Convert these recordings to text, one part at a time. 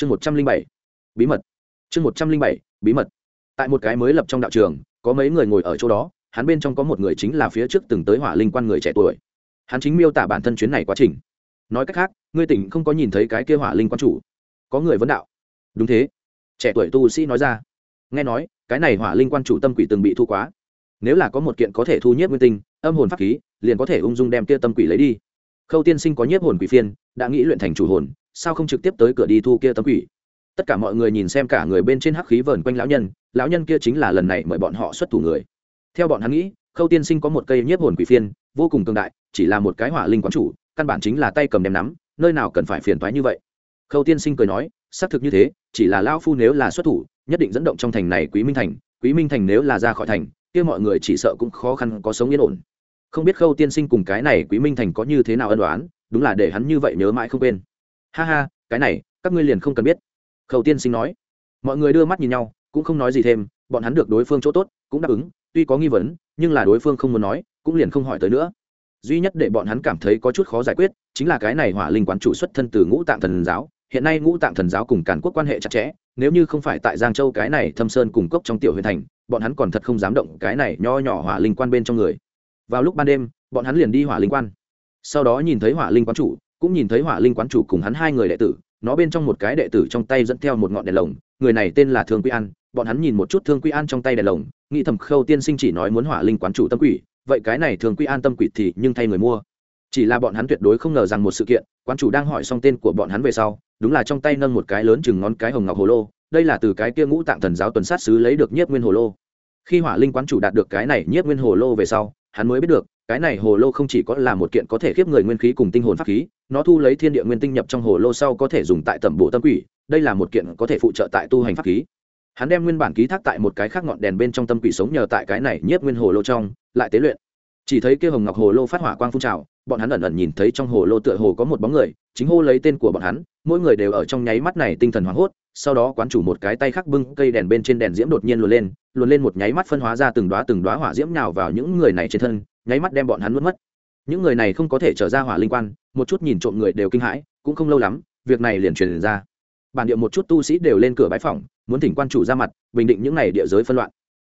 chương một trăm linh bảy, bí mật. Chương một trăm linh bảy, bí mật. Tại một cái mới lập trong đạo trường, có mấy người ngồi ở chỗ đó, hắn bên trong có một người chính là phía trước từng tới hỏa linh quan người trẻ tuổi. Hắn chính miêu tả bản thân chuyến này quá trình. Nói cách khác, ngươi tỉnh không có nhìn thấy cái kia hỏa linh quan chủ. Có người vấn đạo. Đúng thế. Trẻ tuổi tu sĩ nói ra. Nghe nói, cái này hỏa linh quan chủ tâm quỷ từng bị thu quá. Nếu là có một kiện có thể thu nhiếp nguyên tinh, âm hồn pháp khí, liền có thể ung dung đem kia tâm quỷ lấy đi. Khâu tiên sinh có nhiếp hồn quỷ phiên, đã nghĩ luyện thành chủ hồn sao không trực tiếp tới cửa đi thu kia tấm quỷ? Tất cả mọi người nhìn xem cả người bên trên hắc khí vờn quanh lão nhân lão nhân kia chính là lần này mời bọn họ xuất thủ người. Theo bọn hắn nghĩ, khâu tiên sinh có một cây nhiếp hồn quỷ phiên, vô cùng cường đại, chỉ là một cái hỏa linh quán chủ, căn bản chính là tay cầm đem nắm, nơi nào cần phải phiền toái như vậy. Khâu tiên sinh cười nói, xác thực như thế, chỉ là lão phu nếu là xuất thủ, nhất định dẫn động trong thành này quý minh thành, quý minh thành nếu là ra khỏi thành, kia mọi người chỉ sợ cũng khó khăn có sống yên ổn. Không biết khâu tiên sinh cùng cái này quý minh thành có như thế nào ân đoán đúng là để hắn như vậy nhớ mãi không quên ha ha, cái này, các ngươi liền không cần biết. Khâu tiên sinh nói. Mọi người đưa mắt nhìn nhau, cũng không nói gì thêm, bọn hắn được đối phương chỗ tốt, cũng đáp ứng, tuy có nghi vấn, nhưng là đối phương không muốn nói, cũng liền không hỏi tới nữa. Duy nhất để bọn hắn cảm thấy có chút khó giải quyết, chính là cái này hỏa linh quán chủ xuất thân từ ngũ tạng thần giáo, hiện nay ngũ tạng thần giáo cùng càn quốc quan hệ chặt chẽ, nếu như không phải tại giang châu cái này thâm sơn cùng cốc trong tiểu huyện thành, bọn hắn còn thật không dám động cái này nho nhỏ hỏa linh quan bên trong người. Vào lúc ban đêm, bọn hắn liền đi hỏa linh quan. Sau đó nhìn thấy hỏa linh quán chủ cũng nhìn thấy hỏa linh quán chủ cùng hắn hai người đệ tử, nó bên trong một cái đệ tử trong tay dẫn theo một ngọn đèn lồng, người này tên là thương quy an, bọn hắn nhìn một chút thương quy an trong tay đèn lồng, nghĩ thầm khâu tiên sinh chỉ nói muốn hỏa linh quán chủ tâm quỷ, vậy cái này thường quy an tâm quỷ thì nhưng thay người mua. Chỉ là bọn hắn tuyệt đối không ngờ rằng một sự kiện, quán chủ đang hỏi xong tên của bọn hắn về sau, đúng là trong tay nâng một cái lớn chừng ngón cái hồng ngọc hồ lô, đây là từ cái kia ngũ tạng thần giáo tuần sát sứ lấy được nhiếp nguyên hồ lô. Khi hỏa linh quán chủ đạt được cái này nhiếp nguyên hồ lô về sau hắn mới biết được, cái này hồ lô không chỉ có là một kiện có thể khiếp người nguyên khí cùng tinh hồn pháp khí, nó thu lấy thiên địa nguyên tinh nhập trong hồ lô sau có thể dùng tại tẩm bộ tâm quỷ, đây là một kiện có thể phụ trợ tại tu hành pháp khí. Hắn đem nguyên bản ký thác tại một cái khác ngọn đèn bên trong tâm quỷ sống nhờ tại cái này nhiếp nguyên hồ lô trong, lại tế luyện. Chỉ thấy kia hồng ngọc hồ lô phát hỏa quang phun trào, bọn hắn ẩn ẩn nhìn thấy trong hồ lô tựa hồ có một bóng người, chính hô lấy tên của bọn hắn, mỗi người đều ở trong nháy mắt này tinh thần hoảng hốt sau đó quán chủ một cái tay khắc bưng cây đèn bên trên đèn diễm đột nhiên luồn lên luồn lên một nháy mắt phân hóa ra từng đoá từng đoá hỏa diễm nhào vào những người này trên thân, nháy mắt đem bọn hắn nuốt mất. Những người này không có thể trở ra hỏa linh quan, một chút nhìn trộm người đều kinh hãi, cũng không lâu lắm, việc này liền truyền ra. Bản địa một chút tu sĩ đều lên cửa bãi phòng muốn thỉnh quan chủ ra mặt, bình định những n à y địa giới phân loạn.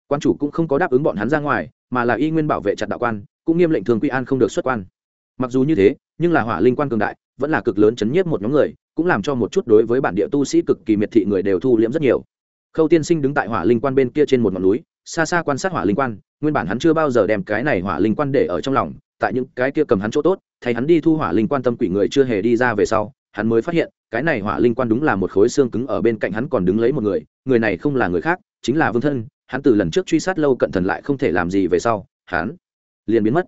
Quan chủ cũng không có đáp ứng bọn hắn ra ngoài, mà là y nguyên bảo vệ chặt đạo quan, cũng nghiêm lệnh thường quy an không được xuất quan. Mặc dù như thế, nhưng là hỏa linh quan cường đại vẫn là cực lớn chấn nhiếp một nhóm người, cũng làm cho một chút đối với bản địa tu sĩ cực kỳ miệt thị người đều thu liễm rất nhiều. Khâu tiên sinh đứng tại hỏa linh quan bên kia trên một ngọn núi, xa xa quan sát hỏa linh quan, nguyên bản hắn chưa bao giờ đem cái này hỏa linh quan để ở trong lòng, tại những cái kia cầm hắn chỗ tốt, thay hắn đi thu hỏa linh quan tâm quỷ người chưa hề đi ra về sau, hắn mới phát hiện, cái này hỏa linh quan đúng là một khối xương cứng ở bên cạnh hắn còn đứng lấy một người người này không là người khác, chính là vương thân, hắn từ lần trước truy sát lâu cận thần lại không thể làm gì về sau, hắn liền biến mất.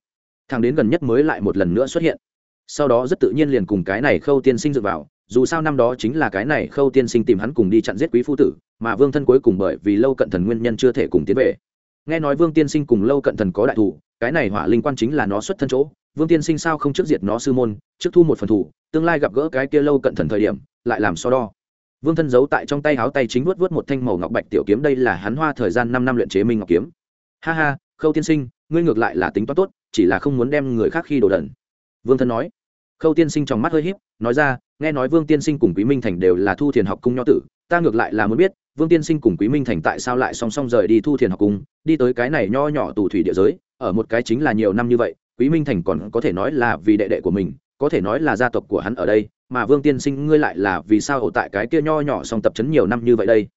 Thằng đến gần nhất mới lại một lần nữa xuất hiện sau đó rất tự nhiên liền cùng cái này khâu tiên sinh dựa vào, dù sao năm đó chính là cái này khâu tiên sinh tìm hắn cùng đi chặn giết quý phu tử, mà vương thân cuối cùng bởi vì lâu cận thần nguyên nhân chưa thể cùng tiến về. Nghe nói vương tiên sinh cùng lâu cận thần có đại thủ, cái này hỏa linh quan chính là nó xuất thân chỗ, vương tiên sinh sao không trước diệt nó sư môn, trước thu một phần thủ, tương lai gặp gỡ cái kia lâu cận thần thời điểm, lại làm so đo. Vương thân giấu tại trong tay háo tay chính vuốt vuốt một thanh màu ngọc bạch tiểu kiếm, đây là hắn hoa thời gian năm năm luyện chế minh ngọc kiếm. Ha ha, khâu tiên sinh, ngươi ngược lại là tính toán tốt, chỉ là không muốn đem người khác khi đồ đần. Vương thân nói khâu tiên sinh trong mắt hơi híp, nói ra, nghe nói vương tiên sinh cùng quý minh thành đều là thu thiền học cung nho tử, ta ngược lại là muốn biết, vương tiên sinh cùng quý minh thành tại sao lại song song rời đi thu thiền học cung, đi tới cái này nho nhỏ tù thủy địa giới, ở một cái chính là nhiều năm như vậy, quý minh thành còn có thể nói là vì đệ đệ của mình, có thể nói là gia tộc của hắn ở đây, mà vương tiên sinh ngươi lại là vì sao ở tại cái kia nho nhỏ song tập trấn nhiều năm như vậy đây?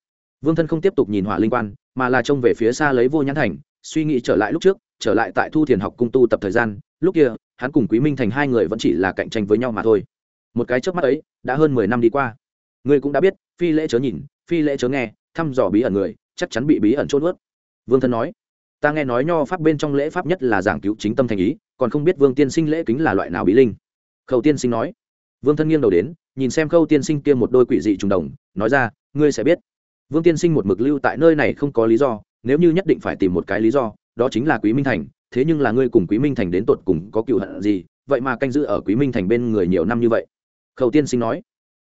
Vương thân không tiếp tục nhìn hỏa linh quan, mà là trông về phía xa lấy vô nhãn thành, suy nghĩ trở lại lúc trước, trở lại tại thu thiền học cung tu tập thời gian, lúc kia hắn cùng quý minh thành hai người vẫn chỉ là cạnh tranh với nhau mà thôi. Một cái trước mắt ấy, đã hơn mười năm đi qua. Ngươi cũng đã biết, phi lễ chớ nhìn, phi lễ chớ nghe, thăm dò bí ẩn người, chắc chắn bị bí ẩn trôn ướt vương thân nói, ta nghe nói nho pháp bên trong lễ pháp nhất là giảng cứu chính tâm thành ý, còn không biết vương tiên sinh lễ kính là loại nào bí linh. Khâu tiên sinh nói. Vương thân nghiêng đầu đến, nhìn xem khâu tiên sinh kia một đôi quỷ dị trùng đồng, nói ra, ngươi sẽ biết. Vương tiên sinh một mực lưu tại nơi này không có lý do, nếu như nhất định phải tìm một cái lý do, đó chính là quý minh thành thế nhưng là ngươi cùng quý minh thành đến tột cùng có cựu hận gì? Vậy mà canh giữ ở quý minh thành bên người nhiều năm như vậy. Khâu tiên sinh nói.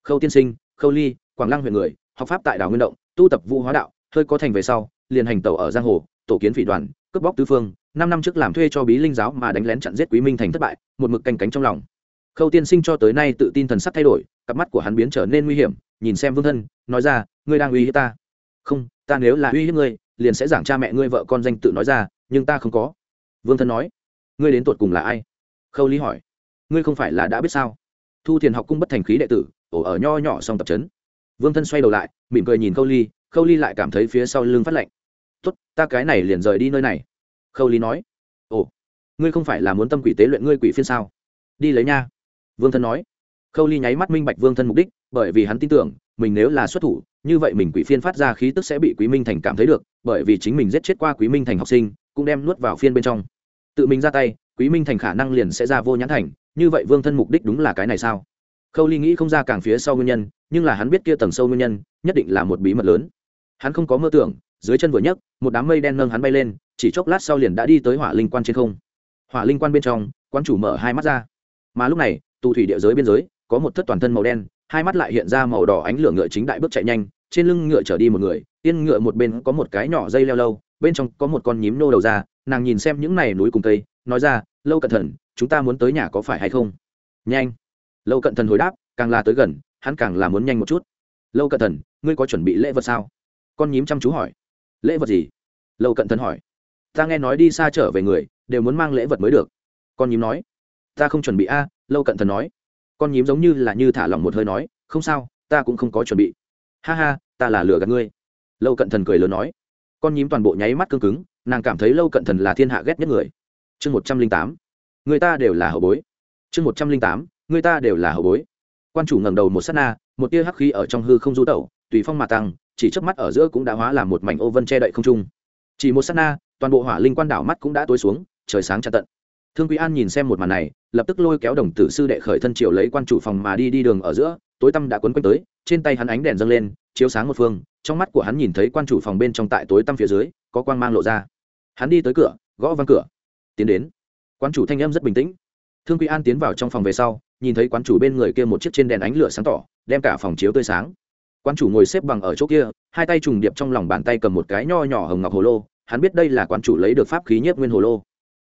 Khâu tiên sinh, khâu ly, quảng lăng huyện người, học pháp tại đảo nguyên động, tu tập vũ hóa đạo, hơi có thành về sau, liền hành tẩu ở giang hồ, tổ kiến phỉ đoàn, cướp bóc tứ phương, năm năm trước làm thuê cho bí linh giáo mà đánh lén chặn giết quý minh thành thất bại, một mực canh cánh trong lòng. Khâu tiên sinh cho tới nay tự tin thần sắc thay đổi, cặp mắt của hắn biến trở nên nguy hiểm, nhìn xem vương thân, nói ra, ngươi đang uy hiếp ta? Không, ta nếu là uy hiếp ngươi, liền sẽ giảng cha mẹ ngươi vợ con danh tự nói ra, nhưng ta không có vương thân nói, ngươi đến tột cùng là ai? Khâu lý hỏi, ngươi không phải là đã biết sao? Thu thiền học cung bất thành khí đệ tử, ổ ở nho nhỏ xong tập trấn vương thân xoay đầu lại, mỉm cười nhìn khâu ly khâu ly lại cảm thấy phía sau lưng phát lạnh. Tốt, ta cái này liền rời đi nơi này. Khâu ly nói, ồ, ngươi không phải là muốn tâm quỷ tế luyện ngươi quỷ phiên sao? Đi lấy nha. Vương thân nói, khâu ly nháy mắt minh bạch vương thân mục đích, bởi vì hắn tin tưởng, mình nếu là xuất thủ, như vậy mình quỷ phiên phát ra khí tức sẽ bị quý minh thành cảm thấy được, bởi vì chính mình giết chết qua quý minh thành học sinh, cũng đem nuốt vào phiên bên trong tự mình ra tay, quý minh thành khả năng liền sẽ ra vô nhãn thành, như vậy vương thân mục đích đúng là cái này sao? Khâu ly nghĩ không ra càng phía sau nguyên nhân, nhưng là hắn biết kia tầng sâu nguyên nhân, nhất định là một bí mật lớn. Hắn không có mơ tưởng, dưới chân vừa nhấc, một đám mây đen nâng hắn bay lên, chỉ chốc lát sau liền đã đi tới hỏa linh quan trên không. Hỏa linh quan bên trong quan chủ mở hai mắt ra. Mà lúc này, tù thủy địa giới biên giới, có một thất toàn thân màu đen, hai mắt lại hiện ra màu đỏ ánh lửa ngựa chính đại bước chạy nhanh, trên lưng ngựa trở đi một người, yên ngựa một bên có một cái nhỏ dây leo lâu, bên trong có một con nhím nô đầu ra nàng nhìn xem những này núi cùng tây, nói ra lâu cẩn thận chúng ta muốn tới nhà có phải hay không? Nhanh. Lâu cận thần hồi đáp càng là tới gần hắn càng là muốn nhanh một chút. Lâu cận thần ngươi có chuẩn bị lễ vật sao? Con nhím chăm chú hỏi. Lễ vật gì? Lâu cận thần hỏi. Ta nghe nói đi xa trở về người đều muốn mang lễ vật mới được. Con nhím nói. Ta không chuẩn bị a lâu cận thần nói. Con nhím giống như là như thả lỏng một hơi nói không sao ta cũng không có chuẩn bị. Ha ha ta là lừa gạt ngươi. Lâu cận thần cười lớn nói. Con nhím toàn bộ nháy mắt cương cứng nàng cảm thấy lâu cận thần là thiên hạ ghét nhất người. Chương một trăm linh tám, người ta đều là hậu bối. Chương một trăm linh tám, người ta đều là hậu bối. Quan chủ ngẩng đầu một s á t na, một tia hắc khí ở trong hư không du tẩu, tùy phong mà tăng, chỉ chớp mắt ở giữa cũng đã hóa làm một mảnh ô vân che đậy không trung. Chỉ một s á t na, toàn bộ hỏa linh quan đảo mắt cũng đã tối xuống, trời sáng chặt tận. Thương quý an nhìn xem một màn này, lập tức lôi kéo đồng tử sư đệ khởi thân triều lấy quan chủ phòng mà đi đi đường ở giữa, tối tăm đã quấn quanh tới, trên tay hắn ánh đèn dâng lên, chiếu sáng một phương, trong mắt của hắn nhìn thấy quan chủ phòng bên trong tại tối tăm phía dưới, có quang mang lộ ra hắn đi tới cửa, gõ văng cửa. Tiến đến. Quán chủ thanh em rất bình tĩnh. Thương quy an tiến vào trong phòng về sau, nhìn thấy quán chủ bên người kia một chiếc trên đèn ánh lửa sáng tỏ, đem cả phòng chiếu tươi sáng. Quán chủ ngồi xếp bằng ở chỗ kia, hai tay trùng điệp trong lòng bàn tay cầm một cái nho nhỏ hồng ngọc hồ lô, hắn biết đây là quán chủ lấy được pháp khí nhất nguyên hồ lô.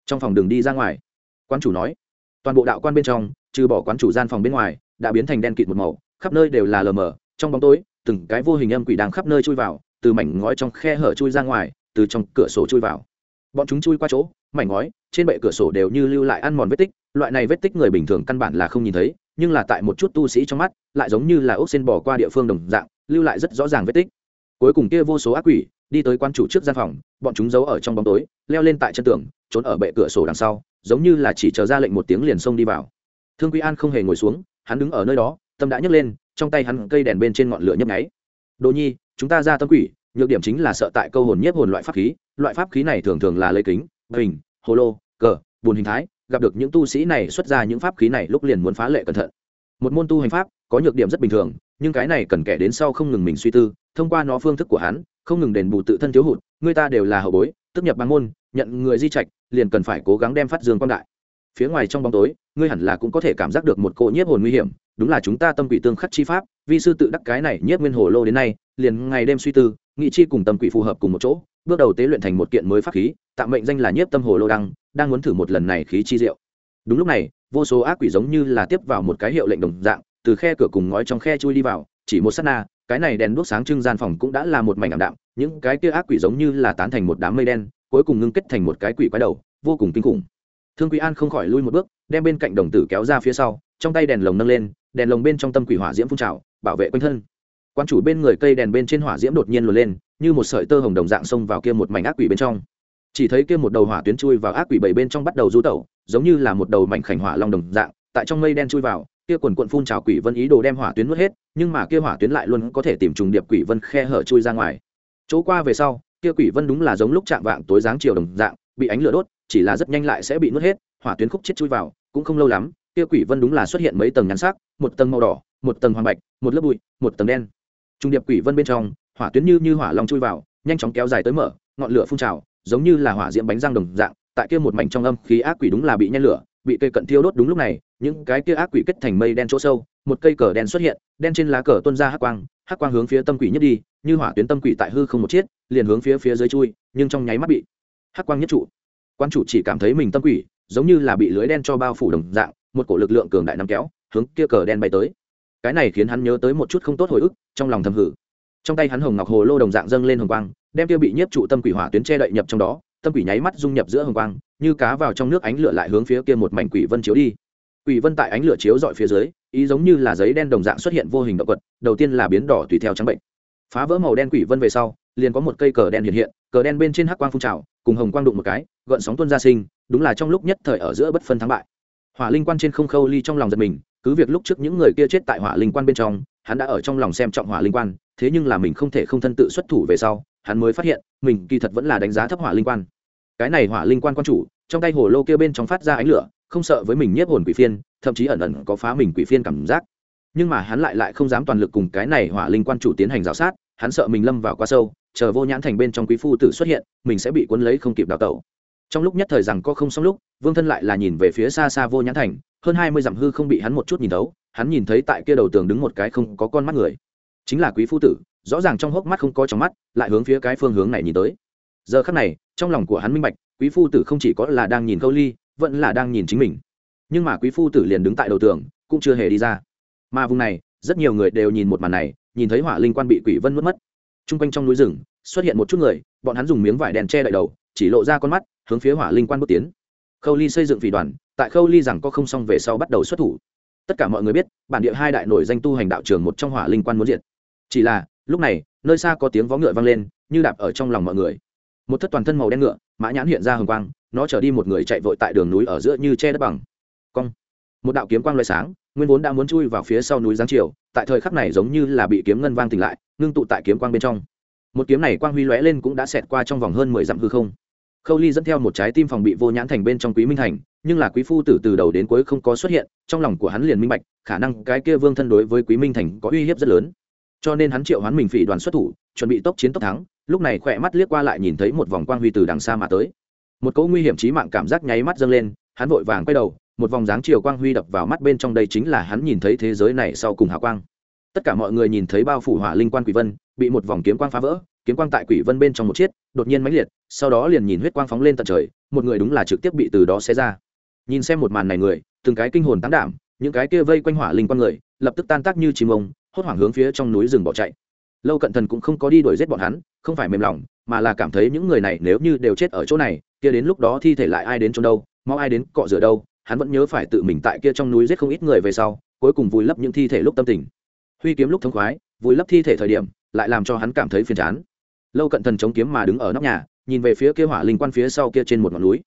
Trong phòng đường đi ra ngoài, quán chủ nói, toàn bộ đạo quan bên trong, trừ bỏ quán chủ gian phòng bên ngoài, đã biến thành đen kịt một màu, khắp nơi đều là lờ mờ, trong bóng tối, từng cái vô hình âm quỷ đang khắp nơi chui vào, từ mảnh ngói trong khe hở chui ra ngoài, từ trong cửa sổ chui vào bọn chúng chui qua chỗ, mảnh ngói, trên bệ cửa sổ đều như lưu lại ăn mòn vết tích. Loại này vết tích người bình thường căn bản là không nhìn thấy, nhưng là tại một chút tu sĩ trong mắt, lại giống như là ốc xin bỏ qua địa phương đồng dạng, lưu lại rất rõ ràng vết tích. Cuối cùng kia vô số ác quỷ đi tới quan chủ trước gian phòng, bọn chúng giấu ở trong bóng tối, leo lên tại chân tường, trốn ở bệ cửa sổ đằng sau, giống như là chỉ chờ ra lệnh một tiếng liền xông đi vào. Thương quý an không hề ngồi xuống, hắn đứng ở nơi đó, tâm đã nhấc lên, trong tay hắn cây đèn bên trên ngọn lửa nhấp nháy. Đồ nhi, chúng ta ra tâm quỷ, nhược điểm chính là sợ tại câu hồn nhiếp hồn loại pháp khí loại pháp khí này thường thường là lấy kính bình hồ lô, cờ, bùn hình thái. Gặp được những tu sĩ này xuất ra những pháp khí này lúc liền muốn phá lệ cẩn thận. Một môn tu hành pháp, có nhược điểm rất bình thường, nhưng cái này cần kẻ đến sau không ngừng mình suy tư, thông qua nó phương thức của hắn, không ngừng đền bù tự thân thiếu hụt. Người ta đều là hậu bối, tức nhập bằng môn, nhận người di trạch, liền cần phải cố gắng đem phát dương quan đại. Phía ngoài trong bóng tối, ngươi hẳn là cũng có thể cảm giác được một cỗ nhiếp hồn nguy hiểm, đúng là chúng ta tâm quỷ tương khắc chi pháp, vi sư tự đắc cái này nhiếp nguyên hồ lô đến nay, liền ngày đêm suy tư, nghị chi cùng tâm quỷ phù hợp cùng một chỗ bước đầu tế luyện thành một kiện mới pháp khí, tạm mệnh danh là nhiếp tâm hồ lô đăng, đang muốn thử một lần này khí chi diệu. Đúng lúc này, vô số ác quỷ giống như là tiếp vào một cái hiệu lệnh đồng dạng, từ khe cửa cùng ngói trong khe chui đi vào, chỉ một sát na, cái này đèn đuốc sáng trưng gian phòng cũng đã là một mảnh ảm đạm, những cái kia ác quỷ giống như là tán thành một đám mây đen, cuối cùng ngưng kết thành một cái quỷ quái đầu, vô cùng kinh khủng. Thương quý an không khỏi lui một bước, đem bên cạnh đồng tử kéo ra phía sau, trong tay đèn lồng nâng lên, đèn lồng bên trong tâm quỷ hỏa diễm phun trào, bảo vệ quanh thân. Quan chủ bên người cây đèn bên trên hỏa diễm đột nhiên luồn lên như một sợi tơ hồng đồng dạng xông vào kia một mảnh ác quỷ bên trong. Chỉ thấy kia một đầu hỏa tuyến chui vào ác quỷ bảy bên trong bắt đầu du tẩu, giống như là một đầu mảnh khảnh hỏa long đồng dạng, tại trong mây đen chui vào, kia quần quận phun trào quỷ vân ý đồ đem hỏa tuyến nuốt hết, nhưng mà kia hỏa tuyến lại luôn có thể tìm trùng điệp quỷ vân khe hở chui ra ngoài. Chỗ qua về sau, kia quỷ vân đúng là giống lúc chạm vạng tối dáng chiều đồng dạng, bị ánh lửa đốt, chỉ là rất nhanh lại sẽ bị nuốt hết, hỏa tuyến khúc chết chui vào, cũng không lâu lắm, kia quỷ vân đúng là xuất hiện mấy tầng nhắn sắc, một tầng màu đỏ, một tầng hoàng bạch, một lớp bụi, một tầng đen. Trung điệp quỷ vân bên trong hỏa tuyến như như hỏa long chui vào nhanh chóng kéo dài tới mở ngọn lửa phun trào giống như là hỏa diễm bánh răng đồng dạng tại kia một mảnh trong âm khí ác quỷ đúng là bị nhen lửa bị cây cận thiêu đốt đúng lúc này những cái kia ác quỷ kết thành mây đen chỗ sâu một cây cờ đen xuất hiện đen trên lá cờ tuôn ra hắc quang hắc quang hướng phía tâm quỷ nhất đi như hỏa tuyến tâm quỷ tại hư không một chiếc, liền hướng phía phía dưới chui nhưng trong nháy mắt bị hắc quang nhất trụ. Quan chủ chỉ cảm thấy mình tâm quỷ giống như là bị lưới đen cho bao phủ đồng dạng một cổ lực lượng cường đại nắm kéo hướng kia cờ đen bay tới. Cái này khiến hắn nhớ tới một chút không tốt hồi ức trong lòng thầm hử trong tay hắn hồng ngọc hồ lô đồng dạng dâng lên hồng quang, đem kia bị nhiếp trụ tâm quỷ hỏa tuyến che đậy nhập trong đó, tâm quỷ nháy mắt dung nhập giữa hồng quang, như cá vào trong nước ánh lửa lại hướng phía kia một mảnh quỷ vân chiếu đi. Quỷ vân tại ánh lửa chiếu dọi phía dưới, ý giống như là giấy đen đồng dạng xuất hiện vô hình động vật đầu tiên là biến đỏ tùy theo trắng bệnh. Phá vỡ màu đen quỷ vân về sau, liền có một cây cờ đen hiện hiện, cờ đen bên trên hắc quang phun trào, cùng hồng quang đụng một cái, gợn sóng tuôn ra sinh, đúng là trong lúc nhất thời ở giữa bất phân thắng bại. Hỏa linh quan trên không khâu ly trong lòng giật mình, cứ việc lúc trước những người kia chết tại hỏa linh quan bên trong hắn đã ở trong lòng xem trọng hỏa linh quan, thế nhưng là mình không thể không thân tự xuất thủ về sau, hắn mới phát hiện, mình kỳ thật vẫn là đánh giá thấp hỏa linh quan. Cái này hỏa linh quan quan chủ, trong tay hồ lô kia bên trong phát ra ánh lửa, không sợ với mình nhiếp hồn quỷ phiên, thậm chí ẩn ẩn có phá mình quỷ phiên cảm giác. Nhưng mà hắn lại lại không dám toàn lực cùng cái này hỏa linh quan chủ tiến hành g sát, hắn sợ mình lâm vào quá sâu, chờ vô nhãn thành bên trong quý phu tử xuất hiện, mình sẽ bị cuốn lấy không kịp đào tẩu trong lúc nhất thời rằng có không xong lúc, vương thân lại là nhìn về phía xa xa vô nhãn thành, hơn hai mươi dặm hư không bị hắn một chút nhìn thấu, hắn nhìn thấy tại kia đầu tường đứng một cái không có con mắt người. Chính là quý phu tử, rõ ràng trong hốc mắt không có trong mắt, lại hướng phía cái phương hướng này nhìn tới. Giờ khắc này, trong lòng của hắn minh bạch, quý phu tử không chỉ có là đang nhìn câu ly, vẫn là đang nhìn chính mình. Nhưng mà quý phu tử liền đứng tại đầu tường, cũng chưa hề đi ra. Mà vùng này, rất nhiều người đều nhìn một màn này, nhìn thấy hỏa linh quan bị quỷ vân mất mất. T r u n g quanh trong núi rừng, xuất hiện một chút người, bọn hắn dùng miếng vải đèn che đậy đầu chỉ lộ ra con mắt, hướng phía hỏa linh quan bước tiến. Khâu ly xây dựng phỉ đoàn, tại khâu ly rằng có không xong về sau bắt đầu xuất thủ. Tất cả mọi người biết, bản địa hai đại nổi danh tu hành đạo trường một trong hỏa linh quan muốn diệt. Chỉ là, lúc này, nơi xa có tiếng vó ngựa vang lên, như đạp ở trong lòng mọi người. Một thất toàn thân màu đen ngựa, mã nhãn hiện ra hồng quang, nó chở đi một người chạy vội tại đường núi ở giữa như che đất bằng. Cong. Một đạo kiếm quang loại sáng, nguyên vốn đã muốn chui vào phía sau núi giáng triều, tại thời khắc này giống như là bị kiếm ngân vang tỉnh lại, ngưng tụ tại kiếm quang bên trong. Một kiếm này quang huy lóe lên cũng đã xẹt qua trong vòng hơn mười dặm hư không khâu ly dẫn theo một trái tim phòng bị vô nhãn thành bên trong quý minh thành, nhưng là quý phu tử từ đầu đến cuối không có xuất hiện, trong lòng của hắn liền minh bạch, khả năng cái kia vương thân đối với quý minh thành có uy hiếp rất lớn. Cho nên hắn triệu hoán mình phỉ đoàn xuất thủ, chuẩn bị tốc chiến tốc thắng, lúc này khỏe mắt liếc qua lại nhìn thấy một vòng quang huy từ đằng xa mà tới. Một cỗ nguy hiểm trí mạng cảm giác nháy mắt dâng lên, hắn vội vàng quay đầu, một vòng dáng chiều quang huy đập vào mắt bên trong đây chính là hắn nhìn thấy thế giới này sau cùng hào quang. Tất cả mọi người nhìn thấy bao phủ hỏa linh quan quỷ vân, bị một vòng kiếm quang phá vỡ kiếm quang tại quỷ vân bên trong một chiếc, đột nhiên mãnh liệt, sau đó liền nhìn huyết quang phóng lên tận trời, một người đúng là trực tiếp bị từ đó xé ra. Nhìn xem một màn này người, từng cái kinh hồn tán đảm, những cái kia vây quanh hỏa linh quang người, lập tức tan tác như chim ông, hốt hoảng hướng phía trong núi rừng bỏ chạy. Lâu cận thần cũng không có đi đuổi giết bọn hắn, không phải mềm lòng, mà là cảm thấy những người này nếu như đều chết ở chỗ này, kia đến lúc đó thi thể lại ai đến chỗ đâu, mau ai đến cọ rửa đâu, hắn vẫn nhớ phải tự mình tại kia trong núi giết không ít người về sau, cuối cùng vùi lấp những thi thể lúc tâm tình. Huy kiếm lúc thống khoái, vùi lấp thi thể thời điểm, lại làm cho hắn cảm thấy phiền chán lâu cận thần chống kiếm mà đứng ở nóc nhà, nhìn về phía kia hỏa linh quan phía sau kia trên một ngọn núi.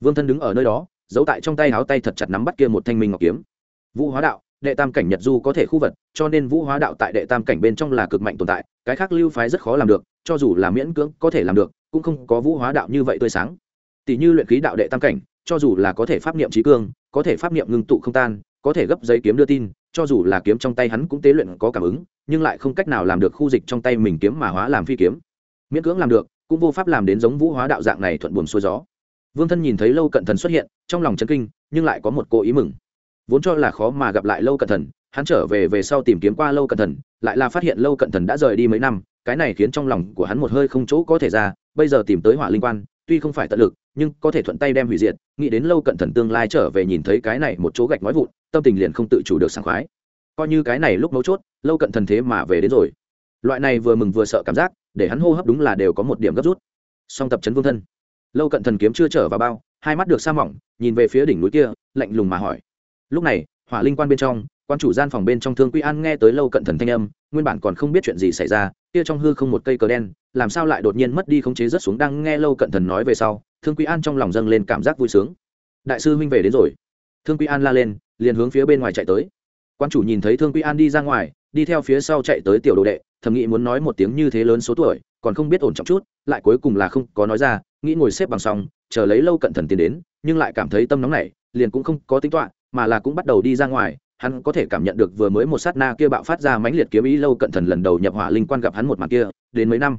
Vương thân đứng ở nơi đó, giấu tại trong tay háo tay thật chặt nắm bắt kia một thanh minh ngọc kiếm. Vũ hóa đạo, đệ tam cảnh nhật du có thể khu vật, cho nên vũ hóa đạo tại đệ tam cảnh bên trong là cực mạnh tồn tại, cái khác lưu phái rất khó làm được, cho dù là miễn cưỡng có thể làm được, cũng không có vũ hóa đạo như vậy tươi sáng. Tỷ như luyện khí đạo đệ tam cảnh, cho dù là có thể pháp niệm trí cương, có thể pháp niệm ngưng tụ không tan, có thể gấp giấy kiếm đưa tin, cho dù là kiếm trong tay hắn cũng tế luyện có cảm ứng, nhưng lại không cách nào làm được khu dịch trong tay mình kiếm mà hóa làm phi kiếm miễn cưỡng làm được, cũng vô pháp làm đến giống vũ hóa đạo dạng này thuận buồm xuôi gió. Vương thân nhìn thấy lâu cận thần xuất hiện, trong lòng chân kinh, nhưng lại có một cô ý mừng. Vốn cho là khó mà gặp lại lâu cận thần, hắn trở về về sau tìm kiếm qua lâu cận thần, lại là phát hiện lâu cận thần đã rời đi mấy năm, cái này khiến trong lòng của hắn một hơi không chỗ có thể ra, bây giờ tìm tới hỏa linh quan, tuy không phải tận lực, nhưng có thể thuận tay đem hủy diệt, nghĩ đến lâu cận thần tương lai trở về nhìn thấy cái này một chỗ gạch nói vụn, tâm tình liền không tự chủ được sảng khoái. Coi như cái này lúc mấu chốt, lâu cận thần thế mà về đến rồi loại này vừa mừng vừa sợ cảm giác, để hắn hô hấp đúng là đều có một điểm gấp rút. Song tập chấn vương thân. Lâu cận thần kiếm chưa trở vào bao, hai mắt được sa mỏng, nhìn về phía đỉnh núi kia, lạnh lùng mà hỏi. Lúc này, hỏa linh quan bên trong, quan chủ gian phòng bên trong thương quy an nghe tới lâu cận thần thanh âm, nguyên bản còn không biết chuyện gì xảy ra, kia trong hư không một cây cờ đen, làm sao lại đột nhiên mất đi khống chế rất xuống đang nghe lâu cận thần nói về sau, thương quy an trong lòng dâng lên cảm giác vui sướng. Đại sư huynh về đến rồi. Thương quy an la lên, liền hướng phía bên ngoài chạy tới. Quan chủ nhìn thấy thương quy an đi ra ngoài, đi theo phía sau chạy tới tiểu đồ đệ thầm nghĩ muốn nói một tiếng như thế lớn số tuổi, còn không biết ổn trọng chút, lại cuối cùng là không có nói ra, nghĩ ngồi xếp bằng xong, chờ lấy lâu cận thần tiến đến, nhưng lại cảm thấy tâm nóng này liền cũng không có tính toán, mà là cũng bắt đầu đi ra ngoài, hắn có thể cảm nhận được vừa mới một sát na kia bạo phát ra mãnh liệt kiếm ý lâu cận thần lần đầu nhập hỏa linh quan gặp hắn một mặt kia, đến mấy năm.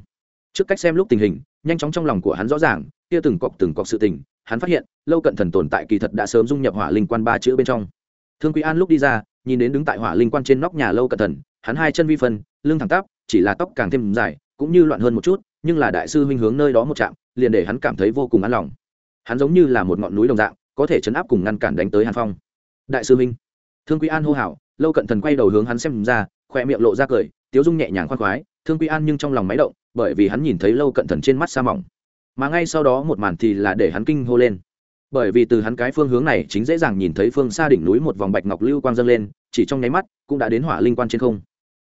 Trước cách xem lúc tình hình, nhanh chóng trong lòng của hắn rõ ràng, kia từng cọc từng cọc sự tình, hắn phát hiện, lâu cận thần tồn tại kỳ thật đã sớm dung nhập hỏa linh quan ba chữ bên trong. Thương quý an lúc đi ra, nhìn đến đứng tại hỏa linh quan trên nóc nhà lâu cận thần, hắn hai chân vi phân, lưng thẳng tắp chỉ là tóc càng thêm dài cũng như loạn hơn một chút nhưng là đại sư huynh hướng nơi đó một chạm liền để hắn cảm thấy vô cùng an lòng. Hắn giống như là một ngọn núi đồng dạng có thể chấn áp cùng ngăn cản đánh tới hàn phong. Đại sư huynh, thương quý an hô hào lâu cận thần quay đầu hướng hắn xem ra khoe miệng lộ ra cười tiếu dung nhẹ nhàng khoan khoái thương quý an nhưng trong lòng máy động bởi vì hắn nhìn thấy lâu cận thần trên mắt xa mỏng. Mà ngay sau đó một màn thì là để hắn kinh hô lên. Bởi vì từ hắn cái phương hướng này chính dễ dàng nhìn thấy phương xa đỉnh núi một vòng bạch ngọc lưu quang dâng lên chỉ trong nháy mắt cũng đã đến hỏa linh quan trên không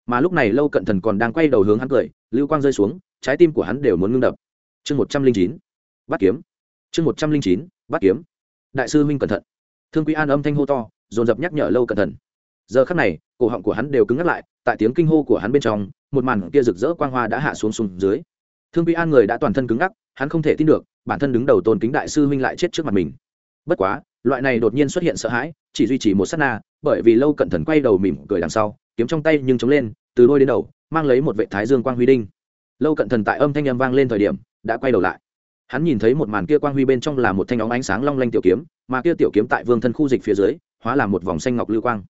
mà lúc này lâu cận thần còn đang quay đầu hướng hắn cười, lưu quang rơi xuống, trái tim của hắn đều muốn ngưng đập. Chương một trăm linh chín, bắt kiếm. Chương một trăm linh chín, bắt kiếm. Đại sư huynh cẩn thận. Thương quý an âm thanh hô to, dồn dập nhắc nhở lâu cẩn thận giờ khắc này, cổ họng của hắn đều cứng ngắt lại, tại tiếng kinh hô của hắn bên trong, một màn kia rực rỡ quang hoa đã hạ xuống xuống dưới. Thương quý an người đã toàn thân cứng ngắc, hắn không thể tin được, bản thân đứng đầu tôn kính đại sư huynh lại chết trước mặt mình. Bất quá, loại này đột nhiên xuất hiện sợ hãi, chỉ duy trì một s á t na, bởi vì lâu cận thần quay đầu mỉm cười đằng sau kiếm trong tay nhưng chống lên, từ đôi đến đầu, mang lấy một vệ thái dương quang huy đinh. Lâu cận thần tại âm thanh âm vang lên thời điểm, đã quay đầu lại. Hắn nhìn thấy một màn kia quang huy bên trong là một thanh óng ánh sáng long lanh tiểu kiếm, mà kia tiểu kiếm tại vương thân khu dịch phía dưới, hóa là một vòng xanh ngọc lưu quang.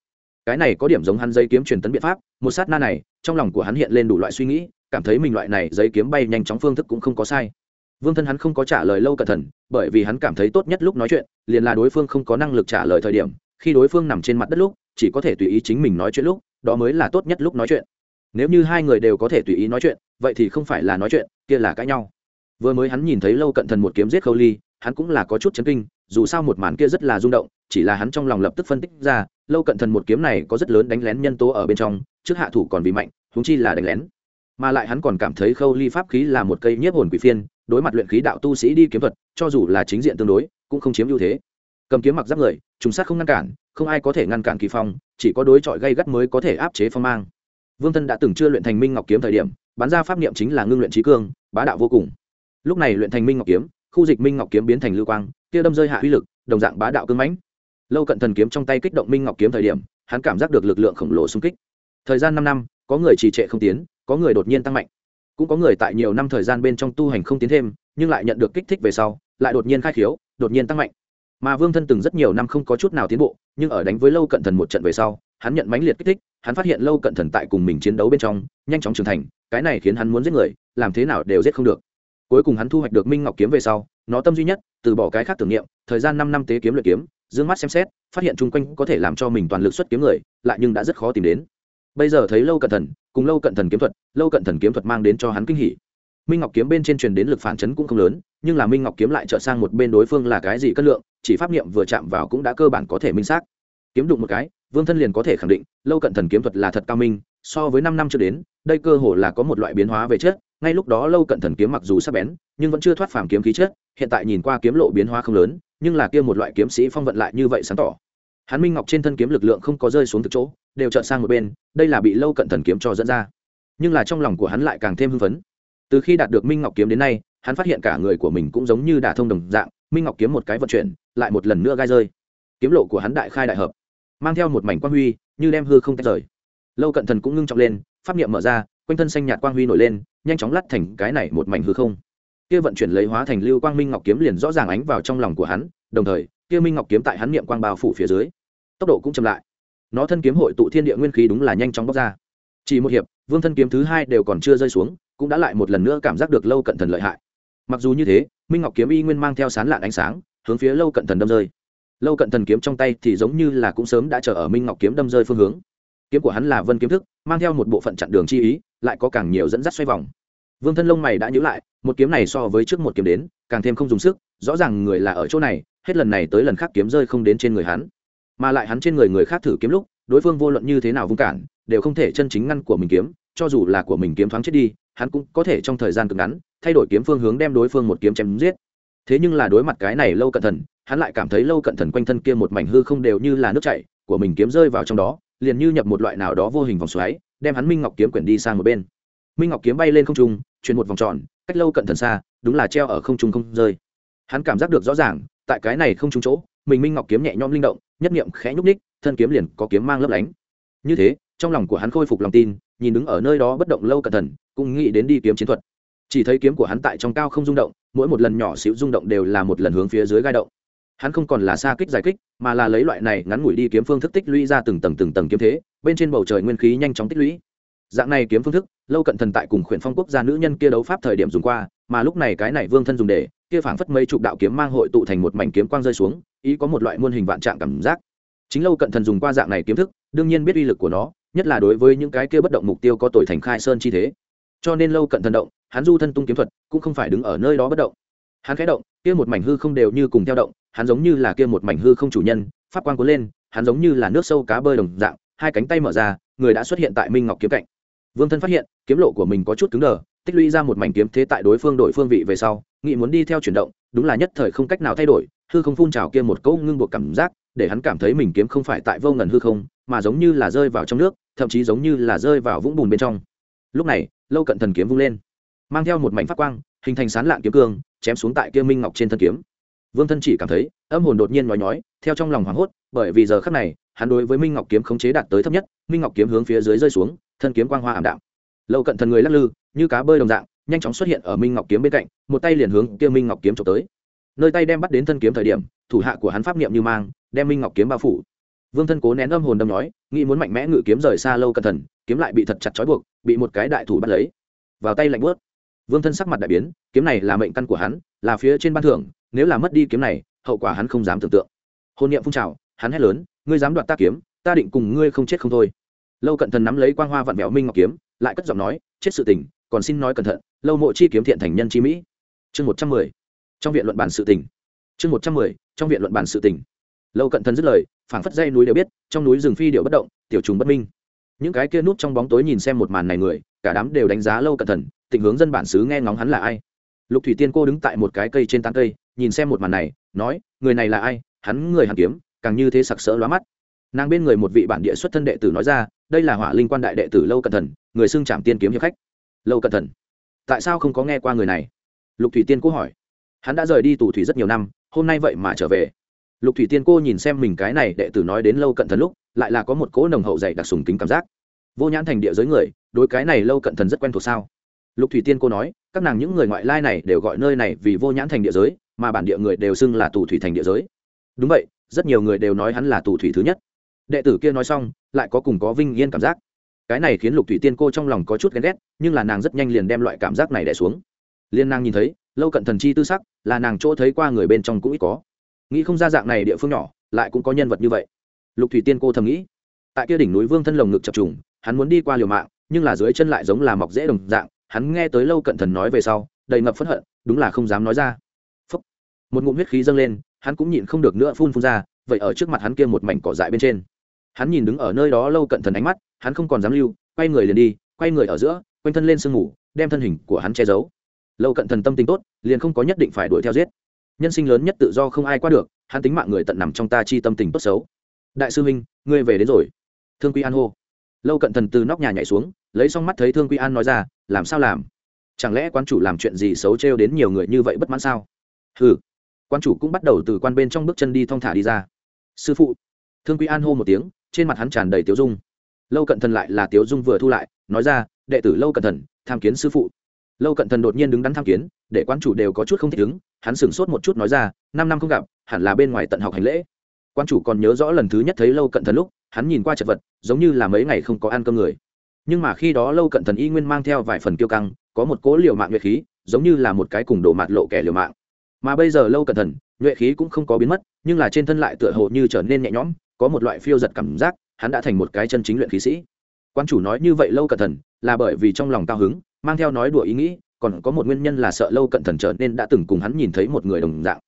Cái này có điểm giống hắn dây kiếm truyền tấn biện pháp, một sát na này, trong lòng của hắn hiện lên đủ loại suy nghĩ, cảm thấy mình loại này giấy kiếm bay nhanh chóng phương thức cũng không có sai. Vương thân hắn không có trả lời lâu cẩn thận bởi vì hắn cảm thấy tốt nhất lúc nói chuyện, liền là đối phương không có năng lực trả lời thời điểm, khi đối phương nằm trên mặt đất lúc, chỉ có thể tùy ý chính mình nói chuyện lúc đó mới là tốt nhất lúc nói chuyện. Nếu như hai người đều có thể tùy ý nói chuyện, vậy thì không phải là nói chuyện, kia là cãi nhau. Vừa mới hắn nhìn thấy lâu cận thần một kiếm giết khâu ly, hắn cũng là có chút chấn kinh, dù sao một màn kia rất là rung động, chỉ là hắn trong lòng lập tức phân tích ra, lâu cận thần một kiếm này có rất lớn đánh lén nhân tố ở bên trong, trước hạ thủ còn vì mạnh húng chi là đánh lén. Mà lại hắn còn cảm thấy khâu ly pháp khí là một cây nhiếp hồn quỷ phiên, đối mặt luyện khí đạo tu sĩ đi kiếm thuật, cho dù là chính diện tương đối, cũng không chiếm ưu thế. Cầm kiếm mặc giáp người, trùng sát không ngăn cản, không ai có thể ngăn cản kỳ phong chỉ có đối chọi gây gắt mới có thể áp chế phong mang. Vương thân đã từng chưa luyện thành minh ngọc kiếm thời điểm, bắn ra pháp niệm chính là ngưng luyện trí cương, bá đạo vô cùng. Lúc này luyện thành minh ngọc kiếm, khu dịch minh ngọc kiếm biến thành lưu quang, kia đâm rơi hạ uy lực, đồng dạng bá đạo cưng mãnh. Lâu cận thần kiếm trong tay kích động minh ngọc kiếm thời điểm, hắn cảm giác được lực lượng khổng lồ xung kích. Thời gian năm năm, có người trì trệ không tiến, có người đột nhiên tăng mạnh. Cũng có người tại nhiều năm thời gian bên trong tu hành không tiến thêm, nhưng lại nhận được kích thích về sau, lại đột nhiên khai khiếu, đột nhiên tăng mạnh mà vương thân từng rất nhiều năm không có chút nào tiến bộ, nhưng ở đánh với lâu cận thần một trận về sau, hắn nhận mãnh liệt kích thích, hắn phát hiện lâu cận thần tại cùng mình chiến đấu bên trong, nhanh chóng trưởng thành, cái này khiến hắn muốn giết người, làm thế nào đều giết không được. Cuối cùng hắn thu hoạch được minh ngọc kiếm về sau, nó tâm duy nhất, từ bỏ cái khác tưởng niệm, thời gian năm năm tế kiếm luyện kiếm d mắt xem xét, phát hiện chung quanh có thể làm cho mình toàn lực xuất kiếm người, lại nhưng đã rất khó tìm đến. Bây giờ thấy lâu cận thần, cùng lâu cận thần kiếm thuật, lâu cận thần kiếm thuật mang đến cho hắn kinh hỉ minh ngọc kiếm bên trên truyền đến lực phản chấn cũng không lớn, nhưng là minh ngọc kiếm lại trở sang một bên đối phương là cái gì cân lượng, chỉ pháp niệm vừa chạm vào cũng đã cơ bản có thể minh xác. Kiếm đụng một cái, vương thân liền có thể khẳng định, lâu cận thần kiếm thuật là thật cao minh, so với năm năm trước đến, đây cơ hồ là có một loại biến hóa về chất, ngay lúc đó lâu cận thần kiếm mặc dù sắc bén, nhưng vẫn chưa thoát phàm kiếm khí chất, hiện tại nhìn qua kiếm lộ biến hóa không lớn, nhưng là kia một loại kiếm sĩ phong vận lại như vậy sáng tỏ. Hắn minh ngọc trên thân kiếm lực lượng không có rơi xuống từ chỗ, đều trợn sang một bên, đây là bị lâu cận thần kiếm cho dẫn ra. Nhưng là trong lòng của hắn lại càng thêm hưng phấn từ khi đạt được minh ngọc kiếm đến nay, hắn phát hiện cả người của mình cũng giống như đả thông đồng dạng, minh ngọc kiếm một cái vận chuyển, lại một lần nữa gai rơi. Kiếm lộ của hắn đại khai đại hợp, mang theo một mảnh quang huy, như đem hư không tách rời. Lâu cận thần cũng ngưng trọng lên, pháp niệm mở ra, quanh thân xanh nhạt quang huy nổi lên, nhanh chóng lắt thành cái này một mảnh hư không. Kia vận chuyển lấy hóa thành lưu quang minh ngọc kiếm liền rõ ràng ánh vào trong lòng của hắn, đồng thời, kia minh ngọc kiếm tại hắn niệm quang bao phủ phía dưới, tốc độ cũng chậm lại. Nó thân kiếm hội tụ thiên địa nguyên khí đúng là nhanh chóng bóc ra. Chỉ một hiệp, vương thân kiếm thứ hai đều còn chưa rơi xuống cũng đã lại một lần nữa cảm giác được lâu cận thần lợi hại. Mặc dù như thế, minh ngọc kiếm y nguyên mang theo sán lạn ánh sáng, hướng phía lâu cận thần đâm rơi. Lâu cận thần kiếm trong tay thì giống như là cũng sớm đã chờ ở minh ngọc kiếm đâm rơi phương hướng. Kiếm của hắn là vân kiếm thức, mang theo một bộ phận chặn đường chi ý, lại có càng nhiều dẫn dắt xoay vòng. Vương thân lông mày đã nhữ lại, một kiếm này so với trước một kiếm đến, càng thêm không dùng sức, rõ ràng người là ở chỗ này, hết lần này tới lần khác kiếm rơi không đến trên người hắn. Mà lại hắn trên người người khác thử kiếm lúc, đối phương vô luận như thế nào vung cản, đều không thể chân chính ngăn của mình kiếm, cho dù là của mình kiếm thoáng chết đi hắn cũng có thể trong thời gian cực ngắn, thay đổi kiếm phương hướng đem đối phương một kiếm chém giết. Thế nhưng là đối mặt cái này lâu cận thần, hắn lại cảm thấy lâu cận thần quanh thân kia một mảnh hư không đều như là nước chảy, của mình kiếm rơi vào trong đó, liền như nhập một loại nào đó vô hình vòng xoáy, đem hắn minh ngọc kiếm quyển đi sang một bên. Minh ngọc kiếm bay lên không trung, chuyển một vòng tròn, cách lâu cận thần xa, đúng là treo ở không trung không rơi. Hắn cảm giác được rõ ràng, tại cái này không trung chỗ, mình minh ngọc kiếm nhẹ nhõm linh động, nhất niệm khẽ nhúc ních thân kiếm liền có kiếm mang lấp lánh. Như thế, trong lòng của hắn khôi phục lòng tin, nhìn đứng ở nơi đó bất động lâu cẩn thận cũng nghĩ đến đi kiếm chiến thuật. Chỉ thấy kiếm của hắn tại trong cao không rung động, mỗi một lần nhỏ xíu rung động đều là một lần hướng phía dưới gai động. Hắn không còn là xa kích giải kích, mà là lấy loại này ngắn ngủi đi kiếm phương thức tích lũy ra từng tầng từng tầng kiếm thế, bên trên bầu trời nguyên khí nhanh chóng tích lũy. Dạng này kiếm phương thức, lâu cận thần tại cùng khuyển phong quốc gia nữ nhân kia đấu pháp thời điểm dùng qua, mà lúc này cái này vương thân dùng để, kia phảng phất mấy chục đạo kiếm mang hội tụ thành một mảnh kiếm quang rơi xuống, ý có một loại muôn hình vạn trạng cảm giác. Chính lâu cận thần dùng qua dạng này kiếm thức, đương nhiên biết uy lực của nó, nhất là đối với những cái kia bất động mục tiêu có tuổi thành khai sơn chi thế cho nên lâu cận thần động, hắn du thân tung kiếm thuật, cũng không phải đứng ở nơi đó bất động. Hắn khẽ động, kia một mảnh hư không đều như cùng theo động, hắn giống như là kia một mảnh hư không chủ nhân, pháp quang cuốn lên, hắn giống như là nước sâu cá bơi đồng dạng, hai cánh tay mở ra, người đã xuất hiện tại minh ngọc kiếm cạnh. Vương thân phát hiện, kiếm lộ của mình có chút cứng đờ, tích lũy ra một mảnh kiếm thế tại đối phương đổi phương vị về sau nghị muốn đi theo chuyển động, đúng là nhất thời không cách nào thay đổi, hư không phun trào kia một cỗ ngưng buộc cảm giác, để hắn cảm thấy mình kiếm không phải tại vô ngần hư không, mà giống như là rơi vào trong nước, thậm chí giống như là rơi vào vũng bùn bên trong lúc này, lâu cận thần kiếm vung lên, mang theo một mảnh phát quang, hình thành sán lạng kiếm cương, chém xuống tại kia minh ngọc trên thân kiếm. Vương thân chỉ cảm thấy, âm hồn đột nhiên nói nhói, theo trong lòng hoảng hốt, bởi vì giờ khắc này, hắn đối với minh ngọc kiếm khống chế đạt tới thấp nhất, minh ngọc kiếm hướng phía dưới rơi xuống, thân kiếm quang hoa ảm đạm. Lâu cận thần người lắc lư, như cá bơi đồng dạng, nhanh chóng xuất hiện ở minh ngọc kiếm bên cạnh, một tay liền hướng kia minh ngọc kiếm trộm tới. Nơi tay đem bắt đến thân kiếm thời điểm, thủ hạ của hắn pháp niệm như mang, đem minh ngọc kiếm bao phủ vương thân cố nén âm hồn đâm nói, nghĩ muốn mạnh mẽ ngự kiếm rời xa lâu cẩn thận, kiếm lại bị thật chặt trói buộc, bị một cái đại thủ bắt lấy. Vào tay lạnh bớt vương thân sắc mặt đại biến, kiếm này là mệnh căn của hắn, là phía trên ban thưởng, nếu là mất đi kiếm này, hậu quả hắn không dám tưởng tượng. Hôn niệm phun trào, hắn hét lớn, ngươi dám đoạt ta kiếm, ta định cùng ngươi không chết không thôi. Lâu cận thần nắm lấy quang hoa vặn vẹo minh ngọc kiếm, lại cất giọng nói, chết sự tình, còn xin nói cẩn thận, lâu mộ chi kiếm thiện thành nhân chi mỹ. Chương một trăm mười. Trong viện luận bản sự tình. Chương một trăm mười, trong viện luận bản sự tình lâu cận thần dứt lời, phảng phất dây núi đều biết, trong núi rừng phi điệu bất động, tiểu trùng bất minh. Những cái kia núp trong bóng tối nhìn xem một màn này người, cả đám đều đánh giá lâu cận thần tình hướng dân bản xứ nghe ngóng hắn là ai. Lục thủy tiên cô đứng tại một cái cây trên tán cây, nhìn xem một màn này, nói, người này là ai? Hắn người hàn kiếm, càng như thế sặc sỡ lóa mắt. Nàng bên người một vị bản địa xuất thân đệ tử nói ra, đây là hỏa linh quan đại đệ tử lâu cận thần, người xưng trảm tiên kiếm hiệp khách. Lâu cận thần, tại sao không có nghe qua người này? Lục thủy tiên cô hỏi. Hắn đã rời đi tù thủy rất nhiều năm, hôm nay vậy mà trở về lục thủy tiên cô nhìn xem mình cái này đệ tử nói đến lâu cận thần lúc, lại là có một cỗ nồng hậu dày đặc sùng kính cảm giác. Vô nhãn thành địa giới người, đối cái này lâu cận thần rất quen thuộc sao? Lục thủy tiên cô nói, các nàng những người ngoại lai này đều gọi nơi này vì vô nhãn thành địa giới, mà bản địa người đều xưng là tù thủy thành địa giới. Đúng vậy, rất nhiều người đều nói hắn là tù thủy thứ nhất. Đệ tử kia nói xong, lại có cùng có vinh yên cảm giác. Cái này khiến lục thủy tiên cô trong lòng có chút ghen ghét, nhưng là nàng rất nhanh liền đem loại cảm giác này đẻ xuống. Liên nàng nhìn thấy, lâu cận thần chi tư sắc, là nàng chỗ thấy qua người bên trong cũng ít có nghĩ không ra dạng này địa phương nhỏ, lại cũng có nhân vật như vậy. Lục thủy tiên cô thầm nghĩ. Tại kia đỉnh núi vương thân lồng ngực chập trùng, hắn muốn đi qua liều mạng, nhưng là dưới chân lại giống là mọc dễ đồng dạng, hắn nghe tới lâu cận thần nói về sau, đầy ngập phẫn hận, đúng là không dám nói ra. Phúc. một ngụm huyết khí dâng lên, hắn cũng nhịn không được nữa phun phun ra, vậy ở trước mặt hắn kia một mảnh cỏ dại bên trên. Hắn nhìn đứng ở nơi đó lâu cận thần ánh mắt, hắn không còn dám lưu, quay người liền đi, quay người ở giữa, quanh thân lên sương ngủ đem thân hình của hắn che giấu. Lâu cận thần tâm tình tốt, liền không có nhất định phải đuổi theo giết nhân sinh lớn nhất tự do không ai qua được, hắn tính mạng người tận nằm trong ta chi tâm tình tốt xấu. Đại sư huynh, ngươi về đến rồi. Thương quy an hô. Lâu cận thần từ nóc nhà nhảy xuống, lấy xong mắt thấy thương quy an nói ra, làm sao làm? Chẳng lẽ quan chủ làm chuyện gì xấu trêu đến nhiều người như vậy bất mãn sao? Ừ quan chủ cũng bắt đầu từ quan bên trong bước chân đi thong thả đi ra. Sư phụ. Thương quy an hô một tiếng, trên mặt hắn tràn đầy tiếu dung. Lâu cận thần lại là tiếu dung vừa thu lại, nói ra, đệ tử lâu cận thần, tham kiến sư phụ lâu cận thần đột nhiên đứng đắn tham kiến, để quan chủ đều có chút không thích ứng, hắn sửng sốt một chút nói ra, năm năm không gặp, hẳn là bên ngoài tận học hành lễ. Quan chủ còn nhớ rõ lần thứ nhất thấy lâu cận thần lúc, hắn nhìn qua chật vật, giống như là mấy ngày không có ăn cơm người. Nhưng mà khi đó lâu cận thần y nguyên mang theo vài phần kiêu căng, có một cố liều mạng nhuệ khí, giống như là một cái cùng đổ mạt lộ kẻ liều mạng. Mà bây giờ lâu cận thần, nhuệ khí cũng không có biến mất, nhưng là trên thân lại tựa hồ như trở nên nhẹ nhõm, có một loại phiêu giật cảm giác, hắn đã thành một cái chân chính luyện khí sĩ. Quan chủ nói như vậy lâu cận thần, là bởi vì trong lòng cao hứng mang theo nói đùa ý nghĩ, còn có một nguyên nhân là sợ lâu cận thần trở nên đã từng cùng hắn nhìn thấy một người đồng dạng.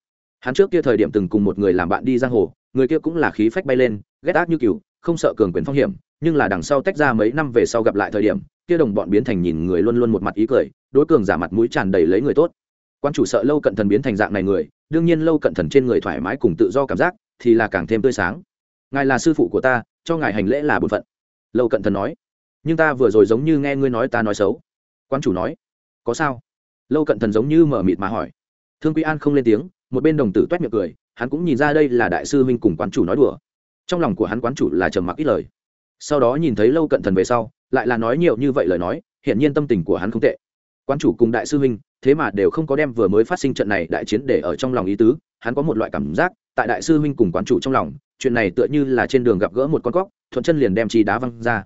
Hắn trước kia thời điểm từng cùng một người làm bạn đi giang hồ, người kia cũng là khí phách bay lên, ghét ác như cừu, không sợ cường quyền phong hiểm, nhưng là đằng sau tách ra mấy năm về sau gặp lại thời điểm, kia đồng bọn biến thành nhìn người luôn luôn một mặt ý cười, đối cường giả mặt mũi tràn đầy lấy người tốt. Quan chủ sợ lâu cận thần biến thành dạng này người, đương nhiên lâu cận thần trên người thoải mái cùng tự do cảm giác, thì là càng thêm tươi sáng. Ngài là sư phụ của ta, cho ngài hành lễ là bổn phận. Lâu cận thần nói, nhưng ta vừa rồi giống như nghe ngươi nói ta nói xấu quan chủ nói, có sao? Lâu cận thần giống như mở mịt mà hỏi. Thương quý an không lên tiếng, một bên đồng tử t u é t miệng cười, hắn cũng nhìn ra đây là đại sư huynh cùng quán chủ nói đùa. Trong lòng của hắn quán chủ là trầm mặc ít lời. Sau đó nhìn thấy lâu cận thần về sau, lại là nói nhiều như vậy lời nói, hiển nhiên tâm tình của hắn không tệ. Quán chủ cùng đại sư huynh, thế mà đều không có đem vừa mới phát sinh trận này đại chiến để ở trong lòng ý tứ, hắn có một loại cảm giác, tại đại sư huynh cùng quán chủ trong lòng, chuyện này tựa như là trên đường gặp gỡ một con cóc, thuận chân liền đem chi đá văng ra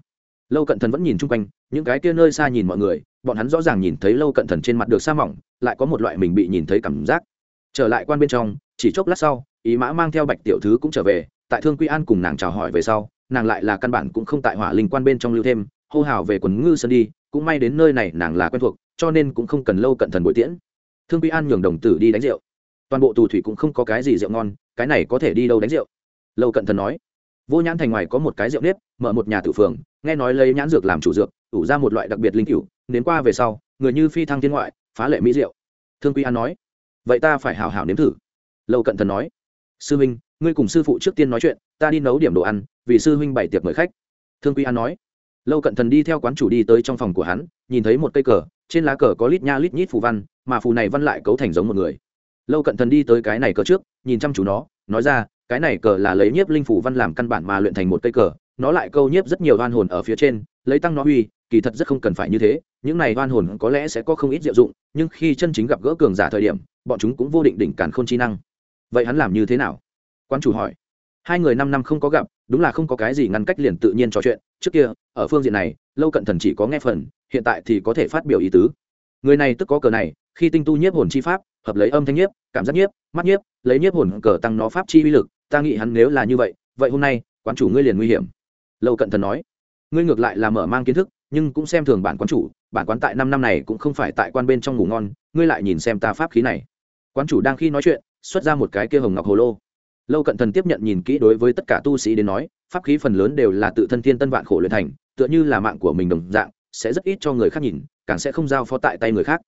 lâu cận thần vẫn nhìn chung quanh, những cái kia nơi xa nhìn mọi người, bọn hắn rõ ràng nhìn thấy lâu cận thần trên mặt được sa mỏng, lại có một loại mình bị nhìn thấy cảm giác. Trở lại quan bên trong, chỉ chốc lát sau ý mã mang theo bạch tiểu thứ cũng trở về, tại thương quy an cùng nàng chào hỏi về sau, nàng lại là căn bản cũng không tại hỏa linh quan bên trong lưu thêm, hô hào về quần ngư sơn đi, cũng may đến nơi này nàng là quen thuộc, cho nên cũng không cần lâu cận thần bội tiễn. Thương quy an nhường đồng tử đi đánh rượu. Toàn bộ tù thủy cũng không có cái gì rượu ngon, cái này có thể đi đâu đánh rượu? Lâu cận thần nói. Vô nhãn thành ngoài có một cái rượu nếp, mở một nhà tử phường nghe nói lấy nhãn dược làm chủ dược, ủ ra một loại đặc biệt linh cựu Nếm qua về sau, người như phi thăng thiên ngoại, phá lệ mỹ rượu thương quy an nói, vậy ta phải hào hào nếm thử. Lâu cận thần nói, sư huynh, ngươi cùng sư phụ trước tiên nói chuyện, ta đi nấu điểm đồ ăn, vì sư huynh bày tiệc mời khách. Thương quy an nói, lâu cận thần đi theo quán chủ đi tới trong phòng của hắn, nhìn thấy một cây cờ, trên lá cờ có lít nha lít nhít phù văn, mà phù này văn lại cấu thành giống một người. Lâu cận thần đi tới cái này cờ trước, nhìn chăm chú nó, nói ra, cái này cờ là lấy nhiếp linh phủ văn làm căn bản mà luyện thành một cây cờ nó lại câu nhiếp rất nhiều oan hồn ở phía trên, lấy tăng nó uy, kỳ thật rất không cần phải như thế, những này oan hồn có lẽ sẽ có không ít diệu dụng, nhưng khi chân chính gặp gỡ cường giả thời điểm, bọn chúng cũng vô định đỉnh cản khôn chi năng. Vậy hắn làm như thế nào? Quan chủ hỏi. Hai người năm năm không có gặp, đúng là không có cái gì ngăn cách liền tự nhiên trò chuyện. Trước kia, ở phương diện này, lâu cận thần chỉ có nghe phần, hiện tại thì có thể phát biểu ý tứ. Người này tức có cờ này, khi tinh tu nhiếp hồn chi pháp, hợp lấy âm thanh nhiếp, cảm giác nhiếp, mắt nhiếp, lấy nhiếp hồn cờ tăng nó pháp chi uy lực, ta nghĩ hắn nếu là như vậy vậy hôm nay quán chủ ngươi liền nguy hiểm lâu cận thần nói, ngươi ngược lại là mở mang kiến thức, nhưng cũng xem thường bản quán chủ, bản quán tại năm năm này cũng không phải tại quan bên trong ngủ ngon, ngươi lại nhìn xem ta pháp khí này. Quán chủ đang khi nói chuyện, xuất ra một cái kia hồng ngọc hồ lô. Lâu cận thần tiếp nhận nhìn kỹ đối với tất cả tu sĩ đến nói, pháp khí phần lớn đều là tự thân thiên tân vạn khổ luyện thành, tựa như là mạng của mình đồng dạng, sẽ rất ít cho người khác nhìn, càng sẽ không giao phó tại tay người khác.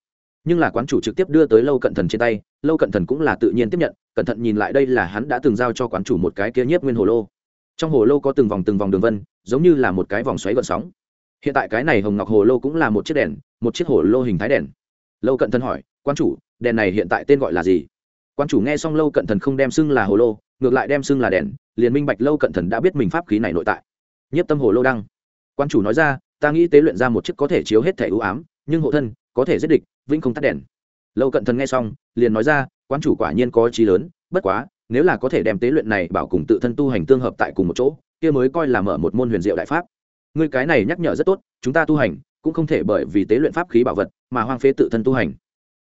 Nhưng là quán chủ trực tiếp đưa tới lâu cận thần trên tay, lâu cận thần cũng là tự nhiên tiếp nhận, cẩn thận nhìn lại đây là hắn đã từng giao cho quán chủ một cái kia nhiếp nguyên hồ lô trong hồ lô có từng vòng từng vòng đường vân, giống như là một cái vòng xoáy gợn sóng. Hiện tại cái này hồng ngọc hồ lô cũng là một chiếc đèn, một chiếc hồ lô hình thái đèn. Lâu cận thần hỏi, quan chủ, đèn này hiện tại tên gọi là gì? Quan chủ nghe xong lâu cận thần không đem xưng là hồ lô, ngược lại đem xưng là đèn, liền minh bạch lâu cận thần đã biết mình pháp khí này nội tại. Nhất tâm hồ lô đăng. Quan chủ nói ra, ta nghĩ tế luyện ra một chiếc có thể chiếu hết thẻ ưu ám, nhưng hộ thân, có thể giết địch, vĩnh không tắt đèn. Lâu cận thần nghe xong, liền nói ra, quan chủ quả nhiên có trí lớn, bất quá nếu là có thể đem tế luyện này bảo cùng tự thân tu hành tương hợp tại cùng một chỗ, kia mới coi là mở một môn huyền diệu đại pháp. Ngươi cái này nhắc nhở rất tốt, chúng ta tu hành cũng không thể bởi vì tế luyện pháp khí bảo vật mà hoang phế tự thân tu hành.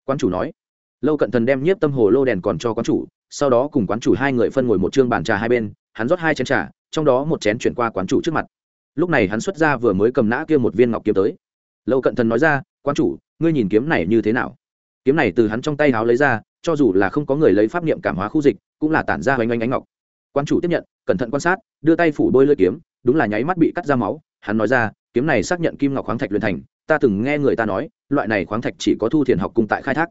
Quan chủ nói. Lâu cận thần đem nhiếp tâm hồ lô đèn còn cho quán chủ, sau đó cùng quán chủ hai người phân ngồi một chương bàn trà hai bên, hắn rót hai chén trà, trong đó một chén chuyển qua quán chủ trước mặt. Lúc này hắn xuất ra vừa mới cầm nã kia một viên ngọc kiếm tới. Lâu cận thần nói ra, quán chủ, ngươi nhìn kiếm này như thế nào? Kiếm này từ hắn trong tay háo lấy ra cho dù là không có người lấy pháp niệm cảm hóa khu dịch, cũng là tản ra oanh oanh ánh ngọc. Quan chủ tiếp nhận, cẩn thận quan sát, đưa tay phủ bôi lưỡi kiếm, đúng là nháy mắt bị cắt ra máu. Hắn nói ra, kiếm này xác nhận kim ngọc khoáng thạch luyện thành, ta từng nghe người ta nói, loại này khoáng thạch chỉ có thu thiền học cung tại khai thác.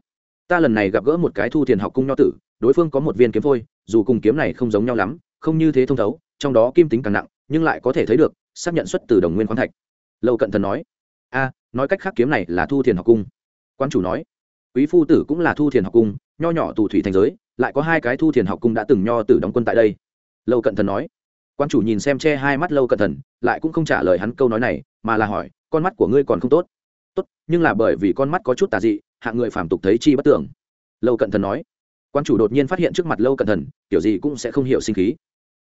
Ta lần này gặp gỡ một cái thu thiền học cung nho tử, đối phương có một viên kiếm phôi, dù cùng kiếm này không giống nhau lắm, không như thế thông thấu, trong đó kim tính càng nặng, nhưng lại có thể thấy được, xác nhận xuất từ đồng nguyên khoáng thạch. Lâu cận thần nói. A, nói cách khác kiếm này là thu thiền học cung. Quan chủ nói. Quý phu tử cũng là thu thiền học cung nho nhỏ tù thủy thành giới, lại có hai cái thu thiền học cung đã từng nho tử đóng quân tại đây. Lâu cận thần nói. Quan chủ nhìn xem che hai mắt lâu cận thần, lại cũng không trả lời hắn câu nói này, mà là hỏi, con mắt của ngươi còn không tốt? Tốt, nhưng là bởi vì con mắt có chút tà dị, hạng người phàm tục thấy chi bất tưởng. Lâu cận thần nói. Quan chủ đột nhiên phát hiện trước mặt lâu cận thần, kiểu gì cũng sẽ không hiểu sinh khí.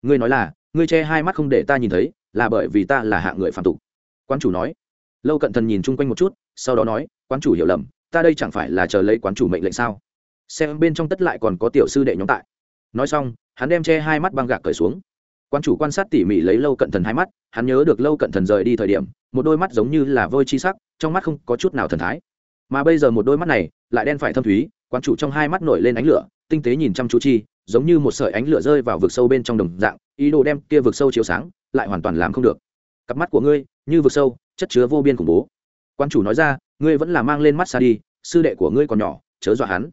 Ngươi nói là, ngươi che hai mắt không để ta nhìn thấy, là bởi vì ta là hạng người phàm tục. Quan chủ nói. Lâu cận thần nhìn chung quanh một chút, sau đó nói, quan chủ hiểu lầm, ta đây chẳng phải là chờ lấy quán chủ mệnh lệnh sao? Xem bên trong tất lại còn có tiểu sư đệ nhóm tại. Nói xong, hắn đem che hai mắt băng gạc cởi xuống. Quan chủ quan sát tỉ mỉ lấy lâu cận thần hai mắt, hắn nhớ được lâu cận thần rời đi thời điểm, một đôi mắt giống như là vôi chi sắc, trong mắt không có chút nào thần thái. Mà bây giờ một đôi mắt này, lại đen phải thâm thúy, quan chủ trong hai mắt nổi lên ánh lửa, tinh tế nhìn chăm chú chi, giống như một sợi ánh lửa rơi vào vực sâu bên trong đồng dạng, ý đồ đem kia vực sâu chiếu sáng, lại hoàn toàn làm không được. Cặp mắt của ngươi, như vực sâu, chất chứa vô biên khủng bố. Quan chủ nói ra, ngươi vẫn là mang lên mắt xa đi, sư đệ của ngươi còn nhỏ, chớ dọa hắn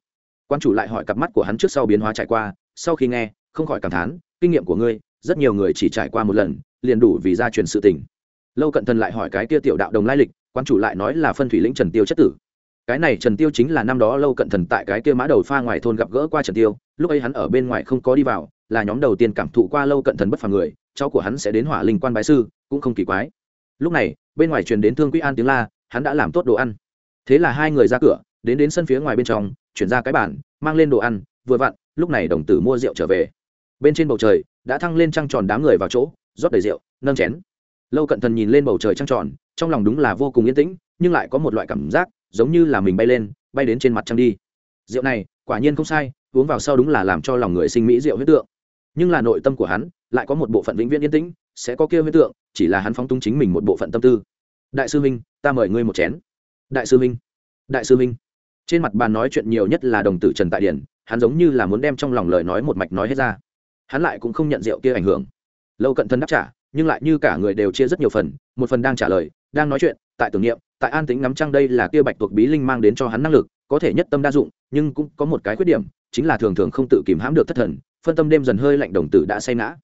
quan chủ lại hỏi cặp mắt của hắn trước sau biến hóa trải qua, sau khi nghe, không khỏi cảm thán, kinh nghiệm của ngươi, rất nhiều người chỉ trải qua một lần, liền đủ vì gia truyền sự tình. Lâu cận thần lại hỏi cái kia tiểu đạo đồng lai lịch quan chủ lại nói là phân thủy lĩnh trần tiêu chất tử. Cái này trần tiêu chính là năm đó lâu cận thần tại cái kia mã đầu pha ngoài thôn gặp gỡ qua trần tiêu, lúc ấy hắn ở bên ngoài không có đi vào, là nhóm đầu tiên cảm thụ qua lâu cận thần bất phàm người, cháu của hắn sẽ đến hỏa linh quan bái sư, cũng không kỳ quái. Lúc này, bên ngoài truyền đến thương quý an tiếng la, hắn đã làm tốt đồ ăn. Thế là hai người ra cửa, đến đến sân phía ngoài bên trong chuyển ra cái bàn, mang lên đồ ăn, vừa vặn, lúc này đồng tử mua rượu trở về. Bên trên bầu trời, đã thăng lên trăng tròn đám người vào chỗ, rót đầy rượu, nâng chén. Lâu cận thần nhìn lên bầu trời trăng tròn, trong lòng đúng là vô cùng yên tĩnh, nhưng lại có một loại cảm giác, giống như là mình bay lên, bay đến trên mặt trăng đi. Rượu này, quả nhiên không sai, uống vào sau đúng là làm cho lòng người sinh mỹ rượu huyết tượng. Nhưng là nội tâm của hắn, lại có một bộ phận vĩnh viễn yên tĩnh, sẽ có kia huyết tượng, chỉ là hắn phóng túng chính mình một bộ phận tâm tư. Đại sư minh, ta mời ngươi một chén. Đại sư minh, đại sư minh trên mặt bàn nói chuyện nhiều nhất là đồng tử trần tại điển, hắn giống như là muốn đem trong lòng lời nói một mạch nói hết ra. Hắn lại cũng không nhận rượu kia ảnh hưởng. Lâu cận thân đáp trả, nhưng lại như cả người đều chia rất nhiều phần, một phần đang trả lời, đang nói chuyện, tại tưởng niệm, tại an tính ngắm trăng đây là kia bạch tuộc bí linh mang đến cho hắn năng lực, có thể nhất tâm đa dụng, nhưng cũng có một cái khuyết điểm, chính là thường thường không tự kìm hãm được thất thần, phân tâm đêm dần hơi lạnh đồng tử đã say ngã.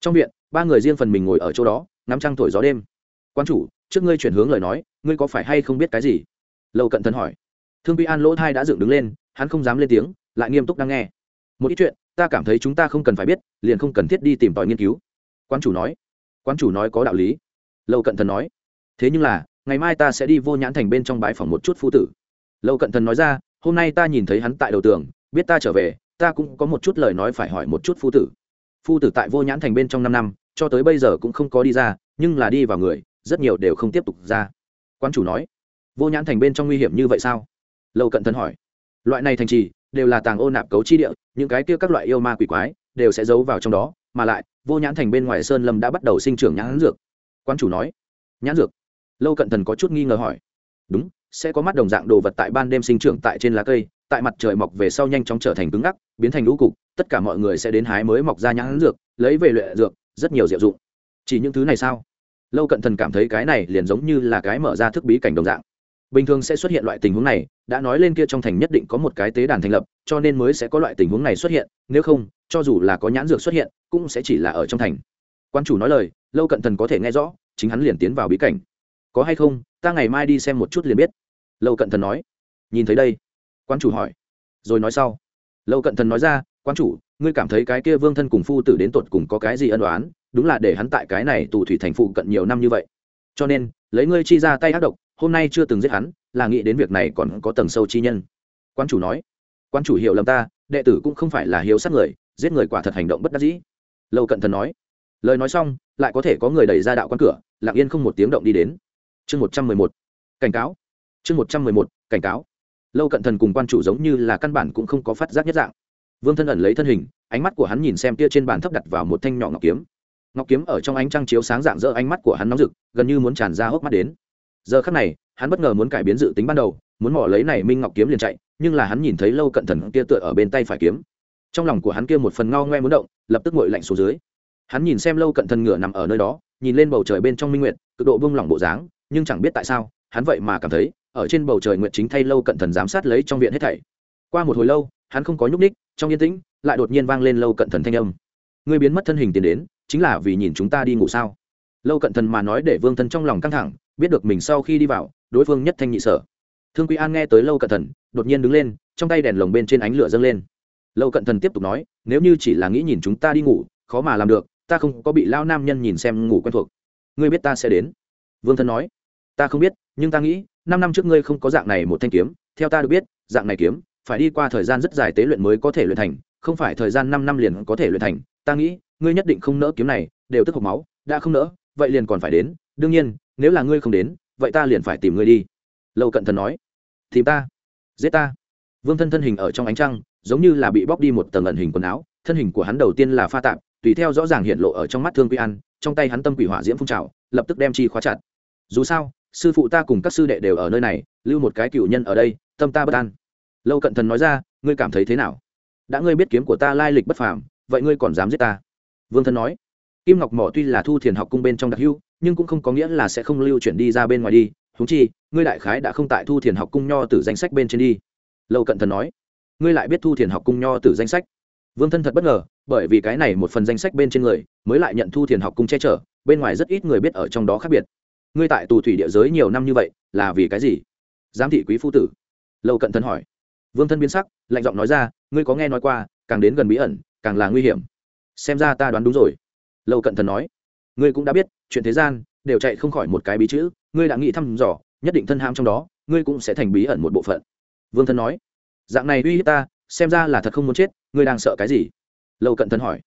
Trong viện, ba người riêng phần mình ngồi ở chỗ đó, ngắm trăng thổi gió đêm. Quan chủ, trước ngươi chuyển hướng lời nói, ngươi có phải hay không biết cái gì? Lâu cận thân hỏi thương quy an lỗ thai đã dựng đứng lên, hắn không dám lên tiếng, lại nghiêm túc đang nghe. Một ít chuyện, ta cảm thấy chúng ta không cần phải biết, liền không cần thiết đi tìm tòi nghiên cứu. Quan chủ nói. Quan chủ nói có đạo lý. Lâu cận thần nói. Thế nhưng là, ngày mai ta sẽ đi vô nhãn thành bên trong bãi phòng một chút phu tử. Lâu cận thần nói ra, hôm nay ta nhìn thấy hắn tại đầu tường, biết ta trở về, ta cũng có một chút lời nói phải hỏi một chút phu tử. Phu tử tại vô nhãn thành bên trong năm năm, cho tới bây giờ cũng không có đi ra, nhưng là đi vào người, rất nhiều đều không tiếp tục ra. Quan chủ nói. Vô nhãn thành bên trong nguy hiểm như vậy sao? Lâu cận thần hỏi. Loại này thành trì đều là tàng ô nạp cấu chi địa, những cái kia các loại yêu ma quỷ quái đều sẽ giấu vào trong đó, mà lại, vô nhãn thành bên ngoài sơn lâm đã bắt đầu sinh trưởng nhãn dược. Quan chủ nói. Nhãn dược? Lâu cận thần có chút nghi ngờ hỏi. Đúng, sẽ có mắt đồng dạng đồ vật tại ban đêm sinh trưởng tại trên lá cây, tại mặt trời mọc về sau nhanh chóng trở thành cứng ngắc, biến thành lũ cục, tất cả mọi người sẽ đến hái mới mọc ra nhãn dược, lấy về luyện dược, rất nhiều diệu dụng. Chỉ những thứ này sao? Lâu cận thần cảm thấy cái này liền giống như là cái mở ra thức bí cảnh đồng dạng bình thường sẽ xuất hiện loại tình huống này, đã nói lên kia trong thành nhất định có một cái tế đàn thành lập, cho nên mới sẽ có loại tình huống này xuất hiện, nếu không, cho dù là có nhãn dược xuất hiện, cũng sẽ chỉ là ở trong thành. Quan chủ nói lời, lâu cận thần có thể nghe rõ, chính hắn liền tiến vào bí cảnh. Có hay không, ta ngày mai đi xem một chút liền biết. Lâu cận thần nói. Nhìn thấy đây, quan chủ hỏi. Rồi nói sau. Lâu cận thần nói ra, quan chủ, ngươi cảm thấy cái kia vương thân cùng phu tử đến tột cùng có cái gì ân đoán đúng là để hắn tại cái này tù thủy thành phụ cận nhiều năm như vậy. Cho nên, lấy ngươi chi ra tay ác độc hôm nay chưa từng giết hắn, là nghĩ đến việc này còn có tầng sâu chi nhân. Quan chủ nói quan chủ hiểu lầm ta, đệ tử cũng không phải là hiếu sát người, giết người quả thật hành động bất đắc dĩ. Lâu cận thần nói, lời nói xong, lại có thể có người đẩy ra đạo quan cửa, lặng yên không một tiếng động đi đến. Chương một trăm mười một, cảnh cáo. Chương một trăm mười một, cảnh cáo. Lâu cận thần cùng quan chủ giống như là căn bản cũng không có phát giác nhất dạng. Vương thân ẩn lấy thân hình, ánh mắt của hắn nhìn xem tia trên bàn thấp đặt vào một thanh nhỏ ngọc kiếm. Ngọc kiếm ở trong ánh trăng chiếu sáng dạng dỡ ánh mắt của hắn nóng rực, gần như muốn tràn ra hốc mắt đến giờ khắc này, hắn bất ngờ muốn cải biến dự tính ban đầu, muốn mỏ lấy này minh ngọc kiếm liền chạy, nhưng là hắn nhìn thấy lâu cận thần kia tựa ở bên tay phải kiếm. Trong lòng của hắn kia một phần ngao ngoe muốn động, lập tức ngội lạnh xuống dưới. Hắn nhìn xem lâu cận thần ngửa nằm ở nơi đó, nhìn lên bầu trời bên trong minh nguyệt, cực độ bông lỏng bộ dáng, nhưng chẳng biết tại sao, hắn vậy mà cảm thấy, ở trên bầu trời nguyệt chính thay lâu cận thần giám sát lấy trong viện hết thảy. Qua một hồi lâu, hắn không có nhúc ních trong yên tĩnh, lại đột nhiên vang lên lâu cận thần thanh âm. Người biến mất thân hình tiến đến, chính là vì nhìn chúng ta đi ngủ sao? Lâu cận thần mà nói để vương thân trong lòng căng thẳng biết được mình sau khi đi vào, đối phương nhất thanh nhị sở. Thương quý an nghe tới lâu cận thần, đột nhiên đứng lên, trong tay đèn lồng bên trên ánh lửa dâng lên. Lâu cận thần tiếp tục nói, nếu như chỉ là nghĩ nhìn chúng ta đi ngủ, khó mà làm được, ta không có bị lao nam nhân nhìn xem ngủ quen thuộc. Ngươi biết ta sẽ đến. Vương thân nói, ta không biết, nhưng ta nghĩ, năm năm trước ngươi không có dạng này một thanh kiếm, theo ta được biết, dạng này kiếm, phải đi qua thời gian rất dài tế luyện mới có thể luyện thành, không phải thời gian năm năm liền có thể luyện thành. Ta nghĩ, ngươi nhất định không nỡ kiếm này, đều tức hộc máu, đã không nỡ, vậy liền còn phải đến. Đương nhiên nếu là ngươi không đến, vậy ta liền phải tìm ngươi đi. Lâu cận thần nói. Tìm ta? Giết ta? Vương thân thân hình ở trong ánh trăng, giống như là bị bóc đi một tầng ẩn hình quần áo, thân hình của hắn đầu tiên là pha tạp, tùy theo rõ ràng hiện lộ ở trong mắt thương quy an, trong tay hắn tâm quỷ hỏa diễm phun trào, lập tức đem chi khóa chặt. Dù sao, sư phụ ta cùng các sư đệ đều ở nơi này, lưu một cái cựu nhân ở đây, tâm ta bất an. Lâu cận thần nói ra, ngươi cảm thấy thế nào? Đã ngươi biết kiếm của ta lai lịch bất phàm, vậy ngươi còn dám giết ta? Vương thân nói. Kim ngọc mỏ tuy là thu thiền học cung bên trong đặc hưu nhưng cũng không có nghĩa là sẽ không lưu chuyển đi ra bên ngoài đi. Húng chi, ngươi đại khái đã không tại thu thiền học cung nho từ danh sách bên trên đi. Lâu cận thần nói, ngươi lại biết thu thiền học cung nho từ danh sách? Vương thân thật bất ngờ, bởi vì cái này một phần danh sách bên trên người, mới lại nhận thu thiền học cung che chở, bên ngoài rất ít người biết ở trong đó khác biệt. Ngươi tại tù thủy địa giới nhiều năm như vậy, là vì cái gì? Giám thị quý phu tử. Lâu cận thần hỏi. Vương thân biến sắc, lạnh giọng nói ra, ngươi có nghe nói qua, càng đến gần bí ẩn, càng là nguy hiểm. Xem ra ta đoán đúng rồi. Lâu cận thần nói ngươi cũng đã biết, chuyện thế gian đều chạy không khỏi một cái bí chữ, ngươi đã nghĩ thăm dò, nhất định thân ham trong đó, ngươi cũng sẽ thành bí ẩn một bộ phận. Vương thân nói. Dạng này uy hiếp ta, xem ra là thật không muốn chết, ngươi đang sợ cái gì? Lâu cận thân hỏi.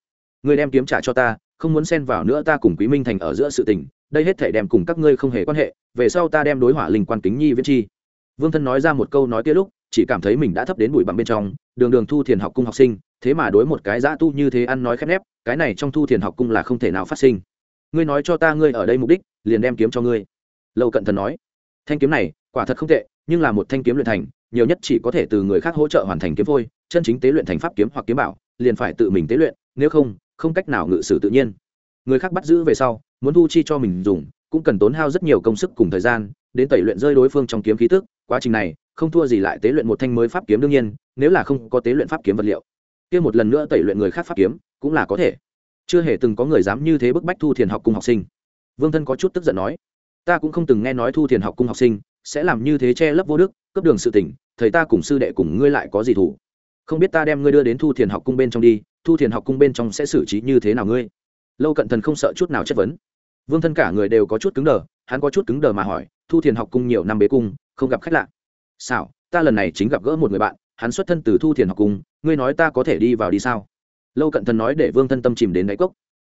Ngươi đem kiếm trả cho ta, không muốn xen vào nữa ta cùng quý minh thành ở giữa sự tình, đây hết thể đem cùng các ngươi không hề quan hệ, về sau ta đem đối hỏa linh quan kính nhi viễn chi. Vương thân nói ra một câu nói kia lúc, chỉ cảm thấy mình đã thấp đến bụi bặm bên trong, đường đường thu thiền học cung học sinh, thế mà đối một cái giã tu như thế ăn nói khép nép, cái này trong thu thiền học cung là không thể nào phát sinh ngươi nói cho ta ngươi ở đây mục đích, liền đem kiếm cho ngươi. Lâu cận thần nói. Thanh kiếm này, quả thật không tệ, nhưng là một thanh kiếm luyện thành, nhiều nhất chỉ có thể từ người khác hỗ trợ hoàn thành kiếm vôi. chân chính tế luyện thành pháp kiếm hoặc kiếm bảo, liền phải tự mình tế luyện, nếu không không cách nào ngự sử tự nhiên. Người khác bắt giữ về sau, muốn thu chi cho mình dùng, cũng cần tốn hao rất nhiều công sức cùng thời gian, đến tẩy luyện rơi đối phương trong kiếm khí tức quá trình này, không thua gì lại tế luyện một thanh mới pháp kiếm đương nhiên, nếu là không có tế luyện pháp kiếm vật liệu. Kia một lần nữa tẩy luyện người khác pháp kiếm, cũng là có thể chưa hề từng có người dám như thế bức bách thu thiền học cung học sinh. Vương thân có chút tức giận nói, ta cũng không từng nghe nói thu thiền học cung học sinh sẽ làm như thế che lấp vô đức cấp đường sự tỉnh thầy ta cùng sư đệ cùng ngươi lại có gì thủ không biết ta đem ngươi đưa đến thu thiền học cung bên trong đi, thu thiền học cung bên trong sẽ xử trí như thế nào ngươi? Lâu cận thần không sợ chút nào chất vấn. Vương thân cả người đều có chút cứng đờ, hắn có chút cứng đờ mà hỏi, thu thiền học cung nhiều năm bế cung, không gặp khách lạ? Sao ta lần này chính gặp gỡ một người bạn, hắn xuất thân từ thu thiền học cung ngươi nói ta có thể đi vào đi sao? Lâu cận thần nói để vương thân tâm chìm đến đáy cốc.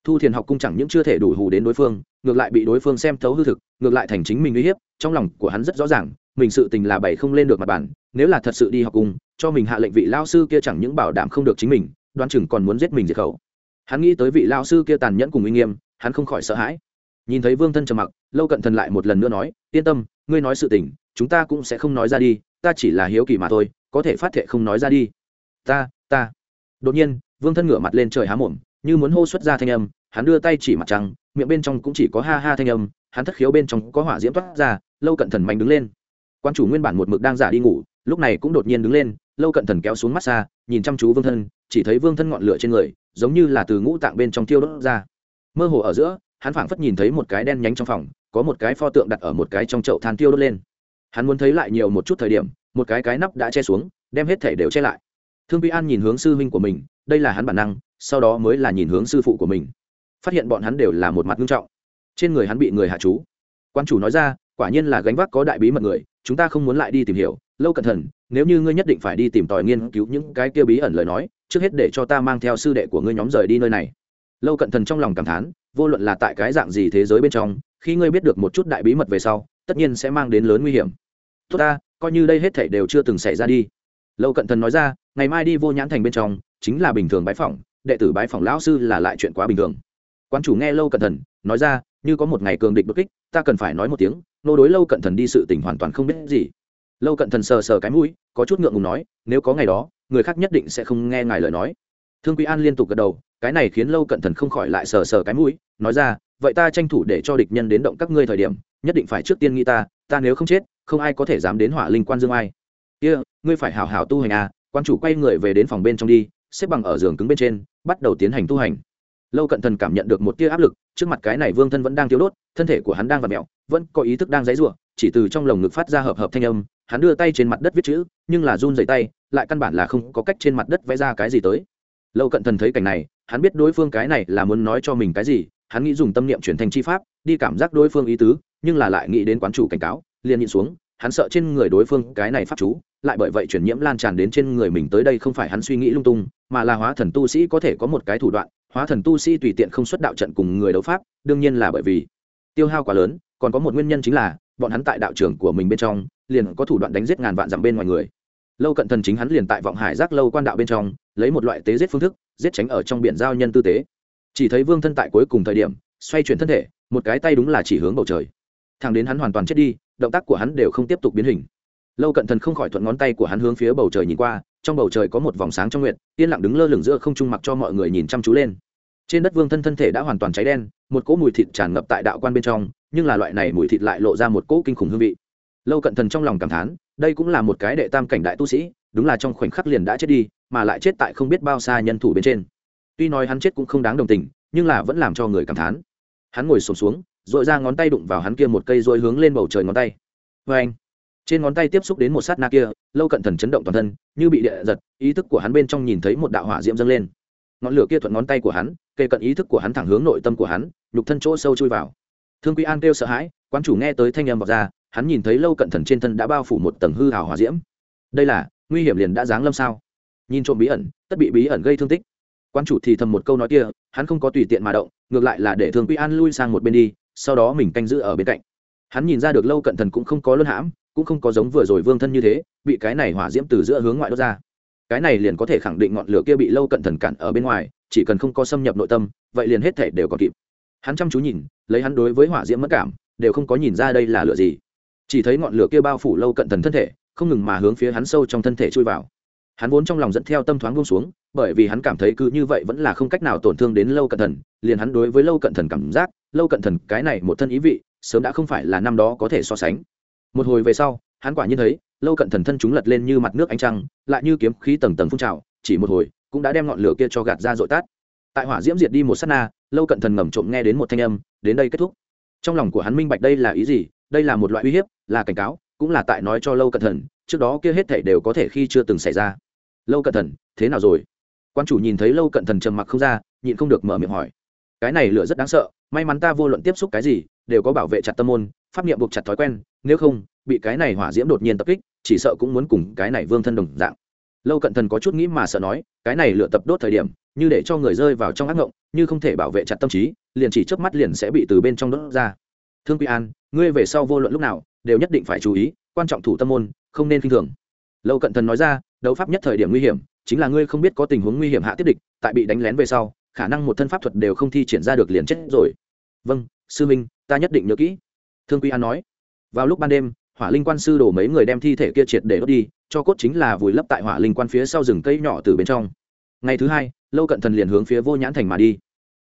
Thu thiền học cung chẳng những chưa thể đủ hù đến đối phương, ngược lại bị đối phương xem thấu hư thực, ngược lại thành chính mình uy hiếp, trong lòng của hắn rất rõ ràng, mình sự tình là bày không lên được mặt bản nếu là thật sự đi học cung, cho mình hạ lệnh vị lao sư kia chẳng những bảo đảm không được chính mình đoan chừng còn muốn giết mình diệt khẩu. Hắn nghĩ tới vị lao sư kia tàn nhẫn cùng uy nghiêm, hắn không khỏi sợ hãi. Nhìn thấy vương thân trầm mặc, lâu cận thần lại một lần nữa nói, yên tâm, ngươi nói sự tình, chúng ta cũng sẽ không nói ra đi, ta chỉ là hiếu kỳ mà thôi, có thể phát thệ không nói ra đi. Ta ta. Đột nhiên vương thân ngửa mặt lên trời há mồm, như muốn hô xuất ra thanh âm, hắn đưa tay chỉ mặt trăng, miệng bên trong cũng chỉ có ha ha thanh âm, hắn thất khiếu bên trong có hỏa diễm toát ra, lâu cận thần mạnh đứng lên. Quan chủ nguyên bản một mực đang giả đi ngủ, lúc này cũng đột nhiên đứng lên, lâu cận thần kéo xuống mắt xa, nhìn chăm chú vương thân, chỉ thấy vương thân ngọn lửa trên người, giống như là từ ngũ tạng bên trong tiêu đốt ra. Mơ hồ ở giữa, hắn phảng phất nhìn thấy một cái đen nhánh trong phòng, có một cái pho tượng đặt ở một cái trong chậu than tiêu đốt lên. Hắn muốn thấy lại nhiều một chút thời điểm, một cái cái nắp đã che xuống, đem hết thể đều che lại. Thương vi an nhìn hướng sư huynh của mình đây là hắn bản năng, sau đó mới là nhìn hướng sư phụ của mình. Phát hiện bọn hắn đều là một mặt nghiêm trọng. Trên người hắn bị người hạ chú. Quan chủ nói ra, quả nhiên là gánh vác có đại bí mật người, chúng ta không muốn lại đi tìm hiểu. Lâu cẩn thận, nếu như ngươi nhất định phải đi tìm tòi nghiên cứu những cái kia bí ẩn lời nói, trước hết để cho ta mang theo sư đệ của ngươi nhóm rời đi nơi này. Lâu cẩn thận trong lòng cảm thán, vô luận là tại cái dạng gì thế giới bên trong, khi ngươi biết được một chút đại bí mật về sau, tất nhiên sẽ mang đến lớn nguy hiểm. Tốt ta, coi như đây hết thảy đều chưa từng xảy ra đi. Lâu cận thần nói ra ngày mai đi vô nhãn thành bên trong chính là bình thường bái phỏng đệ tử bái phỏng lão sư là lại chuyện quá bình thường. Quan chủ nghe lâu cận thần nói ra như có một ngày cường địch đột kích ta cần phải nói một tiếng nô đối lâu cận thần đi sự tình hoàn toàn không biết gì. Lâu cận thần sờ sờ cái mũi có chút ngượng ngùng nói nếu có ngày đó người khác nhất định sẽ không nghe ngài lời nói. Thương quý an liên tục gật đầu cái này khiến lâu cận thần không khỏi lại sờ sờ cái mũi nói ra vậy ta tranh thủ để cho địch nhân đến động các ngươi thời điểm nhất định phải trước tiên nghĩ ta ta nếu không chết không ai có thể dám đến hỏa linh quan dương ai. Kia、yeah, ngươi phải hào hào tu hành à quan chủ quay người về đến phòng bên trong đi, xếp bằng ở giường cứng bên trên, bắt đầu tiến hành tu hành. Lâu cận thần cảm nhận được một tia áp lực, trước mặt cái này vương thân vẫn đang thiếu đốt, thân thể của hắn đang v ặ mẹo vẫn có ý thức đang dãy r u ộ chỉ từ trong lồng ngực phát ra hợp hợp thanh âm, hắn đưa tay trên mặt đất viết chữ, nhưng là run dày tay, lại căn bản là không có cách trên mặt đất vẽ ra cái gì tới. Lâu cận thần thấy cảnh này, hắn biết đối phương cái này là muốn nói cho mình cái gì, hắn nghĩ dùng tâm niệm chuyển thành chi pháp, đi cảm giác đối phương ý tứ, nhưng là lại nghĩ đến quán chủ cảnh cáo, liền nhịn xuống, hắn sợ trên người đối phương cái này pháp chú lại bởi vậy chuyển nhiễm lan tràn đến trên người mình tới đây không phải hắn suy nghĩ lung tung, mà là hóa thần tu sĩ có thể có một cái thủ đoạn, hóa thần tu sĩ tùy tiện không xuất đạo trận cùng người đấu pháp, đương nhiên là bởi vì tiêu hao quá lớn, còn có một nguyên nhân chính là, bọn hắn tại đạo trường của mình bên trong, liền có thủ đoạn đánh giết ngàn vạn dặm bên ngoài người. Lâu cận thần chính hắn liền tại vọng hải giác lâu quan đạo bên trong, lấy một loại tế giết phương thức, giết tránh ở trong biển giao nhân tư tế. Chỉ thấy vương thân tại cuối cùng thời điểm, xoay chuyển thân thể, một cái tay đúng là chỉ hướng bầu trời. Thằng đến hắn hoàn toàn chết đi, động tác của hắn đều không tiếp tục biến hình lâu cận thần không khỏi thuận ngón tay của hắn hướng phía bầu trời nhìn qua, trong bầu trời có một vòng sáng trong nguyện yên lặng đứng lơ lửng giữa không trung mặc cho mọi người nhìn chăm chú lên. Trên đất vương thân thân thể đã hoàn toàn cháy đen, một cỗ mùi thịt tràn ngập tại đạo quan bên trong, nhưng là loại này mùi thịt lại lộ ra một cỗ kinh khủng hương vị. Lâu cận thần trong lòng cảm thán, đây cũng là một cái đệ tam cảnh đại tu sĩ, đúng là trong khoảnh khắc liền đã chết đi, mà lại chết tại không biết bao xa nhân thủ bên trên. Tuy nói hắn chết cũng không đáng đồng tình, nhưng là vẫn làm cho người cảm thán. Hắn ngồi sổm xuống dội ra ngón tay đụng vào hắn kia một cây rồi hướng lên bầu trời ngón tay. Vê anh trên ngón tay tiếp xúc đến một sát na kia, lâu cận thần chấn động toàn thân, như bị địa giật, ý thức của hắn bên trong nhìn thấy một đạo hỏa diễm dâng lên. Ngọn lửa kia thuận ngón tay của hắn, kề cận ý thức của hắn thẳng hướng nội tâm của hắn, nhục thân chỗ sâu chui vào. Thương quy an kêu sợ hãi quan chủ nghe tới thanh âm vọt ra, hắn nhìn thấy lâu cận thần trên thân đã bao phủ một tầng hư hào hỏa diễm. Đây là, nguy hiểm liền đã giáng lâm sao? Nhìn trộm bí ẩn, tất bị bí ẩn gây thương tích. Quan chủ thì thầm một câu nói kia, hắn không có tùy tiện mà động, ngược lại là để thương quy an lui sang một bên đi, sau đó mình canh giữ ở bên cạnh. Hắn nhìn ra được lâu cận thần cũng không có luân hãm cũng không có giống vừa rồi vương thân như thế, bị cái này hỏa diễm từ giữa hướng ngoại đốt ra. Cái này liền có thể khẳng định ngọn lửa kia bị lâu cận thần cản ở bên ngoài, chỉ cần không có xâm nhập nội tâm, vậy liền hết thể đều còn kịp. Hắn chăm chú nhìn, lấy hắn đối với hỏa diễm mất cảm, đều không có nhìn ra đây là lửa gì. Chỉ thấy ngọn lửa kia bao phủ lâu cận thần thân thể, không ngừng mà hướng phía hắn sâu trong thân thể chui vào. Hắn vốn trong lòng dẫn theo tâm thoáng buông xuống, bởi vì hắn cảm thấy cứ như vậy vẫn là không cách nào tổn thương đến lâu cận thần, liền hắn đối với lâu cận thần cảm giác, lâu cận thần cái này một thân ý vị, sớm đã không phải là năm đó có thể so sánh một hồi về sau, hắn quả nhiên thấy, lâu cận thần thân chúng lật lên như mặt nước ánh trăng, lại như kiếm khí tầng tầng phun trào, chỉ một hồi, cũng đã đem ngọn lửa kia cho gạt ra dội tát tại hỏa diễm diệt đi một s á t na, lâu cận thần ngầm trộm nghe đến một thanh âm, đến đây kết thúc. Trong lòng của hắn minh bạch đây là ý gì, đây là một loại uy hiếp, là cảnh cáo, cũng là tại nói cho lâu cận thần, trước đó kia hết thể đều có thể khi chưa từng xảy ra. Lâu cận thần, thế nào rồi? Quan chủ nhìn thấy lâu cận thần trầm mặc không ra, nhịn không được mở miệng hỏi. Cái này lửa rất đáng sợ, may mắn ta vô luận tiếp xúc cái gì, đều có bảo vệ chặt tâm môn, pháp niệm buộc chặt thói quen nếu không, bị cái này hỏa diễm đột nhiên tập kích, chỉ sợ cũng muốn cùng cái này vương thân đồng dạng. Lâu cận thần có chút nghĩ mà sợ nói, cái này lựa tập đốt thời điểm, như để cho người rơi vào trong ác ngộng, như không thể bảo vệ chặt tâm trí, liền chỉ chớp mắt liền sẽ bị từ bên trong đốt ra. Thương quy an, ngươi về sau vô luận lúc nào, đều nhất định phải chú ý, quan trọng thủ tâm môn, không nên k i n h thường. Lâu cận thần nói ra, đấu pháp nhất thời điểm nguy hiểm, chính là ngươi không biết có tình huống nguy hiểm hạ tiếp địch, tại bị đánh lén về sau, khả năng một thân pháp thuật đều không thi triển ra được liền chết rồi. Vâng sư minh, ta nhất định nhớ kỹ. Thương quy an nói vào lúc ban đêm, hỏa linh quan sư đổ mấy người đem thi thể kia triệt để đốt đi, cho cốt chính là vùi lấp tại hỏa linh quan phía sau rừng cây nhỏ từ bên trong. Ngày thứ hai, lâu cận thần liền hướng phía vô nhãn thành mà đi.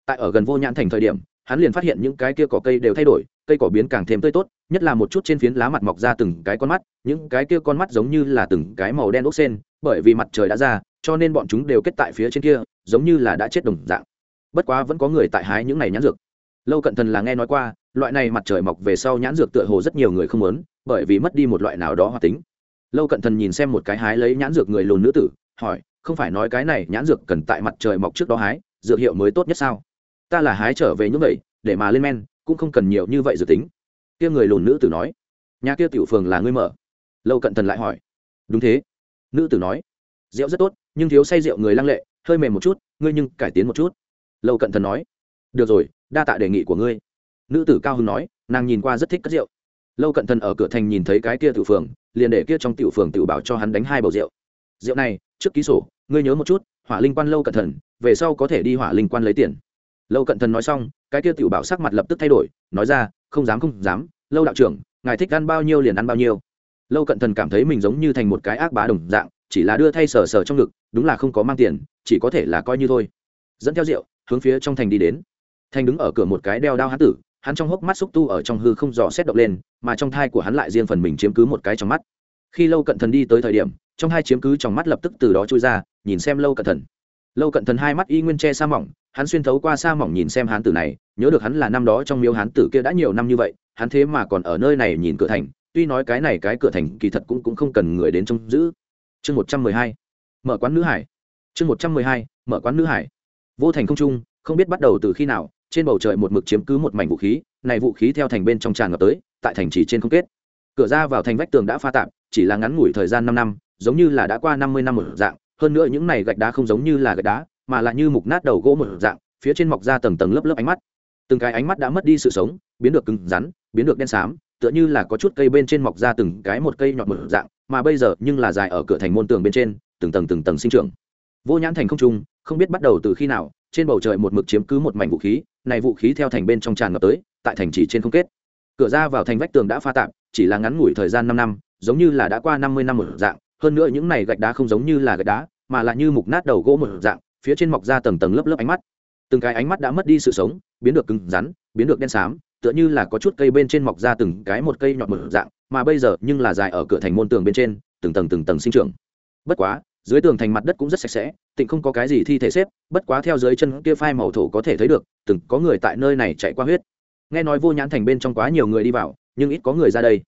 Tại ở gần vô nhãn thành thời điểm, hắn liền phát hiện những cái kia cỏ cây đều thay đổi, cây cỏ biến càng thêm tươi tốt, nhất là một chút trên phiến lá mặt mọc ra từng cái con mắt, những cái kia con mắt giống như là từng cái màu đen ốc sen, bởi vì mặt trời đã ra, cho nên bọn chúng đều kết tại phía trên kia, giống như là đã chết đồng dạng. Bất quá vẫn có người tại hái những này nhãn dược. Lâu cận thần là nghe nói qua loại này mặt trời mọc về sau nhãn dược tựa hồ rất nhiều người không muốn, bởi vì mất đi một loại nào đó hoạt tính. Lâu cận thần nhìn xem một cái hái lấy nhãn dược người lùn nữ tử, hỏi, không phải nói cái này nhãn dược cần tại mặt trời mọc trước đó hái, dược hiệu mới tốt nhất sao? Ta là hái trở về như vậy, để mà lên men, cũng không cần nhiều như vậy dự tính. Kia người lùn nữ tử nói, nhà kia tiểu phường là ngươi mở. Lâu cận thần lại hỏi, đúng thế. Nữ tử nói, rượu rất tốt, nhưng thiếu say rượu người lăng lệ, hơi mềm một chút, ngươi nhưng cải tiến một chút. Lâu cận thần nói, được rồi, đa tạ đề nghị của ngươi nữ tử cao hưng nói, nàng nhìn qua rất thích cất rượu. Lâu cận thần ở cửa thành nhìn thấy cái kia tiểu phường, liền để kia trong tiểu phường tiểu bảo cho hắn đánh hai bầu rượu. Rượu này, trước ký sổ, ngươi nhớ một chút, hỏa linh quan lâu cận thần, về sau có thể đi hỏa linh quan lấy tiền. Lâu cận thần nói xong, cái kia tiểu bảo sắc mặt lập tức thay đổi, nói ra, không dám không dám, lâu đạo trưởng, ngài thích ăn bao nhiêu liền ăn bao nhiêu. Lâu cận thần cảm thấy mình giống như thành một cái ác bá đồng dạng, chỉ là đưa thay sờ sờ trong ngực, đúng là không có mang tiền, chỉ có thể là coi như thôi. Dẫn theo rượu, hướng phía trong thành đi đến. Thành đứng ở cửa một cái đeo đao hán tử hắn trong hốc mắt xúc tu ở trong hư không dò xét động lên, mà trong thai của hắn lại riêng phần mình chiếm cứ một cái trong mắt. Khi lâu cận thần đi tới thời điểm, trong hai chiếm cứ trong mắt lập tức từ đó trôi ra, nhìn xem lâu cận thần. Lâu cận thần hai mắt y nguyên che sa mỏng, hắn xuyên thấu qua sa mỏng nhìn xem hán tử này, nhớ được hắn là năm đó trong miếu hán tử kia đã nhiều năm như vậy, hắn thế mà còn ở nơi này nhìn cửa thành, tuy nói cái này cái cửa thành kỳ thật cũng cũng không cần người đến trông giữ. Chương một trăm mười hai, mở quán nữ hải. Chương một trăm mười hai, mở quán nữ hải. Vô thành không trung, không biết bắt đầu từ khi nào trên bầu trời một mực chiếm cứ một mảnh vũ khí, này vũ khí theo thành bên trong tràn ngập tới, tại thành chỉ trên không kết. Cửa ra vào thành vách tường đã pha tạm chỉ là ngắn ngủi thời gian năm năm, giống như là đã qua năm mươi năm một dạng, hơn nữa những này gạch đá không giống như là gạch đá, mà là như mục nát đầu gỗ một dạng, phía trên mọc ra tầng tầng lớp lớp ánh mắt. Từng cái ánh mắt đã mất đi sự sống, biến được cứng rắn, biến được đen xám, tựa như là có chút cây bên trên mọc ra từng cái một cây nhọt một dạng, mà bây giờ nhưng là dài ở cửa thành môn tường bên trên, từng tầng từng tầng sinh trưởng. Vô nhãn thành không trung, không biết bắt đầu từ khi nào trên bầu trời một mực chiếm cứ một mảnh vũ khí, này vũ khí theo thành bên trong tràn ngập tới, tại thành chỉ trên không kết. Cửa ra vào thành vách tường đã pha tạm chỉ là ngắn ngủi thời gian năm năm, giống như là đã qua năm mươi năm một dạng, hơn nữa những này gạch đá không giống như là gạch đá, mà là như mục nát đầu gỗ một dạng, phía trên mọc ra tầng tầng lớp lớp ánh mắt. Từng cái ánh mắt đã mất đi sự sống, biến được cứng rắn, biến được đen xám, tựa như là có chút cây bên trên mọc ra từng cái một cây nhọt một dạng, mà bây giờ nhưng là dài ở cửa thành môn tường bên trên, từng tầng từng tầng sinh trưởng. Bất quá dưới tường thành mặt đất cũng rất sạch sẽ, tịnh không có cái gì thi thể xếp, bất quá theo dưới chân kia phai màu thổ có thể thấy được, từng có người tại nơi này chạy qua huyết. Nghe nói vô nhãn thành bên trong quá nhiều người đi vào, nhưng ít có người ra đây.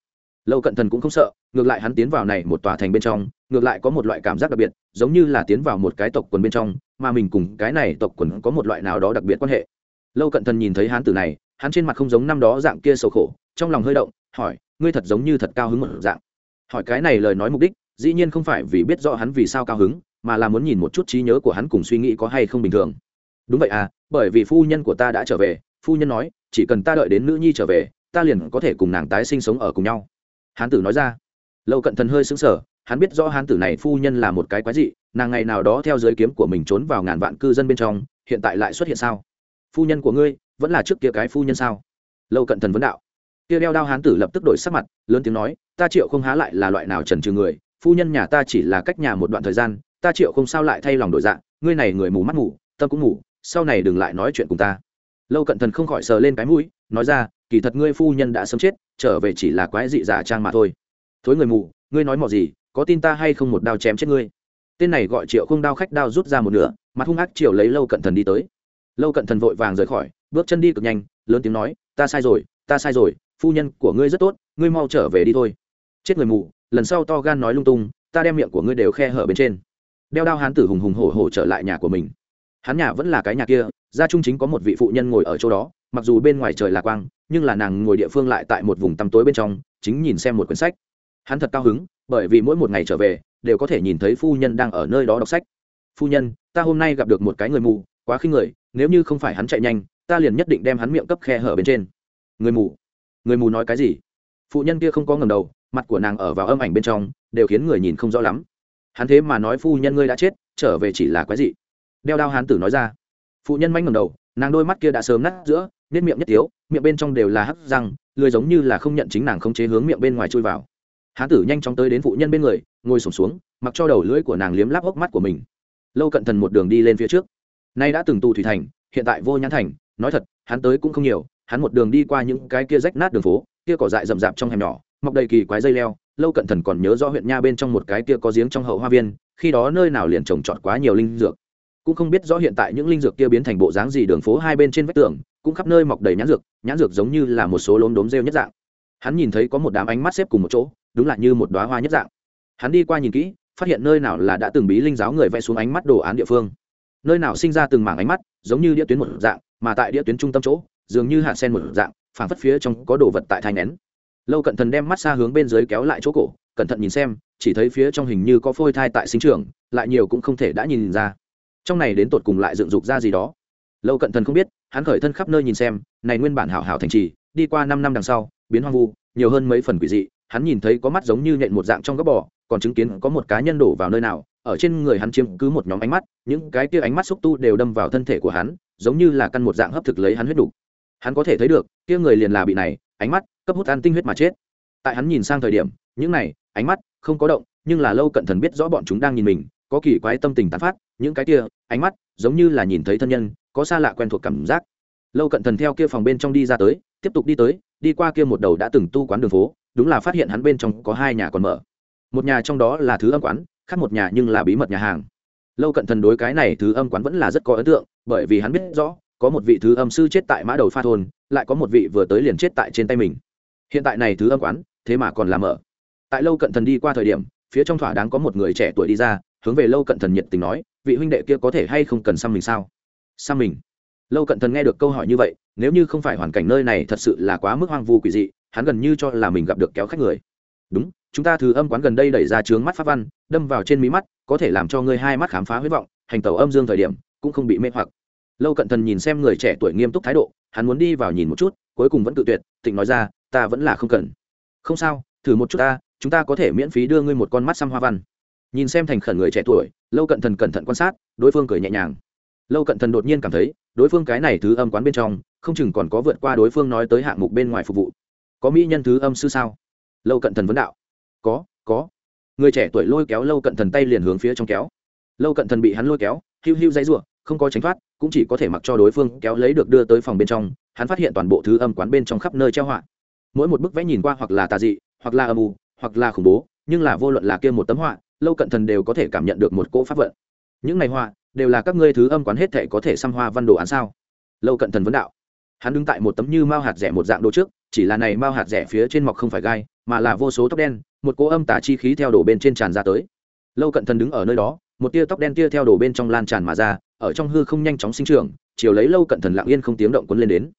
Lâu cận thần cũng không sợ, ngược lại hắn tiến vào này một tòa thành bên trong, ngược lại có một loại cảm giác đặc biệt, giống như là tiến vào một cái tộc quần bên trong, mà mình cùng cái này tộc quần có một loại nào đó đặc biệt quan hệ. Lâu cận thần nhìn thấy hán tử này, hắn trên mặt không giống năm đó dạng kia sầu khổ, trong lòng hơi động, hỏi, ngươi thật giống như thật cao hứng một dạng. Hỏi cái này lời nói mục đích dĩ nhiên không phải vì biết rõ hắn vì sao cao hứng, mà là muốn nhìn một chút trí nhớ của hắn cùng suy nghĩ có hay không bình thường. Đúng vậy à bởi vì phu nhân của ta đã trở về, phu nhân nói, chỉ cần ta đợi đến nữ nhi trở về, ta liền có thể cùng nàng tái sinh sống ở cùng nhau. Hán tử nói ra. Lâu cận thần hơi sững sờ, hắn biết rõ hán tử này phu nhân là một cái quái dị, nàng ngày nào đó theo giới kiếm của mình trốn vào ngàn vạn cư dân bên trong, hiện tại lại xuất hiện sao? Phu nhân của ngươi, vẫn là trước kia cái phu nhân sao? Lâu cận thần vấn đạo. Kia đeo đao hán tử lập tức đổi sắc mặt, lớn tiếng nói, ta triệu không há lại là loại nào trần trừ người phu nhân nhà ta chỉ là cách nhà một đoạn thời gian, ta triệu không sao lại thay lòng đổi dạng ngươi này người mù mắt mù, tâm cũng mù, sau này đừng lại nói chuyện cùng ta. Lâu cận thần không khỏi sờ lên cái mũi, nói ra, kỳ thật ngươi phu nhân đã sớm chết, trở về chỉ là quái dị giả trang mà thôi. Thối người mù, ngươi nói mò gì, có tin ta hay không một đao chém chết ngươi? Tên này gọi triệu không đao khách đao rút ra một nửa, mặt hung ác triệu lấy lâu cận thần đi tới. Lâu cận thần vội vàng rời khỏi, bước chân đi cực nhanh, lớn tiếng nói, ta sai rồi, ta sai rồi, phu nhân của ngươi rất tốt, ngươi mau trở về đi thôi. Chết người mù lần sau to gan nói lung tung, ta đem miệng của ngươi đều khe hở bên trên. Đeo đao hán tử hùng hùng hổ hổ trở lại nhà của mình. Hắn nhà vẫn là cái nhà kia, gia trung chính có một vị phụ nhân ngồi ở chỗ đó, mặc dù bên ngoài trời là quang, nhưng là nàng ngồi địa phương lại tại một vùng tăm tối bên trong, chính nhìn xem một quyển sách. Hắn thật cao hứng, bởi vì mỗi một ngày trở về, đều có thể nhìn thấy phu nhân đang ở nơi đó đọc sách. Phu nhân, ta hôm nay gặp được một cái người mù, quá khinh người, nếu như không phải hắn chạy nhanh, ta liền nhất định đem hắn miệng cấp khe hở bên trên. Người mù? Người mù nói cái gì? Phụ nhân kia không có ngầm đầu mặt của nàng ở vào âm ảnh bên trong, đều khiến người nhìn không rõ lắm. Hắn thế mà nói phu nhân ngươi đã chết, trở về chỉ là quái gì đeo đao hán tử nói ra. Phụ nhân manh ngầm đầu, nàng đôi mắt kia đã sớm nát giữa nết miệng nhất tiếu miệng bên trong đều là hắc răng, lười giống như là không nhận chính nàng không chế hướng miệng bên ngoài chui vào. Hán tử nhanh chóng tới đến phụ nhân bên người, ngồi sổm xuống, mặc cho đầu lưỡi của nàng liếm láp hốc mắt của mình. Lâu cận thần một đường đi lên phía trước. Nay đã từng tù thủy thành, hiện tại vô nhãn thành, nói thật, hắn tới cũng không nhiều, hắn một đường đi qua những cái kia rách nát đường phố, kia cỏ dại rậm rạp trong hẻm nhỏ mọc đầy kỳ quái dây leo, lâu cận thần còn nhớ rõ huyện nha bên trong một cái kia có giếng trong hậu hoa viên, khi đó nơi nào liền trồng trọt quá nhiều linh dược. Cũng không biết rõ hiện tại những linh dược kia biến thành bộ dáng gì đường phố hai bên trên vách tường, cũng khắp nơi mọc đầy nhãn dược nhãn dược giống như là một số lốm đốm rêu nhất dạng. Hắn nhìn thấy có một đám ánh mắt xếp cùng một chỗ, đúng là như một đoá hoa nhất dạng. Hắn đi qua nhìn kỹ, phát hiện nơi nào là đã từng bí linh giáo người vẽ xuống ánh mắt đồ án địa phương. Nơi nào sinh ra từng mảng ánh mắt, giống như đĩa tuyến một dạng, mà tại đĩa tuyến trung tâm chỗ, dường như hạt sen một dạng, phảng phất phía trong có đồ vật tại thai nén lâu cận thần đem mắt xa hướng bên dưới kéo lại chỗ cổ, cẩn thận nhìn xem, chỉ thấy phía trong hình như có phôi thai tại sinh trường lại nhiều cũng không thể đã nhìn ra. Trong này đến tột cùng lại dựng dục ra gì đó. Lâu cận thần không biết, hắn khởi thân khắp nơi nhìn xem, này nguyên bản hảo hảo thành trì, đi qua năm năm đằng sau, biến hoang vu, nhiều hơn mấy phần quỷ dị, hắn nhìn thấy có mắt giống như nhện một dạng trong góc bò, còn chứng kiến có một cá nhân đổ vào nơi nào, ở trên người hắn chiếm cứ một nhóm ánh mắt, những cái kia ánh mắt xúc tu đều đâm vào thân thể của hắn, giống như là căn một dạng hấp thực lấy hắn huyết đủ. Hắn có thể thấy được, kia người liền là bị này, ánh mắt cấp hút ăn tinh huyết mà chết. Tại hắn nhìn sang thời điểm, những này, ánh mắt, không có động, nhưng là lâu cận thần biết rõ bọn chúng đang nhìn mình, có kỳ quái tâm tình tán phát, những cái kia, ánh mắt, giống như là nhìn thấy thân nhân, có xa lạ quen thuộc cảm giác. Lâu cận thần theo kia phòng bên trong đi ra tới, tiếp tục đi tới, đi qua kia một đầu đã từng tu quán đường phố, đúng là phát hiện hắn bên trong có hai nhà còn mở. Một nhà trong đó là thứ âm quán, khác một nhà nhưng là bí mật nhà hàng. Lâu cận thần đối cái này thứ âm quán vẫn là rất có ấn tượng, bởi vì hắn biết rõ, có một vị thứ âm sư chết tại mã đầu pha thôn, lại có một vị vừa tới liền chết tại trên tay mình hiện tại này thứ âm quán, thế mà còn làm ở tại lâu cận thần đi qua thời điểm, phía trong thỏa đáng có một người trẻ tuổi đi ra, hướng về lâu cận thần nhiệt tình nói, vị huynh đệ kia có thể hay không cần xăm mình sao? Xăm mình? Lâu cận thần nghe được câu hỏi như vậy, nếu như không phải hoàn cảnh nơi này thật sự là quá mức hoang vu quỷ dị, hắn gần như cho là mình gặp được kéo khách người. Đúng, chúng ta thứ âm quán gần đây đẩy ra trướng mắt pháp văn, đâm vào trên mí mắt, có thể làm cho ngươi hai mắt khám phá huyết vọng, hành tàu âm dương thời điểm, cũng không bị mê hoặc. Lâu cận thần nhìn xem người trẻ tuổi nghiêm túc thái độ, hắn muốn đi vào nhìn một chút, cuối cùng vẫn tự tuyệt tịnh nói ra ta vẫn là không cần. Không sao, thử một chút ta, chúng ta có thể miễn phí đưa ngươi một con mắt xăm hoa văn. Nhìn xem thành khẩn người trẻ tuổi, lâu cận thần cẩn thận quan sát, đối phương cười nhẹ nhàng. Lâu cận thần đột nhiên cảm thấy, đối phương cái này thứ âm quán bên trong, không chừng còn có vượt qua đối phương nói tới hạng mục bên ngoài phục vụ. Có mỹ nhân thứ âm sư sao? Lâu cận thần vấn đạo. Có có. Người trẻ tuổi lôi kéo lâu cận thần tay liền hướng phía trong kéo. Lâu cận thần bị hắn lôi kéo, hiu hiu dãy r u ộ không có tránh thoát, cũng chỉ có thể mặc cho đối phương kéo lấy được đưa tới phòng bên trong. Hắn phát hiện toàn bộ thứ âm quán bên trong khắp nơi treo họa mỗi một bức vẽ nhìn qua hoặc là tà dị, hoặc là âm u, hoặc là khủng bố, nhưng là vô luận là kia một tấm họa, lâu cận thần đều có thể cảm nhận được một cỗ pháp vận. Những này họa đều là các ngươi thứ âm quán hết thể có thể xăm hoa văn đồ án sao? Lâu cận thần vấn đạo. Hắn đứng tại một tấm như mao hạt rẻ một dạng đồ trước, chỉ là này mao hạt rẻ phía trên mọc không phải gai, mà là vô số tóc đen, một cỗ âm tà chi khí theo đổ bên trên tràn ra tới. Lâu cận thần đứng ở nơi đó, một tia tóc đen tia theo đổ bên trong lan tràn mà ra, ở trong hư không nhanh chóng sinh trưởng, chiều lấy lâu cận thần lặng yên không tiếng động quấn lên đến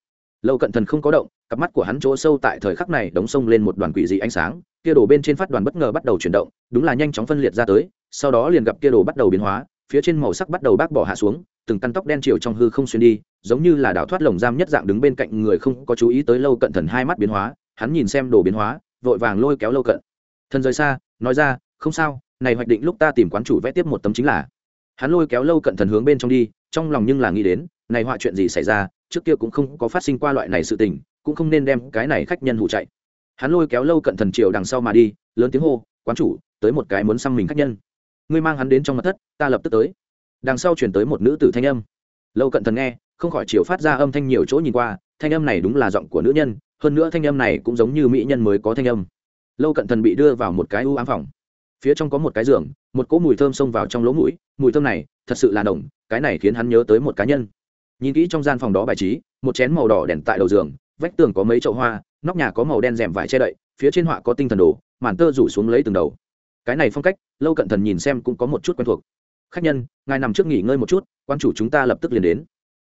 lâu cận thần không có động, cặp mắt của hắn chỗ sâu tại thời khắc này đóng sông lên một đoàn quỷ dị ánh sáng, kia đổ bên trên phát đoàn bất ngờ bắt đầu chuyển động, đúng là nhanh chóng phân liệt ra tới, sau đó liền gặp kia đồ bắt đầu biến hóa, phía trên màu sắc bắt đầu bác bỏ hạ xuống, từng căn tóc đen chiều trong hư không xuyên đi, giống như là đảo thoát lồng giam nhất dạng đứng bên cạnh người không có chú ý tới lâu cận thần hai mắt biến hóa, hắn nhìn xem đồ biến hóa, vội vàng lôi kéo lâu cận. Thần rời xa, nói ra, không sao, này hoạch định lúc ta tìm quán chủ vẽ tiếp một tấm chính là. Hắn lôi kéo lâu cận thần hướng bên trong đi, trong lòng nhưng là nghĩ đến, này họa chuyện gì xảy ra trước kia cũng không có phát sinh qua loại này sự tình, cũng không nên đem cái này khách nhân hụ chạy. Hắn lôi kéo lâu cận thần triều đằng sau mà đi, lớn tiếng hô, quán chủ, tới một cái muốn xăm mình khách nhân. Ngươi mang hắn đến trong mặt thất, ta lập tức tới. Đằng sau chuyển tới một nữ tử thanh âm. Lâu cận thần nghe, không khỏi chiều phát ra âm thanh nhiều chỗ nhìn qua, thanh âm này đúng là giọng của nữ nhân, hơn nữa thanh âm này cũng giống như mỹ nhân mới có thanh âm. Lâu cận thần bị đưa vào một cái u ám phòng. Phía trong có một cái giường, một cỗ mùi thơm xông vào trong lỗ mũi, mùi thơm này thật sự là nồng, cái này khiến hắn nhớ tới một cá nhân nhìn kỹ trong gian phòng đó bài trí, một chén màu đỏ đèn tại đầu giường, vách tường có mấy chậu hoa, nóc nhà có màu đen rèm vải che đậy, phía trên họa có tinh thần đồ, màn tơ rủ xuống lấy từng đầu. Cái này phong cách, lâu cận thần nhìn xem cũng có một chút quen thuộc. Khách nhân, ngài nằm trước nghỉ ngơi một chút, quan chủ chúng ta lập tức liền đến.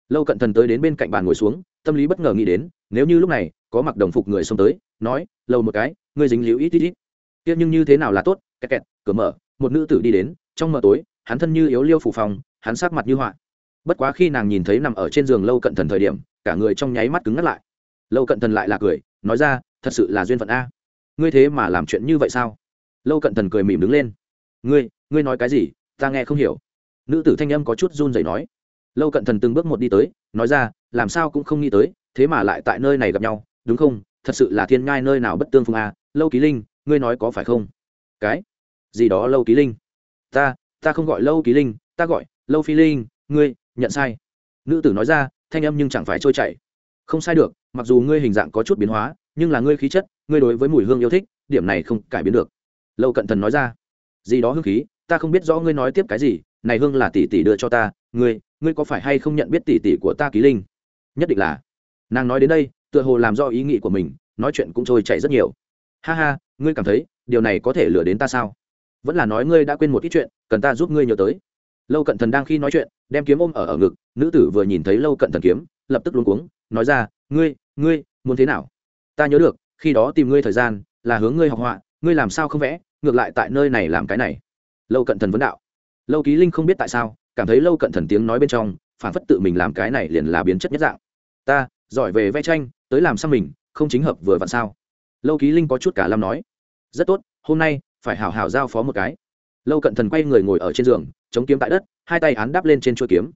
Lâu cận thần tới đến bên cạnh bàn ngồi xuống, tâm lý bất ngờ nghĩ đến, nếu như lúc này có mặc đồng phục người xông tới, nói, lâu một cái, ngươi dính liễu ít ít ít. Tiếc nhưng như thế nào là tốt? Kẹt kẹt, cửa mở. Một nữ tử đi đến, trong mờ tối, hắn thân như yếu liêu phủ phòng, hắn sát mặt như họa bất quá khi nàng nhìn thấy nằm ở trên giường lâu cận thần thời điểm, cả người trong nháy mắt cứng ngắt lại. Lâu cận thần lại là cười, nói ra, thật sự là duyên phận a. Ngươi thế mà làm chuyện như vậy sao? Lâu cận thần cười mỉm đứng lên. Ngươi ngươi nói cái gì? Ta nghe không hiểu. Nữ tử thanh âm có chút run rẩy nói. Lâu cận thần từng bước một đi tới, nói ra, làm sao cũng không nghĩ tới, thế mà lại tại nơi này gặp nhau, đúng không? Thật sự là thiên ngai nơi nào bất tương phương a. Lâu ký linh, ngươi nói có phải không? Cái gì đó lâu ký linh? Ta ta không gọi lâu ký linh, ta gọi lâu phi linh, ngươi nhận sai. Nữ tử nói ra, thanh âm nhưng chẳng phải trôi chảy. Không sai được, mặc dù ngươi hình dạng có chút biến hóa, nhưng là ngươi khí chất, ngươi đối với mùi hương yêu thích, điểm này không cải biến được. Lâu cận thần nói ra, gì đó hương khí, ta không biết rõ ngươi nói tiếp cái gì, này hương là tỷ tỷ đưa cho ta, ngươi ngươi có phải hay không nhận biết tỷ tỷ của ta ký linh? Nhất định là. Nàng nói đến đây, tựa hồ làm do ý nghĩ của mình, nói chuyện cũng trôi chảy rất nhiều. Ha ha, ngươi cảm thấy, điều này có thể lừa đến ta sao? Vẫn là nói ngươi đã quên một ít chuyện, cần ta giúp ngươi nhớ tới lâu cận thần đang khi nói chuyện, đem kiếm ôm ở ở ngực, nữ tử vừa nhìn thấy lâu cận thần kiếm, lập tức luống cuống, nói ra, ngươi ngươi, muốn thế nào? Ta nhớ được, khi đó tìm ngươi thời gian, là hướng ngươi học họa, ngươi làm sao không vẽ, ngược lại tại nơi này làm cái này. Lâu cận thần vấn đạo. Lâu ký linh không biết tại sao, cảm thấy lâu cận thần tiếng nói bên trong, phản phất tự mình làm cái này liền là biến chất nhất dạng. Ta, giỏi về vẽ tranh, tới làm sao mình, không chính hợp vừa vặn sao? Lâu ký linh có chút cả lam nói. Rất tốt, hôm nay, phải hảo hảo giao phó một cái lâu cận thần quay người ngồi ở trên giường, chống kiếm tại đất, hai tay án đáp lên trên chuôi kiếm.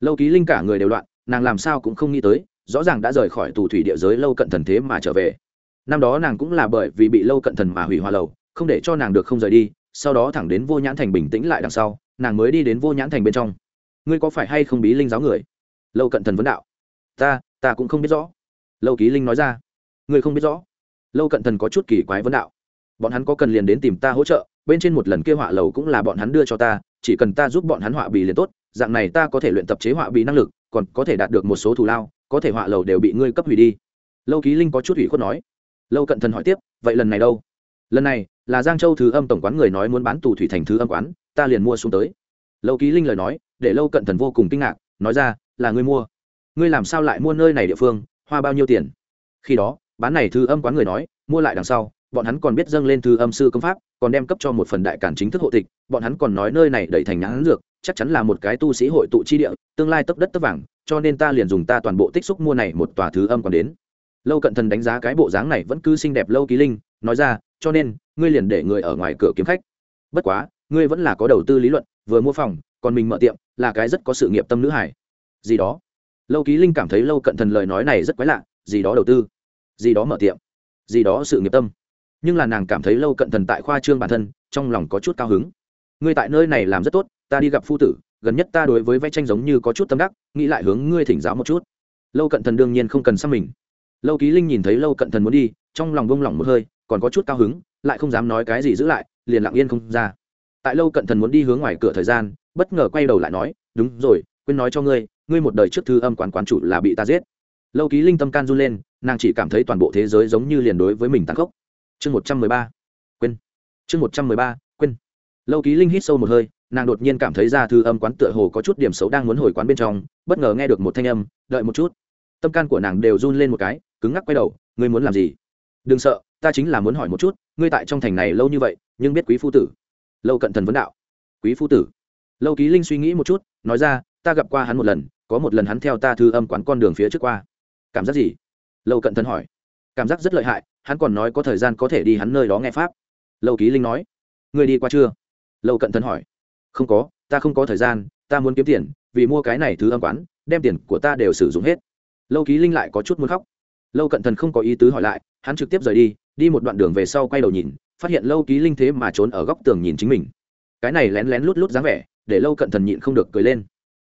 Lâu ký linh cả người đều loạn, nàng làm sao cũng không nghĩ tới, rõ ràng đã rời khỏi tù thủy địa giới lâu cận thần thế mà trở về. Năm đó nàng cũng là bởi vì bị lâu cận thần mà hủy hoa lầu, không để cho nàng được không rời đi, sau đó thẳng đến vô nhãn thành bình tĩnh lại đằng sau, nàng mới đi đến vô nhãn thành bên trong. Ngươi có phải hay không bí linh giáo người? Lâu cận thần vấn đạo. Ta ta cũng không biết rõ. Lâu ký linh nói ra. Ngươi không biết rõ. Lâu cận thần có chút kỳ quái vấn đạo. Bọn hắn có cần liền đến tìm ta hỗ trợ? Bên trên một lần kia họa lầu cũng là bọn hắn đưa cho ta, chỉ cần ta giúp bọn hắn họa bì liền tốt, dạng này ta có thể luyện tập chế họa bì năng lực, còn có thể đạt được một số thù lao, có thể họa lầu đều bị ngươi cấp hủy đi. Lâu ký linh có chút ủy khuất nói. Lâu cận thần hỏi tiếp, vậy lần này đâu? Lần này là giang châu thứ âm tổng quán người nói muốn bán tù thủy thành thứ âm quán, ta liền mua xuống tới. Lâu ký linh lời nói, để lâu cận thần vô cùng kinh ngạc, nói ra, là ngươi mua. Ngươi làm sao lại mua nơi này địa phương, hoa bao nhiêu tiền? Khi đó, bán này thứ âm quán người nói, mua lại đằng sau bọn hắn còn biết dâng lên thư âm sư công pháp, còn đem cấp cho một phần đại cản chính thức hộ tịch, bọn hắn còn nói nơi này đẩy thành nhãn dược, chắc chắn là một cái tu sĩ hội tụ chi địa, tương lai tấp đất tấp vàng, cho nên ta liền dùng ta toàn bộ tích xúc mua này một tòa thứ âm còn đến. Lâu cận thần đánh giá cái bộ dáng này vẫn cứ xinh đẹp lâu ký linh, nói ra, cho nên, ngươi liền để người ở ngoài cửa kiếm khách. Bất quá, ngươi vẫn là có đầu tư lý luận, vừa mua phòng, còn mình mở tiệm, là cái rất có sự nghiệp tâm nữ hải gì đó. Lâu ký linh cảm thấy lâu cận thần lời nói này rất quái lạ, gì đó đầu tư, gì đó mở tiệm, gì đó sự nghiệp tâm nhưng là nàng cảm thấy lâu cận thần tại khoa trương bản thân, trong lòng có chút cao hứng. Ngươi tại nơi này làm rất tốt, ta đi gặp phu tử, gần nhất ta đối với vẽ tranh giống như có chút tâm đắc, nghĩ lại hướng ngươi thỉnh giáo một chút. Lâu cận thần đương nhiên không cần xăm mình. Lâu ký linh nhìn thấy lâu cận thần muốn đi, trong lòng bông lỏng một hơi, còn có chút cao hứng, lại không dám nói cái gì giữ lại, liền lặng yên không ra. Tại lâu cận thần muốn đi hướng ngoài cửa thời gian, bất ngờ quay đầu lại nói, đúng rồi, quên nói cho ngươi ngươi một đời trước thư âm quán quán chủ là bị ta giết. Lâu ký linh tâm can run lên, nàng chỉ cảm thấy toàn bộ thế giới giống như liền đối với mình tăng khốc chương một trăm mười ba, quên. Chương một trăm mười ba, quên. Lâu ký linh hít sâu một hơi, nàng đột nhiên cảm thấy ra thư âm quán tựa hồ có chút điểm xấu đang muốn hồi quán bên trong, bất ngờ nghe được một thanh âm, đợi một chút. Tâm can của nàng đều run lên một cái, cứng ngắc quay đầu, ngươi muốn làm gì? Đừng sợ, ta chính là muốn hỏi một chút, ngươi tại trong thành này lâu như vậy, nhưng biết quý phu tử. Lâu cận thần vấn đạo. Quý phu tử? Lâu ký linh suy nghĩ một chút, nói ra, ta gặp qua hắn một lần, có một lần hắn theo ta thư âm quán con đường phía trước qua. Cảm giác gì? Lâu cận thần hỏi cảm giác rất lợi hại, hắn còn nói có thời gian có thể đi hắn nơi đó nghe pháp. Lâu ký linh nói người đi qua chưa? Lâu cận thần hỏi. Không có, ta không có thời gian, ta muốn kiếm tiền, vì mua cái này thứ âm quán, đem tiền của ta đều sử dụng hết. Lâu ký linh lại có chút muốn khóc. Lâu cận thần không có ý tứ hỏi lại, hắn trực tiếp rời đi đi một đoạn đường về sau quay đầu nhìn, phát hiện lâu ký linh thế mà trốn ở góc tường nhìn chính mình. Cái này lén lén lút lút dáng vẻ, để lâu cận thần nhịn không được cười lên.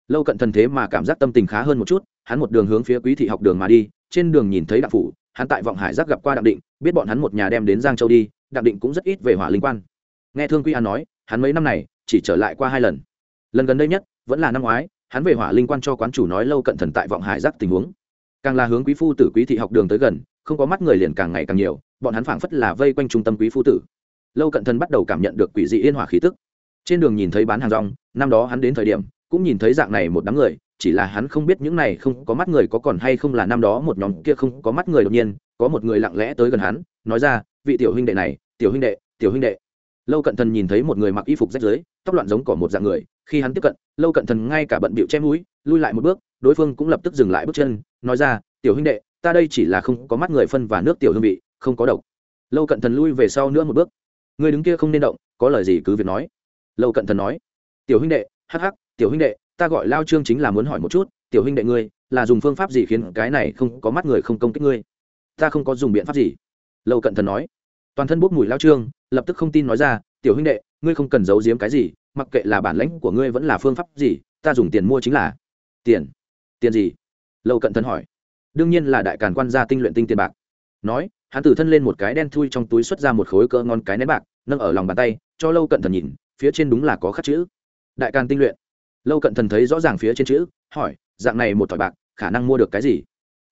Lâu cận thần thế mà cảm giác tâm tình khá hơn một chút, hắn một đường hướng phía quý thị học đường mà đi, trên đường nhìn thấy đặng phủ hắn tại vọng hải giác gặp qua đặng định, biết bọn hắn một nhà đem đến giang châu đi, đặng định cũng rất ít về hỏa linh quan. Nghe thương quy an nói, hắn mấy năm này chỉ trở lại qua hai lần. Lần gần đây nhất, vẫn là năm ngoái, hắn về hỏa linh quan cho quán chủ nói lâu cận thần tại vọng hải giác tình huống. Càng là hướng quý phu tử quý thị học đường tới gần, không có mắt người liền càng ngày càng nhiều, bọn hắn phảng phất là vây quanh trung tâm quý phu tử. Lâu cận thần bắt đầu cảm nhận được quỷ dị yên hỏa khí tức. Trên đường nhìn thấy bán hàng rong, năm đó hắn đến thời điểm cũng nhìn thấy dạng này một đám người, chỉ là hắn không biết những này không có mắt người có còn hay không là năm đó một nhóm kia không có mắt người đột nhiên, có một người lặng lẽ tới gần hắn, nói ra, vị tiểu huynh đệ này, tiểu huynh đệ, tiểu huynh đệ. Lâu cận thần nhìn thấy một người mặc y phục rách rưới, tóc loạn giống cỏ một dạng người, khi hắn tiếp cận, lâu cận thần ngay cả bận bịu che mũi, lui lại một bước, đối phương cũng lập tức dừng lại bước chân, nói ra, tiểu huynh đệ, ta đây chỉ là không có mắt người phân và nước tiểu hương vị, không có độc. Lâu cận thần lui về sau nữa một bước. Người đứng kia không nên động, có lời gì cứ việc nói. Lâu cận thần nói, tiểu huynh đệ, hắc hắc tiểu huynh đệ, ta gọi lao trương chính là muốn hỏi một chút, tiểu huynh đệ ngươi, là dùng phương pháp gì khiến cái này không có mắt người không công kích ngươi? Ta không có dùng biện pháp gì. Lâu cận thần nói. Toàn thân bốc mùi lao trương, lập tức không tin nói ra, tiểu huynh đệ, ngươi không cần giấu giếm cái gì, mặc kệ là bản lãnh của ngươi vẫn là phương pháp gì, ta dùng tiền mua chính là. Tiền? Tiền gì? Lâu cận thần hỏi. Đương nhiên là đại càn quan gia tinh luyện tinh tiền bạc. Nói, hắn tử thân lên một cái đen thui trong túi xuất ra một khối cỡ ngon cái nén bạc, nâng ở lòng bàn tay, cho lâu cận thần nhìn, phía trên đúng là có khắc chữ. Đại càn tinh luyện lâu cận thần thấy rõ ràng phía trên chữ, hỏi, dạng này một thỏi bạc, khả năng mua được cái gì?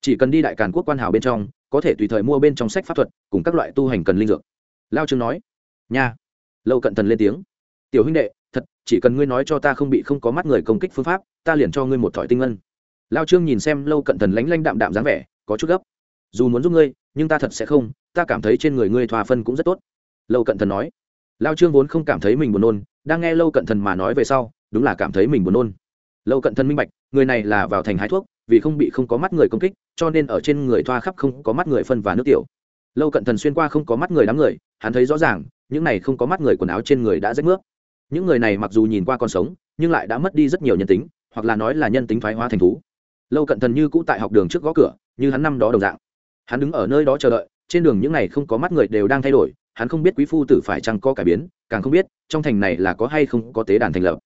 Chỉ cần đi đại càn quốc quan hào bên trong, có thể tùy thời mua bên trong sách pháp thuật, cùng các loại tu hành cần linh dược. Lao trương nói, nha. Lâu cận thần lên tiếng, tiểu huynh đệ, thật, chỉ cần ngươi nói cho ta không bị không có mắt người công kích phương pháp, ta liền cho ngươi một thỏi tinh ngân. Lao trương nhìn xem lâu cận thần lánh lanh đạm đạm dáng vẻ, có chút gấp, dù muốn giúp ngươi, nhưng ta thật sẽ không, ta cảm thấy trên người ngươi thoa phân cũng rất tốt. Lâu cận thần nói, lao trương vốn không cảm thấy mình buồn nôn, đang nghe lâu cận thần mà nói về sau đúng là cảm thấy mình buồn nôn. Lâu cận thân minh bạch, người này là vào thành hái thuốc, vì không bị không có mắt người công kích, cho nên ở trên người thoa khắp không có mắt người phân và nước tiểu. Lâu cận thần xuyên qua không có mắt người đám người, hắn thấy rõ ràng, những này không có mắt người quần áo trên người đã rách nước những người này mặc dù nhìn qua còn sống, nhưng lại đã mất đi rất nhiều nhân tính, hoặc là nói là nhân tính thoái hóa thành thú. Lâu cận thần như cũ tại học đường trước gõ cửa, như hắn năm đó đồng dạng. Hắn đứng ở nơi đó chờ đợi, trên đường những này không có mắt người đều đang thay đổi, hắn không biết quý phu tử phải chăng có cải biến, càng không biết trong thành này là có hay không có tế đàn thành lập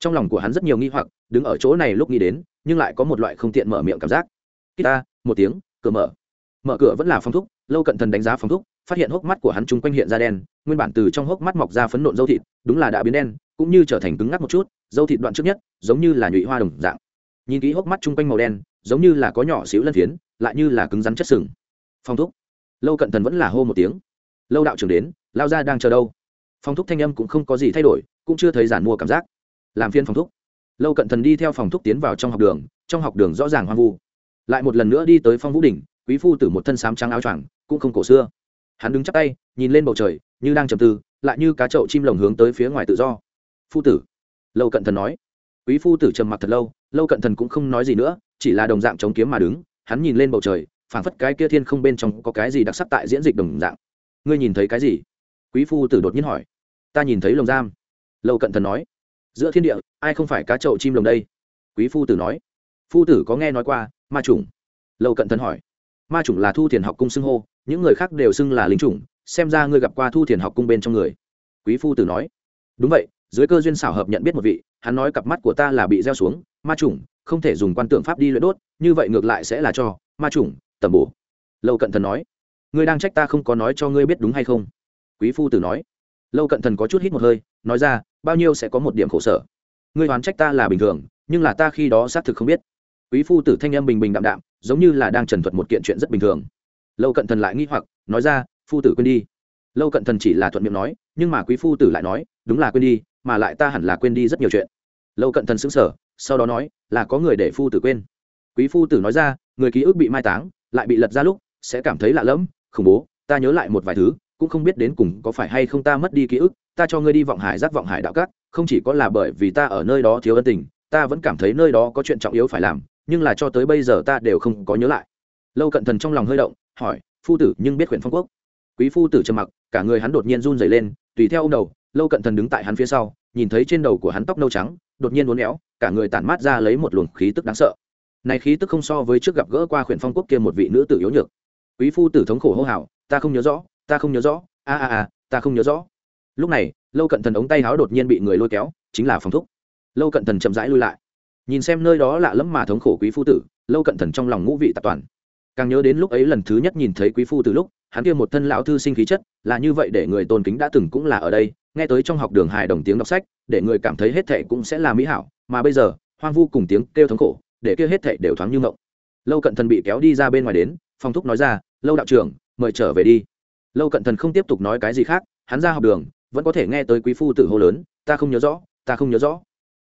trong lòng của hắn rất nhiều nghi hoặc, đứng ở chỗ này lúc nghĩ đến, nhưng lại có một loại không tiện mở miệng cảm giác. Khi ta, một tiếng, cửa mở. Mở cửa vẫn là phong thúc, lâu cận thần đánh giá phong thúc, phát hiện hốc mắt của hắn chung quanh hiện ra đen, nguyên bản từ trong hốc mắt mọc ra phấn nộn dâu thịt, đúng là đã biến đen, cũng như trở thành cứng ngắc một chút, dâu thịt đoạn trước nhất, giống như là nhụy hoa đồng dạng. Nhìn kỹ hốc mắt chung quanh màu đen, giống như là có nhỏ xíu lân phiến, lại như là cứng rắn chất sừng. Phong thúc. Lâu cận thần vẫn là hô một tiếng. Lâu đạo trưởng đến, lao ra đang chờ đâu? Phong thúc thanh âm cũng không có gì thay đổi, cũng chưa thấy giản mua cảm giác làm phiên phòng thúc. Lâu cận thần đi theo phòng thúc tiến vào trong học đường, trong học đường rõ ràng hoang vu. Lại một lần nữa đi tới phong vũ đỉnh, quý phu tử một thân sám trắng áo choàng, cũng không cổ xưa. Hắn đứng chắp tay, nhìn lên bầu trời, như đang trầm tư, lại như cá chậu chim lồng hướng tới phía ngoài tự do. Phu tử, lâu cận thần nói. Quý phu tử trầm mặc thật lâu lâu cận thần cũng không nói gì nữa, chỉ là đồng dạng chống kiếm mà đứng, hắn nhìn lên bầu trời, phảng phất cái kia thiên không bên trong có cái gì đặc sắc tại diễn dịch đồng dạng. Ngươi nhìn thấy cái gì? Quý phu tử đột nhiên hỏi. Ta nhìn thấy lồng giam. Lâu cận thần nói giữa thiên địa, ai không phải cá chậu chim lồng đây? Quý phu tử nói. Phu tử có nghe nói qua, ma chủng. Lâu cận thần hỏi. Ma chủng là thu thiền học cung xưng hô, những người khác đều xưng là lính chủng, xem ra ngươi gặp qua thu thiền học cung bên trong người. Quý phu tử nói. Đúng vậy, dưới cơ duyên xảo hợp nhận biết một vị, hắn nói cặp mắt của ta là bị gieo xuống, ma chủng, không thể dùng quan tượng pháp đi luyện đốt, như vậy ngược lại sẽ là cho, ma chủng, tầm bổ. Lâu cận thần nói. Ngươi đang trách ta không có nói cho ngươi biết đúng hay không? Quý phu tử nói. Lâu cận thần có chút hít một hơi nói ra, bao nhiêu sẽ có một điểm khổ sở. Ngươi đoán trách ta là bình thường, nhưng là ta khi đó xác thực không biết. Quý phu tử thanh âm bình bình đạm đạm, giống như là đang trần thuật một kiện chuyện rất bình thường. Lâu cận thần lại nghi hoặc, nói ra, phu tử quên đi. Lâu cận thần chỉ là thuận miệng nói, nhưng mà quý phu tử lại nói, đúng là quên đi, mà lại ta hẳn là quên đi rất nhiều chuyện. Lâu cận thần xứng sở sau đó nói, là có người để phu tử quên. Quý phu tử nói ra, người ký ức bị mai táng, lại bị lật ra lúc, sẽ cảm thấy lạ lẫm, khủng bố, ta nhớ lại một vài thứ, cũng không biết đến cùng có phải hay không ta mất đi ký ức ta cho ngươi đi vọng hải giác vọng hải đạo cát không chỉ có là bởi vì ta ở nơi đó thiếu ân tình, ta vẫn cảm thấy nơi đó có chuyện trọng yếu phải làm, nhưng là cho tới bây giờ ta đều không có nhớ lại. Lâu cận thần trong lòng hơi động, hỏi, phu tử, nhưng biết huyện phong quốc? Quý phu tử trầm mặc, cả người hắn đột nhiên run rẩy lên, tùy theo ông đầu, lâu cận thần đứng tại hắn phía sau, nhìn thấy trên đầu của hắn tóc nâu trắng, đột nhiên uốn éo, cả người tản mát ra lấy một luồng khí tức đáng sợ. Này khí tức không so với trước gặp gỡ qua huyện phong quốc kia một vị nữ tử yếu nhược. Quý phu tử thống khổ hô hào, ta không nhớ rõ, ta không nhớ rõ, a a a, ta không nhớ rõ lúc này, lâu cận thần ống tay háo đột nhiên bị người lôi kéo, chính là phòng thúc. Lâu cận thần chậm rãi lui lại. Nhìn xem nơi đó lạ lẫm mà thống khổ quý phu tử, lâu cận thần trong lòng ngũ vị tạp toàn. Càng nhớ đến lúc ấy lần thứ nhất nhìn thấy quý phu từ lúc, hắn kia một thân lão thư sinh khí chất, là như vậy để người tôn kính đã từng cũng là ở đây, nghe tới trong học đường hài đồng tiếng đọc sách, để người cảm thấy hết thệ cũng sẽ là mỹ hảo, mà bây giờ, hoang vu cùng tiếng kêu thống khổ, để kia hết thệ đều thoáng như mộng lâu cận thần bị kéo đi ra bên ngoài đến, phong thúc nói ra, lâu đạo trưởng, mời trở về đi. Lâu cận thần không tiếp tục nói cái gì khác, hắn ra học đường vẫn có thể nghe tới quý phu tử hô lớn, ta không nhớ rõ, ta không nhớ rõ.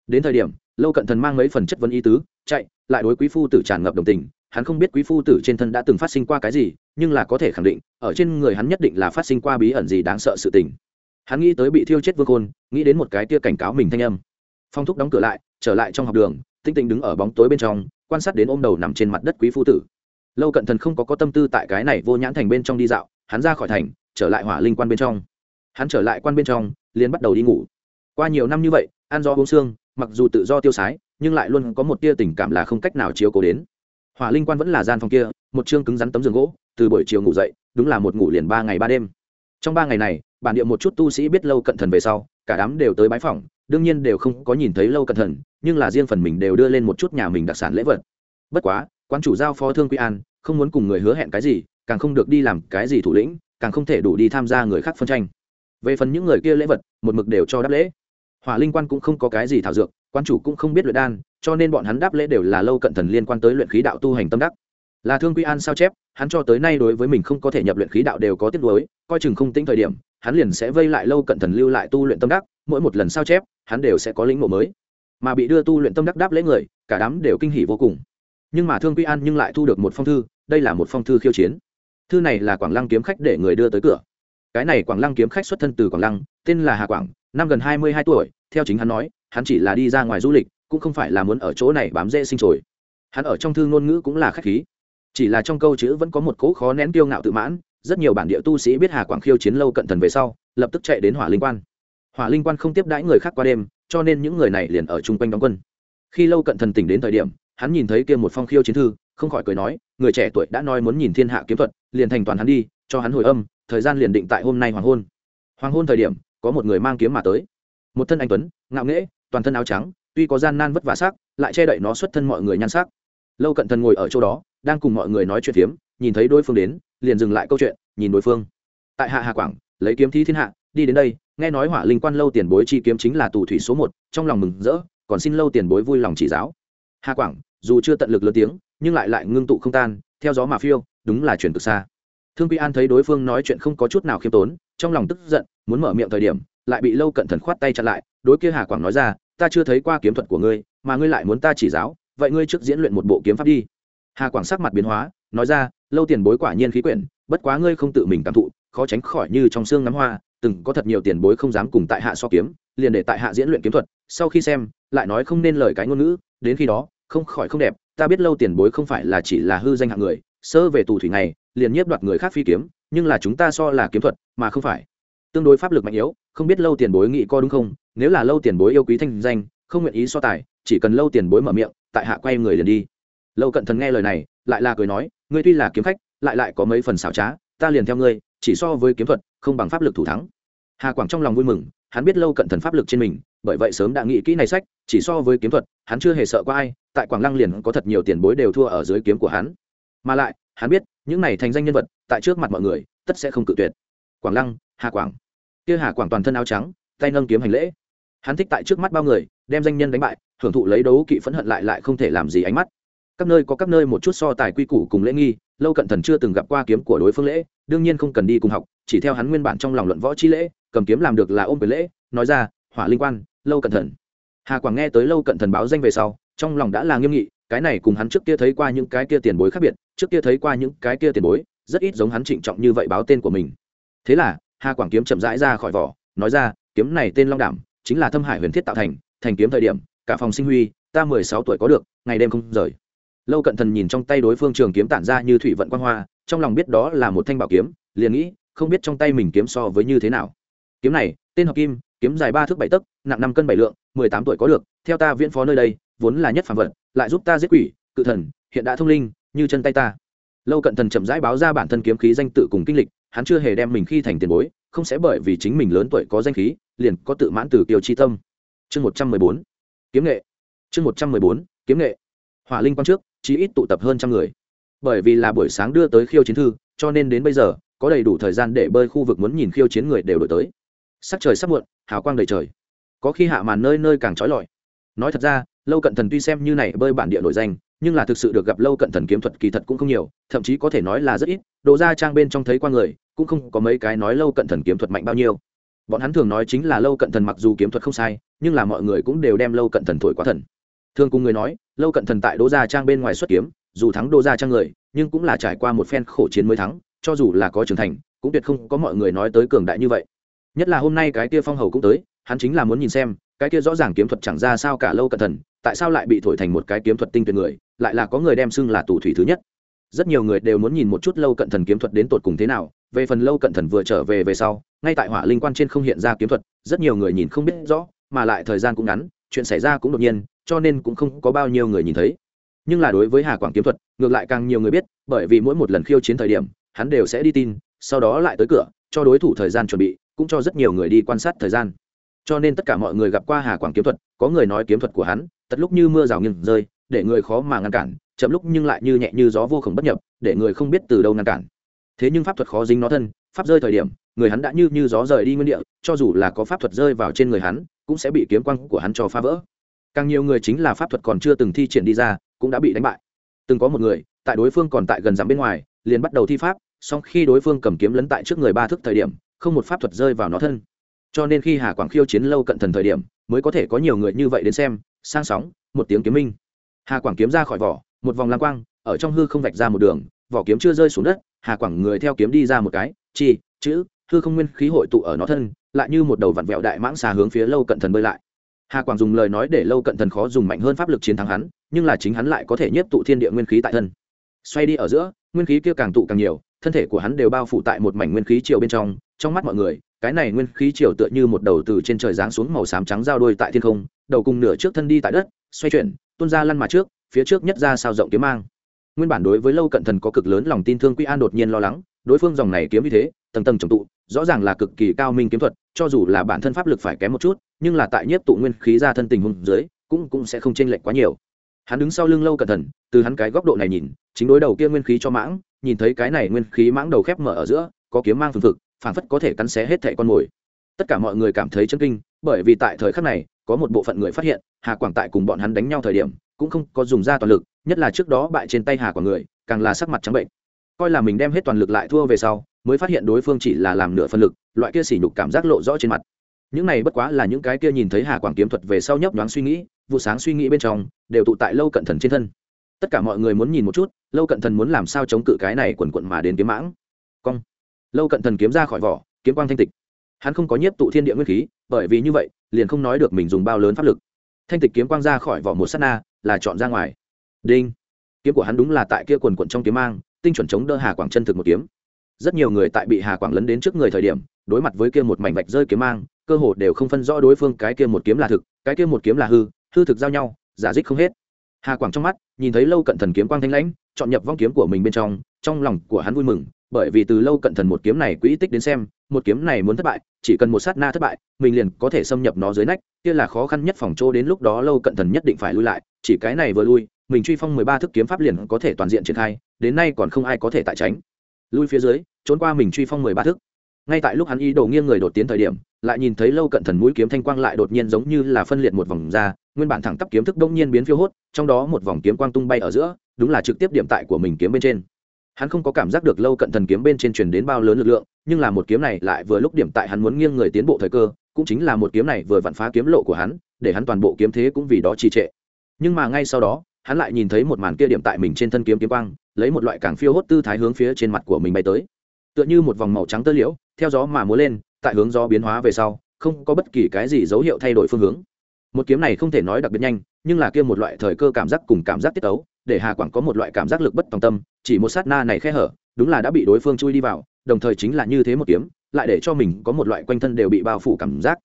Đến thời điểm, lâu cận thần mang mấy phần chất vấn ý tứ, chạy, lại đối quý phu tử tràn ngập đồng tình, hắn không biết quý phu tử trên thân đã từng phát sinh qua cái gì, nhưng là có thể khẳng định, ở trên người hắn nhất định là phát sinh qua bí ẩn gì đáng sợ sự tình. Hắn nghĩ tới bị thiêu chết vương khôn, nghĩ đến một cái tia cảnh cáo mình thanh âm. Phong thúc đóng cửa lại, trở lại trong học đường tinh tinh đứng ở bóng tối bên trong, quan sát đến ôm đầu nằm trên mặt đất quý phu tử. Lâu cận thần không có có tâm tư tại cái này vô nhãn thành bên trong đi dạo, hắn ra khỏi thành, trở lại hỏa linh quan bên trong hắn trở lại quan bên trong, liền bắt đầu đi ngủ. Qua nhiều năm như vậy, ăn do uống xương, mặc dù tự do tiêu sái, nhưng lại luôn có một tia tình cảm là không cách nào chiếu cố đến. Hỏa linh quan vẫn là gian phòng kia, một chương cứng rắn tấm giường gỗ, từ buổi chiều ngủ dậy, đúng là một ngủ liền ba ngày ba đêm. Trong ba ngày này, bản địa một chút tu sĩ biết lâu cận thần về sau, cả đám đều tới bái phỏng, đương nhiên đều không có nhìn thấy lâu cận thần, nhưng là riêng phần mình đều đưa lên một chút nhà mình đặc sản lễ vật. Bất quá quan chủ giao phó thương quy an, không muốn cùng người hứa hẹn cái gì, càng không được đi làm cái gì thủ lĩnh, càng không thể đủ đi tham gia người khác phân tranh về phần những người kia lễ vật, một mực đều cho đáp lễ. Hỏa linh quan cũng không có cái gì thảo dược, quan chủ cũng không biết luyện đan, cho nên bọn hắn đáp lễ đều là lâu cận thần liên quan tới luyện khí đạo tu hành tâm đắc. Là thương quy an sao chép, hắn cho tới nay đối với mình không có thể nhập luyện khí đạo đều có tiết đối coi chừng không tính thời điểm, hắn liền sẽ vây lại lâu cận thần lưu lại tu luyện tâm đắc, mỗi một lần sao chép, hắn đều sẽ có lĩnh ngộ mới. Mà bị đưa tu luyện tâm đắc đáp lễ người, cả đám đều kinh hỉ vô cùng. Nhưng mà thương quy an nhưng lại thu được một phong thư, đây là một phong thư khiêu chiến. Thư này là quảng lăng kiếm khách để người đưa tới cửa cái này quảng lăng kiếm khách xuất thân từ quảng lăng, tên là hà quảng, năm gần hai mươi hai tuổi, theo chính hắn nói, hắn chỉ là đi ra ngoài du lịch, cũng không phải là muốn ở chỗ này bám dễ sinh sồi hắn ở trong thư ngôn ngữ cũng là khách khí. Chỉ là trong câu chữ vẫn có một cỗ khó nén kiêu ngạo tự mãn, rất nhiều bản địa tu sĩ biết hà quảng khiêu chiến lâu cận thần về sau, lập tức chạy đến hỏa linh quan. Hỏa linh quan không tiếp đãi người khác qua đêm, cho nên những người này liền ở chung quanh đóng quân. Khi lâu cận thần tỉnh đến thời điểm, hắn nhìn thấy kia một phong khiêu chiến thư, không khỏi cười nói, người trẻ tuổi đã nói muốn nhìn thiên hạ kiếm thuật, liền thành toàn hắn đi, cho hắn hồi âm thời gian liền định tại hôm nay hoàng hôn. Hoàng hôn thời điểm, có một người mang kiếm mà tới. Một thân anh tuấn, ngạo nghễ, toàn thân áo trắng, tuy có gian nan vất vả sắc, lại che đậy nó xuất thân mọi người nhan sắc. Lâu cận thần ngồi ở chỗ đó, đang cùng mọi người nói chuyện phiếm, nhìn thấy đối phương đến, liền dừng lại câu chuyện, nhìn đối phương. Tại hạ hà quảng, lấy kiếm thi thiên hạ, đi đến đây, nghe nói hỏa linh quan lâu tiền bối chi kiếm chính là tù thủy số một, trong lòng mừng rỡ, còn xin lâu tiền bối vui lòng chỉ giáo. Hà quảng, dù chưa tận lực lớn tiếng, nhưng lại lại ngưng tụ không tan, theo gió mà phiêu, đúng là chuyển cực xa thương quy an thấy đối phương nói chuyện không có chút nào khiêm tốn, trong lòng tức giận, muốn mở miệng thời điểm, lại bị lâu cận thần khoát tay chặn lại, đối kia hà quảng nói ra, ta chưa thấy qua kiếm thuật của ngươi, mà ngươi lại muốn ta chỉ giáo, vậy ngươi trước diễn luyện một bộ kiếm pháp đi. Hà quảng sắc mặt biến hóa, nói ra, lâu tiền bối quả nhiên khí quyển, bất quá ngươi không tự mình cảm thụ, khó tránh khỏi như trong xương ngắm hoa, từng có thật nhiều tiền bối không dám cùng tại hạ so kiếm, liền để tại hạ diễn luyện kiếm thuật, sau khi xem, lại nói không nên lời cái ngôn ngữ, đến khi đó, không khỏi không đẹp, ta biết lâu tiền bối không phải là chỉ là hư danh hạng người sơ về tù thủy này, liền nhiếp đoạt người khác phi kiếm, nhưng là chúng ta so là kiếm thuật, mà không phải. Tương đối pháp lực mạnh yếu, không biết lâu tiền bối nghĩ co đúng không? Nếu là lâu tiền bối yêu quý thanh danh, không nguyện ý so tài, chỉ cần lâu tiền bối mở miệng, tại hạ quay người liền đi. Lâu cận thần nghe lời này, lại là cười nói, ngươi tuy là kiếm khách, lại lại có mấy phần xảo trá, ta liền theo ngươi, chỉ so với kiếm thuật, không bằng pháp lực thủ thắng. Hà quảng trong lòng vui mừng, hắn biết lâu cận thần pháp lực trên mình, bởi vậy sớm đã nghĩ kỹ này sách, chỉ so với kiếm thuật, hắn chưa hề sợ qua ai, tại quảng lăng liền có thật nhiều tiền bối đều thua ở dưới kiếm của hắn mà lại, hắn biết, những này thành danh nhân vật, tại trước mặt mọi người, tất sẽ không cự tuyệt. Quảng lăng, hà quảng. Kia hà quảng toàn thân áo trắng, tay nâng kiếm hành lễ. Hắn thích tại trước mắt bao người, đem danh nhân đánh bại, hưởng thụ lấy đấu kỵ phẫn hận lại lại không thể làm gì ánh mắt. Các nơi có các nơi một chút so tài quy củ cùng lễ nghi, lâu cận thần chưa từng gặp qua kiếm của đối phương lễ, đương nhiên không cần đi cùng học, chỉ theo hắn nguyên bản trong lòng luận võ chi lễ, cầm kiếm làm được là ôm về lễ, nói ra, hỏa linh quan, lâu cận thần. Hà quảng nghe tới lâu cận thần báo danh về sau, trong lòng đã là nghiêm nghị cái này cùng hắn trước kia thấy qua những cái kia tiền bối khác biệt, trước kia thấy qua những cái kia tiền bối, rất ít giống hắn trịnh trọng như vậy báo tên của mình. Thế là, hà quảng kiếm chậm rãi ra khỏi vỏ, nói ra, kiếm này tên long đảm, chính là thâm hải huyền thiết tạo thành thành kiếm thời điểm, cả phòng sinh huy, ta mười sáu tuổi có được, ngày đêm không rời. Lâu cận thần nhìn trong tay đối phương trường kiếm tản ra như thủy vận quan hoa, trong lòng biết đó là một thanh bảo kiếm, liền nghĩ, không biết trong tay mình kiếm so với như thế nào. Kiếm này, tên hợp kim, kiếm dài ba thước bảy tấc, nặng năm cân bảy lượng, mười tám tuổi có được, theo ta viễn phó nơi đây, vốn là nhất phạm vật lại giúp ta giết quỷ, cự thần, hiện đã thông linh, như chân tay ta. Lâu cận thần chậm rãi báo ra bản thân kiếm khí danh tự cùng kinh lịch, hắn chưa hề đem mình khi thành tiền bối, không sẽ bởi vì chính mình lớn tuổi có danh khí, liền có tự mãn từ kiều chi tâm. Chương một trăm mười bốn, kiếm nghệ. Chương một trăm mười bốn, kiếm nghệ. Hỏa linh quan trước chỉ ít tụ tập hơn trăm người. Bởi vì là buổi sáng đưa tới khiêu chiến thư, cho nên đến bây giờ, có đầy đủ thời gian để bơi khu vực muốn nhìn khiêu chiến người đều đổi tới. Sắc trời sắp muộn, hào quang đầy trời. Có khi hạ màn nơi nơi càng trói lọi nói thật ra, lâu cận thần tuy xem như này bơi bản địa nổi danh, nhưng là thực sự được gặp lâu cận thần kiếm thuật kỳ thật cũng không nhiều, thậm chí có thể nói là rất ít, đồ ra trang bên trong thấy qua người, cũng không có mấy cái nói lâu cận thần kiếm thuật mạnh bao nhiêu. Bọn hắn thường nói chính là lâu cận thần mặc dù kiếm thuật không sai, nhưng là mọi người cũng đều đem lâu cận thần thổi quá thần. Thường cùng người nói, lâu cận thần tại đỗ gia trang bên ngoài xuất kiếm, dù thắng đỗ gia trang người, nhưng cũng là trải qua một phen khổ chiến mới thắng, cho dù là có trưởng thành, cũng tuyệt không có mọi người nói tới cường đại như vậy. Nhất là hôm nay cái kia phong hầu cũng tới, hắn chính là muốn nhìn xem cái kia rõ ràng kiếm thuật chẳng ra sao cả lâu cận thần tại sao lại bị thổi thành một cái kiếm thuật tinh tuyệt người, lại là có người đem xưng là tù thủy thứ nhất. Rất nhiều người đều muốn nhìn một chút lâu cận thần kiếm thuật đến tột cùng thế nào, về phần lâu cận thần vừa trở về về sau, ngay tại hỏa linh quan trên không hiện ra kiếm thuật, rất nhiều người nhìn không biết rõ, mà lại thời gian cũng ngắn, chuyện xảy ra cũng đột nhiên, cho nên cũng không có bao nhiêu người nhìn thấy. Nhưng là đối với hà quảng kiếm thuật, ngược lại càng nhiều người biết, bởi vì mỗi một lần khiêu chiến thời điểm, hắn đều sẽ đi tin, sau đó lại tới cửa, cho đối thủ thời gian chuẩn bị, cũng cho rất nhiều người đi quan sát thời gian cho nên tất cả mọi người gặp qua hà quảng kiếm thuật, có người nói kiếm thuật của hắn tật lúc như mưa rào nghiêng rơi, để người khó mà ngăn cản, chậm lúc nhưng lại như nhẹ như gió vô khổng bất nhập, để người không biết từ đâu ngăn cản. Thế nhưng pháp thuật khó dính nó thân, pháp rơi thời điểm, người hắn đã như như gió rời đi nguyên địa, cho dù là có pháp thuật rơi vào trên người hắn, cũng sẽ bị kiếm quang của hắn cho phá vỡ. Càng nhiều người chính là pháp thuật còn chưa từng thi triển đi ra, cũng đã bị đánh bại. Từng có một người, tại đối phương còn tại gần dặm bên ngoài, liền bắt đầu thi pháp, song khi đối phương cầm kiếm lấn tại trước người ba thước thời điểm, không một pháp thuật rơi vào nó thân cho nên khi hà quảng khiêu chiến lâu cận thần thời điểm, mới có thể có nhiều người như vậy đến xem, sang sóng, một tiếng kiếm minh. Hà quảng kiếm ra khỏi vỏ, một vòng lam quang, ở trong hư không vạch ra một đường, vỏ kiếm chưa rơi xuống đất, hà quảng người theo kiếm đi ra một cái, chi, chữ, hư không nguyên khí hội tụ ở nó thân, lại như một đầu vặn vẹo đại mãng xà hướng phía lâu cận thần bơi lại. Hà quảng dùng lời nói để lâu cận thần khó dùng mạnh hơn pháp lực chiến thắng hắn, nhưng là chính hắn lại có thể nhiếp tụ thiên địa nguyên khí tại thân. Xoay đi ở giữa, nguyên khí kia càng tụ càng nhiều, thân thể của hắn đều bao phủ tại một mảnh nguyên khí chiều bên trong trong mắt mọi người cái này nguyên khí chiều tựa như một đầu từ trên trời giáng xuống màu xám trắng giao đôi tại thiên không, đầu cùng nửa trước thân đi tại đất, xoay chuyển, tuôn ra lăn mà trước, phía trước nhất ra sao rộng kiếm mang. Nguyên bản đối với lâu cận thần có cực lớn lòng tin thương quy an đột nhiên lo lắng, đối phương dòng này kiếm như thế, tầng tầng trồng tụ, rõ ràng là cực kỳ cao minh kiếm thuật, cho dù là bản thân pháp lực phải kém một chút, nhưng là tại nhiếp tụ nguyên khí ra thân tình huống dưới, cũng cũng sẽ không chênh lệch quá nhiều. Hắn đứng sau lưng lâu cẩn thận từ hắn cái góc độ này nhìn, chính đối đầu kia nguyên khí cho mãng, nhìn thấy cái này nguyên khí mãng đầu khép mở ở giữa, có kiếm mang phương thực phảng phất có thể cắn xé hết thẻ con mồi. Tất cả mọi người cảm thấy chân kinh, bởi vì tại thời khắc này, có một bộ phận người phát hiện, hà quảng tại cùng bọn hắn đánh nhau thời điểm, cũng không có dùng ra toàn lực, nhất là trước đó bại trên tay hà quảng người, càng là sắc mặt trắng bệnh. Coi là mình đem hết toàn lực lại thua về sau, mới phát hiện đối phương chỉ là làm nửa phân lực, loại kia sỉ nhục cảm giác lộ rõ trên mặt. Những này bất quá là những cái kia nhìn thấy hà quảng kiếm thuật về sau nhấp nhoáng suy nghĩ, vụ sáng suy nghĩ bên trong, đều tụ tại lâu cận thần trên thân. Tất cả mọi người muốn nhìn một chút, lâu cận thần muốn làm sao chống cự cái này quần quận mà đến kiếm mãng. Cong lâu cận thần kiếm ra khỏi vỏ, kiếm quang thanh tịch. Hắn không có nhiếp tụ thiên địa nguyên khí, bởi vì như vậy, liền không nói được mình dùng bao lớn pháp lực. Thanh tịch kiếm quang ra khỏi vỏ một s á t na, là chọn ra ngoài. Đinh. Kiếm của hắn đúng là tại kia quần quận trong kiếm mang, tinh chuẩn chống đỡ hà quảng chân thực một kiếm. Rất nhiều người tại bị hà quảng lấn đến trước người thời điểm, đối mặt với kia một mảnh vạch rơi kiếm mang, cơ hồ đều không phân rõ đối phương cái kia một kiếm là thực, cái kia một kiếm là hư hư thực giao nhau, giả dích không hết. Hà quảng trong mắt, nhìn thấy lâu cận thần kiếm quang thanh lãnh, chọn nhập vong kiếm của mình bên trong trong lòng của hắn vui mừng bởi vì từ lâu cận thần một kiếm này quỹ tích đến xem, một kiếm này muốn thất bại, chỉ cần một sát na thất bại, mình liền có thể xâm nhập nó dưới nách, kia là khó khăn nhất phòng chỗ đến lúc đó lâu cận thần nhất định phải lui lại, chỉ cái này vừa lui, mình truy phong mười ba thức kiếm pháp liền có thể toàn diện triển khai, đến nay còn không ai có thể tại tránh. Lui phía dưới, trốn qua mình truy phong mười ba thức. Ngay tại lúc hắn ý đồ nghiêng người đột tiến thời điểm, lại nhìn thấy lâu cận thần mũi kiếm thanh quang lại đột nhiên giống như là phân liệt một vòng ra, nguyên bản thẳng tắp kiếm thức đông nhiên biến phiêu hốt, trong đó một vòng kiếm quang tung bay ở giữa, đúng là trực tiếp điểm tại của mình kiếm bên trên hắn không có cảm giác được lâu cận thần kiếm bên trên truyền đến bao lớn lực lượng, nhưng là một kiếm này lại vừa lúc điểm tại hắn muốn nghiêng người tiến bộ thời cơ, cũng chính là một kiếm này vừa vặn phá kiếm lộ của hắn, để hắn toàn bộ kiếm thế cũng vì đó trì trệ. Nhưng mà ngay sau đó, hắn lại nhìn thấy một màn kia điểm tại mình trên thân kiếm kiếm quang, lấy một loại càng phiêu hốt tư thái hướng phía trên mặt của mình bay tới. Tựa như một vòng màu trắng tơ liễu, theo gió mà múa lên, tại hướng gió biến hóa về sau, không có bất kỳ cái gì dấu hiệu thay đổi phương hướng. Một kiếm này không thể nói đặc biệt nhanh, nhưng là kia một loại thời cơ cảm giác cùng cảm giác tiết tấu để hà quảng có một loại cảm giác lực bất tòng tâm, chỉ một sát na này khe hở, đúng là đã bị đối phương chui đi vào, đồng thời chính là như thế một kiếm, lại để cho mình có một loại quanh thân đều bị bao phủ cảm giác.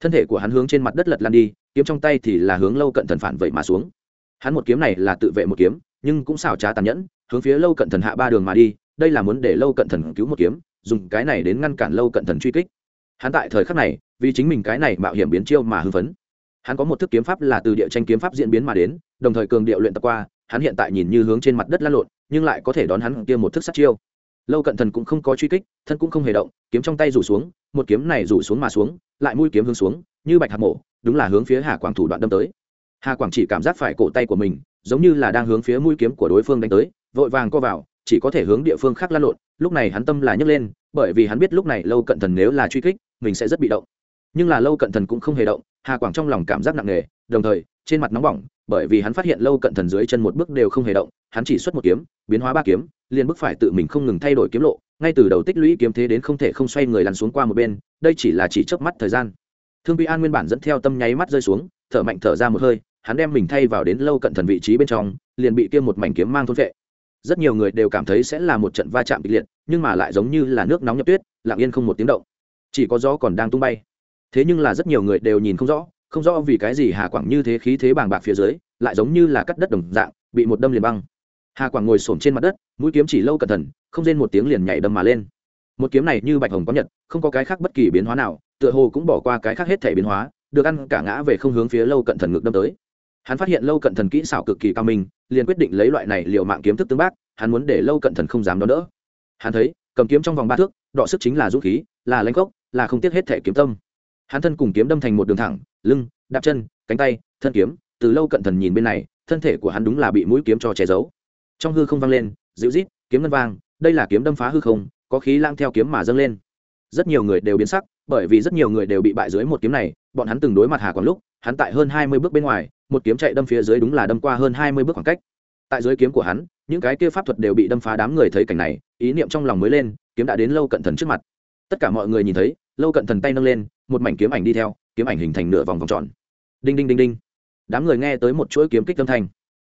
Thân thể của hắn hướng trên mặt đất lật lan đi, kiếm trong tay thì là hướng lâu cận thần phản vậy mà xuống. Hắn một kiếm này là tự vệ một kiếm, nhưng cũng xảo trá tàn nhẫn, hướng phía lâu cận thần hạ ba đường mà đi, đây là muốn để lâu cận thần cứu một kiếm, dùng cái này đến ngăn cản lâu cận thần truy kích. Hắn tại thời khắc này, vì chính mình cái này mạo hiểm biến chiêu mà hưng phấn. Hắn có một thức kiếm pháp là từ địa tranh kiếm pháp diễn biến mà đến, đồng thời cường điệu luyện tập qua hắn hiện tại nhìn như hướng trên mặt đất lăn lộn, nhưng lại có thể đón hắn kia một thức sát chiêu. Lâu cận thần cũng không có truy kích, thân cũng không hề động, kiếm trong tay rủ xuống, một kiếm này rủ xuống mà xuống, lại mũi kiếm hướng xuống, như bạch hạt mổ, đúng là hướng phía hà quảng thủ đoạn đâm tới. Hà quảng chỉ cảm giác phải cổ tay của mình, giống như là đang hướng phía mũi kiếm của đối phương đánh tới, vội vàng co vào, chỉ có thể hướng địa phương khác lăn lộn, lúc này hắn tâm là nhấc lên, bởi vì hắn biết lúc này lâu cận thần nếu là truy kích, mình sẽ rất bị động. Nhưng là lâu cận thần cũng không hề động, hà quảng trong lòng cảm giác nặng nề, đồng thời trên mặt nóng bỏng, bởi vì hắn phát hiện lâu cận thần dưới chân một bước đều không hề động, hắn chỉ xuất một kiếm, biến hóa ba kiếm, liền bức phải tự mình không ngừng thay đổi kiếm lộ, ngay từ đầu tích lũy kiếm thế đến không thể không xoay người lăn xuống qua một bên, đây chỉ là chỉ chớp mắt thời gian. Thương quy an nguyên bản dẫn theo tâm nháy mắt rơi xuống, thở mạnh thở ra một hơi, hắn đem mình thay vào đến lâu cận thần vị trí bên trong, liền bị tiêm một mảnh kiếm mang thôn vệ rất nhiều người đều cảm thấy sẽ là một trận va chạm kịch liệt, nhưng mà lại giống như là nước nóng nhập tuyết, lặng yên không một tiếng động. Chỉ có gió còn đang tung bay. Thế nhưng là rất nhiều người đều nhìn không rõ không rõ vì cái gì hà quảng như thế khí thế bàng bạc phía dưới, lại giống như là cắt đất đồng dạng, bị một đâm liền băng. Hà quảng ngồi xổm trên mặt đất, mũi kiếm chỉ lâu cẩn thận, không rên một tiếng liền nhảy đâm mà lên. Một kiếm này như bạch hồng có nhật, không có cái khác bất kỳ biến hóa nào, tựa hồ cũng bỏ qua cái khác hết thể biến hóa, được ăn cả ngã về không hướng phía lâu cận thần ngược đâm tới. Hắn phát hiện lâu cận thần kỹ xảo cực kỳ cao minh, liền quyết định lấy loại này liều mạng kiếm thức tương bác, hắn muốn để lâu cận thần không dám đón đỡ. Hắn thấy, cầm kiếm trong vòng ba thước, đọ sức chính là dũng khí, là lãnh gốc, là không tiếc hết thể kiếm tâm hắn thân cùng kiếm đâm thành một đường thẳng, lưng, đạp chân, cánh tay, thân kiếm, từ lâu cận thần nhìn bên này, thân thể của hắn đúng là bị mũi kiếm cho che giấu. Trong hư không vang lên, dịu rít kiếm ngân vang, đây là kiếm đâm phá hư không, có khí lang theo kiếm mà dâng lên. Rất nhiều người đều biến sắc, bởi vì rất nhiều người đều bị bại dưới một kiếm này, bọn hắn từng đối mặt hà còn lúc, hắn tại hơn hai mươi bước bên ngoài, một kiếm chạy đâm phía dưới đúng là đâm qua hơn hai mươi bước khoảng cách. Tại dưới kiếm của hắn, những cái kia pháp thuật đều bị đâm phá đám người thấy cảnh này, ý niệm trong lòng mới lên, kiếm đã đến lâu cận thần trước mặt. Tất cả mọi người nhìn thấy lâu cận thần tay nâng lên, một mảnh kiếm ảnh đi theo, kiếm ảnh hình thành nửa vòng vòng tròn. Đinh đinh đinh đinh. Đám người nghe tới một chuỗi kiếm kích âm thanh.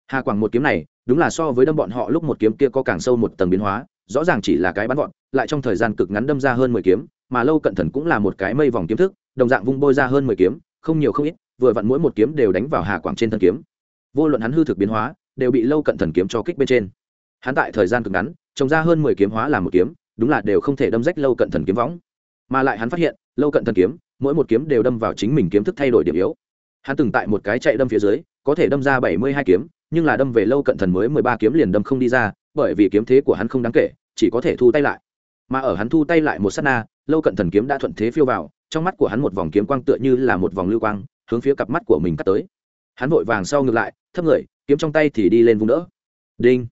Hà quảng một kiếm này, đúng là so với đâm bọn họ lúc một kiếm kia có càng sâu một tầng biến hóa, rõ ràng chỉ là cái bắn gọn lại trong thời gian cực ngắn đâm ra hơn mười kiếm, mà lâu cận thần cũng là một cái mây vòng kiếm thức, đồng dạng vung bôi ra hơn mười kiếm, không nhiều không ít, vừa vặn mỗi một kiếm đều đánh vào hà quảng trên thân kiếm. Vô luận hắn hư thực biến hóa, đều bị lâu cận thần kiếm cho kích bên trên. Hắn tại thời gian cực ngắn, trồng ra hơn mười kiếm hóa làm một kiếm, đúng là đều không thể đâm rách lâu cận thần kiếm võng mà lại hắn phát hiện, lâu cận thần kiếm, mỗi một kiếm đều đâm vào chính mình kiếm thức thay đổi điểm yếu. Hắn từng tại một cái chạy đâm phía dưới, có thể đâm ra bảy mươi hai kiếm, nhưng là đâm về lâu cận thần mới mười ba kiếm liền đâm không đi ra, bởi vì kiếm thế của hắn không đáng kể, chỉ có thể thu tay lại. Mà ở hắn thu tay lại một s á t na, lâu cận thần kiếm đã thuận thế phiêu vào, trong mắt của hắn một vòng kiếm quang tựa như là một vòng lưu quang, hướng phía cặp mắt của mình cắt tới. Hắn vội vàng sau ngược lại, thấp người, kiếm trong tay thì đi lên vùng đỡ. Đinh!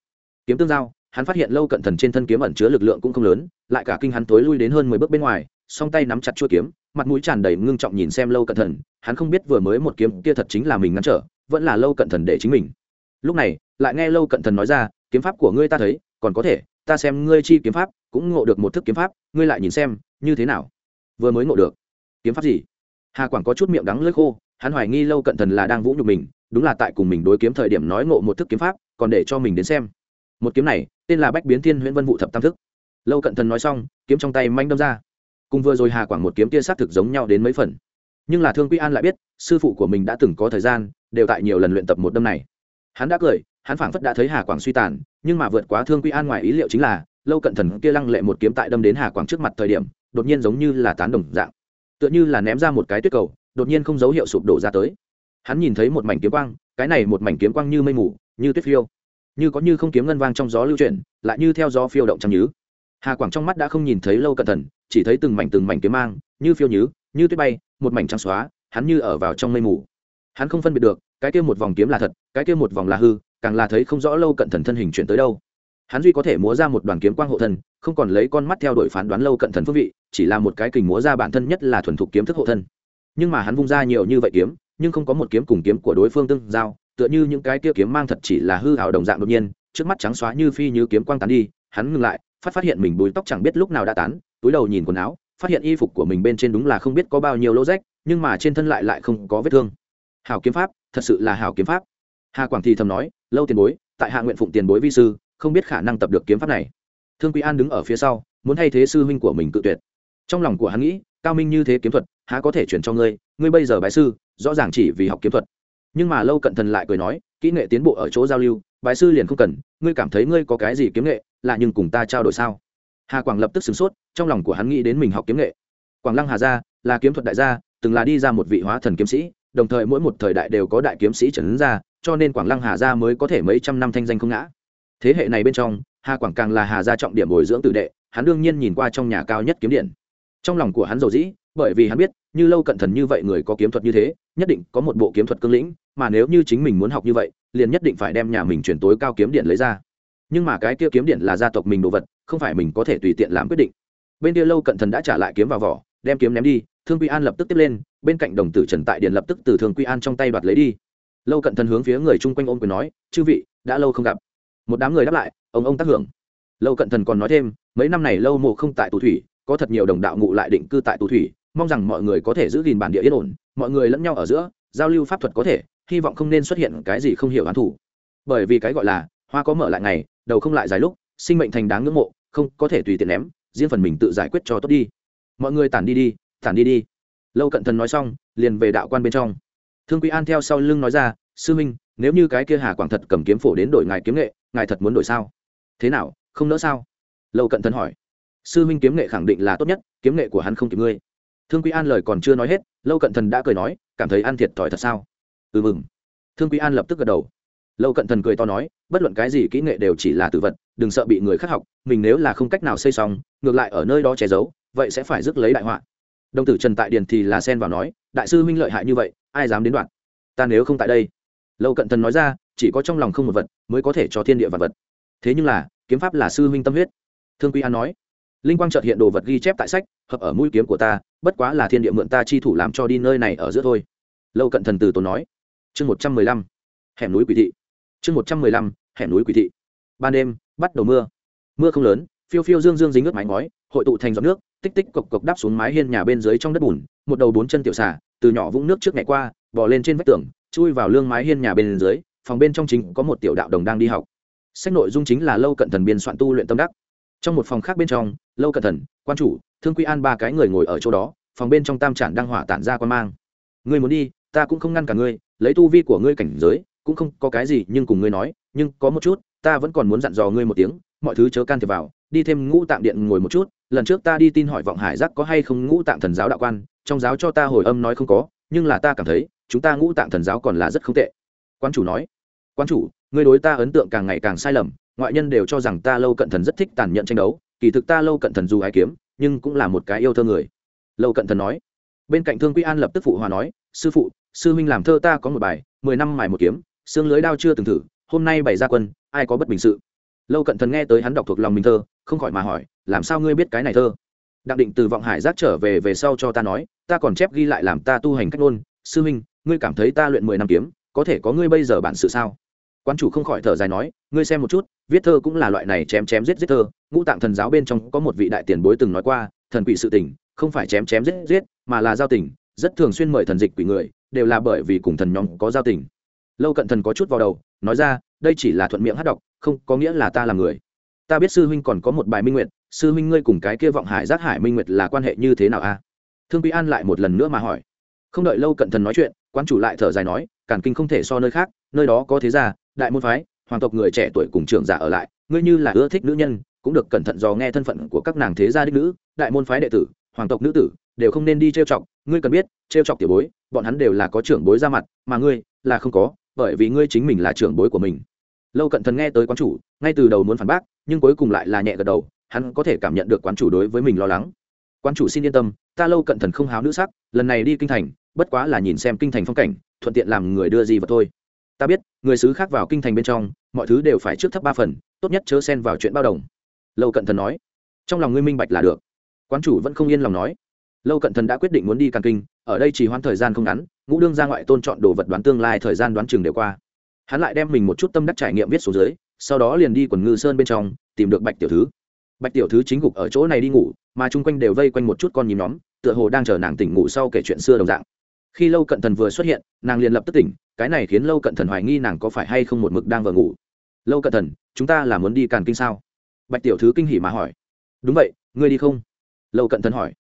Kiếm tương giao, hắn phát hiện lâu cận thần trên thân kiếm ẩn chứa lực lượng cũng không lớn, lại cả kinh hắn tối lui đến hơn mười bước bên ngoài song tay nắm chặt chuôi kiếm, mặt mũi tràn đầy ngưng trọng nhìn xem lâu cận thần. Hắn không biết vừa mới một kiếm kia thật chính là mình ngăn trở, vẫn là lâu cận thần để chính mình. Lúc này, lại nghe lâu cận thần nói ra, kiếm pháp của ngươi ta thấy, còn có thể, ta xem ngươi chi kiếm pháp, cũng ngộ được một thức kiếm pháp, ngươi lại nhìn xem, như thế nào? Vừa mới ngộ được. Kiếm pháp gì? Hà quảng có chút miệng đắng lưỡi khô, hắn hoài nghi lâu cận thần là đang vũ nhục mình, đúng là tại cùng mình đối kiếm thời điểm nói ngộ một thức kiếm pháp, còn để cho mình đến xem. Một kiếm này, tên là bách biến thiên huyễn vân vụ thập tam thức. Lâu cận thần nói xong, kiếm trong tay manh đâm ra cùng vừa rồi hà quảng một kiếm kia xác thực giống nhau đến mấy phần. Nhưng là thương quy an lại biết, sư phụ của mình đã từng có thời gian, đều tại nhiều lần luyện tập một đâm này. Hắn đã cười, hắn phảng phất đã thấy hà quảng suy tàn, nhưng mà vượt quá thương quy an ngoài ý liệu chính là, lâu cận thần kia lăng lệ một kiếm tại đâm đến hà quảng trước mặt thời điểm, đột nhiên giống như là tán đồng dạng. Tựa như là ném ra một cái tuyết cầu, đột nhiên không dấu hiệu sụp đổ ra tới. Hắn nhìn thấy một mảnh kiếm quang, cái này một mảnh kiếm quang như mây mù, như tuyết phiêu. Như có như không kiếm ngân vang trong gió lưu chuyển, lại như theo gió phiêu động trong nhứ. Hà quảng trong mắt đã không nhìn thấy lâu cận thần chỉ thấy từng mảnh từng mảnh kiếm mang, như phiêu nhứ, như tuyết bay, một mảnh trắng xóa, hắn như ở vào trong mây mù. Hắn không phân biệt được, cái kia một vòng kiếm là thật, cái kia một vòng là hư, càng là thấy không rõ lâu cận thần thân hình chuyển tới đâu. Hắn duy có thể múa ra một đoàn kiếm quang hộ thân, không còn lấy con mắt theo đuổi phán đoán lâu cận thần phương vị, chỉ là một cái kình múa ra bản thân nhất là thuần thục kiếm thức hộ thân. Nhưng mà hắn vung ra nhiều như vậy kiếm, nhưng không có một kiếm cùng kiếm của đối phương tương giao, tựa như những cái kia kiếm mang thật chỉ là hư hảo đồng dạng đột nhiên, trước mắt trắng xóa như phi như kiếm quang tán đi, hắn ngừng lại, phát phát hiện mình bùi tóc chẳng biết lúc nào đã tán túi đầu nhìn quần áo, phát hiện y phục của mình bên trên đúng là không biết có bao nhiêu lỗ rách, nhưng mà trên thân lại lại không có vết thương. Hảo kiếm pháp, thật sự là hảo kiếm pháp. Hà quảng thì thầm nói, lâu tiền bối, tại hạ nguyện phụng tiền bối vi sư, không biết khả năng tập được kiếm pháp này. Thương quý an đứng ở phía sau, muốn thay thế sư huynh của mình cự tuyệt. Trong lòng của hắn nghĩ, cao minh như thế kiếm thuật, há có thể chuyển cho ngươi ngươi bây giờ bái sư, rõ ràng chỉ vì học kiếm thuật. Nhưng mà lâu cận thần lại cười nói, kỹ nghệ tiến bộ ở chỗ giao lưu, bái sư liền không cần, ngươi cảm thấy ngươi có cái gì kiếm nghệ là nhưng cùng ta trao đổi sao? Hà quảng lập tức sửng sốt trong lòng của hắn nghĩ đến mình học kiếm nghệ quảng lăng hà gia là kiếm thuật đại gia từng là đi ra một vị hóa thần kiếm sĩ đồng thời mỗi một thời đại đều có đại kiếm sĩ trần ứng ra cho nên quảng lăng hà gia mới có thể mấy trăm năm thanh danh không ngã. Thế hệ này bên trong, hà quảng càng là hà gia trọng điểm bồi dưỡng tự đệ, hắn đương nhiên nhìn qua trong nhà cao nhất kiếm điện. Trong lòng của hắn rầu dĩ, bởi vì hắn biết, như lâu cận thần như vậy người có kiếm thuật như thế, nhất định có một bộ kiếm thuật cương lĩnh, mà nếu như chính mình muốn học như vậy, liền nhất định phải đem nhà mình chuyển tối cao kiếm điện lấy ra. Nhưng mà cái kia kiếm điện là gia tộc mình đồ vật không phải mình có thể tùy tiện làm quyết định. Bên kia lâu cận thần đã trả lại kiếm vào vỏ, đem kiếm ném đi, thương quy an lập tức tiếp lên, bên cạnh đồng tử trần tại điện lập tức từ thương quy an trong tay đoạt lấy đi. Lâu cận thần hướng phía người chung quanh ôm quyền nói, chư vị, đã lâu không gặp. Một đám người đáp lại, ông ông tác hưởng. Lâu cận thần còn nói thêm, mấy năm này lâu mộ không tại tù thủy, có thật nhiều đồng đạo ngụ lại định cư tại tù thủy, mong rằng mọi người có thể giữ gìn bản địa yên ổn, mọi người lẫn nhau ở giữa, giao lưu pháp thuật có thể, hy vọng không nên xuất hiện cái gì không hiểu hán thủ bởi vì cái gọi là, hoa có mở lại ngày, đầu không lại dài lúc, sinh mệnh thành đáng ngưỡng mộ không có thể tùy tiện ném, riêng phần mình tự giải quyết cho tốt đi. Mọi người tản đi đi, tản đi đi. Lâu cận thần nói xong, liền về đạo quan bên trong. Thương quý an theo sau lưng nói ra, sư minh, nếu như cái kia hà quảng thật cầm kiếm phổ đến đổi ngài kiếm nghệ, ngài thật muốn đổi sao? Thế nào, không nỡ sao? Lâu cận thần hỏi. Sư minh kiếm nghệ khẳng định là tốt nhất, kiếm nghệ của hắn không kịp ngươi. Thương quý an lời còn chưa nói hết, lâu cận thần đã cười nói, cảm thấy ăn thiệt thòi thật sao? Ừ mừng thương quý an lập tức gật đầu lâu cận thần cười to nói, bất luận cái gì kỹ nghệ đều chỉ là tự vật, đừng sợ bị người khác học, mình nếu là không cách nào xây xong, ngược lại ở nơi đó che giấu, vậy sẽ phải rước lấy đại họa. Đồng tử trần tại điền thì là xen vào nói, đại sư huynh lợi hại như vậy, ai dám đến đoạn? Ta nếu không tại đây. Lâu cận thần nói ra, chỉ có trong lòng không một vật mới có thể cho thiên địa vật vật. Thế nhưng là, kiếm pháp là sư huynh tâm huyết. Thương quy an nói, linh quang trợt hiện đồ vật ghi chép tại sách, hợp ở mũi kiếm của ta, bất quá là thiên địa mượn ta chi thủ làm cho đi nơi này ở giữa thôi. Lâu cận thần từ tốn nói. Chương một trăm mười lăm, hẻm núi quỷ thị chương một trăm mười lăm, hẻm núi quỷ thị. Ban đêm, bắt đầu mưa. Mưa không lớn, phiêu phiêu dương dương dính nước mái ngói, hội tụ thành giọt nước, tích tích cộc cộc đáp xuống mái hiên nhà bên dưới trong đất bùn, một đầu bốn chân tiểu xà, từ nhỏ vũng nước trước ngày qua, bò lên trên vách tường, chui vào lương mái hiên nhà bên dưới, phòng bên trong chính có một tiểu đạo đồng đang đi học. Sách nội dung chính là lâu cận thần biên soạn tu luyện tâm đắc. Trong một phòng khác bên trong, lâu cận thần, quan chủ, thương quy an ba cái người ngồi ở chỗ đó, phòng bên trong tam trản đang hỏa tản ra quan mang. Ngươi muốn đi, ta cũng không ngăn cả ngươi, lấy tu vi của ngươi cảnh giới cũng không có cái gì, nhưng cùng ngươi nói, nhưng có một chút, ta vẫn còn muốn dặn dò ngươi một tiếng, mọi thứ chớ can thiệp vào, đi thêm ngũ tạng điện ngồi một chút, lần trước ta đi tin hỏi vọng hải giác có hay không ngũ tạng thần giáo đạo quan, trong giáo cho ta hồi âm nói không có, nhưng là ta cảm thấy, chúng ta ngũ tạng thần giáo còn là rất không tệ. Quan chủ nói, quan chủ, ngươi đối ta ấn tượng càng ngày càng sai lầm, ngoại nhân đều cho rằng ta lâu cận thần rất thích tàn nhẫn tranh đấu, kỳ thực ta lâu cận thần dù ai kiếm, nhưng cũng là một cái yêu thơ người. Lâu cận thần nói, bên cạnh thương quy an lập tức phụ hòa nói, sư phụ, sư huynh làm thơ ta có một bài, mười năm mài một kiếm xương lưới đao chưa từng thử, hôm nay bày ra quân, ai có bất bình sự? Lâu cận thần nghe tới hắn đọc thuộc lòng mình thơ, không khỏi mà hỏi, làm sao ngươi biết cái này thơ? Đặng định từ vọng hải giác trở về về sau cho ta nói, ta còn chép ghi lại làm ta tu hành cách ngôn. Sư huynh ngươi cảm thấy ta luyện mười năm kiếm, có thể có ngươi bây giờ bản sự sao? Quan chủ không khỏi thở dài nói, ngươi xem một chút, viết thơ cũng là loại này chém chém giết giết thơ. Ngũ tạng thần giáo bên trong có một vị đại tiền bối từng nói qua, thần quỷ sự tình, không phải chém chém giết giết, mà là giao tình. Rất thường xuyên mời thần dịch quỷ người, đều là bởi vì cùng thần nhóm có giao tình lâu cận thần có chút vào đầu, nói ra, đây chỉ là thuận miệng hát đọc không có nghĩa là ta là người. Ta biết sư huynh còn có một bài minh nguyệt, sư huynh ngươi cùng cái kia vọng hải giác hải minh nguyệt là quan hệ như thế nào a thương quý an lại một lần nữa mà hỏi. Không đợi lâu cận thần nói chuyện quan chủ lại thở dài nói, cản kinh không thể so nơi khác, nơi đó có thế gia, đại môn phái, hoàng tộc người trẻ tuổi cùng trưởng giả ở lại, ngươi như là ưa thích nữ nhân, cũng được cẩn thận dò nghe thân phận của các nàng thế gia đích nữ, đại môn phái đệ tử, hoàng tộc nữ tử, đều không nên đi trêu chọc. Ngươi cần biết, trêu chọc tiểu bối, bọn hắn đều là có trưởng bối ra mặt, mà ngươi là không có bởi vì ngươi chính mình là trưởng bối của mình. Lâu cận thần nghe tới quán chủ, ngay từ đầu muốn phản bác, nhưng cuối cùng lại là nhẹ gật đầu, hắn có thể cảm nhận được quán chủ đối với mình lo lắng. Quán chủ xin yên tâm, ta lâu cận thần không háo nữ sắc, lần này đi kinh thành, bất quá là nhìn xem kinh thành phong cảnh, thuận tiện làm người đưa gì vào thôi. Ta biết, người xứ khác vào kinh thành bên trong, mọi thứ đều phải trước thấp ba phần, tốt nhất chớ xen vào chuyện bao đồng. Lâu cận thần nói. Trong lòng ngươi minh bạch là được. Quán chủ vẫn không yên lòng nói. Lâu cận thần đã quyết định muốn đi càng kinh, ở đây chỉ hoãn thời gian không ngắn ngũ đương ra ngoại tôn chọn đồ vật đoán tương lai thời gian đoán chừng đều qua. Hắn lại đem mình một chút tâm đắc trải nghiệm viết xuống dưới, sau đó liền đi quần ngư sơn bên trong, tìm được bạch tiểu thứ. Bạch tiểu thứ chính gục ở chỗ này đi ngủ, mà chung quanh đều vây quanh một chút con nhím nhóm, tựa hồ đang chờ nàng tỉnh ngủ sau kể chuyện xưa đồng dạng. Khi lâu cận thần vừa xuất hiện, nàng liền lập tức tỉnh, cái này khiến lâu cận thần hoài nghi nàng có phải hay không một mực đang vừa ngủ. Lâu cận thần, chúng ta là muốn đi càn kinh sao? Bạch tiểu thứ kinh hỉ mà hỏi. Đúng vậy, ngươi đi không? Lâu cận thần hỏi.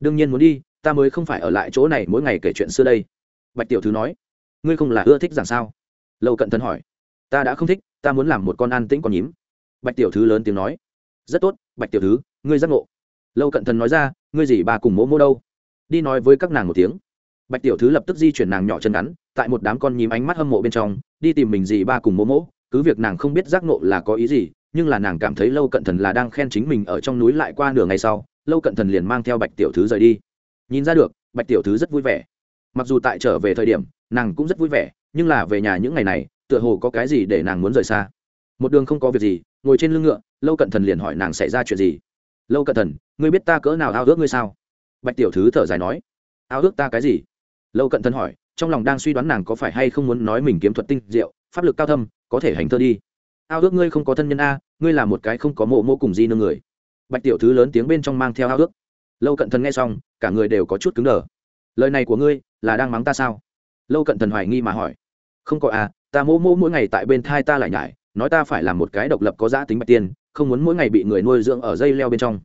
Đương nhiên muốn đi, ta mới không phải ở lại chỗ này mỗi ngày kể chuyện xưa đây bạch tiểu thứ nói, ngươi không là ưa thích rằng sao? Lâu cận thần hỏi, ta đã không thích, ta muốn làm một con an tĩnh con nhím. Bạch tiểu thứ lớn tiếng nói, rất tốt, bạch tiểu thứ ngươi giác ngộ. Lâu cận thần nói ra, ngươi gì bà cùng mỗ mỗ đâu? Đi nói với các nàng một tiếng. Bạch tiểu thứ lập tức di chuyển nàng nhỏ chân ngắn, tại một đám con nhím ánh mắt hâm mộ bên trong, đi tìm mình gì ba cùng mỗ mỗ, cứ việc nàng không biết giác ngộ là có ý gì, nhưng là nàng cảm thấy lâu cận thần là đang khen chính mình ở trong núi lại qua nửa ngày sau lâu cận thần liền mang theo bạch tiểu thứ rời đi. Nhìn ra được, bạch tiểu thứ rất vui vẻ mặc dù tại trở về thời điểm, nàng cũng rất vui vẻ, nhưng là về nhà những ngày này, tựa hồ có cái gì để nàng muốn rời xa. Một đường không có việc gì, ngồi trên lưng ngựa, lâu cận thần liền hỏi nàng xảy ra chuyện gì. Lâu cận thần, ngươi biết ta cỡ nào ao ước ngươi sao? Bạch tiểu thứ thở dài nói. Ao ước ta cái gì? Lâu cận thần hỏi, trong lòng đang suy đoán nàng có phải hay không muốn nói mình kiếm thuật tinh diệu, pháp lực cao thâm, có thể hành thơ đi. Ao ước ngươi không có thân nhân a, ngươi là một cái không có mộ mô cùng di nương người. Bạch tiểu thứ lớn tiếng bên trong mang theo ao ước. Lâu cận thần nghe xong, cả người đều có chút cứng đờ lời này của ngươi là đang mắng ta sao? Lâu cận thần hoài nghi mà hỏi. Không có à ta mô mô mỗi ngày tại bên thai ta lại nhải nói ta phải là một cái độc lập có giá tính bạch tiên không muốn mỗi ngày bị người nuôi dưỡng ở dây leo bên trong.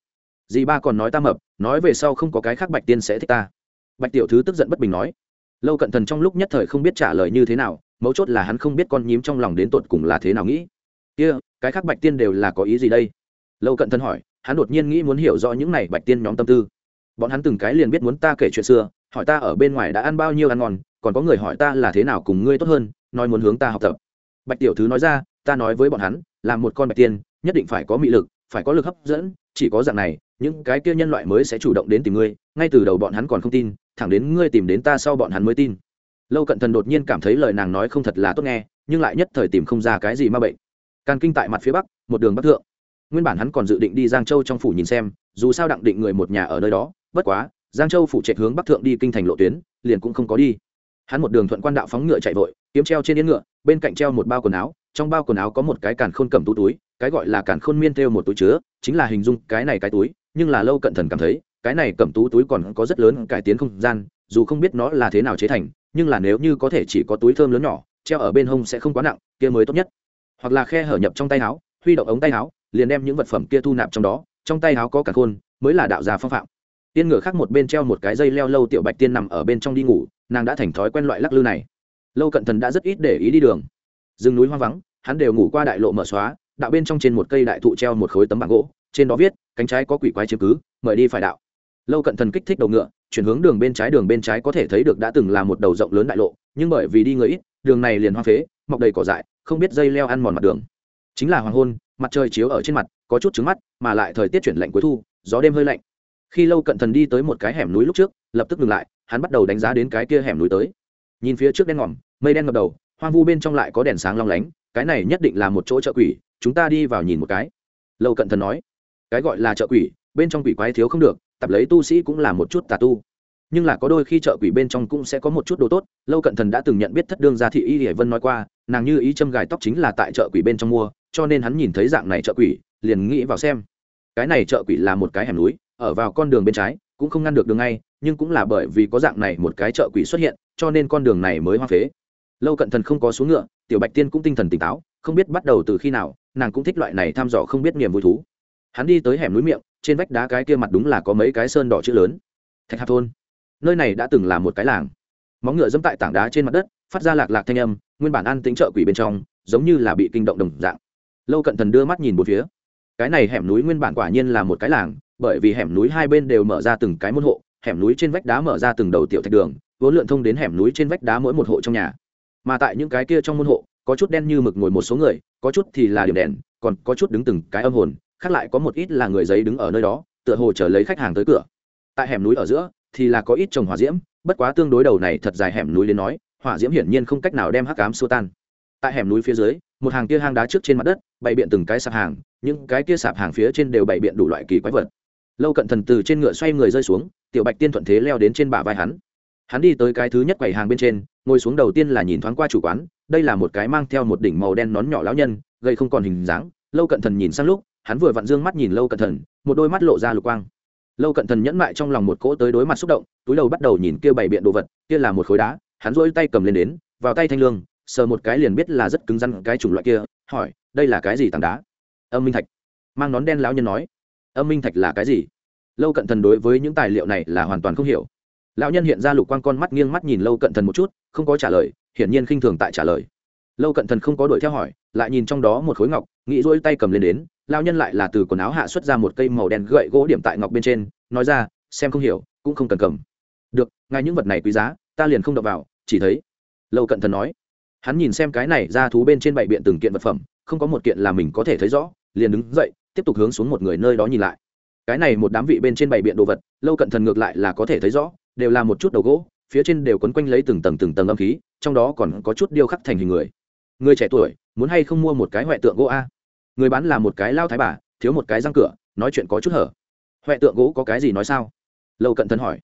Dì ba còn nói ta mập nói về sau không có cái khác bạch tiên sẽ thích ta. Bạch tiểu thứ tức giận bất bình nói. Lâu cận thần trong lúc nhất thời không biết trả lời như thế nào mấu chốt là hắn không biết con nhím trong lòng đến tột cùng là thế nào nghĩ. Kia、yeah, cái khác bạch tiên đều là có ý gì đây? Lâu cận thần hỏi hắn đột nhiên nghĩ muốn hiểu rõ những này bạch tiên nhóm tâm tư bọn hắn từng cái liền biết muốn ta kể chuyện xưa, hỏi ta ở bên ngoài đã ăn bao nhiêu ăn ngon, còn có người hỏi ta là thế nào cùng ngươi tốt hơn, nói muốn hướng ta học tập. Bạch tiểu thứ nói ra, ta nói với bọn hắn, là một con bạch tiên, nhất định phải có mị lực, phải có lực hấp dẫn, chỉ có dạng này, những cái kia nhân loại mới sẽ chủ động đến tìm ngươi, ngay từ đầu bọn hắn còn không tin, thẳng đến ngươi tìm đến ta sau bọn hắn mới tin. Lâu cận thần đột nhiên cảm thấy lời nàng nói không thật là tốt nghe, nhưng lại nhất thời tìm không ra cái gì ma bệnh. Càn kinh tại mặt phía bắc, một đường bắc thượng. Nguyên bản hắn còn dự định đi giang châu trong phủ nhìn xem, dù sao đặng định người một nhà ở nơi đó bất quá, giang châu phủ chạy hướng bắc thượng đi kinh thành lộ tuyến, liền cũng không có đi. Hắn một đường thuận quan đạo phóng ngựa chạy vội, kiếm treo trên yên ngựa, bên cạnh treo một bao quần áo, trong bao quần áo có một cái càn khôn cầm tú túi, cái gọi là càn khôn miên theo một túi chứa, chính là hình dung cái này cái túi, nhưng là lâu cận thần cảm thấy, cái này cầm tú túi còn có rất lớn cải tiến không gian, dù không biết nó là thế nào chế thành, nhưng là nếu như có thể chỉ có túi thơm lớn nhỏ, treo ở bên hông sẽ không quá nặng, kia mới tốt nhất. Hoặc là khe hở nhập trong tay áo, huy động ống tay áo, liền đem những vật phẩm kia thu nạp trong đó, trong tay áo có cả khôn, mới là đạo gia phong phạm tiên ngựa khác một bên treo một cái dây leo lâu tiểu bạch tiên nằm ở bên trong đi ngủ, nàng đã thành thói quen loại lắc lư này. Lâu cận thần đã rất ít để ý đi đường. Rừng núi hoang vắng, hắn đều ngủ qua đại lộ mở xóa, đạo bên trong trên một cây đại thụ treo một khối tấm bảng gỗ, trên đó viết, cánh trái có quỷ quái chiếm cứ, mời đi phải đạo. Lâu cận thần kích thích đầu ngựa, chuyển hướng đường bên trái, đường bên trái có thể thấy được đã từng là một đầu rộng lớn đại lộ, nhưng bởi vì đi người ít, đường này liền hoang phế, mọc đầy cỏ dại, không biết dây leo ăn mòn mặt đường. Chính là hoàng hôn, mặt trời chiếu ở trên mặt, có chút trứng mắt, mà lại thời tiết chuyển lạnh cuối thu, gió đêm hơi lạnh khi lâu cận thần đi tới một cái hẻm núi lúc trước, lập tức ngừng lại, hắn bắt đầu đánh giá đến cái kia hẻm núi tới. Nhìn phía trước đen ngòm, mây đen ngập đầu, hoang vu bên trong lại có đèn sáng long lánh, cái này nhất định là một chỗ chợ quỷ, chúng ta đi vào nhìn một cái. Lâu cận thần nói, cái gọi là chợ quỷ, bên trong quỷ quái thiếu không được, tập lấy tu sĩ cũng là một chút tà tu. Nhưng là có đôi khi chợ quỷ bên trong cũng sẽ có một chút đồ tốt, lâu cận thần đã từng nhận biết thất đương gia thị y hải vân nói qua, nàng như ý châm gài tóc chính là tại chợ quỷ bên trong mua, cho nên hắn nhìn thấy dạng này chợ quỷ, liền nghĩ vào xem. Cái này chợ quỷ là một cái hẻm núi ở vào con đường bên trái, cũng không ngăn được đường ngay, nhưng cũng là bởi vì có dạng này một cái chợ quỷ xuất hiện, cho nên con đường này mới hoa phế. Lâu cận thần không có xuống ngựa, tiểu bạch tiên cũng tinh thần tỉnh táo, không biết bắt đầu từ khi nào, nàng cũng thích loại này thăm dò không biết niềm vui thú. Hắn đi tới hẻm núi miệng, trên vách đá cái kia mặt đúng là có mấy cái sơn đỏ chữ lớn. Thạch hạp thôn. Nơi này đã từng là một cái làng. Móng ngựa dẫm tại tảng đá trên mặt đất, phát ra lạc lạc thanh âm, nguyên bản ăn tính chợ quỷ bên trong, giống như là bị kinh động đồng dạng. Lâu cận thần đưa mắt nhìn một phía. Cái này hẻm núi nguyên bản quả nhiên là một cái làng bởi vì hẻm núi hai bên đều mở ra từng cái môn hộ, hẻm núi trên vách đá mở ra từng đầu tiểu thạch đường, vốn lượn thông đến hẻm núi trên vách đá mỗi một hộ trong nhà. Mà tại những cái kia trong môn hộ, có chút đen như mực ngồi một số người, có chút thì là điểm đèn, còn có chút đứng từng cái âm hồn, khác lại có một ít là người giấy đứng ở nơi đó, tựa hồ chờ lấy khách hàng tới cửa. Tại hẻm núi ở giữa, thì là có ít trồng hỏa diễm, bất quá tương đối đầu này thật dài hẻm núi đến nói, hỏa diễm hiển nhiên không cách nào đem hắc cám xua tan. Tại hẻm núi phía dưới, một hàng kia hang đá trước trên mặt đất, bày biện từng cái sạp hàng, những cái kia sạp hàng phía trên đều bày biện đủ loại kỳ quái vật lâu cận thần từ trên ngựa xoay người rơi xuống, tiểu bạch tiên thuận thế leo đến trên bả vai hắn. Hắn đi tới cái thứ nhất quầy hàng bên trên, ngồi xuống đầu tiên là nhìn thoáng qua chủ quán, đây là một cái mang theo một đỉnh màu đen nón nhỏ lão nhân gây không còn hình dáng. Lâu cận thần nhìn sang lúc, hắn vừa vặn dương mắt nhìn lâu cận thần, một đôi mắt lộ ra lục quang. Lâu cận thần nhẫn mại trong lòng một cỗ tới đối mặt xúc động, túi đầu bắt đầu nhìn kia bày biện đồ vật, kia là một khối đá. Hắn rỗi tay cầm lên đến, vào tay thanh lương, sờ một cái liền biết là rất cứng rắn cái chủng loại kia, hỏi, đây là cái gì tảng đá? Âm minh thạch. Mang nón đen lão nhân nói âm minh thạch là cái gì? Lâu cận thần đối với những tài liệu này là hoàn toàn không hiểu. Lão nhân hiện ra lục quan con mắt nghiêng mắt nhìn lâu cận thần một chút, không có trả lời, hiển nhiên khinh thường tại trả lời. Lâu cận thần không có đuổi theo hỏi, lại nhìn trong đó một khối ngọc, nghĩ rỗi tay cầm lên đến lao nhân lại là từ quần áo hạ xuất ra một cây màu đen gậy gỗ điểm tại ngọc bên trên, nói ra, xem không hiểu, cũng không cần cầm. Được ngay những vật này quý giá, ta liền không đập vào, chỉ thấy. Lâu cận thần nói. Hắn nhìn xem cái này ra thú bên trên bảy biện từng kiện vật phẩm, không có một kiện là mình có thể thấy rõ, liền đứng dậy tiếp tục hướng xuống một người nơi đó nhìn lại. Cái này một đám vị bên trên bảy biện đồ vật, lâu cận thần ngược lại là có thể thấy rõ, đều là một chút đầu gỗ, phía trên đều quấn quanh lấy từng tầng từng tầng âm khí, trong đó còn có chút điêu khắc thành hình người. Người trẻ tuổi, muốn hay không mua một cái huệ tượng gỗ a? Người bán là một cái lao thái bà, thiếu một cái răng cửa, nói chuyện có chút hở. Huệ tượng gỗ có cái gì nói sao? Lâu cận thần hỏi.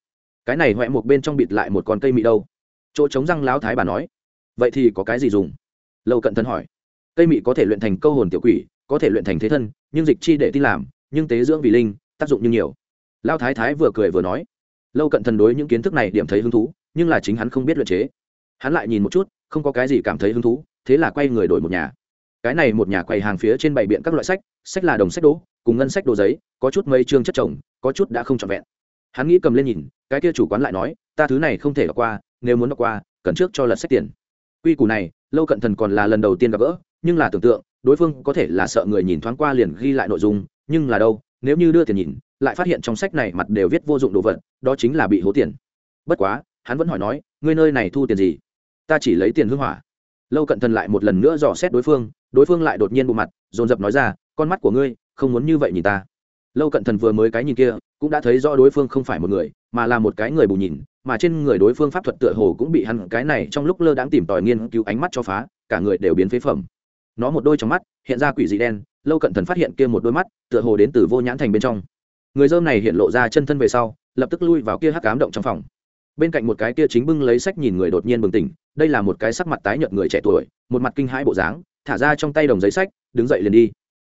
Cái này huệ một bên trong bịt lại một con cây mị đâu? Chỗ chống răng lão thái bà nói. Vậy thì có cái gì dùng? Lâu cận thần hỏi. Cây mị có thể luyện thành câu hồn tiểu quỷ có thể luyện thành thế thân, nhưng dịch chi để tin làm, nhưng tế dưỡng vì linh, tác dụng như nhiều. Lao thái thái vừa cười vừa nói, lâu cận thần đối những kiến thức này điểm thấy hứng thú, nhưng là chính hắn không biết luyện chế. Hắn lại nhìn một chút, không có cái gì cảm thấy hứng thú, thế là quay người đổi một nhà. Cái này một nhà quầy hàng phía trên bày biện các loại sách sách là đồng sách đỗ, cùng ngân sách đồ giấy, có chút mây chương chất chồng, có chút đã không trọn vẹn. Hắn nghĩ cầm lên nhìn, cái kia chủ quán lại nói, ta thứ này không thể đọc qua, nếu muốn đọc qua, cần trước cho lật sách tiền. Quy củ này, lâu cận thần còn là lần đầu tiên gặp gỡ, nhưng là tưởng tượng đối phương có thể là sợ người nhìn thoáng qua liền ghi lại nội dung, nhưng là đâu, nếu như đưa tiền nhìn, lại phát hiện trong sách này mặt đều viết vô dụng đồ vật, đó chính là bị hố tiền. Bất quá, hắn vẫn hỏi nói, ngươi nơi này thu tiền gì? Ta chỉ lấy tiền hưng hỏa. Lâu cận thần lại một lần nữa dò xét đối phương đối phương lại đột nhiên bộ mặt, dồn dập nói ra, con mắt của ngươi, không muốn như vậy nhìn ta. Lâu cận thần vừa mới cái nhìn kia, cũng đã thấy rõ đối phương không phải một người, mà là một cái người bù nhìn, mà trên người đối phương pháp thuật tựa hồ cũng bị hắn cái này trong lúc lơ đãng tìm tòi nghiên cứu ánh mắt cho phá, cả người đều biến phế phẩm nó một đôi trong mắt, hiện ra quỷ dị đen, lâu cận thần phát hiện kia một đôi mắt, tựa hồ đến từ vô nhãn thành bên trong. Người dơm này hiện lộ ra chân thân về sau, lập tức lui vào kia hắc cám động trong phòng. Bên cạnh một cái kia chính bưng lấy sách nhìn người đột nhiên bừng tỉnh, đây là một cái sắc mặt tái nhợt người trẻ tuổi, một mặt kinh hãi bộ dáng, thả ra trong tay đồng giấy sách, đứng dậy liền đi.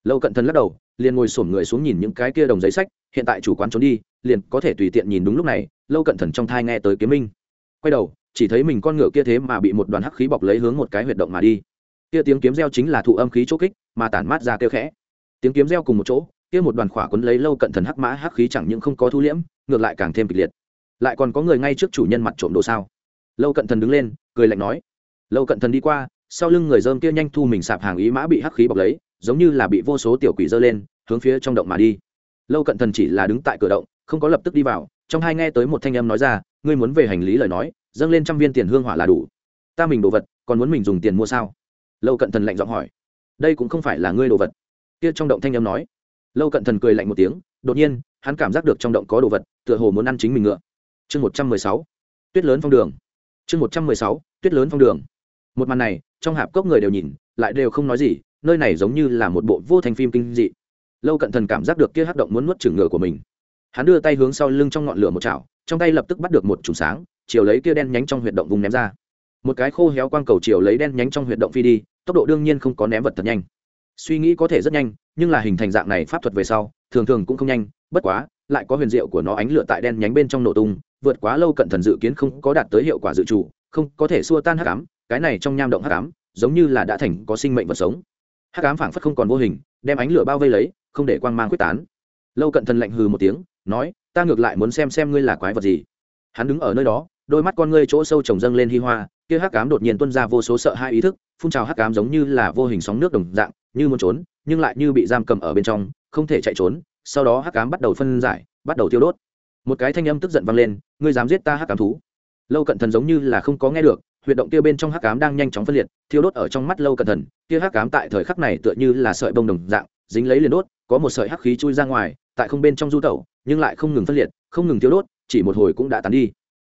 Lâu cận thần lắc đầu, liền ngồi sổm người xuống nhìn những cái kia đồng giấy sách, hiện tại chủ quán trốn đi, liền có thể tùy tiện nhìn đúng lúc này, lâu cận thần trong thai nghe tới kiếm minh. Quay đầu, chỉ thấy mình con ngựa kia thế mà bị một đoàn hắc khí bọc lấy hướng một cái huyệt động mà đi kia tiếng kiếm reo chính là thụ âm khí chỗ kích, mà tản mát ra kêu khẽ. Tiếng kiếm reo cùng một chỗ, kia một đoàn khỏa quấn lấy lâu cận thần hắc mã hắc khí chẳng những không có thu liễm, ngược lại càng thêm kịch liệt. Lại còn có người ngay trước chủ nhân mặt trộm đồ sao? Lâu cận thần đứng lên, cười lạnh nói. Lâu cận thần đi qua, sau lưng người dơm kia nhanh thu mình sạp hàng ý mã bị hắc khí bọc lấy, giống như là bị vô số tiểu quỷ dơ lên, hướng phía trong động mà đi. Lâu cận thần chỉ là đứng tại cửa động, không có lập tức đi vào, trong hai nghe tới một thanh âm nói ra, ngươi muốn về hành lý lời nói, dâng lên trăm viên tiền hương hỏa là đủ. Ta mình đồ vật, còn muốn mình dùng tiền mua sao? Lâu cận thần lạnh giọng hỏi, đây cũng không phải là ngươi đồ vật. Kia trong động thanh âm nói. Lâu cận thần cười lạnh một tiếng, đột nhiên, hắn cảm giác được trong động có đồ vật, tựa hồ muốn ăn chính mình ngựa. Chương một trăm mười sáu, tuyết lớn phong đường. Chương một trăm mười sáu, tuyết lớn phong đường. Một màn này, trong hạp cốc người đều nhìn, lại đều không nói gì, nơi này giống như là một bộ vô thành phim kinh dị. Lâu cận thần cảm giác được kia hát động muốn nuốt chửng ngựa của mình. Hắn đưa tay hướng sau lưng trong ngọn lửa một chảo, trong tay lập tức bắt được một chùm sáng, chiều lấy kia đen nhánh trong huyệt động vùng ném ra một cái khô héo quang cầu chiều lấy đen nhánh trong huyệt động phi đi, tốc độ đương nhiên không có ném vật thật nhanh. Suy nghĩ có thể rất nhanh, nhưng là hình thành dạng này pháp thuật về sau, thường thường cũng không nhanh, bất quá, lại có huyền diệu của nó ánh lửa tại đen nhánh bên trong nổ tung, vượt quá lâu cận thần dự kiến không có đạt tới hiệu quả dự trù, không có thể xua tan hắc ám, cái này trong nham động hắc ám, giống như là đã thành có sinh mệnh vật sống. Hắc ám phảng phất không còn vô hình, đem ánh lửa bao vây lấy, không để quang mang quyết tán. Lâu cận thần lạnh hừ một tiếng, nói, ta ngược lại muốn xem xem ngươi là quái vật gì. Hắn đứng ở nơi đó, đôi mắt con ngươi chỗ sâu trồng dâng lên hi hoa kia hắc ám đột nhiên tuôn ra vô số sợ hai ý thức, phun trào hắc ám giống như là vô hình sóng nước đồng dạng, như muốn trốn, nhưng lại như bị giam cầm ở bên trong, không thể chạy trốn. Sau đó hắc ám bắt đầu phân giải, bắt đầu tiêu đốt. Một cái thanh âm tức giận vang lên, ngươi dám giết ta, hắc ám thú? Lâu cận thần giống như là không có nghe được, huyệt động kia bên trong hắc ám đang nhanh chóng phân liệt, thiêu đốt ở trong mắt lâu cận thần. Kia hắc ám tại thời khắc này tựa như là sợi bông đồng dạng, dính lấy liền đốt, có một sợi hắc khí chui ra ngoài, tại không bên trong du tẩu, nhưng lại không ngừng phân liệt, không ngừng thiêu đốt, chỉ một hồi cũng đã tán đi.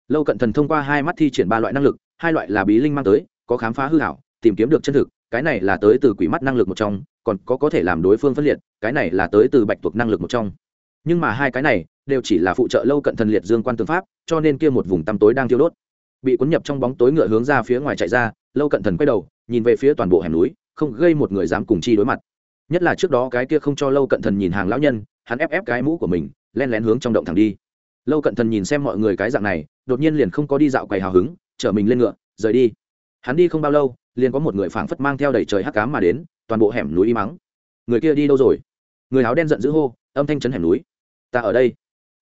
Lâu cận thần thông qua hai mắt thi triển ba loại năng lực hai loại là bí linh mang tới, có khám phá hư hảo, tìm kiếm được chân thực, cái này là tới từ quỷ mắt năng lực một trong, còn có có thể làm đối phương phân liệt, cái này là tới từ bạch tuộc năng lực một trong. Nhưng mà hai cái này, đều chỉ là phụ trợ lâu cận thần liệt dương quan tương pháp, cho nên kia một vùng tăm tối đang thiêu đốt. Bị cuốn nhập trong bóng tối ngựa hướng ra phía ngoài chạy ra, lâu cận thần quay đầu, nhìn về phía toàn bộ hẻm núi, không gây một người dám cùng chi đối mặt. Nhất là trước đó cái kia không cho lâu cận thần nhìn hàng lão nhân, hắn ép ép cái mũ của mình len lén hướng trong động thẳng đi. Lâu cận thần nhìn xem mọi người cái dạng này, đột nhiên liền không có đi dạo quầy hào hứng chở mình lên ngựa, rời đi. Hắn đi không bao lâu, liền có một người phảng phất mang theo đầy trời hắc cám mà đến, toàn bộ hẻm núi y mắng. Người kia đi đâu rồi? Người áo đen giận dữ hô, âm thanh chấn hẻm núi. Ta ở đây.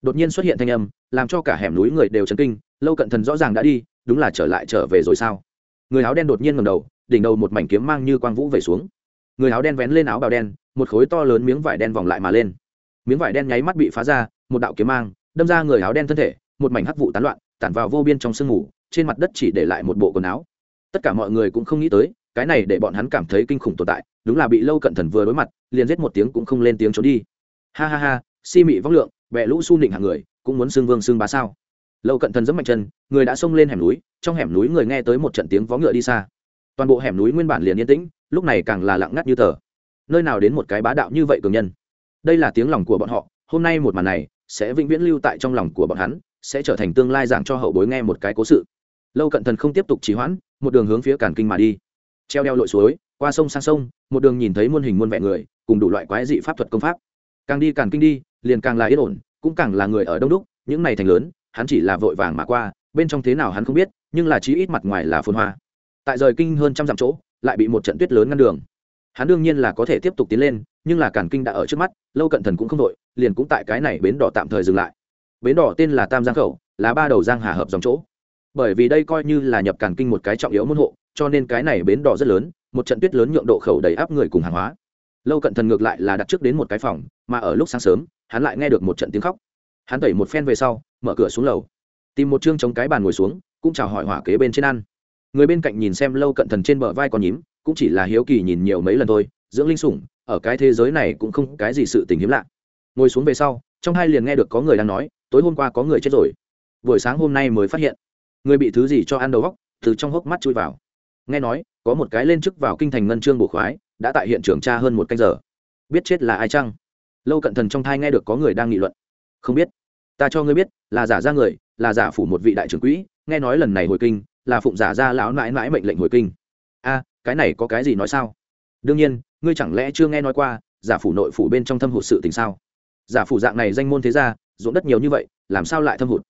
Đột nhiên xuất hiện thanh âm, làm cho cả hẻm núi người đều chấn kinh, lâu cận thần rõ ràng đã đi, đúng là trở lại trở về rồi sao? Người áo đen đột nhiên ngầm đầu, đỉnh đầu một mảnh kiếm mang như quang vũ về xuống. Người áo đen vén lên áo bào đen, một khối to lớn miếng vải đen vòng lại mà lên. Miếng vải đen nháy mắt bị phá ra, một đạo kiếm mang, đâm ra người áo đen thân thể, một mảnh hắc vụ tán loạn, tản vào vô biên trong sương mù trên mặt đất chỉ để lại một bộ quần áo. Tất cả mọi người cũng không nghĩ tới, cái này để bọn hắn cảm thấy kinh khủng tồn tại, đúng là bị lâu cận thần vừa đối mặt, liền giết một tiếng cũng không lên tiếng trốn đi. Ha ha ha, si mị vong lượng bẹ lũ su nịnh hàng người, cũng muốn xưng vương xưng bá sao? Lâu cận thần dẫm mạnh chân, người đã xông lên hẻm núi, trong hẻm núi người nghe tới một trận tiếng vó ngựa đi xa. Toàn bộ hẻm núi nguyên bản liền yên tĩnh, lúc này càng là lặng ngắt như tờ. Nơi nào đến một cái bá đạo như vậy cường nhân? Đây là tiếng lòng của bọn họ, hôm nay một màn này, sẽ vĩnh viễn lưu tại trong lòng của bọn hắn, sẽ trở thành tương lai giảng cho hậu bối nghe một cái cố sự lâu cận thần không tiếp tục trì hoãn, một đường hướng phía cản kinh mà đi. Treo đeo lội suối, qua sông sang sông, một đường nhìn thấy muôn hình muôn vẻ người, cùng đủ loại quái dị pháp thuật công pháp. Càng đi càng kinh đi, liền càng là yên ổn, cũng càng là người ở đông đúc, những này thành lớn, hắn chỉ là vội vàng mà qua, bên trong thế nào hắn không biết, nhưng là chí ít mặt ngoài là phồn hoa. Tại rời kinh hơn trăm dặm chỗ, lại bị một trận tuyết lớn ngăn đường. Hắn đương nhiên là có thể tiếp tục tiến lên, nhưng là cản kinh đã ở trước mắt, lâu cận thần cũng không đội liền cũng tại cái này bến đỏ tạm thời dừng lại. Bến đỏ tên là tam giang khẩu, là ba đầu giang hà hợp dòng chỗ bởi vì đây coi như là nhập cản kinh một cái trọng yếu môn hộ, cho nên cái này bến đỏ rất lớn, một trận tuyết lớn nhượng độ khẩu đầy áp người cùng hàng hóa. Lâu cận thần ngược lại là đặt trước đến một cái phòng, mà ở lúc sáng sớm, hắn lại nghe được một trận tiếng khóc. Hắn tẩy một phen về sau, mở cửa xuống lầu. Tìm một chương chống cái bàn ngồi xuống, cũng chào hỏi hỏa kế bên trên ăn. Người bên cạnh nhìn xem lâu cận thần trên bờ vai còn nhím, cũng chỉ là hiếu kỳ nhìn nhiều mấy lần thôi, dưỡng linh sủng, ở cái thế giới này cũng không cái gì sự tình hiếm lạ. Ngồi xuống về sau, trong hai liền nghe được có người đang nói, tối hôm qua có người chết rồi. Buổi sáng hôm nay mới phát hiện người bị thứ gì cho ăn đầu góc, từ trong hốc mắt chui vào. Nghe nói, có một cái lên chức vào kinh thành ngân trương bổ khoái, đã tại hiện trường tra hơn một canh giờ. Biết chết là ai chăng? Lâu cận thần trong thai nghe được có người đang nghị luận. Không biết. Ta cho ngươi biết, là giả ra người, là giả phủ một vị đại trưởng quỹ, nghe nói lần này hồi kinh, là phụng giả ra lão mãi mãi mệnh lệnh hồi kinh. A, cái này có cái gì nói sao? Đương nhiên, ngươi chẳng lẽ chưa nghe nói qua, giả phủ nội phủ bên trong thâm hụt sự tình sao? Giả phủ dạng này danh môn thế gia, ruộng đất nhiều như vậy, làm sao lại thâm hụt?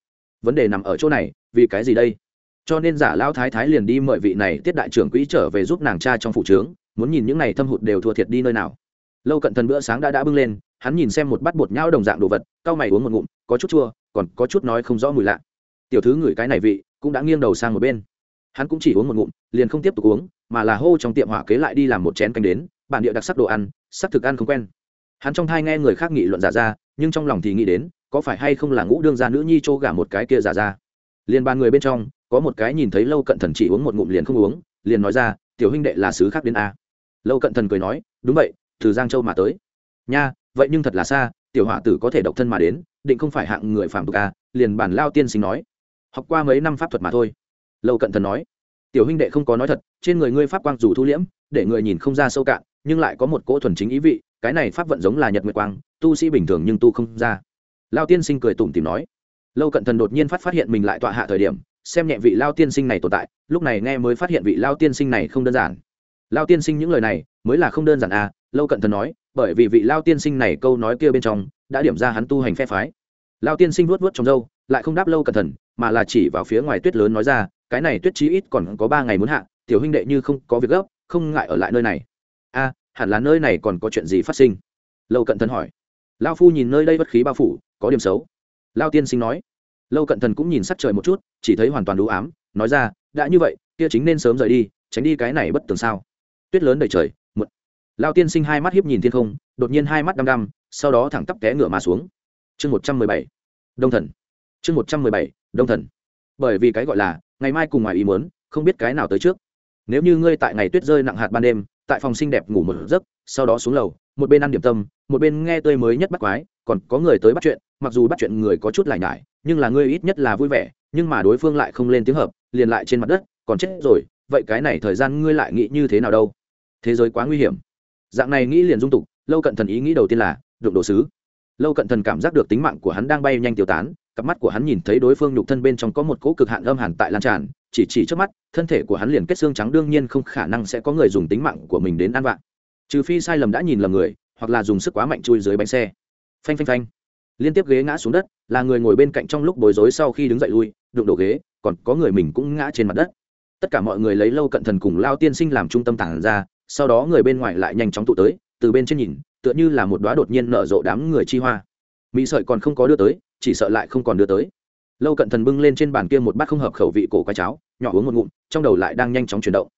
Vấn đề nằm ở chỗ này, vì cái gì đây? Cho nên giả lão thái thái liền đi mời vị này tiết đại trưởng quỹ trở về giúp nàng cha trong phủ trướng, muốn nhìn những này thâm hụt đều thua thiệt đi nơi nào. Lâu cận thần bữa sáng đã đã bưng lên, hắn nhìn xem một bát bột nhão đồng dạng đồ vật, cau mày uống một ngụm, có chút chua, còn có chút nói không rõ mùi lạ. Tiểu thứ ngửi cái này vị, cũng đã nghiêng đầu sang một bên. Hắn cũng chỉ uống một ngụm, liền không tiếp tục uống, mà là hô trong tiệm hỏa kế lại đi làm một chén canh đến, bản địa đặc sắc đồ ăn, sắc thực ăn không quen. Hắn trong thai nghe người khác nghị luận giả ra, nhưng trong lòng thì nghĩ đến có phải hay không là ngũ đương gia nữ nhi chỗ gả một cái kia giả ra? Liền ba người bên trong, có một cái nhìn thấy lâu cận thần chỉ uống một ngụm liền không uống, liền nói ra, tiểu huynh đệ là sứ khác đến a. Lâu cận thần cười nói, đúng vậy, từ giang châu mà tới. Nha, vậy nhưng thật là xa, tiểu hỏa tử có thể độc thân mà đến, định không phải hạng người phạm tục a, liền bản lao tiên sinh nói. Học qua mấy năm pháp thuật mà thôi. Lâu cận thần nói. Tiểu huynh đệ không có nói thật, trên người ngươi pháp quang dù thu liễm, để người nhìn không ra sâu cạn, nhưng lại có một cỗ thuần chính ý vị, cái này pháp vận giống là nhật nguyệt quang, tu sĩ bình thường nhưng tu không ra lao tiên sinh cười tủm tìm nói. Lâu cận thần đột nhiên phát phát hiện mình lại tọa hạ thời điểm, xem nhẹ vị lao tiên sinh này tồn tại, lúc này nghe mới phát hiện vị lao tiên sinh này không đơn giản. Lao tiên sinh những lời này, mới là không đơn giản à lâu cận thần nói, bởi vì vị lao tiên sinh này câu nói kia bên trong, đã điểm ra hắn tu hành phe phái. Lao tiên sinh vuốt vuốt trong râu, lại không đáp lâu cẩn thận mà là chỉ vào phía ngoài tuyết lớn nói ra, cái này tuyết chí ít còn có ba ngày muốn hạ, tiểu huynh đệ như không có việc gấp, không ngại ở lại nơi này. A hẳn là nơi này còn có chuyện gì phát sinh? Lâu cận thần hỏi lao phu nhìn nơi đây bất khí bao phủ, có điểm xấu. Lao tiên sinh nói. Lâu cận thần cũng nhìn sắc trời một chút, chỉ thấy hoàn toàn đủ ám, nói ra, đã như vậy, kia chính nên sớm rời đi, tránh đi cái này bất tường sao. Tuyết lớn đầy trời một lao tiên sinh hai mắt hiếp nhìn thiên không, đột nhiên hai mắt đăm đăm, sau đó thẳng tắp té ngựa mà xuống. Chương một trăm mười bảy. Đông thần. Chương một trăm mười bảy, đông thần. Bởi vì cái gọi là, ngày mai cùng ngoài ý muốn, không biết cái nào tới trước. Nếu như ngươi tại ngày tuyết rơi nặng hạt ban đêm, tại phòng xinh đẹp ngủ một giấc, sau đó xuống lầu một bên ăn điểm tâm, một bên nghe tươi mới nhất bắt quái, còn có người tới bắt chuyện, mặc dù bắt chuyện người có chút lải nhải, nhưng là ngươi ít nhất là vui vẻ, nhưng mà đối phương lại không lên tiếng hợp, liền lại trên mặt đất, còn chết rồi, vậy cái này thời gian ngươi lại nghĩ như thế nào đâu? Thế giới quá nguy hiểm. Dạng này nghĩ liền dung tục, lâu cận thần ý nghĩ đầu tiên là, đụng đồ sứ. Lâu cận thần cảm giác được tính mạng của hắn đang bay nhanh tiêu tán, cặp mắt của hắn nhìn thấy đối phương nhục thân bên trong có một cỗ cực hạn âm hàn tại lan tràn, chỉ chỉ trước mắt, thân thể của hắn liền kết xương trắng đương nhiên không khả năng sẽ có người dùng tính mạng của mình đến ăn vạn trừ phi sai lầm đã nhìn lầm người, hoặc là dùng sức quá mạnh chui dưới bánh xe. Phanh phanh phanh. Liên tiếp ghế ngã xuống đất, là người ngồi bên cạnh trong lúc bối rối sau khi đứng dậy lui, đụng đổ ghế, còn có người mình cũng ngã trên mặt đất. Tất cả mọi người lấy lâu cận thần cùng lao tiên sinh làm trung tâm tản ra, sau đó người bên ngoài lại nhanh chóng tụ tới, từ bên trên nhìn, tựa như là một đoá đột nhiên nở rộ đám người chi hoa. Mỹ sợi còn không có đưa tới, chỉ sợ lại không còn đưa tới. Lâu cận thần bưng lên trên bàn kia một bát không hợp khẩu vị cổ quái cháo, nhỏ uống một ngụm, trong đầu lại đang nhanh chóng chuyển động.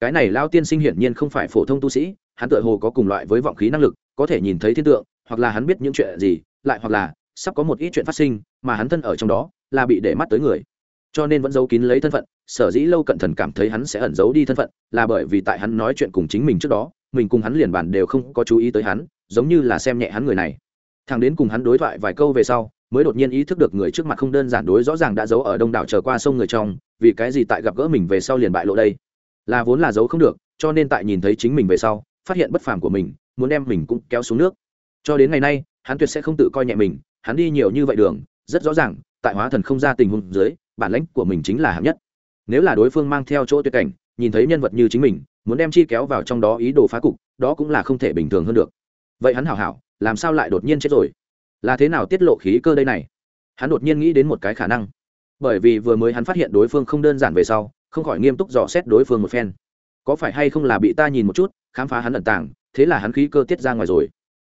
Cái này lao tiên sinh hiển nhiên không phải phổ thông tu sĩ hắn tựa hồ có cùng loại với vọng khí năng lực, có thể nhìn thấy thiên tượng, hoặc là hắn biết những chuyện gì, lại hoặc là sắp có một ít chuyện phát sinh, mà hắn thân ở trong đó, là bị để mắt tới người. Cho nên vẫn giấu kín lấy thân phận, sở dĩ lâu cận thần cảm thấy hắn sẽ ẩn giấu đi thân phận, là bởi vì tại hắn nói chuyện cùng chính mình trước đó, mình cùng hắn liền bản đều không có chú ý tới hắn, giống như là xem nhẹ hắn người này. Thằng đến cùng hắn đối thoại vài câu về sau, mới đột nhiên ý thức được người trước mặt không đơn giản đối rõ ràng đã giấu ở đông đảo chờ qua sông người trong, vì cái gì tại gặp gỡ mình về sau liền bại lộ đây? Là vốn là giấu không được, cho nên tại nhìn thấy chính mình về sau phát hiện bất phàm của mình, muốn đem mình cũng kéo xuống nước. Cho đến ngày nay, hắn tuyệt sẽ không tự coi nhẹ mình, hắn đi nhiều như vậy đường, rất rõ ràng, tại hóa thần không ra tình huống dưới, bản lãnh của mình chính là hạng nhất. Nếu là đối phương mang theo chỗ tuyệt cảnh, nhìn thấy nhân vật như chính mình, muốn đem chi kéo vào trong đó ý đồ phá cục, đó cũng là không thể bình thường hơn được. Vậy hắn hảo hảo, làm sao lại đột nhiên chết rồi? Là thế nào tiết lộ khí cơ đây này? Hắn đột nhiên nghĩ đến một cái khả năng. Bởi vì vừa mới hắn phát hiện đối phương không đơn giản về sau, không khỏi nghiêm túc dò xét đối phương một phen. Có phải hay không là bị ta nhìn một chút khám phá hắn ẩn tàng, thế là hắn khí cơ tiết ra ngoài rồi.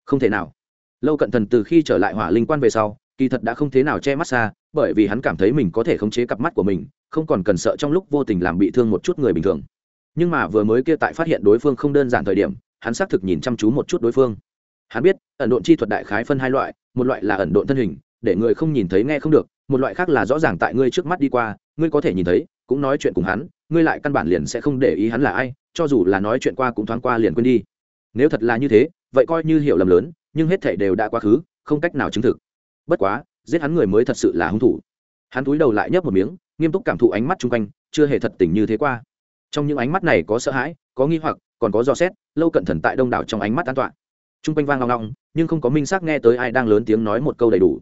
Không thể nào. Lâu cận thần từ khi trở lại hỏa linh quan về sau, kỳ thật đã không thế nào che mắt xa, bởi vì hắn cảm thấy mình có thể khống chế cặp mắt của mình, không còn cần sợ trong lúc vô tình làm bị thương một chút người bình thường. Nhưng mà vừa mới kia tại phát hiện đối phương không đơn giản thời điểm, hắn xác thực nhìn chăm chú một chút đối phương. Hắn biết, ẩn độn chi thuật đại khái phân hai loại, một loại là ẩn độn thân hình, để người không nhìn thấy nghe không được, một loại khác là rõ ràng tại ngươi trước mắt đi qua, ngươi có thể nhìn thấy, cũng nói chuyện cùng hắn, ngươi lại căn bản liền sẽ không để ý hắn là ai cho dù là nói chuyện qua cũng thoáng qua liền quên đi. Nếu thật là như thế, vậy coi như hiểu lầm lớn, nhưng hết thảy đều đã quá khứ, không cách nào chứng thực. Bất quá, giết hắn người mới thật sự là hung thủ. Hắn túi đầu lại nhấp một miếng, nghiêm túc cảm thụ ánh mắt chung quanh, chưa hề thật tình như thế qua. Trong những ánh mắt này có sợ hãi, có nghi hoặc, còn có dò xét, lâu cận thần tại đông đảo trong ánh mắt an toàn chung quanh vang long long, nhưng không có minh xác nghe tới ai đang lớn tiếng nói một câu đầy đủ.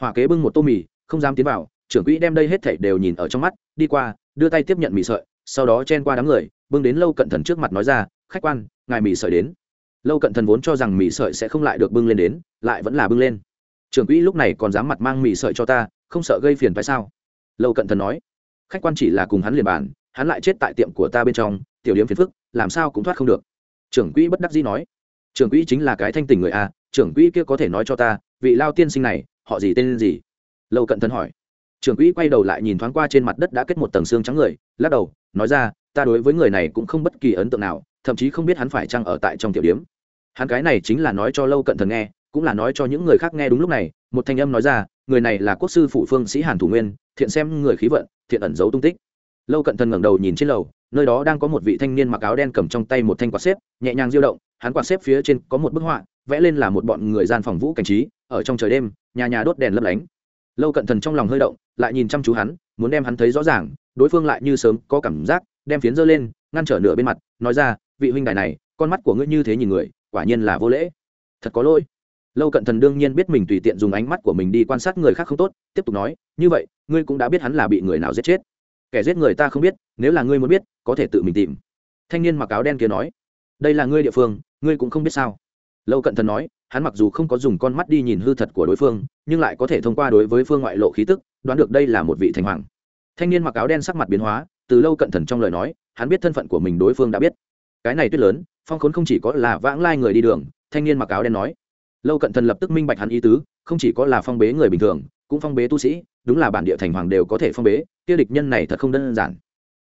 Hỏa kế bưng một tô mì, không dám tiến vào, trưởng quỹ đem đây hết thảy đều nhìn ở trong mắt, đi qua, đưa tay tiếp nhận mì sợi sau đó chen qua đám người, bưng đến lâu cận thần trước mặt nói ra, khách quan, ngài mì sợi đến. Lâu cận thần vốn cho rằng mì sợi sẽ không lại được bưng lên đến, lại vẫn là bưng lên. Trưởng quỹ lúc này còn dám mặt mang mì sợi cho ta, không sợ gây phiền phải sao? Lâu cận thần nói. Khách quan chỉ là cùng hắn liền bàn, hắn lại chết tại tiệm của ta bên trong, tiểu điểm phiền phức, làm sao cũng thoát không được. Trưởng quỹ bất đắc dĩ nói. Trưởng quỹ chính là cái thanh tình người a, trưởng quỹ kia có thể nói cho ta, vị lao tiên sinh này, họ gì tên gì? Lâu cận thần hỏi trưởng quỹ quay đầu lại nhìn thoáng qua trên mặt đất đã kết một tầng xương trắng người, lắc đầu, nói ra, ta đối với người này cũng không bất kỳ ấn tượng nào, thậm chí không biết hắn phải chăng ở tại trong tiểu điếm. Hắn cái này chính là nói cho lâu cận thần nghe, cũng là nói cho những người khác nghe đúng lúc này, một thanh âm nói ra, người này là quốc sư phụ phương sĩ hàn thủ nguyên, thiện xem người khí vận, thiện ẩn giấu tung tích. Lâu cận thần ngẩng đầu nhìn trên lầu, nơi đó đang có một vị thanh niên mặc áo đen cầm trong tay một thanh quạt xếp, nhẹ nhàng diêu động, hắn quạt xếp phía trên có một bức họa, vẽ lên là một bọn người gian phòng vũ cảnh trí, ở trong trời đêm, nhà nhà đốt đèn lấp lánh lâu cận thần trong lòng hơi động, lại nhìn chăm chú hắn, muốn đem hắn thấy rõ ràng, đối phương lại như sớm có cảm giác, đem phiến giơ lên, ngăn trở nửa bên mặt, nói ra, vị huynh đài này, con mắt của ngươi như thế nhìn người, quả nhiên là vô lễ. Thật có lỗi. Lâu cận thần đương nhiên biết mình tùy tiện dùng ánh mắt của mình đi quan sát người khác không tốt, tiếp tục nói, như vậy, ngươi cũng đã biết hắn là bị người nào giết chết. Kẻ giết người ta không biết, nếu là ngươi muốn biết, có thể tự mình tìm. Thanh niên mặc áo đen kia nói, đây là ngươi địa phương, ngươi cũng không biết sao. Lâu cận thần nói hắn mặc dù không có dùng con mắt đi nhìn hư thật của đối phương, nhưng lại có thể thông qua đối với phương ngoại lộ khí tức, đoán được đây là một vị thành hoàng. Thanh niên mặc áo đen sắc mặt biến hóa, từ lâu cận thần trong lời nói, hắn biết thân phận của mình đối phương đã biết. Cái này tuyết lớn, phong khốn không chỉ có là vãng lai người đi đường, thanh niên mặc áo đen nói. Lâu cận thần lập tức minh bạch hắn ý tứ, không chỉ có là phong bế người bình thường, cũng phong bế tu sĩ, đúng là bản địa thành hoàng đều có thể phong bế, kia địch nhân này thật không đơn giản.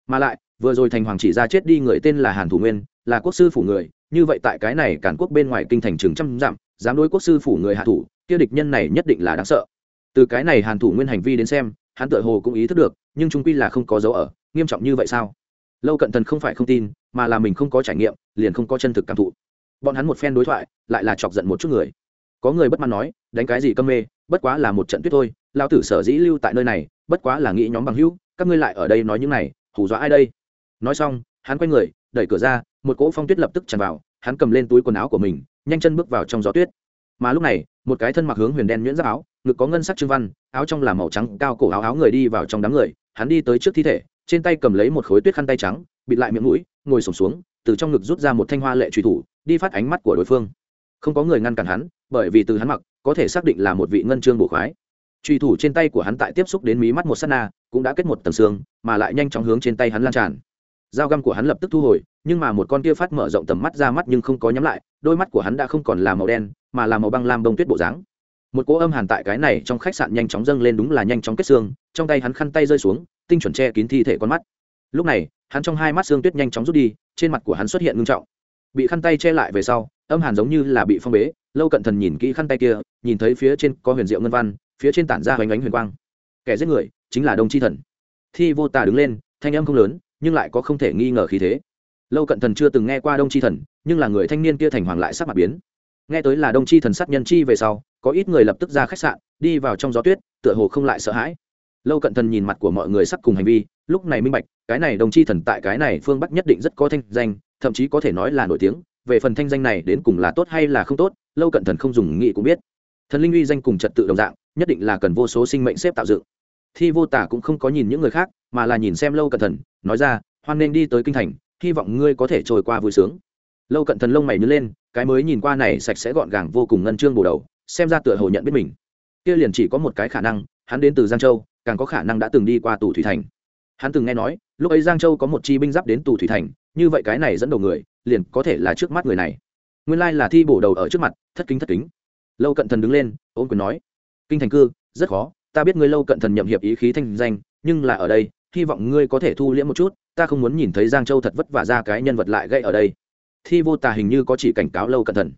Mà lại, vừa rồi thành hoàng chỉ ra chết đi người tên là hàn thủ nguyên, là quốc sư phủ người, như vậy tại cái này cản quốc bên ngoài kinh thành trường trăm dặm dám đối quốc sư phủ người hạ thủ, kia địch nhân này nhất định là đáng sợ. Từ cái này hàn thủ nguyên hành vi đến xem, hắn tự hồ cũng ý thức được, nhưng trung quy là không có dấu ở, nghiêm trọng như vậy sao? Lâu cận thần không phải không tin, mà là mình không có trải nghiệm, liền không có chân thực cảm thụ. Bọn hắn một phen đối thoại, lại là chọc giận một chút người. Có người bất mãn nói, đánh cái gì câm mê, bất quá là một trận tuyết thôi lao tử sở dĩ lưu tại nơi này, bất quá là nghĩ nhóm bằng hữu, các ngươi lại ở đây nói những này, hù dọa ai đây? Nói xong, hắn quay người, đẩy cửa ra, một cỗ phong tuyết lập tức tràn vào, hắn cầm lên túi quần áo của mình nhanh chân bước vào trong gió tuyết. Mà lúc này, một cái thân mặc hướng huyền đen nhuyễn giáp áo, ngực có ngân sắc trương văn, áo trong là màu trắng, cao cổ áo áo người đi vào trong đám người, hắn đi tới trước thi thể, trên tay cầm lấy một khối tuyết khăn tay trắng, bịt lại miệng mũi, ngồi sổm xuống, từ trong ngực rút ra một thanh hoa lệ truy thủ, đi phát ánh mắt của đối phương. Không có người ngăn cản hắn, bởi vì từ hắn mặc, có thể xác định là một vị ngân trương bổ khoái. Truy thủ trên tay của hắn tại tiếp xúc đến mí mắt một s á t na, cũng đã kết một tầng xương, mà lại nhanh chóng hướng trên tay hắn lan tràn. Dao găm của hắn lập tức thu hồi, nhưng mà một con kia phát mở rộng tầm mắt ra mắt nhưng không có nhắm lại đôi mắt của hắn đã không còn là màu đen, mà là màu băng lam bông tuyết bộ dáng. Một cỗ âm hàn tại cái này trong khách sạn nhanh chóng dâng lên đúng là nhanh chóng kết xương, trong tay hắn khăn tay rơi xuống, tinh chuẩn che kín thi thể con mắt. Lúc này, hắn trong hai mắt xương tuyết nhanh chóng rút đi, trên mặt của hắn xuất hiện ngưng trọng. Bị khăn tay che lại về sau, âm hàn giống như là bị phong bế, lâu cận thần nhìn kỹ khăn tay kia, nhìn thấy phía trên có huyền diệu ngân văn, phía trên tản ra hoành ánh huyền quang. Kẻ giết người chính là đông tri thần. Thi vô tà đứng lên, thanh âm không lớn, nhưng lại có không thể nghi ngờ khí thế lâu cận thần chưa từng nghe qua đông tri thần, nhưng là người thanh niên kia thành hoàng lại sắc mặt biến. Nghe tới là đông tri thần sát nhân chi về sau, có ít người lập tức ra khách sạn, đi vào trong gió tuyết, tựa hồ không lại sợ hãi. Lâu cận thần nhìn mặt của mọi người sắc cùng hành vi, lúc này minh bạch, cái này đồng chi thần tại cái này phương bắc nhất định rất có thanh danh, thậm chí có thể nói là nổi tiếng, về phần thanh danh này đến cùng là tốt hay là không tốt, lâu cận thần không dùng nghĩ cũng biết. Thần linh uy danh cùng trật tự đồng dạng, nhất định là cần vô số sinh mệnh xếp tạo dựng. Thi vô tả cũng không có nhìn những người khác, mà là nhìn xem lâu cận thần, nói ra, hoan nên đi tới kinh thành hy vọng ngươi có thể trôi qua vui sướng. Lâu cận thần lông mày nhớ lên, cái mới nhìn qua này sạch sẽ gọn gàng vô cùng ngân chương bổ đầu, xem ra tựa hồ nhận biết mình. Kia liền chỉ có một cái khả năng, hắn đến từ giang châu, càng có khả năng đã từng đi qua tù thủy thành. Hắn từng nghe nói, lúc ấy giang châu có một chi binh giáp đến tù thủy thành, như vậy cái này dẫn đầu người, liền có thể là trước mắt người này. Nguyên lai là thi bổ đầu ở trước mặt, thất kính thất kính. Lâu cận thần đứng lên, ôm quyền nói, kinh thành cư, rất khó, ta biết ngươi lâu cận thần nhậm hiệp ý khí thanh danh, nhưng là ở đây hy vọng ngươi có thể thu liễm một chút, ta không muốn nhìn thấy giang châu thật vất vả ra cái nhân vật lại gây ở đây. Thi vô tà hình như có chỉ cảnh cáo lâu cận thần.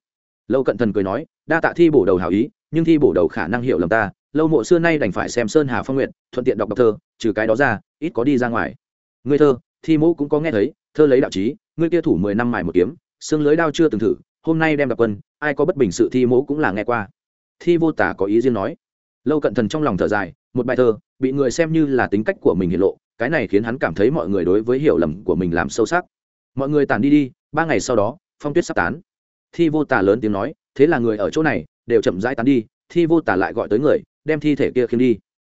Lâu cận thần cười nói, đa tạ thi bổ đầu hảo ý, nhưng thi bổ đầu khả năng hiểu lầm ta, lâu mộ xưa nay đành phải xem sơn hà phong nguyện thuận tiện đọc đọc thơ, trừ cái đó ra, ít có đi ra ngoài. Ngươi thơ? Thi mẫu cũng có nghe thấy, thơ lấy đạo trí, ngươi kia thủ mười năm mài một kiếm, xương lưới đao chưa từng thử, hôm nay đem gặp quân, ai có bất bình sự thi mẫu cũng là nghe qua. Thi vô tả có ý riêng nói. Lâu cận thần trong lòng thở dài, một bài thơ, bị người xem như là tính cách của mình hiện lộ cái này khiến hắn cảm thấy mọi người đối với hiểu lầm của mình làm sâu sắc. Mọi người tàn đi đi, ba ngày sau đó, phong tuyết sắp tán. Thi vô tả lớn tiếng nói, thế là người ở chỗ này, đều chậm rãi tán đi, thi vô tả lại gọi tới người, đem thi thể kia khiêng đi.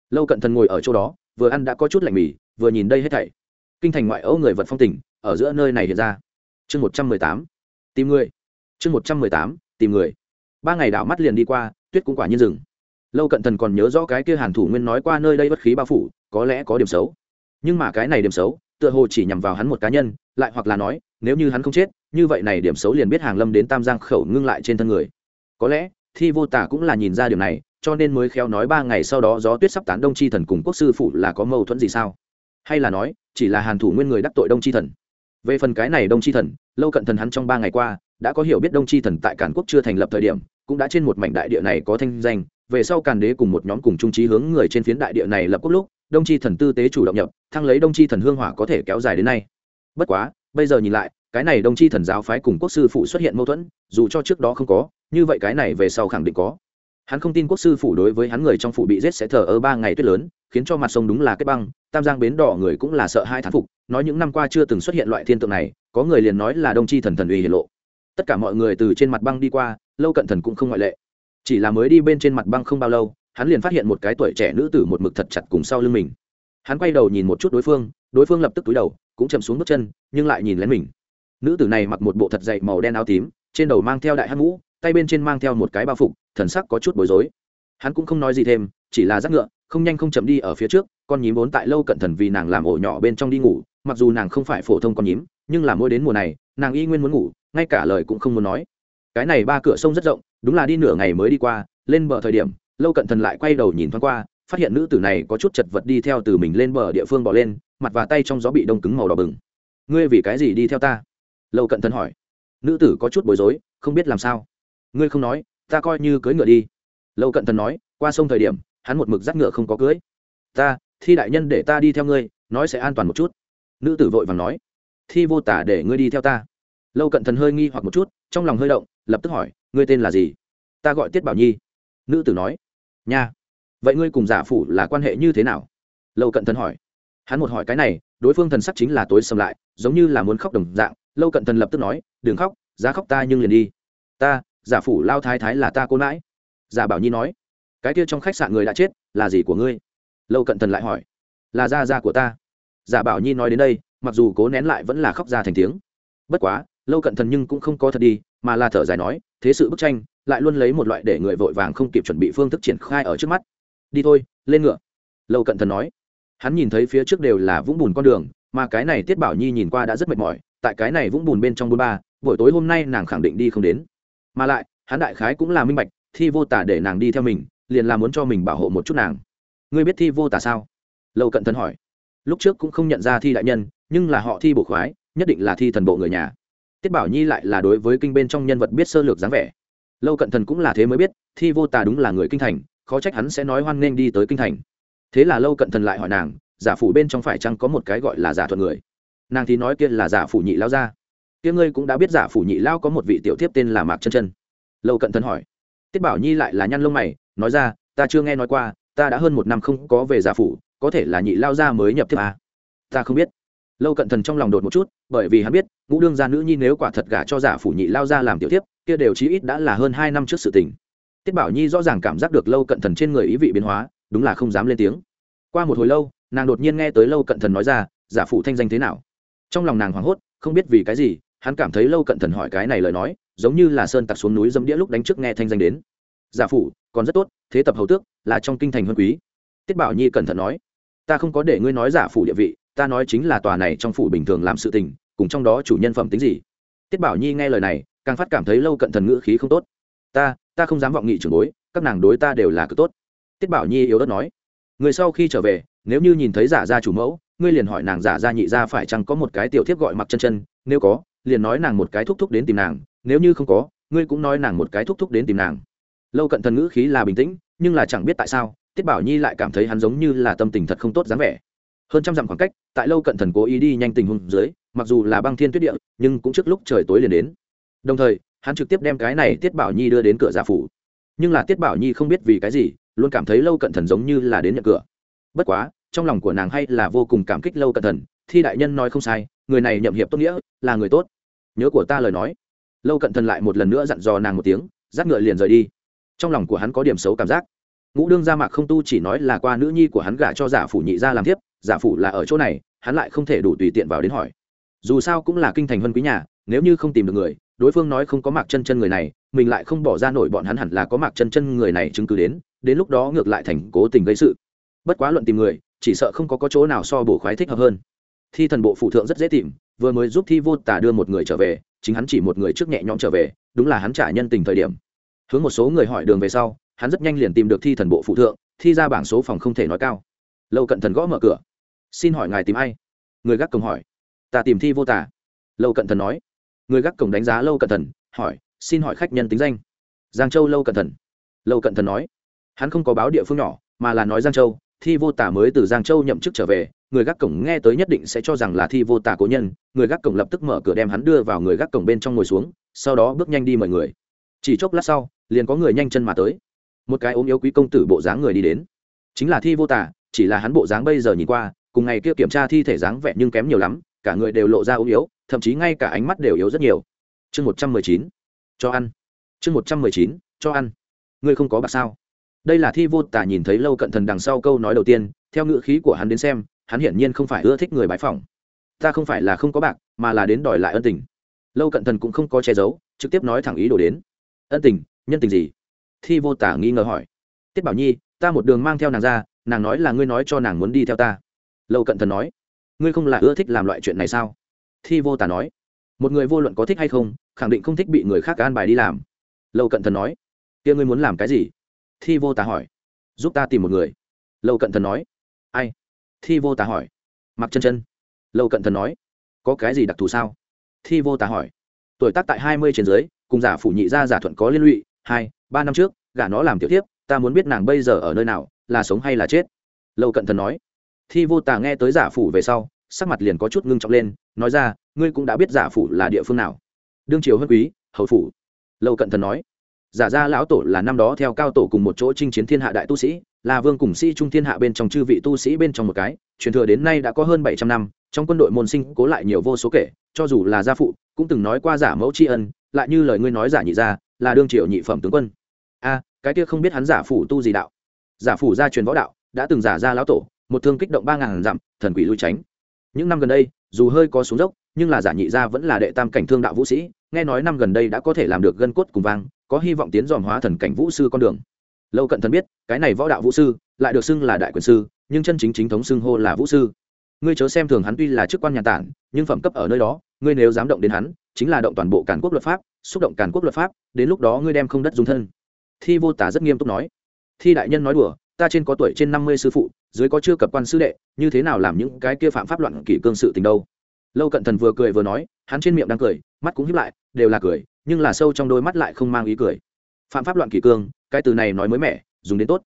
Lâu cận thần ngồi ở chỗ đó, vừa ăn đã có chút lạnh mì, vừa nhìn đây hết thảy. Kinh thành ngoại ấu người vật phong tình, ở giữa nơi này hiện ra. Chương một trăm mười tám, tìm người. Chương một trăm mười tám, tìm người. Ba ngày đảo mắt liền đi qua, tuyết cũng quả nhiên rừng lâu cận thần còn nhớ rõ cái kia hàn thủ nguyên nói qua nơi đây bất khí bao phủ, có lẽ có điểm xấu nhưng mà cái này điểm xấu, tựa hồ chỉ nhằm vào hắn một cá nhân, lại hoặc là nói, nếu như hắn không chết, như vậy này điểm xấu liền biết hàng lâm đến tam giang khẩu ngưng lại trên thân người. Có lẽ, thi vô tả cũng là nhìn ra điều này, cho nên mới khéo nói ba ngày sau đó gió tuyết sắp tán đông tri thần cùng quốc sư phụ là có mâu thuẫn gì sao? Hay là nói, chỉ là hàn thủ nguyên người đắc tội đông tri thần? Về phần cái này đông tri thần, lâu cận thần hắn trong ba ngày qua, đã có hiểu biết đông tri thần tại cản quốc chưa thành lập thời điểm, cũng đã trên một mảnh đại địa này có thanh danh, về sau càn đế cùng một nhóm cùng trung trí hướng người trên phiến đại địa này lập quốc lúc đông tri thần tư tế chủ động nhập, thăng lấy đông tri thần hương hỏa có thể kéo dài đến nay. Bất quá, bây giờ nhìn lại, cái này đông tri thần giáo phái cùng quốc sư phụ xuất hiện mâu thuẫn, dù cho trước đó không có, như vậy cái này về sau khẳng định có. Hắn không tin quốc sư phủ đối với hắn người trong phủ bị giết sẽ thờ ơ ba ngày tuyết lớn, khiến cho mặt sông đúng là kết băng, tam giang bến đỏ người cũng là sợ hai thán phục, nói những năm qua chưa từng xuất hiện loại thiên tượng này, có người liền nói là đông tri thần thần uy hiển lộ. Tất cả mọi người từ trên mặt băng đi qua, lâu cận thần cũng không ngoại lệ. Chỉ là mới đi bên trên mặt băng không bao lâu hắn liền phát hiện một cái tuổi trẻ nữ tử một mực thật chặt cùng sau lưng mình. Hắn quay đầu nhìn một chút đối phương đối phương lập tức túi đầu, cũng chầm xuống bước chân, nhưng lại nhìn lén mình. Nữ tử này mặc một bộ thật dày màu đen áo tím, trên đầu mang theo đại hát mũ, tay bên trên mang theo một cái bao phục, thần sắc có chút bối rối. Hắn cũng không nói gì thêm, chỉ là giác ngựa, không nhanh không chậm đi ở phía trước, con nhím vốn tại lâu cẩn thận vì nàng làm ổ nhỏ bên trong đi ngủ, mặc dù nàng không phải phổ thông con nhím, nhưng là mỗi đến mùa này, nàng y nguyên muốn ngủ, ngay cả lời cũng không muốn nói. Cái này ba cửa sông rất rộng, đúng là đi nửa ngày mới đi qua, lên bờ thời điểm lâu cận thần lại quay đầu nhìn thoáng qua, phát hiện nữ tử này có chút chật vật đi theo từ mình lên bờ địa phương bỏ lên, mặt và tay trong gió bị đông cứng màu đỏ bừng. Ngươi vì cái gì đi theo ta? Lâu cận thần hỏi. Nữ tử có chút bối rối, không biết làm sao. Ngươi không nói, ta coi như cưới ngựa đi. Lâu cận thần nói, qua sông thời điểm, hắn một mực dắt ngựa không có cưới ta, thi đại nhân để ta đi theo ngươi, nói sẽ an toàn một chút. Nữ tử vội vàng nói, thi vô tả để ngươi đi theo ta. Lâu cận thần hơi nghi hoặc một chút, trong lòng hơi động, lập tức hỏi, ngươi tên là gì? Ta gọi tiết bảo nhi. Nữ tử nói nha. Vậy ngươi cùng giả phủ là quan hệ như thế nào? Lâu cận thần hỏi. Hắn một hỏi cái này, đối phương thần sắc chính là tối sầm lại, giống như là muốn khóc đồng dạng. Lâu cận thần lập tức nói, đừng khóc, giá khóc ta nhưng liền đi. Ta, giả phủ lao thái thái là ta cô nãi. Giả bảo nhi nói, cái kia trong khách sạn người đã chết, là gì của ngươi? Lâu cận thần lại hỏi, là gia gia của ta. Giả bảo nhi nói đến đây, mặc dù cố nén lại vẫn là khóc ra thành tiếng. Bất quá, lâu cận thần nhưng cũng không có thật đi, mà là thở dài nói thế sự bức tranh, lại luôn lấy một loại để người vội vàng không kịp chuẩn bị phương thức triển khai ở trước mắt. Đi thôi, lên ngựa. Lâu cận thần nói. Hắn nhìn thấy phía trước đều là vũng bùn con đường, mà cái này tiết bảo nhi nhìn qua đã rất mệt mỏi, tại cái này vũng bùn bên trong bôn ba, buổi tối hôm nay nàng khẳng định đi không đến. Mà lại, hắn đại khái cũng là minh bạch, thi vô tả để nàng đi theo mình, liền là muốn cho mình bảo hộ một chút nàng. Ngươi biết thi vô tả sao? Lâu cận thần hỏi. Lúc trước cũng không nhận ra thi đại nhân, nhưng là họ thi bộ khoái, nhất định là thi thần bộ người nhà tiết bảo nhi lại là đối với kinh bên trong nhân vật biết sơ lược dáng vẻ. Lâu cận thần cũng là thế mới biết, thi vô tà đúng là người kinh thành, khó trách hắn sẽ nói hoan nghênh đi tới kinh thành. Thế là lâu cận thần lại hỏi nàng, giả phủ bên trong phải chăng có một cái gọi là giả thuận người? Nàng thì nói kia là giả phủ nhị lao ra kia ngươi cũng đã biết giả phủ nhị lao có một vị tiểu tiếp tên là mạc chân chân. Lâu cận thần hỏi. Tiết bảo nhi lại là nhăn lông mày, nói ra, ta chưa nghe nói qua, ta đã hơn một năm không có về giả phủ, có thể là nhị lao ra mới nhập tiếp à. ta không biết lâu cận thần trong lòng đột một chút, bởi vì hắn biết, ngũ đương gia nữ nhi nếu quả thật gả cho giả phủ nhị lao ra làm tiểu tiếp kia đều chí ít đã là hơn hai năm trước sự tình. Tiết bảo nhi rõ ràng cảm giác được lâu cận thần trên người ý vị biến hóa, đúng là không dám lên tiếng. Qua một hồi lâu, nàng đột nhiên nghe tới lâu cận thần nói ra, giả phủ thanh danh thế nào? Trong lòng nàng hoảng hốt, không biết vì cái gì, hắn cảm thấy lâu cận thần hỏi cái này lời nói, giống như là sơn tặc xuống núi dâm đĩa lúc đánh trước nghe thanh danh đến. Giả phủ, còn rất tốt, thế tập hầu tước, là trong kinh thành huân quý. Tiết bảo nhi cẩn thận nói, ta không có để ngươi nói giả phủ địa vị ta nói chính là tòa này trong phủ bình thường làm sự tình, cùng trong đó chủ nhân phẩm tính gì? Tiết bảo nhi nghe lời này, càng phát cảm thấy lâu cận thần ngữ khí không tốt. Ta ta không dám vọng nghị trưởng bối, các nàng đối ta đều là cực tốt. Tiết bảo nhi yếu đất nói. Người sau khi trở về, nếu như nhìn thấy giả gia chủ mẫu, ngươi liền hỏi nàng giả gia nhị gia phải chăng có một cái tiểu thiếp gọi mặc chân chân, nếu có, liền nói nàng một cái thúc thúc đến tìm nàng, nếu như không có, ngươi cũng nói nàng một cái thúc thúc đến tìm nàng. Lâu cận thần ngữ khí là bình tĩnh, nhưng là chẳng biết tại sao, tiết bảo nhi lại cảm thấy hắn giống như là tâm tình thật không tốt dáng vẻ hơn trăm dặm khoảng cách, tại lâu cận thần cố ý đi nhanh tình huống dưới, mặc dù là băng thiên tuyết địa, nhưng cũng trước lúc trời tối liền đến. Đồng thời, hắn trực tiếp đem cái này tiết bảo nhi đưa đến cửa giả phủ. Nhưng là tiết bảo nhi không biết vì cái gì, luôn cảm thấy lâu cận thần giống như là đến nhận cửa. Bất quá, trong lòng của nàng hay là vô cùng cảm kích lâu cận thần, thi đại nhân nói không sai, người này nhậm hiệp tốt nghĩa, là người tốt. Nhớ của ta lời nói. Lâu cận thần lại một lần nữa dặn dò nàng một tiếng dắt ngựa liền rời đi. Trong lòng của hắn có điểm xấu cảm giác. Ngũ đương gia mạc không tu chỉ nói là qua nữ nhi của hắn gả cho giả phủ nhị gia làm tiếp giả phủ là ở chỗ này hắn lại không thể đủ tùy tiện vào đến hỏi. Dù sao cũng là kinh thành vân quý nhà nếu như không tìm được người đối phương nói không có mạc chân chân người này mình lại không bỏ ra nổi bọn hắn hẳn là có mạc chân chân người này chứng cứ đến đến lúc đó ngược lại thành cố tình gây sự. Bất quá luận tìm người chỉ sợ không có, có chỗ nào so bổ khoái thích hợp hơn. Thi thần bộ phụ thượng rất dễ tìm vừa mới giúp thi vô tả đưa một người trở về chính hắn chỉ một người trước nhẹ nhõm trở về đúng là hắn trả nhân tình thời điểm. Hướng một số người hỏi đường về sau hắn rất nhanh liền tìm được thi thần bộ phụ thượng thi ra bảng số phòng không thể nói cao. Lâu cận thần gõ mở cửa xin hỏi ngài tìm ai? Người gác cổng hỏi. Ta tìm thi vô tả lâu cận thần nói. Người gác cổng đánh giá lâu cận thần, hỏi, xin hỏi khách nhân tính danh. Giang châu lâu cận thần. Lâu cận thần nói. Hắn không có báo địa phương nhỏ, mà là nói giang châu, thi vô tả mới từ giang châu nhậm chức trở về. Người gác cổng nghe tới nhất định sẽ cho rằng là thi vô tả cố nhân. Người gác cổng lập tức mở cửa đem hắn đưa vào người gác cổng bên trong ngồi xuống, sau đó bước nhanh đi mời người. Chỉ chốc lát sau, liền có người nhanh chân mà tới. Một cái ốm yếu quý công tử bộ dáng người đi đến. Chính là thi vô tả chỉ là hắn bộ dáng bây giờ nhìn qua cùng ngày kia kiểm tra thi thể dáng vẻ nhưng kém nhiều lắm, cả người đều lộ ra ốm yếu, thậm chí ngay cả ánh mắt đều yếu rất nhiều. Chương một trăm mười chín, cho ăn. Chương một trăm mười chín, cho ăn. Ngươi không có bạc sao? Đây là thi vô tả nhìn thấy lâu cận thần đằng sau câu nói đầu tiên, theo ngữ khí của hắn đến xem, hắn hiển nhiên không phải ưa thích người bãi phòng ta không phải là không có bạc, mà là đến đòi lại ân tình. Lâu cận thần cũng không có che giấu, trực tiếp nói thẳng ý đồ đến. Ân tình, nhân tình gì? Thi vô tả nghi ngờ hỏi. Tiết bảo nhi, ta một đường mang theo nàng ra, nàng nói là ngươi nói cho nàng muốn đi theo ta lâu cận thần nói, ngươi không là ưa thích làm loại chuyện này sao? Thi vô tả nói, một người vô luận có thích hay không, khẳng định không thích bị người khác an bài đi làm. Lâu cận thần nói, kia ngươi muốn làm cái gì? Thi vô tả hỏi, giúp ta tìm một người. Lâu cận thần nói, ai? Thi vô tả hỏi mặc chân chân. Lâu cận thần nói, có cái gì đặc thù sao? Thi vô tả hỏi, tuổi tác tại hai mươi trên dưới, cùng giả phủ nhị gia giả thuận có liên lụy, hai, ba năm trước, gả nó làm tiểu tiếp ta muốn biết nàng bây giờ ở nơi nào, là sống hay là chết? Lâu cận thần nói thi vô tà nghe tới giả phủ về sau, sắc mặt liền có chút ngưng trọng lên, nói ra, ngươi cũng đã biết giả phủ là địa phương nào. Đương triều hân quý, hầu phủ. Lâu cận thần nói. Giả ra lão tổ là năm đó theo cao tổ cùng một chỗ chinh chiến thiên hạ đại tu sĩ là vương cùng sĩ trung thiên hạ bên trong chư vị tu sĩ bên trong một cái, truyền thừa đến nay đã có hơn bảy trăm năm, trong quân đội môn sinh cố lại nhiều vô số kể, cho dù là gia phụ, cũng từng nói qua giả mẫu tri ân, lại như lời ngươi nói giả nhị gia, là đương triều nhị phẩm tướng quân. A, cái kia không biết hắn giả phủ tu gì đạo? Giả phủ gia truyền võ đạo, đã từng giả ra lão tổ một thương kích động ba ngàn dặm, thần quỷ lui tránh. Những năm gần đây, dù hơi có xuống dốc, nhưng là giả nhị gia vẫn là đệ tam cảnh thương đạo vũ sĩ, nghe nói năm gần đây đã có thể làm được gân cốt cùng vang, có hy vọng tiến dòm hóa thần cảnh vũ sư con đường. Lâu cận thần biết, cái này võ đạo vũ sư, lại được xưng là đại quyền sư, nhưng chân chính chính thống xưng hô là vũ sư. Ngươi chớ xem thường hắn tuy là chức quan nhà tản, nhưng phẩm cấp ở nơi đó, ngươi nếu dám động đến hắn, chính là động toàn bộ cản quốc luật pháp, xúc động cản quốc luật pháp, đến lúc đó ngươi đem không đất dung thân. Thi vô tả rất nghiêm túc nói. Thi đại nhân nói đùa, ta trên có tuổi trên năm mươi sư phụ dưới có chưa cập quan sư đệ, như thế nào làm những cái kia phạm pháp loạn kỷ cương sự tình đâu? Lâu cận thần vừa cười vừa nói, hắn trên miệng đang cười, mắt cũng hiếp lại, đều là cười, nhưng là sâu trong đôi mắt lại không mang ý cười. Phạm pháp loạn kỷ cương, cái từ này nói mới mẻ, dùng đến tốt.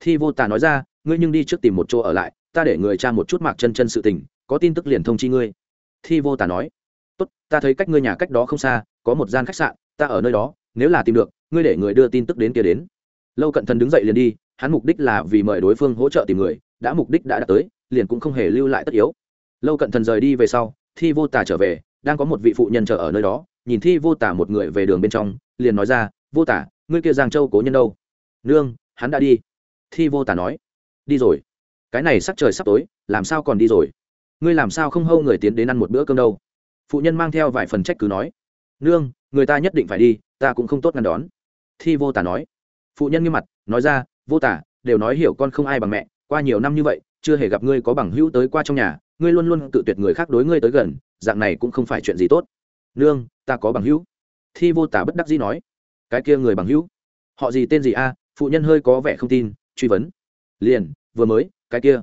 Thi vô tà nói ra, ngươi nhưng đi trước tìm một chỗ ở lại, ta để người cha một chút mạc chân chân sự tình, có tin tức liền thông chi ngươi. Thi vô tà nói, tốt, ta thấy cách ngươi nhà cách đó không xa, có một gian khách sạn, ta ở nơi đó, nếu là tìm được, ngươi để người đưa tin tức đến kia đến. Lâu cận thần đứng dậy liền đi, hắn mục đích là vì mời đối phương hỗ trợ tìm người đã mục đích đã đạt tới, liền cũng không hề lưu lại tất yếu. Lâu cận thần rời đi về sau, thi vô tà trở về, đang có một vị phụ nhân chờ ở nơi đó, nhìn thi vô tả một người về đường bên trong, liền nói ra, vô tả ngươi kia giang châu cố nhân đâu? Nương, hắn đã đi. Thi vô tả nói, đi rồi. Cái này sắc trời sắp tối, làm sao còn đi rồi? Ngươi làm sao không hâu người tiến đến ăn một bữa cơm đâu? Phụ nhân mang theo vài phần trách cứ nói, nương, người ta nhất định phải đi, ta cũng không tốt ngăn đón. Thi vô tả nói, phụ nhân nghiêm mặt, nói ra, vô tả đều nói hiểu con không ai bằng mẹ qua nhiều năm như vậy, chưa hề gặp ngươi có bằng hữu tới qua trong nhà, ngươi luôn luôn tự tuyệt người khác đối ngươi tới gần, dạng này cũng không phải chuyện gì tốt. Nương, ta có bằng hữu. Thi vô tả bất đắc dĩ nói. Cái kia người bằng hữu? Họ gì tên gì a? Phụ nhân hơi có vẻ không tin, truy vấn. Liền, vừa mới, cái kia.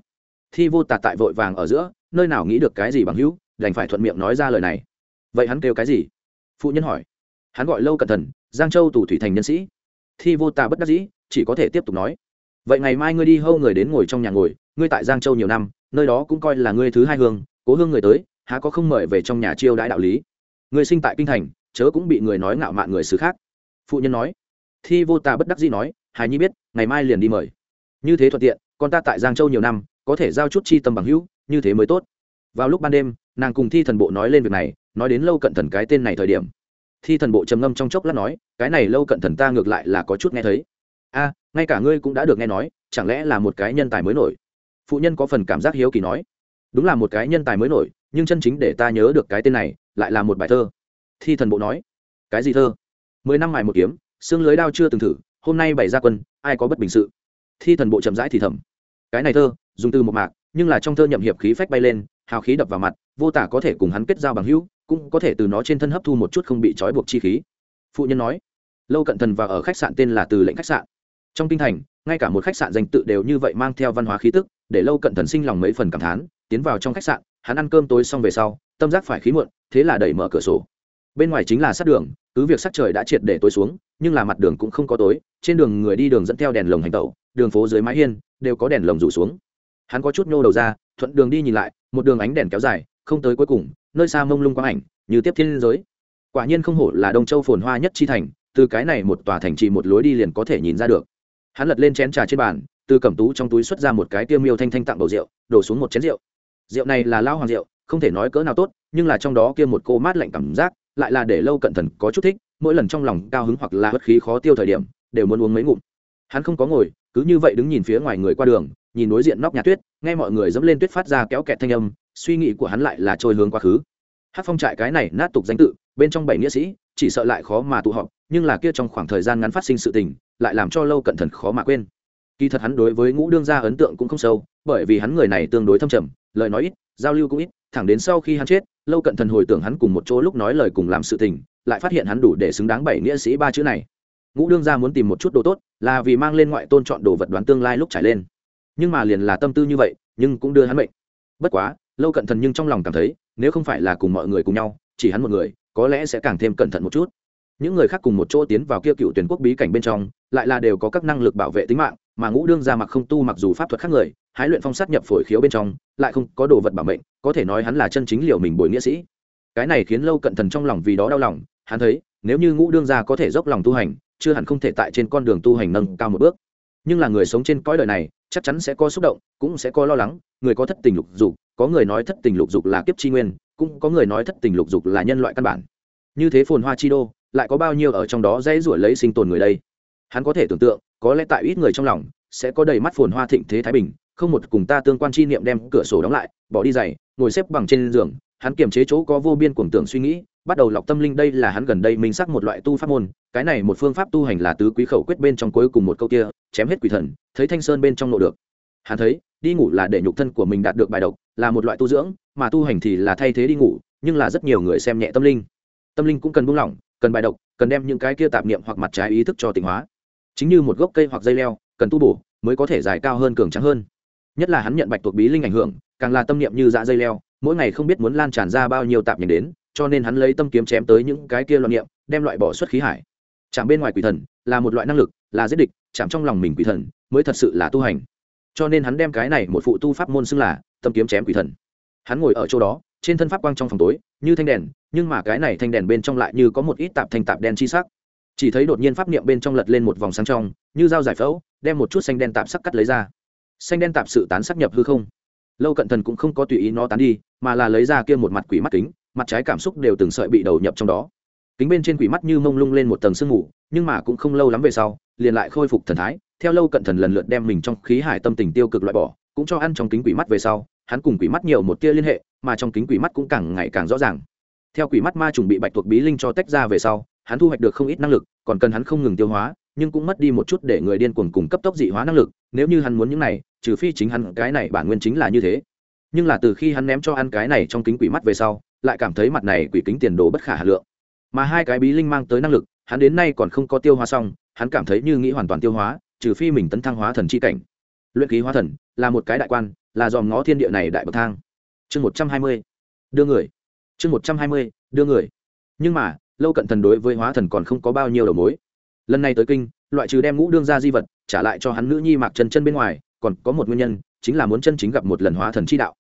Thi vô tả tại vội vàng ở giữa, nơi nào nghĩ được cái gì bằng hữu, đành phải thuận miệng nói ra lời này. Vậy hắn kêu cái gì? Phụ nhân hỏi. Hắn gọi lâu cẩn thận, giang châu tù thủy thành nhân sĩ. Thi vô tả bất đắc dĩ, chỉ có thể tiếp tục nói vậy ngày mai ngươi đi hâu người đến ngồi trong nhà ngồi, ngươi tại giang châu nhiều năm, nơi đó cũng coi là ngươi thứ hai hương, cố hương người tới, há có không mời về trong nhà chiêu đãi đạo lý. Người sinh tại kinh thành, chớ cũng bị người nói ngạo mạn người xứ khác. Phụ nhân nói. Thi vô tà bất đắc dĩ nói, hài nhi biết, ngày mai liền đi mời. Như thế thuận tiện, con ta tại giang châu nhiều năm, có thể giao chút chi tâm bằng hữu, như thế mới tốt. Vào lúc ban đêm, nàng cùng thi thần bộ nói lên việc này, nói đến lâu cận thần cái tên này thời điểm. Thi thần bộ trầm ngâm trong chốc lát nói, cái này lâu cận thần ta ngược lại là có chút nghe thấy. A ngay cả ngươi cũng đã được nghe nói, chẳng lẽ là một cái nhân tài mới nổi? Phụ nhân có phần cảm giác hiếu kỳ nói. Đúng là một cái nhân tài mới nổi, nhưng chân chính để ta nhớ được cái tên này, lại là một bài thơ. Thi thần bộ nói. Cái gì thơ? Mười năm mài một kiếm, xương lưới đao chưa từng thử, hôm nay bày ra quân, ai có bất bình sự? Thi thần bộ chậm rãi thì thầm. Cái này thơ, dùng từ một mạc, nhưng là trong thơ nhậm hiệp khí phách bay lên, hào khí đập vào mặt, vô tả có thể cùng hắn kết giao bằng hữu, cũng có thể từ nó trên thân hấp thu một chút không bị trói buộc chi khí. Phụ nhân nói. Lâu cận thần và ở khách sạn tên là từ lệnh khách sạn trong kinh thành, ngay cả một khách sạn danh tự đều như vậy mang theo văn hóa khí tức, để lâu cận thần sinh lòng mấy phần cảm thán, tiến vào trong khách sạn, hắn ăn cơm tối xong về sau, tâm giác phải khí muộn, thế là đẩy mở cửa sổ. Bên ngoài chính là sát đường, cứ việc sát trời đã triệt để tối xuống, nhưng là mặt đường cũng không có tối, trên đường người đi đường dẫn theo đèn lồng hành tẩu, đường phố dưới mái hiên đều có đèn lồng rủ xuống. Hắn có chút nhô đầu ra, thuận đường đi nhìn lại, một đường ánh đèn kéo dài, không tới cuối cùng, nơi xa mông lung quang ảnh, như tiếp thiên giới. Quả nhiên không hổ là đông châu phồn hoa nhất chi thành, từ cái này một tòa thành trì một lối đi liền có thể nhìn ra được hắn lật lên chén trà trên bàn, từ cẩm tú trong túi xuất ra một cái tiêu miêu thanh thanh tặng bầu rượu, đổ xuống một chén rượu. Rượu này là lao hoàng rượu, không thể nói cỡ nào tốt, nhưng là trong đó kia một cô mát lạnh cảm giác, lại là để lâu cận thần có chút thích, mỗi lần trong lòng cao hứng hoặc là bất khí khó tiêu thời điểm, đều muốn uống mấy ngụm. Hắn không có ngồi, cứ như vậy đứng nhìn phía ngoài người qua đường, nhìn đối diện nóc nhà tuyết, nghe mọi người dẫm lên tuyết phát ra kéo kẹt thanh âm, suy nghĩ của hắn lại là trôi hướng quá khứ. Hát phong trại cái này nát tục danh tự, bên trong bảy nghĩa sĩ, chỉ sợ lại khó mà tụ họp nhưng là kia trong khoảng thời gian ngắn phát sinh sự tình, lại làm cho lâu cận thần khó mà quên. Kỳ thật hắn đối với ngũ đương gia ấn tượng cũng không sâu, bởi vì hắn người này tương đối thâm trầm, lời nói ít, giao lưu cũng ít, thẳng đến sau khi hắn chết, lâu cận thần hồi tưởng hắn cùng một chỗ lúc nói lời cùng làm sự tình, lại phát hiện hắn đủ để xứng đáng bảy nghĩa sĩ ba chữ này. Ngũ đương gia muốn tìm một chút đồ tốt, là vì mang lên ngoại tôn chọn đồ vật đoán tương lai lúc trải lên. Nhưng mà liền là tâm tư như vậy, nhưng cũng đưa hắn mệnh. Bất quá, lâu cận thần nhưng trong lòng cảm thấy, nếu không phải là cùng mọi người cùng nhau, chỉ hắn một người, có lẽ sẽ càng thêm cẩn thận một chút những người khác cùng một chỗ tiến vào kia cựu tuyển quốc bí cảnh bên trong, lại là đều có các năng lực bảo vệ tính mạng, mà ngũ đương gia mặc không tu mặc dù pháp thuật khác người, hái luyện phong sát nhập phổi khiếu bên trong, lại không có đồ vật bảo mệnh, có thể nói hắn là chân chính liều mình bồi nghĩa sĩ. Cái này khiến lâu cận thần trong lòng vì đó đau lòng, hắn thấy, nếu như ngũ đương gia có thể dốc lòng tu hành, chưa hẳn không thể tại trên con đường tu hành nâng cao một bước. Nhưng là người sống trên cõi đời này, chắc chắn sẽ có xúc động, cũng sẽ có lo lắng, người có thất tình lục dục, có người nói thất tình lục dục là kiếp tri nguyên, cũng có người nói thất tình lục dục là nhân loại căn bản. Như thế phồn hoa chi đô lại có bao nhiêu ở trong đó dễ rủa lấy sinh tồn người đây? Hắn có thể tưởng tượng, có lẽ tại ít người trong lòng, sẽ có đầy mắt phồn hoa thịnh thế thái bình, không một cùng ta tương quan chi niệm đem cửa sổ đóng lại, bỏ đi giày, ngồi xếp bằng trên giường. Hắn kiềm chế chỗ có vô biên cuồng tưởng suy nghĩ, bắt đầu lọc tâm linh đây là hắn gần đây minh sắc một loại tu pháp môn. Cái này một phương pháp tu hành là tứ quý khẩu quyết bên trong cuối cùng một câu kia, chém hết quỷ thần, thấy thanh sơn bên trong nộ được. Hắn thấy, đi ngủ là để nhục thân của mình đạt được bài độc, là một loại tu dưỡng, mà tu hành thì là thay thế đi ngủ, nhưng là rất nhiều người xem nhẹ tâm linh. Tâm linh cũng cần buông lỏng cần bài độc, cần đem những cái kia tạp niệm hoặc mặt trái ý thức cho tỉnh hóa. Chính như một gốc cây hoặc dây leo, cần tu bổ, mới có thể dài cao hơn cường trắng hơn. Nhất là hắn nhận bạch tuộc bí linh ảnh hưởng, càng là tâm niệm như dạ dây leo, mỗi ngày không biết muốn lan tràn ra bao nhiêu tạp niệm đến, cho nên hắn lấy tâm kiếm chém tới những cái kia loạn niệm, đem loại bỏ xuất khí hải. Chạm bên ngoài quỷ thần là một loại năng lực, là giết địch, chạm trong lòng mình quỷ thần mới thật sự là tu hành. Cho nên hắn đem cái này một phụ tu pháp môn xưng là tâm kiếm chém quỷ thần. Hắn ngồi ở chỗ đó trên thân pháp quang trong phòng tối, như thanh đèn, nhưng mà cái này thanh đèn bên trong lại như có một ít tạp thanh tạp đen chi sắc. Chỉ thấy đột nhiên pháp niệm bên trong lật lên một vòng sáng trong, như dao giải phẫu, đem một chút xanh đen tạp sắc cắt lấy ra. Xanh đen tạp sự tán sắc nhập hư không. Lâu cận thần cũng không có tùy ý nó tán đi, mà là lấy ra kia một mặt quỷ mắt kính, mặt trái cảm xúc đều từng sợi bị đầu nhập trong đó. Kính bên trên quỷ mắt như mông lung lên một tầng sương mù, nhưng mà cũng không lâu lắm về sau, liền lại khôi phục thần thái, theo lâu cận thần lần lượt đem mình trong khí hải tâm tình tiêu cực loại bỏ, cũng cho ăn trong kính quỷ mắt về sau hắn cùng quỷ mắt nhiều một tia liên hệ, mà trong kính quỷ mắt cũng càng ngày càng rõ ràng. Theo quỷ mắt ma trùng bị bạch tuộc bí linh cho tách ra về sau, hắn thu hoạch được không ít năng lực, còn cần hắn không ngừng tiêu hóa, nhưng cũng mất đi một chút để người điên cuồng cùng cấp tốc dị hóa năng lực, nếu như hắn muốn những này, trừ phi chính hắn, cái này bản nguyên chính là như thế. Nhưng là từ khi hắn ném cho ăn cái này trong kính quỷ mắt về sau, lại cảm thấy mặt này quỷ kính tiền đồ bất khả hà lượng. Mà hai cái bí linh mang tới năng lực, hắn đến nay còn không có tiêu hóa xong, hắn cảm thấy như nghĩ hoàn toàn tiêu hóa, trừ phi mình tấn thăng hóa thần chi cảnh. Luyện khí hóa thần là một cái đại quan là dòm ngó thiên địa này đại bậc thang. Chương một trăm hai mươi, đưa người. Chương một trăm hai mươi, đưa người. Nhưng mà, lâu cận thần đối với hóa thần còn không có bao nhiêu đầu mối. Lần này tới kinh, loại trừ đem ngũ đương ra di vật, trả lại cho hắn nữ nhi mạc chân chân bên ngoài, còn có một nguyên nhân, chính là muốn chân chính gặp một lần hóa thần chi đạo.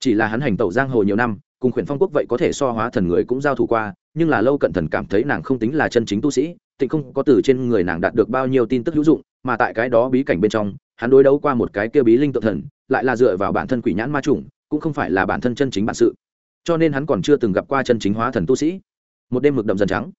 Chỉ là hắn hành tẩu giang hồ nhiều năm, cùng khuyển phong quốc vậy có thể so hóa thần người cũng giao thủ qua, nhưng là lâu cận thần cảm thấy nàng không tính là chân chính tu sĩ, tịnh không có từ trên người nàng đạt được bao nhiêu tin tức hữu dụng, mà tại cái đó bí cảnh bên trong hắn đối đấu qua một cái kia bí linh tự thần, lại là dựa vào bản thân quỷ nhãn ma trùng cũng không phải là bản thân chân chính bản sự. Cho nên hắn còn chưa từng gặp qua chân chính hóa thần tu sĩ. Một đêm mực đậm dần trắng.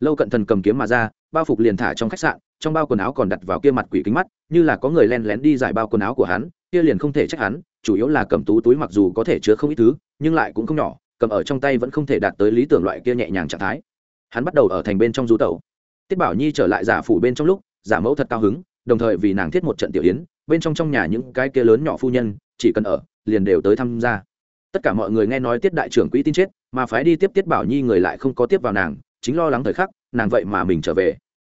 Lâu cận thần cầm kiếm mà ra, bao phục liền thả trong khách sạn, trong bao quần áo còn đặt vào kia mặt quỷ kính mắt, như là có người len lén đi giải bao quần áo của hắn, kia liền không thể trách hắn, chủ yếu là cầm tú túi mặc dù có thể chứa không ít thứ, nhưng lại cũng không nhỏ, cầm ở trong tay vẫn không thể đạt tới lý tưởng loại kia nhẹ nhàng trạng thái. Hắn bắt đầu ở thành bên trong du tẩu. Tiết bảo nhi trở lại giả phủ bên trong lúc, giả mẫu thật cao hứng đồng thời vì nàng thiết một trận tiểu yến, bên trong trong nhà những cái kia lớn nhỏ phu nhân, chỉ cần ở, liền đều tới tham gia. Tất cả mọi người nghe nói tiết đại trưởng quỹ tin chết, mà phái đi tiếp tiết bảo nhi người lại không có tiếp vào nàng, chính lo lắng thời khắc, nàng vậy mà mình trở về.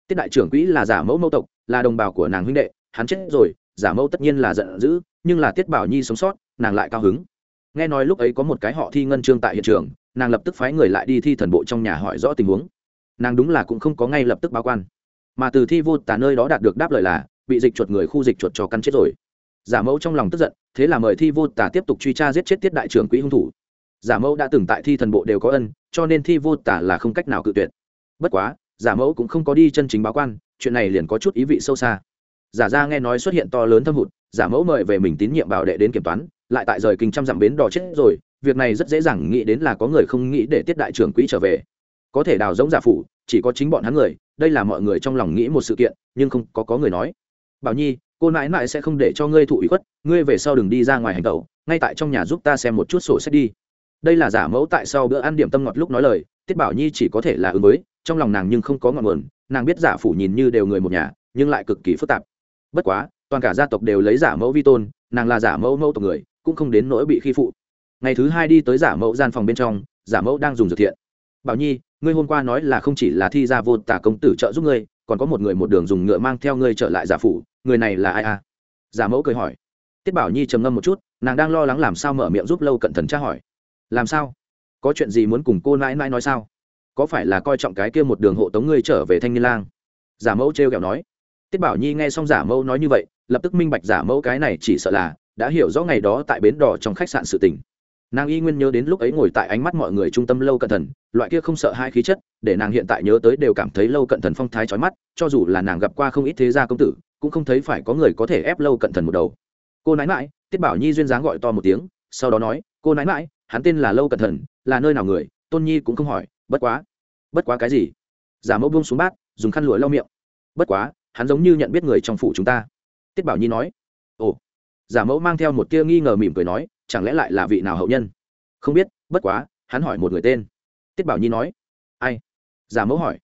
Tiết đại trưởng quỹ là giả mẫu mẫu tộc, là đồng bào của nàng huynh đệ, hắn chết rồi, giả mẫu tất nhiên là giận dữ, nhưng là tiết bảo nhi sống sót, nàng lại cao hứng. Nghe nói lúc ấy có một cái họ thi ngân trương tại hiện trường, nàng lập tức phái người lại đi thi thần bộ trong nhà hỏi rõ tình huống. Nàng đúng là cũng không có ngay lập tức báo quan mà từ thi vô tả nơi đó đạt được đáp lời là, bị dịch chuột người khu dịch chuột cho căn chết rồi. Giả mẫu trong lòng tức giận, thế là mời thi vô tả tiếp tục truy tra giết chết tiết đại trưởng quỹ hung thủ. Giả mẫu đã từng tại thi thần bộ đều có ân, cho nên thi vô tả là không cách nào cự tuyệt. Bất quá, giả mẫu cũng không có đi chân chính báo quan, chuyện này liền có chút ý vị sâu xa. Giả ra nghe nói xuất hiện to lớn thâm hụt, giả mẫu mời về mình tín nhiệm bảo đệ đến kiểm toán, lại tại rời kinh trăm dặm bến đò chết rồi, việc này rất dễ dàng nghĩ đến là có người không nghĩ để tiết đại trưởng quỹ trở về. Có thể đào giống giả phụ chỉ có chính bọn hắn người, đây là mọi người trong lòng nghĩ một sự kiện, nhưng không có có người nói. Bảo nhi, cô nãi nãi sẽ không để cho ngươi thụ ủy khuất, ngươi về sau đừng đi ra ngoài hành tẩu, ngay tại trong nhà giúp ta xem một chút sổ sách đi. Đây là giả mẫu tại sau bữa ăn điểm tâm ngọt lúc nói lời, tiết bảo nhi chỉ có thể là ứng với, trong lòng nàng nhưng không có ngọn mờn nàng biết giả phủ nhìn như đều người một nhà, nhưng lại cực kỳ phức tạp. Bất quá, toàn cả gia tộc đều lấy giả mẫu vi tôn, nàng là giả mẫu mẫu tộc người, cũng không đến nỗi bị khi phụ. Ngày thứ hai đi tới giả mẫu gian phòng bên trong, giả mẫu đang dùng dược thiện. Bảo nhi ngươi hôm qua nói là không chỉ là thi gia vô tả công tử trợ giúp ngươi, còn có một người một đường dùng ngựa mang theo ngươi trở lại giả phủ, người này là ai à? Giả mẫu cười hỏi. Tiết bảo nhi trầm ngâm một chút, nàng đang lo lắng làm sao mở miệng giúp lâu cận thần tra hỏi. Làm sao? Có chuyện gì muốn cùng cô nãi nãi nói sao? Có phải là coi trọng cái kia một đường hộ tống ngươi trở về thanh niên lang? Giả mẫu trêu kẹo nói. Tiết bảo nhi nghe xong giả mẫu nói như vậy, lập tức minh bạch giả mẫu cái này chỉ sợ là, đã hiểu rõ ngày đó tại bến đò trong khách sạn sự tình nàng y nguyên nhớ đến lúc ấy ngồi tại ánh mắt mọi người trung tâm lâu cận thần, loại kia không sợ hai khí chất, để nàng hiện tại nhớ tới đều cảm thấy lâu cận thần phong thái trói mắt, cho dù là nàng gặp qua không ít thế gia công tử, cũng không thấy phải có người có thể ép lâu cận thần một đầu. Cô nãi mãi tiết bảo nhi duyên dáng gọi to một tiếng, sau đó nói, cô nãi mãi hắn tên là lâu cận thần, là nơi nào người? Tôn nhi cũng không hỏi, bất quá bất quá cái gì? Giả mẫu buông xuống bát, dùng khăn lụa lau miệng. Bất quá, hắn giống như nhận biết người trong phủ chúng ta. Tiết bảo nhi nói, ồ. Giả mẫu mang theo một tia nghi ngờ mỉm cười nói chẳng lẽ lại là vị nào hậu nhân? Không biết, bất quá, hắn hỏi một người tên. Tiết bảo nhi nói. Ai? Giả mẫu hỏi.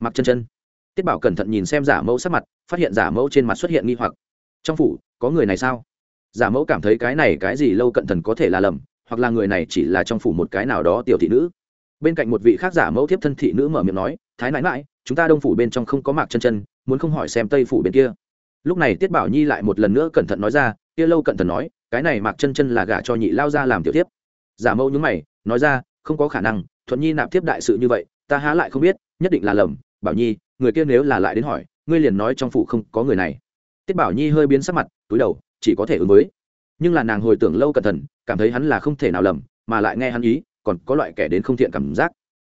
Mặc chân chân. Tiết bảo cẩn thận nhìn xem giả mẫu sắc mặt, phát hiện giả mẫu trên mặt xuất hiện nghi hoặc. Trong phủ, có người này sao? Giả mẫu cảm thấy cái này cái gì lâu cận thần có thể là lầm, hoặc là người này chỉ là trong phủ một cái nào đó tiểu thị nữ. Bên cạnh một vị khác giả mẫu thiếp thân thị nữ mở miệng nói, thái nãi mãi chúng ta đông phủ bên trong không có mạc chân chân, muốn không hỏi xem tây phủ bên kia. Lúc này tiết bảo nhi lại một lần nữa cẩn thận nói ra, kia lâu cẩn thận nói cái này mạc chân chân là gả cho nhị lao ra làm tiểu tiếp giả mẫu nhúng mày, nói ra, không có khả năng, thuận nhi nạp tiếp đại sự như vậy, ta há lại không biết, nhất định là lầm. Bảo nhi, người kia nếu là lại đến hỏi, ngươi liền nói trong phủ không có người này. Tiết bảo nhi hơi biến sắc mặt, túi đầu, chỉ có thể ứng với. Nhưng là nàng hồi tưởng lâu cẩn thận, cảm thấy hắn là không thể nào lầm, mà lại nghe hắn ý, còn có loại kẻ đến không thiện cảm giác.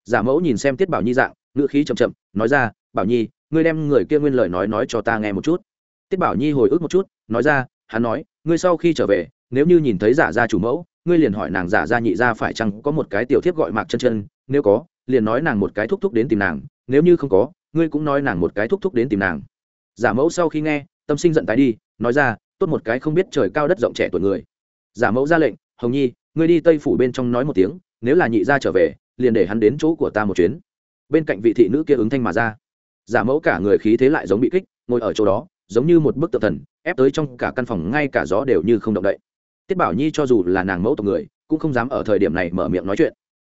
Giả mẫu nhìn xem tiết bảo nhi dạng, ngữ khí chậm chậm, nói ra, bảo nhi, ngươi đem người kia nguyên lời nói nói cho ta nghe một chút. Tiết bảo nhi hồi ức một chút, nói ra, hắn nói ngươi sau khi trở về, nếu như nhìn thấy giả gia chủ mẫu, ngươi liền hỏi nàng giả gia nhị gia phải chăng có một cái tiểu thiếp gọi mạc chân chân, nếu có, liền nói nàng một cái thúc thúc đến tìm nàng, nếu như không có, ngươi cũng nói nàng một cái thúc thúc đến tìm nàng. Giả mẫu sau khi nghe, tâm sinh giận tái đi, nói ra, tốt một cái không biết trời cao đất rộng trẻ tuổi người. Giả mẫu ra lệnh, hồng nhi, ngươi đi tây phủ bên trong nói một tiếng, nếu là nhị gia trở về, liền để hắn đến chỗ của ta một chuyến. Bên cạnh vị thị nữ kia ứng thanh mà ra. Giả mẫu cả người khí thế lại giống bị kích, ngồi ở chỗ đó giống như một bức tượng thần, ép tới trong cả căn phòng, ngay cả gió đều như không động đậy. Tiết bảo nhi cho dù là nàng mẫu tộc người, cũng không dám ở thời điểm này mở miệng nói chuyện.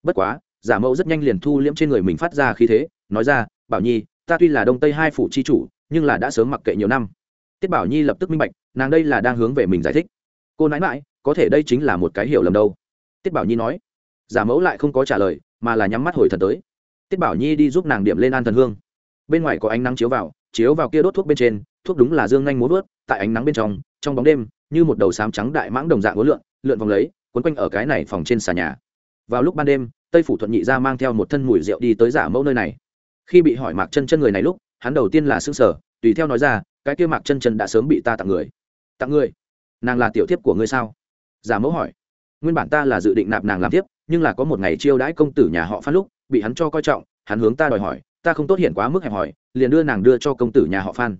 Bất quá, giả mẫu rất nhanh liền thu liễm trên người mình phát ra khí thế, nói ra, bảo nhi, ta tuy là đông tây hai phủ chi chủ, nhưng là đã sớm mặc kệ nhiều năm. Tiết bảo nhi lập tức minh bạch, nàng đây là đang hướng về mình giải thích. Cô nãi mãi có thể đây chính là một cái hiểu lầm đâu. Tiết bảo nhi nói. Giả mẫu lại không có trả lời, mà là nhắm mắt hồi thần tới. Tiết bảo nhi đi giúp nàng điểm lên an thần hương bên ngoài có ánh nắng chiếu vào chiếu vào kia đốt thuốc bên trên, thuốc đúng là dương nhanh muốn vớt, tại ánh nắng bên trong trong bóng đêm, như một đầu sám trắng đại mãng đồng dạng uốn lượn lượn vòng lấy, quấn quanh ở cái này phòng trên xà nhà. Vào lúc ban đêm, tây phủ thuận nhị ra mang theo một thân mùi rượu đi tới giả mẫu nơi này. Khi bị hỏi mạc chân chân người này lúc, hắn đầu tiên là xương sở tùy theo nói ra, cái kia mạc chân chân đã sớm bị ta tặng người. Tặng người? Nàng là tiểu thiếp của ngươi sao? Giả mẫu hỏi. Nguyên bản ta là dự định nạp nàng làm tiếp nhưng là có một ngày chiêu đãi công tử nhà họ phan lúc, bị hắn cho coi trọng, hắn hướng ta đòi hỏi ta không tốt hiện quá mức hẹp hỏi liền đưa nàng đưa cho công tử nhà họ phan.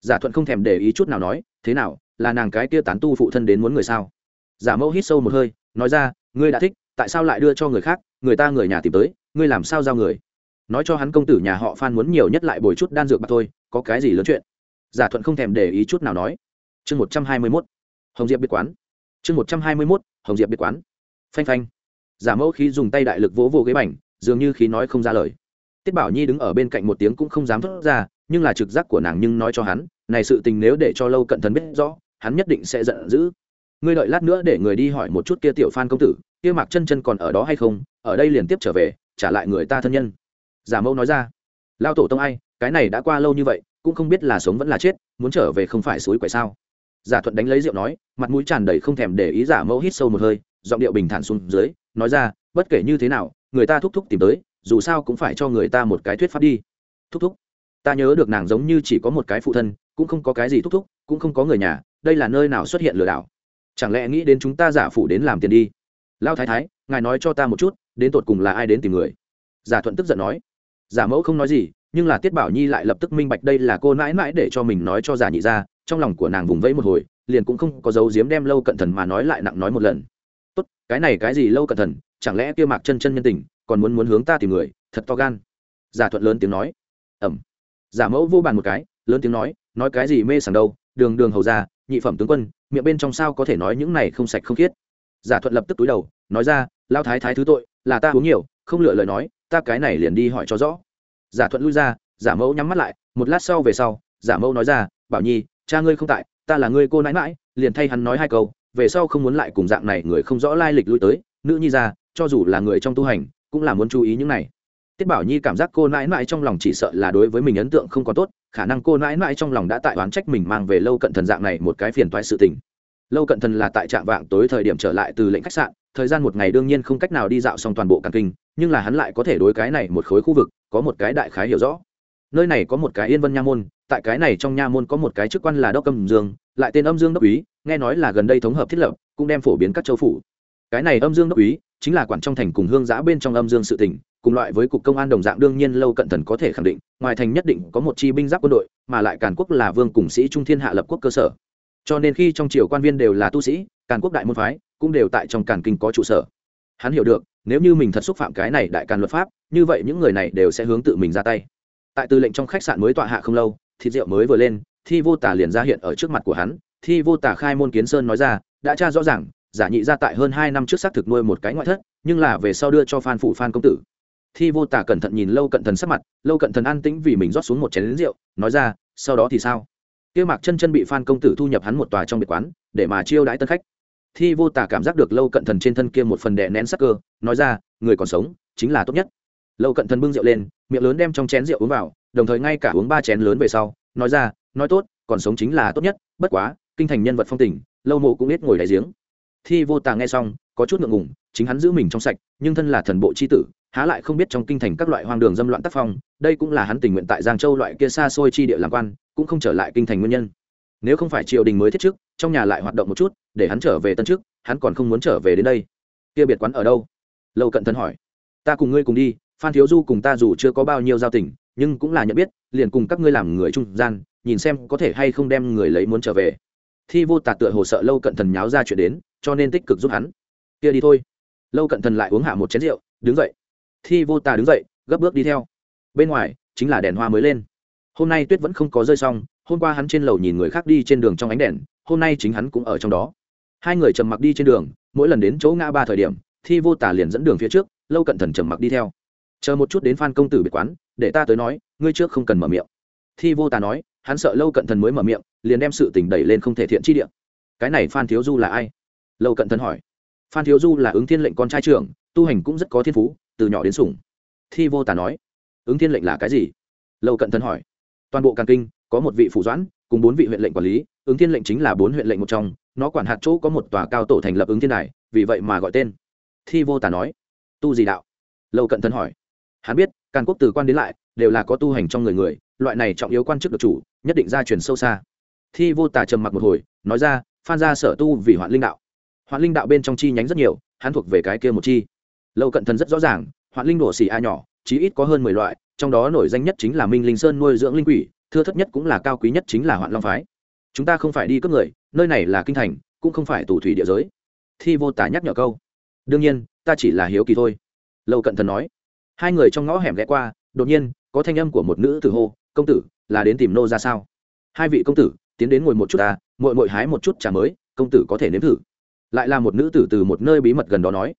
Giả thuận không thèm để ý chút nào nói, thế nào, là nàng cái kia tán tu phụ thân đến muốn người sao? Giả mẫu hít sâu một hơi, nói ra, ngươi đã thích, tại sao lại đưa cho người khác, người ta người nhà tìm tới, ngươi làm sao giao người? Nói cho hắn công tử nhà họ phan muốn nhiều nhất lại bồi chút đan dược bạc thôi, có cái gì lớn chuyện? Giả thuận không thèm để ý chút nào nói. Chương một trăm hai mươi mốt. Hồng diệp biệt quán. Chương một trăm hai mươi mốt, hồng diệp biệt quán. Phanh phanh. Giả mẫu khí dùng tay đại lực vỗ vô ghế bành, dường như khí nói không ra lời tiết bảo nhi đứng ở bên cạnh một tiếng cũng không dám thốt ra, nhưng là trực giác của nàng nhưng nói cho hắn, này sự tình nếu để cho lâu cận thần biết rõ, hắn nhất định sẽ giận dữ. Ngươi đợi lát nữa để người đi hỏi một chút kia tiểu phan công tử, kia mạc chân chân còn ở đó hay không, ở đây liền tiếp trở về, trả lại người ta thân nhân. Giả mẫu nói ra, lao tổ tông ai, cái này đã qua lâu như vậy, cũng không biết là sống vẫn là chết, muốn trở về không phải suối quậy sao? Giả thuận đánh lấy rượu nói, mặt mũi tràn đầy không thèm để ý giả mẫu hít sâu một hơi, giọng điệu bình thản xuống dưới, nói ra, bất kể như thế nào, người ta thúc thúc tìm tới dù sao cũng phải cho người ta một cái thuyết pháp đi. Thúc thúc, ta nhớ được nàng giống như chỉ có một cái phụ thân, cũng không có cái gì thúc thúc, cũng không có người nhà, đây là nơi nào xuất hiện lừa đảo? Chẳng lẽ nghĩ đến chúng ta giả phủ đến làm tiền đi? Lao thái thái, ngài nói cho ta một chút, đến tột cùng là ai đến tìm người? Giả thuận tức giận nói. Giả mẫu không nói gì, nhưng là tiết bảo nhi lại lập tức minh bạch đây là cô mãi mãi để cho mình nói cho giả nhị ra, trong lòng của nàng vùng vẫy một hồi, liền cũng không có dấu diếm đem lâu cận thần mà nói lại nặng nói một lần. Tốt, cái này cái gì lâu cận thần, chẳng lẽ kia mạc chân chân nhân tình còn muốn muốn hướng ta tìm người, thật to gan. Giả thuận lớn tiếng nói. Ẩm. Giả mẫu vô bàn một cái, lớn tiếng nói nói cái gì mê sảng đâu, đường đường hầu ra nhị phẩm tướng quân, miệng bên trong sao có thể nói những này không sạch không khiết. Giả thuận lập tức túi đầu, nói ra lao thái thái thứ tội, là ta uống nhiều, không lựa lời nói, ta cái này liền đi hỏi cho rõ. Giả thuận lui ra, giả mẫu nhắm mắt lại, một lát sau về sau, giả mẫu nói ra, bảo nhi, cha ngươi không tại, ta là ngươi cô nãi mãi liền thay hắn nói hai câu, về sau không muốn lại cùng dạng này người không rõ lai lịch lui tới, nữ nhi ra, cho dù là người trong tu hành cũng là muốn chú ý những này. Tiết bảo nhi cảm giác cô nãi nãi trong lòng chỉ sợ là đối với mình ấn tượng không có tốt, khả năng cô nãi nãi trong lòng đã tại oán trách mình mang về lâu cận thần dạng này một cái phiền toái sự tình. Lâu cận thần là tại trạm vạng tối thời điểm trở lại từ lệnh khách sạn, thời gian một ngày đương nhiên không cách nào đi dạo xong toàn bộ căn kinh, nhưng là hắn lại có thể đối cái này một khối khu vực, có một cái đại khái hiểu rõ. Nơi này có một cái yên vân nha môn, tại cái này trong nha môn có một cái chức quan là đốc âm dương, lại tên âm dương đốc úy, nghe nói là gần đây thống hợp thiết lập, cũng đem phổ biến các châu phủ. Cái này âm dương đốc úy chính là quản trong thành cùng hương giã bên trong âm dương sự tỉnh cùng loại với cục công an đồng dạng đương nhiên lâu cận thần có thể khẳng định, ngoài thành nhất định có một chi binh giáp quân đội, mà lại càn quốc là vương cùng sĩ trung thiên hạ lập quốc cơ sở. Cho nên khi trong triều quan viên đều là tu sĩ, càn quốc đại môn phái cũng đều tại trong càn kinh có trụ sở. Hắn hiểu được, nếu như mình thật xúc phạm cái này đại càn luật pháp, như vậy những người này đều sẽ hướng tự mình ra tay. Tại tư lệnh trong khách sạn mới tọa hạ không lâu, thịt rượu mới vừa lên, thi vô tả liền ra hiện ở trước mặt của hắn. Thi vô tả khai môn kiến sơn nói ra, đã tra rõ ràng giả nhị ra tại hơn hai năm trước xác thực nuôi một cái ngoại thất, nhưng là về sau đưa cho phan phụ phan công tử. Thi vô tả cẩn thận nhìn lâu cận thần sắc mặt, lâu cận thần an tĩnh vì mình rót xuống một chén lính rượu, nói ra, sau đó thì sao? Kia mạc chân chân bị phan công tử thu nhập hắn một tòa trong biệt quán, để mà chiêu đãi tân khách. Thi vô tả cảm giác được lâu cận thần trên thân kia một phần đè nén sắc cơ, nói ra, người còn sống, chính là tốt nhất. Lâu cận thần bưng rượu lên, miệng lớn đem trong chén rượu uống vào, đồng thời ngay cả uống ba chén lớn về sau, nói ra, nói tốt, còn sống chính là tốt nhất, bất quá, kinh thành nhân vật phong tình, lâu mộ cũng biết ngồi đáy giếng thi vô tà nghe xong có chút ngượng ngùng chính hắn giữ mình trong sạch nhưng thân là thần bộ c h i tử há lại không biết trong kinh thành các loại hoang đường dâm loạn tác phong đây cũng là hắn tình nguyện tại giang châu loại kia xa xôi chi địa làm quan cũng không trở lại kinh thành nguyên nhân. Nếu không phải triều đình mới thiết chức, trong nhà lại hoạt động một chút để hắn trở về tân chức hắn còn không muốn trở về đến đây. Kia biệt quán ở đâu? Lâu cận thân hỏi. Ta cùng ngươi cùng đi phan thiếu du cùng ta dù chưa có bao nhiêu giao tình nhưng cũng là nhận biết liền cùng các ngươi làm người trung gian nhìn xem có thể hay không đem người lấy muốn trở về thi vô tạt tựa hồ sợ lâu cận thần nháo ra chuyện đến, cho nên tích cực giúp hắn. Kia đi thôi. Lâu cận thần lại uống hạ một chén rượu, đứng dậy. Thi vô tà đứng dậy, gấp bước đi theo. Bên ngoài, chính là đèn hoa mới lên. Hôm nay tuyết vẫn không có rơi xong, hôm qua hắn trên lầu nhìn người khác đi trên đường trong ánh đèn, hôm nay chính hắn cũng ở trong đó. Hai người trầm mặc đi trên đường, mỗi lần đến chỗ ngã ba thời điểm, thi vô tà liền dẫn đường phía trước, lâu cận thần trầm mặc đi theo. Chờ một chút đến phan công tử biệt quán, để ta tới nói, ngươi trước không cần mở miệng. Thi vô tà nói hắn sợ lâu cận thần mới mở miệng, liền đem sự tình đẩy lên không thể thiện chi địa. Cái này phan thiếu du là ai? Lâu cận thần hỏi. Phan thiếu du là ứng thiên lệnh con trai trưởng, tu hành cũng rất có thiên phú, từ nhỏ đến sủng. Thi vô tà nói, ứng thiên lệnh là cái gì? Lâu cận thần hỏi. Toàn bộ càng kinh, có một vị phủ doãn, cùng bốn vị huyện lệnh quản lý, ứng thiên lệnh chính là bốn huyện lệnh một trong, nó quản hạt chỗ có một tòa cao tổ thành lập ứng thiên đài, vì vậy mà gọi tên. Thi vô tà nói. Tu gì đạo. Lâu cận thần hỏi. Hắn biết, càn quốc từ quan đến lại, đều là có tu hành trong người người loại này trọng yếu quan chức được chủ, nhất định ra truyền sâu xa. Thi vô tà trầm mặc một hồi, nói ra, phan ra sở tu vì hoạn linh đạo. Hoạn linh đạo bên trong chi nhánh rất nhiều, hắn thuộc về cái kia một chi. Lâu cận thần rất rõ ràng, hoạn linh đổ xỉ a nhỏ, chí ít có hơn mười loại, trong đó nổi danh nhất chính là minh linh sơn nuôi dưỡng linh quỷ, thưa thất nhất cũng là cao quý nhất chính là hoạn long phái. Chúng ta không phải đi cướp người, nơi này là kinh thành, cũng không phải tù thủy địa giới. Thi vô tả nhắc nhở câu. Đương nhiên, ta chỉ là hiếu kỳ thôi. Lâu cận thần nói. Hai người trong ngõ hẻm ghé qua, đột nhiên, có thanh âm của một nữ tử hô công tử, là đến tìm nô ra sao? Hai vị công tử, tiến đến ngồi một chút ta mội mội hái một chút trà mới, công tử có thể nếm thử. Lại là một nữ tử từ một nơi bí mật gần đó nói.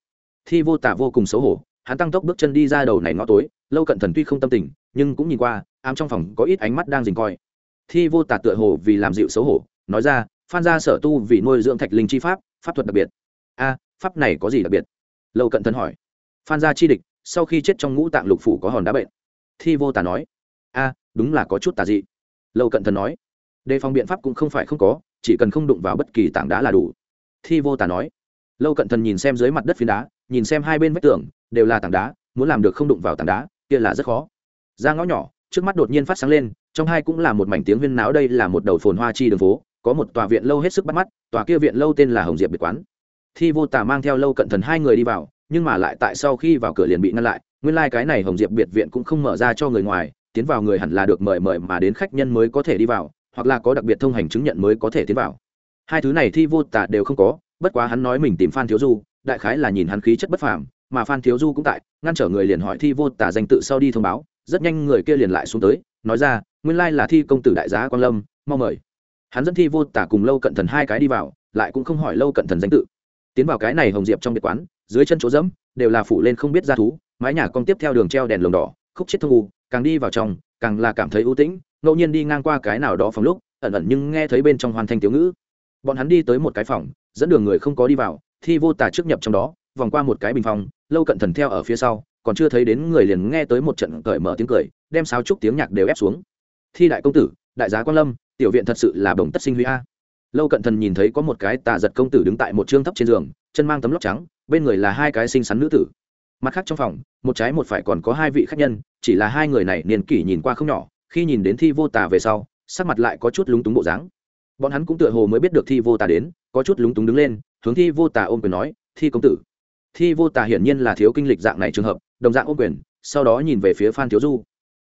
Thi vô tả vô cùng xấu hổ, hắn tăng tốc bước chân đi ra đầu này ngõ tối, lâu cận thần tuy không tâm tình, nhưng cũng nhìn qua, ám trong phòng có ít ánh mắt đang dình coi. Thi vô tả tựa hồ vì làm dịu xấu hổ, nói ra, phan gia sở tu vì nuôi dưỡng thạch linh chi pháp pháp thuật đặc biệt. A, pháp này có gì đặc biệt? Lâu cận thần hỏi. Phan gia chi địch, sau khi chết trong ngũ tạng lục phủ có hòn đá bệnh. Thi vô tả nói đúng là có chút tà dị. Lâu cận thần nói, đề phòng biện pháp cũng không phải không có, chỉ cần không đụng vào bất kỳ tảng đá là đủ. Thi vô tà nói, lâu cận thần nhìn xem dưới mặt đất phiến đá, nhìn xem hai bên vách tường, đều là tảng đá, muốn làm được không đụng vào tảng đá, kia là rất khó. Ra ngõ nhỏ, trước mắt đột nhiên phát sáng lên, trong hai cũng là một mảnh tiếng huyên náo, đây là một đầu phồn hoa chi đường phố, có một tòa viện lâu hết sức bắt mắt, tòa kia viện lâu tên là hồng diệp biệt quán. Thi vô tà mang theo lâu cận thần hai người đi vào, nhưng mà lại tại sau khi vào cửa liền bị ngăn lại, nguyên lai、like、cái này hồng diệp biệt viện cũng không mở ra cho người ngoài tiến vào người hẳn là được mời mời mà đến khách nhân mới có thể đi vào, hoặc là có đặc biệt thông hành chứng nhận mới có thể tiến vào. Hai thứ này thi vô tả đều không có, bất quá hắn nói mình tìm phan thiếu du, đại khái là nhìn hắn khí chất bất phàm, mà phan thiếu du cũng tại, ngăn trở người liền hỏi thi vô tả danh tự sau đi thông báo, rất nhanh người kia liền lại xuống tới, nói ra, nguyên lai là thi công tử đại giá quang lâm, mau mời. Hắn dẫn thi vô tả cùng lâu cận thần hai cái đi vào, lại cũng không hỏi lâu cận thần danh tự. Tiến vào cái này hồng diệp trong biệt quán, dưới chân chỗ dẫm, đều là phủ lên không biết ra thú, mái nhà con tiếp theo đường treo đèn lồng đỏ, khúc chết thông u càng đi vào trong, càng là cảm thấy ưu tĩnh, ngẫu nhiên đi ngang qua cái nào đó phòng lúc, ẩn ẩn nhưng nghe thấy bên trong hoàn thành tiểu ngữ. Bọn hắn đi tới một cái phòng, dẫn đường người không có đi vào, thi vô tả trước nhập trong đó, vòng qua một cái bình phòng, lâu cận thần theo ở phía sau, còn chưa thấy đến người liền nghe tới một trận cởi mở tiếng cười, đem sáo trúc tiếng nhạc đều ép xuống. Thi đại công tử, đại giá quan lâm, tiểu viện thật sự là bồng tất sinh huy a. Lâu cận thần nhìn thấy có một cái tà giật công tử đứng tại một trương thấp trên giường, chân mang tấm lóc trắng, bên người là hai cái xinh xắn nữ tử mặt khác trong phòng, một trái một phải còn có hai vị khách nhân, chỉ là hai người này niên kỷ nhìn qua không nhỏ, khi nhìn đến thi vô tà về sau, sắc mặt lại có chút lúng túng bộ dáng. Bọn hắn cũng tựa hồ mới biết được thi vô tà đến, có chút lúng túng đứng lên, hướng thi vô tà ôm quyền nói, thi công tử. Thi vô tà hiển nhiên là thiếu kinh lịch dạng này trường hợp, đồng dạng ôm quyền, sau đó nhìn về phía phan thiếu du.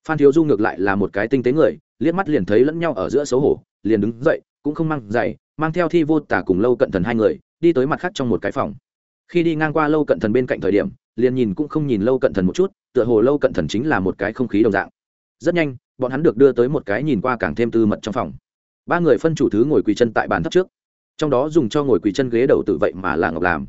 Phan thiếu du ngược lại là một cái tinh tế người, liếc mắt liền thấy lẫn nhau ở giữa xấu hổ, liền đứng dậy, cũng không mang giày, mang theo thi vô tà cùng lâu cận thần hai người, đi tới mặt khác trong một cái phòng khi đi ngang qua lâu cận thần bên cạnh thời điểm, liền nhìn cũng không nhìn lâu cận thần một chút, tựa hồ lâu cận thần chính là một cái không khí đồng dạng. Rất nhanh, bọn hắn được đưa tới một cái nhìn qua càng thêm tư mật trong phòng. Ba người phân chủ thứ ngồi quỳ chân tại bàn thấp trước. Trong đó dùng cho ngồi quỳ chân ghế đầu tự vậy mà là ngọc làm.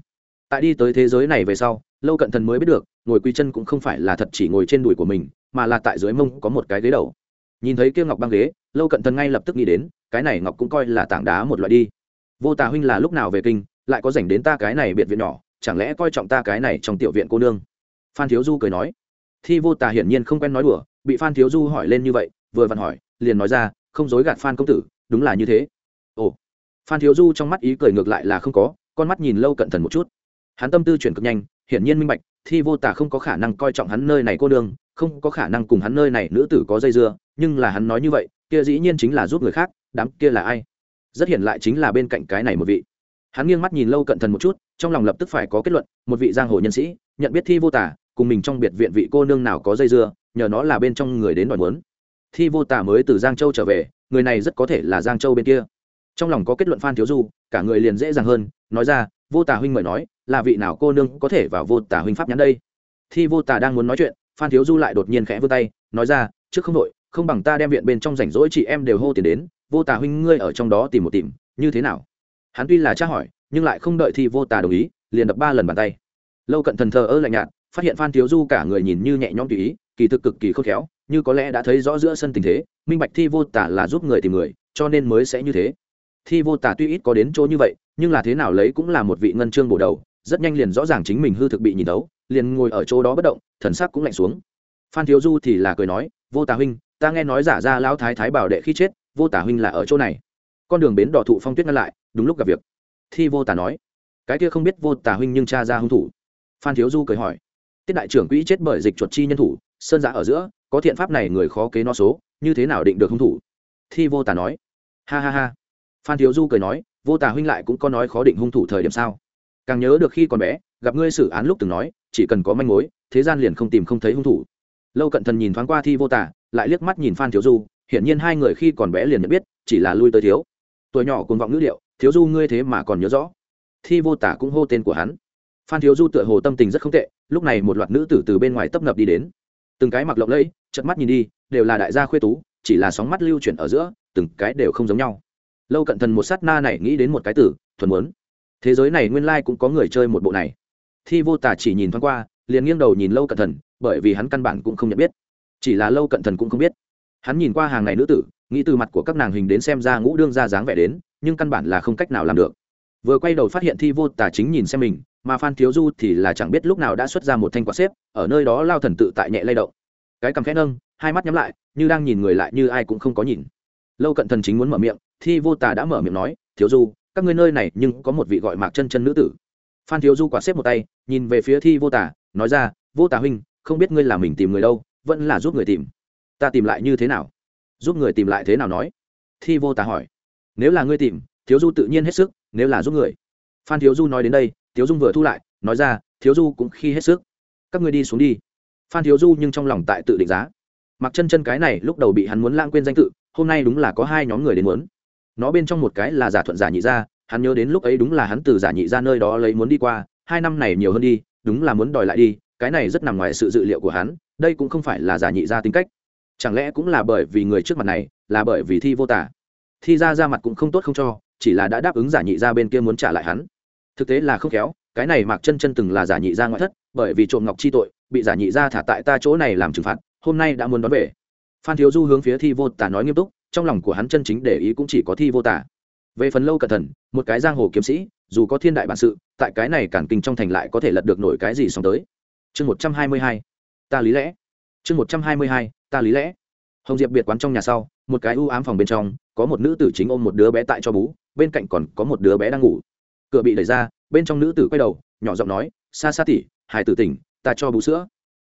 Tại đi tới thế giới này về sau, lâu cận thần mới biết được, ngồi quỳ chân cũng không phải là thật chỉ ngồi trên đùi của mình, mà là tại dưới mông có một cái ghế đầu. Nhìn thấy kia ngọc băng ghế, lâu cận thần ngay lập tức nghĩ đến, cái này ngọc cũng coi là tảng đá một loại đi. Vô tà huynh là lúc nào về kinh, lại có dành đến ta cái này biệt viện nhỏ chẳng lẽ coi trọng ta cái này trong tiểu viện cô nương? Phan thiếu du cười nói. Thi vô tà hiển nhiên không quen nói đùa, bị phan thiếu du hỏi lên như vậy, vừa vặn hỏi, liền nói ra, không dối gạt phan công tử, đúng là như thế. Ồ. Phan thiếu du trong mắt ý cười ngược lại là không có, con mắt nhìn lâu cận thần một chút. Hắn tâm tư chuyển cực nhanh, hiển nhiên minh bạch, thi vô tả không có khả năng coi trọng hắn nơi này cô đương không có khả năng cùng hắn nơi này nữ tử có dây dưa, nhưng là hắn nói như vậy, kia dĩ nhiên chính là giúp người khác, đám kia là ai? Rất hiển lại chính là bên cạnh cái này một vị hắn nghiêng mắt nhìn lâu cận thần một chút, trong lòng lập tức phải có kết luận, một vị giang hồ nhân sĩ, nhận biết thi vô tả cùng mình trong biệt viện vị cô nương nào có dây dưa, nhờ nó là bên trong người đến đòi muốn. Thi vô tả mới từ giang châu trở về, người này rất có thể là giang châu bên kia. Trong lòng có kết luận phan thiếu du, cả người liền dễ dàng hơn, nói ra, vô tả huynh mời nói, là vị nào cô nương có thể vào vô tả huynh pháp nhắn đây? Thi vô tả đang muốn nói chuyện, phan thiếu du lại đột nhiên khẽ vươn tay, nói ra, trước không đội không bằng ta đem viện bên trong rảnh rỗi chị em đều hô tiền đến, vô tả huynh ngươi ở trong đó tìm một tìm, như thế nào? Hắn tuy là tra hỏi, nhưng lại không đợi thi vô tà đồng ý, liền đập ba lần bàn tay. Lâu cận thần thờ ơ lạnh nhạt, phát hiện phan thiếu du cả người nhìn như nhẹ nhõm tùy ý, kỳ thực cực kỳ khôn khéo, như có lẽ đã thấy rõ giữa sân tình thế, minh bạch thi vô tả là giúp người tìm người, cho nên mới sẽ như thế. Thi vô tả tuy ít có đến chỗ như vậy, nhưng là thế nào lấy cũng là một vị ngân chương bổ đầu, rất nhanh liền rõ ràng chính mình hư thực bị nhìn đấu liền ngồi ở chỗ đó bất động, thần sắc cũng lạnh xuống. Phan thiếu du thì là cười nói, vô tả huynh, ta nghe nói giả ra lão thái thái bảo đệ khi chết, vô tả huynh là ở chỗ này. Con đường bến đỏ thụ phong tuyết ngăn lại đúng lúc gặp việc. Thi vô tả nói, cái kia không biết vô tả huynh nhưng cha ra hung thủ. Phan thiếu du cười hỏi, tiết đại trưởng quỹ chết bởi dịch chuột chi nhân thủ, sơn giã ở giữa, có thiện pháp này người khó kế no số, như thế nào định được hung thủ? Thi vô tả nói, ha ha ha. Phan thiếu du cười nói, vô tả huynh lại cũng có nói khó định hung thủ thời điểm sao? Càng nhớ được khi còn bé, gặp ngươi xử án lúc từng nói, chỉ cần có manh mối, thế gian liền không tìm không thấy hung thủ. Lâu cận thần nhìn thoáng qua thi vô tả lại liếc mắt nhìn phan thiếu du, hiển nhiên hai người khi còn bé liền nhận biết, chỉ là lui tới thiếu tuổi nhỏ cùng vọng ngữ liệu thiếu du ngươi thế mà còn nhớ rõ. Thi vô tả cũng hô tên của hắn. Phan thiếu du tựa hồ tâm tình rất không tệ, lúc này một loạt nữ tử từ bên ngoài tấp nập đi đến. Từng cái mặc lộng lẫy chật mắt nhìn đi, đều là đại gia khuê tú, chỉ là sóng mắt lưu chuyển ở giữa, từng cái đều không giống nhau. Lâu cận thần một sát na này nghĩ đến một cái tử, thuần muốn. Thế giới này nguyên lai cũng có người chơi một bộ này. Thi vô tả chỉ nhìn thoáng qua, liền nghiêng đầu nhìn lâu cận thần, bởi vì hắn căn bản cũng không nhận biết. Chỉ là lâu cận thần cũng không biết. Hắn nhìn qua hàng này nữ tử nghĩ từ mặt của các nàng hình đến xem ra ngũ đương ra dáng vẻ đến, nhưng căn bản là không cách nào làm được. Vừa quay đầu phát hiện thi vô tả chính nhìn xem mình, mà phan thiếu du thì là chẳng biết lúc nào đã xuất ra một thanh quạt xếp, ở nơi đó lao thần tự tại nhẹ lay động. Cái cằm khẽ nâng, hai mắt nhắm lại, như đang nhìn người lại như ai cũng không có nhìn. Lâu cận thần chính muốn mở miệng, thi vô tả đã mở miệng nói, thiếu du, các ngươi nơi này nhưng có một vị gọi mạc chân chân nữ tử. Phan thiếu du quả xếp một tay, nhìn về phía thi vô tả nói ra, vô tả huynh, không biết ngươi là mình tìm người đâu, vẫn là giúp người tìm. Ta tìm lại như thế nào? Giúp người tìm lại thế nào nói? Thi vô tả hỏi. Nếu là ngươi tìm, thiếu du tự nhiên hết sức, nếu là giúp người. Phan thiếu du nói đến đây, thiếu dung vừa thu lại, nói ra, thiếu du cũng khi hết sức. Các ngươi đi xuống đi. Phan thiếu du nhưng trong lòng tại tự định giá. Mặc chân chân cái này lúc đầu bị hắn muốn lãng quên danh tự, hôm nay đúng là có hai nhóm người đến muốn. Nó bên trong một cái là giả thuận giả nhị ra hắn nhớ đến lúc ấy đúng là hắn từ giả nhị ra nơi đó lấy muốn đi qua, hai năm này nhiều hơn đi, đúng là muốn đòi lại đi, cái này rất nằm ngoài sự dự liệu của hắn, đây cũng không phải là giả nhị ra tính cách chẳng lẽ cũng là bởi vì người trước mặt này, là bởi vì thi vô tả? Thi ra ra mặt cũng không tốt không cho, chỉ là đã đáp ứng giả nhị ra bên kia muốn trả lại hắn. Thực tế là không khéo, cái này mạc chân chân từng là giả nhị ra ngoại thất, bởi vì trộm ngọc chi tội, bị giả nhị ra thả tại ta chỗ này làm trừng phạt, hôm nay đã muốn đón về. Phan thiếu du hướng phía thi vô tả nói nghiêm túc, trong lòng của hắn chân chính để ý cũng chỉ có thi vô tả. Về phần lâu cẩn thận, một cái giang hồ kiếm sĩ, dù có thiên đại bản sự, tại cái này cản kinh trong thành lại có thể lật được nổi cái gì xong tới. Chương một trăm hai mươi hai, ta lý lẽ. Chương một trăm hai mươi hai ta lý lẽ. Hồng diệp biệt quán trong nhà sau, một cái u ám phòng bên trong, có một nữ tử chính ôm một đứa bé tại cho bú, bên cạnh còn có một đứa bé đang ngủ. Cửa bị đẩy ra, bên trong nữ tử quay đầu, nhỏ giọng nói xa xa tỉ hải tử tỉnh, ta cho bú sữa.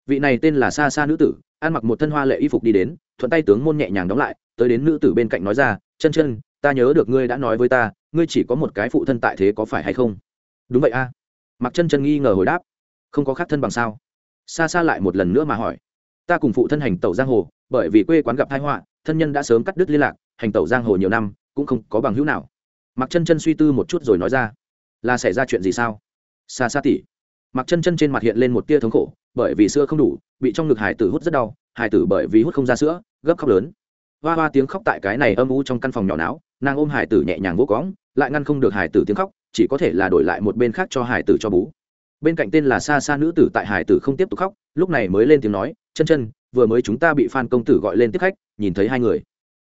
Vị này tên là xa xa nữ tử, ăn mặc một thân hoa lệ y phục đi đến, thuận tay tướng môn nhẹ nhàng đóng lại, tới đến nữ tử bên cạnh nói ra, chân chân, ta nhớ được ngươi đã nói với ta, ngươi chỉ có một cái phụ thân tại thế có phải hay không? Đúng vậy a. Mặc chân chân nghi ngờ hồi đáp, không có khác thân bằng sao? Xa xa lại một lần nữa mà hỏi ta cùng phụ thân hành tẩu giang hồ, bởi vì quê quán gặp thái họa, thân nhân đã sớm cắt đứt liên lạc, hành tẩu giang hồ nhiều năm, cũng không có bằng hữu nào. Mặc chân chân suy tư một chút rồi nói ra, là xảy ra chuyện gì sao? Xa xa tỉ. Mặc chân chân trên mặt hiện lên một tia thống khổ, bởi vì sữa không đủ, bị trong ngực hải tử hút rất đau, hải tử bởi vì hút không ra sữa, gấp khóc lớn. Hoa hoa tiếng khóc tại cái này âm u trong căn phòng nhỏ não nàng ôm hải tử nhẹ nhàng vô cóng lại ngăn không được hải tử tiếng khóc, chỉ có thể là đổi lại một bên khác cho hải tử cho bú. Bên cạnh tên là xa xa nữ tử tại hải tử không tiếp tục khóc, lúc này mới lên tiếng nói chân chân, vừa mới chúng ta bị phan công tử gọi lên tiếp khách, nhìn thấy hai người.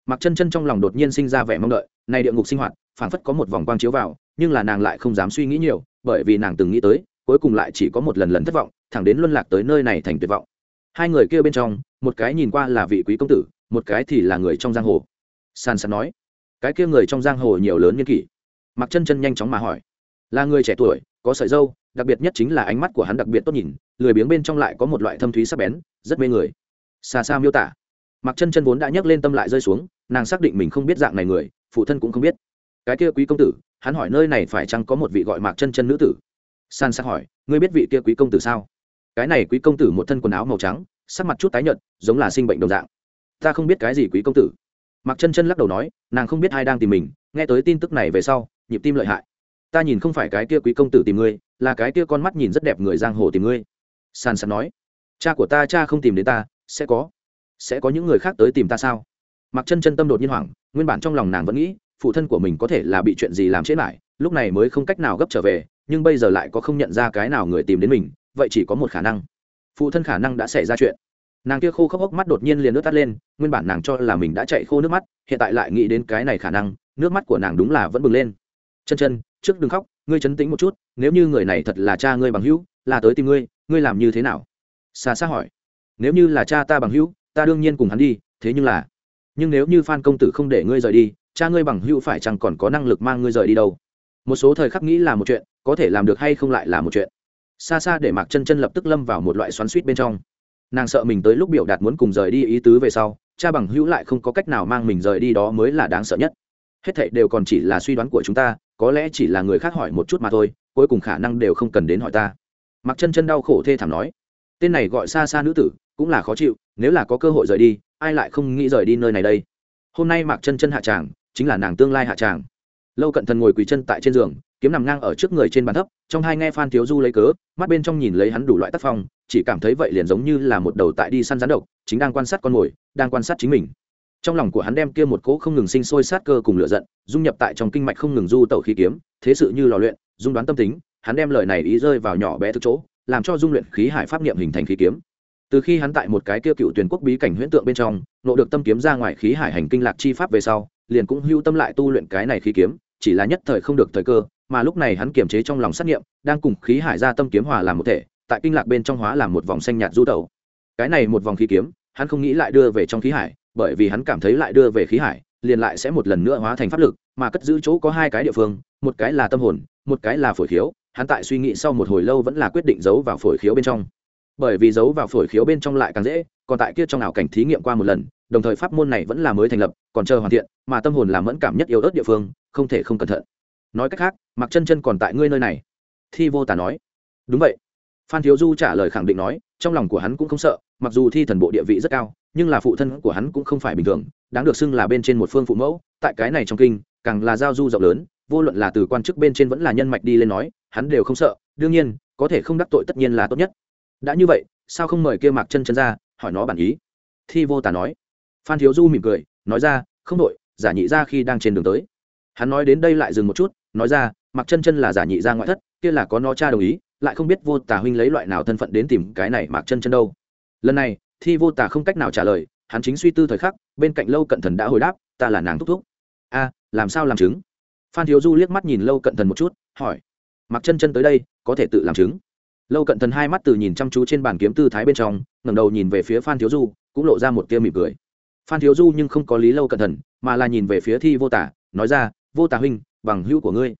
Mặc chân chân trong lòng đột nhiên sinh ra vẻ mong đợi, này địa ngục sinh hoạt, phảng phất có một vòng quang chiếu vào, nhưng là nàng lại không dám suy nghĩ nhiều, bởi vì nàng từng nghĩ tới, cuối cùng lại chỉ có một lần lần thất vọng, thẳng đến luân lạc tới nơi này thành tuyệt vọng. Hai người kia bên trong, một cái nhìn qua là vị quý công tử, một cái thì là người trong giang hồ. San san nói, cái kia người trong giang hồ nhiều lớn nhân kỷ. Mặc chân chân nhanh chóng mà hỏi là người trẻ tuổi, có sợi dâu, đặc biệt nhất chính là ánh mắt của hắn đặc biệt tốt nhìn, lười biếng bên trong lại có một loại thâm thúy sắc bén, rất mê người. Xa xa miêu tả. Mặc chân chân vốn đã nhấc lên tâm lại rơi xuống, nàng xác định mình không biết dạng này người, phụ thân cũng không biết. Cái kia quý công tử, hắn hỏi nơi này phải chăng có một vị gọi mạc chân chân nữ tử? San sắc hỏi, ngươi biết vị kia quý công tử sao? Cái này quý công tử một thân quần áo màu trắng, sắc mặt chút tái nhợt, giống là sinh bệnh đồng dạng. Ta không biết cái gì quý công tử. Mạc chân chân lắc đầu nói, nàng không biết ai đang tìm mình, nghe tới tin tức này về sau, nhịp tim lợi hại ta nhìn không phải cái kia quý công tử tìm ngươi, là cái kia con mắt nhìn rất đẹp người giang hồ tìm ngươi. San sàn nói. Cha của ta, cha không tìm đến ta, sẽ có. Sẽ có những người khác tới tìm ta sao? Mặc chân chân tâm đột nhiên hoảng, nguyên bản trong lòng nàng vẫn nghĩ, phụ thân của mình có thể là bị chuyện gì làm chết lại, lúc này mới không cách nào gấp trở về, nhưng bây giờ lại có không nhận ra cái nào người tìm đến mình, vậy chỉ có một khả năng. Phụ thân khả năng đã xảy ra chuyện. Nàng kia khô khốc hốc mắt đột nhiên liền nước tắt lên, nguyên bản nàng cho là mình đã chạy khô nước mắt, hiện tại lại nghĩ đến cái này khả năng, nước mắt của nàng đúng là vẫn bừng lên. Chân chân trước đừng khóc, ngươi chấn tĩnh một chút, nếu như người này thật là cha ngươi bằng hữu, là tới tìm ngươi ngươi làm như thế nào? Xa xa hỏi. Nếu như là cha ta bằng hữu, ta đương nhiên cùng hắn đi, thế nhưng là, nhưng nếu như phan công tử không để ngươi rời đi, cha ngươi bằng hữu phải chẳng còn có năng lực mang ngươi rời đi đâu? Một số thời khắc nghĩ là một chuyện, có thể làm được hay không lại là một chuyện. Xa xa để mạc chân chân lập tức lâm vào một loại xoắn suýt bên trong. Nàng sợ mình tới lúc biểu đạt muốn cùng rời đi ý tứ về sau, cha bằng hữu lại không có cách nào mang mình rời đi đó mới là đáng sợ nhất hết thảy đều còn chỉ là suy đoán của chúng ta, có lẽ chỉ là người khác hỏi một chút mà thôi, cuối cùng khả năng đều không cần đến hỏi ta. Mặc chân chân đau khổ thê thảm nói, tên này gọi xa xa nữ tử, cũng là khó chịu, nếu là có cơ hội rời đi, ai lại không nghĩ rời đi nơi này đây? Hôm nay mặc chân chân hạ tràng, chính là nàng tương lai hạ tràng. Lâu cận thần ngồi quỳ chân tại trên giường, kiếm nằm ngang ở trước người trên bàn thấp, trong hai nghe phan thiếu du lấy cớ, mắt bên trong nhìn lấy hắn đủ loại tác phong, chỉ cảm thấy vậy liền giống như là một đầu tại đi săn rắn độc, chính đang quan sát con mồi, đang quan sát chính mình trong lòng của hắn đem kia một cỗ không ngừng sinh sôi sát cơ cùng lửa giận, dung nhập tại trong kinh mạch không ngừng du tẩu khí kiếm, thế sự như lò luyện, dung đoán tâm tính, hắn đem lời này ý rơi vào nhỏ bé thực chỗ, làm cho dung luyện khí hải pháp niệm hình thành khí kiếm. Từ khi hắn tại một cái kia cựu tuyển quốc bí cảnh huyễn tượng bên trong, nộ được tâm kiếm ra ngoài khí hải hành kinh lạc chi pháp về sau, liền cũng hưu tâm lại tu luyện cái này khí kiếm, chỉ là nhất thời không được thời cơ, mà lúc này hắn kiềm chế trong lòng sát nghiệm đang cùng khí hải ra tâm kiếm hòa làm một thể, tại kinh lạc bên trong hóa làm một vòng xanh nhạt du tẩu. Cái này một vòng khí kiếm, hắn không nghĩ lại đưa về trong khí hải bởi vì hắn cảm thấy lại đưa về khí hải, liền lại sẽ một lần nữa hóa thành pháp lực, mà cất giữ chỗ có hai cái địa phương, một cái là tâm hồn, một cái là phổi khiếu, hắn tại suy nghĩ sau một hồi lâu vẫn là quyết định giấu vào phổi khiếu bên trong. Bởi vì giấu vào phổi khiếu bên trong lại càng dễ, còn tại kia trong ảo cảnh thí nghiệm qua một lần, đồng thời pháp môn này vẫn là mới thành lập, còn chờ hoàn thiện, mà tâm hồn là mẫn cảm nhất yếu ớt địa phương, không thể không cẩn thận. Nói cách khác mặc chân chân còn tại ngươi nơi này. Thi vô tả nói. Đúng vậy. Phan thiếu du trả lời khẳng định nói trong lòng của hắn cũng không sợ, mặc dù thi thần bộ địa vị rất cao, nhưng là phụ thân của hắn cũng không phải bình thường, đáng được xưng là bên trên một phương phụ mẫu, tại cái này trong kinh, càng là giao du rộng lớn, vô luận là từ quan chức bên trên vẫn là nhân mạch đi lên nói, hắn đều không sợ, đương nhiên, có thể không đắc tội tất nhiên là tốt nhất. Đã như vậy, sao không mời kia mạc chân chân ra, hỏi nó bản ý? Thi vô tả nói. Phan thiếu du mỉm cười, nói ra, không đội giả nhị ra khi đang trên đường tới. Hắn nói đến đây lại dừng một chút, nói ra mặc chân chân là giả nhị ra ngoại thất, kia là có nó cha đồng ý lại không biết vô tả huynh lấy loại nào thân phận đến tìm cái này mặc chân chân đâu. Lần này, thi vô tả không cách nào trả lời, hắn chính suy tư thời khắc, bên cạnh lâu cận thần đã hồi đáp, ta là nàng thúc thúc. A, làm sao làm chứng? Phan thiếu du liếc mắt nhìn lâu cận thần một chút, hỏi. Mặc chân chân tới đây, có thể tự làm chứng? Lâu cận thần hai mắt từ nhìn chăm chú trên bàn kiếm tư thái bên trong, ngẩng đầu nhìn về phía phan thiếu du, cũng lộ ra một tia mỉm cười. Phan thiếu du nhưng không có lý lâu cận thần, mà là nhìn về phía thi vô tả nói ra, vô tả huynh, bằng hữu của ngươi.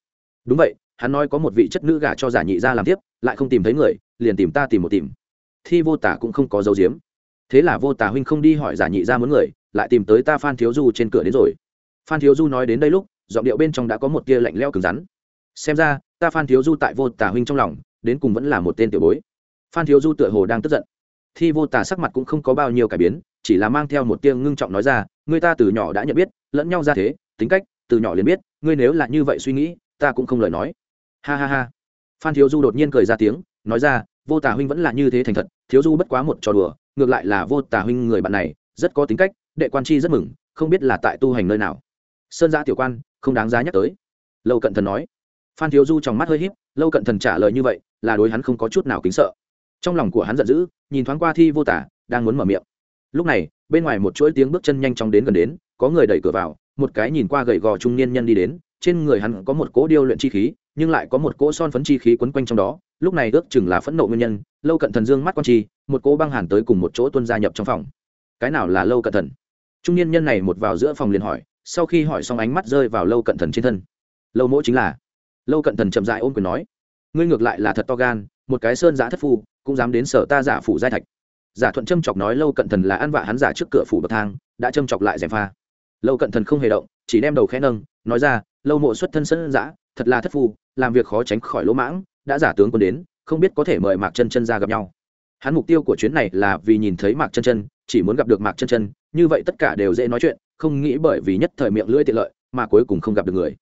Đúng vậy hắn nói có một vị chất nữ gả cho giả nhị ra làm tiếp, lại không tìm thấy người, liền tìm ta tìm một tìm. Thi vô tả cũng không có dấu diếm thế là vô tả huynh không đi hỏi giả nhị ra muốn người, lại tìm tới ta phan thiếu du trên cửa đến rồi. Phan thiếu du nói đến đây lúc, giọng điệu bên trong đã có một tia lạnh leo cứng rắn. Xem ra, ta phan thiếu du tại vô tả huynh trong lòng, đến cùng vẫn là một tên tiểu bối. Phan thiếu du tựa hồ đang tức giận. Thi vô tả sắc mặt cũng không có bao nhiêu cải biến, chỉ là mang theo một tia ngưng trọng nói ra người ta từ nhỏ đã nhận biết, lẫn nhau ra thế, tính cách, từ nhỏ liền biết, ngươi nếu là như vậy suy nghĩ, ta cũng không lời nói ha ha ha. Phan thiếu du đột nhiên cười ra tiếng, nói ra, vô tà huynh vẫn là như thế thành thật, thiếu du bất quá một trò đùa, ngược lại là vô tà huynh người bạn này, rất có tính cách, đệ quan chi rất mừng, không biết là tại tu hành nơi nào. Sơn gia tiểu quan, không đáng giá nhắc tới. Lâu cận thần nói. Phan thiếu du trong mắt hơi h í p lâu cận thần trả lời như vậy, là đối hắn không có chút nào kính sợ. Trong lòng của hắn giận dữ, nhìn thoáng qua thi vô tả đang muốn mở miệng. Lúc này, bên ngoài một chuỗi tiếng bước chân nhanh chóng đến gần đến, có người đẩy cửa vào, một cái nhìn qua gầy gò trung niên nhân đi đến, trên người hắn có một cỗ điêu luyện chi khí nhưng lại có một cỗ son phấn chi khí quấn quanh trong đó, lúc này ước chừng là phẫn nộ nguyên nhân, lâu cận thần dương mắt quan chi một cỗ băng hàn tới cùng một chỗ tuân gia nhập trong phòng. Cái nào là lâu cận thần? Trung niên nhân này một vào giữa phòng liền hỏi, sau khi hỏi xong ánh mắt rơi vào lâu cận thần trên thân. Lâu mỗ chính là. Lâu cận thần chậm dại ôm quyền nói, ngươi ngược lại là thật to gan, một cái sơn giả thất phu, cũng dám đến sở ta giả phủ giai thạch. Giả thuận châm chọc nói lâu cận thần là ăn vạ hắn giả trước cửa phủ bậc thang, đã châm chọc lại gièm pha. Lâu cận thần không hề động, chỉ đem đầu khẽ nâng, nói ra, lâu mộ xuất thân sân giã thật là thất phu làm việc khó tránh khỏi lỗ mãng, đã giả tướng quân đến, không biết có thể mời mạc chân chân ra gặp nhau. Hắn mục tiêu của chuyến này là vì nhìn thấy mạc chân chân, chỉ muốn gặp được mạc chân chân, như vậy tất cả đều dễ nói chuyện, không nghĩ bởi vì nhất thời miệng lưỡi tiện lợi mà cuối cùng không gặp được người.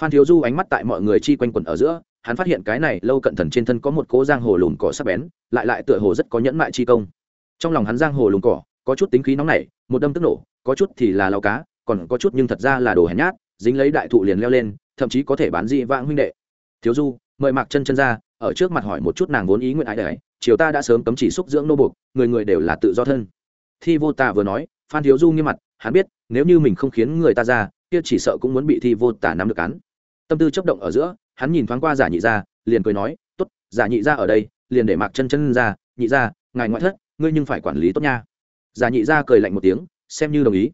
Phan thiếu du ánh mắt tại mọi người chi quanh quẩn ở giữa, hắn phát hiện cái này lâu cận thần trên thân có một cố giang hồ lùn cỏ sắc bén, lại lại tựa hồ rất có nhẫn mại chi công. Trong lòng hắn giang hồ lùn cỏ, có chút tính khí nóng nảy, một đâm tức nổ, có chút thì là lao cá, còn có chút nhưng thật ra là đồ hèn nhát, dính lấy đại thụ liền leo lên, thậm chí có thể bán dị vãng huynh đệ thiếu du, mời mạc chân chân ra, ở trước mặt hỏi một chút nàng vốn ý nguyện ái đấy chiều ta đã sớm cấm chỉ xúc dưỡng nô buộc, người người đều là tự do thân. Thi vô Tả vừa nói, phan thiếu du nghiêm mặt, hắn biết, nếu như mình không khiến người ta ra, kia chỉ sợ cũng muốn bị thi vô Tả nắm được cắn tâm tư chấp động ở giữa, hắn nhìn thoáng qua giả nhị ra liền cười nói, tốt, giả nhị ra ở đây, liền để mạc chân chân ra. Nhị ra ngài ngoại thất, ngươi nhưng phải quản lý tốt nha. Giả nhị ra cười lạnh một tiếng, xem như đồng ý.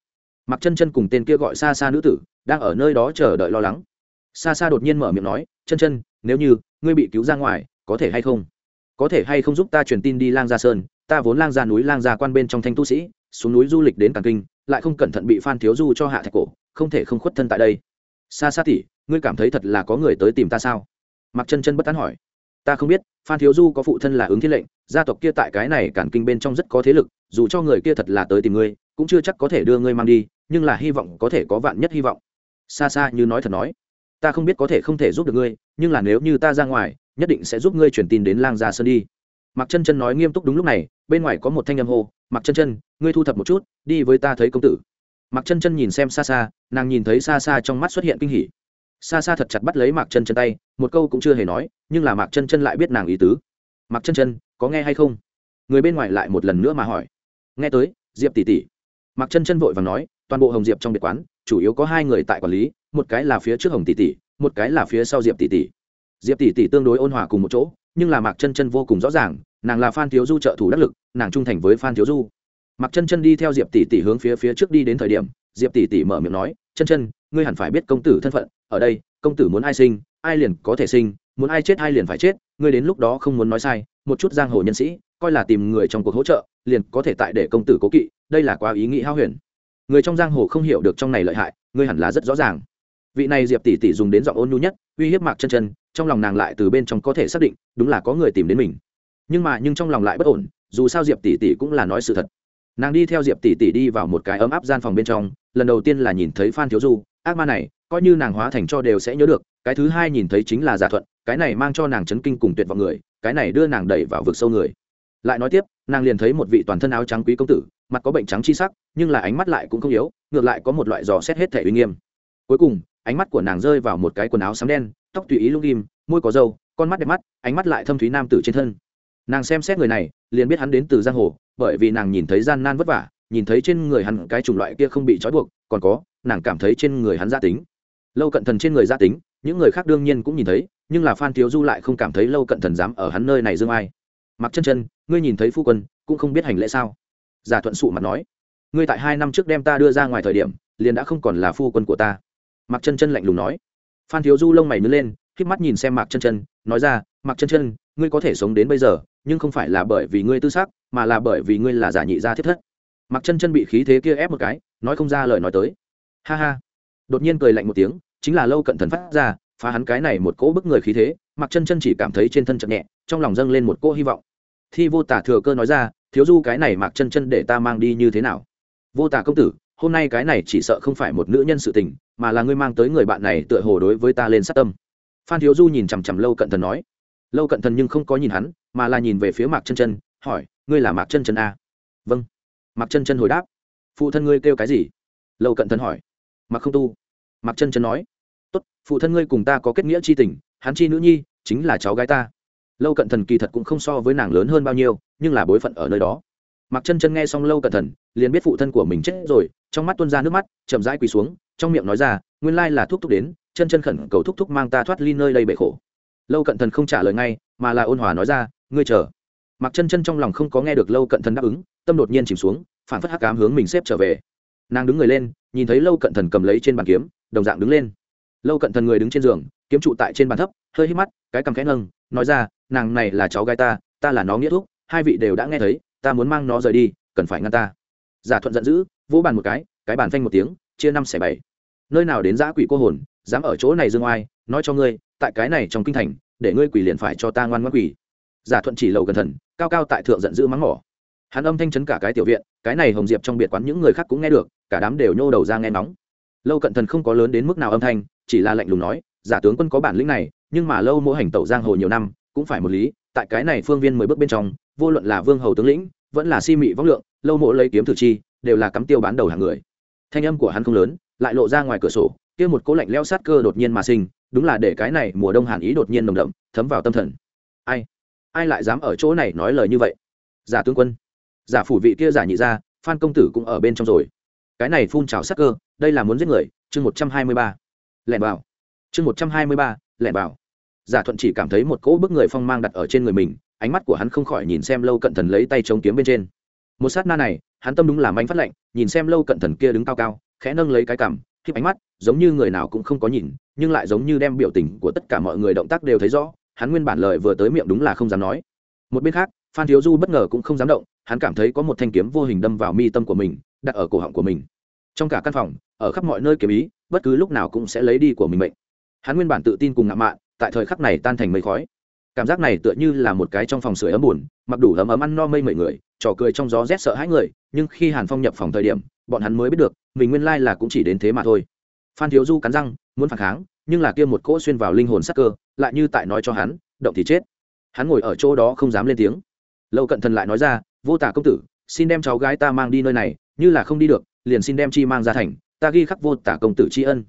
Mạc chân chân cùng tên kia gọi xa xa nữ tử, đang ở nơi đó chờ đợi lo lắng. Xa xa đột nhiên mở miệng nói chân chân, nếu như ngươi bị cứu ra ngoài, có thể hay không? Có thể hay không giúp ta truyền tin đi lang gia sơn? Ta vốn lang gia núi, lang gia quan bên trong thanh tu sĩ, xuống núi du lịch đến càng kinh, lại không cẩn thận bị phan thiếu du cho hạ thạch cổ, không thể không khuất thân tại đây. Xa xa tỉ ngươi cảm thấy thật là có người tới tìm ta sao? Mặc chân chân bất tán hỏi. Ta không biết, phan thiếu du có phụ thân là ứng thiên lệnh, gia tộc kia tại cái này cản kinh bên trong rất có thế lực, dù cho người kia thật là tới tìm ngươi, cũng chưa chắc có thể đưa ngươi mang đi, nhưng là hy vọng có thể có vạn nhất hy vọng. Xa xa như nói thật nói ta không biết có thể không thể giúp được ngươi, nhưng là nếu như ta ra ngoài, nhất định sẽ giúp ngươi truyền tin đến lang gia sơn đi. Mặc chân chân nói nghiêm túc đúng lúc này, bên ngoài có một thanh âm hô mặc chân chân, ngươi thu thập một chút, đi với ta thấy công tử. Mặc chân chân nhìn xem xa xa nàng nhìn thấy xa xa trong mắt xuất hiện kinh hỉ. Xa xa thật chặt bắt lấy mạc chân chân tay, một câu cũng chưa hề nói, nhưng là mạc chân chân lại biết nàng ý tứ. Mạc chân chân, có nghe hay không? Người bên ngoài lại một lần nữa mà hỏi. Nghe tới, diệp tỷ tỷ. Mạc chân chân vội và nói, toàn bộ hồng diệp trong biệt quán chủ yếu có hai người tại quản lý, một cái là phía trước hồng tỷ tỷ, một cái là phía sau diệp tỷ tỷ. Diệp tỷ tỷ tương đối ôn hòa cùng một chỗ, nhưng là mạc chân chân vô cùng rõ ràng, nàng là phan thiếu du trợ thủ đắc lực, nàng trung thành với phan thiếu du. Mạc chân chân đi theo diệp tỷ tỷ hướng phía phía trước đi đến thời điểm, diệp tỷ tỷ mở miệng nói, chân chân, ngươi hẳn phải biết công tử thân phận, ở đây, công tử muốn ai sinh, ai liền có thể sinh, muốn ai chết ai liền phải chết, ngươi đến lúc đó không muốn nói sai, một chút giang hồ nhân sĩ, coi là tìm người trong cuộc hỗ trợ, liền có thể tại để công tử cố kỵ, đây là quá ý nghĩ hao huyền người trong giang hồ không hiểu được trong này lợi hại, ngươi hẳn là rất rõ ràng. Vị này diệp tỷ tỷ dùng đến giọng ôn nhu nhất, uy hiếp mạc chân chân, trong lòng nàng lại từ bên trong có thể xác định, đúng là có người tìm đến mình. Nhưng mà, nhưng trong lòng lại bất ổn, dù sao diệp tỷ tỷ cũng là nói sự thật. Nàng đi theo diệp tỷ tỷ đi vào một cái ấm áp gian phòng bên trong, lần đầu tiên là nhìn thấy phan thiếu du, ác ma này, coi như nàng hóa thành cho đều sẽ nhớ được, cái thứ hai nhìn thấy chính là giả thuận, cái này mang cho nàng chấn kinh cùng tuyệt vọng người, cái này đưa nàng đẩy vào vực sâu người. Lại nói tiếp nàng liền thấy một vị toàn thân áo trắng quý công tử, mặt có bệnh trắng chi sắc, nhưng là ánh mắt lại cũng không yếu, ngược lại có một loại dò xét hết thể uy nghiêm. Cuối cùng, ánh mắt của nàng rơi vào một cái quần áo sáng đen, tóc tùy ý lung ghim, môi có râu, con mắt đẹp mắt, ánh mắt lại thâm thúy nam tử trên thân. Nàng xem xét người này, liền biết hắn đến từ giang hồ, bởi vì nàng nhìn thấy gian nan vất vả, nhìn thấy trên người hắn cái chủng loại kia không bị trói buộc, còn có, nàng cảm thấy trên người hắn gia tính. Lâu cận thần trên người gia tính, những người khác đương nhiên cũng nhìn thấy, nhưng là phan thiếu du lại không cảm thấy lâu cận thần dám ở hắn nơi này dương ai mặc chân chân, ngươi nhìn thấy phu quân, cũng không biết hành lễ sao? Giả thuận sụ mặt nói, ngươi tại hai năm trước đem ta đưa ra ngoài thời điểm, liền đã không còn là phu quân của ta. Mặc chân chân lạnh lùng nói. Phan thiếu du lông mày nứt lên k mắt nhìn xem mạc chân chân, nói ra, mạc chân chân, ngươi có thể sống đến bây giờ, nhưng không phải là bởi vì ngươi tư xác mà là bởi vì ngươi là giả nhị gia thiết thất. Mạc chân chân bị khí thế kia ép một cái, nói không ra lời nói tới. Ha ha. Đột nhiên cười lạnh một tiếng, chính là lâu cận thần phát ra, phá hắn cái này một cỗ bức người khí thế mặc chân chân chỉ cảm thấy trên thân chậm nhẹ, trong lòng dâng lên một cỗ hy vọng thi vô tả thừa cơ nói ra, thiếu du cái này mặc chân chân để ta mang đi như thế nào? Vô tả công tử, hôm nay cái này chỉ sợ không phải một nữ nhân sự tình, mà là ngươi mang tới người bạn này tựa hồ đối với ta lên sát tâm. Phan thiếu du nhìn chằm chằm lâu cận thần nói. Lâu cận thần nhưng không có nhìn hắn, mà là nhìn về phía mạc chân chân, hỏi, ngươi là mạc chân chân a vâng. Mạc chân chân hồi đáp. Phụ thân ngươi kêu cái gì? Lâu cận thần hỏi. Mạc không tu. Mạc chân chân nói. Tốt, phụ thân ngươi cùng ta có kết nghĩa c h i tình, hắn chi nữ nhi chính là cháu gái ta lâu cận thần kỳ thật cũng không so với nàng lớn hơn bao nhiêu, nhưng là bối phận ở nơi đó. Mặc chân chân nghe xong lâu cận thần, liền biết phụ thân của mình chết rồi, trong mắt tuôn ra nước mắt, chậm rãi quỳ xuống, trong miệng nói ra, nguyên lai là thúc thúc đến, chân chân khẩn cầu thúc thúc mang ta thoát ly nơi đây bể khổ. Lâu cận thần không trả lời ngay, mà là ôn hòa nói ra, ngươi chờ. Mặc chân chân trong lòng không có nghe được lâu cận thần đáp ứng, tâm đột nhiên chìm xuống, phản phất hắc cám hướng mình xếp trở về. Nàng đứng người lên, nhìn thấy lâu cận thần cầm lấy trên bàn kiếm, đồng dạng đứng lên. Lâu cận thần người đứng trên giường, kiếm trụ tại trên bàn thấp, hơi hít mắt, cái cầm khẽ nâng nói ra, nàng này là cháu gái ta ta là nó nghĩa thúc, hai vị đều đã nghe thấy, ta muốn mang nó rời đi, cần phải ngăn ta. Giả thuận giận dữ, vỗ bàn một cái cái bàn phanh một tiếng, chia năm xẻ bảy. Nơi nào đến giã quỷ cô hồn, dám ở chỗ này dương oai, nói cho ngươi, tại cái này trong kinh thành, để ngươi quỷ liền phải cho ta ngoan ngoan quỷ. Giả thuận chỉ lầu gần thần cao cao tại thượng giận dữ mắng mỏ. Hắn âm thanh chấn cả cái tiểu viện, cái này hồng diệp trong biệt quán những người khác cũng nghe được, cả đám đều nhô đầu ra nghe nóng lâu cận thần không có lớn đến mức nào âm thanh, chỉ là lạnh lùng nói, giả tướng quân có bản lĩnh này nhưng mà lâu mỗi hành tẩu giang hồ nhiều năm, cũng phải một lý, tại cái này phương viên mười bước bên trong, vô luận là vương hầu tướng lĩnh, vẫn là si mị vóc lượng, lâu mộ lấy kiếm thử chi, đều là cắm tiêu bán đầu hàng người. Thanh âm của hắn không lớn, lại lộ ra ngoài cửa sổ, kia một cố lạnh leo sát cơ đột nhiên mà sinh, đúng là để cái này mùa đông hàn ý đột nhiên nồng đậm, thấm vào tâm thần. Ai? Ai lại dám ở chỗ này nói lời như vậy? Giả tướng quân. Giả phủ vị kia giả nhị ra phan công tử cũng ở bên trong rồi. Cái này phun trào sát cơ, đây là muốn giết người, chương một trăm hai mươi ba. Lẻn vào. Chương một trăm hai mươi ba lẻn vào. Giả thuận chỉ cảm thấy một cỗ bức người phong mang đặt ở trên người mình, ánh mắt của hắn không khỏi nhìn xem lâu cận thần lấy tay chống kiếm bên trên. Một sát na này, hắn tâm đúng là manh phát lạnh, nhìn xem lâu cận thần kia đứng cao cao, khẽ nâng lấy cái cằm khi ánh mắt, giống như người nào cũng không có nhìn, nhưng lại giống như đem biểu tình của tất cả mọi người động tác đều thấy rõ, hắn nguyên bản lời vừa tới miệng đúng là không dám nói. Một bên khác, phan thiếu du bất ngờ cũng không dám động, hắn cảm thấy có một thanh kiếm vô hình đâm vào mi tâm của mình, đặt ở cổ họng của mình. Trong cả căn phòng, ở khắp mọi nơi kiếm ý, bất cứ lúc nào cũng sẽ lấy đi của mình mệnh hắn nguyên bản tự tin cùng ngạo mạn, tại thời khắc này tan thành mây khói. Cảm giác này tựa như là một cái trong phòng sưởi ấm buồn, mặc đủ ấm ấm ăn no mây mẩy người, trò cười trong gió rét sợ hãi người, nhưng khi hàn phong nhập phòng thời điểm, bọn hắn mới biết được, mình nguyên lai là cũng chỉ đến thế mà thôi. Phan thiếu du cắn răng, muốn phản kháng, nhưng là kia một cỗ xuyên vào linh hồn sắc cơ, lại như tại nói cho hắn, động thì chết. Hắn ngồi ở chỗ đó không dám lên tiếng. Lâu cận thần lại nói ra, vô tả công tử, xin đem cháu gái ta mang đi nơi này, như là không đi được, liền xin đem chi mang ra thành, ta ghi khắc vô tả công tử tri ân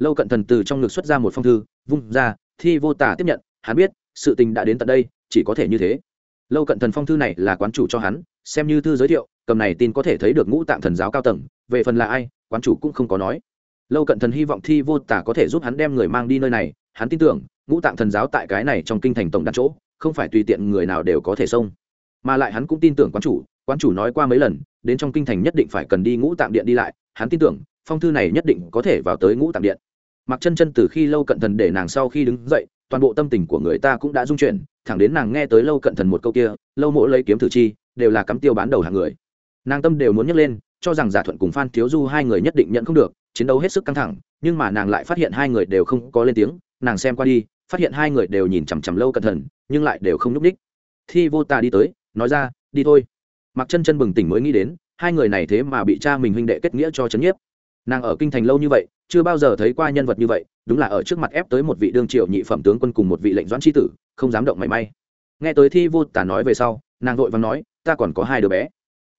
lâu cận thần từ trong ngực xuất ra một phong thư, vung ra, thi vô tả tiếp nhận, hắn biết, sự tình đã đến tận đây, chỉ có thể như thế. Lâu cận thần phong thư này là quán chủ cho hắn, xem như thư giới thiệu, cầm này tin có thể thấy được ngũ tạng thần giáo cao tầng, về phần là ai, quán chủ cũng không có nói. Lâu cận thần hy vọng thi vô tả có thể giúp hắn đem người mang đi nơi này, hắn tin tưởng, ngũ tạng thần giáo tại cái này trong kinh thành tổng đặt chỗ, không phải tùy tiện người nào đều có thể xông. Mà lại hắn cũng tin tưởng quán chủ quán chủ nói qua mấy lần, đến trong kinh thành nhất định phải cần đi ngũ tạng điện đi lại, hắn tin tưởng, phong thư này nhất định có thể vào tới ngũ tạng điện mặc chân chân từ khi lâu cận thần để nàng sau khi đứng dậy, toàn bộ tâm tình của người ta cũng đã dung chuyển, thẳng đến nàng nghe tới lâu cận thần một câu kia, lâu mỗ lấy kiếm thử chi, đều là cắm tiêu bán đầu hàng người. Nàng tâm đều muốn nhấc lên, cho rằng giả thuận cùng phan thiếu du hai người nhất định nhận không được, chiến đấu hết sức căng thẳng, nhưng mà nàng lại phát hiện hai người đều không có lên tiếng, nàng xem qua đi, phát hiện hai người đều nhìn chằm chằm lâu cẩn thận nhưng lại đều không nhúc ních thi vô tà đi tới, nói ra, đi thôi. Mặc chân chân bừng tỉnh mới nghĩ đến, hai người này thế mà bị cha mình huynh đệ kết nghĩa cho chấn nhiếp nàng ở kinh thành lâu như vậy, chưa bao giờ thấy qua nhân vật như vậy, đúng là ở trước mặt ép tới một vị đương triệu nhị phẩm tướng quân cùng một vị lệnh doãn tri tử, không dám động mảy may. Nghe tới thi vô tả nói về sau, nàng vội và nói, ta còn có hai đứa bé.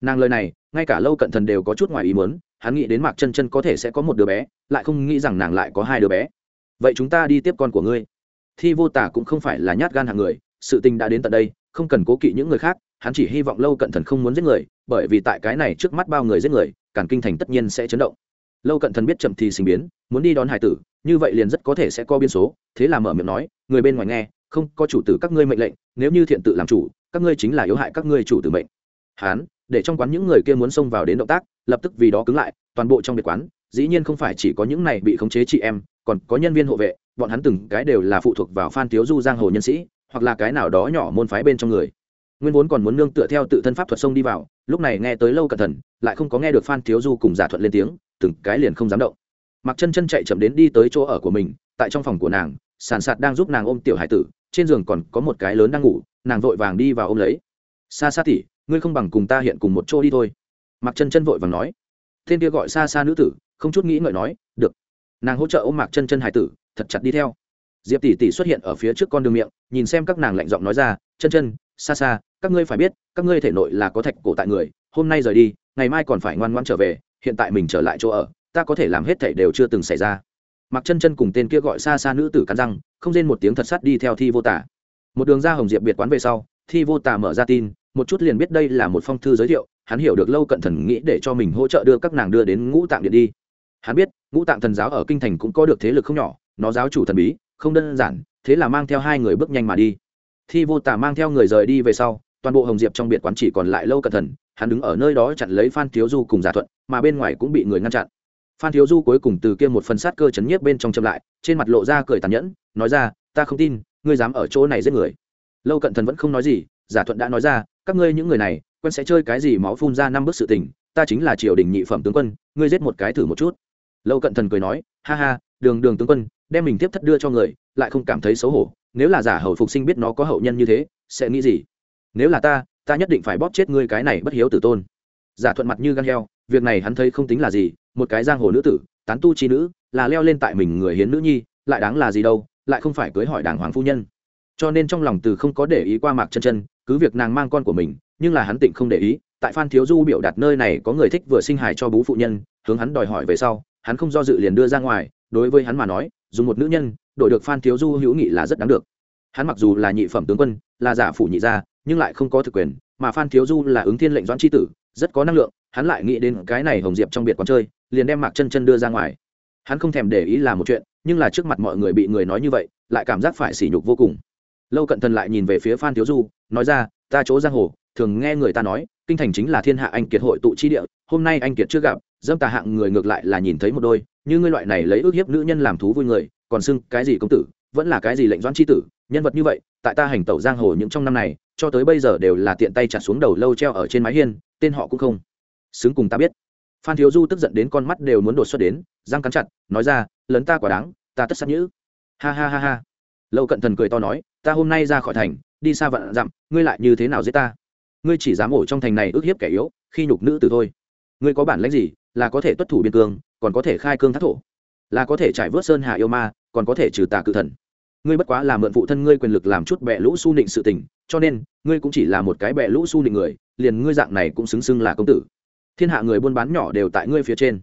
Nàng lời này, ngay cả lâu cận thần đều có chút ngoài ý muốn, hắn nghĩ đến mạc chân chân có thể sẽ có một đứa bé, lại không nghĩ rằng nàng lại có hai đứa bé. Vậy chúng ta đi tiếp con của ngươi. Thi vô tả cũng không phải là nhát gan hàng người, sự tình đã đến tận đây, không cần cố kỵ những người khác, hắn chỉ hy vọng lâu cận thần không muốn giết người, bởi vì tại cái này trước mắt bao người giết người cản kinh thành tất nhiên sẽ chấn động lâu cận thần biết chậm thì sinh biến, muốn đi đón hải tử, như vậy liền rất có thể sẽ có biên số, thế là mở miệng nói, người bên ngoài nghe, không, có chủ tử các ngươi mệnh lệnh, nếu như thiện tự làm chủ, các ngươi chính là yếu hại các ngươi chủ tử mệnh. Hán, để trong quán những người kia muốn xông vào đến động tác, lập tức vì đó cứng lại, toàn bộ trong biệt quán, dĩ nhiên không phải chỉ có những này bị khống chế chị em, còn có nhân viên hộ vệ, bọn hắn từng cái đều là phụ thuộc vào phan thiếu du giang hồ nhân sĩ, hoặc là cái nào đó nhỏ môn phái bên trong người nguyên vốn còn muốn nương tựa theo tự thân pháp thuật xông đi vào, lúc này nghe tới lâu cẩn thận, lại không có nghe được phan thiếu du cùng giả thuận lên tiếng, từng cái liền không dám động. Mặc chân chân chạy chậm đến đi tới chỗ ở của mình, tại trong phòng của nàng, sàn sạt đang giúp nàng ôm tiểu hải tử, trên giường còn có một cái lớn đang ngủ, nàng vội vàng đi vào ôm lấy. Xa xa tỉ ngươi không bằng cùng ta hiện cùng một chỗ đi thôi. Mặc chân chân vội vàng nói. Thiên kia gọi xa xa nữ tử, không chút nghĩ ngợi nói, được. Nàng hỗ trợ ôm mặc chân chân hải tử, thật chặt đi theo. Diệp tỷ tỷ xuất hiện ở phía trước con đường miệng, nhìn xem các nàng lạnh giọng nói ra, chân chân xa xa các ngươi phải biết, các ngươi thể nội là có thạch cổ tại người, hôm nay rời đi, ngày mai còn phải ngoan ngoan trở về, hiện tại mình trở lại chỗ ở, ta có thể làm hết thảy đều chưa từng xảy ra. Mặc chân chân cùng tên kia gọi xa xa nữ tử cắn răng, không rên một tiếng thật sắt đi theo thi vô tả một đường ra hồng diệp biệt quán về sau, thi vô tả mở ra tin, một chút liền biết đây là một phong thư giới thiệu, hắn hiểu được lâu cận thần nghĩ để cho mình hỗ trợ đưa các nàng đưa đến ngũ tạng điện đi. Hắn biết, ngũ tạng thần giáo ở kinh thành cũng có được thế lực không nhỏ, nó giáo chủ thần bí, không đơn giản, thế là mang theo hai người bước nhanh mà đi. Thi vô tả mang theo người rời đi về sau toàn bộ hồng diệp trong biệt quán chỉ còn lại lâu cẩn thận, hắn đứng ở nơi đó chặn lấy phan thiếu du cùng giả thuận, mà bên ngoài cũng bị người ngăn chặn. Phan thiếu du cuối cùng từ kia một phần sát cơ chấn nhiếp bên trong chậm lại, trên mặt lộ ra cười tàn nhẫn, nói ra, ta không tin, ngươi dám ở chỗ này giết người. Lâu cận thần vẫn không nói gì, giả thuận đã nói ra, các ngươi những người này, quen sẽ chơi cái gì máu phun ra năm bước sự tình, ta chính là triều đình nhị phẩm tướng quân, ngươi giết một cái thử một chút. Lâu cận thần cười nói, ha ha, đường đường tướng quân, đem mình tiếp thất đưa cho người, lại không cảm thấy xấu hổ, nếu là giả hầu phục sinh biết nó có hậu nhân như thế, sẽ nghĩ gì? Nếu là ta ta nhất định phải bóp chết ngươi cái này bất hiếu tử tôn. Giả thuận mặt như gan heo, việc này hắn thấy không tính là gì, một cái giang hồ nữ tử, tán tu chi nữ, là leo lên tại mình người hiến nữ nhi, lại đáng là gì đâu, lại không phải cưới hỏi đảng hoàng phu nhân. Cho nên trong lòng từ không có để ý qua mạc chân chân, cứ việc nàng mang con của mình, nhưng là hắn tịnh không để ý, tại phan thiếu du biểu đạt nơi này có người thích vừa sinh hài cho bú phụ nhân, hướng hắn đòi hỏi về sau, hắn không do dự liền đưa ra ngoài, đối với hắn mà nói, dùng một nữ nhân, đổi được phan thiếu du hữu nghị là rất đáng được. Hắn mặc dù là nhị phẩm tướng quân, là giả phủ nhị gia nhưng lại không có thực quyền, mà phan thiếu du là ứng thiên lệnh doãn tri tử, rất có năng lượng, hắn lại nghĩ đến cái này hồng diệp trong biệt quán chơi, liền đem mạc chân chân đưa ra ngoài. Hắn không thèm để ý là một chuyện, nhưng là trước mặt mọi người bị người nói như vậy, lại cảm giác phải sỉ nhục vô cùng. Lâu cận thần lại nhìn về phía phan thiếu du, nói ra, ta chỗ giang hồ, thường nghe người ta nói, kinh thành chính là thiên hạ anh kiệt hội tụ chi địa, hôm nay anh kiệt chưa gặp, dâm tà hạng người ngược lại là nhìn thấy một đôi, như ngươi loại này lấy ước hiếp nữ nhân làm thú vui người, còn xưng cái gì công tử, vẫn là cái gì lệnh doãn tri tử nhân vật như vậy, tại ta hành tẩu giang hồ những trong năm này, cho tới bây giờ đều là tiện tay chặt xuống đầu lâu treo ở trên mái hiên, tên họ cũng không xứng cùng ta biết. Phan thiếu du tức giận đến con mắt đều muốn đột xuất đến, răng cắn chặt, nói ra, lấn ta quả đáng, ta tất sát nhữ. Ha ha ha ha. Lâu cận thần cười to nói, ta hôm nay ra khỏi thành, đi xa vạn dặm, ngươi lại như thế nào giết ta? Ngươi chỉ dám ổ trong thành này ước hiếp kẻ yếu, khi nhục nữ từ thôi. Ngươi có bản lãnh gì, là có thể tuất thủ biên cương, còn có thể khai cương thác thổ. Là có thể trải vớt sơn hạ yêu ma, còn có thể trừ tà cự thần ngươi bất quá là mượn phụ thân ngươi quyền lực làm chút bẹ lũ su nịnh sự tình, cho nên, ngươi cũng chỉ là một cái bẹ lũ su nịnh người, liền ngươi dạng này cũng xứng xưng là công tử. Thiên hạ người buôn bán nhỏ đều tại ngươi phía trên.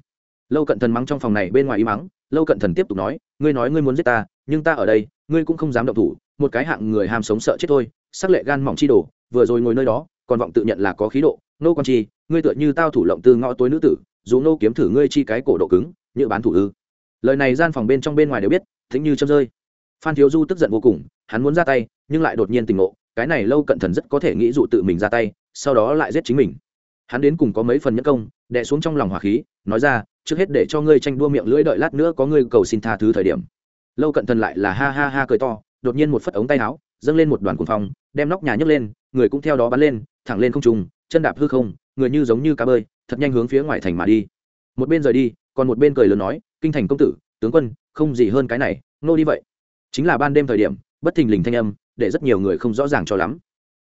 Lâu cận thần mắng trong phòng này bên ngoài y mắng, lâu cận thần tiếp tục nói, ngươi nói ngươi muốn giết ta, nhưng ta ở đây, ngươi cũng không dám động thủ, một cái hạng người ham sống sợ chết thôi, sắc lệ gan mỏng chi đồ, vừa rồi ngồi nơi đó, còn vọng tự nhận là có khí độ, nô con chi, ngươi tựa như tao thủ lộng tư ngõ tối nữ tử, dù nô kiếm thử ngươi chi cái cổ độ cứng, như bán thủ ư. Lời này gian phòng bên trong bên ngoài đều biết, thính như châm rơi phan thiếu du tức giận vô cùng, hắn muốn ra tay, nhưng lại đột nhiên tình ngộ, cái này lâu cận thần rất có thể nghĩ dụ tự mình ra tay, sau đó lại giết chính mình. Hắn đến cùng có mấy phần nhẫn công, đè xuống trong lòng hỏa khí, nói ra, trước hết để cho ngươi tranh đua miệng lưỡi đợi lát nữa có ngươi cầu xin tha thứ thời điểm. Lâu cận thần lại là ha ha ha cười to, đột nhiên một phất ống tay áo, dâng lên một đoàn cuồng phong, đem nóc nhà nhấc lên, người cũng theo đó bắn lên, thẳng lên không trùng chân đạp hư không, người như giống như cá bơi, thật nhanh hướng phía ngoài thành mà đi. Một bên rời đi, còn một bên cười lớn nói, kinh thành công tử, tướng quân, không gì hơn cái này, nô đi vậy chính là ban đêm thời điểm, bất thình lình thanh âm, để rất nhiều người không rõ ràng cho lắm.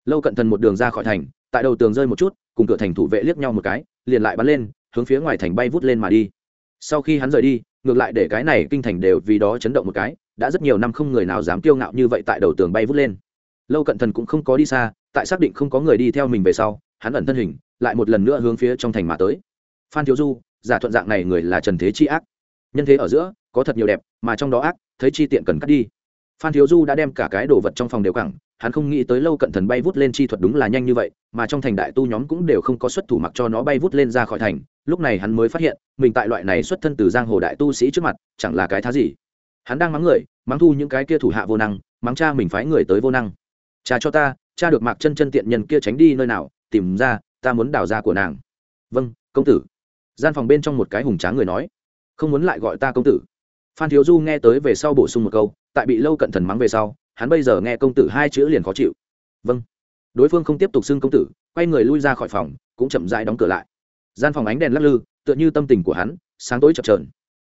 Lâu cận thần một đường ra khỏi thành, tại đầu tường rơi một chút, cùng cửa thành thủ vệ liếc nhau một cái, liền lại bắn lên, hướng phía ngoài thành bay vút lên mà đi. Sau khi hắn rời đi, ngược lại để cái này kinh thành đều vì đó chấn động một cái, đã rất nhiều năm không người nào dám kiêu ngạo như vậy tại đầu tường bay vút lên. Lâu cận thần cũng không có đi xa, tại xác định không có người đi theo mình về sau, hắn ẩn thân hình, lại một lần nữa hướng phía trong thành mà tới. Phan thiếu du, giả thuận dạng này người là trần thế chi ác. Nhân thế ở giữa, có thật nhiều đẹp, mà trong đó ác, thấy chi tiện cần cắt đi phan thiếu du đã đem cả cái đồ vật trong phòng đều cẳng, hắn không nghĩ tới lâu cận thần bay vút lên chi thuật đúng là nhanh như vậy, mà trong thành đại tu nhóm cũng đều không có xuất thủ mặc cho nó bay vút lên ra khỏi thành, lúc này hắn mới phát hiện, mình tại loại này xuất thân từ giang hồ đại tu sĩ trước mặt, chẳng là cái thá gì. Hắn đang mắng người, mắng thu những cái kia thủ hạ vô năng, mắng cha mình phái người tới vô năng. Cha cho ta, cha được mạc chân chân tiện nhân kia tránh đi nơi nào, tìm ra, ta muốn đào ra của nàng. Vâng công tử. Gian phòng bên trong một cái hùng tráng người nói. Không muốn lại gọi ta công tử phan thiếu du nghe tới về sau bổ sung một câu, tại bị lâu cận thần mắng về sau, hắn bây giờ nghe công tử hai chữ liền khó chịu. Vâng. Đối phương không tiếp tục xưng công tử, quay người lui ra khỏi phòng, cũng chậm rãi đóng cửa lại. Gian phòng ánh đèn lắc lư, tựa như tâm tình của hắn, sáng tối chập trờn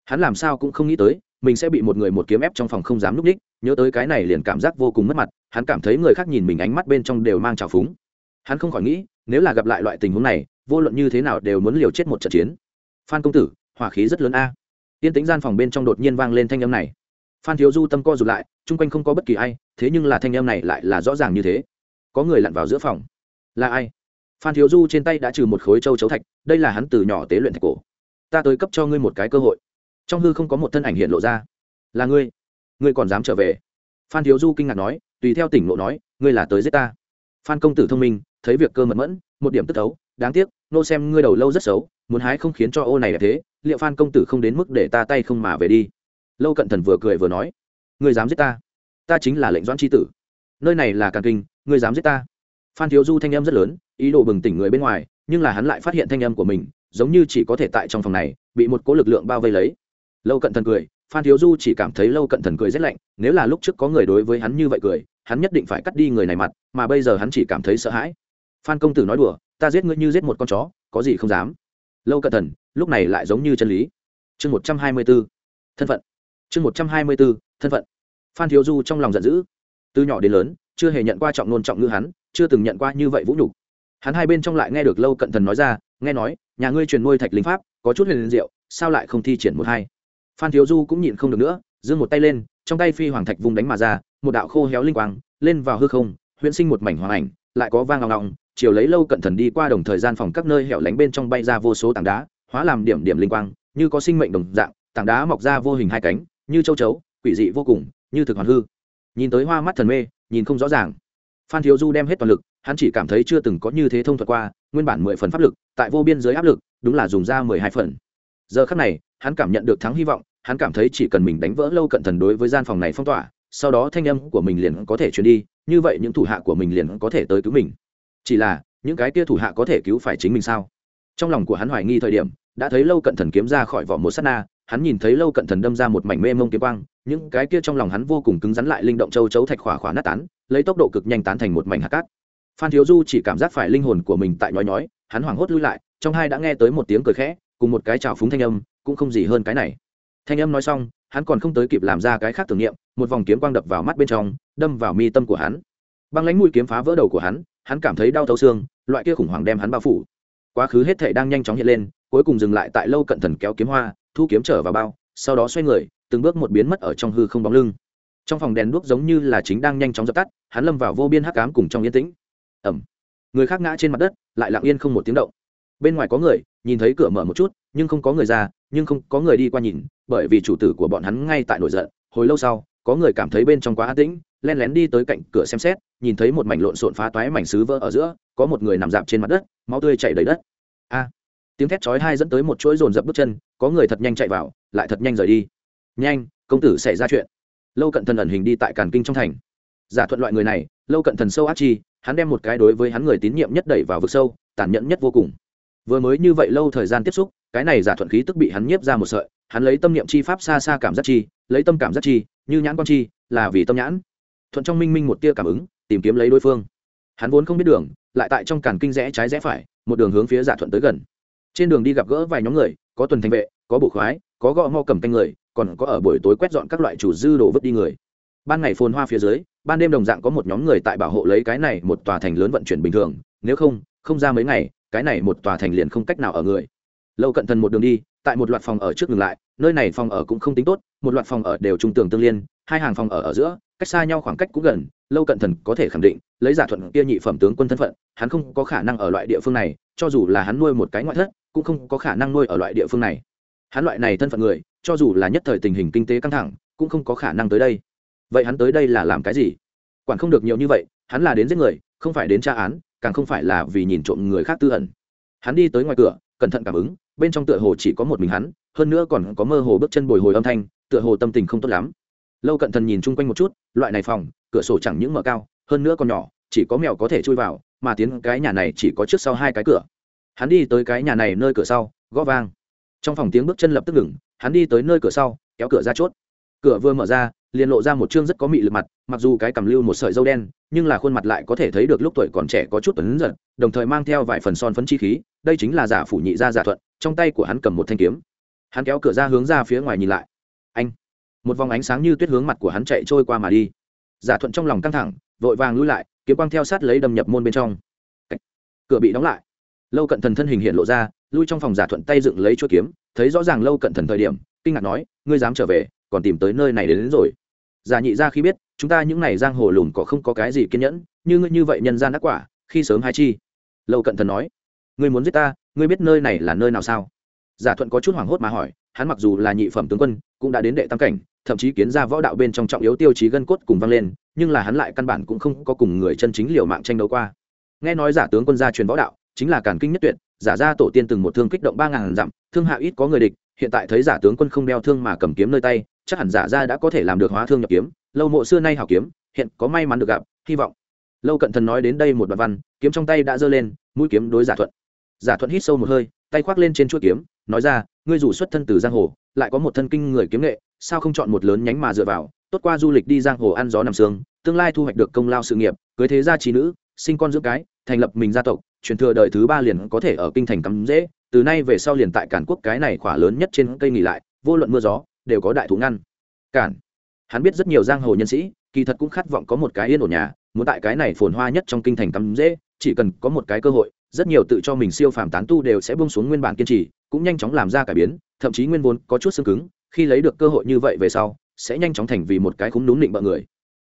hắn làm sao cũng không nghĩ tới, mình sẽ bị một người một kiếm ép trong phòng không dám núp ních, nhớ tới cái này liền cảm giác vô cùng mất mặt, hắn cảm thấy người khác nhìn mình ánh mắt bên trong đều mang trào phúng. Hắn không khỏi nghĩ, nếu là gặp lại loại tình huống này, vô luận như thế nào đều muốn liều chết một trận chiến. Phan công tử, hỏa khí rất lớn a. à tiên tĩnh gian phòng bên trong đột nhiên vang lên thanh âm này. Phan thiếu du tâm co rụt lại chung quanh không có bất kỳ ai thế nhưng là thanh âm này lại là rõ ràng như thế. Có người lặn vào giữa phòng. Là ai? Phan thiếu du trên tay đã trừ một khối châu chấu thạch đây là hắn từ nhỏ tế luyện thạch cổ. Ta tới cấp cho ngươi một cái cơ hội. Trong hư không có một thân ảnh hiện lộ ra. Là ngươi. Ngươi còn dám trở về? Phan thiếu du kinh ngạc nói tùy theo tỉnh lộ nói ngươi là tới giết ta. Phan công tử thông minh thấy việc cơ mật mẫn một điểm tức tấu, đáng tiếc nô xem ngươi đầu lâu rất xấu muốn hái không khiến cho ô này đẹp thế liệu phan công tử không đến mức để ta tay không mà về đi? Lâu cận thần vừa cười vừa nói, ngươi dám giết ta? Ta chính là lệnh doãn tri tử. Nơi này là càn kinh, ngươi dám giết ta? Phan thiếu du thanh âm rất lớn, ý đồ bừng tỉnh người bên ngoài, nhưng là hắn lại phát hiện thanh âm của mình, giống như chỉ có thể tại trong phòng này, bị một cố lực lượng bao vây lấy. Lâu cận thần cười, phan thiếu du chỉ cảm thấy lâu cận thần cười rất lạnh, nếu là lúc trước có người đối với hắn như vậy cười, hắn nhất định phải cắt đi người này mặt, mà bây giờ hắn chỉ cảm thấy sợ hãi. Phan công tử nói đùa, ta giết ngươi như giết một con chó, có gì không dám? Lâu cận thần lúc này lại giống như chân lý. Chương một trăm hai mươi b ố thân phận. Chương một trăm hai mươi b ố thân phận. Phan thiếu du trong lòng giận dữ. Từ nhỏ đến lớn, chưa hề nhận qua trọng nôn trọng ngữ hắn, chưa từng nhận qua như vậy vũ nhục. Hắn hai bên trong lại nghe được lâu cận thần nói ra, nghe nói, nhà ngươi truyền nuôi thạch linh pháp, có chút huyền liền diệu, sao lại không thi triển một hai? Phan thiếu du cũng nhịn không được nữa, giương một tay lên, trong tay phi hoàng thạch vùng đánh mà ra, một đạo khô héo linh quang, lên vào hư không, huyễn sinh một mảnh hoàng ảnh lại có vang ngọng ngọng, chiều lấy lâu cận thần đi qua đồng thời gian phòng các nơi hẻo lánh bên trong bay ra vô số tảng đá, hóa làm điểm điểm linh quang, như có sinh mệnh đồng dạng, tảng đá mọc ra vô hình hai cánh, như châu chấu, quỷ dị vô cùng, như thực hoàn hư. Nhìn tới hoa mắt thần mê, nhìn không rõ ràng. Phan thiếu du đem hết toàn lực, hắn chỉ cảm thấy chưa từng có như thế thông thuật qua, nguyên bản mười phần pháp lực, tại vô biên giới áp lực, đúng là dùng ra mười hai phần. Giờ khắc này, hắn cảm nhận được thắng hy vọng, hắn cảm thấy chỉ cần mình đánh vỡ lâu cận thần đối với gian phòng này phong tỏa, sau đó thanh âm của mình liền có thể truyền đi như vậy những thủ hạ của mình liền có thể tới cứu mình. Chỉ là, những cái kia thủ hạ có thể cứu phải chính mình sao? Trong lòng của hắn hoài nghi thời điểm, đã thấy lâu cận thần kiếm ra khỏi vỏ một s á t na, hắn nhìn thấy lâu cận thần đâm ra một mảnh mê mông kiếm quang, những cái kia trong lòng hắn vô cùng cứng rắn lại linh động châu chấu thạch khỏa khỏa nát tán, lấy tốc độ cực nhanh tán thành một mảnh hạt cát. Phan thiếu du chỉ cảm giác phải linh hồn của mình tại nhói nhói, hắn hoảng hốt lui lại, trong hai đã nghe tới một tiếng cười khẽ, cùng một cái trào phúng thanh âm, cũng không gì hơn cái này thanh âm nói xong, hắn còn không tới kịp làm ra cái khác tưởng niệm, một vòng kiếm quang đập vào mắt bên trong, đâm vào mi tâm của hắn. Băng lánh mũi kiếm phá vỡ đầu của hắn hắn cảm thấy đau thấu xương, loại kia khủng hoảng đem hắn bao phủ. Quá khứ hết thể đang nhanh chóng hiện lên, cuối cùng dừng lại tại lâu cận thần kéo kiếm hoa, thu kiếm trở vào bao, sau đó xoay người, từng bước một biến mất ở trong hư không bóng lưng. Trong phòng đèn đuốc giống như là chính đang nhanh chóng dập tắt, hắn lâm vào vô biên hắc cám cùng trong yên tĩnh. Ẩm người khác ngã trên mặt đất, lại lặng yên không một tiếng động. Bên ngoài có người, nhìn thấy cửa mở một chút, nhưng không có người ra, nhưng không có người đi qua nhìn bởi vì chủ tử của bọn hắn ngay tại nổi giận, hồi lâu sau, có người cảm thấy bên trong quá an tĩnh, len lén đi tới cạnh cửa xem xét, nhìn thấy một mảnh lộn xộn phá toái mảnh sứ vỡ ở giữa, có một người nằm dạp trên mặt đất, máu tươi chảy đầy đất. A! Tiếng thét chói hai dẫn tới một chuỗi dồn dập bước chân, có người thật nhanh chạy vào, lại thật nhanh rời đi. Nhanh, công tử xảy ra chuyện. Lâu cận thần ẩn hình đi tại càn kinh trong thành. Giả thuận loại người này, lâu cận thần sâu ác chi, hắn đem một cái đối với hắn người tín nhiệm nhất đẩy vào vực sâu, tàn nhẫn nhất vô cùng. Vừa mới như vậy lâu thời gian tiếp xúc, cái này giả thuận khí tức bị hắn nhiếp ra một sợi hắn lấy tâm niệm chi pháp xa xa cảm giác chi, lấy tâm cảm giác chi, như nhãn con chi, là vì tâm nhãn. Thuận trong minh minh một tia cảm ứng, tìm kiếm lấy đối phương. Hắn vốn không biết đường, lại tại trong càn kinh rẽ trái rẽ phải, một đường hướng phía giả thuận tới gần. Trên đường đi gặp gỡ vài nhóm người, có tuần thành vệ, có bộ khoái, có gõ mo cầm canh người, còn có ở buổi tối quét dọn các loại chủ dư đồ vứt đi người. Ban ngày phồn hoa phía dưới, ban đêm đồng dạng có một nhóm người tại bảo hộ lấy cái này một tòa thành lớn vận chuyển bình thường, nếu không không ra mấy ngày, cái này một tòa thành liền không cách nào ở người. Lâu cận thần một đường đi tại một loạt phòng ở trước ngừng lại, nơi này phòng ở cũng không tính tốt, một loạt phòng ở đều trung tường tương liên, hai hàng phòng ở ở giữa, cách xa nhau khoảng cách cũng gần, lâu cận thần có thể khẳng định, lấy giả thuận kia nhị phẩm tướng quân thân phận, hắn không có khả năng ở loại địa phương này, cho dù là hắn nuôi một cái ngoại thất, cũng không có khả năng nuôi ở loại địa phương này. Hắn loại này thân phận người, cho dù là nhất thời tình hình kinh tế căng thẳng, cũng không có khả năng tới đây. Vậy hắn tới đây là làm cái gì? Quản không được nhiều như vậy, hắn là đến giết người, không phải đến tra án, càng không phải là vì nhìn trộm người khác tư ẩn. Hắn đi tới ngoài cửa cẩn thận cảm ứng, bên trong tựa hồ chỉ có một mình hắn, hơn nữa còn có mơ hồ bước chân bồi hồi âm thanh, tựa hồ tâm tình không tốt lắm. Lâu cận thần nhìn chung quanh một chút, loại này phòng, cửa sổ chẳng những mở cao, hơn nữa còn nhỏ, chỉ có mèo có thể chui vào, mà tiến cái nhà này chỉ có trước sau hai cái cửa. Hắn đi tới cái nhà này nơi cửa sau, gõ vang. Trong phòng tiếng bước chân lập tức ngừng, hắn đi tới nơi cửa sau, kéo cửa ra chốt. Cửa vừa mở ra liền lộ ra một chương rất có mị lực mặt mặc dù cái cầm lưu một sợi dâu đen nhưng là khuôn mặt lại có thể thấy được lúc tuổi còn trẻ có chút tuấn giật đồng thời mang theo vài phần son phấn chi khí đây chính là giả phủ nhị gia giả thuận trong tay của hắn cầm một thanh kiếm. Hắn kéo cửa ra hướng ra phía ngoài nhìn lại. Anh! Một vòng ánh sáng như tuyết hướng mặt của hắn chạy trôi qua mà đi. Giả thuận trong lòng căng thẳng vội vàng lui lại kiếm quang theo sát lấy đâm nhập môn bên trong. Cửa bị đóng lại. Lâu cận thần thân hình hiện lộ ra lui trong phòng giả thuận tay dựng lấy chuỗi kiếm thấy rõ ràng lâu cận thần thời điểm kinh ngạc nói ngươi dám trở về còn tìm tới nơi này đến, đến rồi giả nhị ra khi biết, chúng ta những này giang hồ lùn có không có cái gì kiên nhẫn, như ngươi như vậy nhân gian đắc quả, khi sớm hai chi. Lâu cận thần nói, ngươi muốn giết ta, ngươi biết nơi này là nơi nào sao? Giả thuận có chút hoảng hốt mà hỏi, hắn mặc dù là nhị phẩm tướng quân, cũng đã đến đệ tam cảnh, thậm chí kiến ra võ đạo bên trong trọng yếu tiêu chí gân cốt cùng vang lên, nhưng là hắn lại căn bản cũng không có cùng người chân chính liều mạng tranh đấu qua. Nghe nói giả tướng quân gia truyền võ đạo, chính là cản kinh nhất tuyệt, giả ra tổ tiên từng một thương kích động ba ngàn dặm, thương hạ ít có người địch, hiện tại thấy giả tướng quân không đeo thương mà cầm kiếm nơi tay chắc hẳn giả ra đã có thể làm được hóa thương nhập kiếm, lâu mộ xưa nay hảo kiếm, hiện có may mắn được gặp, hy vọng. Lâu cận thần nói đến đây một đoạn văn, kiếm trong tay đã giơ lên, mũi kiếm đối giả thuận. Giả thuận hít sâu một hơi, tay khoác lên trên chuỗi kiếm, nói ra, ngươi rủ xuất thân từ giang hồ, lại có một thân kinh người kiếm nghệ, sao không chọn một lớn nhánh mà dựa vào, tốt qua du lịch đi giang hồ ăn gió nằm sương, tương lai thu hoạch được công lao sự nghiệp, cưới thế gia trí nữ, sinh con dưỡng cái, thành lập mình gia tộc, truyền thừa đời thứ ba liền có thể ở kinh thành cắm dễ từ nay về sau liền tại cản quốc cái này khỏa lớn nhất trên cây nghỉ lại, vô luận mưa gió đều có đại thú ngăn. Cản. Hắn biết rất nhiều giang hồ nhân sĩ, kỳ thật cũng khát vọng có một cái yên ổn nhà, muốn tại cái này phồn hoa nhất trong kinh thành tắm dễ chỉ cần có một cái cơ hội, rất nhiều tự cho mình siêu phàm tán tu đều sẽ bông xuống nguyên bản kiên trì, cũng nhanh chóng làm ra cải biến, thậm chí nguyên vốn có chút xương cứng, khi lấy được cơ hội như vậy về sau, sẽ nhanh chóng thành vì một cái khúng đúng định bợ người.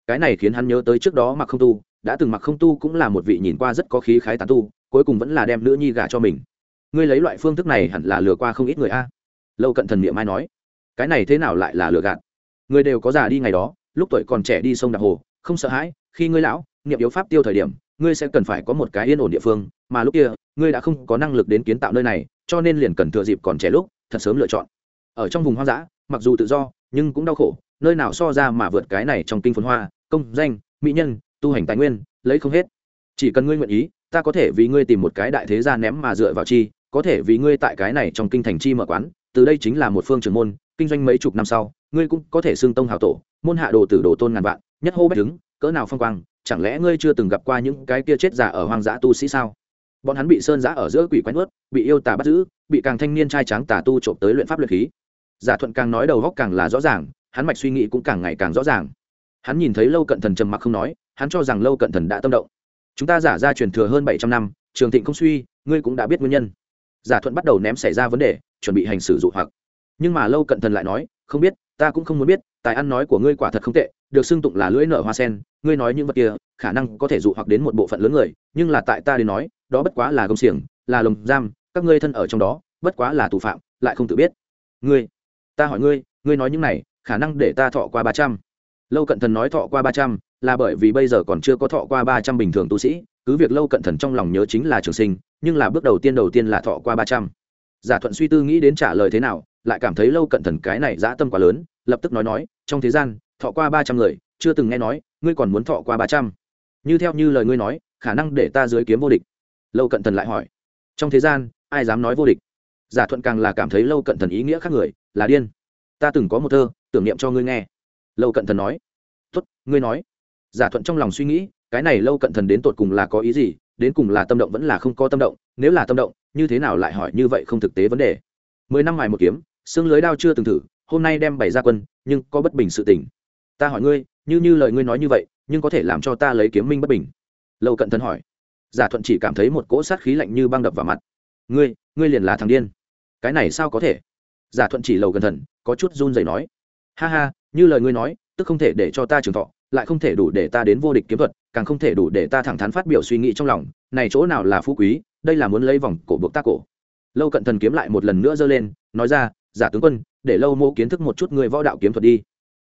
Cái này khiến hắn nhớ tới trước đó mặc không tu, đã từng mặc không tu cũng là một vị nhìn qua rất có khí khái tán tu, cuối cùng vẫn là đem nữ nhi gả cho mình. Ngươi lấy loại phương thức này hẳn là lừa qua không ít người a. Lâu cận thần niệm mai nói cái này thế nào lại là lừa gạt? Người đều có già đi ngày đó, lúc tuổi còn trẻ đi sông đạp hồ, không sợ hãi, khi ngươi lão, niệm yếu pháp tiêu thời điểm, ngươi sẽ cần phải có một cái yên ổn địa phương, mà lúc kia, ngươi đã không có năng lực đến kiến tạo nơi này, cho nên liền cần thừa dịp còn trẻ lúc, thật sớm lựa chọn. Ở trong vùng hoang dã, mặc dù tự do, nhưng cũng đau khổ, nơi nào so ra mà vượt cái này trong kinh phồn hoa, công, danh, mỹ nhân, tu hành tài nguyên, lấy không hết. Chỉ cần ngươi nguyện ý, ta có thể vì ngươi tìm một cái đại thế gia ném mà dựa vào chi, có thể vì ngươi tại cái này trong kinh thành chi mở quán từ đây chính là một phương trường môn, kinh doanh mấy chục năm sau, ngươi cũng có thể xưng tông hào tổ, môn hạ đồ tử đồ tôn ngàn vạn, nhất hô bách đứng, cỡ nào phong quang, chẳng lẽ ngươi chưa từng gặp qua những cái kia chết giả ở hoang dã tu sĩ sao? Bọn hắn bị sơn giã ở giữa quỷ quái nuốt, bị yêu tà bắt giữ, bị càng thanh niên trai tráng tà tu trộm tới luyện pháp luyện khí. Giả thuận càng nói đầu góc càng là rõ ràng, hắn mạch suy nghĩ cũng càng ngày càng rõ ràng. Hắn nhìn thấy lâu cận thần trầm mặc không nói, hắn cho rằng lâu cận thần đã tâm động. Chúng ta giả ra truyền thừa hơn bảy trăm năm, trường thịnh không suy, ngươi cũng đã biết nguyên nhân. Giả thuận bắt đầu ném xảy ra vấn đề chuẩn bị hành xử dụ hoặc. Nhưng mà lâu cận thần lại nói, không biết, ta cũng không muốn biết, tài ăn nói của ngươi quả thật không tệ, được xưng tụng là lưỡi nở hoa sen, ngươi nói những vật kia, khả năng có thể dụ hoặc đến một bộ phận lớn người, nhưng là tại ta đến nói, đó bất quá là công xiềng, là lồng giam, các ngươi thân ở trong đó, bất quá là tù phạm, lại không tự biết. Ngươi, ta hỏi ngươi ngươi nói những này, khả năng để ta thọ qua ba trăm. Lâu cận thần nói thọ qua ba trăm, là bởi vì bây giờ còn chưa có thọ qua ba trăm bình thường tu sĩ, cứ việc lâu cận thần trong lòng nhớ chính là trường sinh, nhưng là bước đầu tiên đầu tiên là thọ qua ba trăm giả thuận suy tư nghĩ đến trả lời thế nào, lại cảm thấy lâu cận thần cái này dã tâm quá lớn, lập tức nói nói, trong thế gian, thọ qua ba trăm người, chưa từng nghe nói, ngươi còn muốn thọ qua ba trăm. Như theo như lời ngươi nói, khả năng để ta dưới kiếm vô địch. Lâu cận thần lại hỏi, trong thế gian, ai dám nói vô địch? Giả thuận càng là cảm thấy lâu cận thần ý nghĩa khác người, là điên. Ta từng có một thơ, tưởng niệm cho ngươi nghe. Lâu cận thần nói tuất ngươi nói. Giả thuận trong lòng suy nghĩ, cái này lâu cận thần đến tột cùng là có ý gì, đến cùng là tâm động vẫn là không có tâm động, nếu là tâm động như thế nào lại hỏi như vậy không thực tế vấn đề. Mười năm ngoài một kiếm, xương lưới đao chưa từng thử, hôm nay đem bày ra quân, nhưng có bất bình sự tình. Ta hỏi ngươi, như như lời ngươi nói như vậy, nhưng có thể làm cho ta lấy kiếm minh bất bình? Lâu cận thần hỏi. Giả thuận chỉ cảm thấy một cỗ sát khí lạnh như băng đập vào mặt. Ngươi ngươi liền là thằng điên. Cái này sao có thể? Giả thuận chỉ lầu gần thần, có chút run rẩy nói. Ha ha, như lời ngươi nói, tức không thể để cho ta trường thọ, lại không thể đủ để ta đến vô địch kiếm thuật, càng không thể đủ để ta thẳng thắn phát biểu suy nghĩ trong lòng. Này chỗ nào là phú quý đây là muốn lấy vòng cổ buộc ta cổ. Lâu cận thần kiếm lại một lần nữa giơ lên, nói ra, giả tướng quân, để lâu mô kiến thức một chút người võ đạo kiếm thuật đi.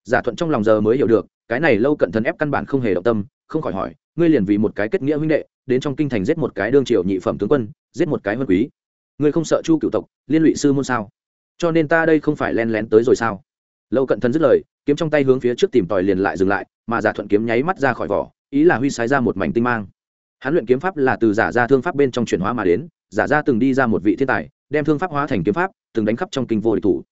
Giả thuận trong lòng giờ mới hiểu được, cái này lâu cận thần ép căn bản không hề động tâm, không khỏi hỏi, ngươi liền vì một cái kết nghĩa huynh đệ, đến trong kinh thành giết một cái đương triều nhị phẩm tướng quân, giết một cái huân quý. Ngươi không sợ chu cựu tộc, liên lụy sư môn sao? Cho nên ta đây không phải len lén tới rồi sao? Lâu cận thần dứt lời, kiếm trong tay hướng phía trước tìm tòi liền lại dừng lại, mà giả thuận kiếm nháy mắt ra khỏi vỏ, ý là huy sái ra một mảnh tinh mang hắn luyện kiếm pháp là từ giả ra thương pháp bên trong chuyển hóa mà đến, giả ra từng đi ra một vị thiên tài, đem thương pháp hóa thành kiếm pháp, từng đánh khắp trong kinh vô địch thủ.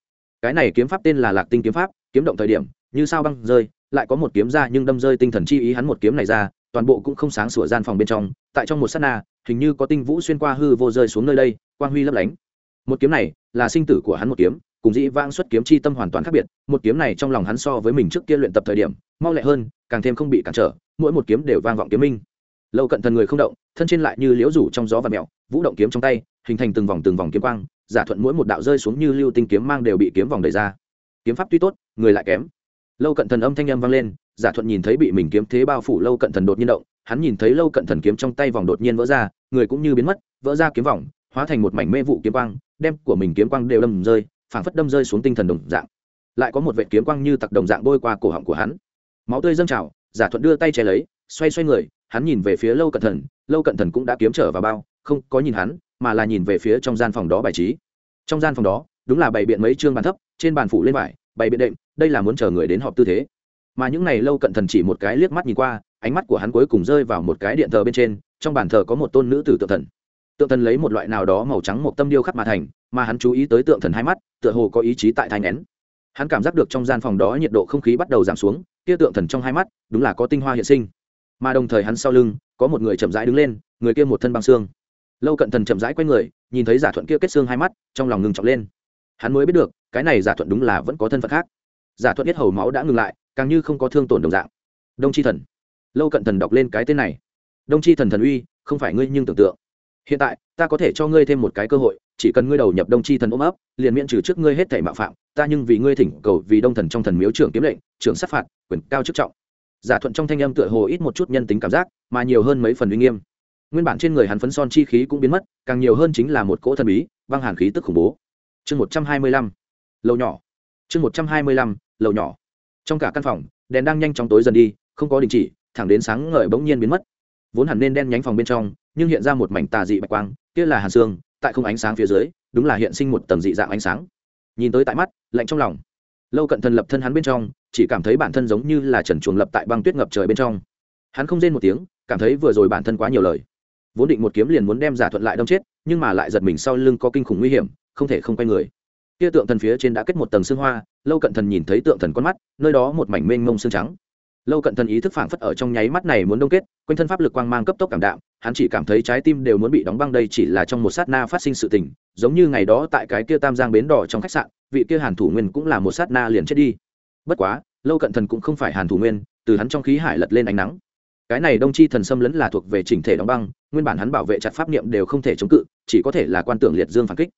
Cái này kiếm pháp tên là lạc tinh kiếm pháp, kiếm động thời điểm, như sao băng rơi, lại có một kiếm ra nhưng đâm rơi tinh thần chi ý hắn một kiếm này ra, toàn bộ cũng không sáng sủa gian phòng bên trong, tại trong một sát na, hình như có tinh vũ xuyên qua hư vô rơi xuống nơi đây, quang huy lấp lánh. Một kiếm này là sinh tử của hắn một kiếm, cùng dĩ vãng xuất kiếm chi tâm hoàn toàn khác biệt, một kiếm này trong lòng hắn so với mình trước kia luyện tập thời điểm, mau lẹ hơn, càng thêm không bị cản trở, mỗi một kiếm đều vang vọng kiếm minh lâu cận thần người không động, thân trên lại như liễu rủ trong gió và mèo, vũ động kiếm trong tay, hình thành từng vòng từng vòng kiếm quang, giả thuận mỗi một đạo rơi xuống như lưu tinh kiếm mang đều bị kiếm vòng đẩy ra. Kiếm pháp tuy tốt, người lại kém. Lâu cận thần âm thanh âm vang lên, giả thuận nhìn thấy bị mình kiếm thế bao phủ lâu cận thần đột nhiên động, hắn nhìn thấy lâu cận thần kiếm trong tay vòng đột nhiên vỡ ra, người cũng như biến mất, vỡ ra kiếm vòng, hóa thành một mảnh mê vụ kiếm quang, đem của mình kiếm quang đều đâm rơi, phảng phất đâm rơi xuống tinh thần đồng dạng. Lại có một vệ kiếm quang như tặc đồng dạng bôi qua cổ họng của hắn. Máu tươi dâng trào, giả thuận đưa tay che lấy, xoay xoay người hắn nhìn về phía lâu cận thần lâu cận thần cũng đã kiếm trở vào bao, không có nhìn hắn, mà là nhìn về phía trong gian phòng đó bài trí. Trong gian phòng đó, đúng là bày biện mấy chương bàn thấp, trên bàn phủ lên vải, bày biện đệm, đây là muốn chờ người đến họp tư thế. Mà những ngày lâu cận thần chỉ một cái liếc mắt nhìn qua, ánh mắt của hắn cuối cùng rơi vào một cái điện thờ bên trên, trong bàn thờ có một tôn nữ tử tượng thần. Tượng thần lấy một loại nào đó màu trắng một tâm điêu khắc mà thành, mà hắn chú ý tới tượng thần hai mắt, tựa hồ có ý chí tại thai nén hắn cảm giác được trong gian phòng đó nhiệt độ không khí bắt đầu giảm xuống, kia tượng thần trong hai mắt, đúng là có tinh hoa hiện sinh mà đồng thời hắn sau lưng, có một người chậm rãi đứng lên, người kia một thân băng xương. Lâu cận thần chậm rãi quay người, nhìn thấy giả thuận kia kết xương hai mắt, trong lòng ngừng trọng lên. Hắn mới biết được, cái này giả thuận đúng là vẫn có thân phận khác. Giả thuận biết hầu máu đã ngừng lại, càng như không có thương tổn đồng dạng. Đông chi thần. Lâu cận thần đọc lên cái tên này. Đông chi thần thần uy, không phải ngươi nhưng tưởng tượng. Hiện tại, ta có thể cho ngươi thêm một cái cơ hội, chỉ cần ngươi đầu nhập đông chi thần ôm ấp, liền miễn trừ trước ngươi hết thảy mạo phạm, ta nhưng vì ngươi thỉnh cầu vì đông thần trong thần miếu trưởng kiếm lệnh, trưởng sát phạt, quyền cao chức trọng giả thuận trong thanh âm tựa hồ ít một chút nhân tính cảm giác, mà nhiều hơn mấy phần uy nghiêm. Nguyên bản trên người hắn phấn son chi khí cũng biến mất, càng nhiều hơn chính là một cỗ thần bí, băng hàn khí tức khủng bố. Chương một trăm hai mươi lăm, lầu nhỏ. Chương một trăm hai mươi lăm, lầu nhỏ. Trong cả căn phòng, đèn đang nhanh chóng tối dần đi, không có đình chỉ, thẳng đến sáng ngời bỗng nhiên biến mất. Vốn hẳn nên đen nhánh phòng bên trong, nhưng hiện ra một mảnh tà dị bạch quang, kia là hàn xương, tại không ánh sáng phía dưới, đúng là hiện sinh một tầng dị dạng ánh sáng. Nhìn tới tại mắt, lạnh trong lòng. Lâu cận thần lập thân hắn bên trong chỉ cảm thấy bản thân giống như là trần chuồng lập tại băng tuyết ngập trời bên trong. Hắn không rên một tiếng, cảm thấy vừa rồi bản thân quá nhiều lời. Vốn định một kiếm liền muốn đem giả thuận lại đâm chết, nhưng mà lại giật mình sau lưng có kinh khủng nguy hiểm, không thể không quay người. Kia tượng thần phía trên đã kết một tầng xương hoa, lâu cận thần nhìn thấy tượng thần con mắt, nơi đó một mảnh mênh mông xương trắng. Lâu cận thần ý thức phảng phất ở trong nháy mắt này muốn đông kết, quanh thân pháp lực quang mang cấp tốc cảm đạm, hắn chỉ cảm thấy trái tim đều muốn bị đóng băng đây chỉ là trong một sát na phát sinh sự tình, giống như ngày đó tại cái kia tam giang bến đỏ trong khách sạn, vị kia hàn thủ nguyên cũng là một sát na liền chết đi bất quá, lâu cận thần cũng không phải hàn thủ nguyên, từ hắn trong khí hải lật lên ánh nắng. Cái này đông chi thần xâm lấn là thuộc về chỉnh thể đóng băng, nguyên bản hắn bảo vệ chặt pháp niệm đều không thể chống cự, chỉ có thể là quan tưởng liệt dương phản kích.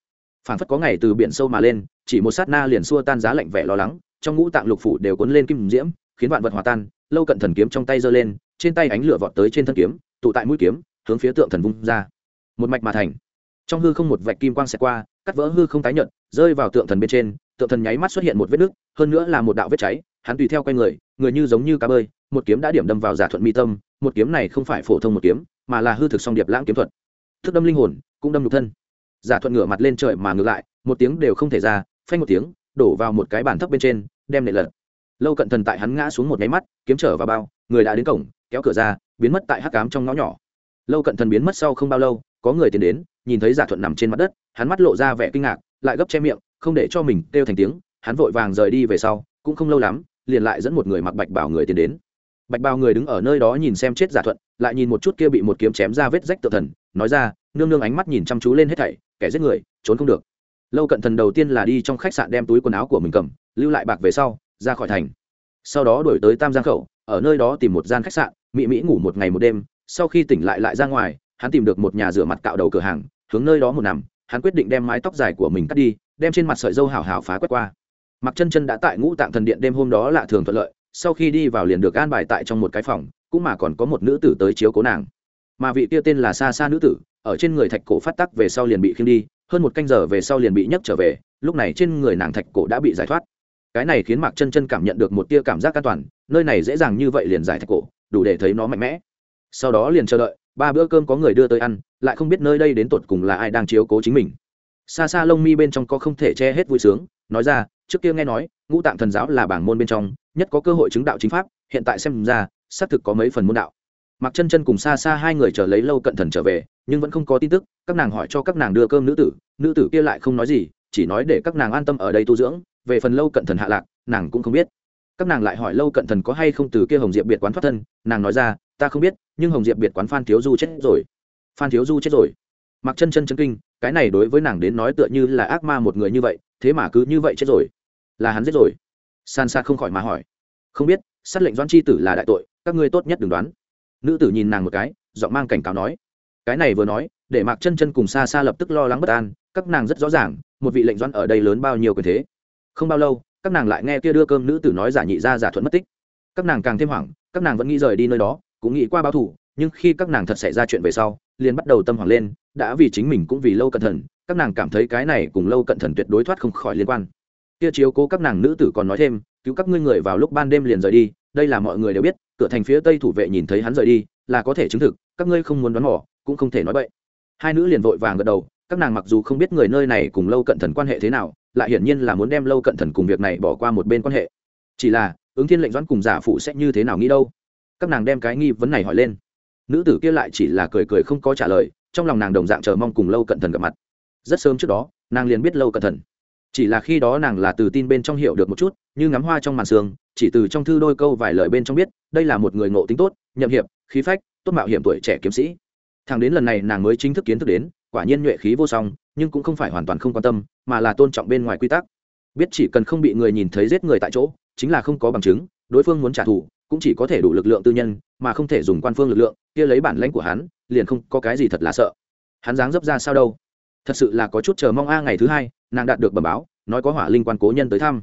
Phản phất có ngày từ biển sâu mà lên, chỉ một sát na liền xua tan giá lạnh vẻ lo lắng, trong ngũ tạng lục phủ đều cuốn lên kim diễm, khiến vạn vật hòa tan, lâu cận thần kiếm trong tay giơ lên, trên tay ánh lửa vọt tới trên thân kiếm, tụ tại mũi kiếm, hướng phía tượng thần vung ra. Một mạch mà thành. Trong hư không một vạch kim quang xẹt qua, cắt vỡ hư không tái nhận rơi vào tượng thần bên trên tượng thần nháy mắt xuất hiện một vết nứt, hơn nữa là một đạo vết cháy, hắn tùy theo quay người người như giống như cá bơi, một kiếm đã điểm đâm vào giả thuận mi tâm, một kiếm này không phải phổ thông một kiếm, mà là hư thực song điệp lãng kiếm thuật. Thức đâm linh hồn, cũng đâm nhục thân. Giả thuận ngửa mặt lên trời mà ngược lại, một tiếng đều không thể ra, phanh một tiếng, đổ vào một cái bàn thấp bên trên, đem nệ lật. Lâu cận thần tại hắn ngã xuống một nháy mắt, kiếm trở vào bao, người đã đến cổng, kéo cửa ra, biến mất tại hắc cám trong ngõ nhỏ. Lâu cận thần biến mất sau không bao lâu, có người tiến đến, nhìn thấy giả thuận nằm trên mặt đất, hắn mắt lộ ra vẻ kinh ngạc, lại gấp che miệng không để cho mình kêu thành tiếng, hắn vội vàng rời đi về sau, cũng không lâu lắm, liền lại dẫn một người mặc bạch bảo người tiến đến. Bạch bào người đứng ở nơi đó nhìn xem chết giả thuận, lại nhìn một chút kia bị một kiếm chém ra vết rách tự thần, nói ra, nương nương ánh mắt nhìn chăm chú lên hết thảy, kẻ giết người, trốn không được. Lâu cận thần đầu tiên là đi trong khách sạn đem túi quần áo của mình cầm, lưu lại bạc về sau, ra khỏi thành. Sau đó đổi tới tam giang khẩu, ở nơi đó tìm một gian khách sạn mỹ mỹ ngủ một ngày một đêm, sau khi tỉnh lại lại ra ngoài, hắn tìm được một nhà rửa mặt cạo đầu cửa hàng, hướng nơi đó một nằm, hắn quyết định đem mái tóc dài của mình cắt đi đem trên mặt sợi dâu hảo hảo phá quét qua. Mặc chân chân đã tại ngũ tạng thần điện đêm hôm đó lạ thường thuận lợi, sau khi đi vào liền được an bài tại trong một cái phòng, cũng mà còn có một nữ tử tới chiếu cố nàng. Mà vị kia tên là xa xa nữ tử, ở trên người thạch cổ phát tắc về sau liền bị khiêng đi, hơn một canh giờ về sau liền bị nhấc trở về, lúc này trên người nàng thạch cổ đã bị giải thoát. Cái này khiến mạc chân chân cảm nhận được một tia cảm giác an toàn, nơi này dễ dàng như vậy liền giải thạch cổ, đủ để thấy nó mạnh mẽ. Sau đó liền chờ đợi, ba bữa cơm có người đưa tới ăn, lại không biết nơi đây đến tột cùng là ai đang chiếu cố chính mình xa xa lông mi bên trong có không thể che hết vui sướng, nói ra, trước kia nghe nói, ngũ tạng thần giáo là bảng môn bên trong, nhất có cơ hội chứng đạo chính pháp, hiện tại xem ra, xác thực có mấy phần môn đạo. Mặc chân chân cùng xa xa hai người chờ lấy lâu cận thần trở về, nhưng vẫn không có tin tức, các nàng hỏi cho các nàng đưa cơm nữ tử nữ tử kia lại không nói gì, chỉ nói để các nàng an tâm ở đây tu dưỡng, về phần lâu cận thần hạ lạc, nàng cũng không biết. Các nàng lại hỏi lâu cận thần có hay không từ kia hồng diệp biệt quán thoát thân, nàng nói ra, ta không biết, nhưng hồng diệp biệt quán phan thiếu du chết rồi. Phan thiếu du chết rồi mặc chân chân chân kinh, cái này đối với nàng đến nói tựa như là ác ma một người như vậy, thế mà cứ như vậy chết rồi. Là hắn giết rồi. San sa không khỏi mà hỏi. Không biết, sát lệnh doãn chi tử là đại tội, các ngươi tốt nhất đừng đoán. Nữ tử nhìn nàng một cái, giọng mang cảnh cáo nói. Cái này vừa nói, để mạc chân chân cùng xa xa lập tức lo lắng bất an, các nàng rất rõ ràng, một vị lệnh doãn ở đây lớn bao nhiêu quyền thế. Không bao lâu, các nàng lại nghe kia đưa cơm nữ tử nói giả nhị ra giả thuận mất tích. Các nàng càng thêm hoảng, các nàng vẫn nghĩ rời đi nơi đó, cũng nghĩ qua báo thủ nhưng khi các nàng thật xảy ra chuyện về sau liền bắt đầu tâm hoảng lên, đã vì chính mình cũng vì lâu cẩn thận các nàng cảm thấy cái này cùng lâu cẩn thận tuyệt đối thoát không khỏi liên quan. Kia chiếu cố các nàng nữ tử còn nói thêm, cứu các ngươi người vào lúc ban đêm liền rời đi, đây là mọi người đều biết, cửa thành phía tây thủ vệ nhìn thấy hắn rời đi, là có thể chứng thực, các ngươi không muốn đoán mò, cũng không thể nói vậy hai nữ liền vội vàng gật đầu, các nàng mặc dù không biết người nơi này cùng lâu cận thần quan hệ thế nào, lại hiển nhiên là muốn đem lâu cận thần cùng việc này bỏ qua một bên quan hệ. Chỉ là, ứng thiên lệnh doãn cùng giả phụ sẽ như thế nào nghĩ đâu? Các nàng đem cái nghi vấn này hỏi lên nữ tử kia lại chỉ là cười cười không có trả lời, trong lòng nàng đồng dạng chờ mong cùng lâu cận thần gặp mặt. Rất sớm trước đó, nàng liền biết lâu cận thần. Chỉ là khi đó nàng là từ tin bên trong hiểu được một chút, như ngắm hoa trong màn sương, chỉ từ trong thư đôi câu vài lời bên trong biết, đây là một người ngộ tính tốt, nhậm hiệp, khí phách, tốt mạo hiểm tuổi trẻ kiếm sĩ. Thằng đến lần này nàng mới chính thức kiến thức đến, quả nhiên nhuệ khí vô song, nhưng cũng không phải hoàn toàn không quan tâm, mà là tôn trọng bên ngoài quy tắc. Biết chỉ cần không bị người nhìn thấy giết người tại chỗ, chính là không có bằng chứng, đối phương muốn trả thù, cũng chỉ có thể đủ lực lượng tư nhân mà không thể dùng quan phương lực lượng, kia lấy bản lãnh của hắn, liền không có cái gì thật là sợ. Hắn dáng dấp ra sao đâu? Thật sự là có chút chờ mong a, ngày thứ hai, nàng đạt được bẩm báo, nói có hỏa linh quan cố nhân tới thăm.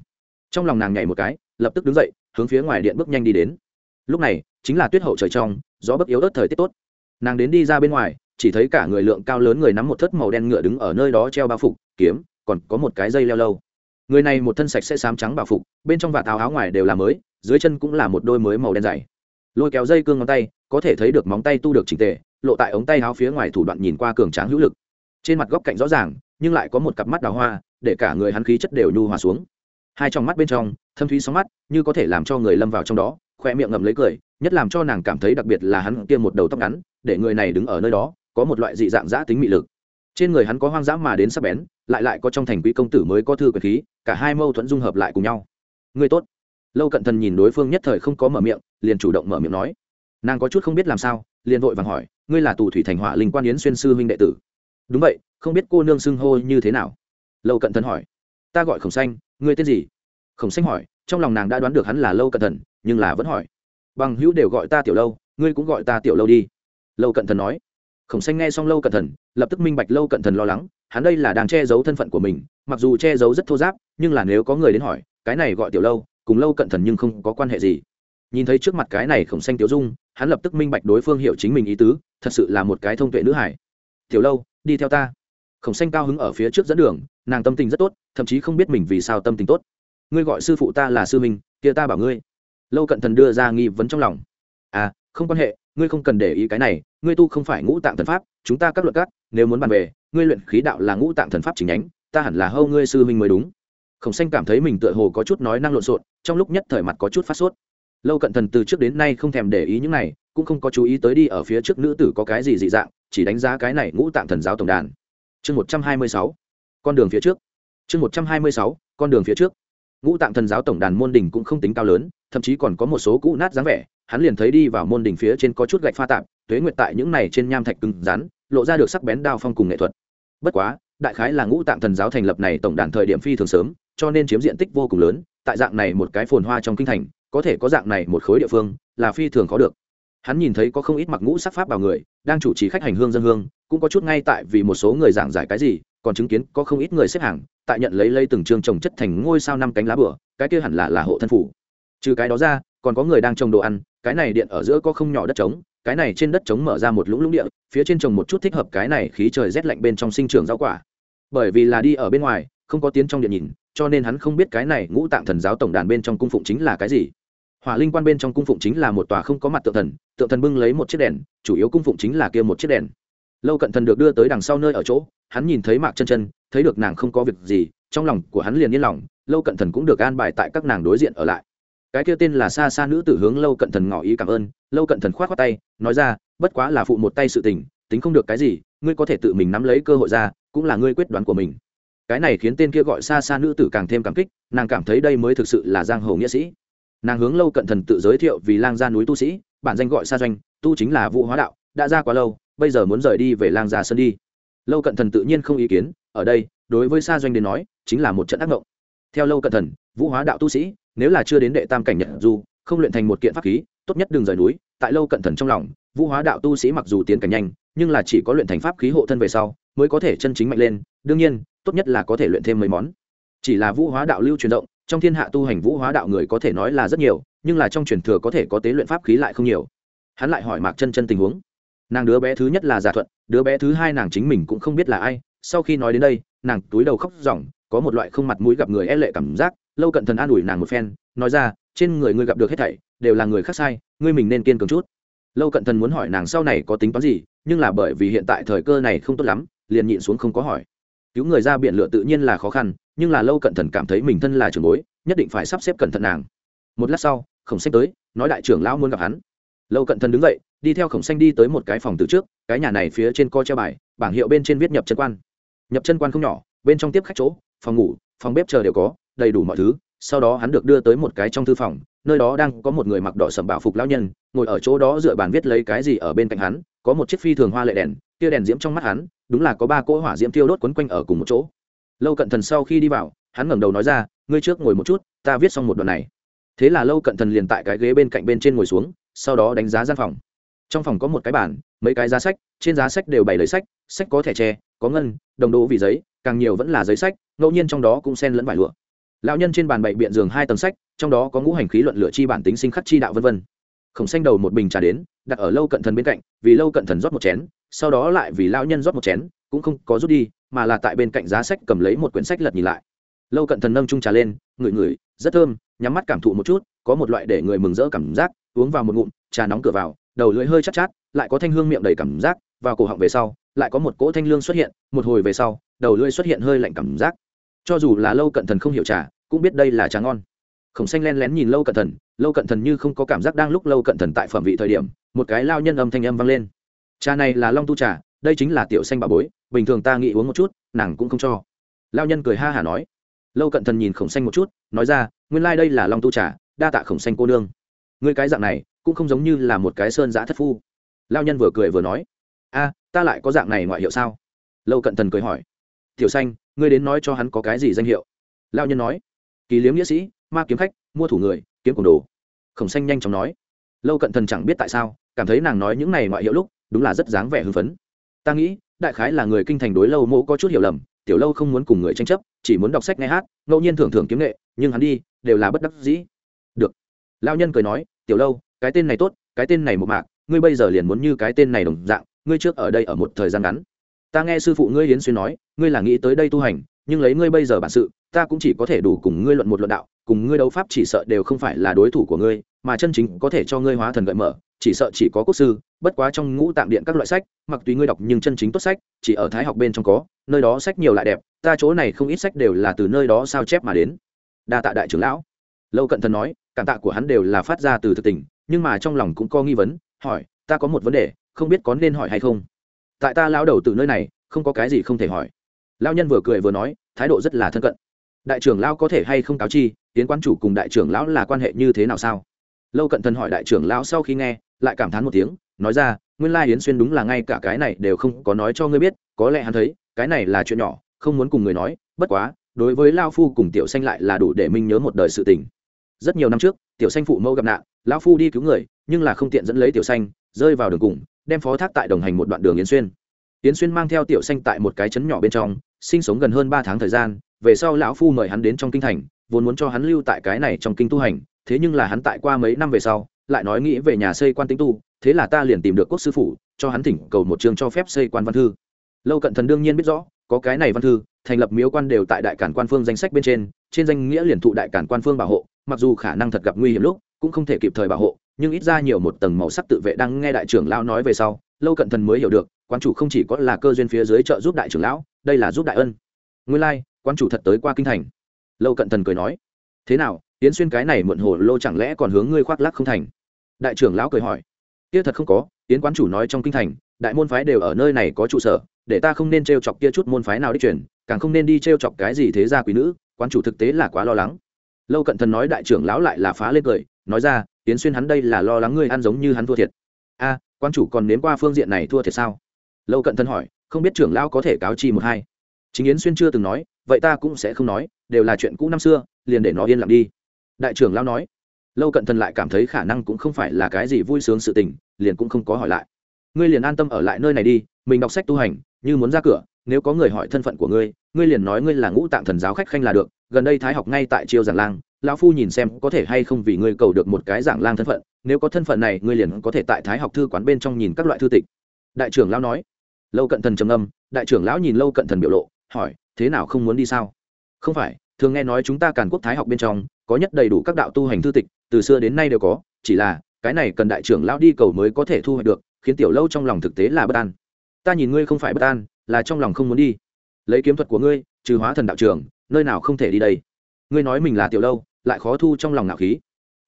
Trong lòng nàng nhảy một cái, lập tức đứng dậy, hướng phía ngoài điện bước nhanh đi đến. Lúc này, chính là tuyết hậu trời trong, gió bất yếu ớt thời tiết tốt. Nàng đến đi ra bên ngoài, chỉ thấy cả người lượng cao lớn người nắm một thất màu đen ngựa đứng ở nơi đó treo bao phục, kiếm, còn có một cái dây leo lâu. Người này một thân sạch sẽ xám trắng bảo phục, bên trong và tháo áo ngoài đều là mới, dưới chân cũng là một đôi mới màu đen dày lôi kéo dây cương ngón tay, có thể thấy được móng tay tu được trình tề, lộ tại ống tay áo phía ngoài thủ đoạn nhìn qua cường tráng hữu lực. Trên mặt góc cạnh rõ ràng, nhưng lại có một cặp mắt đào hoa, để cả người hắn khí chất đều nhu hòa xuống. Hai trong mắt bên trong, thâm thúy sóng mắt, như có thể làm cho người lâm vào trong đó khoe miệng ngậm lấy cười, nhất làm cho nàng cảm thấy đặc biệt là hắn kia một đầu tóc ngắn, để người này đứng ở nơi đó, có một loại dị dạng giã tính mị lực. Trên người hắn có hoang dã mà đến sắp bén, lại lại có trong thành quý công tử mới có thư quyền khí, cả hai mâu thuẫn dung hợp lại cùng nhau. Người tốt lâu cận thần nhìn đối phương nhất thời không có mở miệng, liền chủ động mở miệng nói. Nàng có chút không biết làm sao, liền vội vàng hỏi, ngươi là tù thủy thành hỏa linh quan yến xuyên sư huynh đệ tử? Đúng vậy, không biết cô nương xưng hô như thế nào. Lâu cận thần hỏi. Ta gọi khổng xanh, ngươi tên gì? Khổng xanh hỏi, trong lòng nàng đã đoán được hắn là lâu cận thần, nhưng là vẫn hỏi. Bằng hữu đều gọi ta tiểu lâu, ngươi cũng gọi ta tiểu lâu đi. Lâu cận thần nói. Khổng xanh nghe xong lâu cận thần, lập tức minh bạch lâu cận thần lo lắng, hắn đây là đang che giấu thân phận của mình, mặc dù che giấu rất thô giáp, nhưng là nếu có người đến hỏi, cái này gọi tiểu lâu cùng lâu cận thần nhưng không có quan hệ gì. Nhìn thấy trước mặt cái này khổng xanh tiểu dung, hắn lập tức minh bạch đối phương hiểu chính mình ý tứ, thật sự là một cái thông tuệ nữ hải tiểu lâu, đi theo ta. Khổng xanh cao hứng ở phía trước dẫn đường, nàng tâm tình rất tốt, thậm chí không biết mình vì sao tâm tình tốt. Ngươi gọi sư phụ ta là sư minh, kia ta bảo ngươi. Lâu cận thần đưa ra nghi vấn trong lòng. À không quan hệ, ngươi không cần để ý cái này, ngươi tu không phải ngũ tạng thần pháp, chúng ta các luật các, nếu muốn bàn về, ngươi luyện khí đạo là ngũ tạng thần pháp chính nhánh, ta hẳn là hâu ngươi sư minh mới đúng khổng xanh cảm thấy mình tựa hồ có chút nói năng lộn xộn, trong lúc nhất thời mặt có chút phát sốt. Lâu cận thần từ trước đến nay không thèm để ý những này, cũng không có chú ý tới đi ở phía trước nữ tử có cái gì dị dạng, chỉ đánh giá cái này ngũ tạng thần giáo tổng đàn. Chương một trăm hai mươi sáu, con đường phía trước. Chương một trăm hai mươi sáu, con đường phía trước. Ngũ tạng thần giáo tổng đàn môn đình cũng không tính cao lớn, thậm chí còn có một số cũ nát dáng vẻ, hắn liền thấy đi vào môn đình phía trên có chút gạch pha tạp, tuế nguyệt tại những này trên nham thạch cứng rắn, lộ ra được sắc bén đao phong cùng nghệ thuật. Bất quá đại khái là ngũ tạng thần giáo thành lập này tổng đàn thời điểm phi thường sớm, cho nên chiếm diện tích vô cùng lớn, tại dạng này một cái phồn hoa trong kinh thành, có thể có dạng này một khối địa phương, là phi thường khó được. Hắn nhìn thấy có không ít mặc ngũ sắc pháp bảo người, đang chủ trì khách hành hương dân hương, cũng có chút ngay tại vì một số người giảng giải cái gì, còn chứng kiến có không ít người xếp hàng, tại nhận lấy lấy từng trường trồng chất thành ngôi sao năm cánh lá bửa, cái kia hẳn là là hộ thân phủ. Trừ cái đó ra, còn có người đang trồng đồ ăn, cái này điện ở giữa có không nhỏ đất trống, cái này trên đất trống mở ra một lũng lũng địa, phía trên trồng một chút thích hợp cái này khí trời rét lạnh bên trong sinh trường rau quả bởi vì là đi ở bên ngoài, không có tiến trong điện nhìn, cho nên hắn không biết cái này ngũ tạng thần giáo tổng đàn bên trong cung phụng chính là cái gì. Hỏa linh quan bên trong cung phụng chính là một tòa không có mặt tượng thần tượng thần bưng lấy một chiếc đèn, chủ yếu cung phụng chính là kia một chiếc đèn. Lâu cận thần được đưa tới đằng sau nơi ở chỗ, hắn nhìn thấy mạc chân chân, thấy được nàng không có việc gì, trong lòng của hắn liền yên lòng, lâu cận thần cũng được an bài tại các nàng đối diện ở lại. Cái kia tên là xa xa nữ tử hướng lâu cận thần ngỏ ý cảm ơn, lâu cận thần k h o á t khoác tay, nói ra, bất quá là phụ một tay sự tình, tính không được cái gì, ngươi có thể tự mình nắm lấy cơ hội ra cũng là ngươi quyết đoán của mình. Cái này khiến tên kia gọi xa xa nữ tử càng thêm cảm kích nàng cảm thấy đây mới thực sự là giang hồ nghĩa sĩ. Nàng hướng lâu cận thần tự giới thiệu vì lang gia núi tu sĩ bản danh gọi xa doanh tu chính là vũ hóa đạo đã ra quá lâu bây giờ muốn rời đi về lang gia sơn đi. Lâu cận thần tự nhiên không ý kiến ở đây đối với xa doanh đến nói chính là một trận ác mộng. Theo lâu cận thần vũ hóa đạo tu sĩ nếu là chưa đến đệ tam cảnh nhật, du không luyện thành một kiện pháp khí tốt nhất đừng rời núi tại lâu cận thần trong lòng vũ hóa đạo tu sĩ mặc dù tiến cảnh nhanh nhưng là chỉ có luyện thành pháp khí hộ thân về sau mới có thể chân chính mạnh lên, đương nhiên, tốt nhất là có thể luyện thêm mấy món. Chỉ là vũ hóa đạo lưu truyền động, trong thiên hạ tu hành vũ hóa đạo người có thể nói là rất nhiều, nhưng là trong truyền thừa có thể có tế luyện pháp khí lại không nhiều. Hắn lại hỏi mạc chân chân tình huống. Nàng đứa bé thứ nhất là giả thuận, đứa bé thứ hai nàng chính mình cũng không biết là ai, sau khi nói đến đây, nàng túi đầu khóc ròng, có một loại không mặt mũi gặp người e lệ cảm giác, lâu cận thần an ủi nàng một phen, nói ra, trên người ngươi gặp được hết thảy, đều là người khác sai, ngươi mình nên kiên cường chút. Lâu cận thần muốn hỏi nàng sau này có tính toán gì nhưng là bởi vì hiện tại thời cơ này không tốt lắm, liền nhịn xuống không có hỏi. Cứu người ra biển lửa tự nhiên là khó khăn, nhưng là lâu cận thần cảm thấy mình thân là trưởng bối, nhất định phải sắp xếp cẩn thận nàng. Một lát sau, khổng xanh tới, nói đại trưởng lão muốn gặp hắn. Lâu cận thần đứng dậy, đi theo khổng xanh đi tới một cái phòng từ trước, cái nhà này phía trên co treo bài, bảng hiệu bên trên viết nhập chân quan. Nhập chân quan không nhỏ, bên trong tiếp khách chỗ, phòng ngủ, phòng bếp chờ đều có, đầy đủ mọi thứ, sau đó hắn được đưa tới một cái trong thư phòng nơi đó đang có một người mặc đỏ sầm bảo phục lão nhân, ngồi ở chỗ đó dựa bàn viết lấy cái gì ở bên cạnh hắn, có một chiếc phi thường hoa lệ đèn, kia đèn diễm trong mắt hắn, đúng là có ba cỗ hỏa diễm tiêu đốt quấn quanh ở cùng một chỗ. Lâu cận thần sau khi đi vào, hắn ngẩng đầu nói ra, ngươi trước ngồi một chút, ta viết xong một đoạn này. Thế là lâu cận thần liền tại cái ghế bên cạnh bên trên ngồi xuống, sau đó đánh giá gian phòng. Trong phòng có một cái bàn, mấy cái giá sách, trên giá sách đều bày lấy sách sách có thẻ tre, có ngân, đồng đỗ vì giấy, càng nhiều vẫn là giấy sách, ngẫu nhiên trong đó cũng xen lẫn vải lụa lão nhân trên bàn bậy biện giường hai tầng sách, trong đó có ngũ hành khí luận lựa chi bản tính sinh khắc chi đạo vân vân. Khổng xanh đầu một bình trà đến, đặt ở lâu cận thần bên cạnh, vì lâu cận thần rót một chén, sau đó lại vì lão nhân rót một chén, cũng không có rút đi, mà là tại bên cạnh giá sách cầm lấy một quyển sách lật nhìn lại. Lâu cận thần nâng trung trà lên, ngửi ngửi, rất thơm, nhắm mắt cảm thụ một chút, có một loại để người mừng rỡ cảm giác, uống vào một ngụm, trà nóng cửa vào, đầu lưỡi hơi chát chát, lại có thanh hương miệng đầy cảm giác, vào cổ họng về sau, lại có một cỗ thanh lương xuất hiện, một hồi về sau, đầu lưỡi xuất hiện hơi lạnh cảm giác cho dù là lâu cận thần không hiểu trà, cũng biết đây là trà ngon. Khổng xanh len lén nhìn lâu cận thần, lâu cận thần như không có cảm giác đang lúc lâu cận thần tại phẩm vị thời điểm, một cái lao nhân âm thanh âm vang lên. Trà này là long tu trà, đây chính là tiểu xanh bà bối, bình thường ta nghĩ uống một chút, nàng cũng không cho. Lao nhân cười ha hả nói. Lâu cận thần nhìn khổng xanh một chút, nói ra, nguyên lai、like、đây là long tu trà, đa tạ khổng xanh cô nương. Người cái dạng này, cũng không giống như là một cái sơn giã thất phu. Lao nhân vừa cười vừa nói. A, ta lại có dạng này ngoại hiệu sao? Lâu cận thần cười hỏi. Tiểu xanh ngươi đến nói cho hắn có cái gì danh hiệu? Lao nhân nói. Kỳ liếm nghĩa sĩ, ma kiếm khách, mua thủ người, kiếm cổng đồ. Khổng xanh nhanh chóng nói. Lâu cận thần chẳng biết tại sao, cảm thấy nàng nói những này ngoại hiệu lúc, đúng là rất dáng vẻ hưng phấn. Ta nghĩ, đại khái là người kinh thành đối lâu mẫu có chút hiểu lầm, tiểu lâu không muốn cùng người tranh chấp, chỉ muốn đọc sách nghe hát, ngẫu nhiên thưởng thưởng kiếm nghệ, nhưng hắn đi, đều là bất đắc dĩ. Được. Lao nhân cười nói, tiểu lâu, cái tên này tốt, cái tên này một mạc, ngươi bây giờ liền muốn như cái tên này đồng dạng, ngươi trước ở đây ở một thời gian ngắn ta nghe sư phụ ngươi hiến xuyên nói, ngươi là nghĩ tới đây tu hành, nhưng lấy ngươi bây giờ bản sự, ta cũng chỉ có thể đủ cùng ngươi luận một luận đạo, cùng ngươi đấu pháp chỉ sợ đều không phải là đối thủ của ngươi, mà chân chính có thể cho ngươi hóa thần gợi mở, chỉ sợ chỉ có quốc sư, bất quá trong ngũ tạng điện các loại sách, mặc tùy ngươi đọc nhưng chân chính tốt sách, chỉ ở thái học bên trong có, nơi đó sách nhiều lại đẹp, ta chỗ này không ít sách đều là từ nơi đó sao chép mà đến. Đa tạ đại trưởng lão. Lâu cận thần nói, cảm tạ của hắn đều là phát ra từ thực tình, nhưng mà trong lòng cũng có nghi vấn, hỏi, ta có một vấn đề, không biết có nên hỏi hay không? Tại ta lao đầu từ nơi này, không có cái gì không thể hỏi. Lao nhân vừa cười vừa nói, thái độ rất là thân cận. Đại trưởng lão có thể hay không cáo chi tiến quan chủ cùng đại trưởng lão là quan hệ như thế nào sao? Lâu cận thần hỏi đại trưởng lão sau khi nghe, lại cảm thán một tiếng, nói ra, nguyên lai yến xuyên đúng là ngay cả cái này đều không có nói cho ngươi biết, có lẽ hắn thấy, cái này là chuyện nhỏ, không muốn cùng người nói, bất quá, đối với lao phu cùng tiểu xanh lại là đủ để minh nhớ một đời sự tình. Rất nhiều năm trước, tiểu xanh phụ mẫu gặp nạn lão phu đi cứu người, nhưng là không tiện dẫn lấy tiểu xanh, rơi vào đường cùng đem phó thác tại đồng hành một đoạn đường yến xuyên. Yến xuyên mang theo tiểu xanh tại một cái trấn nhỏ bên trong, sinh sống gần hơn ba tháng thời gian, về sau lão phu mời hắn đến trong kinh thành, vốn muốn cho hắn lưu tại cái này trong kinh tu hành, thế nhưng là hắn tại qua mấy năm về sau, lại nói nghĩ về nhà xây quan tính tu, thế là ta liền tìm được quốc sư phủ cho hắn thỉnh cầu một trường cho phép xây quan văn thư. Lâu cận thần đương nhiên biết rõ, có cái này văn thư, thành lập miếu quan đều tại đại cản quan phương danh sách bên trên trên danh nghĩa liền thụ đại cản quan phương bảo hộ, mặc dù khả năng thật gặp nguy hiểm lúc cũng không thể kịp thời bảo hộ nhưng ít ra nhiều một tầng màu sắc tự vệ đang nghe đại trưởng lão nói về sau lâu cận thần mới hiểu được quan chủ không chỉ có là cơ duyên phía dưới trợ giúp đại trưởng lão đây là giúp đại ân. Nguyên lai、like, quan chủ thật tới qua kinh thành. Lâu cận thần cười nói thế nào tiến xuyên cái này muộn hồ lô chẳng lẽ còn hướng ngươi khoác lác không thành? Đại trưởng lão cười hỏi kia thật không có tiến quán chủ nói trong kinh thành đại môn phái đều ở nơi này có trụ sở để ta không nên t r e o chọc kia chút môn phái nào đi chuyển càng không nên đi t r e o chọc cái gì thế ra quý nữ quán chủ thực tế là quá lo lắng. Lâu cận thần nói đại trưởng lão lại là phá lên cười nói ra tiến xuyên hắn đây là lo lắng ngươi ăn giống như hắn thua thiệt. A à, quan chủ còn nếm qua phương diện này thua thiệt sao? Lâu cận thân hỏi không biết trưởng lão có thể cáo chi một hai? Chính yến xuyên chưa từng nói vậy ta cũng sẽ không nói đều là chuyện cũ năm xưa liền để nó yên lặng đi. Đại trưởng lão nói. Lâu cận thần lại cảm thấy khả năng cũng không phải là cái gì vui sướng sự tình liền cũng không có hỏi lại. Ngươi liền an tâm ở lại nơi này đi mình đọc sách tu hành như muốn ra cửa nếu có người hỏi thân phận của ngươi ngươi liền nói ngươi là ngũ tạng thần giáo khách khanh là được gần đây thái học ngay tại triều giảng lang lão phu nhìn xem có thể hay không vì ngươi cầu được một cái giảng lang thân phận, nếu có thân phận này, ngươi liền có thể tại thái học thư quán bên trong nhìn các loại thư tịch. Đại trưởng lão nói. Lâu cận thần trầm âm đại trưởng lão nhìn lâu cận thần biểu lộ, hỏi, thế nào không muốn đi sao? Không phải, thường nghe nói chúng ta càn quốc thái học bên trong, có nhất đầy đủ các đạo tu hành thư tịch, từ xưa đến nay đều có, chỉ là, cái này cần đại trưởng lão đi cầu mới có thể thu hoạch được, khiến tiểu lâu trong lòng thực tế là bất an. Ta nhìn ngươi không phải bất an, là trong lòng không muốn đi. Lấy kiếm thuật của ngươi, trừ hóa thần đạo trường nơi nào không thể đi đây? Ngươi nói mình là tiểu lâu lại khó thu trong lòng nạo khí.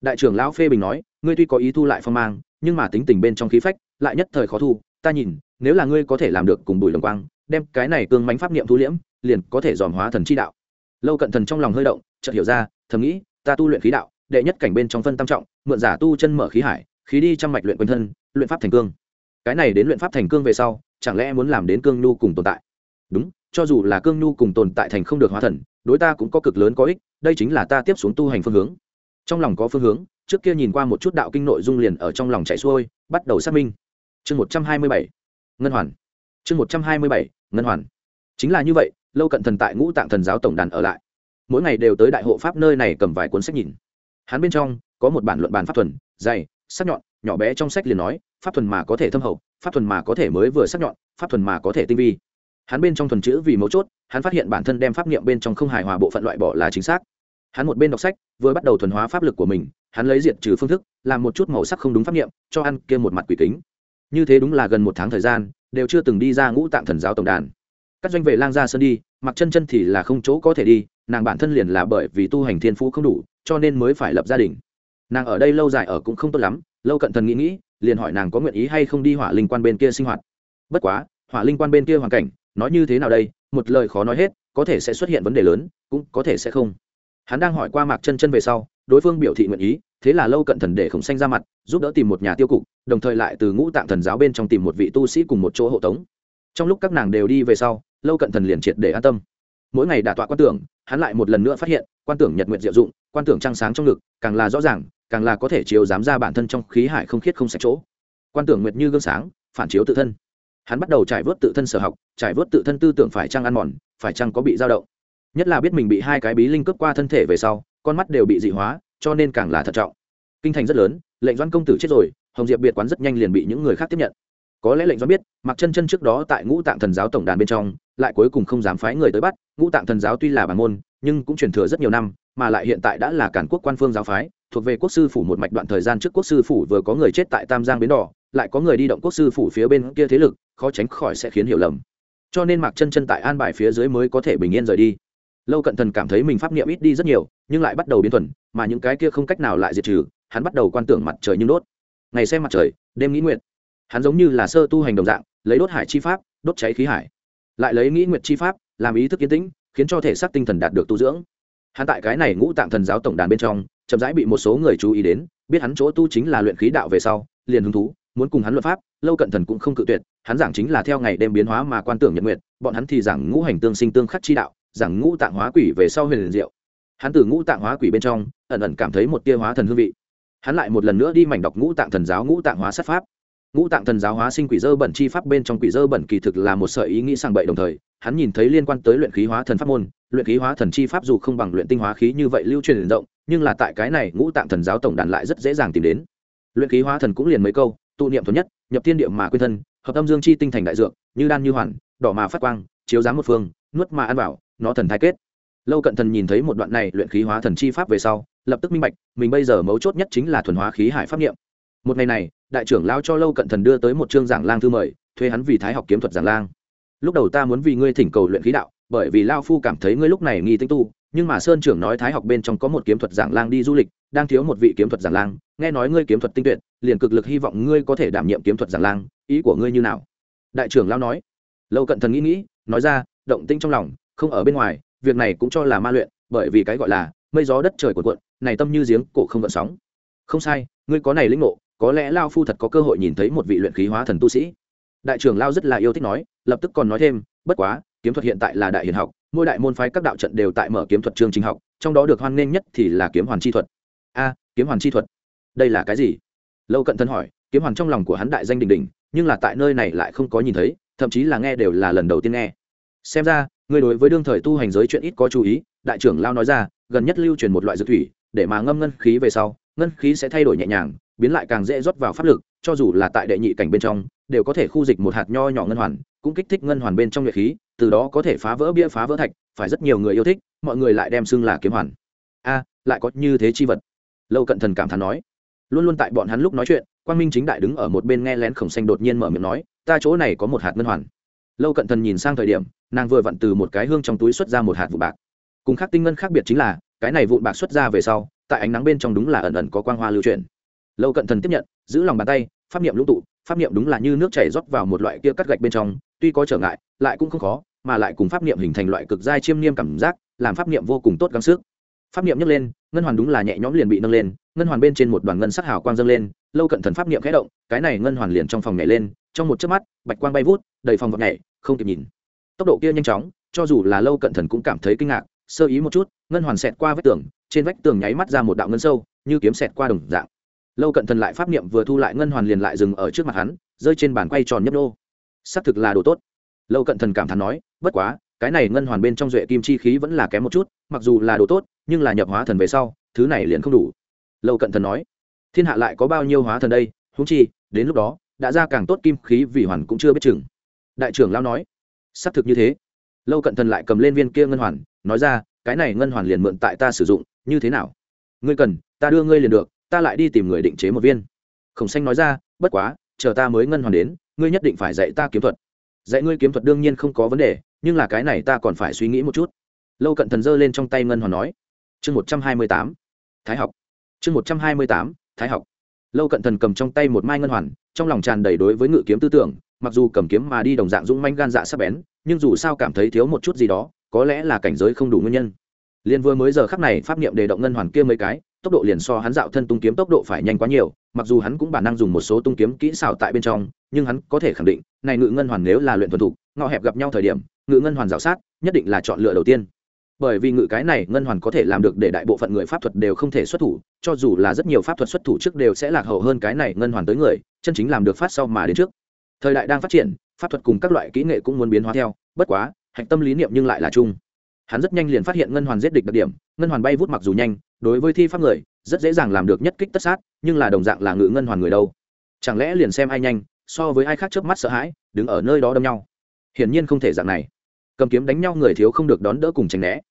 Đại trưởng lão phê bình nói, ngươi tuy có ý thu lại phong mang, nhưng mà tính tình bên trong khí phách, lại nhất thời khó thu. Ta nhìn, nếu là ngươi có thể làm được cùng bùi lồng quang, đem cái này cương mánh pháp niệm thu liễm, liền có thể dòm hóa thần chi đạo. Lâu cận thần trong lòng hơi động, chợt hiểu ra, thầm nghĩ, ta tu luyện khí đạo, đệ nhất cảnh bên trong phân tam trọng, mượn giả tu chân mở khí hải, khí đi trăm mạch luyện quanh thân, luyện pháp thành cương. Cái này đến luyện pháp thành cương về sau, chẳng lẽ muốn làm đến cương nhu cùng tồn tại? Đúng, cho dù là cương nhu cùng tồn tại thành không được hóa thần, đối ta cũng có cực lớn có ích đây chính là ta tiếp xuống tu hành phương hướng. Trong lòng có phương hướng, trước kia nhìn qua một chút đạo kinh nội dung liền ở trong lòng chạy xuôi, bắt đầu xác minh. Chương một trăm hai mươi bảy, ngân hoàn. Chương một trăm hai mươi bảy, ngân hoàn. Chính là như vậy, lâu cận thần tại ngũ tạng thần giáo tổng đàn ở lại. Mỗi ngày đều tới đại hộ pháp nơi này cầm vài cuốn sách nhìn. Hắn bên trong, có một bản luận bàn pháp thuần, dày, sắc nhọn, nhỏ bé trong sách liền nói, pháp thuần mà có thể thâm hậu, pháp thuần mà có thể mới vừa sắc nhọn, pháp thuần mà có thể tinh vi. Hắn bên trong thuần chữ vì mấu chốt, hắn phát hiện bản thân đem pháp niệm bên trong không hài hòa bộ phận loại bỏ là chính xác hắn một bên đọc sách, vừa bắt đầu thuần hóa pháp lực của mình, hắn lấy diện trừ phương thức, làm một chút màu sắc không đúng pháp niệm, cho ăn kia một mặt quỷ kính. Như thế đúng là gần một tháng thời gian, đều chưa từng đi ra ngũ tạng thần giáo tổng đàn. Các doanh vệ lang ra sân đi, mặc chân chân thì là không chỗ có thể đi, nàng bản thân liền là bởi vì tu hành thiên phú không đủ, cho nên mới phải lập gia đình. Nàng ở đây lâu dài ở cũng không tốt lắm, lâu cận thần nghĩ nghĩ, liền hỏi nàng có nguyện ý hay không đi hỏa linh quan bên kia sinh hoạt. Bất quá, hỏa linh quan bên kia hoàn cảnh, nói như thế nào đây, một lời khó nói hết, có thể sẽ xuất hiện vấn đề lớn, cũng có thể sẽ không hắn đang hỏi qua mạc chân chân về sau, đối phương biểu thị nguyện ý, thế là lâu cận thần để khổng xanh ra mặt, giúp đỡ tìm một nhà tiêu cục, đồng thời lại từ ngũ tạng thần giáo bên trong tìm một vị tu sĩ cùng một chỗ hộ tống. Trong lúc các nàng đều đi về sau, lâu cận thần liền triệt để an tâm. Mỗi ngày đả tọa quan tưởng, hắn lại một lần nữa phát hiện, quan tưởng nhật nguyện diệu dụng, quan tưởng trăng sáng trong ngực, càng là rõ ràng, càng là có thể chiếu dám ra bản thân trong khí hải không khiết không sạch chỗ. Quan tưởng nguyệt như gương sáng, phản chiếu tự thân. Hắn bắt đầu trải vớt tự thân sở học, trải vớt tự thân tư tưởng phải trăng ăn mòn, phải chăng có bị dao động nhất là biết mình bị hai cái bí linh cướp qua thân thể về sau, con mắt đều bị dị hóa, cho nên càng là thận trọng. Kinh thành rất lớn, lệnh doan công tử chết rồi, hồng diệp biệt quán rất nhanh liền bị những người khác tiếp nhận. Có lẽ lệnh doan biết mặc chân chân trước đó tại ngũ tạng thần giáo tổng đàn bên trong, lại cuối cùng không dám phái người tới bắt. Ngũ tạng thần giáo tuy là bản môn, nhưng cũng truyền thừa rất nhiều năm, mà lại hiện tại đã là cản quốc quan phương giáo phái, thuộc về quốc sư phủ một mạch đoạn thời gian trước quốc sư phủ vừa có người chết tại tam giang bến đỏ, lại có người đi động quốc sư phủ phía bên kia thế lực, khó tránh khỏi sẽ khiến hiểu lầm. Cho nên mạc chân chân tại an bài phía dưới mới có thể bình yên rời đi lâu cận thần cảm thấy mình pháp niệm ít đi rất nhiều, nhưng lại bắt đầu biến thuần, mà những cái kia không cách nào lại diệt trừ, hắn bắt đầu quan tưởng mặt trời như đốt. Ngày xem mặt trời, đêm nghĩ nguyện hắn giống như là sơ tu hành đồng dạng, lấy đốt hải chi pháp, đốt cháy khí hải. Lại lấy nghĩ nguyện chi pháp, làm ý thức kiến tĩnh, khiến cho thể xác tinh thần đạt được tu dưỡng. Hắn tại cái này ngũ tạng thần giáo tổng đàn bên trong, chậm rãi bị một số người chú ý đến, biết hắn chỗ tu chính là luyện khí đạo về sau, liền hứng thú, muốn cùng hắn luật pháp, lâu cận thần cũng không cự tuyệt, hắn giảng chính là theo ngày đêm biến hóa mà quan tưởng nhật nguyện bọn hắn thì giảng ngũ hành tương sinh tương khắc chi đạo rằng ngũ tạng hóa quỷ về sau huyền liền diệu. Hắn từ ngũ tạng hóa quỷ bên trong, ẩn ẩn cảm thấy một tia hóa thần hương vị. Hắn lại một lần nữa đi mảnh đọc ngũ tạng thần giáo ngũ tạng hóa sát pháp. Ngũ tạng thần giáo hóa sinh quỷ dơ bẩn chi pháp bên trong quỷ dơ bẩn kỳ thực là một sợi ý nghĩ sang bậy đồng thời, hắn nhìn thấy liên quan tới luyện khí hóa thần pháp môn, luyện khí hóa thần chi pháp dù không bằng luyện tinh hóa khí như vậy lưu truyền rộng, nhưng là tại cái này ngũ tạng thần giáo tổng đàn lại rất dễ dàng tìm đến. Luyện khí hóa thần cũng liền mấy câu, tụ niệm thuần nhất, nhập thiên địa mà quên thân, hợp âm dương chi tinh thành đại dược, như đan như hoàn, đỏ mà phát quang, chiếu dáng một phương, nuốt mà ăn vào nó thần thái kết. Lâu cận thần nhìn thấy một đoạn này luyện khí hóa thần chi pháp về sau, lập tức minh bạch, mình bây giờ mấu chốt nhất chính là thuần hóa khí hải pháp niệm. Một ngày này, đại trưởng lao cho lâu cận thần đưa tới một chương giảng lang thư mời, thuê hắn vì thái học kiếm thuật giảng lang. Lúc đầu ta muốn vì ngươi thỉnh cầu luyện khí đạo, bởi vì lao phu cảm thấy ngươi lúc này nghi tinh tu, nhưng mà sơn trưởng nói thái học bên trong có một kiếm thuật giảng lang đi du lịch, đang thiếu một vị kiếm thuật giảng lang, nghe nói ngươi kiếm thuật tinh tuyệt, liền cực lực hy vọng ngươi có thể đảm nhiệm kiếm thuật giảng lang, ý của ngươi như nào? Đại trưởng lao nói. Lâu cận thần nghĩ nghĩ, nói ra, động tinh trong lòng không ở bên ngoài, việc này cũng cho là ma luyện, bởi vì cái gọi là mây gió đất trời của cuộn, này tâm như giếng, cổ không gợn sóng. Không sai, ngươi có này lĩnh ngộ, có lẽ lao phu thật có cơ hội nhìn thấy một vị luyện khí hóa thần tu sĩ. Đại trưởng lao rất là yêu thích nói, lập tức còn nói thêm, bất quá, kiếm thuật hiện tại là đại hiền học, mỗi đại môn phái các đạo trận đều tại mở kiếm thuật chương trình học, trong đó được hoan nghênh nhất thì là kiếm hoàn chi thuật. A, kiếm hoàn chi thuật? Đây là cái gì? Lâu cận thân hỏi, kiếm hoàn trong lòng của hắn đại danh đình đình nhưng là tại nơi này lại không có nhìn thấy, thậm chí là nghe đều là lần đầu tiên nghe. Xem ra người đối với đương thời tu hành giới chuyện ít có chú ý, đại trưởng lao nói ra, gần nhất lưu truyền một loại dược thủy, để mà ngâm ngân khí về sau, ngân khí sẽ thay đổi nhẹ nhàng, biến lại càng dễ rót vào pháp lực, cho dù là tại đệ nhị cảnh bên trong, đều có thể khu dịch một hạt nho nhỏ ngân hoàn, cũng kích thích ngân hoàn bên trong nhuệ khí, từ đó có thể phá vỡ bia phá vỡ thạch, phải rất nhiều người yêu thích, mọi người lại đem xưng là kiếm hoàn. A, lại có như thế chi vật. Lâu cận thần cảm thán nói. Luôn luôn tại bọn hắn lúc nói chuyện, quang minh chính đại đứng ở một bên nghe lén khổng xanh đột nhiên mở miệng nói, ta chỗ này có một hạt ngân hoàn lâu cận thần nhìn sang thời điểm, nàng vừa vặn từ một cái hương trong túi xuất ra một hạt vụ bạc. Cùng khác tinh ngân khác biệt chính là, cái này vụn bạc xuất ra về sau, tại ánh nắng bên trong đúng là ẩn ẩn có quang hoa lưu truyền lâu cận thần tiếp nhận, giữ lòng bàn tay, pháp niệm lũng tụ, pháp niệm đúng là như nước chảy rót vào một loại kia cắt gạch bên trong, tuy có trở ngại, lại cũng không khó, mà lại cùng pháp niệm hình thành loại cực dai chiêm niêm cảm giác, làm pháp niệm vô cùng tốt gắng sức. Pháp niệm nhấc lên, ngân hoàn đúng là nhẹ nhõm liền bị nâng lên, ngân hoàn bên trên một đoàn ngân sắc hào quang dâng lên, lâu cận thần pháp niệm khẽ động, cái này ngân hoàn liền trong phòng nhảy lên trong một chớp mắt, bạch quang bay vút, đầy phòng vọt nhảy, không kịp nhìn. Tốc độ kia nhanh chóng, cho dù là lâu cận thần cũng cảm thấy kinh ngạc, sơ ý một chút, ngân hoàn xẹt qua vách tường, trên vách tường nháy mắt ra một đạo ngân sâu, như kiếm xẹt qua đồng dạng. Lâu cận thần lại pháp niệm vừa thu lại ngân hoàn liền lại dừng ở trước mặt hắn, rơi trên bàn quay tròn nhấp nô. Xác thực là đồ tốt. Lâu cận thần cảm thán nói, bất quá, cái này ngân hoàn bên trong duệ kim chi khí vẫn là kém một chút, mặc dù là đồ tốt, nhưng là nhập hóa thần về sau, thứ này liền không đủ. Lâu cận thần nói, thiên hạ lại có bao nhiêu hóa thần đây? Húng chi, đến lúc đó đã ra càng tốt kim khí vì hoàn cũng chưa biết chừng. Đại trưởng lao nói xác thực như thế. Lâu cận thần lại cầm lên viên kia ngân hoàn, nói ra, cái này ngân hoàn liền mượn tại ta sử dụng, như thế nào? Ngươi cần, ta đưa ngươi liền được, ta lại đi tìm người định chế một viên. Khổng xanh nói ra, bất quá, chờ ta mới ngân hoàn đến, ngươi nhất định phải dạy ta kiếm thuật. Dạy ngươi kiếm thuật đương nhiên không có vấn đề, nhưng là cái này ta còn phải suy nghĩ một chút. Lâu cận thần giơ lên trong tay ngân hoàn nói, chương một trăm hai mươi tám, thái học, chương một trăm hai mươi tám, thái học lâu cận thần cầm trong tay một mai ngân hoàn, trong lòng tràn đầy đối với ngự kiếm tư tưởng, mặc dù cầm kiếm mà đi đồng dạng dũng manh gan dạ sắp bén, nhưng dù sao cảm thấy thiếu một chút gì đó, có lẽ là cảnh giới không đủ nguyên nhân. Liền vừa mới giờ khắc này, pháp niệm đề động ngân hoàn kia mấy cái, tốc độ liền so hắn dạo thân tung kiếm tốc độ phải nhanh quá nhiều, mặc dù hắn cũng bản năng dùng một số tung kiếm kỹ xảo tại bên trong, nhưng hắn có thể khẳng định, này ngự ngân hoàn nếu là luyện thuần thục, ngọ hẹp gặp nhau thời điểm, ngự ngân hoàn dạo sát, nhất định là chọn lựa đầu tiên bởi vì ngự cái này ngân hoàn có thể làm được để đại bộ phận người pháp thuật đều không thể xuất thủ, cho dù là rất nhiều pháp thuật xuất thủ trước đều sẽ lạc hậu hơn cái này ngân hoàn tới người, chân chính làm được phát sau mà đến trước. Thời đại đang phát triển, pháp thuật cùng các loại kỹ nghệ cũng muốn biến hóa theo, bất quá, hạch tâm lý niệm nhưng lại là chung. Hắn rất nhanh liền phát hiện ngân hoàn giết địch đặc điểm, ngân hoàn bay vút mặc dù nhanh, đối với thi pháp người, rất dễ dàng làm được nhất kích tất sát, nhưng là đồng dạng là ngự ngân hoàn người đâu. Chẳng lẽ liền xem ai nhanh, so với ai khác trước mắt sợ hãi, đứng ở nơi đó đâm nhau. Hiển nhiên không thể dạng này cầm kiếm đánh nhau người thiếu không được đón đỡ cùng tránh né.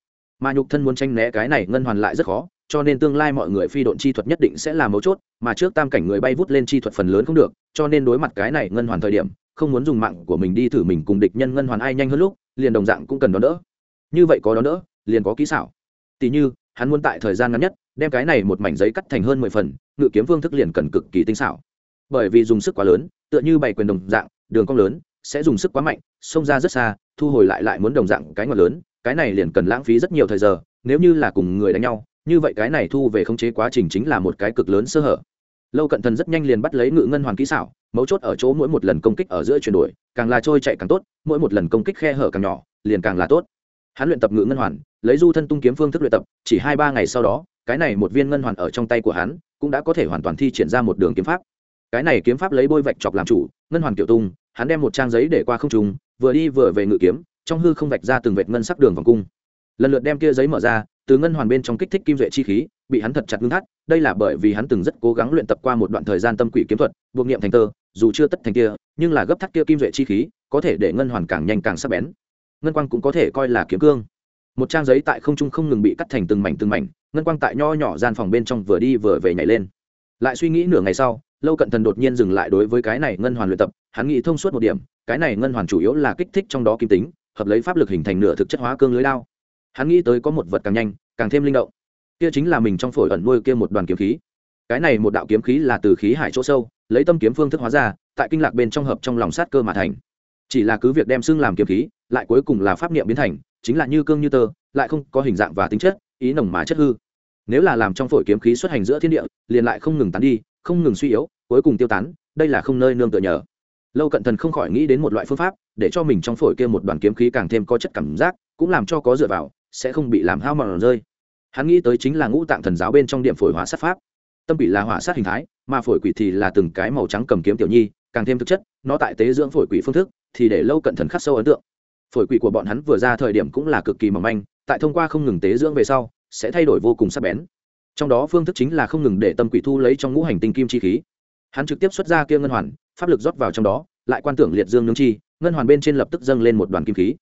Mà nhục thân muốn tranh né cái này ngân hoàn lại rất khó, cho nên tương lai mọi người phi độn chi thuật nhất định sẽ là mấu chốt, mà trước tam cảnh người bay vút lên chi thuật phần lớn không được, cho nên đối mặt cái này ngân hoàn thời điểm, không muốn dùng mạng của mình đi thử mình cùng địch nhân ngân hoàn ai nhanh hơn lúc, liền đồng dạng cũng cần đón đỡ. Như vậy có đón đỡ, liền có kỹ xảo. Tỉ như, hắn muốn tại thời gian ngắn nhất, đem cái này một mảnh giấy cắt thành hơn mười phần, ngự kiếm phương thức liền cần cực kỳ tinh xảo. Bởi vì dùng sức quá lớn, tựa như bày quyền đồng dạng, đường cong lớn sẽ dùng sức quá mạnh, xông ra rất xa, thu hồi lại lại muốn đồng dạng cái ngọt lớn, cái này liền cần lãng phí rất nhiều thời giờ, nếu như là cùng người đánh nhau, như vậy cái này thu về khống chế quá trình chính là một cái cực lớn sơ hở. Lâu cận thần rất nhanh liền bắt lấy ngự ngân hoàn kỹ xảo, mấu chốt ở chỗ mỗi một lần công kích ở giữa chuyển đổi, càng là trôi chạy càng tốt, mỗi một lần công kích khe hở càng nhỏ, liền càng là tốt. Hắn luyện tập ngự ngân hoàn, lấy du thân tung kiếm phương thức luyện tập, chỉ hai ba ngày sau đó, cái này một viên ngân hoàn ở trong tay của hắn, cũng đã có thể hoàn toàn thi triển ra một đường kiếm pháp. Cái này kiếm pháp lấy bôi vạch chọc làm chủ, ngân hoàn kiểu tung hắn đem một trang giấy để qua không trùng vừa đi vừa về ngự kiếm, trong hư không vạch ra từng vệt ngân sắc đường vòng cung. Lần lượt đem kia giấy mở ra, từ ngân hoàn bên trong kích thích kim duệ chi khí, bị hắn thật chặt ngưng thắt, đây là bởi vì hắn từng rất cố gắng luyện tập qua một đoạn thời gian tâm quỷ kiếm thuật, buộc niệm thành tơ, dù chưa tất thành kia, nhưng là gấp thắt kia kim duệ chi khí, có thể để ngân hoàn càng nhanh càng sắc bén. Ngân quang cũng có thể coi là kiếm cương. Một trang giấy tại không trung không ngừng bị cắt thành từng mảnh từng mảnh, ngân quang tại nho nhỏ gian phòng bên trong vừa đi vừa về nhảy lên. Lại suy nghĩ nửa ngày sau lâu cận thần đột nhiên dừng lại đối với cái này ngân hoàn luyện tập, hắn nghĩ thông suốt một điểm, cái này ngân hoàn chủ yếu là kích thích trong đó kim tính, hợp lấy pháp lực hình thành nửa thực chất hóa cương lưới đao. Hắn nghĩ tới có một vật càng nhanh, càng thêm linh động. Kia chính là mình trong phổi ẩn nuôi kia một đoàn kiếm khí. Cái này một đạo kiếm khí là từ khí hải chỗ sâu, lấy tâm kiếm phương thức hóa ra, tại kinh lạc bên trong hợp trong lòng sát cơ mà thành. Chỉ là cứ việc đem xương làm kiếm khí, lại cuối cùng là pháp niệm biến thành, chính là như cương như tơ, lại không có hình dạng và tính chất, ý nồng má chất hư. Nếu là làm trong phổi kiếm khí xuất hành giữa thiên địa, liền lại không ngừng tán đi, không ngừng suy yếu cuối cùng tiêu tán, đây là không nơi nương tựa nhờ. Lâu cận thần không khỏi nghĩ đến một loại phương pháp, để cho mình trong phổi kia một đoàn kiếm khí càng thêm có chất cảm giác, cũng làm cho có dựa vào, sẽ không bị làm hao mòn rơi. Hắn nghĩ tới chính là ngũ tạng thần giáo bên trong điểm phổi hóa sát pháp. Tâm bị là hỏa sát hình thái, mà phổi quỷ thì là từng cái màu trắng cầm kiếm tiểu nhi, càng thêm thực chất, nó tại tế dưỡng phổi quỷ phương thức, thì để lâu cận thần khắc sâu ấn tượng. Phổi quỷ của bọn hắn vừa ra thời điểm cũng là cực kỳ mỏng manh, tại thông qua không ngừng tế dưỡng về sau, sẽ thay đổi vô cùng sắc bén. Trong đó phương thức chính là không ngừng để tâm quỷ thu lấy trong ngũ hành tinh kim chi khí hắn trực tiếp xuất ra kia ngân hoàn, pháp lực rót vào trong đó, lại quan tưởng liệt dương nương chi, ngân hoàn bên trên lập tức dâng lên một đoàn kim khí.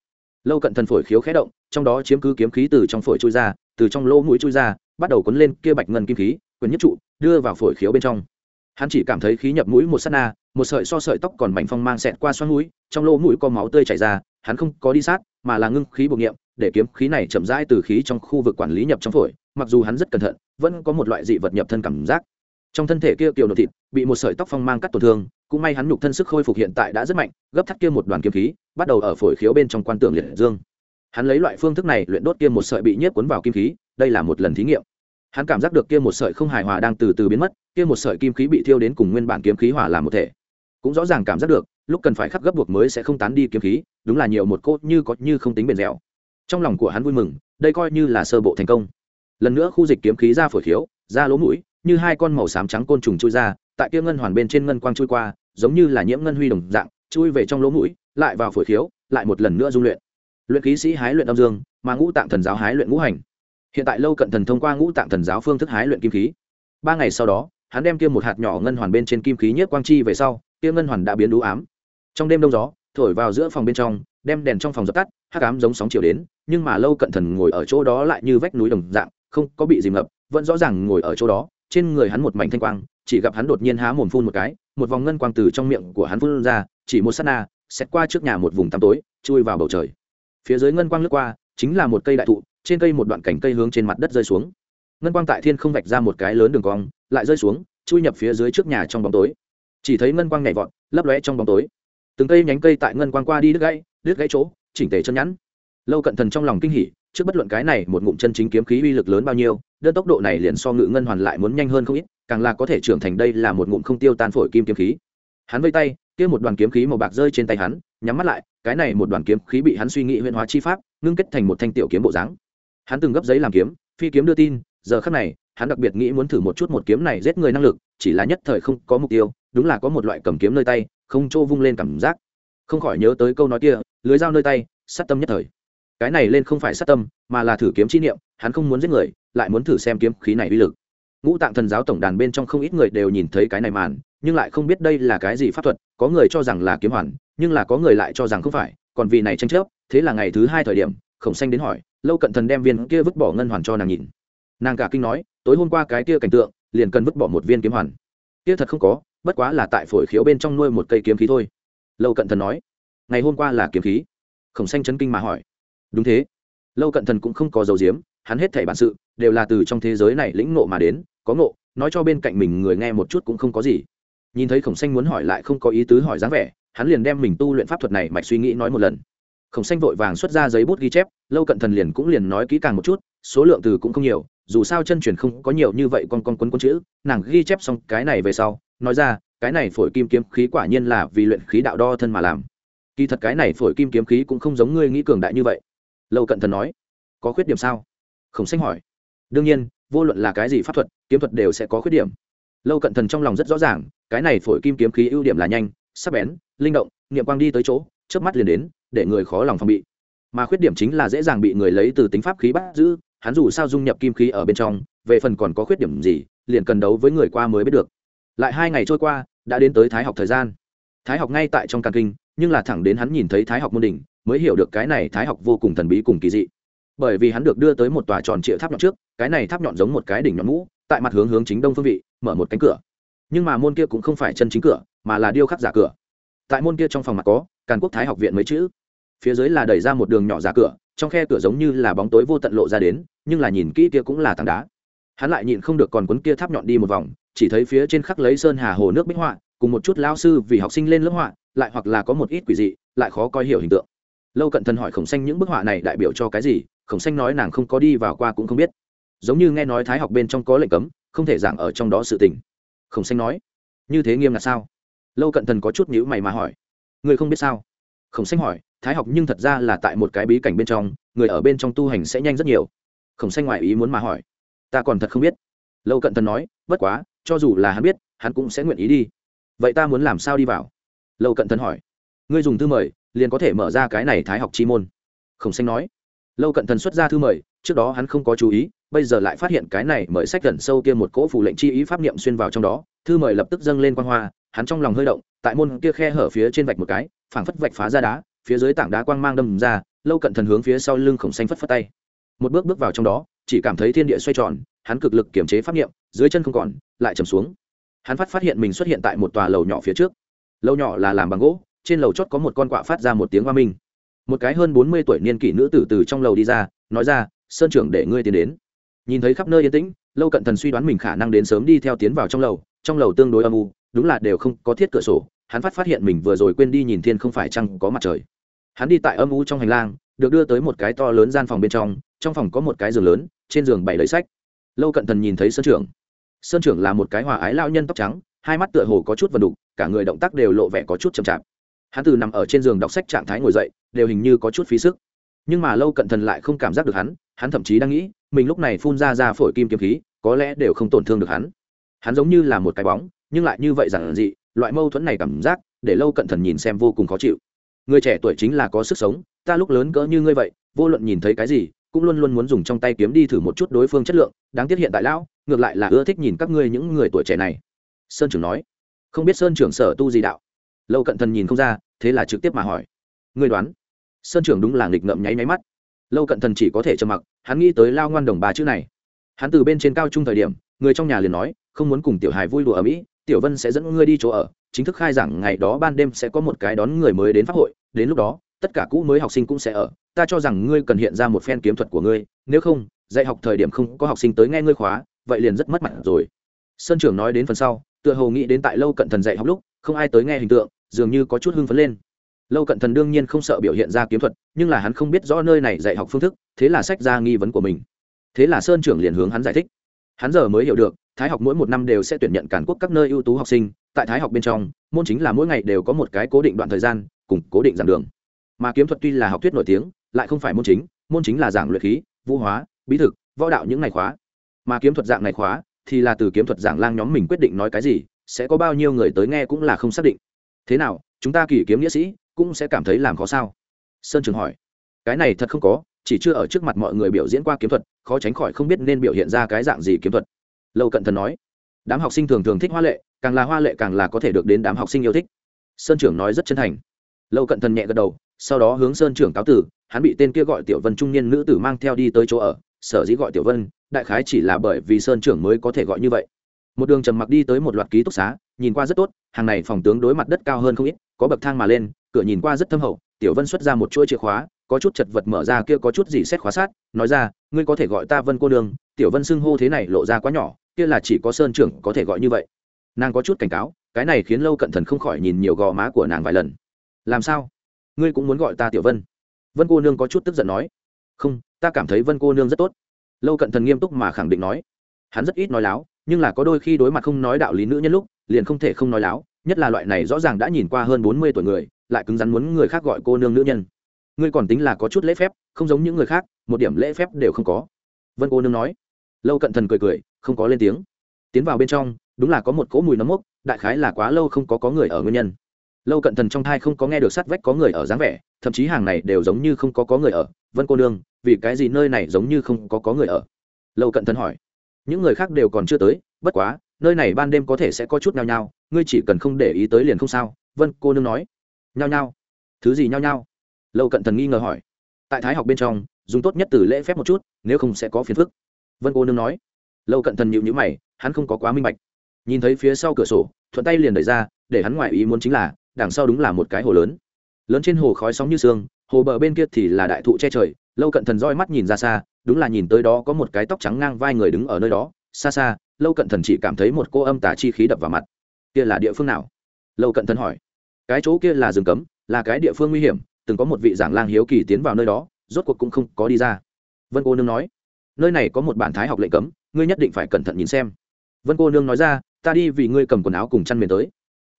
Lâu cận thần phổi khiếu khé động, trong đó chiếm cứ kiếm khí từ trong phổi chui ra, từ trong lỗ mũi chui ra, bắt đầu quấn lên kia bạch ngân kim khí, quyền nhất trụ, đưa vào phổi khiếu bên trong. Hắn chỉ cảm thấy khí nhập mũi một s á t na, một sợi so sợi tóc còn mảnh phong mang xẹt qua xoắn mũi, trong lỗ mũi có máu tươi chảy ra, hắn không có đi sát, mà là ngưng khí bổ nghiệm, để kiếm khí này chậm rãi từ khí trong khu vực quản lý nhập trong phổi, mặc dù hắn rất cẩn thận, vẫn có một loại dị vật nhập thân cảm giác trong thân thể kia kiều nổ thịt, bị một sợi tóc phong mang cắt tổn thương, cũng may hắn nhục thân sức khôi phục hiện tại đã rất mạnh, gấp thắt kia một đoàn kiếm khí, bắt đầu ở phổi khiếu bên trong quan tưởng liệt dương. Hắn lấy loại phương thức này luyện đốt kia một sợi bị nhiếp cuốn vào kim khí, đây là một lần thí nghiệm. Hắn cảm giác được kia một sợi không hài hòa đang từ từ biến mất, kia một sợi kim khí bị thiêu đến cùng nguyên bản kiếm khí hòa làm một thể. Cũng rõ ràng cảm giác được, lúc cần phải khắc gấp buộc mới sẽ không tán đi kiếm khí, đúng là nhiều một cốt như có như không tính bền dẻo. Trong lòng của hắn vui mừng, đây coi như là sơ bộ thành công. Lần nữa khu dịch kiếm khí ra phổi khiếu, ra lỗ mũi như hai con màu xám trắng côn trùng chui ra, tại kia ngân hoàn bên trên ngân quang chui qua, giống như là nhiễm ngân huy đồng dạng, chui về trong lỗ mũi, lại vào phổi khiếu, lại một lần nữa dung luyện. Luyện khí sĩ hái luyện âm dương, mà ngũ tạng thần giáo hái luyện ngũ hành. Hiện tại lâu cận thần thông qua ngũ tạng thần giáo phương thức hái luyện kim khí. Ba ngày sau đó, hắn đem kia một hạt nhỏ ngân hoàn bên trên kim khí nhất quang chi về sau, kia ngân hoàn đã biến đũ ám. Trong đêm đông gió, thổi vào giữa phòng bên trong, đem đèn trong phòng dập tắt, hắc ám giống sóng chiều đến, nhưng mà lâu cận thần ngồi ở chỗ đó lại như vách núi đồng dạng, không có bị dìm ngập, vẫn rõ ràng ngồi ở chỗ đó trên người hắn một mảnh thanh quang, chỉ gặp hắn đột nhiên há mồm phun một cái, một vòng ngân quang từ trong miệng của hắn phun ra, chỉ một sát na xét qua trước nhà một vùng tăm tối, chui vào bầu trời. Phía dưới ngân quang lướt qua, chính là một cây đại thụ, trên cây một đoạn cảnh cây hướng trên mặt đất rơi xuống. Ngân quang tại thiên không vạch ra một cái lớn đường cong, lại rơi xuống, chui nhập phía dưới trước nhà trong bóng tối. Chỉ thấy ngân quang nhảy vọt, lấp lóe trong bóng tối. Từng cây nhánh cây tại ngân quang qua đi đứt gãy đứt gãy chỗ, chỉnh tề chân nhẵn. Lâu cận thần trong lòng kinh hỉ trước bất luận cái này một ngụm chân chính kiếm khí uy lực lớn bao nhiêu, đơn tốc độ này liền so ngự ngân hoàn lại muốn nhanh hơn không ít, càng là có thể trưởng thành đây là một ngụm không tiêu tan phổi kim kiếm khí. Hắn vây tay, kia một đoàn kiếm khí màu bạc rơi trên tay hắn, nhắm mắt lại, cái này một đoàn kiếm khí bị hắn suy nghĩ huyễn hóa chi pháp, ngưng kết thành một thanh tiểu kiếm bộ dáng. Hắn từng gấp giấy làm kiếm, phi kiếm đưa tin, giờ khắc này, hắn đặc biệt nghĩ muốn thử một chút một kiếm này giết người năng lực, chỉ là nhất thời không có mục tiêu, đúng là có một loại cầm kiếm nơi tay, không trô vung lên cảm giác. Không khỏi nhớ tới câu nói kia, lưới dao nơi tay, sát tâm nhất thời cái này lên không phải sát tâm, mà là thử kiếm chi niệm, hắn không muốn giết người, lại muốn thử xem kiếm khí này uy lực. Ngũ tạng thần giáo tổng đàn bên trong không ít người đều nhìn thấy cái này màn, nhưng lại không biết đây là cái gì pháp thuật, có người cho rằng là kiếm hoàn, nhưng là có người lại cho rằng không phải, còn vì này tranh chấp, thế là ngày thứ hai thời điểm, khổng xanh đến hỏi, lâu cận thần đem viên kia vứt bỏ ngân hoàn cho nàng nhìn. Nàng cả kinh nói, tối hôm qua cái kia cảnh tượng, liền cần vứt bỏ một viên kiếm hoàn. Kia thật không có, bất quá là tại phổi khiếu bên trong nuôi một cây kiếm khí thôi. Lâu cận thần nói, ngày hôm qua là kiếm khí. Khổng xanh chấn kinh mà hỏi đúng thế. Lâu cận thần cũng không có dấu diếm hắn hết thảy bản sự đều là từ trong thế giới này lĩnh ngộ mà đến, có ngộ, nói cho bên cạnh mình người nghe một chút cũng không có gì. Nhìn thấy khổng xanh muốn hỏi lại không có ý tứ hỏi dáng vẻ, hắn liền đem mình tu luyện pháp thuật này mạch suy nghĩ nói một lần. Khổng xanh vội vàng xuất ra giấy bút ghi chép, lâu cận thần liền cũng liền nói kỹ càng một chút, số lượng từ cũng không nhiều, dù sao chân truyền không có nhiều như vậy con con quấn quấn chữ, nàng ghi chép xong cái này về sau, nói ra, cái này phổi kim kiếm khí quả nhiên là vì luyện khí đạo đo thân mà làm. Kỳ thật cái này phổi kim kiếm khí cũng không giống ngươi nghĩ cường đại như vậy lâu cận thần nói, có khuyết điểm sao? Khổng sách hỏi, đương nhiên, vô luận là cái gì pháp thuật, kiếm thuật đều sẽ có khuyết điểm. Lâu cận thần trong lòng rất rõ ràng, cái này phổi kim kiếm khí ưu điểm là nhanh, sắc bén, linh động nghiệm quang đi tới chỗ trước mắt liền đến, để người khó lòng phòng bị. Mà khuyết điểm chính là dễ dàng bị người lấy từ tính pháp khí bắt giữ, hắn dù sao dung nhập kim khí ở bên trong, về phần còn có khuyết điểm gì, liền cần đấu với người qua mới biết được. Lại hai ngày trôi qua, đã đến tới thái học thời gian. Thái học ngay tại trong càn kinh, nhưng là thẳng đến hắn nhìn thấy thái học môn đỉnh mới hiểu được cái này thái học vô cùng thần bí cùng kỳ dị. Bởi vì hắn được đưa tới một tòa tròn trịa tháp nhọn trước, cái này tháp nhọn giống một cái đỉnh nhọn mũ, tại mặt hướng hướng chính đông phương vị, mở một cánh cửa. Nhưng mà môn kia cũng không phải chân chính cửa, mà là điêu khắc giả cửa. Tại môn kia trong phòng mặt có, càn quốc thái học viện mấy chữ. Phía dưới là đẩy ra một đường nhỏ giả cửa, trong khe cửa giống như là bóng tối vô tận lộ ra đến, nhưng là nhìn kỹ kia cũng là tảng đá. Hắn lại nhìn không được còn quấn kia tháp nhọn đi một vòng, chỉ thấy phía trên khắc lấy sơn hà hồ nước bích họa, cùng một chút lao sư vì học sinh lên lớp họa, lại hoặc là có một ít quỷ dị, lại khó coi hiểu hình tượng lâu cận thần hỏi khổng xanh những bức họa này đại biểu cho cái gì? Khổng xanh nói nàng không có đi vào qua cũng không biết. Giống như nghe nói thái học bên trong có lệnh cấm, không thể giảng ở trong đó sự tình. Khổng xanh nói, như thế nghiêm ngặt sao? Lâu cận thần có chút nhữ mày mà hỏi người không biết sao? Khổng xanh hỏi, thái học nhưng thật ra là tại một cái bí cảnh bên trong, người ở bên trong tu hành sẽ nhanh rất nhiều. Khổng xanh ngoại ý muốn mà hỏi, ta còn thật không biết. Lâu cận thần nói, bất quá, cho dù là hắn biết, hắn cũng sẽ nguyện ý đi. Vậy ta muốn làm sao đi vào? Lâu cận thần hỏi, ngươi dùng thư mời liền có thể mở ra cái này thái học chi môn. Khổng xanh nói. Lâu cận thần xuất ra thư mời, trước đó hắn không có chú ý, bây giờ lại phát hiện cái này mời sách gần sâu kia một cỗ phủ lệnh chi ý pháp niệm xuyên vào trong đó, thư mời lập tức dâng lên quan hoa, hắn trong lòng hơi động, tại môn kia khe hở phía trên vạch một cái, phảng phất vạch phá ra đá, phía dưới tảng đá quang mang đâm ra, lâu cận thần hướng phía sau lưng khổng xanh phất phất tay. Một bước bước vào trong đó, chỉ cảm thấy thiên địa xoay tròn, hắn cực lực kiểm chế pháp niệm, dưới chân không còn, lại trầm xuống. Hắn phát phát hiện mình xuất hiện tại một tòa lầu nhỏ phía trước. Lâu nhỏ là làm bằng gỗ trên lầu chót có một con quạ phát ra một tiếng hoa minh. Một cái hơn bốn mươi tuổi niên kỷ nữ tử từ trong lầu đi ra, nói ra, sơn trưởng để ngươi tiến đến. Nhìn thấy khắp nơi yên tĩnh, lâu cận thần suy đoán mình khả năng đến sớm đi theo tiến vào trong lầu trong lầu tương đối âm u, đúng là đều không có thiết cửa sổ, hắn phát phát hiện mình vừa rồi quên đi nhìn thiên không phải chăng có mặt trời. Hắn đi tại âm u trong hành lang, được đưa tới một cái to lớn gian phòng bên trong trong phòng có một cái giường lớn, trên giường bày lấy sách. Lâu cận thần nhìn thấy sơn trưởng. Sơn trưởng là một cái hòa ái lao nhân tóc trắng, hai mắt tựa hồ có chút vần đục, cả người động tác đều lộ vẻ có chút chậm chạp hắn từ nằm ở trên giường đọc sách trạng thái ngồi dậy, đều hình như có chút phí sức. Nhưng mà lâu cận thần lại không cảm giác được hắn hắn thậm chí đang nghĩ, mình lúc này phun ra ra phổi kim kiếm khí, có lẽ đều không tổn thương được hắn. Hắn giống như là một cái bóng, nhưng lại như vậy giản dị, loại mâu thuẫn này cảm giác, để lâu cận thần nhìn xem vô cùng khó chịu. Người trẻ tuổi chính là có sức sống, ta lúc lớn cỡ như ngươi vậy, vô luận nhìn thấy cái gì, cũng luôn luôn muốn dùng trong tay kiếm đi thử một chút đối phương chất lượng, đáng tiếc hiện tại lão, ngược lại là ưa thích nhìn các ngươi những người tuổi trẻ này. Sơn trưởng nói, không biết sơn trưởng sở tu gì đạo? Lâu cận thần nhìn không ra, thế là trực tiếp mà hỏi. Người đoán, sơn trưởng đúng là nghịch ngậm nháy máy mắt. Lâu cận thần chỉ có thể trầm mặc, hắn nghĩ tới lao ngoan đồng ba chữ này. Hắn từ bên trên cao trung thời điểm, người trong nhà liền nói, không muốn cùng tiểu hài vui đùa ở mỹ, tiểu vân sẽ dẫn ngươi đi chỗ ở, chính thức khai giảng ngày đó ban đêm sẽ có một cái đón người mới đến pháp hội, đến lúc đó, tất cả cũ mới học sinh cũng sẽ ở, ta cho rằng ngươi cần hiện ra một phen kiếm thuật của ngươi, nếu không, dạy học thời điểm không có học sinh tới nghe ngươi khóa, vậy liền rất mất mặt rồi. Sơn trưởng nói đến phần sau, tựa hồ nghĩ đến tại lâu cận thần dạy học lúc, không ai tới nghe hình tượng dường như có chút hưng phấn lên. Lâu cận thần đương nhiên không sợ biểu hiện ra kiếm thuật, nhưng là hắn không biết rõ nơi này dạy học phương thức, thế là sách ra nghi vấn của mình. Thế là sơn trưởng liền hướng hắn giải thích. Hắn giờ mới hiểu được, thái học mỗi một năm đều sẽ tuyển nhận cản quốc các nơi ưu tú học sinh, tại thái học bên trong, môn chính là mỗi ngày đều có một cái cố định đoạn thời gian, cùng cố định giảng đường. Mà kiếm thuật tuy là học thuyết nổi tiếng, lại không phải môn chính môn chính là giảng luyện khí, vũ hóa, bí thực, võ đạo những ngày khóa. Mà kiếm thuật dạng này khóa, thì là từ kiếm thuật giảng lang nhóm mình quyết định nói cái gì, sẽ có bao nhiêu người tới nghe cũng là không xác định thế nào, chúng ta kỳ kiếm nghĩa sĩ cũng sẽ cảm thấy làm khó sao? Sơn trường hỏi. Cái này thật không có, chỉ chưa ở trước mặt mọi người biểu diễn qua kiếm thuật, khó tránh khỏi không biết nên biểu hiện ra cái dạng gì kiếm thuật. Lâu cận thần nói. Đám học sinh thường thường thích hoa lệ, càng là hoa lệ càng là có thể được đến đám học sinh yêu thích. Sơn trưởng nói rất chân thành. Lâu cận thần nhẹ gật đầu, sau đó hướng sơn trưởng cáo tử, hắn bị tên kia gọi tiểu vân trung niên nữ tử mang theo đi tới chỗ ở, sở dĩ gọi tiểu vân, đại khái chỉ là bởi vì sơn trưởng mới có thể gọi như vậy một đường trầm mặc đi tới một loạt ký túc xá, nhìn qua rất tốt, hàng này phòng tướng đối mặt đất cao hơn không ít, có bậc thang mà lên, cửa nhìn qua rất thâm hậu, tiểu vân xuất ra một chuỗi chìa khóa, có chút chật vật mở ra kia có chút gì xét khóa sát, nói ra, ngươi có thể gọi ta vân cô đường tiểu vân xưng hô thế này lộ ra quá nhỏ, kia là chỉ có sơn trưởng có thể gọi như vậy. Nàng có chút cảnh cáo, cái này khiến lâu cận thần không khỏi nhìn nhiều gò má của nàng vài lần. Làm sao? Ngươi cũng muốn gọi ta tiểu vân? Vân cô nương có chút tức giận nói. Không, ta cảm thấy vân cô nương rất tốt. Lâu cận thần nghiêm túc mà khẳng định nói. Hắn rất ít nói láo nhưng là có đôi khi đối mặt không nói đạo lý nữ nhân lúc, liền không thể không nói láo, nhất là loại này rõ ràng đã nhìn qua hơn bốn mươi tuổi người, lại cứng rắn muốn người khác gọi cô nương nữ nhân. Ngươi còn tính là có chút lễ phép, không giống những người khác, một điểm lễ phép đều không có. Vân cô nương nói. Lâu cận thần cười cười, không có lên tiếng. Tiến vào bên trong, đúng là có một cỗ mùi nấm mốc, đại khái là quá lâu không có có người ở nguyên nhân. Lâu cận thần trong thai không có nghe được sát vách có người ở dáng vẻ, thậm chí hàng này đều giống như không có có người ở. Vân cô nương, vì cái gì nơi này giống như không có có người ở? Lâu cận thần hỏi những người khác đều còn chưa tới, bất quá, nơi này ban đêm có thể sẽ có chút nhao nhao, ngươi chỉ cần không để ý tới liền không sao. Vân cô nương nói. Nhao nhao? Thứ gì nhao nhao? Lâu cận thần nghi ngờ hỏi. Tại thái học bên trong, dùng tốt nhất từ lễ phép một chút, nếu không sẽ có phiền phức. Vân cô nương nói. Lâu cận thần nhịu nhữ mày, hắn không có quá minh bạch. Nhìn thấy phía sau cửa sổ, thuận tay liền đẩy ra, để hắn ngoại ý muốn chính là, đằng sau đúng là một cái hồ lớn. Lớn trên hồ khói sóng như sương, hồ bờ bên kia thì là đại thụ che trời, lâu cận thần roi mắt nhìn ra xa đúng là nhìn tới đó có một cái tóc trắng ngang vai người đứng ở nơi đó, xa xa, lâu cận thần chỉ cảm thấy một cô âm tả chi khí đập vào mặt. Kia là địa phương nào? Lâu cận thần hỏi. Cái chỗ kia là rừng cấm, là cái địa phương nguy hiểm, từng có một vị giảng lang hiếu kỳ tiến vào nơi đó, rốt cuộc cũng không có đi ra. Vân cô nương nói. Nơi này có một bản thái học lệnh cấm, ngươi nhất định phải cẩn thận nhìn xem. Vân cô nương nói ra, ta đi vì ngươi cầm quần áo cùng chăn miền tới.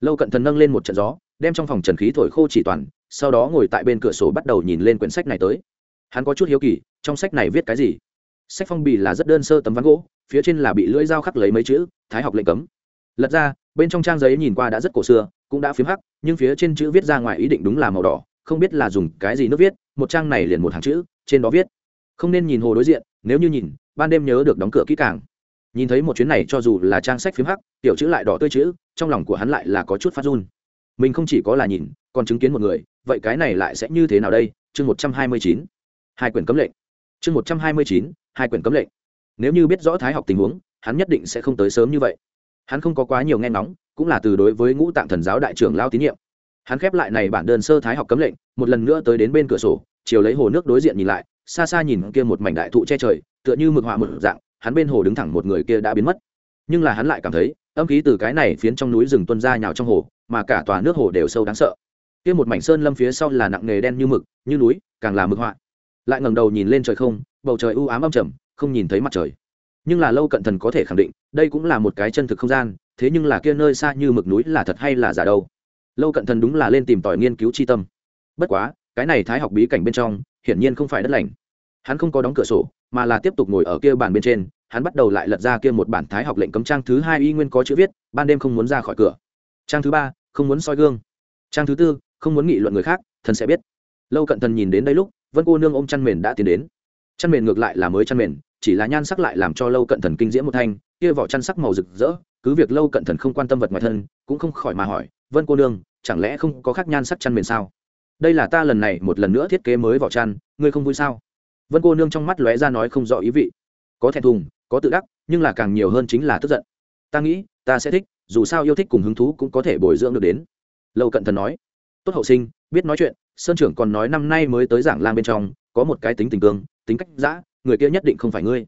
Lâu cận thần nâng lên một trận gió, đem trong phòng trần khí thổi khô chỉ toàn, sau đó ngồi tại bên cửa sổ bắt đầu nhìn lên quyển sách này tới hắn có chút hiếu kỳ, trong sách này viết cái gì? Sách phong bì là rất đơn sơ tấm ván gỗ, phía trên là bị lưỡi dao khắc lấy mấy chữ, thái học lệnh cấm. Lật ra, bên trong trang giấy nhìn qua đã rất cổ xưa, cũng đã phiếm hắc, nhưng phía trên chữ viết ra ngoài ý định đúng là màu đỏ, không biết là dùng cái gì nước viết, một trang này liền một hàng chữ, trên đó viết. Không nên nhìn hồ đối diện, nếu như nhìn, ban đêm nhớ được đóng cửa kỹ càng. Nhìn thấy một chuyến này cho dù là trang sách phím hắc, tiểu chữ lại đỏ tươi chữ, trong lòng của hắn lại là có chút phát run. Mình không chỉ có là nhìn, còn chứng kiến một người, vậy cái này lại sẽ như thế nào đây? Chương một trăm hai mươi chín hai quyển cấm lệnh. Chương một trăm hai mươi chín, hai quyển cấm lệnh. Nếu như biết rõ thái học tình huống, hắn nhất định sẽ không tới sớm như vậy. Hắn không có quá nhiều nghe ngóng, cũng là từ đối với ngũ tạng thần giáo đại trưởng lao tín nhiệm. Hắn khép lại này bản đơn sơ thái học cấm lệnh, một lần nữa tới đến bên cửa sổ, chiều lấy hồ nước đối diện nhìn lại, xa xa nhìn kia một mảnh đại thụ che trời, tựa như mực họa một dạng, hắn bên hồ đứng thẳng một người kia đã biến mất. Nhưng là hắn lại cảm thấy, âm khí từ cái này phiến trong núi rừng tuân ra nhào trong hồ, mà cả tòa nước hồ đều sâu đáng sợ. Kia một mảnh sơn lâm phía sau là nặng nghề đen như mực, như núi, càng là mực họa lại ngẩng đầu nhìn lên trời không, bầu trời u ám âm trầm, không nhìn thấy mặt trời. Nhưng là lâu cận thần có thể khẳng định, đây cũng là một cái chân thực không gian, thế nhưng là kia nơi xa như mực núi là thật hay là giả đâu? Lâu cận thần đúng là lên tìm tòi nghiên cứu chi tâm. Bất quá, cái này thái học bí cảnh bên trong, hiển nhiên không phải đất lành. Hắn không có đóng cửa sổ, mà là tiếp tục ngồi ở kia bàn bên trên, hắn bắt đầu lại lật ra kia một bản thái học lệnh cấm trang thứ hai y nguyên có chữ viết, ban đêm không muốn ra khỏi cửa. Trang thứ ba, không muốn soi gương. Trang thứ tư, không muốn nghị luận người khác, thần sẽ biết. Lâu cận thần nhìn đến đây lúc vân cô nương ôm chăn mền đã tiến đến chăn mền ngược lại là mới chăn mền chỉ là nhan sắc lại làm cho lâu cận thần kinh diễm một thanh kia vỏ chăn sắc màu rực rỡ cứ việc lâu cận thần không quan tâm vật ngoài thân cũng không khỏi mà hỏi vân cô nương chẳng lẽ không có khác nhan sắc chăn mền sao đây là ta lần này một lần nữa thiết kế mới vỏ chăn ngươi không vui sao vân cô nương trong mắt lóe ra nói không rõ ý vị có thẹn thùng có tự đắc nhưng là càng nhiều hơn chính là tức giận ta nghĩ ta sẽ thích dù sao yêu thích cùng hứng thú cũng có thể bồi dưỡng được đến lâu cận thần nói tốt hậu sinh biết nói chuyện, sơn trưởng còn nói năm nay mới tới giảng lang bên trong, có một cái tính tình cương, tính cách giã người kia nhất định không phải ngươi.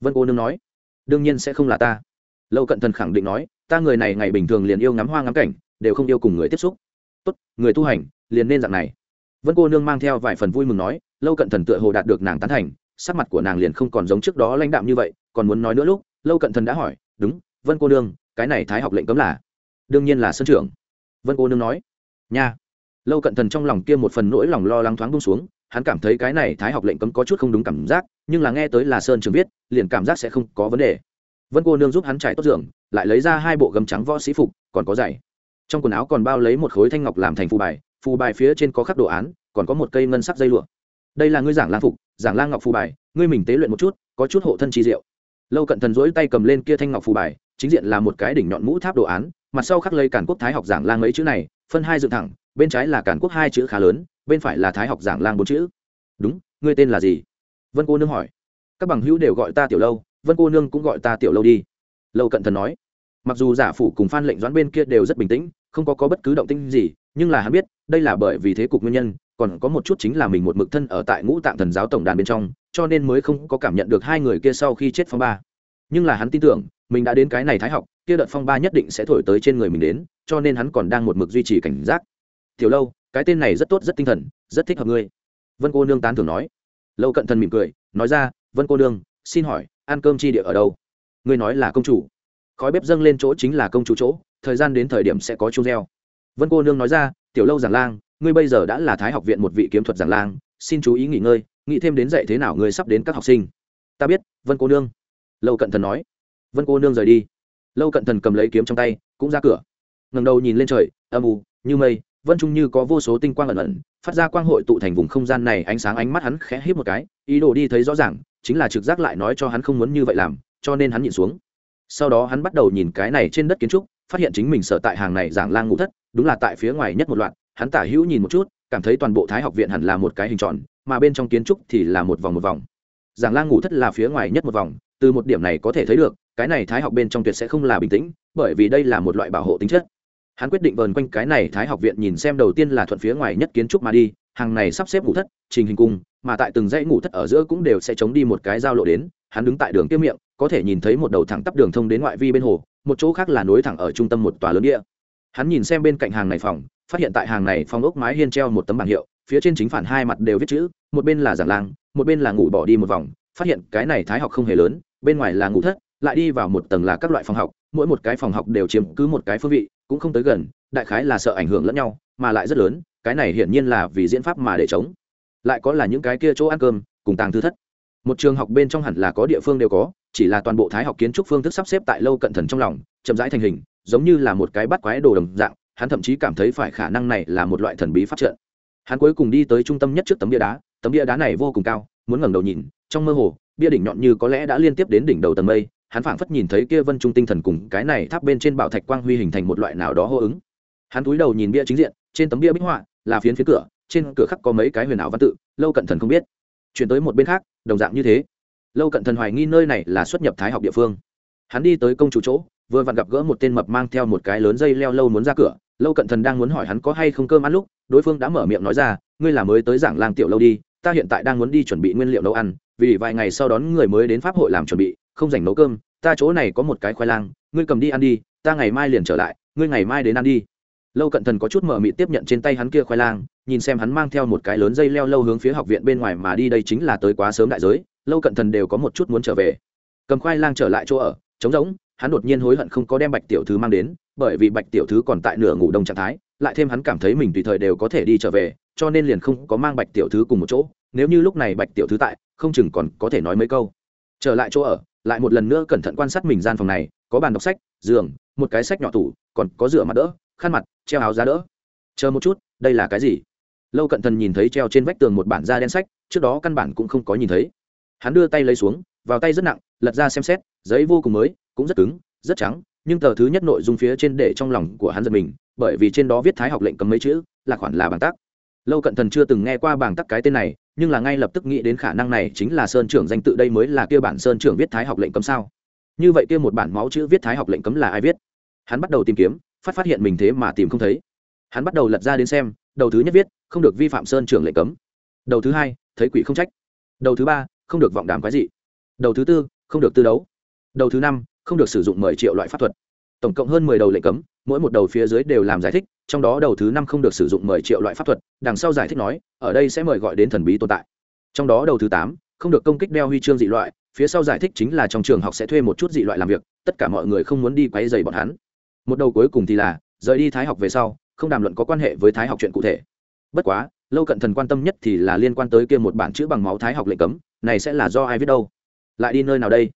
Vân cô nương nói, đương nhiên sẽ không là ta. Lâu cận thần khẳng định nói, ta người này ngày bình thường liền yêu ngắm hoa ngắm cảnh, đều không yêu cùng người tiếp xúc. Tốt, người tu hành, liền nên dạng này. Vân cô nương mang theo vài phần vui mừng nói, lâu cận thần tựa hồ đạt được nàng tán thành, sắc mặt của nàng liền không còn giống trước đó lãnh đạm như vậy, còn muốn nói nữa lúc, lâu cận thần đã hỏi, đúng, vân cô nương, cái này thái học lệnh cấm là? Đương nhiên là sân trưởng. Vân cô nương nói, nha lâu cận thần trong lòng kia một phần nỗi lòng lo lắng thoáng bông xuống, hắn cảm thấy cái này thái học lệnh cấm có chút không đúng cảm giác, nhưng là nghe tới là sơn trường viết, liền cảm giác sẽ không có vấn đề. Vân cô nương giúp hắn trải tốt giường, lại lấy ra hai bộ gấm trắng võ sĩ phục, còn có giày. Trong quần áo còn bao lấy một khối thanh ngọc làm thành phù bài phù bài phía trên có khắc đồ án, còn có một cây ngân sắc dây lụa. Đây là ngươi giảng lang phục, giảng lang ngọc phù bài, ngươi mình tế luyện một chút, có chút hộ thân chi diệu. Lâu cận thần dỗi tay cầm lên kia thanh ngọc phù bài, chính diện là một cái đỉnh nhọn mũ tháp đồ án, mặt sau khắc lấy cản quốc thái học giảng lang mấy chữ này, phân hai dựng thẳng bên trái là cản quốc hai chữ khá lớn bên phải là thái học giảng lang bốn chữ. Đúng ngươi tên là gì? Vân cô nương hỏi. Các bằng hữu đều gọi ta tiểu lâu vân cô nương cũng gọi ta tiểu lâu đi. Lâu cận thần nói. Mặc dù giả phủ cùng phan lệnh doãn bên kia đều rất bình tĩnh không có, có bất cứ động tinh gì nhưng là hắn biết đây là bởi vì thế cục nguyên nhân còn có một chút chính là mình một mực thân ở tại ngũ tạng thần giáo tổng đàn bên trong cho nên mới không có cảm nhận được hai người kia sau khi chết phong ba. Nhưng là hắn tin tưởng mình đã đến cái này thái học kia đợt phong ba nhất định sẽ thổi tới trên người mình đến cho nên hắn còn đang một mực duy trì cảnh giác tiểu lâu, cái tên này rất tốt, rất tinh thần, rất thích hợp ngươi. Vân cô nương tán thưởng nói. Lâu cận thần mỉm cười, nói ra, vân cô nương, xin hỏi, ăn cơm chi địa ở đâu? Ngươi nói là công chủ. Khói bếp dâng lên chỗ chính là công chủ chỗ, thời gian đến thời điểm sẽ có chu reo vân cô nương nói ra, tiểu lâu giảng lang, ngươi bây giờ đã là thái học viện một vị kiếm thuật giảng lang, xin chú ý nghỉ ngơi, nghĩ thêm đến dạy thế nào ngươi sắp đến các học sinh. Ta biết, vân cô nương. Lâu cận thần nói. Vân cô nương rời đi. Lâu cận thần cầm lấy kiếm trong tay, cũng ra cửa. Ngầm đầu nhìn lên trời, âm u, như mây vân trung như có vô số tinh quang ẩn ẩn, phát ra quang hội tụ thành vùng không gian này, ánh sáng ánh mắt hắn khẽ hít một cái, ý đồ đi thấy rõ ràng, chính là trực giác lại nói cho hắn không muốn như vậy làm, cho nên hắn nhìn xuống. Sau đó hắn bắt đầu nhìn cái này trên đất kiến trúc, phát hiện chính mình sở tại hàng này giảng lang ngũ thất, đúng là tại phía ngoài nhất một loạt, hắn tả hữu nhìn một chút, cảm thấy toàn bộ thái học viện hẳn là một cái hình tròn, mà bên trong kiến trúc thì là một vòng một vòng. Giảng lang ngũ thất là phía ngoài nhất một vòng, từ một điểm này có thể thấy được, cái này thái học bên trong tuyệt sẽ không là bình tĩnh, bởi vì đây là một loại bảo hộ tính chất hắn quyết định vờn quanh cái này thái học viện nhìn xem đầu tiên là thuận phía ngoài nhất kiến trúc mà đi, hàng này sắp xếp ngủ thất, trình hình cung, mà tại từng dãy ngủ thất ở giữa cũng đều sẽ chống đi một cái giao lộ đến, hắn đứng tại đường kia miệng, có thể nhìn thấy một đầu thẳng tắp đường thông đến ngoại vi bên hồ, một chỗ khác là nối thẳng ở trung tâm một tòa lớn địa. Hắn nhìn xem bên cạnh hàng này phòng, phát hiện tại hàng này phòng ốc mái hiên treo một tấm bảng hiệu, phía trên chính phản hai mặt đều viết chữ, một bên là giảng lang, một bên là ngủ bỏ đi một vòng, phát hiện cái này thái học không hề lớn, bên ngoài là ngủ thất, lại đi vào một tầng là các loại phòng học, mỗi một cái phòng học đều chiếm cứ một cái phương vị cũng không tới gần, đại khái là sợ ảnh hưởng lẫn nhau, mà lại rất lớn, cái này hiển nhiên là vì diễn pháp mà để chống. Lại có là những cái kia chỗ ăn cơm, cùng tàng thư thất. Một trường học bên trong hẳn là có địa phương đều có, chỉ là toàn bộ thái học kiến trúc phương thức sắp xếp tại lâu cận thần trong lòng, chậm rãi thành hình, giống như là một cái bắt quái đồ đồng dạng, hắn thậm chí cảm thấy phải khả năng này là một loại thần bí phát trận. Hắn cuối cùng đi tới trung tâm nhất trước tấm bia đá, tấm bia đá này vô cùng cao, muốn ngẩng đầu nhìn, trong mơ hồ, bia đỉnh nhọn như có lẽ đã liên tiếp đến đỉnh đầu tầng mây hắn phảng phất nhìn thấy kia vân trung tinh thần cùng cái này tháp bên trên bảo thạch quang huy hình thành một loại nào đó hô ứng. Hắn cúi đầu nhìn bia chính diện, trên tấm bia bích họa là phiến phía cửa, trên cửa khắc có mấy cái huyền ảo văn tự, lâu cận thần không biết. Chuyển tới một bên khác, đồng dạng như thế. Lâu cận thần hoài nghi nơi này là xuất nhập thái học địa phương. Hắn đi tới công chủ chỗ, vừa vặn gặp gỡ một tên mập mang theo một cái lớn dây leo lâu muốn ra cửa. Lâu cận thần đang muốn hỏi hắn có hay không cơm ăn lúc, đối phương đã mở miệng nói ra, ngươi là mới tới giảng lang tiểu lâu đi, ta hiện tại đang muốn đi chuẩn bị nguyên liệu nấu ăn, vì vài ngày sau đón người mới đến pháp hội làm chuẩn bị không dành nấu cơm, ta chỗ này có một cái khoai lang, ngươi cầm đi ăn đi, ta ngày mai liền trở lại, ngươi ngày mai đến ăn đi. Lâu cận thần có chút mở mị tiếp nhận trên tay hắn kia khoai lang, nhìn xem hắn mang theo một cái lớn dây leo lâu hướng phía học viện bên ngoài mà đi, đây chính là tới quá sớm đại giới, lâu cận thần đều có một chút muốn trở về. Cầm khoai lang trở lại chỗ ở, trống rỗng, hắn đột nhiên hối hận không có đem bạch tiểu thứ mang đến, bởi vì bạch tiểu thứ còn tại nửa ngủ đông trạng thái, lại thêm hắn cảm thấy mình tùy thời đều có thể đi trở về, cho nên liền không có mang bạch tiểu thứ cùng một chỗ, nếu như lúc này bạch tiểu thứ tại, không chừng còn có thể nói mấy câu. Trở lại chỗ ở lại một lần nữa cẩn thận quan sát mình gian phòng này, có bàn đọc sách, giường, một cái sách nhỏ tủ, còn có rửa mặt đỡ, khăn mặt, treo áo giá đỡ. Chờ một chút, đây là cái gì? Lâu cận thần nhìn thấy treo trên vách tường một bản da đen sách, trước đó căn bản cũng không có nhìn thấy. Hắn đưa tay lấy xuống, vào tay rất nặng, lật ra xem xét, giấy vô cùng mới, cũng rất cứng, rất trắng, nhưng tờ thứ nhất nội dung phía trên để trong lòng của hắn giật mình, bởi vì trên đó viết thái học lệnh cấm mấy chữ, là khoản là bảng tắc. Lâu cận thần chưa từng nghe qua bảng tắc cái tên này nhưng là ngay lập tức nghĩ đến khả năng này chính là sơn trưởng danh tự đây mới là kia bản sơn trưởng viết thái học lệnh cấm sao. Như vậy kia một bản máu chữ viết thái học lệnh cấm là ai viết? Hắn bắt đầu tìm kiếm, phát phát hiện mình thế mà tìm không thấy. Hắn bắt đầu lật ra đến xem, đầu thứ nhất viết, không được vi phạm sơn trưởng lệnh cấm. Đầu thứ hai, thấy quỷ không trách. Đầu thứ ba, không được vọng đàm quái dị. Đầu thứ tư, không được tư đấu. Đầu thứ năm, không được sử dụng mười triệu loại pháp thuật. Tổng cộng hơn mười đầu lệnh cấm, mỗi một đầu phía dưới đều làm giải thích trong đó đầu thứ năm không được sử dụng mười triệu loại pháp thuật, đằng sau giải thích nói, ở đây sẽ mời gọi đến thần bí tồn tại. Trong đó đầu thứ tám, không được công kích đeo huy chương dị loại, phía sau giải thích chính là trong trường học sẽ thuê một chút dị loại làm việc, tất cả mọi người không muốn đi quấy dày bọn hắn. Một đầu cuối cùng thì là, rời đi thái học về sau, không đàm luận có quan hệ với thái học chuyện cụ thể. Bất quá, lâu cận thần quan tâm nhất thì là liên quan tới kia một bản chữ bằng máu thái học lệnh cấm, này sẽ là do ai viết đâu? Lại đi nơi nào đây?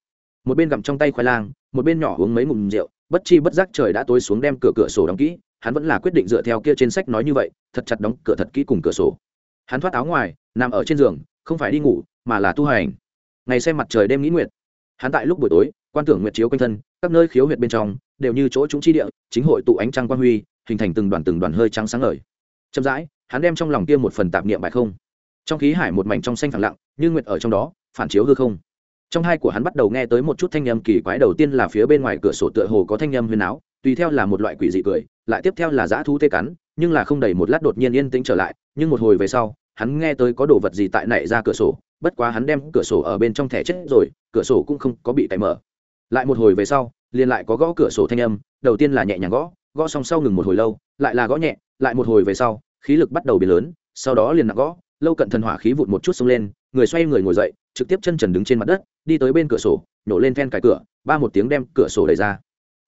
Một bên gặm trong tay khoai lang, một bên nhỏ uống mấy ngụm rượu, bất chi bất giác trời đã tối xuống đem cửa cửa sổ đóng kỹ hắn vẫn là quyết định dựa theo kia trên sách nói như vậy, thật chặt đóng cửa thật kỹ cùng cửa sổ. Hắn thoát áo ngoài, nằm ở trên giường, không phải đi ngủ, mà là tu hành. Ngày xem mặt trời đêm nghĩ nguyệt. Hắn tại lúc buổi tối, quan tưởng nguyệt chiếu quanh thân, các nơi khiếu huyệt bên trong, đều như chỗ chúng chi địa, chính hội tụ ánh trăng quang huy, hình thành từng đoàn từng đoàn hơi trắng sáng ngời. Chậm rãi, hắn đem trong lòng kia một phần tạp niệm bài không. Trong khí hải một mảnh trong xanh phẳng lặng, như nguyệt ở trong đó, phản chiếu hư không. Trong hai của hắn bắt đầu nghe tới một chút thanh âm kỳ quái, đầu tiên là phía bên ngoài cửa sổ tựa hồ có thanh âm huyền áo, tùy theo là một loại quỷ dị cười lại tiếp theo là dã thú tê cắn, nhưng là không đầy một lát đột nhiên yên tĩnh trở lại, nhưng một hồi về sau, hắn nghe tới có đồ vật gì tại nảy ra cửa sổ, bất quá hắn đem cửa sổ ở bên trong thẻ chết rồi, cửa sổ cũng không có bị tẩy mở. Lại một hồi về sau, liền lại có gõ cửa sổ thanh âm, đầu tiên là nhẹ nhàng gõ gõ xong sau ngừng một hồi lâu, lại là gõ nhẹ, lại một hồi về sau, khí lực bắt đầu biến lớn, sau đó liền nặng gõ, lâu cận thần hỏa khí vụt một chút xông lên, người xoay người ngồi dậy, trực tiếp chân trần đứng trên mặt đất, đi tới bên cửa sổ, nhổ lên then cài cửa, ba một tiếng đem cửa sổ đẩy ra.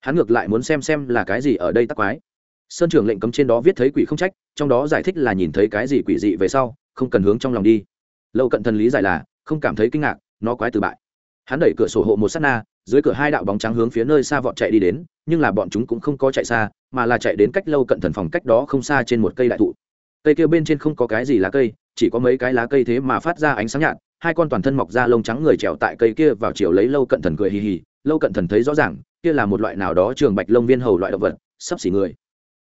Hắn ngược lại muốn xem xem là cái gì ở đây tắc quái sơn trưởng lệnh cấm trên đó viết thấy quỷ không trách, trong đó giải thích là nhìn thấy cái gì quỷ dị về sau, không cần hướng trong lòng đi. Lâu cận thần lý giải là, không cảm thấy kinh ngạc, nó quái từ bại. Hắn đẩy cửa sổ hộ một s á t na, dưới cửa hai đạo bóng trắng hướng phía nơi xa vọt chạy đi đến, nhưng là bọn chúng cũng không có chạy xa, mà là chạy đến cách lâu cận thần phòng cách đó không xa trên một cây đại thụ. Cây kia bên trên không có cái gì lá cây, chỉ có mấy cái lá cây thế mà phát ra ánh sáng nhạt, hai con toàn thân mọc ra lông trắng người trèo tại cây kia vào chiều lấy lâu cận thần cười hì hì. Lâu cận thần thấy rõ ràng, kia là một loại nào đó trường bạch lông viên hầu loại động vật, sắp xỉ người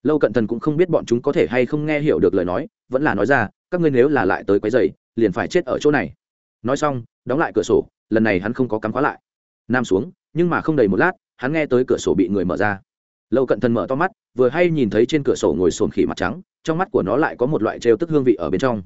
lâu cận thần cũng không biết bọn chúng có thể hay không nghe hiểu được lời nói, vẫn là nói ra, các ngươi nếu là lại tới quấy dày liền phải chết ở chỗ này. Nói xong, đóng lại cửa sổ, lần này hắn không có cắm khóa lại. Nam xuống, nhưng mà không đầy một lát, hắn nghe tới cửa sổ bị người mở ra. Lâu cận thần mở to mắt, vừa hay nhìn thấy trên cửa sổ ngồi sồn khỉ mặt trắng, trong mắt của nó lại có một loại trêu tức hương vị ở bên trong.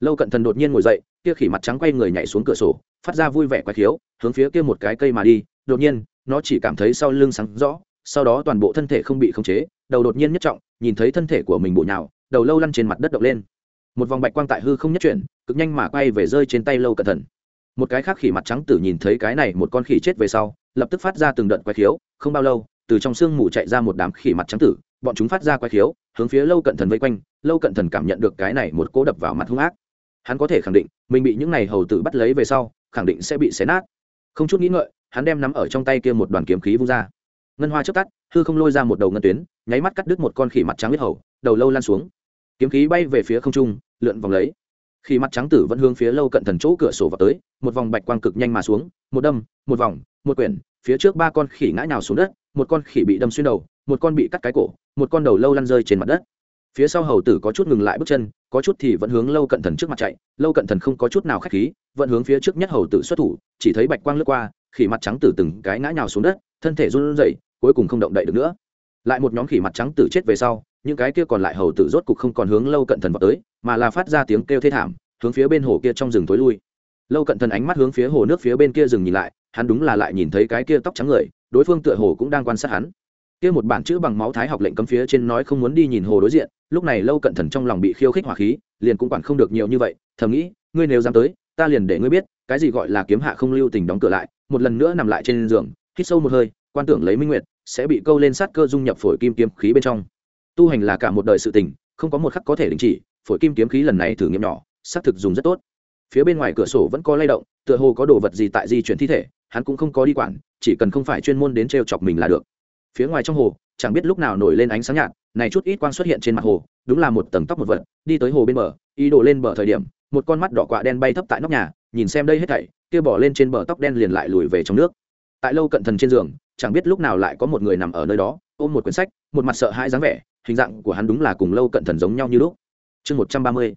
Lâu cận thần đột nhiên ngồi dậy, kia khỉ mặt trắng quay người nhảy xuống cửa sổ, phát ra vui vẻ quái khiếu, hướng phía kia một cái cây mà đi. Đột nhiên, nó chỉ cảm thấy sau lưng sáng rõ, sau đó toàn bộ thân thể không bị khống chế đầu đột nhiên nhất trọng, nhìn thấy thân thể của mình bộ nhào, đầu lâu lăn trên mặt đất động lên. Một vòng bạch quang tại hư không nhất chuyển, cực nhanh mà quay về rơi trên tay lâu cẩn thận. Một cái khác khỉ mặt trắng tử nhìn thấy cái này một con khỉ chết về sau, lập tức phát ra từng đợt quái khiếu, không bao lâu, từ trong sương mù chạy ra một đám khỉ mặt trắng tử, bọn chúng phát ra quái khiếu, hướng phía lâu cận thần vây quanh, lâu cận thần cảm nhận được cái này một cỗ đập vào mặt hung ác. Hắn có thể khẳng định, mình bị những này hầu tử bắt lấy về sau, khẳng định sẽ bị xé nát. Không chút nghĩ ngợi, hắn đem nắm ở trong tay kia một đoàn kiếm khí vung ra ngân hoa chớp tắt, hư không lôi ra một đầu ngân tuyến, nháy mắt cắt đứt một con khỉ mặt trắng huyết hầu, đầu lâu lan xuống. Kiếm khí bay về phía không trung, lượn vòng lấy. Khi mặt trắng tử vẫn hướng phía lâu cận thần chỗ cửa sổ vào tới, một vòng bạch quang cực nhanh mà xuống, một đâm, một vòng, một quyển, phía trước ba con khỉ ngã nhào xuống đất, một con khỉ bị đâm xuyên đầu, một con bị cắt cái cổ, một con đầu lâu lăn rơi trên mặt đất. Phía sau hầu tử có chút ngừng lại bước chân, có chút thì vẫn hướng lâu cận thần trước mặt chạy, lâu cận thần không có chút nào k h á c h khí, vẫn hướng phía trước nhất hầu tử xuất thủ, chỉ thấy bạch quang lướt qua, khỉ mặt trắng tử từng cái ngã nhào xuống đất thân thể run rẩy, cuối cùng không động đậy được nữa. Lại một nhóm khỉ mặt trắng tử chết về sau, những cái kia còn lại hầu tử rốt cục không còn hướng lâu cận thần vào tới, mà là phát ra tiếng kêu thê thảm, hướng phía bên hồ kia trong rừng tối lui. Lâu cận thần ánh mắt hướng phía hồ nước phía bên kia rừng nhìn lại, hắn đúng là lại nhìn thấy cái kia tóc trắng người, đối phương tựa hồ cũng đang quan sát hắn. Kia một bản chữ bằng máu thái học lệnh cấm phía trên nói không muốn đi nhìn hồ đối diện, lúc này lâu cận thần trong lòng bị khiêu khích hỏa khí, liền cũng quản không được nhiều như vậy, thầm nghĩ, ngươi nếu dám tới, ta liền để ngươi biết, cái gì gọi là kiếm hạ không lưu tình đóng cửa lại, một lần nữa nằm lại trên giường hít sâu một hơi, quan tưởng lấy minh nguyệt, sẽ bị câu lên sát cơ dung nhập phổi kim kiếm khí bên trong. Tu hành là cả một đời sự tình, không có một khắc có thể đình chỉ, phổi kim kiếm khí lần này thử nghiệm nhỏ, xác thực dùng rất tốt. Phía bên ngoài cửa sổ vẫn có lay động, tựa hồ có đồ vật gì tại di chuyển thi thể, hắn cũng không có đi quản, chỉ cần không phải chuyên môn đến t chọc mình là được. Phía ngoài trong hồ, chẳng biết lúc nào nổi lên ánh sáng nhạt, này chút ít quang xuất hiện trên mặt hồ, đúng là một tầng tóc một vật, đi tới hồ bên bờ, ý đổ lên bờ thời điểm, một con mắt đỏ quạ đen bay thấp tại nóc nhà, nhìn xem đây hết thảy, kia bỏ lên trên bờ tóc đen liền lại lùi về trong nước tại lâu cận thần trên giường, chẳng biết lúc nào lại có một người nằm ở nơi đó, ôm một quyển sách, một mặt sợ hãi dáng vẻ, hình dạng của hắn đúng là cùng lâu cận thần giống nhau như lúc. Chương một trăm ba mươi,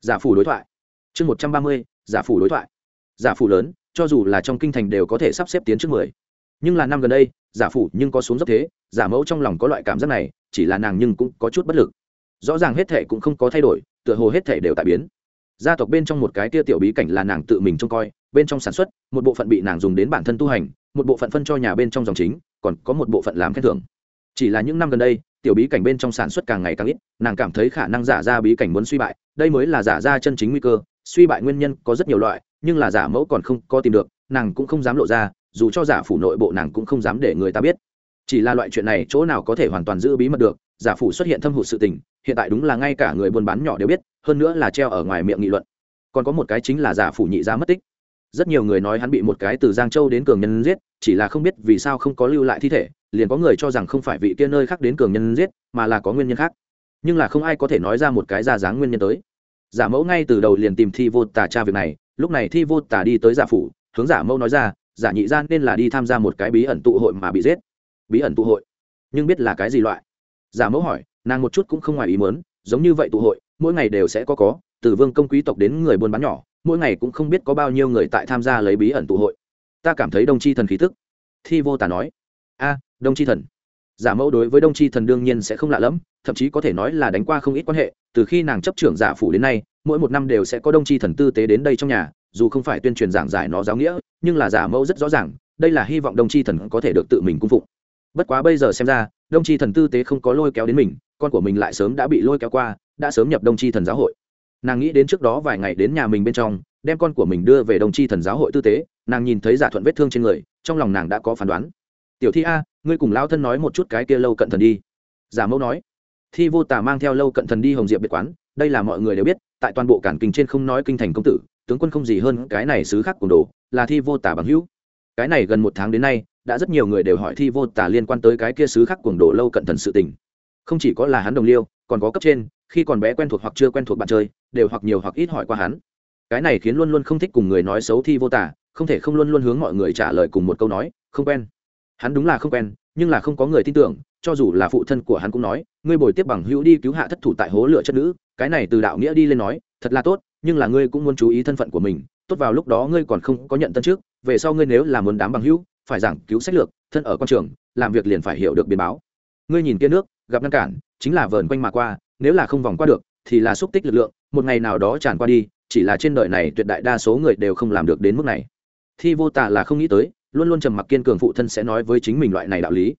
giả phủ đối thoại. Chương một trăm ba mươi, giả phủ đối thoại. Giả phủ lớn, cho dù là trong kinh thành đều có thể sắp xếp tiến trước mười. Nhưng là năm gần đây, giả phủ nhưng có xuống dốc thế, giả mẫu trong lòng có loại cảm giác này, chỉ là nàng nhưng cũng có chút bất lực. Rõ ràng hết thể cũng không có thay đổi, tựa hồ hết thể đều tại biến. Gia tộc bên trong một cái tia tiểu bí cảnh là nàng tự mình trông coi, bên trong sản xuất, một bộ phận bị nàng dùng đến bản thân tu hành một bộ phận phân cho nhà bên trong dòng chính, còn có một bộ phận làm khen thưởng. Chỉ là những năm gần đây, tiểu bí cảnh bên trong sản xuất càng ngày càng ít, nàng cảm thấy khả năng giả ra bí cảnh muốn suy bại, đây mới là giả ra chân chính nguy cơ, suy bại nguyên nhân có rất nhiều loại, nhưng là giả mẫu còn không có tìm được, nàng cũng không dám lộ ra, dù cho giả phủ nội bộ nàng cũng không dám để người ta biết. Chỉ là loại chuyện này chỗ nào có thể hoàn toàn giữ bí mật được, giả phủ xuất hiện thâm hụt sự tình, hiện tại đúng là ngay cả người buôn bán nhỏ đều biết, hơn nữa là treo ở ngoài miệng nghị luận. Còn có một cái chính là giả phủ nhị gia mất tích rất nhiều người nói hắn bị một cái từ giang châu đến cường nhân giết, chỉ là không biết vì sao không có lưu lại thi thể, liền có người cho rằng không phải vị kia nơi khác đến cường nhân giết, mà là có nguyên nhân khác. Nhưng là không ai có thể nói ra một cái ra dáng nguyên nhân tới. Giả mẫu ngay từ đầu liền tìm thi vô tà tra việc này, lúc này thi vô tà đi tới giả phủ, hướng giả mẫu nói ra, giả nhị gian nên là đi tham gia một cái bí ẩn tụ hội mà bị giết. Bí ẩn tụ hội? Nhưng biết là cái gì loại? Giả mẫu hỏi, nàng một chút cũng không ngoài ý mớn giống như vậy tụ hội, mỗi ngày đều sẽ có có, từ vương công quý tộc đến người buôn bán nhỏ mỗi ngày cũng không biết có bao nhiêu người tại tham gia lấy bí ẩn tụ hội. Ta cảm thấy đông Tri thần khí tức. Thi vô tà nói, a, đông Tri thần. Giả mẫu đối với đông Tri thần đương nhiên sẽ không lạ lẫm, thậm chí có thể nói là đánh qua không ít quan hệ, từ khi nàng chấp trưởng giả phủ đến nay, mỗi một năm đều sẽ có đông Tri thần tư tế đến đây trong nhà, dù không phải tuyên truyền giảng giải nó giáo nghĩa, nhưng là giả mẫu rất rõ ràng, đây là hy vọng đông Tri thần có thể được tự mình cung phụng. Bất quá bây giờ xem ra, đông Tri thần tư tế không có lôi kéo đến mình, con của mình lại sớm đã bị lôi kéo qua, đã sớm nhập đông Tri thần giáo hội nàng nghĩ đến trước đó vài ngày đến nhà mình bên trong, đem con của mình đưa về đông chi thần giáo hội tư tế, nàng nhìn thấy giả thuận vết thương trên người, trong lòng nàng đã có phán đoán. Tiểu thi a, ngươi cùng lao thân nói một chút cái kia lâu cận thần đi. Giả mẫu nói. Thi vô Tả mang theo lâu cận thần đi hồng diệp biệt quán, đây là mọi người đều biết, tại toàn bộ cản kinh trên không nói kinh thành công tử, tướng quân không gì hơn cái này xứ khác cùng đồ, là thi vô Tả bằng hữu. Cái này gần một tháng đến nay, đã rất nhiều người đều hỏi thi vô Tả liên quan tới cái kia xứ khác cuồng đồ lâu cận thần sự tình. Không chỉ có là hắn đồng liêu, còn có cấp trên khi còn bé quen thuộc hoặc chưa quen thuộc bạn chơi, đều hoặc nhiều hoặc ít hỏi qua hắn. Cái này khiến luôn luôn không thích cùng người nói xấu thi vô tả, không thể không luôn luôn hướng mọi người trả lời cùng một câu nói, không quen. Hắn đúng là không quen, nhưng là không có người tin tưởng, cho dù là phụ thân của hắn cũng nói, ngươi bồi tiếp bằng hữu đi cứu hạ thất thủ tại hố lửa chất nữ, cái này từ đạo nghĩa đi lên nói, thật là tốt, nhưng là ngươi cũng muốn chú ý thân phận của mình, tốt vào lúc đó ngươi còn không có nhận tân trước, về sau ngươi nếu là muốn đám bằng hữu, phải giảng cứu sách lược, thân ở con trường, làm việc liền phải hiểu được biến báo. Ngươi nhìn kia nước, gặp ngăn cản, chính là vờn quanh mà qua nếu là không vòng qua được, thì là xúc tích lực lượng, một ngày nào đó tràn qua đi, chỉ là trên đời này tuyệt đại đa số người đều không làm được đến mức này. Thi vô tả là không nghĩ tới, luôn luôn trầm mặc kiên cường phụ thân sẽ nói với chính mình loại này đạo lý.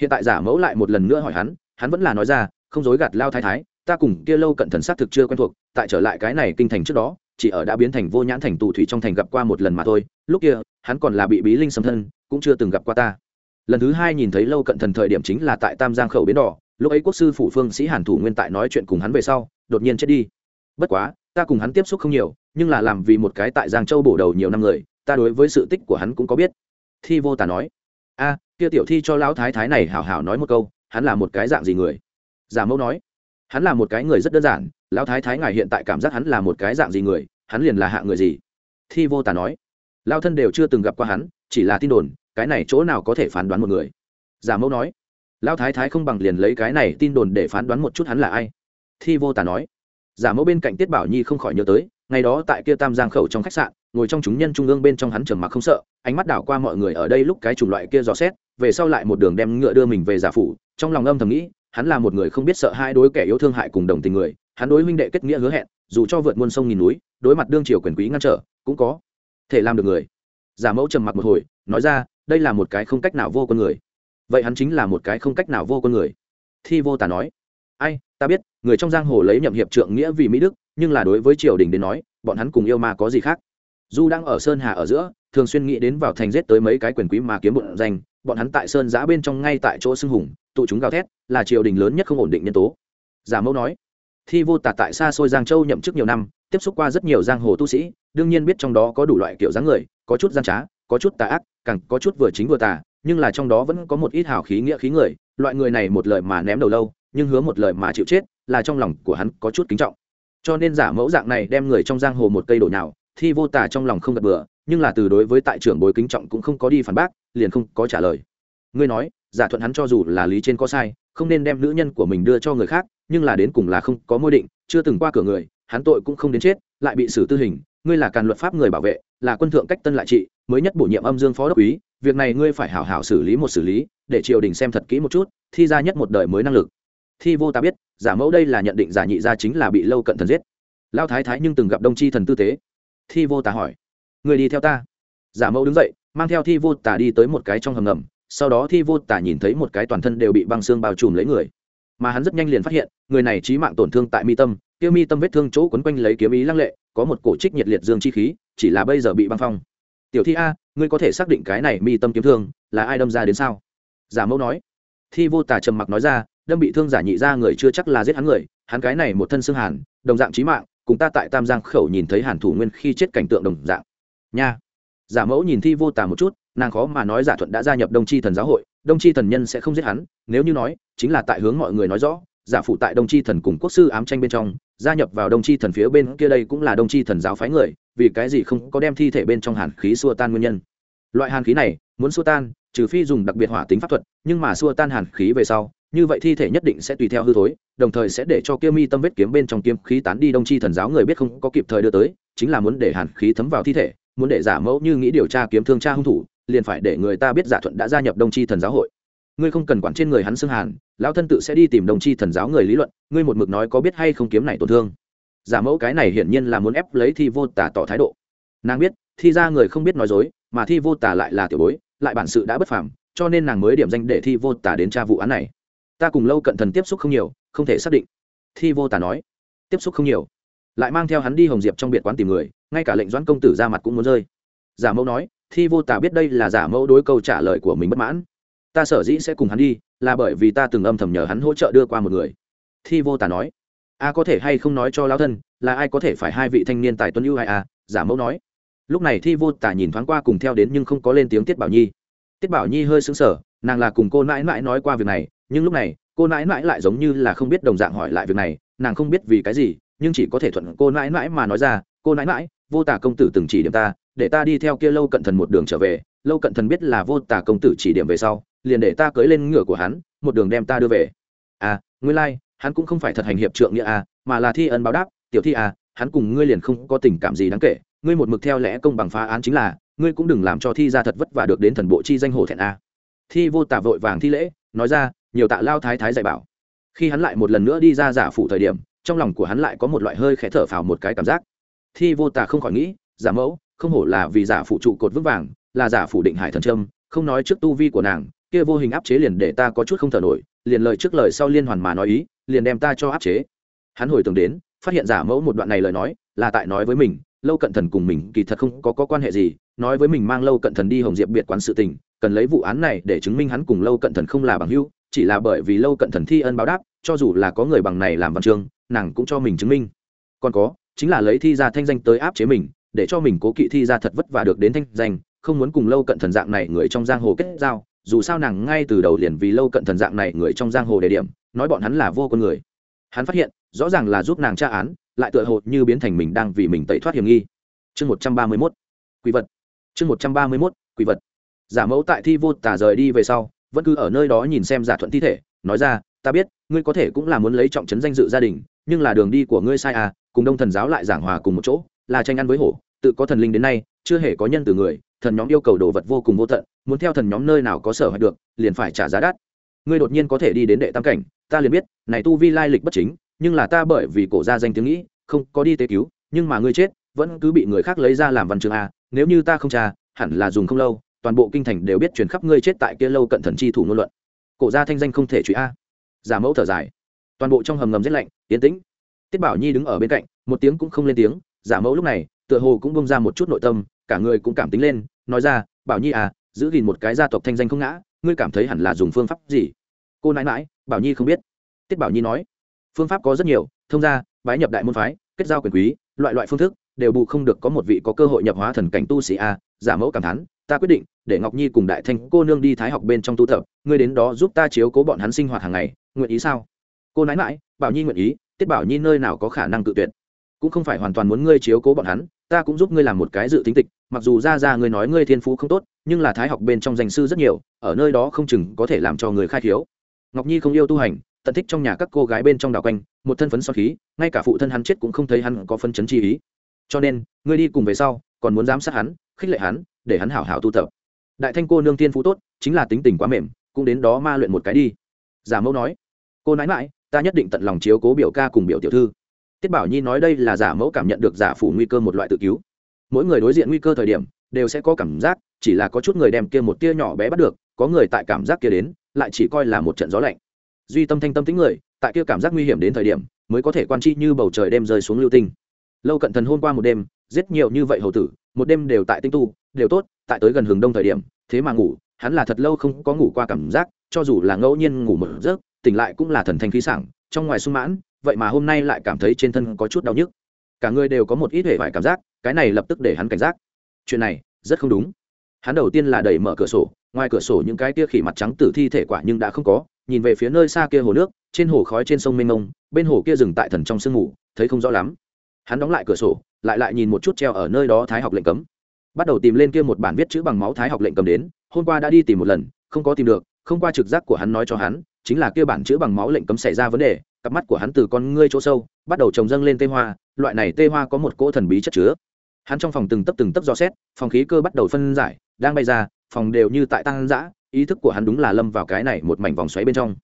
Hiện tại giả mẫu lại một lần nữa hỏi hắn hắn vẫn là nói ra, không dối gạt lao thái thái, ta cùng kia lâu cận thần sát thực chưa quen thuộc, tại trở lại cái này kinh thành trước đó, chỉ ở đã biến thành vô nhãn thành tù thủy trong thành gặp qua một lần mà thôi, lúc kia, hắn còn là bị bí linh xâm thân, cũng chưa từng gặp qua ta. Lần thứ hai nhìn thấy lâu cận thần thời điểm chính là tại tam giang khẩu bến đỏ lúc ấy quốc sư phủ phương sĩ hàn thủ nguyên tại nói chuyện cùng hắn về sau, đột nhiên chết đi. Bất quá, ta cùng hắn tiếp xúc không nhiều, nhưng là làm vì một cái tại giang châu bổ đầu nhiều năm người, ta đối với sự tích của hắn cũng có biết. Thi vô tà nói, a, kia tiểu thi cho lão thái thái này hảo hảo nói một câu, hắn là một cái dạng gì người? Giả mẫu nói, hắn là một cái người rất đơn giản, lão thái thái ngài hiện tại cảm giác hắn là một cái dạng gì người, hắn liền là hạ người gì? Thi vô tà nói lao thân đều chưa từng gặp qua hắn, chỉ là tin đồn, cái này chỗ nào có thể phán đoán một người? Giả mẫu nói lão thái thái không bằng liền lấy cái này tin đồn để phán đoán một chút hắn là ai. Thi vô tà nói, giả mẫu bên cạnh tiết bảo nhi không khỏi nhớ tới, ngày đó tại kia tam giang khẩu trong khách sạn, ngồi trong chúng nhân trung ương bên trong hắn trầm mặc không sợ, ánh mắt đảo qua mọi người ở đây lúc cái chủng loại kia dò xét, về sau lại một đường đem ngựa đưa mình về giả phủ, trong lòng âm thầm nghĩ, hắn là một người không biết sợ hai đối kẻ yêu thương hại cùng đồng tình người, hắn đối huynh đệ kết nghĩa hứa hẹn, dù cho vượt muôn sông nghìn núi, đối mặt đương triều quyền quý ngăn trở, cũng có thể làm được người. Giả mẫu trầm mặc một hồi, nói ra, đây là một cái không cách nào vô con người vậy hắn chính là một cái không cách nào vô con người. Thi vô tả nói, ai, ta biết, người trong giang hồ lấy nhậm hiệp trượng nghĩa vì mỹ đức, nhưng là đối với triều đình đến nói, bọn hắn cùng yêu ma có gì khác? Du đang ở sơn hà ở giữa, thường xuyên nghĩ đến vào thành giết tới mấy cái quyền quý mà kiếm bụng danh, bọn hắn tại sơn giã bên trong ngay tại chỗ xưng hùng, tụ chúng gào thét, là triều đình lớn nhất không ổn định nhân tố. Giả mẫu nói, thi vô tả tại xa xôi giang châu nhậm chức nhiều năm, tiếp xúc qua rất nhiều giang hồ tu sĩ, đương nhiên biết trong đó có đủ loại kiểu dáng người, có chút gian trá, có chút tà ác, càng có chút vừa chính vừa tà nhưng là trong đó vẫn có một ít hào khí nghĩa khí người, loại người này một lời mà ném đầu lâu, nhưng hứa một lời mà chịu chết, là trong lòng của hắn có chút kính trọng. Cho nên giả mẫu dạng này đem người trong giang hồ một cây đổ nào thi vô tả trong lòng không gật bừa, nhưng là từ đối với tại trưởng bối kính trọng cũng không có đi phản bác, liền không có trả lời. Ngươi nói, giả thuận hắn cho dù là lý trên có sai, không nên đem nữ nhân của mình đưa cho người khác, nhưng là đến cùng là không có môi định, chưa từng qua cửa người, hắn tội cũng không đến chết, lại bị xử tư hình ngươi là càn luật pháp người bảo vệ, là quân thượng cách tân lại trị, mới nhất bổ nhiệm âm dương phó đốc úy việc này ngươi phải hảo hảo xử lý một xử lý, để triều đình xem thật kỹ một chút, thi ra nhất một đời mới năng lực. Thi vô ta biết, giả mẫu đây là nhận định giả nhị gia chính là bị lâu cận thần giết. Lao thái thái nhưng từng gặp đông chi thần tư tế thi vô ta hỏi người đi theo ta? Giả mẫu đứng dậy, mang theo thi vô tả đi tới một cái trong hầm ngầm, sau đó thi vô tả nhìn thấy một cái toàn thân đều bị băng xương bao trùm lấy người. Mà hắn rất nhanh liền phát hiện, người này trí mạng tổn thương tại mi tâm tiêu mi tâm vết thương chỗ quấn quanh lấy kiếm ý lăng lệ, có một cổ trích nhiệt liệt dương chi khí, chỉ là bây giờ bị băng phong. Tiểu thi a, ngươi có thể xác định cái này mi tâm kiếm thương là ai đâm ra đến sao? Giả mẫu nói. Thi vô Tả trầm mặc nói ra, đâm bị thương giả nhị ra người chưa chắc là giết hắn người, hắn cái này một thân xương hàn, đồng dạng trí mạng, cùng ta tại tam giang khẩu nhìn thấy hàn thủ nguyên khi chết cảnh tượng đồng dạng. Nha. Giả mẫu nhìn thi vô Tả một chút, nàng khó mà nói giả thuận đã gia nhập đông tri thần giáo hội, đông tri thần nhân sẽ không giết hắn, nếu như nói, chính là tại hướng mọi người nói rõ giả phụ tại đông tri thần cùng quốc sư ám tranh bên trong, gia nhập vào đông tri thần phía bên kia đây cũng là đông tri thần giáo phái người, vì cái gì không có đem thi thể bên trong hàn khí xua tan nguyên nhân. Loại hàn khí này, muốn xua tan, trừ phi dùng đặc biệt hỏa tính pháp thuật, nhưng mà xua tan hàn khí về sau, như vậy thi thể nhất định sẽ tùy theo hư thối, đồng thời sẽ để cho kia mi tâm vết kiếm bên trong kiếm khí tán đi đông Tri thần giáo người biết không có kịp thời đưa tới, chính là muốn để hàn khí thấm vào thi thể, muốn để giả mẫu như nghĩ điều tra kiếm thương tra hung thủ, liền phải để người ta biết giả thuận đã gia nhập đông Tri thần giáo hội ngươi không cần quản trên người hắn xưng hàn, lão thân tự sẽ đi tìm đồng chi thần giáo người lý luận, ngươi một mực nói có biết hay không kiếm này tổn thương. Giả mẫu cái này hiển nhiên là muốn ép lấy thi vô tả tỏ thái độ. Nàng biết, thi ra người không biết nói dối, mà thi vô tả lại là tiểu bối, lại bản sự đã bất phàm, cho nên nàng mới điểm danh để thi vô tả đến tra vụ án này. Ta cùng lâu cận thần tiếp xúc không nhiều, không thể xác định. Thi vô tả nói, tiếp xúc không nhiều. Lại mang theo hắn đi hồng diệp trong biệt quán tìm người, ngay cả lệnh doãn công tử ra mặt cũng muốn rơi. Giả mẫu nói, thi vô tả biết đây là giả mẫu đối câu trả lời của mình bất mãn ta sở dĩ sẽ cùng hắn đi, là bởi vì ta từng âm thầm nhờ hắn hỗ trợ đưa qua một người. Thi vô tả nói. A có thể hay không nói cho lão thân, là ai có thể phải hai vị thanh niên tài tuân ưu hay a à? giả mẫu nói. Lúc này thi vô tả nhìn thoáng qua cùng theo đến nhưng không có lên tiếng tiết bảo nhi. Tiết bảo nhi hơi sững sờ, nàng là cùng cô mãi mãi nói qua việc này, nhưng lúc này, cô nãi mãi lại giống như là không biết đồng dạng hỏi lại việc này, nàng không biết vì cái gì, nhưng chỉ có thể thuận cô nãi mãi mà nói ra, cô nãi mãi vô tả công tử từng chỉ điểm ta, để ta đi theo kia lâu cận thần một đường trở về, lâu cận thần biết là vô tả công tử chỉ điểm về sau liền để ta cưới lên ngựa của hắn một đường đem ta đưa về. À nguyên lai、like, hắn cũng không phải thật hành hiệp trượng nghĩa à mà là thi ân báo đáp tiểu thi à hắn cùng ngươi liền không có tình cảm gì đáng kể ngươi một mực theo lẽ công bằng phá án chính là ngươi cũng đừng làm cho thi ra thật vất vả được đến thần bộ chi danh hồ thẹn à. thi vô tả vội vàng thi lễ nói ra nhiều tạ lao thái thái dạy bảo. Khi hắn lại một lần nữa đi ra giả phủ thời điểm trong lòng của hắn lại có một loại hơi khẽ thở phào một cái cảm giác. Thi vô tả không khỏi nghĩ giả mẫu không hổ là vì giả phụ trụ cột vững vàng là giả phủ định hải thần trâm không nói trước tu vi của nàng kia vô hình áp chế liền để ta có chút không thở nổi liền lời trước lời sau liên hoàn mà nói ý liền đem ta cho áp chế. Hắn hồi tưởng đến phát hiện giả mẫu một đoạn này lời nói là tại nói với mình lâu cận thần cùng mình kỳ thật không có, có quan hệ gì nói với mình mang lâu cận thần đi hồng diệp biệt quán sự tình cần lấy vụ án này để chứng minh hắn cùng lâu cận thần không là bằng hữu chỉ là bởi vì lâu cận thần thi ân báo đáp cho dù là có người bằng này làm văn chương nàng cũng cho mình chứng minh. Còn có chính là lấy thi ra thanh danh tới áp chế mình để cho mình cố kỵ thi ra thật vất vả được đến thanh danh không muốn cùng lâu cận thần dạng này người trong giang hồ kết giao dù sao nàng ngay từ đầu liền vì lâu cận thần dạng này người trong giang hồ đề điểm, nói bọn hắn là vô con người. Hắn phát hiện, rõ ràng là giúp nàng tra án, lại tựa hồ như biến thành mình đang vì mình tẩy thoát hiểm nghi. Chương một trăm ba mươi mốt, quỷ vật. Chương một trăm ba mươi mốt, quỷ vật. Giả mẫu tại thi vô tả rời đi về sau, vẫn cứ ở nơi đó nhìn xem giả thuận thi thể, nói ra, ta biết, ngươi có thể cũng là muốn lấy trọng trấn danh dự gia đình, nhưng là đường đi của ngươi sai à cùng đông thần giáo lại giảng hòa cùng một chỗ, là tranh ăn với hổ, tự có thần linh đến nay, chưa hề có nhân từ người thần nhóm yêu cầu đồ vật vô cùng vô tận, muốn theo thần nhóm nơi nào có sở hạch được, liền phải trả giá đắt. Ngươi đột nhiên có thể đi đến đệ tam cảnh, ta liền biết, này tu vi lai lịch bất chính, nhưng là ta bởi vì cổ ra danh tiếng nghĩ, không có đi tế cứu, nhưng mà ngươi chết, vẫn cứ bị người khác lấy ra làm văn chương a, nếu như ta không tra, hẳn là dùng không lâu, toàn bộ kinh thành đều biết truyền khắp ngươi chết tại kia lâu cận thần chi thủ ngôn luận. Cổ ra thanh danh không thể truy a. Giả mẫu thở dài. Toàn bộ trong hầm ngầm rét lạnh, yên tĩnh. Tiết bảo nhi đứng ở bên cạnh, một tiếng cũng không lên tiếng, giả mẫu lúc này, tựa hồ cũng bông ra một chút nội tâm cả người cũng cảm tính lên, nói ra, bảo nhi à giữ gìn một cái gia tộc thanh danh không ngã, ngươi cảm thấy hẳn là dùng phương pháp gì? Cô nãi mãi bảo nhi không biết. Tiết bảo nhi nói, phương pháp có rất nhiều, thông gia, bái nhập đại môn phái, kết giao quyền quý, loại loại phương thức, đều bù không được có một vị có cơ hội nhập hóa thần cảnh tu sĩ a, giả mẫu cảm thán, ta quyết định để ngọc nhi cùng đại thanh cô nương đi thái học bên trong tu tập, ngươi đến đó giúp ta chiếu cố bọn hắn sinh hoạt hàng ngày, nguyện ý sao? Cô nãi mãi bảo nhi nguyện ý, tiết bảo nhi nơi nào có khả năng tự tuyệt. Cũng không phải hoàn toàn muốn ngươi chiếu cố bọn hắn ta cũng giúp ngươi làm một cái dự tính tịch, mặc dù ra ra ngươi nói ngươi thiên phú không tốt, nhưng là thái học bên trong danh sư rất nhiều, ở nơi đó không chừng có thể làm cho người khai thiếu ngọc nhi không yêu tu hành, tận thích trong nhà các cô gái bên trong đảo quanh, một thân phấn so khí, ngay cả phụ thân hắn chết cũng không thấy hắn có phân chấn chi ý. Cho nên, ngươi đi cùng về sau, còn muốn giám sát hắn, khích lệ hắn, để hắn hảo hảo tu tập. Đại thanh cô nương tiên phú tốt, chính là tính tình quá mềm, cũng đến đó ma luyện một cái đi. Giả mẫu nói, cô nãi mãi ta nhất định tận lòng chiếu cố biểu ca cùng biểu tiểu thư tiết bảo nhi nói đây là giả mẫu cảm nhận được giả phủ nguy cơ một loại tự cứu. Mỗi người đối diện nguy cơ thời điểm, đều sẽ có cảm giác, chỉ là có chút người đem kia một tia nhỏ bé bắt được, có người tại cảm giác kia đến, lại chỉ coi là một trận gió lạnh. Duy tâm thanh tâm tính người, tại kia cảm giác nguy hiểm đến thời điểm, mới có thể quan chi như bầu trời đêm rơi xuống lưu tinh. Lâu cận thần hôm qua một đêm, giết nhiều như vậy hầu tử, một đêm đều tại tinh tu, đều tốt, tại tới gần hướng đông thời điểm, thế mà ngủ, hắn là thật lâu không có ngủ qua cảm giác, cho dù là ngẫu nhiên ngủ một giấc, tỉnh lại cũng là thần thanh khí sảng, trong ngoài sung mãn vậy mà hôm nay lại cảm thấy trên thân có chút đau nhức. Cả người đều có một ít hệ vải cảm giác, cái này lập tức để hắn cảnh giác. Chuyện này, rất không đúng. Hắn đầu tiên là đẩy mở cửa sổ, ngoài cửa sổ những cái kia khỉ mặt trắng tử thi thể quả nhưng đã không có, nhìn về phía nơi xa kia hồ nước, trên hồ khói trên sông mênh mông, bên hồ kia rừng tại thần trong sương ngủ thấy không rõ lắm. Hắn đóng lại cửa sổ, lại lại nhìn một chút treo ở nơi đó thái học lệnh cấm. Bắt đầu tìm lên kia một bản viết chữ bằng máu thái học lệnh cấm đến, hôm qua đã đi tìm một lần, không có tìm được, không qua trực giác của hắn nói cho hắn, chính là kia bản chữ bằng máu lệnh cấm xảy ra vấn đề cặp mắt của hắn từ con ngươi chỗ sâu, bắt đầu trồng dâng lên tê hoa, loại này tê hoa có một cỗ thần bí chất chứa. Hắn trong phòng từng tấp từng tấp do xét, phòng khí cơ bắt đầu phân giải, đang bay ra, phòng đều như tại tăng dã, ý thức của hắn đúng là lâm vào cái này một mảnh vòng xoáy bên trong.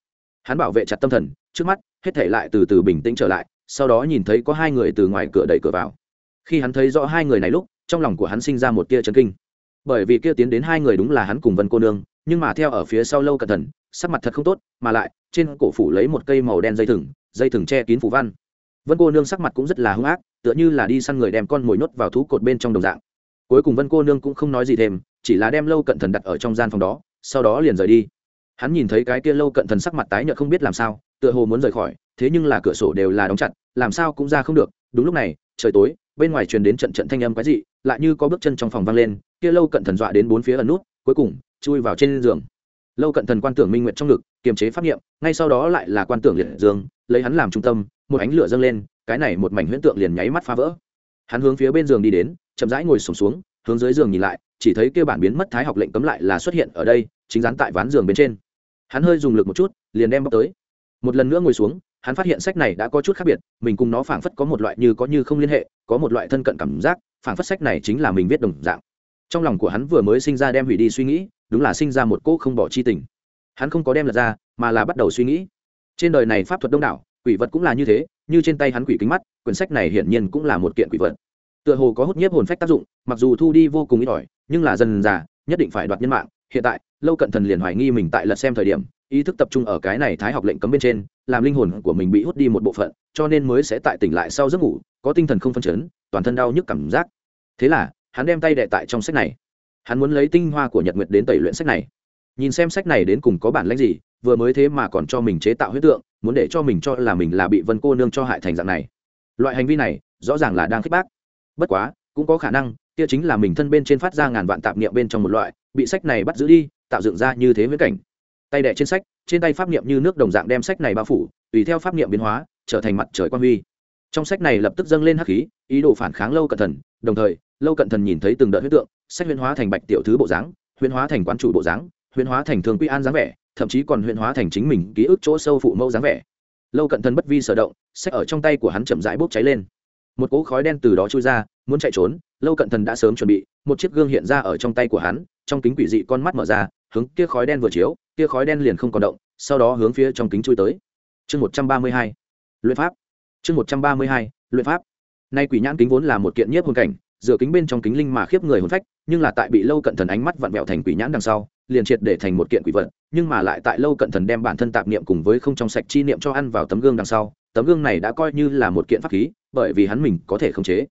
Hắn bảo vệ chặt tâm thần, trước mắt, hết thể lại từ từ bình tĩnh trở lại, sau đó nhìn thấy có hai người từ ngoài cửa đẩy cửa vào. Khi hắn thấy rõ hai người này lúc, trong lòng của hắn sinh ra một tia chấn kinh. Bởi vì kia tiến đến hai người đúng là hắn cùng vân cô nương nhưng mà theo ở phía sau lâu cẩn thận, sắc mặt thật không tốt, mà lại, trên cổ phủ lấy một cây màu đen dây thừng dây thừng che kín phủ văn. Vân cô nương sắc mặt cũng rất là hung ác, tựa như là đi săn người đem con mồi nhốt vào thú cột bên trong đồng dạng. Cuối cùng vân cô nương cũng không nói gì thêm, chỉ là đem lâu cận thần đặt ở trong gian phòng đó, sau đó liền rời đi. Hắn nhìn thấy cái kia lâu cận thần sắc mặt tái nhợt không biết làm sao, tựa hồ muốn rời khỏi, thế nhưng là cửa sổ đều là đóng chặt, làm sao cũng ra không được. Đúng lúc này, trời tối, bên ngoài truyền đến trận trận thanh âm quái dị, lại như có bước chân trong phòng vang lên, kia lâu cận thần dọa đến bốn phía ẩn nút, cuối cùng chui vào trên giường. Lâu cận thần quan tưởng minh nguyện trong ngực kiềm chế pháp nghiệm ngay sau đó lại là quan tưởng liệt dương lấy hắn làm trung tâm một ánh lửa dâng lên cái này một mảnh huyễn tượng liền nháy mắt phá vỡ. Hắn hướng phía bên giường đi đến chậm rãi ngồi sùng xuống, xuống hướng dưới giường nhìn lại chỉ thấy kia bản biến mất thái học lệnh cấm lại là xuất hiện ở đây chính dán tại ván giường bên trên. Hắn hơi dùng lực một chút liền đem bóc tới. Một lần nữa ngồi xuống hắn phát hiện sách này đã có chút khác biệt mình cùng nó phảng phất có một loại như có như không liên hệ có một loại thân cận cảm giác phảng phất sách này chính là mình viết đồng dạng. Trong lòng của hắn vừa mới sinh ra đem hủy đi suy nghĩ đúng là sinh ra một cỗ không bỏ chi tình. Hắn không có đem lật ra, mà là bắt đầu suy nghĩ. Trên đời này pháp thuật đông đảo, quỷ vật cũng là như thế, như trên tay hắn quỷ kính mắt, quyển sách này hiển nhiên cũng là một kiện quỷ vật. Tựa hồ có hút nhiếp hồn phách tác dụng, mặc dù thu đi vô cùng ít ỏi, nhưng là dần già nhất định phải đoạt nhân mạng. Hiện tại, lâu cận thần liền hoài nghi mình tại lật xem thời điểm, ý thức tập trung ở cái này thái học lệnh cấm bên trên, làm linh hồn của mình bị hút đi một bộ phận, cho nên mới sẽ tại tỉnh lại sau giấc ngủ, có tinh thần không phân chấn, toàn thân đau nhức cảm giác. Thế là, hắn đem tay đệ tại trong sách này hắn muốn lấy tinh hoa của nhật nguyệt đến tẩy luyện sách này. Nhìn xem sách này đến cùng có bản lãnh gì, vừa mới thế mà còn cho mình chế tạo huyết tượng, muốn để cho mình cho là mình là bị vân cô nương cho hại thành dạng này. Loại hành vi này, rõ ràng là đang khích bác. Bất quá, cũng có khả năng, kia chính là mình thân bên trên phát ra ngàn vạn tạp niệm bên trong một loại, bị sách này bắt giữ đi, tạo dựng ra như thế với cảnh. Tay đẻ trên sách, trên tay pháp niệm như nước đồng dạng đem sách này bao phủ, tùy theo pháp niệm biến hóa, trở thành mặt trời quan huy. Trong sách này lập tức dâng lên hắc khí, ý đồ phản kháng lâu cận thần, đồng thời, lâu cận thần nhìn thấy từng đợt huyết tượng sách huyễn hóa thành bạch tiểu thứ bộ dáng huyễn hóa thành quán chủ bộ dáng huyễn hóa thành thường quy an dáng vẻ, thậm chí còn huyễn hóa thành chính mình ký ức chỗ sâu phụ mẫu dáng vẻ. Lâu cận thần bất vi sở động, sách ở trong tay của hắn chậm rãi bốc cháy lên. Một cỗ khói đen từ đó trôi ra, muốn chạy trốn, lâu cận thần đã sớm chuẩn bị, một chiếc gương hiện ra ở trong tay của hắn, trong kính quỷ dị con mắt mở ra, hướng kia khói đen vừa chiếu, kia khói đen liền không còn động, sau đó hướng phía trong kính chui tới. Chương một trăm ba mươi hai, luyện pháp. Chương một trăm ba mươi hai, luyện pháp. Nay quỷ nhãn kính vốn là một kiện nhiếp hồn cảnh dựa kính bên trong kính linh mà khiếp người hồn phách nhưng là tại bị lâu cận thần ánh mắt vặn vẹo thành quỷ nhãn đằng sau, liền triệt để thành một kiện quỷ vật, nhưng mà lại tại lâu cận thần đem bản thân tạp niệm cùng với không trong sạch chi niệm cho ăn vào tấm gương đằng sau, tấm gương này đã coi như là một kiện pháp khí, bởi vì hắn mình có thể khống chế.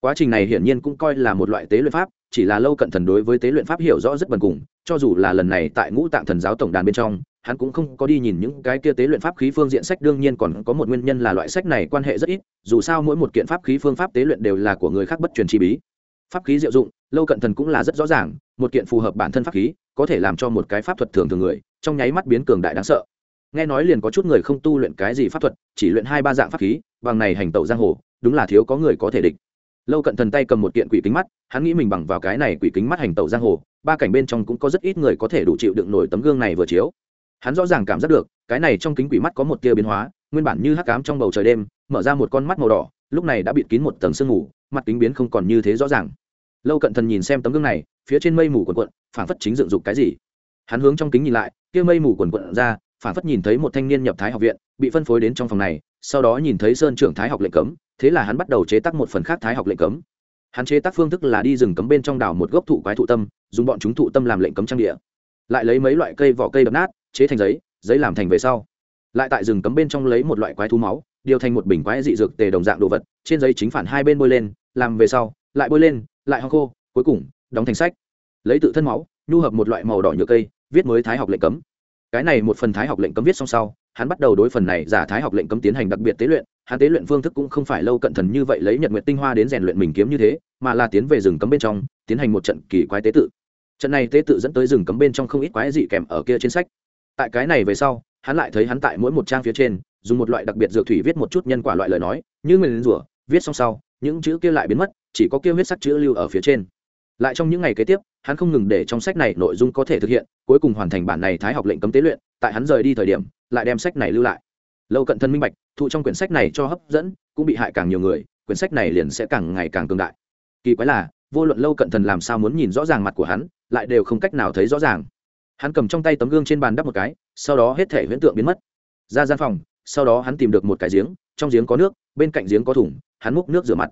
Quá trình này hiển nhiên cũng coi là một loại tế luyện pháp, chỉ là lâu cận thần đối với tế luyện pháp hiểu rõ rất bần cùng, cho dù là lần này tại ngũ tạng thần giáo tổng đàn bên trong, hắn cũng không có đi nhìn những cái kia tế luyện pháp khí phương diện sách, đương nhiên còn có một nguyên nhân là loại sách này quan hệ rất ít, dù sao mỗi một kiện pháp khí phương pháp tế luyện đều là của người khác bất truyền chi bí pháp khí diệu dụng, lâu cận thần cũng là rất rõ ràng, một kiện phù hợp bản thân pháp khí, có thể làm cho một cái pháp thuật thường thường người, trong nháy mắt biến cường đại đáng sợ nghe nói liền có chút người không tu luyện cái gì pháp thuật, chỉ luyện hai ba dạng pháp khí, bằng này hành tẩu giang hồ, đúng là thiếu có người có thể địch lâu cận thần tay cầm một kiện quỷ kính mắt, hắn nghĩ mình bằng vào cái này quỷ kính mắt hành tẩu giang hồ, ba cảnh bên trong cũng có rất ít người có thể đủ chịu đựng nổi tấm gương này vừa chiếu hắn rõ ràng cảm giác được, cái này trong kính quỷ mắt có một tia biến hóa, nguyên bản như hắc cám trong bầu trời đêm, mở ra một con mắt màu đỏ, lúc này đã bịt kín một tầng sương ngủ mặt kính biến không còn như thế rõ ràng. Lâu cận thần nhìn xem tấm gương này, phía trên mây mù quần quận phản phất chính dựng dục cái gì. Hắn hướng trong kính nhìn lại, kia mây mù quần quận ra phản phất nhìn thấy một thanh niên nhập thái học viện, bị phân phối đến trong phòng này, sau đó nhìn thấy sơn trưởng thái học lệnh cấm, thế là hắn bắt đầu chế tác một phần khác thái học lệnh cấm. Hắn chế tác phương thức là đi rừng cấm bên trong đảo một gốc thụ quái thụ tâm, dùng bọn chúng thụ tâm làm lệnh cấm trang địa. Lại lấy mấy loại cây vỏ cây đập nát, chế thành giấy giấy làm thành về sau. Lại tại rừng cấm bên trong lấy một loại quái thú máu điều thành một bình quái dị dược tề đồng dạng đồ vật, trên giấy chính phản hai bên bôi lên, làm về sau, lại bôi lên, lại ho khô, cuối cùng, đóng thành sách. Lấy tự thân máu, nhu hợp một loại màu đỏ nhựa cây, viết mới thái học lệnh cấm. Cái này một phần thái học lệnh cấm viết xong sau, hắn bắt đầu đối phần này giả thái học lệnh cấm tiến hành đặc biệt tế luyện. Hắn tế luyện phương thức cũng không phải lâu cận thần như vậy lấy nhật nguyện tinh hoa đến rèn luyện mình kiếm như thế, mà là tiến về rừng cấm bên trong, tiến hành một trận kỳ quái tế tự. Trận này tế tự dẫn tới rừng cấm bên trong không ít quái dị kèm ở kia trên sách. Tại cái này về sau, hắn lại thấy hắn tại mỗi một trang phía trên dùng một loại đặc biệt dược thủy viết một chút nhân quả loại lời nói, như người lính rủa, viết xong sau, những chữ kia lại biến mất, chỉ có kia huyết sắc chữ lưu ở phía trên. Lại trong những ngày kế tiếp, hắn không ngừng để trong sách này nội dung có thể thực hiện, cuối cùng hoàn thành bản này thái học lệnh cấm tế luyện, tại hắn rời đi thời điểm, lại đem sách này lưu lại. Lâu cận thân minh bạch, thụ trong quyển sách này cho hấp dẫn, cũng bị hại càng nhiều người, quyển sách này liền sẽ càng ngày càng cường đại. Kỳ quái là, vô luận lâu cận thần làm sao muốn nhìn rõ ràng mặt của hắn, lại đều không cách nào thấy rõ ràng. Hắn cầm trong tay tấm gương trên bàn đắp một cái, sau đó hết thể huyễn tượng biến mất. Ra gian phòng sau đó hắn tìm được một cái giếng, trong giếng có nước, bên cạnh giếng có thùng, hắn múc nước rửa mặt.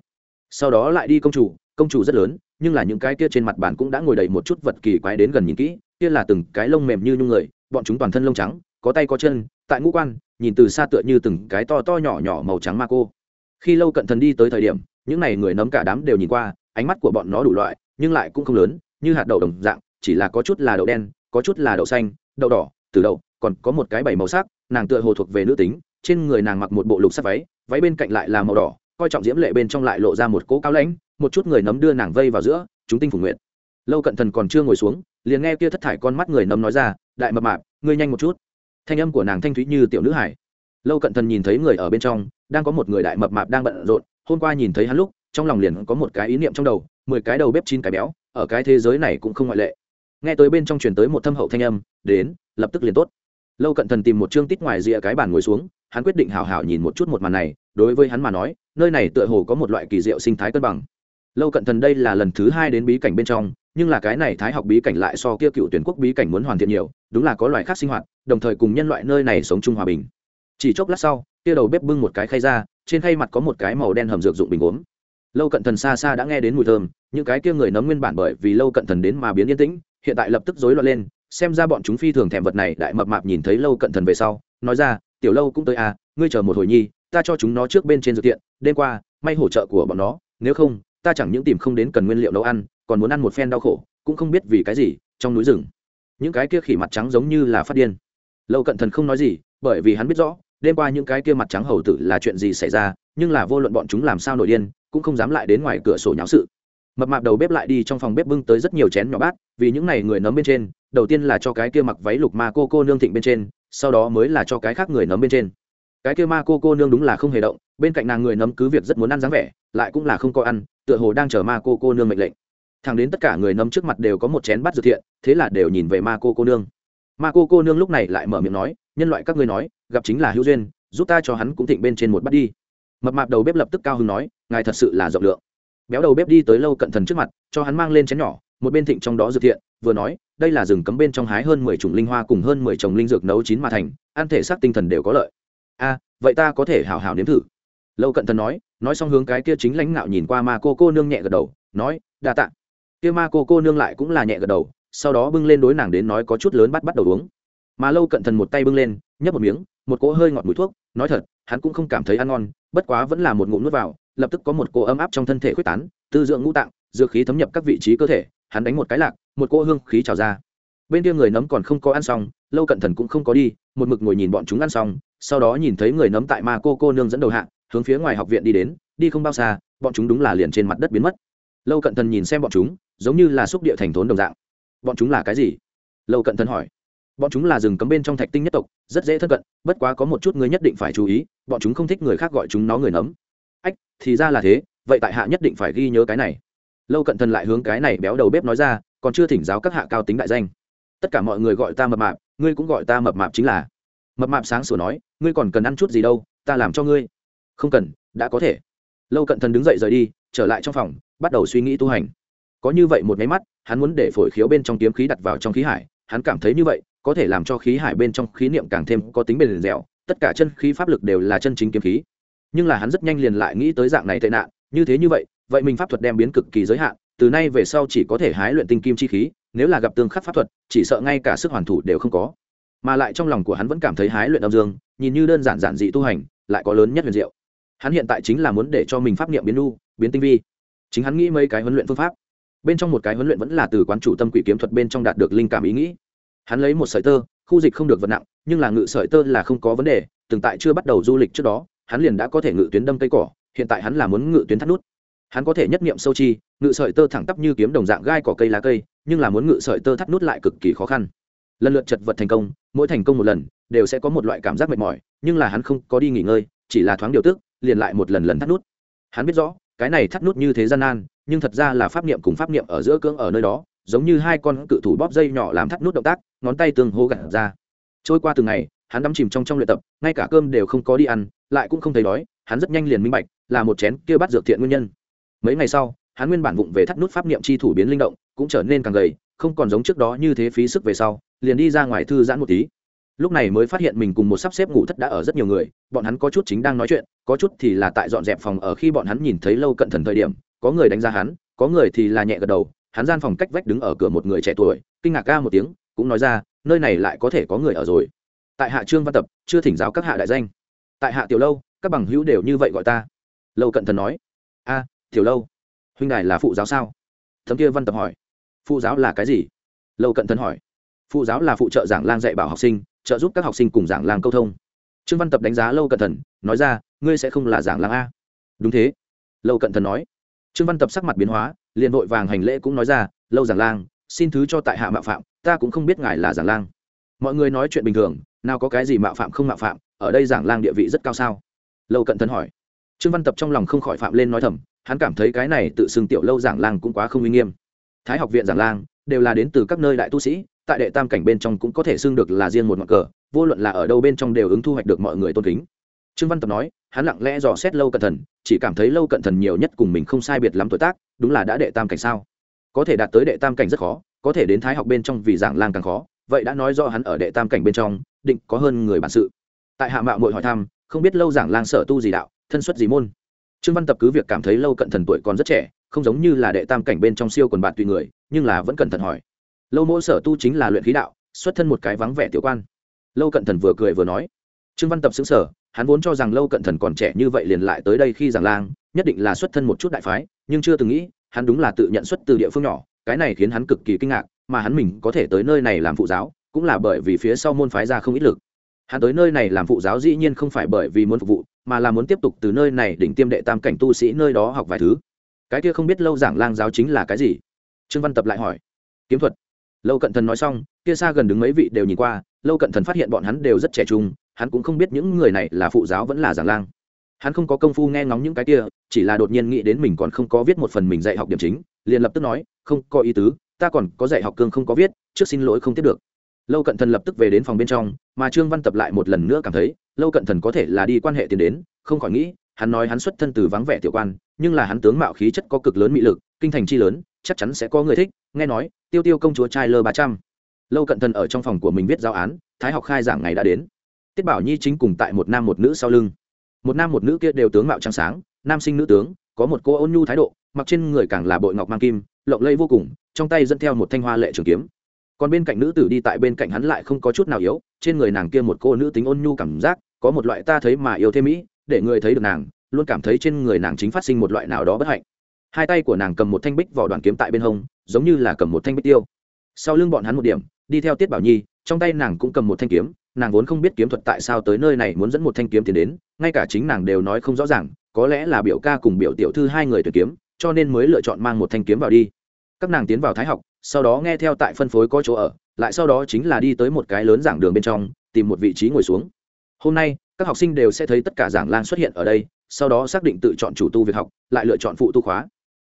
Sau đó lại đi công chủ công chủ rất lớn, nhưng là những cái kia trên mặt bàn cũng đã ngồi đầy một chút vật kỳ quái đến gần nhìn kỹ, kia là từng cái lông mềm như nhung người, bọn chúng toàn thân lông trắng, có tay có chân, tại ngũ quan, nhìn từ xa tựa như từng cái to to nhỏ nhỏ màu trắng ma cô. Khi lâu cận thần đi tới thời điểm, những n à y người nấm cả đám đều nhìn qua, ánh mắt của bọn nó đủ loại, nhưng lại cũng không lớn, như hạt đậu đồng dạng, chỉ là có chút là đậu đen, có chút là đậu xanh, đậu đỏ, từ đậu còn có một cái bảy màu sắc, nàng tựa hồ thuộc về nữ tính, trên người nàng mặc một bộ lục sắc váy váy bên cạnh lại là màu đỏ, coi trọng diễm lệ bên trong lại lộ ra một cỗ cao lãnh, một chút người nấm đưa nàng vây vào giữa, chúng tinh phủ nguyện lâu cận thần còn chưa ngồi xuống, liền nghe kia thất thải con mắt người nấm nói ra, đại mập mạp, ngươi nhanh một chút. Thanh âm của nàng thanh thúy như tiểu nữ hải. Lâu cận thần nhìn thấy người ở bên trong, đang có một người đại mập mạp đang bận rộn, hôm qua nhìn thấy hắn lúc, trong lòng liền có một cái ý niệm trong đầu, mười cái đầu bếp chín cái béo, ở cái thế giới này cũng không ngoại lệ. Nghe tới bên trong truyền tới một thâm hậu thanh âm, đến, lập tức liền tốt lâu cận thần tìm một chương tít ngoài rìa cái bàn ngồi xuống, hắn quyết định hào hào nhìn một chút một màn này, đối với hắn mà nói, nơi này tựa hồ có một loại kỳ diệu sinh thái cân bằng. Lâu cận thần đây là lần thứ hai đến bí cảnh bên trong, nhưng là cái này thái học bí cảnh lại so kia cựu tuyển quốc bí cảnh muốn hoàn thiện nhiều, đúng là có loài khác sinh hoạt, đồng thời cùng nhân loại nơi này sống chung hòa bình. Chỉ chốc lát sau, kia đầu bếp bưng một cái khay ra, trên khay mặt có một cái màu đen hầm dược dụng bình gốm lâu cận thần xa xa đã nghe đến mùi thơm, những cái kia người nấm nguyên bản bởi vì lâu cận thần đến mà biến yên tĩnh, hiện tại lập tức rối loạn lên xem ra bọn chúng phi thường thèm vật này, đại mập mạp nhìn thấy lâu cận thần về sau, nói ra, tiểu lâu cũng tới à ngươi chờ một hồi nhi, ta cho chúng nó trước bên trên dự tiện đêm qua, may hỗ trợ của bọn nó, nếu không, ta chẳng những tìm không đến cần nguyên liệu nấu ăn, còn muốn ăn một phen đau khổ, cũng không biết vì cái gì, trong núi rừng. Những cái kia khỉ mặt trắng giống như là phát điên. Lâu cận thần không nói gì, bởi vì hắn biết rõ, đêm qua những cái kia mặt trắng hầu tử là chuyện gì xảy ra, nhưng là vô luận bọn chúng làm sao nổi điên, cũng không dám lại đến ngoài cửa sổ nháo sự. Mập mạp đầu bếp lại đi trong phòng bếp bưng tới rất nhiều chén nhỏ bát, vì những n à y người nấm bên trên đầu tiên là cho cái kia mặc váy lục ma cô cô nương thịnh bên trên, sau đó mới là cho cái khác người nấm bên trên. Cái kia ma cô cô nương đúng là không hề động, bên cạnh nàng người nấm cứ việc rất muốn ăn dáng vẻ, lại cũng là không có ăn, tựa hồ đang chờ ma cô cô nương mệnh lệnh. Thằng đến tất cả người nấm trước mặt đều có một chén bát dược thiện, thế là đều nhìn về ma cô cô nương. Ma cô cô nương lúc này lại mở miệng nói, nhân loại các ngươi nói, gặp chính là hữu duyên, giúp ta cho hắn cũng thịnh bên trên một bát đi. Mập mạp đầu bếp lập tức cao hứng nói, ngài thật sự là rộng lượng. Béo đầu bếp đi tới lâu cận thần trước mặt, cho hắn mang lên chén nhỏ, một bên thịnh trong đó dược thiện vừa nói, đây là rừng cấm bên trong hái hơn mười chủng linh hoa cùng hơn mười trồng linh dược nấu chín mà thành, ăn thể xác tinh thần đều có lợi. A vậy ta có thể hảo hảo nếm thử. Lâu cận thần nói nói xong hướng cái kia chính lãnh ngạo nhìn qua ma cô cô nương nhẹ gật đầu, nói, đa tạ. Kia ma cô cô nương lại cũng là nhẹ gật đầu, sau đó bưng lên đối nàng đến nói có chút lớn bắt bắt đầu uống. Mà lâu cận thần một tay bưng lên, nhấp một miếng, một cỗ hơi ngọt mùi thuốc, nói thật, hắn cũng không cảm thấy ăn ngon, bất quá vẫn là một ngụm nuốt vào, lập tức có một cỗ ấm áp trong thân thể quyết tán, tư dưỡng ngũ tạng, dược khí thấm nhập các vị trí cơ thể, hắn đánh một cái lạc một cỗ hương khí trào ra. Bên kia người nấm còn không có ăn xong, lâu cận thần cũng không có đi, một mực ngồi nhìn bọn chúng ăn xong, sau đó nhìn thấy người nấm tại ma cô cô nương dẫn đầu hạ, hướng phía ngoài học viện đi đến, đi không bao xa, bọn chúng đúng là liền trên mặt đất biến mất. Lâu cận thần nhìn xem bọn chúng, giống như là xúc địa thành thốn đồng dạng. Bọn chúng là cái gì? Lâu cận thần hỏi. Bọn chúng là rừng cấm bên trong thạch tinh nhất tộc, rất dễ thân cận, bất quá có một chút ngươi nhất định phải chú ý, bọn chúng không thích người khác gọi chúng nó người nấm. Ách, thì ra là thế, vậy tại hạ nhất định phải ghi nhớ cái này. Lâu cận thần lại hướng cái này béo đầu bếp nói ra còn chưa thỉnh giáo các hạ cao tính đại danh. Tất cả mọi người gọi ta mập mạp, ngươi cũng gọi ta mập mạp chính là. Mập mạp sáng sủa nói, ngươi còn cần ăn chút gì đâu, ta làm cho ngươi. Không cần, đã có thể. Lâu cận thần đứng dậy rời đi, trở lại trong phòng, bắt đầu suy nghĩ tu hành. Có như vậy một máy mắt, hắn muốn để phổi khiếu bên trong kiếm khí đặt vào trong khí hải, hắn cảm thấy như vậy, có thể làm cho khí hải bên trong khí niệm càng thêm có tính bền dẻo, tất cả chân khí pháp lực đều là chân chính kiếm khí. Nhưng là hắn rất nhanh liền lại nghĩ tới dạng này tệ nạn, như thế như vậy vậy mình pháp thuật đem biến cực kỳ giới hạn từ nay về sau chỉ có thể hái luyện tinh kim chi khí, nếu là gặp tương khắc pháp thuật, chỉ sợ ngay cả sức hoàn thủ đều không có. Mà lại trong lòng của hắn vẫn cảm thấy hái luyện âm dương, nhìn như đơn giản giản dị tu hành, lại có lớn nhất huyền diệu. Hắn hiện tại chính là muốn để cho mình pháp niệm biến nu biến tinh vi. Chính hắn nghĩ mấy cái huấn luyện phương pháp. Bên trong một cái huấn luyện vẫn là từ quán chủ tâm quỷ kiếm thuật bên trong đạt được linh cảm ý nghĩ. Hắn lấy một sợi tơ, khu dịch không được vật nặng, nhưng là ngự sợi tơ là không có vấn đề, từng tại chưa bắt đầu du lịch trước đó, hắn liền đã có thể ngự tuyến đâm cây cỏ, hiện tại hắn là muốn ngự tuyến thắt nút hắn có thể nhất niệm sâu chi, ngự sợi tơ thẳng tắp như kiếm đồng dạng gai cỏ cây lá cây, nhưng là muốn ngự sợi tơ thắt nút lại cực kỳ khó khăn. Lần lượt chật vật thành công, mỗi thành công một lần, đều sẽ có một loại cảm giác mệt mỏi, nhưng là hắn không có đi nghỉ ngơi, chỉ là thoáng điều tức, liền lại một lần lần thắt nút. Hắn biết rõ, cái này thắt nút như thế gian nan, nhưng thật ra là pháp niệm cùng pháp niệm ở giữa cưỡng ở nơi đó, giống như hai con cự thủ bóp dây nhỏ làm thắt nút động tác, ngón tay tương hô gặt ra. Trôi qua từng ngày, hắn đắm chìm trong trong luyện tập, ngay cả cơm đều không có đi ăn, lại cũng không thấy đói, hắn rất nhanh liền minh bạch, là một chén kia bắt dược thiện nguyên nhân mấy ngày sau, hắn nguyên bản vụng về thắt nút pháp niệm chi thủ biến linh động, cũng trở nên càng gầy, không còn giống trước đó như thế phí sức về sau, liền đi ra ngoài thư giãn một tí. Lúc này mới phát hiện mình cùng một sắp xếp ngủ thất đã ở rất nhiều người, bọn hắn có chút chính đang nói chuyện, có chút thì là tại dọn dẹp phòng ở khi bọn hắn nhìn thấy lâu cận thần thời điểm, có người đánh giá hắn, có người thì là nhẹ gật đầu, hắn gian phòng cách vách đứng ở cửa một người trẻ tuổi, kinh ngạc ca một tiếng, cũng nói ra, nơi này lại có thể có người ở rồi. Tại hạ trương văn tập, chưa thỉnh giáo các hạ đại danh. Tại hạ tiểu lâu, các bằng hữu đều như vậy gọi ta. Lâu cận thần nói. A tiểu lâu, huynh đài là phụ giáo sao? Thấm kia văn tập hỏi. Phụ giáo là cái gì? Lâu cận thần hỏi. Phụ giáo là phụ trợ giảng lang dạy bảo học sinh, trợ giúp các học sinh cùng giảng lang câu thông. Trương văn tập đánh giá lâu cận thần, nói ra, ngươi sẽ không là giảng lang a. Đúng thế. Lâu cận thần nói. Trương văn tập sắc mặt biến hóa, liền vội vàng hành lễ cũng nói ra, lâu giảng lang, xin thứ cho tại hạ mạo phạm, ta cũng không biết ngài là giảng lang. Mọi người nói chuyện bình thường, nào có cái gì mạo phạm không mạo phạm, ở đây giảng lang địa vị rất cao sao? Lâu cận thần hỏi. Trương văn tập trong lòng không khỏi phạm lên nói thầm hắn cảm thấy cái này tự xưng tiểu lâu giảng lang cũng quá không uy nghiêm. Thái học viện giảng lang đều là đến từ các nơi đại tu sĩ, tại đệ tam cảnh bên trong cũng có thể xưng được là riêng một ngọn cờ, vô luận là ở đâu bên trong đều ứng thu hoạch được mọi người tôn kính. Trương văn tập nói, hắn lặng lẽ dò xét lâu cận thần, chỉ cảm thấy lâu cận thần nhiều nhất cùng mình không sai biệt lắm tuổi tác, đúng là đã đệ tam cảnh sao? Có thể đạt tới đệ tam cảnh rất khó, có thể đến thái học bên trong vì giảng lang càng khó, vậy đã nói do hắn ở đệ tam cảnh bên trong, định có hơn người bản sự. Tại hạ mạo mội hỏi thăm, không biết lâu giảng lang sở tu gì đạo, thân xuất gì môn? Trương văn tập cứ việc cảm thấy lâu cận thần tuổi còn rất trẻ, không giống như là đệ tam cảnh bên trong siêu quần bạn tùy người, nhưng là vẫn cẩn thận hỏi. Lâu mỗi sở tu chính là luyện khí đạo, xuất thân một cái vắng vẻ tiểu quan. Lâu cận thần vừa cười vừa nói. Trương văn tập xứng sở hắn vốn cho rằng lâu cận thần còn trẻ như vậy liền lại tới đây khi giảng lang, nhất định là xuất thân một chút đại phái, nhưng chưa từng nghĩ, hắn đúng là tự nhận xuất từ địa phương nhỏ, cái này khiến hắn cực kỳ kinh ngạc, mà hắn mình có thể tới nơi này làm phụ giáo, cũng là bởi vì phía sau môn phái ra không ít lực hắn tới nơi này làm phụ giáo dĩ nhiên không phải bởi vì muốn phục vụ, mà là muốn tiếp tục từ nơi này đỉnh tiêm đệ tam cảnh tu sĩ nơi đó học vài thứ. Cái kia không biết lâu giảng lang giáo chính là cái gì? Trương văn tập lại hỏi. Kiếm thuật. Lâu cận thần nói xong, kia xa gần đứng mấy vị đều nhìn qua, lâu cận thần phát hiện bọn hắn đều rất trẻ trung, hắn cũng không biết những người này là phụ giáo vẫn là giảng lang. Hắn không có công phu nghe ngóng những cái kia, chỉ là đột nhiên nghĩ đến mình còn không có viết một phần mình dạy học điểm chính, liền lập tức nói, không có ý tứ, ta còn có dạy học cương không có viết, trước xin lỗi không tiếp được lâu cận thần lập tức về đến phòng bên trong, mà trương văn tập lại một lần nữa cảm thấy, lâu cận thần có thể là đi quan hệ tiền đến, không khỏi nghĩ, hắn nói hắn xuất thân từ vắng vẻ tiểu quan, nhưng là hắn tướng mạo khí chất có cực lớn mị lực, kinh thành chi lớn, chắc chắn sẽ có người thích, nghe nói, tiêu tiêu công chúa trai lơ ba trăm. Lâu cận thần ở trong phòng của mình viết giao án, thái học khai giảng ngày đã đến. Tiết bảo nhi chính cùng tại một nam một nữ sau lưng. Một nam một nữ kia đều tướng mạo trắng sáng, nam sinh nữ tướng, có một cô ôn nhu thái độ, mặc trên người càng là bội ngọc mang kim, lộng lây vô cùng, trong tay dẫn theo một thanh hoa lệ trường kiếm còn bên cạnh nữ tử đi tại bên cạnh hắn lại không có chút nào yếu, trên người nàng kia một cô nữ tính ôn nhu cảm giác, có một loại ta thấy mà yêu thêm mỹ để người thấy được nàng, luôn cảm thấy trên người nàng chính phát sinh một loại nào đó bất hạnh. Hai tay của nàng cầm một thanh bích vỏ đoàn kiếm tại bên hông, giống như là cầm một thanh bích tiêu. Sau lưng bọn hắn một điểm, đi theo tiết bảo nhi, trong tay nàng cũng cầm một thanh kiếm, nàng vốn không biết kiếm thuật tại sao tới nơi này muốn dẫn một thanh kiếm tiến đến, ngay cả chính nàng đều nói không rõ ràng, có lẽ là biểu ca cùng biểu tiểu thư hai người tuyển kiếm, cho nên mới lựa chọn mang một thanh kiếm vào đi. Các nàng tiến vào thái học sau đó nghe theo tại phân phối có chỗ ở, lại sau đó chính là đi tới một cái lớn giảng đường bên trong, tìm một vị trí ngồi xuống. Hôm nay, các học sinh đều sẽ thấy tất cả giảng lan xuất hiện ở đây, sau đó xác định tự chọn chủ tu việc học, lại lựa chọn phụ tu khóa.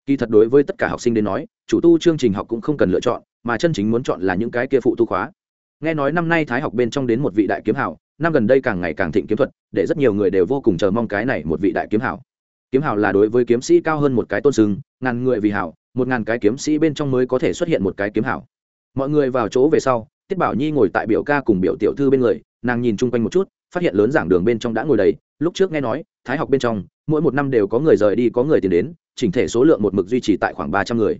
Kỳ thật đối với tất cả học sinh đến nói, chủ tu chương trình học cũng không cần lựa chọn, mà chân chính muốn chọn là những cái kia phụ tu khóa. Nghe nói năm nay thái học bên trong đến một vị đại kiếm hảo, năm gần đây càng ngày càng thịnh kiếm thuật, để rất nhiều người đều vô cùng chờ mong cái này một vị đại kiếm hảo. Kiếm hảo là đối với kiếm sĩ cao hơn một cái tôn sưng, ngàn người vì hảo một ngàn cái kiếm sĩ bên trong mới có thể xuất hiện một cái kiếm hảo. Mọi người vào chỗ về sau, tiết bảo nhi ngồi tại biểu ca cùng biểu tiểu thư bên người, nàng nhìn chung quanh một chút, phát hiện lớn giảng đường bên trong đã ngồi đầy, lúc trước nghe nói, thái học bên trong, mỗi một năm đều có người rời đi, có người tiền đến, chỉnh thể số lượng một mực duy trì tại khoảng ba trăm người.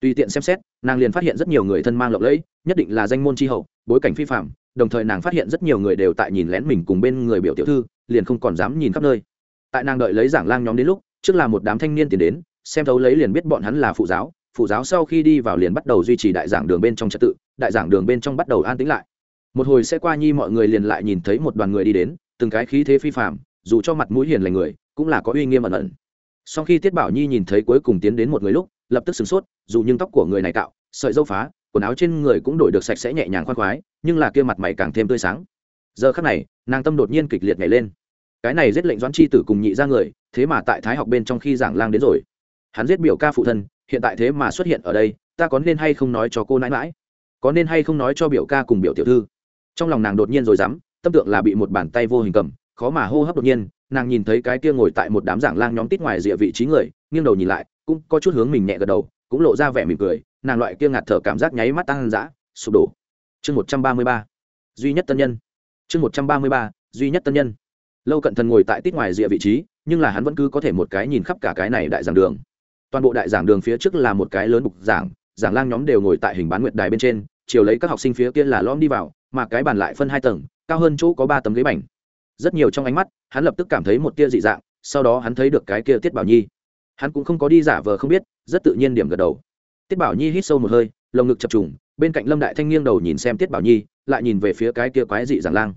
Tùy tiện xem xét, nàng liền phát hiện rất nhiều người thân mang lộng lẫy, nhất định là danh môn tri hậu, bối cảnh phi phạm đồng thời nàng phát hiện rất nhiều người đều tại nhìn lén mình cùng bên người biểu tiểu thư, liền không còn dám nhìn khắp nơi. Tại nàng đợi lấy giảng lang nhóm đến lúc, trước là một đám thanh niên tiền đến xem thấu lấy liền biết bọn hắn là phụ giáo phụ giáo sau khi đi vào liền bắt đầu duy trì đại giảng đường bên trong trật tự, đại giảng đường bên trong bắt đầu an tĩnh lại. Một hồi sẽ qua nhi mọi người liền lại nhìn thấy một đoàn người đi đến, từng cái khí thế phi phạm dù cho mặt mũi hiền lành người, cũng là có uy nghiêm ẩn ẩn. Sau khi tiết bảo nhi nhìn thấy cuối cùng tiến đến một người lúc, lập tức sửng sốt, dù nhưng tóc của người này tạo sợi dâu phá, quần áo trên người cũng đổi được sạch sẽ nhẹ nhàng khoan khoái, nhưng là kia mặt mày càng thêm tươi sáng. Giờ khắc này, nàng tâm đột nhiên kịch liệt nhảy lên. Cái này giết lệnh doãn chi tử cùng nhị ra người, thế mà tại thái học bên trong khi giảng lang đến rồi hắn giết biểu ca phụ thân, hiện tại thế mà xuất hiện ở đây, ta có nên hay không nói cho cô nãi mãi có nên hay không nói cho biểu ca cùng biểu tiểu thư? Trong lòng nàng đột nhiên rồi dám, tâm tượng là bị một bàn tay vô hình cầm, khó mà hô hấp đột nhiên, nàng nhìn thấy cái kia ngồi tại một đám giảng lang nhóm tít ngoài rìa vị trí người, nghiêng đầu nhìn lại, cũng có chút hướng mình nhẹ gật đầu, cũng lộ ra vẻ mỉm cười, nàng loại kia ngạt thở cảm giác nháy mắt tăng dã, sụp đổ. Chương một trăm ba mươi ba, duy nhất tân nhân. Chương một trăm ba mươi ba, duy nhất tân nhân. Lâu cận thần ngồi tại tít ngoài rìa vị trí, nhưng là hắn vẫn cứ có thể một cái nhìn khắp cả cái này đại giảng đường toàn bộ đại giảng đường phía trước là một cái lớn bục giảng giảng lang nhóm đều ngồi tại hình bán nguyệt đài bên trên, chiều lấy các học sinh phía kia là lom đi vào, mà cái bàn lại phân hai tầng, cao hơn chỗ có ba tấm ghế bành. Rất nhiều trong ánh mắt, hắn lập tức cảm thấy một tia dị dạng, sau đó hắn thấy được cái kia tiết bảo nhi. Hắn cũng không có đi giả vờ không biết, rất tự nhiên điểm gật đầu. Tiết bảo nhi hít sâu một hơi, lồng ngực chập trùng, bên cạnh lâm đại thanh nghiêng đầu nhìn xem tiết bảo nhi, lại nhìn về phía cái kia quái dị giảng lang.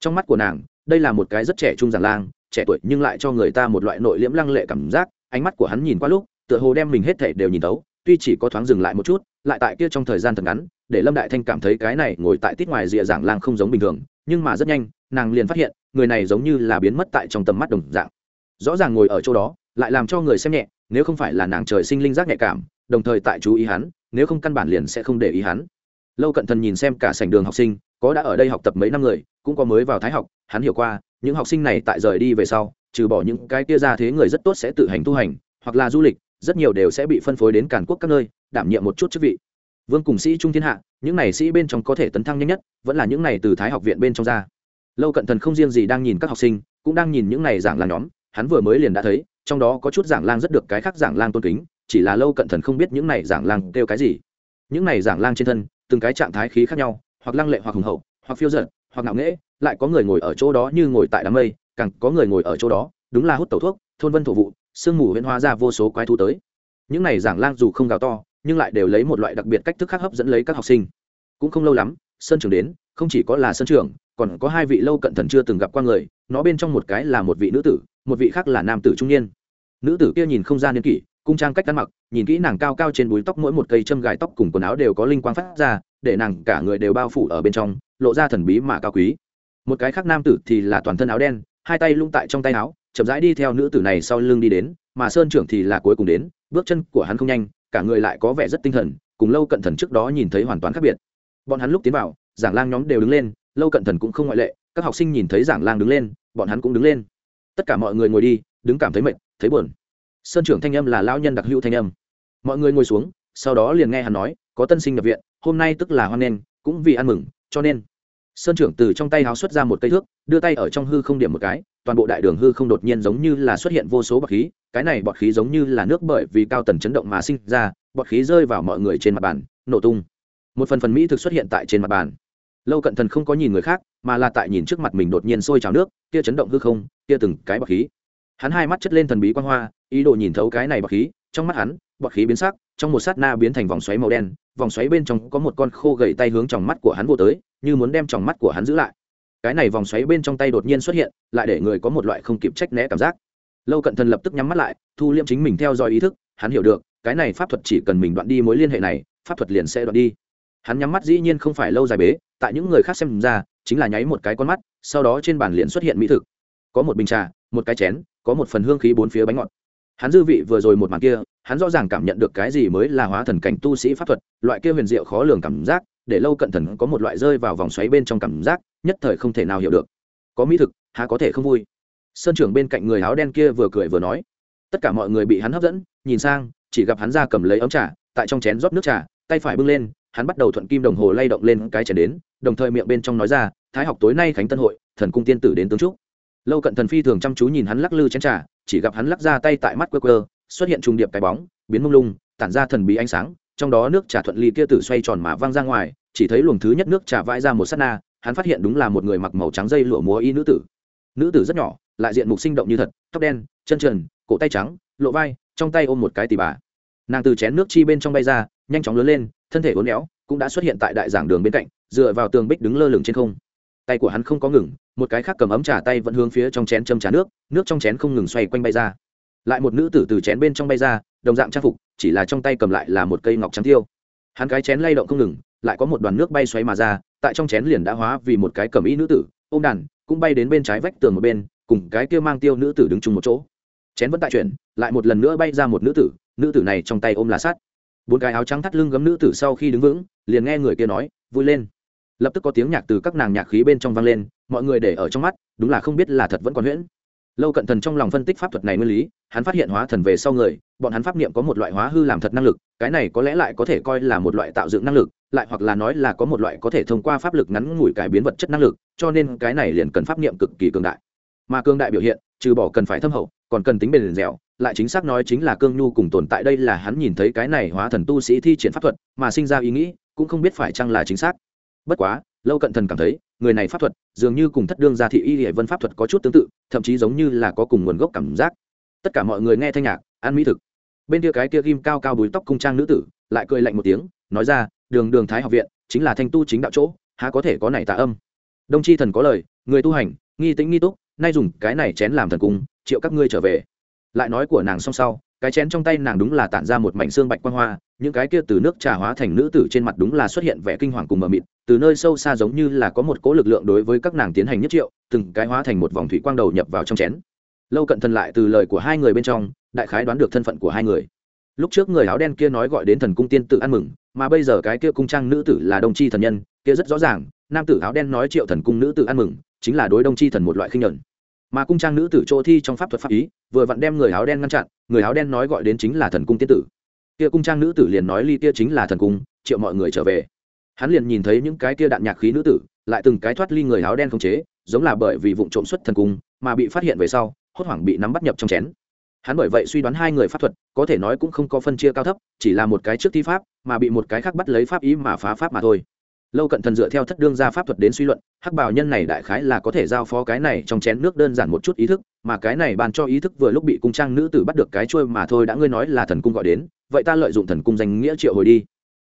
Trong mắt của nàng, đây là một cái rất trẻ trung giảng lang, trẻ tuổi nhưng lại cho người ta một loại nội liễm lăng lệ cảm giác, ánh mắt của hắn nhìn qua lúc tựa hồ đem mình hết thể đều nhìn tấu, tuy chỉ có thoáng dừng lại một chút, lại tại kia trong thời gian thật ngắn, để lâm đại thanh cảm thấy cái này ngồi tại tít ngoài rìa giảng lang không giống bình thường, nhưng mà rất nhanh, nàng liền phát hiện, người này giống như là biến mất tại trong tầm mắt đồng dạng. Rõ ràng ngồi ở chỗ đó, lại làm cho người xem nhẹ, nếu không phải là nàng trời sinh linh giác nhạy cảm, đồng thời tại chú ý hắn, nếu không căn bản liền sẽ không để ý hắn. Lâu cận thần nhìn xem cả sảnh đường học sinh, có đã ở đây học tập mấy năm người, cũng có mới vào thái học, hắn hiểu qua, những học sinh này tại rời đi về sau, trừ bỏ những cái kia ra thế người rất tốt sẽ tự hành tu hành, hoặc là du lịch rất nhiều đều sẽ bị phân phối đến càn quốc các nơi, đảm nhiệm một chút chức vị. Vương cùng sĩ trung thiên hạ, những này sĩ bên trong có thể tấn thăng nhanh nhất, vẫn là những này từ thái học viện bên trong ra. Lâu cận thần không riêng gì đang nhìn các học sinh, cũng đang nhìn những này giảng lang nhóm, hắn vừa mới liền đã thấy, trong đó có chút giảng lang rất được cái khác giảng lang tôn kính, chỉ là lâu cận thần không biết những này giảng lang kêu cái gì. Những này giảng lang trên thân, từng cái trạng thái khí khác nhau, hoặc lăng lệ hoặc hùng hậu, hoặc phiêu giận hoặc ngạo nghễ, lại có người ngồi ở chỗ đó như ngồi tại đám mây, càng có người ngồi ở chỗ đó, đúng là hút tẩu thuốc, thôn vân thổ vụ sương mù huyễn hóa ra vô số quái thú tới. Những này giảng lang dù không gào to, nhưng lại đều lấy một loại đặc biệt cách thức khác hấp dẫn lấy các học sinh. Cũng không lâu lắm sơn trường đến, không chỉ có là sơn trường, còn có hai vị lâu cận thần chưa từng gặp qua người, nó bên trong một cái là một vị nữ tử, một vị khác là nam tử trung niên. Nữ tử kia nhìn không ra niên kỷ, cung trang cách ăn mặc, nhìn kỹ nàng cao cao trên búi tóc mỗi một cây châm gài tóc cùng quần áo đều có linh quang phát ra, để nàng cả người đều bao phủ ở bên trong, lộ ra thần bí mà cao quý. Một cái khác nam tử thì là toàn thân áo đen, hai tay lung tại trong tay áo chậm rãi đi theo nữ tử này sau lưng đi đến, mà sơn trưởng thì là cuối cùng đến, bước chân của hắn không nhanh, cả người lại có vẻ rất tinh thần, cùng lâu cận thần trước đó nhìn thấy hoàn toàn khác biệt. Bọn hắn lúc tiến vào, giảng lang nhóm đều đứng lên, lâu cận thần cũng không ngoại lệ, các học sinh nhìn thấy giảng lang đứng lên, bọn hắn cũng đứng lên. Tất cả mọi người ngồi đi, đứng cảm thấy mệt, thấy buồn. Sơn trưởng thanh âm là lão nhân đặc hữu thanh âm. Mọi người ngồi xuống, sau đó liền nghe hắn nói, có tân sinh nhập viện, hôm nay tức là hoan nghênh, cũng vì ăn mừng, cho nên sơn trưởng từ trong tay háo xuất ra một cây thước, đưa tay ở trong hư không điểm một cái, toàn bộ đại đường hư không đột nhiên giống như là xuất hiện vô số bọt khí, cái này bọt khí giống như là nước bởi vì cao tần chấn động mà sinh ra, bọt khí rơi vào mọi người trên mặt bàn, nổ tung. Một phần phần mỹ thực xuất hiện tại trên mặt bàn. Lâu cận thần không có nhìn người khác, mà là tại nhìn trước mặt mình đột nhiên sôi trào nước, kia chấn động hư không, kia từng cái bọt khí. Hắn hai mắt chất lên thần bí quan hoa, ý đồ nhìn thấu cái này bọt khí, trong mắt hắn, bọt khí biến sắc, trong một sát na biến thành vòng xoáy màu đen, vòng xoáy bên trong có một con khô gầy tay hướng trong mắt của hắn vô tới như muốn đem tròng mắt của hắn giữ lại. Cái này vòng xoáy bên trong tay đột nhiên xuất hiện, lại để người có một loại không kịp trách né cảm giác. Lâu cận thần lập tức nhắm mắt lại, thu liêm chính mình theo dõi ý thức, hắn hiểu được, cái này pháp thuật chỉ cần mình đoạn đi mối liên hệ này, pháp thuật liền sẽ đoạn đi. Hắn nhắm mắt dĩ nhiên không phải lâu dài bế, tại những người khác xem ra, chính là nháy một cái con mắt, sau đó trên bàn liền xuất hiện mỹ thực. Có một bình trà, một cái chén, có một phần hương khí bốn phía bánh ngọt. Hắn dư vị vừa rồi một màn kia, hắn rõ ràng cảm nhận được cái gì mới là hóa thần cảnh tu sĩ pháp thuật, loại kia huyền diệu khó lường cảm giác để lâu cận thần có một loại rơi vào vòng xoáy bên trong cảm giác, nhất thời không thể nào hiểu được. Có mỹ thực, há có thể không vui. Sơn trưởng bên cạnh người áo đen kia vừa cười vừa nói. Tất cả mọi người bị hắn hấp dẫn, nhìn sang, chỉ gặp hắn ra cầm lấy ấm trà, tại trong chén rót nước trà, tay phải bưng lên, hắn bắt đầu thuận kim đồng hồ lay động lên cái chén đến, đồng thời miệng bên trong nói ra, thái học tối nay khánh tân hội, thần cung tiên tử đến tướng trúc. Lâu cận thần phi thường chăm chú nhìn hắn lắc lư chén trà, chỉ gặp hắn lắc ra tay tại mắt quơ quơ, xuất hiện trùng điệp cái bóng, biến mông lung, tản ra thần bí ánh sáng, trong đó nước trà thuận ly kia tử xoay tròn mà văng ra ngoài chỉ thấy luồng thứ nhất nước trà vãi ra một sát na, hắn phát hiện đúng là một người mặc màu trắng dây lụa múa y nữ tử. Nữ tử rất nhỏ, lại diện mục sinh động như thật, tóc đen, chân trần, cổ tay trắng, lộ vai, trong tay ôm một cái tỉ bà. Nàng từ chén nước chi bên trong bay ra, nhanh chóng lớn lên, thân thể uốn éo, cũng đã xuất hiện tại đại giảng đường bên cạnh, dựa vào tường bích đứng lơ lửng trên không. Tay của hắn không có ngừng, một cái khác cầm ấm trà tay vẫn hướng phía trong chén châm trà nước nước trong chén không ngừng xoay quanh bay ra. Lại một nữ tử từ chén bên trong bay ra, đồng dạng trang phục, chỉ là trong tay cầm lại là một cây ngọc trắng tiêu hắn cái chén lay động không ngừng lại có một đoàn nước bay xoáy mà ra, tại trong chén liền đã hóa vì một cái cầm ý nữ tử ô m đàn, cũng bay đến bên trái vách tường một bên, cùng cái kia mang tiêu nữ tử đứng chung một chỗ. Chén vẫn tại chuyển, lại một lần nữa bay ra một nữ tử nữ tử này trong tay ôm lá sắt. Bốn cái áo trắng thắt lưng gấm nữ tử sau khi đứng vững, liền nghe người kia nói, vui lên. Lập tức có tiếng nhạc từ các nàng nhạc khí bên trong vang lên, mọi người để ở trong mắt, đúng là không biết là thật vẫn còn huyễn. Lâu cận thần trong lòng phân tích pháp thuật này nguyên lý hắn phát hiện hóa thần về sau người, bọn hắn pháp niệm có một loại hóa hư làm thật năng lực, cái này có lẽ lại có thể coi là một loại tạo dựng năng lực, lại hoặc là nói là có một loại có thể thông qua pháp lực ngắn ngủi cải biến vật chất năng lực, cho nên cái này liền cần pháp niệm cực kỳ cường đại. Mà cường đại biểu hiện, trừ bỏ cần phải thâm hậu, còn cần tính bền dẻo, lại chính xác nói chính là cương nhu cùng tồn tại đây là hắn nhìn thấy cái này hóa thần tu sĩ thi triển pháp thuật, mà sinh ra ý nghĩ, cũng không biết phải chăng là chính xác. Bất quá, lâu cận thần cảm thấy, người này pháp thuật, dường như cùng thất đương gia thị y hệ vân pháp thuật có chút tương tự, thậm chí giống như là có cùng nguồn gốc cảm giác tất cả mọi người nghe thanh nhạc, ăn mỹ thực. Bên kia cái kia ghim cao cao búi tóc cung trang nữ tử, lại cười lạnh một tiếng, nói ra, đường đường thái học viện, chính là thanh tu chính đạo chỗ, há có thể có này tạ âm? Đông chi thần có lời, người tu hành, nghi tĩnh nghi túc, nay dùng cái này chén làm thần cung, triệu các ngươi trở về. Lại nói của nàng xong sau, cái chén trong tay nàng đúng là tản ra một mảnh xương bạch quang hoa, những cái kia từ nước trà hóa thành nữ tử trên mặt đúng là xuất hiện vẻ kinh hoàng cùng mờ mịt, từ nơi sâu xa giống như là có một cỗ lực lượng đối với các nàng tiến hành nhất triệu, từng cái hóa thành một vòng thủy quang đầu nhập vào trong chén lâu cận thần lại từ lời của hai người bên trong, đại khái đoán được thân phận của hai người. Lúc trước người áo đen kia nói gọi đến thần cung tiên tự ăn mừng, mà bây giờ cái kia cung trang nữ tử là đông chi thần nhân, kia rất rõ ràng, nam tử áo đen nói triệu thần cung nữ tử ăn mừng, chính là đối đông chi thần một loại khinh nhẫn. Mà cung trang nữ tử chỗ thi trong pháp thuật pháp ý, vừa vặn đem người áo đen ngăn chặn, người áo đen nói gọi đến chính là thần cung tiên tử. Kia cung trang nữ tử liền nói ly kia chính là thần cung, triệu mọi người trở về. Hắn liền nhìn thấy những cái kia đạn nhạc khí nữ tử, lại từng cái thoát ly người áo đen không chế, giống là bởi vì vụ trộm xuất thần cung, mà bị phát hiện về sau hốt hoảng bị nắm bắt nhập trong chén. Hắn bởi vậy suy đoán hai người pháp thuật, có thể nói cũng không có phân chia cao thấp, chỉ là một cái trước thi pháp, mà bị một cái khác bắt lấy pháp ý mà phá pháp mà thôi. Lâu cận thần dựa theo thất đương ra pháp thuật đến suy luận, hắc bào nhân này đại khái là có thể giao phó cái này trong chén nước đơn giản một chút ý thức, mà cái này bàn cho ý thức vừa lúc bị cung trang nữ tử bắt được cái trôi mà thôi đã ngươi nói là thần cung gọi đến, vậy ta lợi dụng thần cung danh nghĩa triệu hồi đi.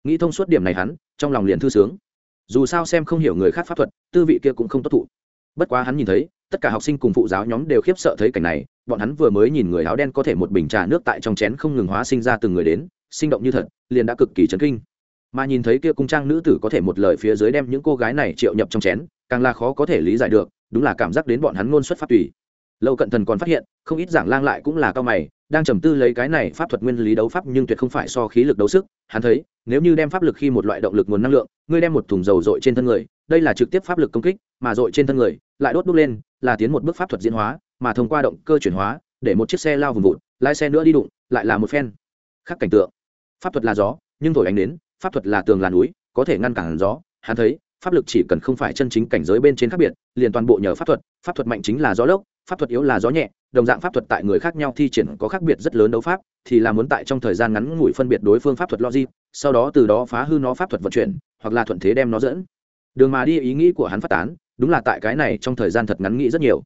Nghĩ thông suốt điểm này hắn, trong lòng liền thư sướng. Dù sao xem không hiểu người khác pháp thuật, tư vị kia cũng không tốt thụ. Bất quá hắn nhìn thấy tất cả học sinh cùng phụ giáo nhóm đều khiếp sợ thấy cảnh này, bọn hắn vừa mới nhìn người áo đen có thể một bình trà nước tại trong chén không ngừng hóa sinh ra từng người đến, sinh động như thật, liền đã cực kỳ chấn kinh. Mà nhìn thấy kia cung trang nữ tử có thể một lời phía dưới đem những cô gái này triệu nhập trong chén, càng là khó có thể lý giải được, đúng là cảm giác đến bọn hắn ngôn xuất phát tùy. Lâu cận thần còn phát hiện, không ít giảng lang lại cũng là cao mày, đang trầm tư lấy cái này pháp thuật nguyên lý đấu pháp nhưng tuyệt không phải so khí lực đấu sức, hắn thấy, nếu như đem pháp lực khi một loại động lực nguồn năng lượng, ngươi đem một thùng dầu dội trên thân người, đây là trực tiếp pháp lực công kích, mà dội trên thân người, lại đốt đúc lên là tiến một bước pháp thuật diễn hóa, mà thông qua động cơ chuyển hóa, để một chiếc xe lao vùng vụt, lái xe nữa đi đụng, lại là một phen. Khác cảnh tượng. Pháp thuật là gió, nhưng thổi ánh đến, pháp thuật là tường là núi, có thể ngăn cản gió. Hắn thấy, pháp lực chỉ cần không phải chân chính cảnh giới bên trên khác biệt, liền toàn bộ nhờ pháp thuật. Pháp thuật mạnh chính là gió lốc, pháp thuật yếu là gió nhẹ, đồng dạng pháp thuật tại người khác nhau thi triển có khác biệt rất lớn đấu pháp, thì là muốn tại trong thời gian ngắn ngủi phân biệt đối phương pháp thuật logic, sau đó từ đó phá hư nó pháp thuật vận chuyển, hoặc là thuận thế đem nó dẫn. Đường mà đi, ý nghĩ của hắn phát tán đúng là tại cái này trong thời gian thật ngắn nghĩ rất nhiều.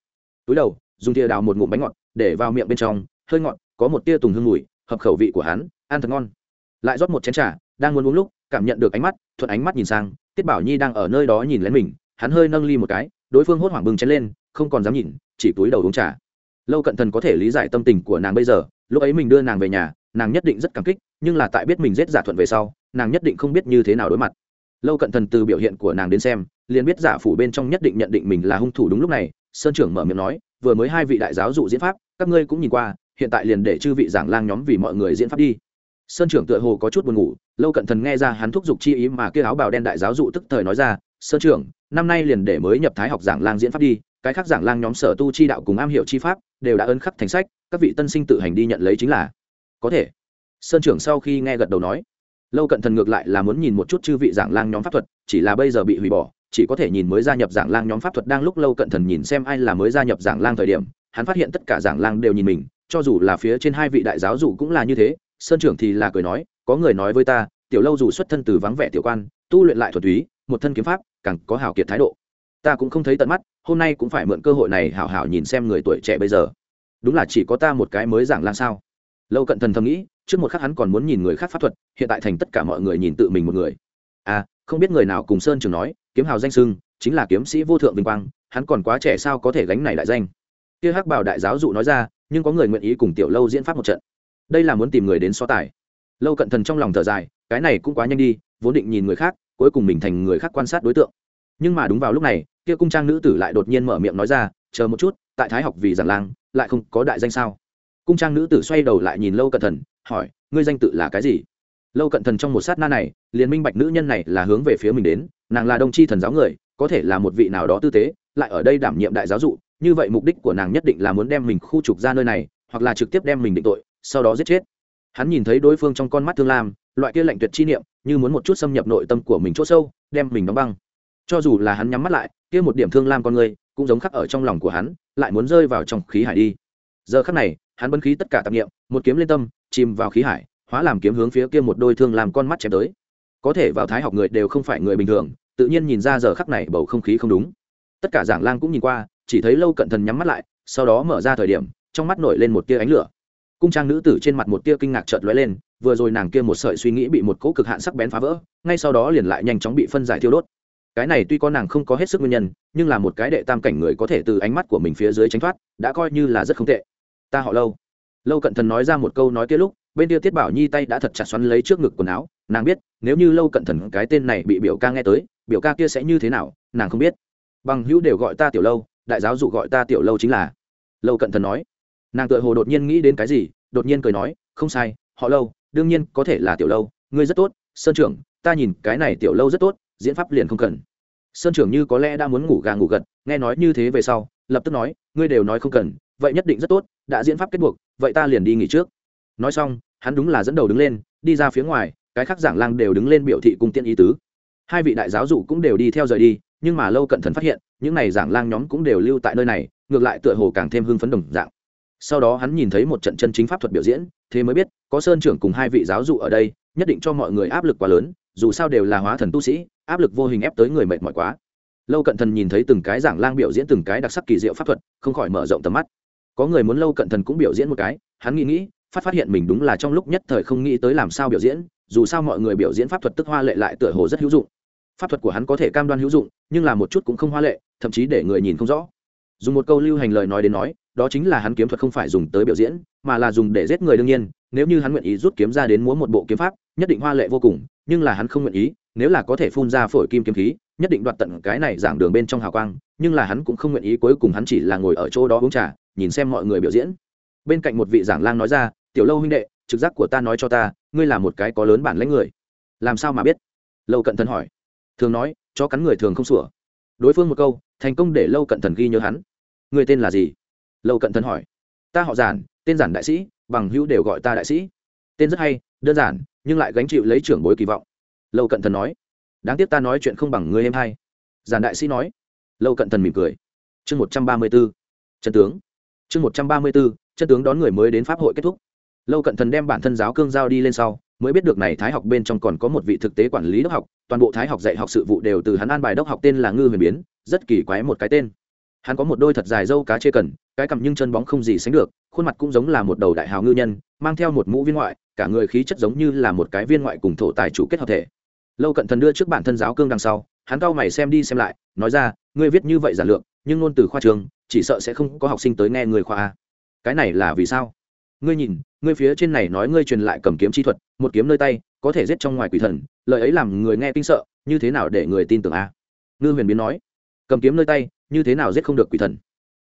Túi đầu, dùng tia đào một ngụm bánh ngọt, để vào miệng bên trong, hơi ngọt, có một tia tùng hương mùi, hợp khẩu vị của hắn, ăn thật ngon. Lại rót một chén trà, đang muốn uống lúc, cảm nhận được ánh mắt, thuận ánh mắt nhìn sang, tiết bảo nhi đang ở nơi đó nhìn lén mình, hắn hơi nâng ly một cái, đối phương hốt hoảng bừng chén lên, không còn dám nhìn, chỉ túi đầu uống trà. Lâu cận thần có thể lý giải tâm tình của nàng bây giờ, lúc ấy mình đưa nàng về nhà, nàng nhất định rất cảm kích, nhưng là tại biết mình giết giả thuận về sau, nàng nhất định không biết như thế nào đối mặt. Lâu cận thần từ biểu hiện của nàng đến xem liền biết giả phủ bên trong nhất định nhận định mình là hung thủ đúng lúc này, sơn trưởng mở miệng nói, vừa mới hai vị đại giáo dụ diễn pháp, các ngươi cũng nhìn qua, hiện tại liền để chư vị giảng lang nhóm vì mọi người diễn pháp đi. Sơn trưởng tựa hồ có chút buồn ngủ, lâu cận thần nghe ra hắn thúc giục chi ý mà kia áo bào đen đại giáo dụ tức thời nói ra, sơn trưởng, năm nay liền để mới nhập thái học giảng lang diễn pháp đi, cái khác giảng lang nhóm sở tu chi đạo cùng am hiểu chi pháp đều đã ấn khắc thành sách, các vị tân sinh tự hành đi nhận lấy chính là. Có thể. Sơn trưởng sau khi nghe gật đầu nói. Lâu cận thần ngược lại là muốn nhìn một chút chư vị giảng lang nhóm pháp thuật, chỉ là bây giờ bị hủy bỏ chỉ có thể nhìn mới gia nhập giảng lang nhóm pháp thuật đang lúc lâu cận thần nhìn xem ai là mới gia nhập giảng lang thời điểm, hắn phát hiện tất cả giảng lang đều nhìn mình, cho dù là phía trên hai vị đại giáo dù cũng là như thế, sơn trưởng thì là cười nói, có người nói với ta, tiểu lâu dù xuất thân từ vắng vẻ tiểu quan, tu luyện lại thuật túy, một thân kiếm pháp, càng có hảo kiệt thái độ. Ta cũng không thấy tận mắt, hôm nay cũng phải mượn cơ hội này hảo hảo nhìn xem người tuổi trẻ bây giờ. Đúng là chỉ có ta một cái mới giảng lang sao? Lâu cận thần thầm nghĩ, trước một khắc hắn còn muốn nhìn người khác pháp thuật, hiện tại thành tất cả mọi người nhìn tự mình một người. À không biết người nào cùng sơn trường nói, kiếm hào danh sưng, chính là kiếm sĩ vô thượng vinh quang, hắn còn quá trẻ sao có thể gánh này đại danh. Kia hắc bảo đại giáo dụ nói ra, nhưng có người nguyện ý cùng tiểu lâu diễn pháp một trận. Đây là muốn tìm người đến so tài. Lâu cận thần trong lòng thở dài, cái này cũng quá nhanh đi, vốn định nhìn người khác, cuối cùng mình thành người khác quan sát đối tượng. Nhưng mà đúng vào lúc này, kia cung trang nữ tử lại đột nhiên mở miệng nói ra, chờ một chút, tại thái học vì giản lang, lại không có đại danh sao? Cung trang nữ tử xoay đầu lại nhìn lâu cận thần, hỏi, ngươi danh tự là cái gì? Lâu cận thần trong một sát na này, liền minh bạch nữ nhân này là hướng về phía mình đến, nàng là đồng tri thần giáo người, có thể là một vị nào đó tư tế, lại ở đây đảm nhiệm đại giáo dụ, như vậy mục đích của nàng nhất định là muốn đem mình khu trục ra nơi này, hoặc là trực tiếp đem mình định tội, sau đó giết chết. Hắn nhìn thấy đối phương trong con mắt thương lam, loại kia lạnh tuyệt chi niệm, như muốn một chút xâm nhập nội tâm của mình c h ỗ sâu, đem mình đóng băng. Cho dù là hắn nhắm mắt lại, kia một điểm thương lam con người, cũng giống khắc ở trong lòng của hắn, lại muốn rơi vào trong khí hải đi. Giờ khắc này, hắn bân khí tất cả tạp nghiệm một kiếm lên tâm, chìm vào khí hải hóa làm kiếm hướng phía kia một đôi thương làm con mắt chém tới. Có thể vào thái học người đều không phải người bình thường, tự nhiên nhìn ra giờ khắc này bầu không khí không đúng. Tất cả giảng lang cũng nhìn qua, chỉ thấy lâu cận thần nhắm mắt lại, sau đó mở ra thời điểm, trong mắt nổi lên một tia ánh lửa. Cung trang nữ tử trên mặt một tia kinh ngạc chợt lóe lên, vừa rồi nàng kia một sợi suy nghĩ bị một cỗ cực hạn sắc bén phá vỡ, ngay sau đó liền lại nhanh chóng bị phân giải thiêu đốt. Cái này tuy có nàng không có hết sức nguyên nhân, nhưng là một cái đệ tam cảnh người có thể từ ánh mắt của mình phía dưới tránh thoát, đã coi như là rất không tệ. Ta họ lâu. Lâu cận thần nói ra một câu nói kia lúc bên kia tiết bảo nhi tay đã thật chặt xoắn lấy trước ngực quần áo, nàng biết, nếu như lâu cận thần cái tên này bị biểu ca nghe tới, biểu ca kia sẽ như thế nào, nàng không biết. Bằng hữu đều gọi ta tiểu lâu, đại giáo dụ gọi ta tiểu lâu chính là. Lâu cận thần nói. Nàng tự hồ đột nhiên nghĩ đến cái gì, đột nhiên cười nói, không sai, họ lâu, đương nhiên có thể là tiểu lâu, ngươi rất tốt, sơn trưởng, ta nhìn cái này tiểu lâu rất tốt, diễn pháp liền không cần. Sơn trưởng như có lẽ đã muốn ngủ gà ngủ gật, nghe nói như thế về sau, lập tức nói, ngươi đều nói không cần, vậy nhất định rất tốt, đã diễn pháp kết buộc, vậy ta liền đi nghỉ trước nói xong, hắn đúng là dẫn đầu đứng lên, đi ra phía ngoài, cái khác giảng lang đều đứng lên biểu thị cung tiện ý tứ. Hai vị đại giáo dụ cũng đều đi theo rời đi, nhưng mà lâu cận thần phát hiện, những n à y giảng lang nhóm cũng đều lưu tại nơi này, ngược lại tựa hồ càng thêm hưng phấn đồng dạng. Sau đó hắn nhìn thấy một trận chân chính pháp thuật biểu diễn, thế mới biết, có sơn trưởng cùng hai vị giáo dụ ở đây, nhất định cho mọi người áp lực quá lớn, dù sao đều là hóa thần tu sĩ, áp lực vô hình ép tới người mệt mỏi quá. Lâu cận thần nhìn thấy từng cái giảng lang biểu diễn từng cái đặc sắc kỳ diệu pháp thuật, không khỏi mở rộng tầm mắt. Có người muốn lâu cận thần cũng biểu diễn một cái, hắn nghĩ nghĩ phát phát hiện mình đúng là trong lúc nhất thời không nghĩ tới làm sao biểu diễn, dù sao mọi người biểu diễn pháp thuật tức hoa lệ lại tựa hồ rất hữu dụng. Pháp thuật của hắn có thể cam đoan hữu dụng, nhưng là một chút cũng không hoa lệ, thậm chí để người nhìn không rõ. Dùng một câu lưu hành lời nói đến nói, đó chính là hắn kiếm thuật không phải dùng tới biểu diễn, mà là dùng để giết người đương nhiên, nếu như hắn nguyện ý rút kiếm ra đến múa một bộ kiếm pháp, nhất định hoa lệ vô cùng, nhưng là hắn không nguyện ý, nếu là có thể phun ra phổi kim kiếm khí, nhất định đoạt tận cái này giảng đường bên trong hào quang, nhưng là hắn cũng không nguyện ý cuối cùng hắn chỉ là ngồi ở chỗ đó uống trà, nhìn xem mọi người biểu diễn. Bên cạnh một vị giảng lang nói ra tiểu lâu huynh đệ, trực giác của ta nói cho ta, ngươi là một cái có lớn bản lãnh người. Làm sao mà biết? Lâu cận thần hỏi. Thường nói cho cắn người thường không sủa. Đối phương một câu, thành công để lâu cận thần ghi nhớ hắn. Người tên là gì? Lâu cận thần hỏi. Ta họ giản, tên giản đại sĩ, bằng hữu đều gọi ta đại sĩ. Tên rất hay, đơn giản, nhưng lại gánh chịu lấy trưởng bối kỳ vọng. Lâu cận thần nói. Đáng tiếc ta nói chuyện không bằng người em hay giản đại sĩ nói. Lâu cận thần mỉm cười. Chương một trăm ba mươi b ố chân tướng. Chương một trăm ba mươi b ố chân tướng đón người mới đến pháp hội kết thúc lâu cận thần đem bản thân giáo cương giao đi lên sau, mới biết được này thái học bên trong còn có một vị thực tế quản lý đốc học, toàn bộ thái học dạy học sự vụ đều từ hắn an bài đốc học tên là ngư huyền biến, rất kỳ quái một cái tên. Hắn có một đôi thật dài dâu cá chê cần, cái cằm nhưng chân bóng không gì sánh được, khuôn mặt cũng giống là một đầu đại hào ngư nhân, mang theo một mũ viên ngoại, cả người khí chất giống như là một cái viên ngoại cùng thổ tài chủ kết hợp thể. Lâu cận thần đưa trước bản thân giáo cương đằng sau, hắn cau mày xem đi xem lại, nói ra, ngươi viết như vậy giản lược, nhưng ngôn từ khoa trường, chỉ sợ sẽ không có học sinh tới nghe người khoa cái này là vì sao? Ngươi nhìn, ngươi phía trên này nói ngươi truyền lại cầm kiếm chi thuật, một kiếm nơi tay, có thể giết trong ngoài quỷ thần, lời ấy làm người nghe kinh sợ, như thế nào để người tin tưởng a? Ngư huyền biến nói, cầm kiếm nơi tay, như thế nào giết không được quỷ thần?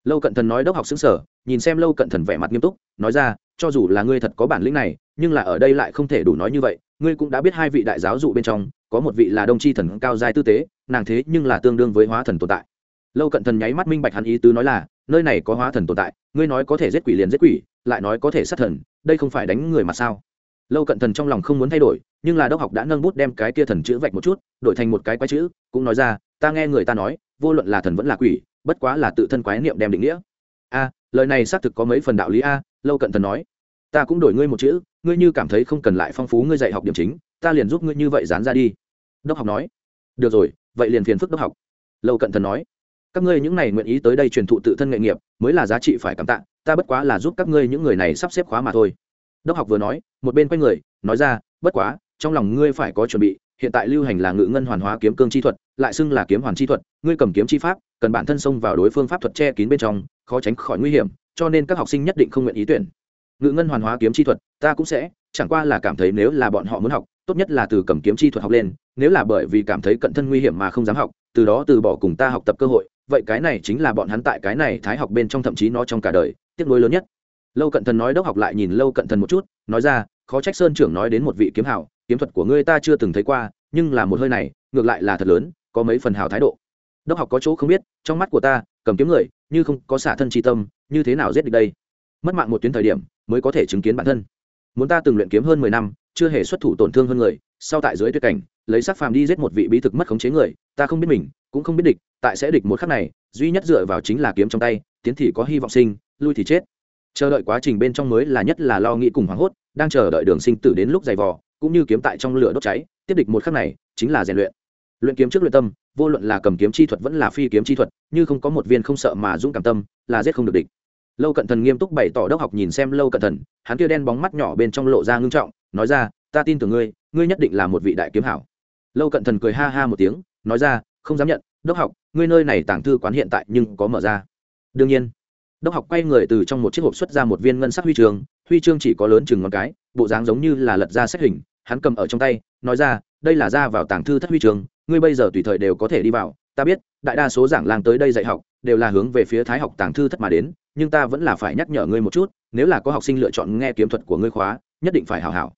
Lâu cận thần nói đốc học xứng sở, nhìn xem lâu cận thần vẻ mặt nghiêm túc, nói ra, cho dù là ngươi thật có bản lĩnh này, nhưng là ở đây lại không thể đủ nói như vậy, ngươi cũng đã biết hai vị đại giáo dụ bên trong, có một vị là đông chi thần cao giai tư tế, nàng thế nhưng là tương đương với hóa thần tồn tại. Lâu cận thần nháy mắt minh bạch hắn ý tứ nói là nơi này có hóa thần tồn tại, ngươi nói có thể giết quỷ liền giết quỷ, lại nói có thể sát thần, đây không phải đánh người mà sao? Lâu cận thần trong lòng không muốn thay đổi, nhưng là đốc học đã nâng bút đem cái kia thần chữ vạch một chút, đổi thành một cái quái chữ, cũng nói ra, ta nghe người ta nói, vô luận là thần vẫn là quỷ, bất quá là tự thân quái niệm đem định nghĩa. A, lời này xác thực có mấy phần đạo lý a, lâu cận thần nói. Ta cũng đổi ngươi một chữ, ngươi như cảm thấy không cần lại phong phú ngươi dạy học điểm chính, ta liền giúp ngươi như vậy dán ra đi. Đốc học nói. Được rồi, vậy liền phiền phức đốc học. Lâu cận thần nói các ngươi những này nguyện ý tới đây truyền thụ tự thân nghệ nghiệp, mới là giá trị phải cảm tạ, ta bất quá là giúp các ngươi những người này sắp xếp khóa mà thôi. Đốc học vừa nói, một bên quay người, nói ra, bất quá, trong lòng ngươi phải có chuẩn bị, hiện tại lưu hành là ngự ngân hoàn hóa kiếm cương chi thuật, lại xưng là kiếm hoàn chi thuật, ngươi cầm kiếm chi pháp, cần bản thân xông vào đối phương pháp thuật che kín bên trong, khó tránh khỏi nguy hiểm, cho nên các học sinh nhất định không nguyện ý tuyển. Ngự ngân hoàn hóa kiếm chi thuật, ta cũng sẽ, chẳng qua là cảm thấy nếu là bọn họ muốn học, tốt nhất là từ cầm kiếm chi thuật học lên, nếu là bởi vì cảm thấy cận thân nguy hiểm mà không dám học, từ đó từ bỏ cùng ta học tập cơ hội vậy cái này chính là bọn hắn tại cái này thái học bên trong thậm chí nó trong cả đời, tiếc nuối lớn nhất. Lâu cận thần nói đốc học lại nhìn lâu cận thần một chút, nói ra, khó trách sơn trưởng nói đến một vị kiếm hảo, kiếm thuật của ngươi ta chưa từng thấy qua, nhưng là một hơi này, ngược lại là thật lớn, có mấy phần hào thái độ. Đốc học có chỗ không biết, trong mắt của ta, cầm kiếm người, như không có xả thân tri tâm, như thế nào giết được đây? Mất mạng một tuyến thời điểm, mới có thể chứng kiến bản thân. Muốn ta từng luyện kiếm hơn mười năm, chưa hề xuất thủ tổn thương hơn người, sau tại dưới tuyệt cảnh lấy sắc phàm đi giết một vị bí thực mất khống chế người, ta không biết mình, cũng không biết địch, tại sẽ địch một khắc này, duy nhất dựa vào chính là kiếm trong tay, tiến thì có hy vọng sinh, lui thì chết. Chờ đợi quá trình bên trong mới là nhất là lo nghĩ cùng hoảng hốt, đang chờ đợi đường sinh tử đến lúc dày vò, cũng như kiếm tại trong lửa đốt cháy, tiếp địch một khắc này, chính là rèn luyện. Luyện kiếm trước luyện tâm, vô luận là cầm kiếm chi thuật vẫn là phi kiếm chi thuật, như không có một viên không sợ mà dũng cảm tâm, là giết không được địch. Lâu cận thần nghiêm túc bày tỏ đốc học nhìn xem lâu cận thần, hắn kia đen bóng mắt nhỏ bên trong lộ ra ngưng trọng, nói ra, ta tin tưởng ngươi ngươi nhất định là một vị đại kiếm hảo lâu cận thần cười ha ha một tiếng, nói ra, không dám nhận, đốc học, ngươi nơi này tàng thư quán hiện tại nhưng có mở ra. Đương nhiên. Đốc học quay người từ trong một chiếc hộp xuất ra một viên ngân sắc huy trường huy chương chỉ có lớn chừng ngón cái, bộ dáng giống như là lật ra sách hình, hắn cầm ở trong tay, nói ra, đây là ra vào tàng thư thất huy trường ngươi bây giờ tùy thời đều có thể đi vào, ta biết, đại đa số giảng làng tới đây dạy học, đều là hướng về phía thái học tàng thư thất mà đến, nhưng ta vẫn là phải nhắc nhở ngươi một chút, nếu là có học sinh lựa chọn nghe kiếm thuật của ngươi khóa, nhất định phải hào hảo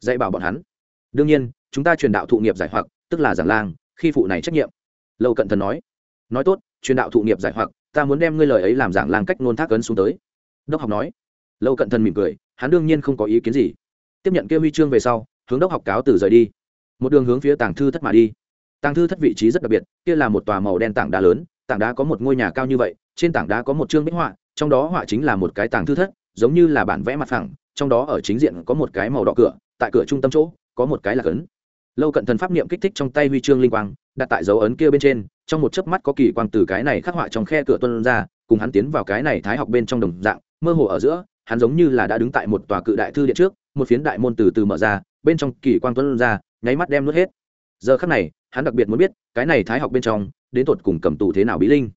dạy bảo bọn hắn đương nhiên, chúng ta truyền đạo thụ nghiệp giải hoặc, tức là giảng lang, khi phụ này trách nhiệm. Lâu cận thần nói nói tốt, truyền đạo thụ nghiệp giải hoặc, ta muốn đem ngươi lời ấy làm giảng lang cách nôn thác ấn xuống tới. Đốc học nói, lâu cận thần mỉm cười, hắn đương nhiên không có ý kiến gì. Tiếp nhận kia huy chương về sau, hướng đốc học cáo từ rời đi. Một đường hướng phía tàng thư thất mà đi. Tàng thư thất vị trí rất đặc biệt, kia là một tòa màu đen tảng đá lớn, tảng đá có một ngôi nhà cao như vậy, trên tảng đá có một chương bích họa, trong đó họa chính là một cái tàng thư thất, giống như là bản vẽ mặt phẳng, trong đó ở chính diện có một cái màu đỏ cửa, tại cửa trung tâm chỗ có một cái là cấn lâu cận thần pháp niệm kích thích trong tay huy chương linh quang, đặt tại dấu ấn kia bên trên, trong một chớp mắt có kỳ quang từ cái này khắc họa trong khe cửa tuân ra, cùng hắn tiến vào cái này thái học bên trong đồng dạng, mơ hồ ở giữa, hắn giống như là đã đứng tại một tòa cự đại thư điện trước, một phiến đại môn từ từ mở ra, bên trong kỳ quang tuân ra, nháy mắt đem nuốt hết. Giờ khắc này, hắn đặc biệt muốn biết, cái này thái học bên trong, đến tột cùng cầm tù thế nào bí linh.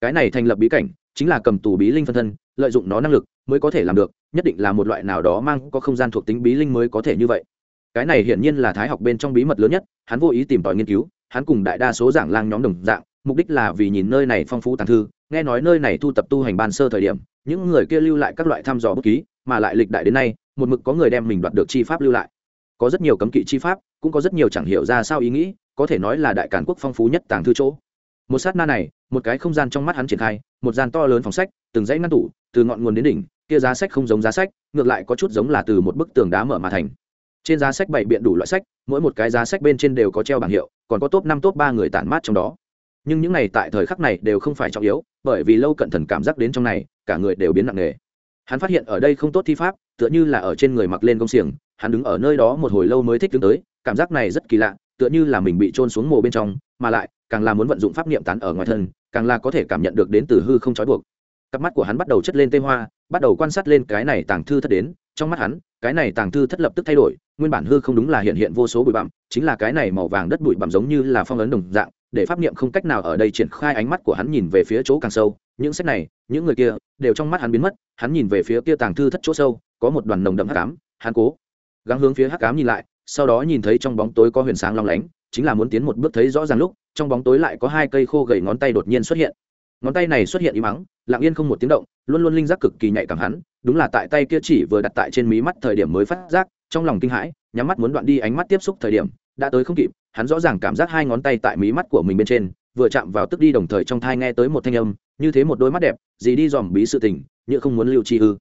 Cái này thành lập bí cảnh, chính là cầm tù bí linh phân thân, lợi dụng nó năng lực mới có thể làm được, nhất định là một loại nào đó mang có không gian thuộc tính bí linh mới có thể như vậy cái này hiển nhiên là thái học bên trong bí mật lớn nhất, hắn vô ý tìm tòi nghiên cứu, hắn cùng đại đa số giảng lang nhóm đồng dạng, mục đích là vì nhìn nơi này phong phú tàng thư, nghe nói nơi này thu tập tu hành ban sơ thời điểm, những người kia lưu lại các loại thăm dò bút ký, mà lại lịch đại đến nay, một mực có người đem mình đoạt được chi pháp lưu lại. Có rất nhiều cấm kỵ chi pháp, cũng có rất nhiều chẳng hiểu ra sao ý nghĩ, có thể nói là đại cản quốc phong phú nhất tàng thư chỗ. Một sát na này, một cái không gian trong mắt hắn triển khai, một gian to lớn phòng sách, từng dãy ngăn tủ, từ ngọn nguồn đến đỉnh, kia giá sách không giống giá sách, ngược lại có chút giống là từ một bức tường đá mở mà thành trên giá sách bày biện đủ loại sách, mỗi một cái giá sách bên trên đều có treo bảng hiệu, còn có top năm, top ba người tản mát trong đó. Nhưng những này tại thời khắc này đều không phải trọng yếu, bởi vì lâu cận thần cảm giác đến trong này, cả người đều biến nặng nề. Hắn phát hiện ở đây không tốt thi pháp, tựa như là ở trên người mặc lên công xiềng, hắn đứng ở nơi đó một hồi lâu mới thích đứng tới, cảm giác này rất kỳ lạ, tựa như là mình bị trôn xuống mồ bên trong, mà lại, càng là muốn vận dụng pháp niệm tán ở ngoài thân, càng là có thể cảm nhận được đến từ hư không trói buộc. Cặp mắt của hắn bắt đầu chất lên tê hoa, bắt đầu quan sát lên cái này tàng thư thất đến trong mắt hắn, cái này tàng thư thất lập tức thay đổi, nguyên bản hư không đúng là hiện hiện vô số bụi bặm, chính là cái này màu vàng đất bụi bặm giống như là phong ấn đồng dạng, để pháp niệm không cách nào ở đây triển khai ánh mắt của hắn nhìn về phía chỗ càng sâu, những sách này, những người kia, đều trong mắt hắn biến mất, hắn nhìn về phía kia tàng thư thất chỗ sâu, có một đoàn nồng đậm hắc ám, hắn cố gắng hướng phía hắc ám nhìn lại, sau đó nhìn thấy trong bóng tối có huyền sáng long lánh, chính là muốn tiến một bước thấy rõ ràng lúc, trong bóng tối lại có hai cây khô gầy ngón tay đột nhiên xuất hiện. Ngón tay này xuất hiện im mắng lặng yên không một tiếng động, luôn luôn linh giác cực kỳ nhạy cảm hắn đúng là tại tay kia chỉ vừa đặt tại trên mí mắt thời điểm mới phát giác, trong lòng kinh hãi, nhắm mắt muốn đoạn đi ánh mắt tiếp xúc thời điểm, đã tới không kịp, hắn rõ ràng cảm giác hai ngón tay tại mí mắt của mình bên trên, vừa chạm vào tức đi đồng thời trong thai nghe tới một thanh âm, như thế một đôi mắt đẹp, gì đi dòm bí sự tình như không muốn lưu chi ư.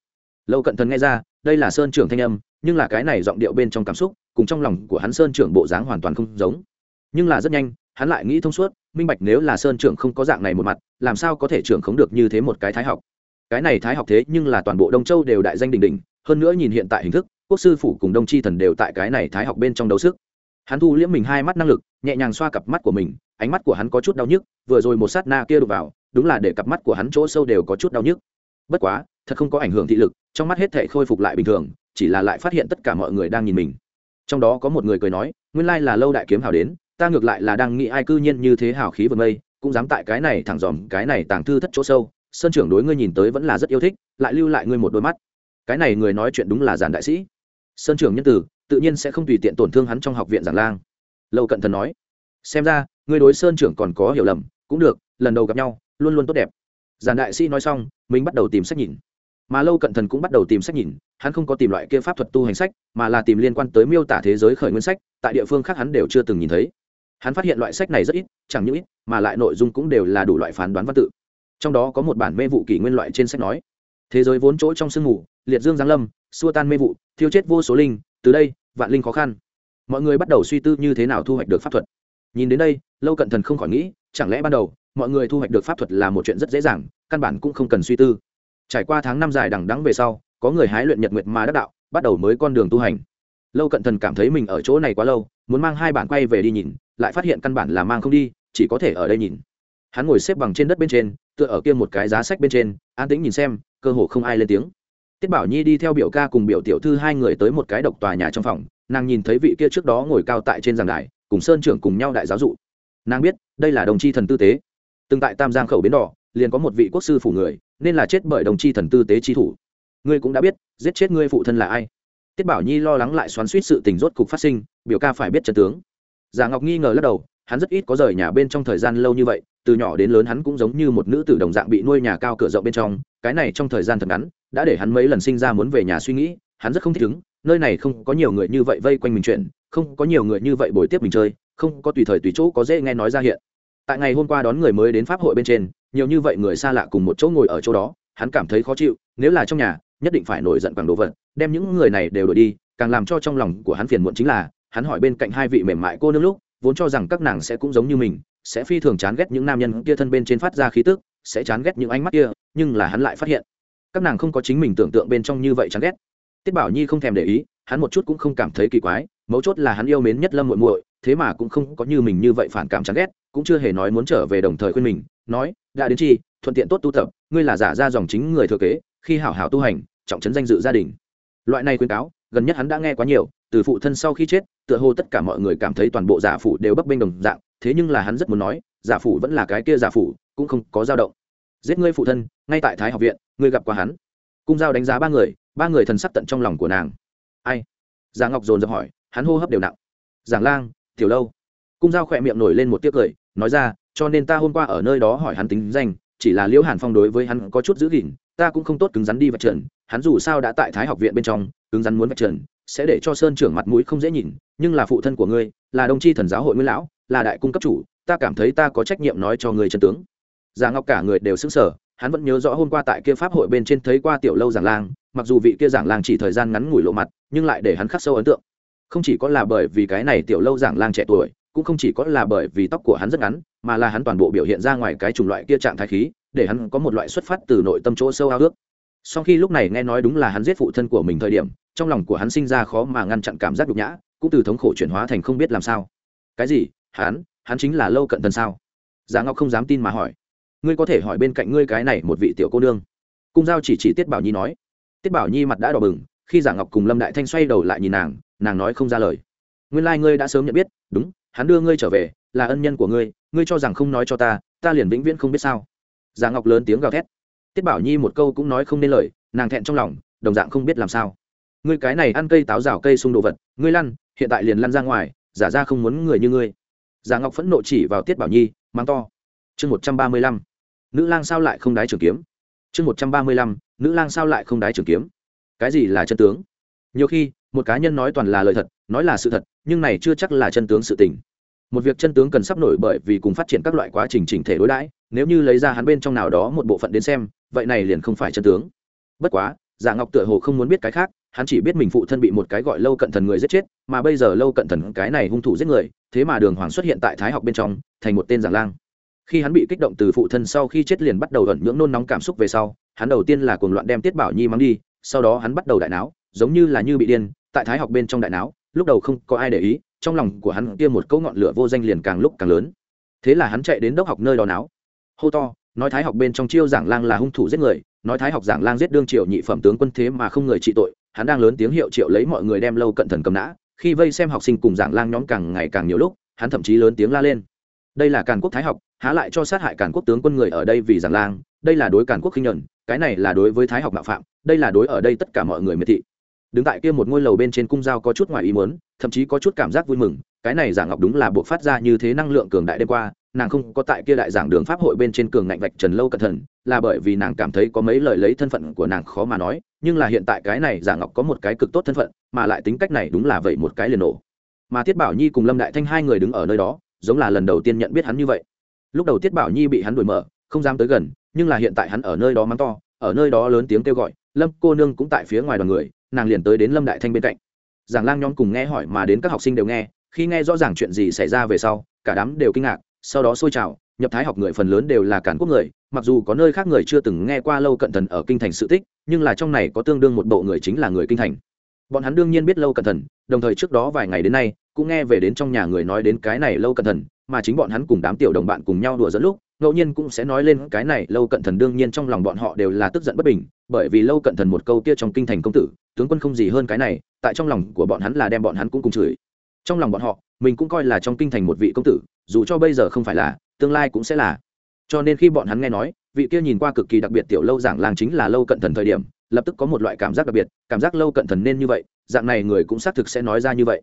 Lâu cận thần nghe ra, đây là sơn trưởng thanh âm, nhưng là cái này giọng điệu bên trong cảm xúc, cùng trong lòng của hắn sơn trưởng bộ dáng hoàn toàn không giống. Nhưng là rất nhanh, hắn lại nghĩ thông suốt, minh bạch nếu là sơn trưởng không có dạng này một mặt, làm sao có thể trưởng không được như thế một cái thái học cái này thái học thế nhưng là toàn bộ đông châu đều đại danh đình đình hơn nữa nhìn hiện tại hình thức, quốc sư phủ cùng đông tri thần đều tại cái này thái học bên trong đấu sức. Hắn thu liễm mình hai mắt năng lực, nhẹ nhàng xoa cặp mắt của mình, ánh mắt của hắn có chút đau nhức, vừa rồi một sát na kia đục vào, đúng là để cặp mắt của hắn chỗ sâu đều có chút đau nhức. Bất quá, thật không có ảnh hưởng thị lực, trong mắt hết thể khôi phục lại bình thường, chỉ là lại phát hiện tất cả mọi người đang nhìn mình. Trong đó có một người cười nói, nguyên lai là lâu đại kiếm hào đến, ta ngược lại là đang nghĩ ai cư nhiên như thế hào khí vượt mây, cũng dám tại cái này thẳng dòm, cái này tàng thư thất chỗ sâu sơn trưởng đối ngươi nhìn tới vẫn là rất yêu thích, lại lưu lại ngươi một đôi mắt. Cái này người nói chuyện đúng là giản đại sĩ. Sơn trưởng nhân tử, tự nhiên sẽ không tùy tiện tổn thương hắn trong học viện giảng lang. Lâu cận thần nói, xem ra, ngươi đối sơn trưởng còn có hiểu lầm, cũng được, lần đầu gặp nhau, luôn luôn tốt đẹp. Giản đại sĩ nói xong, mình bắt đầu tìm sách nhìn. Mà lâu cận thần cũng bắt đầu tìm sách nhìn, hắn không có tìm loại kia pháp thuật tu hành sách, mà là tìm liên quan tới miêu tả thế giới khởi nguyên sách, tại địa phương khác hắn đều chưa từng nhìn thấy. Hắn phát hiện loại sách này rất ít, chẳng những ít, mà lại nội dung cũng đều là đủ loại phán đoán văn tự trong đó có một bản mê vụ kỷ nguyên loại trên sách nói. Thế giới vốn chỗ trong sương mù, liệt dương giáng lâm, xua tan mê vụ, thiêu chết vô số linh, từ đây, vạn linh khó khăn. Mọi người bắt đầu suy tư như thế nào thu hoạch được pháp thuật. Nhìn đến đây, lâu cận thần không khỏi nghĩ, chẳng lẽ ban đầu, mọi người thu hoạch được pháp thuật là một chuyện rất dễ dàng, căn bản cũng không cần suy tư. Trải qua tháng năm dài đằng đắng về sau, có người hái luyện nhật nguyệt mà đắc đạo, bắt đầu mới con đường tu hành. Lâu cận thần cảm thấy mình ở chỗ này quá lâu, muốn mang hai bản quay về đi nhìn, lại phát hiện căn bản là mang không đi, chỉ có thể ở đây nhìn hắn ngồi xếp bằng trên đất bên trên, tựa ở kia một cái giá sách bên trên, an tĩnh nhìn xem, cơ hồ không ai lên tiếng. Tiết bảo nhi đi theo biểu ca cùng biểu tiểu thư hai người tới một cái độc tòa nhà trong phòng, nàng nhìn thấy vị kia trước đó ngồi cao tại trên giảng đài, cùng sơn trưởng cùng nhau đại giáo dụ. Nàng biết, đây là đồng chi thần tư tế. Từng tại tam giang khẩu bến đỏ, liền có một vị quốc sư phủ người, nên là chết bởi đồng chi thần tư tế chi thủ. Ngươi cũng đã biết, giết chết ngươi phụ thân là ai. Tiết bảo nhi lo lắng lại xoắn suýt sự tình rốt cục phát sinh, biểu ca phải biết trần tướng. Giả ngọc nghi ngờ lắc đầu, hắn rất ít có rời nhà bên trong thời gian lâu như vậy từ nhỏ đến lớn hắn cũng giống như một nữ tử đồng dạng bị nuôi nhà cao cửa rộng bên trong, cái này trong thời gian thật ngắn, đã để hắn mấy lần sinh ra muốn về nhà suy nghĩ, hắn rất không thích ứng, nơi này không có nhiều người như vậy vây quanh mình chuyện, không có nhiều người như vậy bồi tiếp mình chơi, không có tùy thời tùy chỗ có dễ nghe nói ra hiện. Tại ngày hôm qua đón người mới đến pháp hội bên trên, nhiều như vậy người xa lạ cùng một chỗ ngồi ở chỗ đó, hắn cảm thấy khó chịu, nếu là trong nhà, nhất định phải nổi giận bằng đồ vật, đem những người này đều đổi đi, càng làm cho trong lòng của hắn phiền muộn chính là, hắn hỏi bên cạnh hai vị mềm mại cô nương lúc, vốn cho rằng các nàng sẽ cũng giống như mình sẽ phi thường chán ghét những nam nhân kia thân bên trên phát ra khí tức, sẽ chán ghét những ánh mắt kia, nhưng là hắn lại phát hiện, các nàng không có chính mình tưởng tượng bên trong như vậy chán ghét. Tiết bảo nhi không thèm để ý, hắn một chút cũng không cảm thấy kỳ quái, mấu chốt là hắn yêu mến nhất lâm muội muội, thế mà cũng không có như mình như vậy phản cảm chán ghét, cũng chưa hề nói muốn trở về đồng thời khuyên mình, nói, đã đến chi, thuận tiện tốt tu tập, ngươi là giả ra dòng chính người thừa kế, khi hảo hảo tu hành, trọng trấn danh dự gia đình. Loại này khuyên cáo, gần nhất hắn đã nghe quá nhiều, từ phụ thân sau khi chết, tựa hồ tất cả mọi người cảm thấy toàn bộ giả phủ đều bấp bênh đồng dạng thế nhưng là hắn rất muốn nói, giả phủ vẫn là cái kia giả phủ, cũng không có dao động. Giết ngươi phụ thân, ngay tại thái học viện, ngươi gặp qua hắn. Cung giao đánh giá ba người ba người thần sắc tận trong lòng của nàng. Ai? Giả ngọc dồn dập hỏi, hắn hô hấp đều nặng. Giảng lang, tiểu lâu. Cung giao khỏe miệng nổi lên một tiếc cười, nói ra, cho nên ta hôm qua ở nơi đó hỏi hắn tính danh, chỉ là liễu hàn phong đối với hắn có chút giữ gìn, ta cũng không tốt cứng rắn đi vạch trần, hắn dù sao đã tại thái học viện bên trong, cứng rắn muốn vạch trần sẽ để cho sơn trưởng mặt mũi không dễ nhìn, nhưng là phụ thân của ngươi, là đồng chi thần giáo hội nguyên lão, là đại cung cấp chủ, ta cảm thấy ta có trách nhiệm nói cho ngươi chân tướng. Già ngọc cả người đều sững sờ, hắn vẫn nhớ rõ hôm qua tại kia pháp hội bên trên thấy qua tiểu lâu giảng lang, mặc dù vị kia giảng lang chỉ thời gian ngắn ngủi lộ mặt, nhưng lại để hắn khắc sâu ấn tượng. Không chỉ có là bởi vì cái này tiểu lâu giảng lang trẻ tuổi, cũng không chỉ có là bởi vì tóc của hắn rất ngắn, mà là hắn toàn bộ biểu hiện ra ngoài cái chủng loại kia trạng thái khí, để hắn có một loại xuất phát từ nội tâm chỗ sâu ao ước sau khi lúc này nghe nói đúng là hắn giết phụ thân của mình thời điểm, trong lòng của hắn sinh ra khó mà ngăn chặn cảm giác nhục nhã, cũng từ thống khổ chuyển hóa thành không biết làm sao. Cái gì? Hắn? Hắn chính là lâu cận thân sao? Giá ngọc không dám tin mà hỏi. Ngươi có thể hỏi bên cạnh ngươi cái này một vị tiểu cô nương. Cung giao chỉ chỉ tiết bảo nhi nói. Tiết bảo nhi mặt đã đỏ bừng, khi giả ngọc cùng lâm đại thanh xoay đầu lại nhìn nàng nàng nói không ra lời. Nguyên lai、like、ngươi đã sớm nhận biết, đúng, hắn đưa ngươi trở về, là ân nhân của ngươi ngươi cho rằng không nói cho ta ta liền vĩnh viễn không biết sao. Giả ngọc lớn tiếng gào thét tiết bảo nhi một câu cũng nói không nên lời, nàng thẹn trong lòng, đồng dạng không biết làm sao. Ngươi cái này ăn cây táo rào cây sung đồ vật, ngươi lăn, hiện tại liền lăn ra ngoài, giả ra không muốn người như ngươi. Giả ngọc phẫn nộ chỉ vào tiết bảo nhi mang to. Chương một trăm ba mươi lăm, nữ lang sao lại không đái trường kiếm? Chương một trăm ba mươi lăm, nữ lang sao lại không đái trường kiếm? Cái gì là chân tướng? Nhiều khi, một cá nhân nói toàn là lời thật, nói là sự thật, nhưng này chưa chắc là chân tướng sự tình. Một việc chân tướng cần sắp nổi bởi vì cùng phát triển các loại quá trình chỉnh thể đối đãi, nếu như lấy ra hắn bên trong nào đó một bộ phận đến xem vậy này liền không phải chân tướng. Bất quá, giả ngọc tựa hồ không muốn biết cái khác, hắn chỉ biết mình phụ thân bị một cái gọi lâu cận thần người giết chết, mà bây giờ lâu cận thần cái này hung thủ giết người, thế mà đường hoàng xuất hiện tại thái học bên trong, thành một tên giảng lang. Khi hắn bị kích động từ phụ thân sau khi chết liền bắt đầu ẩn những nôn nóng cảm xúc về sau, hắn đầu tiên là cuồng loạn đem tiết bảo nhi mắng đi, sau đó hắn bắt đầu đại não giống như là như bị điên, tại thái học bên trong đại não lúc đầu không có ai để ý, trong lòng của hắn kia một câu ngọn lửa vô danh liền càng lúc càng lớn. Thế là hắn chạy đến đốc học nơi đó não hô to nói thái học bên trong chiêu giảng lang là hung thủ giết người, nói thái học giảng lang giết đương triệu nhị phẩm tướng quân thế mà không người trị tội, hắn đang lớn tiếng hiệu triệu lấy mọi người đem lâu cận thần cầm nã, khi vây xem học sinh cùng giảng lang nhóm càng ngày càng nhiều lúc, hắn thậm chí lớn tiếng la lên. Đây là càn quốc thái học, há lại cho sát hại càn quốc tướng quân người ở đây vì giảng lang, đây là đối càn quốc khinh nhuận, cái này là đối với thái học mạo phạm, đây là đối ở đây tất cả mọi người miệt thị đứng tại kia một ngôi lầu bên trên cung giao có chút ngoài ý muốn, thậm chí có chút cảm giác vui mừng, cái này giả ngọc đúng là buộc phát ra như thế năng lượng cường đại đêm qua, nàng không có tại kia đại giảng đường pháp hội bên trên cường ngạnh vạch trần lâu cẩn thận, là bởi vì nàng cảm thấy có mấy lời lấy thân phận của nàng khó mà nói, nhưng là hiện tại cái này giả ngọc có một cái cực tốt thân phận, mà lại tính cách này đúng là vậy một cái liền nổ. Mà tiết bảo nhi cùng lâm đại thanh hai người đứng ở nơi đó, giống là lần đầu tiên nhận biết hắn như vậy. Lúc đầu tiết bảo nhi bị hắn đuổi mở, không dám tới gần, nhưng là hiện tại hắn ở nơi đó mắng to, ở nơi đó lớn tiếng kêu gọi, lâm cô nương cũng tại phía ngoài đoàn người nàng liền tới đến lâm đại thanh bên cạnh. Giảng lang nhóm cùng nghe hỏi mà đến các học sinh đều nghe, khi nghe rõ ràng chuyện gì xảy ra về sau, cả đám đều kinh ngạc, sau đó xôi trào, nhập thái học người phần lớn đều là cản quốc người, mặc dù có nơi khác người chưa từng nghe qua lâu cận thần ở kinh thành sự tích, nhưng là trong này có tương đương một bộ người chính là người kinh thành. Bọn hắn đương nhiên biết lâu cận thần, đồng thời trước đó vài ngày đến nay, cũng nghe về đến trong nhà người nói đến cái này lâu cận thần, mà chính bọn hắn cùng đám tiểu đồng bạn cùng nhau đùa dẫn lúc ngẫu nhiên cũng sẽ nói lên cái này, lâu cận thần đương nhiên trong lòng bọn họ đều là tức giận bất bình, bởi vì lâu cận thần một câu kia trong kinh thành công tử, tướng quân không gì hơn cái này, tại trong lòng của bọn hắn là đem bọn hắn cũng cùng chửi. Trong lòng bọn họ, mình cũng coi là trong kinh thành một vị công tử, dù cho bây giờ không phải là, tương lai cũng sẽ là. Cho nên khi bọn hắn nghe nói, vị kia nhìn qua cực kỳ đặc biệt tiểu lâu giảng làng chính là lâu cận thần thời điểm, lập tức có một loại cảm giác đặc biệt, cảm giác lâu cận thần nên như vậy, dạng này người cũng xác thực sẽ nói ra như vậy.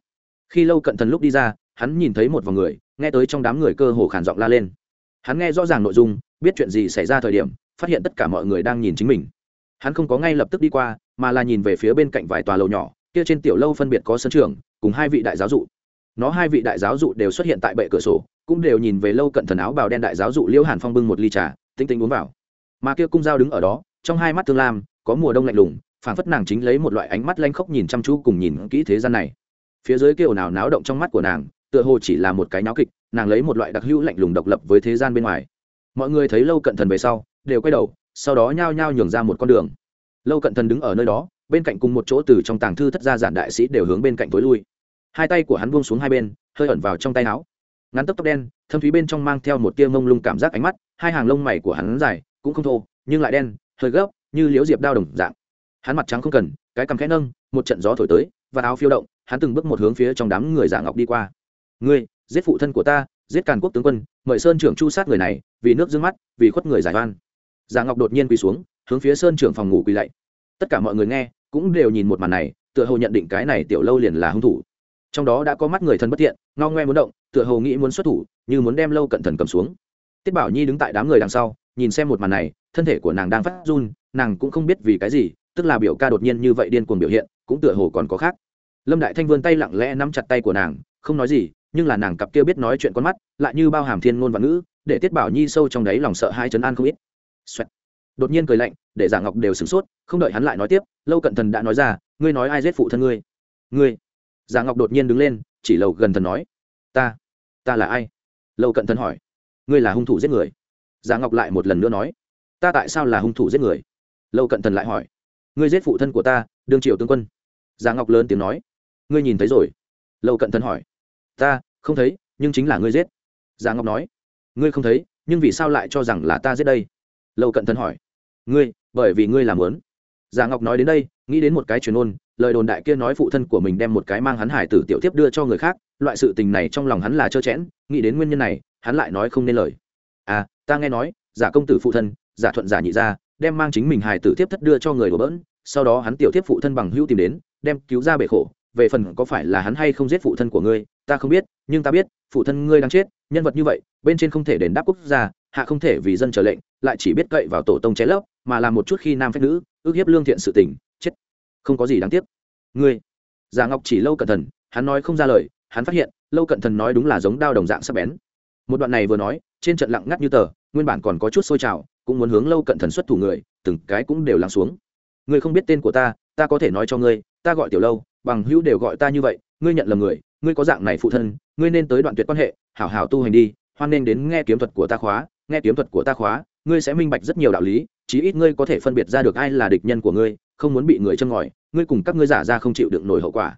Khi lâu cận thần lúc đi ra, hắn nhìn thấy một vòng người, nghe tới trong đám người cơ hồ khản giọng la lên hắn nghe rõ ràng nội dung, biết chuyện gì xảy ra thời điểm, phát hiện tất cả mọi người đang nhìn chính mình. Hắn không có ngay lập tức đi qua, mà là nhìn về phía bên cạnh vài tòa lầu nhỏ, kia trên tiểu lâu phân biệt có sân trường, cùng hai vị đại giáo dụ. Nó hai vị đại giáo dụ đều xuất hiện tại bệ cửa sổ, cũng đều nhìn về lâu cận thần áo bào đen đại giáo dụ liễu hàn phong bưng một ly trà tinh tinh uống vào. Mà kia cung dao đứng ở đó, trong hai mắt thương lam, có mùa đông lạnh lùng phản phất nàng chính lấy một loại ánh mắt lanh khóc nhìn chăm chú cùng nhìn kỹ thế gian này. Phía dưới kia ồn ào náo động trong mắt của nàng, tựa hồ chỉ là một cái náo kịch nàng lấy một loại đặc hữu lạnh lùng độc lập với thế gian bên ngoài. Mọi người thấy lâu cận thần về sau, đều quay đầu, sau đó nhao nhao nhường ra một con đường. Lâu cận thần đứng ở nơi đó, bên cạnh cùng một chỗ từ trong tàng thư thất gia giản đại sĩ đều hướng bên cạnh tối lui. Hai tay của hắn buông xuống hai bên, hơi ẩn vào trong tay áo. Ngắn tóc tóc đen, thâm thúy bên trong mang theo một tia mông lung cảm giác ánh mắt, hai hàng lông mày của hắn dài, cũng không thô, nhưng lại đen, hơi gấp, như liễu diệp đao đồng dạng. Hắn mặt trắng không cần, cái cằm khẽ nâng, một trận gió thổi tới, và áo phiêu động, hắn từng bước một hướng phía trong đám người giả ngọc đi qua. Ngươi giết phụ thân của ta, giết càn quốc tướng quân, mời sơn trưởng chu sát người này, vì nước dương mắt, vì khuất người giải oan. Giả ngọc đột nhiên quỳ xuống, hướng phía sơn trưởng phòng ngủ quỳ lạy. Tất cả mọi người nghe, cũng đều nhìn một màn này, tựa hồ nhận định cái này tiểu lâu liền là hung thủ. Trong đó đã có mắt người thân bất tiện ngao ngoe muốn động, tựa hồ nghĩ muốn xuất thủ, như muốn đem lâu cận thần cầm xuống. Tiết bảo nhi đứng tại đám người đằng sau, nhìn xem một màn này, thân thể của nàng đang phát run, nàng cũng không biết vì cái gì, tức là biểu ca đột nhiên như vậy điên cuồng biểu hiện, cũng tựa hồ còn có khác. Lâm đại thanh vươn tay lặng lẽ nắm chặt tay của nàng, không nói gì nhưng là nàng cặp kia biết nói chuyện con mắt, lại như bao hàm thiên ngôn và ngữ, để tiết bảo nhi sâu trong đáy lòng sợ hai chấn an không ít. Xoẹt. đột nhiên cười lạnh, để giả ngọc đều sửng sốt, không đợi hắn lại nói tiếp, lâu cận thần đã nói ra, ngươi nói ai giết phụ thân ngươi? Ngươi? Giả ngọc đột nhiên đứng lên, chỉ lầu gần thần nói, ta ta là ai? Lâu cận thần hỏi, ngươi là hung thủ giết người? Giả ngọc lại một lần nữa nói, ta tại sao là hung thủ giết người? Lâu cận thần lại hỏi, ngươi giết phụ thân của ta, đương triều tướng quân? Giả ngọc lớn tiếng nói, ngươi nhìn thấy rồi. Lâu cận thần hỏi ta, không thấy, nhưng chính là ngươi giết. Giả ngọc nói. Ngươi không thấy, nhưng vì sao lại cho rằng là ta giết đây? Lâu cận thần hỏi. Ngươi, bởi vì ngươi làm lớn giả ngọc nói đến đây, nghĩ đến một cái truyền ôn lời đồn đại kia nói phụ thân của mình đem một cái mang hắn hải tử tiểu tiếp đưa cho người khác, loại sự tình này trong lòng hắn là trơ chẽn nghĩ đến nguyên nhân này, hắn lại nói không nên lời. À ta nghe nói, giả công tử phụ thân, giả thuận giả nhị ra đem mang chính mình hài tử tiếp thất đưa cho người đổ bỡn, sau đó hắn tiểu tiếp phụ thân bằng hữu tìm đến, đem cứu ra bể khổ, về phần có phải là hắn hay không giết phụ thân của ngươi ta không biết, nhưng ta biết, phụ thân ngươi đang chết, nhân vật như vậy, bên trên không thể đền đáp quốc gia, hạ không thể vì dân trở lệnh, lại chỉ biết cậy vào tổ tông chế lớp mà làm một chút khi nam phép nữ, ước hiếp lương thiện sự tình, chết. Không có gì đáng tiếc. Ngươi. Giả ngọc chỉ lâu cẩn thận, hắn nói không ra lời, hắn phát hiện, lâu cận thần nói đúng là giống đao đồng dạng sắp bén. Một đoạn này vừa nói, trên trận lặng ngắt như tờ, nguyên bản còn có chút sôi trào, cũng muốn hướng lâu cận thần xuất thủ người, từng cái cũng đều lắng xuống. Ngươi không biết tên của ta ta có thể nói cho ngươi, ta gọi tiểu lâu, bằng hữu đều gọi ta như vậy, ngươi nhận lầm người ngươi có dạng này phụ thân, ngươi nên tới đoạn tuyệt quan hệ, hảo hảo tu hành đi, hoan nên đến nghe kiếm thuật của ta khóa, nghe kiếm thuật của ta khóa, ngươi sẽ minh bạch rất nhiều đạo lý, chí ít ngươi có thể phân biệt ra được ai là địch nhân của ngươi, không muốn bị người châm ngòi, ngươi cùng các ngươi giả ra không chịu đựng nổi hậu quả.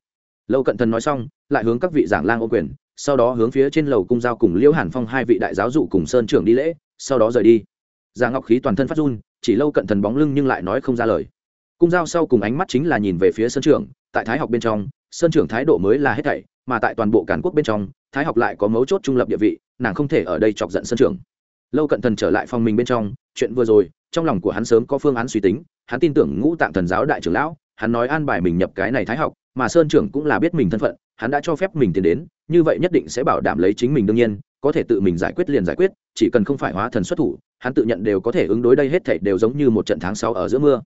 Lâu cận thần nói xong, lại hướng các vị giảng lang ô quyền, sau đó hướng phía trên lầu cung giao cùng liễu hàn phong hai vị đại giáo dụ cùng sơn trưởng đi lễ, sau đó rời đi. Giả ngọc khí toàn thân phát run, chỉ lâu cận thần bóng lưng nhưng lại nói không ra lời. Cung giao sau cùng ánh mắt chính là nhìn về phía sơn trưởng, tại thái học bên trong sơn trưởng thái độ mới là hết thảy, mà tại toàn bộ cản quốc bên trong, thái học lại có mấu chốt trung lập địa vị, nàng không thể ở đây chọc giận sơn trưởng. Lâu cận thần trở lại phòng mình bên trong, chuyện vừa rồi, trong lòng của hắn sớm có phương án suy tính, hắn tin tưởng ngũ tạng thần giáo đại trưởng lão, hắn nói an bài mình nhập cái này thái học, mà sơn trưởng cũng là biết mình thân phận, hắn đã cho phép mình tiến đến, như vậy nhất định sẽ bảo đảm lấy chính mình đương nhiên, có thể tự mình giải quyết liền giải quyết, chỉ cần không phải hóa thần xuất thủ, hắn tự nhận đều có thể ứng đối đây hết thảy đều giống như một trận tháng sau ở giữa mưa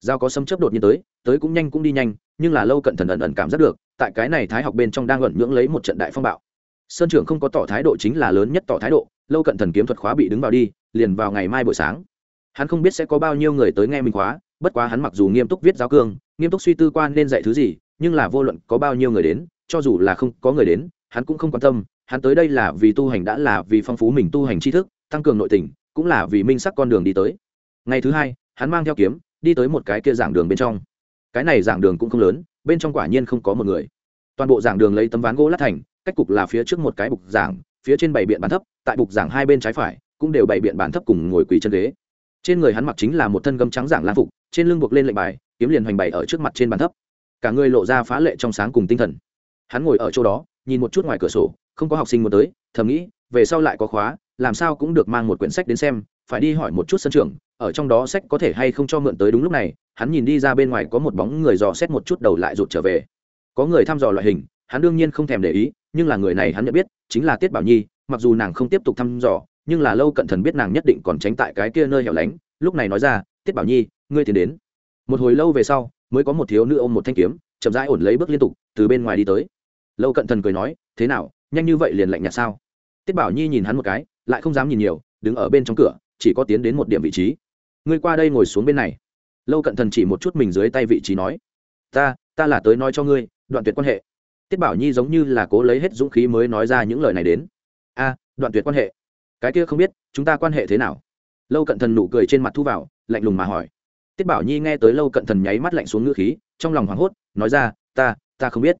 giao có sấm chớp đột nhiên tới tới cũng nhanh cũng đi nhanh, nhưng là lâu cận thần ẩn ẩn cảm giác được, tại cái này thái học bên trong đang ẩn nhưỡng lấy một trận đại phong bạo. Sơn trưởng không có tỏ thái độ chính là lớn nhất tỏ thái độ, lâu cận thần kiếm thuật khóa bị đứng vào đi, liền vào ngày mai buổi sáng. Hắn không biết sẽ có bao nhiêu người tới nghe mình khóa, bất quá hắn mặc dù nghiêm túc viết giáo cương, nghiêm túc suy tư quan nên dạy thứ gì, nhưng là vô luận có bao nhiêu người đến, cho dù là không có người đến, hắn cũng không quan tâm, hắn tới đây là vì tu hành đã là vì phong phú mình tu hành tri thức, tăng cường nội tình, cũng là vì minh sắc con đường đi tới. Ngày thứ hai, hắn mang theo kiếm đi tới một cái kia giảng đường bên trong. Cái này giảng đường cũng không lớn, bên trong quả nhiên không có một người. Toàn bộ giảng đường lấy tấm ván gỗ lát thành, cách cục là phía trước một cái bục giảng, phía trên bảy biện bàn thấp, tại bục giảng hai bên trái phải, cũng đều bảy biện bàn thấp cùng ngồi quỳ chân ghế. Trên người hắn mặc chính là một thân gấm trắng giảng lan phục, trên lưng buộc lên lệnh bài, kiếm liền hoành bày ở trước mặt trên bàn thấp. Cả người lộ ra phá lệ trong sáng cùng tinh thần. Hắn ngồi ở chỗ đó, nhìn một chút ngoài cửa sổ, không có học sinh muốn tới, thầm nghĩ, về sau lại có khóa, làm sao cũng được mang một quyển sách đến xem phải đi hỏi một chút sân trưởng ở trong đó sách có thể hay không cho mượn tới đúng lúc này, hắn nhìn đi ra bên ngoài có một bóng người dò xét một chút đầu lại rụt trở về. Có người thăm dò loại hình, hắn đương nhiên không thèm để ý, nhưng là người này hắn nhận biết, chính là tiết bảo nhi, mặc dù nàng không tiếp tục thăm dò, nhưng là lâu cận thần biết nàng nhất định còn tránh tại cái kia nơi hẻo lánh. Lúc này nói ra, tiết bảo nhi, ngươi tiến đến. Một hồi lâu về sau, mới có một thiếu nữ ôm một thanh kiếm, chậm rãi ổn lấy bước liên tục, từ bên ngoài đi tới. Lâu cận thần cười nói, thế nào, nhanh như vậy liền lạnh nhạt sao? Tiết bảo nhi nhìn hắn một cái, lại không dám nhìn nhiều, đứng ở bên trong cửa chỉ có tiến đến một điểm vị trí. Ngươi qua đây ngồi xuống bên này. Lâu cận thần chỉ một chút mình dưới tay vị trí nói, ta ta là tới nói cho ngươi, đoạn tuyệt quan hệ. Tiết bảo nhi giống như là cố lấy hết dũng khí mới nói ra những lời này đến. A, đoạn tuyệt quan hệ? Cái kia không biết, chúng ta quan hệ thế nào? Lâu cận thần nụ cười trên mặt thu vào, lạnh lùng mà hỏi. Tiết bảo nhi nghe tới lâu cận thần nháy mắt lạnh xuống ngữ khí, trong lòng hoảng hốt, nói ra, ta ta không biết.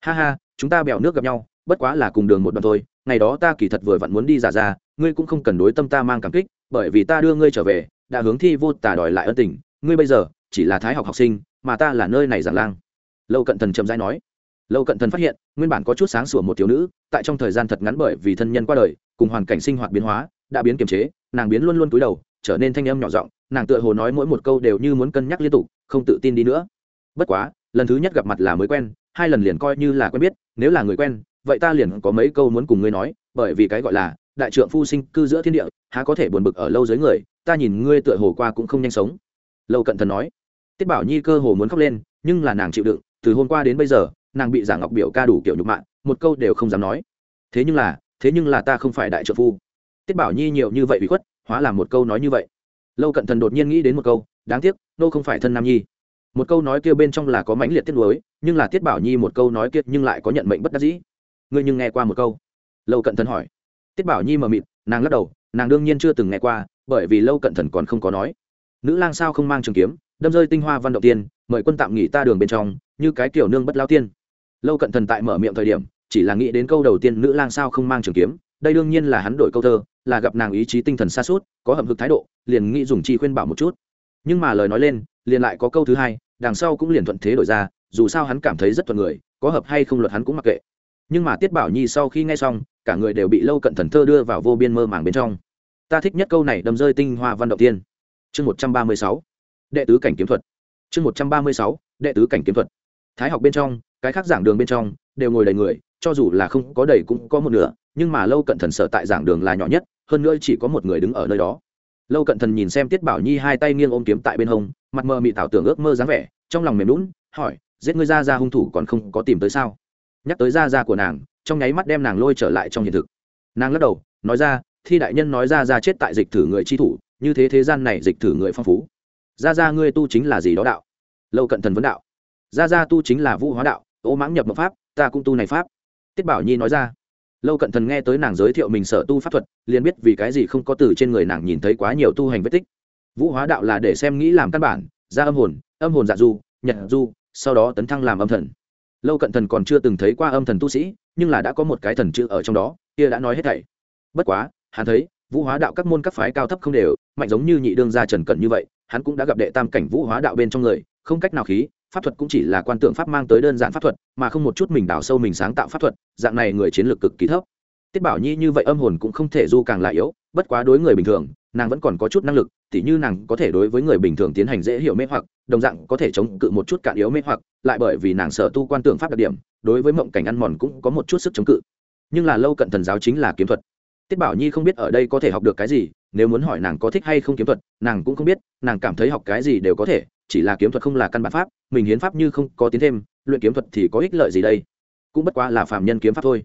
Ha ha, chúng ta bèo nước gặp nhau, bất quá là cùng đường một đoạn thôi, ngày đó ta kỳ thật vừa vặn muốn đi giả ra, ngươi cũng không cần đối tâm ta mang cảm kích bởi vì ta đưa ngươi trở về, đã hướng thi vô tả đòi lại ân tình, ngươi bây giờ chỉ là thái học học sinh, mà ta là nơi này giảng lang. Lâu cận thần chậm rãi nói. Lâu cận thần phát hiện, nguyên bản có chút sáng sủa một thiếu nữ, tại trong thời gian thật ngắn bởi vì thân nhân qua đời, cùng hoàn cảnh sinh hoạt biến hóa, đã biến kiềm chế, nàng biến luôn luôn cúi đầu, trở nên thanh âm nhỏ giọng, nàng tựa hồ nói mỗi một câu đều như muốn cân nhắc liên tục, không tự tin đi nữa. Bất quá, lần thứ nhất gặp mặt là mới quen, hai lần liền coi như là quen biết, nếu là người quen, vậy ta liền có mấy câu muốn cùng ngươi nói, bởi vì cái gọi là đại trượng phu sinh cư giữa thiên địa, há có thể buồn bực ở lâu dưới người, ta nhìn ngươi tựa hồ qua cũng không nhanh sống. Lâu cận thần nói. Tiết bảo nhi cơ hồ muốn khóc lên, nhưng là nàng chịu đựng, từ hôm qua đến bây giờ, nàng bị giả ngọc biểu ca đủ kiểu nhục mạ, một câu đều không dám nói. Thế nhưng là, thế nhưng là ta không phải đại trợ phu. Tiết bảo nhi nhiều như vậy bị khuất, hóa làm một câu nói như vậy. Lâu cận thần đột nhiên nghĩ đến một câu, đáng tiếc, nô không phải thân nam nhi. Một câu nói kia bên trong là có mãnh liệt tiết lối nhưng là tiết bảo nhi một câu nói kia nhưng lại có nhận mệnh bất đắc dĩ. Ngươi nhưng nghe qua một câu? Lâu cận thần hỏi tiết bảo nhi mờ mịt, nàng lắc đầu, nàng đương nhiên chưa từng nghe qua, bởi vì lâu cận thần còn không có nói. Nữ lang sao không mang trường kiếm, đâm rơi tinh hoa văn động tiên, mời quân tạm nghỉ ta đường bên trong, như cái kiểu nương bất lao tiên. Lâu cận thần tại mở miệng thời điểm, chỉ là nghĩ đến câu đầu tiên nữ lang sao không mang trường kiếm, đây đương nhiên là hắn đổi câu thơ, là gặp nàng ý chí tinh thần xa suốt có hậm hực thái độ, liền nghĩ dùng chi khuyên bảo một chút. Nhưng mà lời nói lên, liền lại có câu thứ hai, đằng sau cũng liền thuận thế đổi ra, dù sao hắn cảm thấy rất thuận người, có hợp hay không luật hắn cũng mặc kệ. Nhưng mà tiết bảo nhi sau khi nghe xong cả người đều bị lâu cận thần thơ đưa vào vô biên mơ màng bên trong. Ta thích nhất câu này, đâm rơi tinh hoa văn động tiên. Chương một trăm ba mươi sáu. Đệ tứ cảnh kiếm thuật. Chương một trăm ba mươi sáu. Đệ tứ cảnh kiếm thuật. Thái học bên trong, cái khác giảng đường bên trong, đều ngồi đầy người, cho dù là không có đầy cũng có một nửa, nhưng mà lâu cận thần sợ tại giảng đường là nhỏ nhất, hơn nữa chỉ có một người đứng ở nơi đó. Lâu cận thần nhìn xem tiết bảo nhi hai tay nghiêng ôm kiếm tại bên hông, mặt mờ mị tảo tưởng ước mơ dáng vẻ, trong lòng mềm lún hỏi, giết ngươi ra ra hung thủ còn không có tìm tới sao? Nhắc tới ra ra của nàng trong nháy mắt đem nàng lôi trở lại trong hiện thực. Nàng lắc đầu, nói ra, thi đại nhân nói ra ra chết tại dịch thử người chi thủ, như thế thế gian này dịch thử người phong phú. Ra ra ngươi tu chính là gì đó đạo? Lâu cận thần vấn đạo. Ra ra tu chính là vũ hóa đạo, ô mãng nhập mật pháp, ta cũng tu này pháp. Tiết bảo nhi nói ra. Lâu cận thần nghe tới nàng giới thiệu mình sở tu pháp thuật, liền biết vì cái gì không có từ trên người nàng nhìn thấy quá nhiều tu hành vết tích. Vũ hóa đạo là để xem nghĩ làm căn bản, ra âm hồn âm hồn dạ du, nhật du, sau đó tấn thăng làm âm thần. Lâu cận thần còn chưa từng thấy qua âm thần tu sĩ nhưng là đã có một cái thần chữ ở trong đó, kia đã nói hết thảy. Bất quá, hắn thấy, vũ hóa đạo các môn các phái cao thấp không đều, mạnh giống như nhị đương gia trần cận như vậy, hắn cũng đã gặp đệ tam cảnh vũ hóa đạo bên trong người, không cách nào khí, pháp thuật cũng chỉ là quan tượng pháp mang tới đơn giản pháp thuật, mà không một chút mình đào sâu mình sáng tạo pháp thuật, dạng này người chiến lược cực kỳ thấp. Tiết bảo nhi như vậy âm hồn cũng không thể du càng lại yếu, bất quá đối người bình thường nàng vẫn còn có chút năng lực, tỉ như nàng có thể đối với người bình thường tiến hành dễ hiểu mê hoặc, đồng dạng có thể chống cự một chút cạn yếu mê hoặc, lại bởi vì nàng sở tu quan tưởng pháp đặc điểm, đối với mộng cảnh ăn mòn cũng có một chút sức chống cự. Nhưng là lâu cận thần giáo chính là kiếm thuật. Tiết bảo nhi không biết ở đây có thể học được cái gì, nếu muốn hỏi nàng có thích hay không kiếm thuật, nàng cũng không biết, nàng cảm thấy học cái gì đều có thể, chỉ là kiếm thuật không là căn bản pháp, mình hiến pháp như không có tiến thêm, luyện kiếm thuật thì có ích lợi gì đây? Cũng bất quá là phạm nhân kiếm pháp thôi.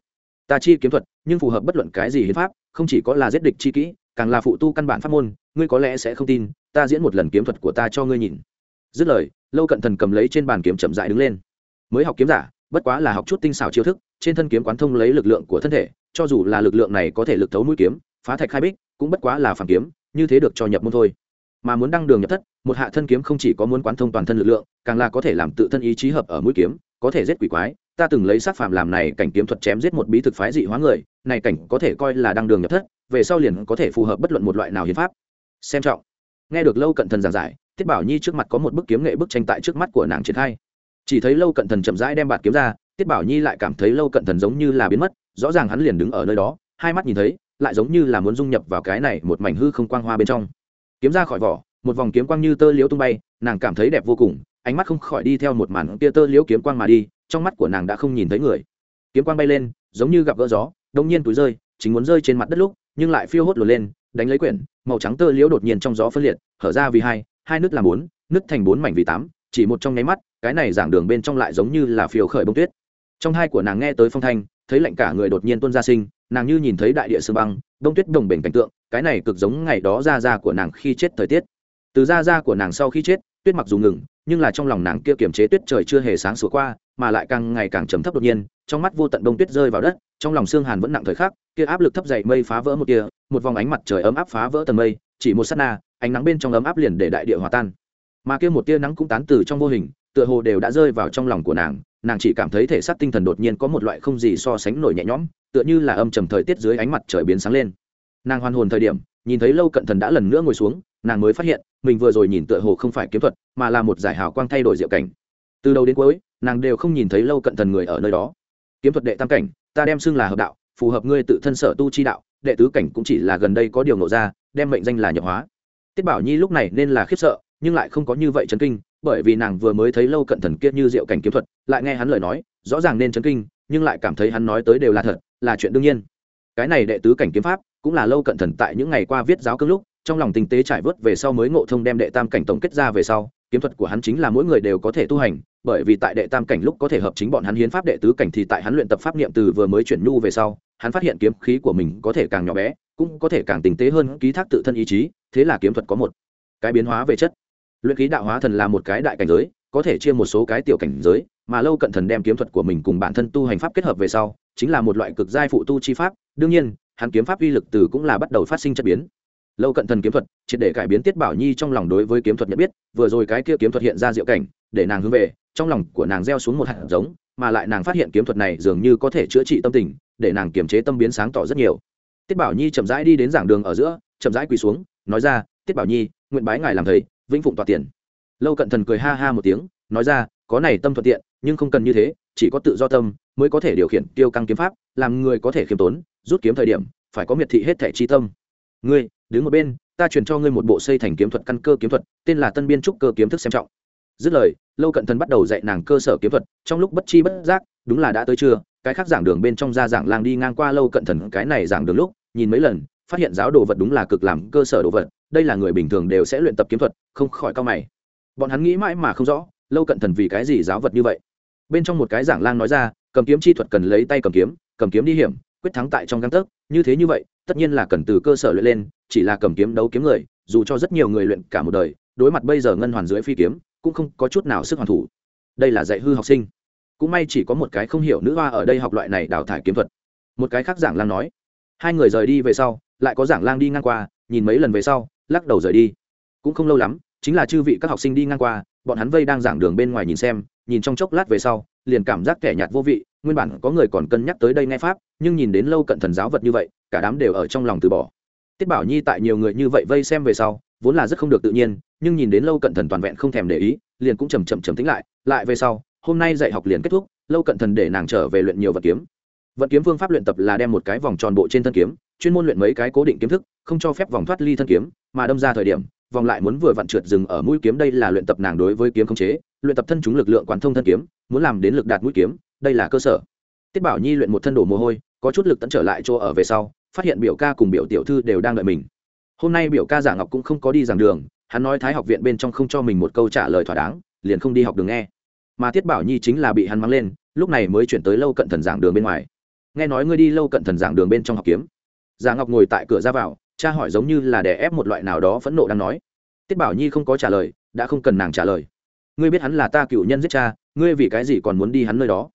Ta chi kiếm thuật, nhưng phù hợp bất luận cái gì hiến pháp, không chỉ có là giết địch chi kỹ càng là phụ tu căn bản pháp môn, ngươi có lẽ sẽ không tin, ta diễn một lần kiếm thuật của ta cho ngươi nhìn. Dứt lời, lâu cận thần cầm lấy trên bàn kiếm chậm dại đứng lên. Mới học kiếm giả, bất quá là học chút tinh xảo chiêu thức, trên thân kiếm quán thông lấy lực lượng của thân thể, cho dù là lực lượng này có thể lực thấu mũi kiếm, phá thạch khai bích, cũng bất quá là phản kiếm, như thế được cho nhập môn thôi. Mà muốn đăng đường nhập thất, một hạ thân kiếm không chỉ có muốn quán thông toàn thân lực lượng, càng là có thể làm tự thân ý chí hợp ở mũi kiếm, có thể giết quỷ quái. Ta từng lấy sát phàm làm này cảnh kiếm thuật chém giết một bí thực phái dị hóa người, này cảnh có thể coi là đăng đường nhập thất về sau liền có thể phù hợp bất luận một loại nào hiến pháp. Xem trọng. Nghe được lâu cận thần giảng giải tiết bảo nhi trước mặt có một bức kiếm nghệ bức tranh tại trước mắt của nàng triển khai. Chỉ thấy lâu cận thần chậm rãi đem bạt kiếm ra tiết bảo nhi lại cảm thấy lâu cận thần giống như là biến mất, rõ ràng hắn liền đứng ở nơi đó, hai mắt nhìn thấy, lại giống như là muốn dung nhập vào cái này một mảnh hư không quang hoa bên trong. Kiếm ra khỏi vỏ, một vòng kiếm quang như tơ liễu tung bay, nàng cảm thấy đẹp vô cùng, ánh mắt không khỏi đi theo một màn kia tơ liễu kiếm quang mà đi, trong mắt của nàng đã không nhìn thấy người. Kiếm quang bay lên, giống như gặp gỡ gió, đông nhiên túi rơi, chính muốn rơi trên mặt đất lúc nhưng lại phiêu hốt lùa lên, đánh lấy quyển, màu trắng tơ liễu đột nhiên trong gió phân liệt, hở ra vì hai hai nứt làm bốn, nứt thành bốn mảnh vì tám, chỉ một trong nháy mắt, cái này giảng đường bên trong lại giống như là phiêu khởi bông tuyết. Trong hai của nàng nghe tới phong thanh, thấy lạnh cả người đột nhiên tuôn ra sinh, nàng như nhìn thấy đại địa sương băng đông tuyết đồng bền cảnh tượng, cái này cực giống ngày đó ra ra của nàng khi chết thời tiết. Từ ra ra của nàng sau khi chết tuyết mặc dù ngừng, nhưng là trong lòng nàng kia kiềm chế tuyết trời chưa hề sáng sủa qua, mà lại càng ngày càng trầm thấp đột nhiên, trong mắt vô tận đông tuyết rơi vào đất, trong lòng xương hàn vẫn nặng thời khắc, kia áp lực thấp dậy mây phá vỡ một kia, một vòng ánh mặt trời ấm áp phá vỡ tầng mây, chỉ một sát na, ánh nắng bên trong ấm áp liền để đại địa hòa tan. Mà kia một tia nắng cũng tán từ trong vô hình, tựa hồ đều đã rơi vào trong lòng của nàng nàng chỉ cảm thấy thể xác tinh thần đột nhiên có một loại không gì so sánh nổi nhẹ nhõm, tựa như là âm trầm thời tiết dưới ánh mặt trời biến sáng lên. Nàng hoàn hồn thời điểm, nhìn thấy lâu cận thần đã lần nữa ngồi xuống, nàng mới phát hiện mình vừa rồi nhìn tựa hồ không phải kiếm thuật, mà là một giải hào quang thay đổi diệu cảnh. Từ đầu đến cuối, nàng đều không nhìn thấy lâu cận thần người ở nơi đó. Kiếm thuật đệ tam cảnh, ta đem xưng là hợp đạo, phù hợp ngươi tự thân sở tu chi đạo, đệ tứ cảnh cũng chỉ là gần đây có điều nộ ra, đem mệnh danh là nhập hóa. Tiết bảo nhi lúc này nên là khiếp sợ, nhưng lại không có như vậy chấn kinh, bởi vì nàng vừa mới thấy lâu cận thần kia như diệu cảnh kiếm thuật, lại nghe hắn lời nói, rõ ràng nên chấn kinh, nhưng lại cảm thấy hắn nói tới đều là thật, là chuyện đương nhiên. Cái này đệ tứ cảnh kiếm pháp, cũng là lâu cận thần tại những ngày qua viết giáo cương lúc trong lòng tinh tế trải vớt về sau mới ngộ thông đem đệ tam cảnh tổng kết ra về sau, kiếm thuật của hắn chính là mỗi người đều có thể tu hành, bởi vì tại đệ tam cảnh lúc có thể hợp chính bọn hắn hiến pháp đệ tứ cảnh thì tại hắn luyện tập pháp niệm từ vừa mới chuyển nhu về sau, hắn phát hiện kiếm khí của mình có thể càng nhỏ bé, cũng có thể càng tinh tế hơn ký thác tự thân ý chí, thế là kiếm thuật có một cái biến hóa về chất. Luyện khí đạo hóa thần là một cái đại cảnh giới, có thể chia một số cái tiểu cảnh giới, mà lâu cận thần đem kiếm thuật của mình cùng bản thân tu hành pháp kết hợp về sau, chính là một loại cực giai phụ tu chi pháp, đương nhiên, hắn kiếm pháp uy lực từ cũng là bắt đầu phát sinh chất biến lâu cận thần kiếm thuật, triệt để cải biến tiết bảo nhi trong lòng đối với kiếm thuật nhận biết, vừa rồi cái kia kiếm thuật hiện ra diệu cảnh, để nàng hướng về, trong lòng của nàng gieo xuống một hạt giống, mà lại nàng phát hiện kiếm thuật này dường như có thể chữa trị tâm tình, để nàng kiềm chế tâm biến sáng tỏ rất nhiều. Tiết bảo nhi chậm rãi đi đến giảng đường ở giữa, chậm rãi quỳ xuống, nói ra, tiết bảo nhi, nguyện bái ngài làm thầy, vĩnh phụng tọa tiền. Lâu cận thần cười ha ha một tiếng, nói ra, có này tâm thuận tiện, nhưng không cần như thế, chỉ có tự do tâm mới có thể điều khiển tiêu căng kiếm pháp, làm người có thể khiêm tốn, rút kiếm thời điểm, phải có miệt thị hết thể chi tâm ngươi, đứng một bên, ta truyền cho ngươi một bộ xây thành kiếm thuật căn cơ kiếm thuật, tên là tân biên trúc cơ kiếm thức xem trọng. Dứt lời, lâu cận thần bắt đầu dạy nàng cơ sở kiếm thuật, trong lúc bất chi bất giác, đúng là đã tới trưa, cái khác giảng đường bên trong ra giảng lang đi ngang qua lâu cận thần cái này giảng đường lúc, nhìn mấy lần, phát hiện giáo đồ vật đúng là cực làm cơ sở đồ vật, đây là người bình thường đều sẽ luyện tập kiếm thuật, không khỏi cao mày. Bọn hắn nghĩ mãi mà không rõ, lâu cận thần vì cái gì giáo vật như vậy. Bên trong một cái giảng lang nói ra, cầm kiếm chi thuật cần lấy tay cầm kiếm cầm kiếm đi hiểm quyết thắng tại trong găng tấc, như thế như vậy, tất nhiên là cần từ cơ sở luyện lên, chỉ là cầm kiếm đấu kiếm người, dù cho rất nhiều người luyện cả một đời, đối mặt bây giờ ngân hoàn dưới phi kiếm, cũng không có chút nào sức hoàn thủ. Đây là dạy hư học sinh. Cũng may chỉ có một cái không hiểu nữ hoa ở đây học loại này đào thải kiếm thuật. Một cái khác giảng lang nói, hai người rời đi về sau, lại có giảng lang đi ngang qua, nhìn mấy lần về sau, lắc đầu rời đi. Cũng không lâu lắm, chính là chư vị các học sinh đi ngang qua, bọn hắn vây đang giảng đường bên ngoài nhìn xem, nhìn trong chốc lát về sau, liền cảm giác kẻ nhạt vô vị nguyên bản có người còn cân nhắc tới đây nghe pháp, nhưng nhìn đến lâu cận thần giáo vật như vậy, cả đám đều ở trong lòng từ bỏ. Tiết bảo nhi tại nhiều người như vậy vây xem về sau, vốn là rất không được tự nhiên, nhưng nhìn đến lâu cận thần toàn vẹn không thèm để ý, liền cũng chầm chậm chầm tính lại lại về sau, hôm nay dạy học liền kết thúc, lâu cận thần để nàng trở về luyện nhiều vật kiếm. Vật kiếm phương pháp luyện tập là đem một cái vòng tròn bộ trên thân kiếm, chuyên môn luyện mấy cái cố định kiếm thức, không cho phép vòng thoát ly thân kiếm, mà đâm ra thời điểm, vòng lại muốn vừa vặn trượt dừng ở mũi kiếm đây là luyện tập nàng đối với kiếm khống chế, luyện tập thân chúng lực lượng quán thông thân kiếm, muốn làm đến lực đạt mũi kiếm đây là cơ sở. Tiết bảo nhi luyện một thân đổ mồ hôi, có chút lực tận trở lại chỗ ở về sau, phát hiện biểu ca cùng biểu tiểu thư đều đang đợi mình. Hôm nay biểu ca giả ngọc cũng không có đi giảng đường, hắn nói thái học viện bên trong không cho mình một câu trả lời thỏa đáng, liền không đi học đường nghe. Mà tiết bảo nhi chính là bị hắn mắng lên, lúc này mới chuyển tới lâu cận thần giảng đường bên ngoài. Nghe nói ngươi đi lâu cận thần giảng đường bên trong học kiếm. Giả ngọc ngồi tại cửa ra vào, cha hỏi giống như là đè ép một loại nào đó phẫn nộ đang nói. Tiết bảo nhi không có trả lời, đã không cần nàng trả lời. Ngươi biết hắn là ta cựu nhân giết cha, ngươi vì cái gì còn muốn đi hắn nơi đó?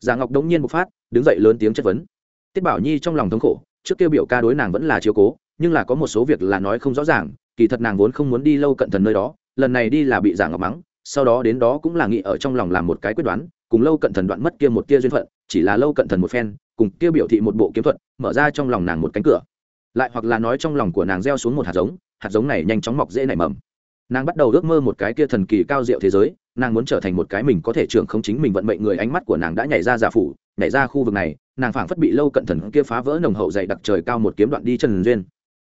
Giả ngọc đống nhiên một phát, đứng dậy lớn tiếng chất vấn. Tiết bảo nhi trong lòng thống khổ, trước kia biểu ca đối nàng vẫn là chiếu cố, nhưng là có một số việc là nói không rõ ràng, kỳ thật nàng vốn không muốn đi lâu cận thần nơi đó, lần này đi là bị giả ngọc mắng, sau đó đến đó cũng là nghĩ ở trong lòng làm một cái quyết đoán, cùng lâu cận thần đoạn mất kia một tia duyên phận, chỉ là lâu cận thần một phen, cùng kia biểu thị một bộ kiếm thuật, mở ra trong lòng nàng một cánh cửa. Lại hoặc là nói trong lòng của nàng gieo xuống một hạt giống hạt giống này nhanh chóng mọc dễ nảy mầm. Nàng bắt đầu ước mơ một cái kia thần kỳ cao diệu thế giới nàng muốn trở thành một cái mình có thể trưởng không chính mình vận mệnh người, ánh mắt của nàng đã nhảy ra giả phủ, nhảy ra khu vực này, nàng phảng phất bị lâu cận thần kia phá vỡ nồng hậu dày đặc trời cao một kiếm đoạn đi chân duyên.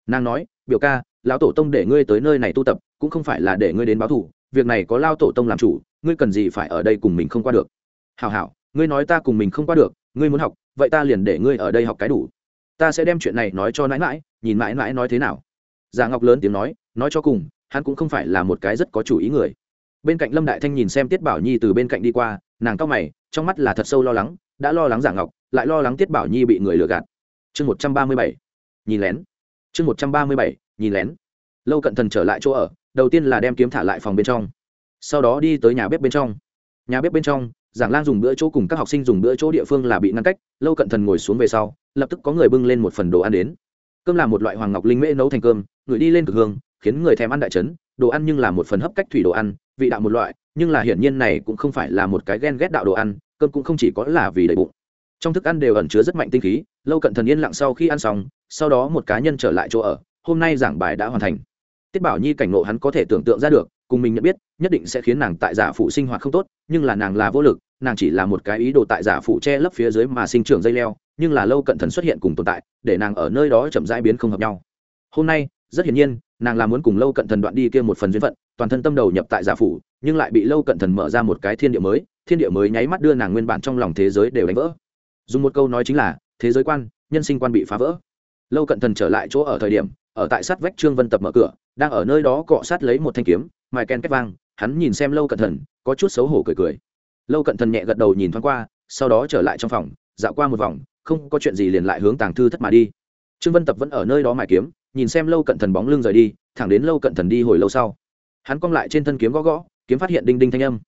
Nàng nói, biểu ca, lão tổ tông để ngươi tới nơi này tu tập, cũng không phải là để ngươi đến báo thủ việc này có lao tổ tông làm chủ, ngươi cần gì phải ở đây cùng mình không qua được? Hảo hảo, ngươi nói ta cùng mình không qua được, ngươi muốn học, vậy ta liền để ngươi ở đây học cái đủ. Ta sẽ đem chuyện này nói cho nãi mãi nhìn mãi mãi nói thế nào. Già ngọc lớn tiếng nói nói cho cùng, hắn cũng không phải là một cái rất có chủ ý người bên cạnh lâm đại thanh nhìn xem tiết bảo nhi từ bên cạnh đi qua nàng cao mày trong mắt là thật sâu lo lắng đã lo lắng giả ngọc lại lo lắng tiết bảo nhi bị người lừa gạt chương một trăm ba mươi bảy nhìn lén chương một trăm ba mươi bảy nhìn lén lâu cận thần trở lại chỗ ở đầu tiên là đem kiếm thả lại phòng bên trong sau đó đi tới nhà bếp bên trong nhà bếp bên trong giảng lang dùng bữa chỗ cùng các học sinh dùng bữa chỗ địa phương là bị ngăn cách lâu cận thần ngồi xuống về sau lập tức có người bưng lên một phần đồ ăn đến cơm là một loại hoàng ngọc linh mễ nấu thành cơm người đi lên cực hương khiến người thèm ăn đại trấn đồ ăn nhưng là một phần hấp cách thủy đồ ăn, vị đạo một loại, nhưng là hiển nhiên này cũng không phải là một cái ghen ghét đạo đồ ăn, cơm cũng không chỉ có là vì đầy bụng. Trong thức ăn đều ẩn chứa rất mạnh tinh khí, lâu cận thần yên lặng sau khi ăn xong, sau đó một cá nhân trở lại chỗ ở, hôm nay giảng bài đã hoàn thành. Tiết bảo nhi cảnh ngộ hắn có thể tưởng tượng ra được, cùng mình nhận biết, nhất định sẽ khiến nàng tại giả phụ sinh hoạt không tốt, nhưng là nàng là vô lực, nàng chỉ là một cái ý đồ tại giả phụ che lấp phía dưới mà sinh trưởng dây leo, nhưng là lâu cận thần xuất hiện cùng tồn tại, để nàng ở nơi đó chậm rãi biến không hợp nhau. Hôm nay rất hiển nhiên, nàng là muốn cùng lâu cận thần đoạn đi kia một phần duyên phận, toàn thân tâm đầu nhập tại giả phủ, nhưng lại bị lâu cận thần mở ra một cái thiên địa mới, thiên địa mới nháy mắt đưa nàng nguyên bản trong lòng thế giới đều đánh vỡ. Dùng một câu nói chính là, thế giới quan, nhân sinh quan bị phá vỡ. Lâu cận thần trở lại chỗ ở thời điểm, ở tại sát vách trương vân tập mở cửa, đang ở nơi đó cọ sát lấy một thanh kiếm, mài ken cách vang, hắn nhìn xem lâu cận thần, có chút xấu hổ cười cười. Lâu cận thần nhẹ gật đầu nhìn thoáng qua, sau đó trở lại trong phòng, dạo qua một vòng, không có chuyện gì liền lại hướng tàng thư thất mà đi. Trương vân tập vẫn ở nơi đó mài kiếm nhìn xem lâu cận thần bóng lưng rời đi, thẳng đến lâu cận thần đi hồi lâu sau. Hắn cong lại trên thân kiếm gõ gõ, kiếm phát hiện đinh đinh thanh âm.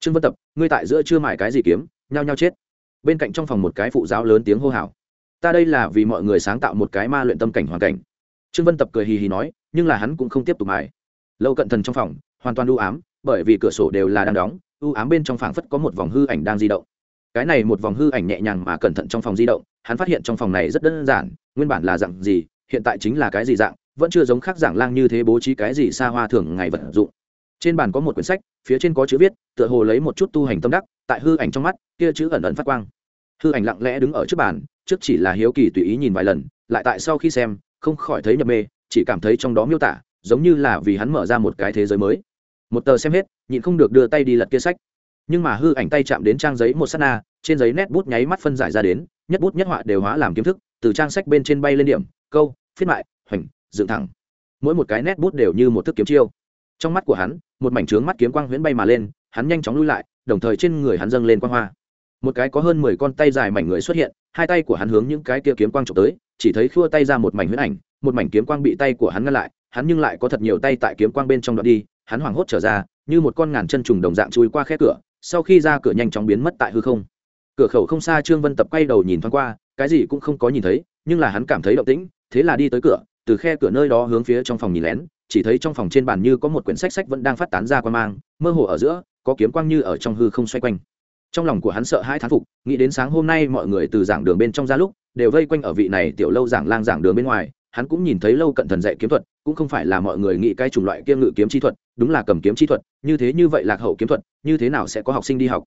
Trương vân tập, ngươi tại giữa chưa mải cái gì kiếm, nhao nhao chết. Bên cạnh trong phòng một cái phụ giáo lớn tiếng hô hào. Ta đây là vì mọi người sáng tạo một cái ma luyện tâm cảnh hoàn cảnh. Trương vân tập cười hì hì nói, nhưng là hắn cũng không tiếp tục mải lâu cận thần trong phòng, hoàn toàn u ám, bởi vì cửa sổ đều là đang đóng, u ám bên trong phảng phất có một vòng hư ảnh đang di động. Cái này một vòng hư ảnh nhẹ nhàng mà cẩn thận trong phòng di động, hắn phát hiện trong phòng này rất đơn giản, nguyên bản là dạng gì hiện tại chính là cái gì dạng, vẫn chưa giống khác dạng lang như thế bố trí cái gì xa hoa thường ngày vật dụng. Trên bàn có một quyển sách, phía trên có chữ viết, tựa hồ lấy một chút tu hành tâm đắc, tại hư ảnh trong mắt, kia chữ ẩn ẩn phát quang. Hư ảnh lặng lẽ đứng ở trước bàn, trước chỉ là hiếu kỳ tùy ý nhìn vài lần, lại tại sau khi xem, không khỏi thấy nhập mê, chỉ cảm thấy trong đó miêu tả, giống như là vì hắn mở ra một cái thế giới mới. Một tờ xem hết, nhịn không được đưa tay đi lật kia sách. Nhưng mà hư ảnh tay chạm đến trang giấy một s á t na, trên giấy nét bút nháy mắt phân giải ra đến, nhất bút nhất họa đều hóa làm kiếm thức, từ trang sách bên trên bay lên điểm câu, phiết mại, hoành, dựng thẳng. Mỗi một cái nét bút đều như một thức kiếm chiêu. Trong mắt của hắn, một mảnh trướng mắt kiếm quang huyễn bay mà lên, hắn nhanh chóng lui lại, đồng thời trên người hắn dâng lên quang hoa. Một cái có hơn mười con tay dài mảnh người xuất hiện, hai tay của hắn hướng những cái kia kiếm quang trộm tới, chỉ thấy khua tay ra một mảnh huyễn ảnh, một mảnh kiếm quang bị tay của hắn ngăn lại, hắn nhưng lại có thật nhiều tay tại kiếm quang bên trong đoạn đi, hắn hoảng hốt trở ra, như một con ngàn chân trùng đồng dạng chui qua khe cửa, sau khi ra cửa nhanh chóng biến mất tại hư không. Cửa khẩu không xa trương vân tập quay đầu nhìn thoáng qua, cái gì cũng không có nhìn thấy, nhưng là hắn cảm thấy động tĩnh thế là đi tới cửa, từ khe cửa nơi đó hướng phía trong phòng nhìn lén, chỉ thấy trong phòng trên bàn như có một quyển sách sách vẫn đang phát tán ra qua mang, mơ hồ ở giữa, có kiếm quang như ở trong hư không xoay quanh. Trong lòng của hắn sợ hai thán phục, nghĩ đến sáng hôm nay mọi người từ giảng đường bên trong ra lúc, đều vây quanh ở vị này tiểu lâu giảng lang giảng đường bên ngoài, hắn cũng nhìn thấy lâu cận thần dạy kiếm thuật, cũng không phải là mọi người nghĩ cái chủng loại kia ngự kiếm chi thuật, đúng là cầm kiếm chi thuật, như thế như vậy lạc hậu kiếm thuật, như thế nào sẽ có học sinh đi học?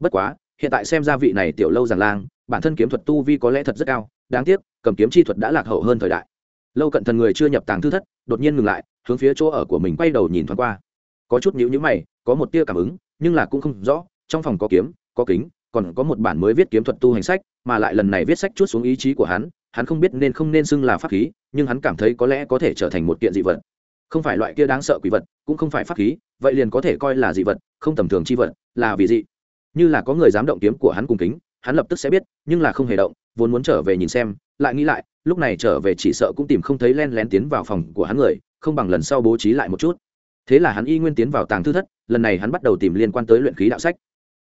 Bất quá, hiện tại xem ra vị này tiểu lâu giảng lang, bản thân kiếm thuật tu vi có lẽ thật rất cao đáng tiếc, cầm kiếm chi thuật đã lạc hậu hơn thời đại. Lâu cận thần người chưa nhập tàng thư thất, đột nhiên ngừng lại, hướng phía chỗ ở của mình quay đầu nhìn thoáng qua. Có chút nhữ nhữ mày, có một tia cảm ứng, nhưng là cũng không rõ, trong phòng có kiếm, có kính, còn có một bản mới viết kiếm thuật tu hành sách, mà lại lần này viết sách chút xuống ý chí của hắn hắn không biết nên không nên xưng là pháp khí, nhưng hắn cảm thấy có lẽ có thể trở thành một kiện dị vật. Không phải loại kia đáng sợ quỷ vật, cũng không phải pháp khí, vậy liền có thể coi là dị vật, không tầm thường chi vật, là vì dị. Như là có người dám động kiếm của hắn cùng kính, hắn lập tức sẽ biết, nhưng là không hề động vốn muốn trở về nhìn xem, lại nghĩ lại, lúc này trở về chỉ sợ cũng tìm không thấy len lén tiến vào phòng của hắn người, không bằng lần sau bố trí lại một chút. Thế là hắn y nguyên tiến vào tàng thư thất, lần này hắn bắt đầu tìm liên quan tới luyện khí đạo sách.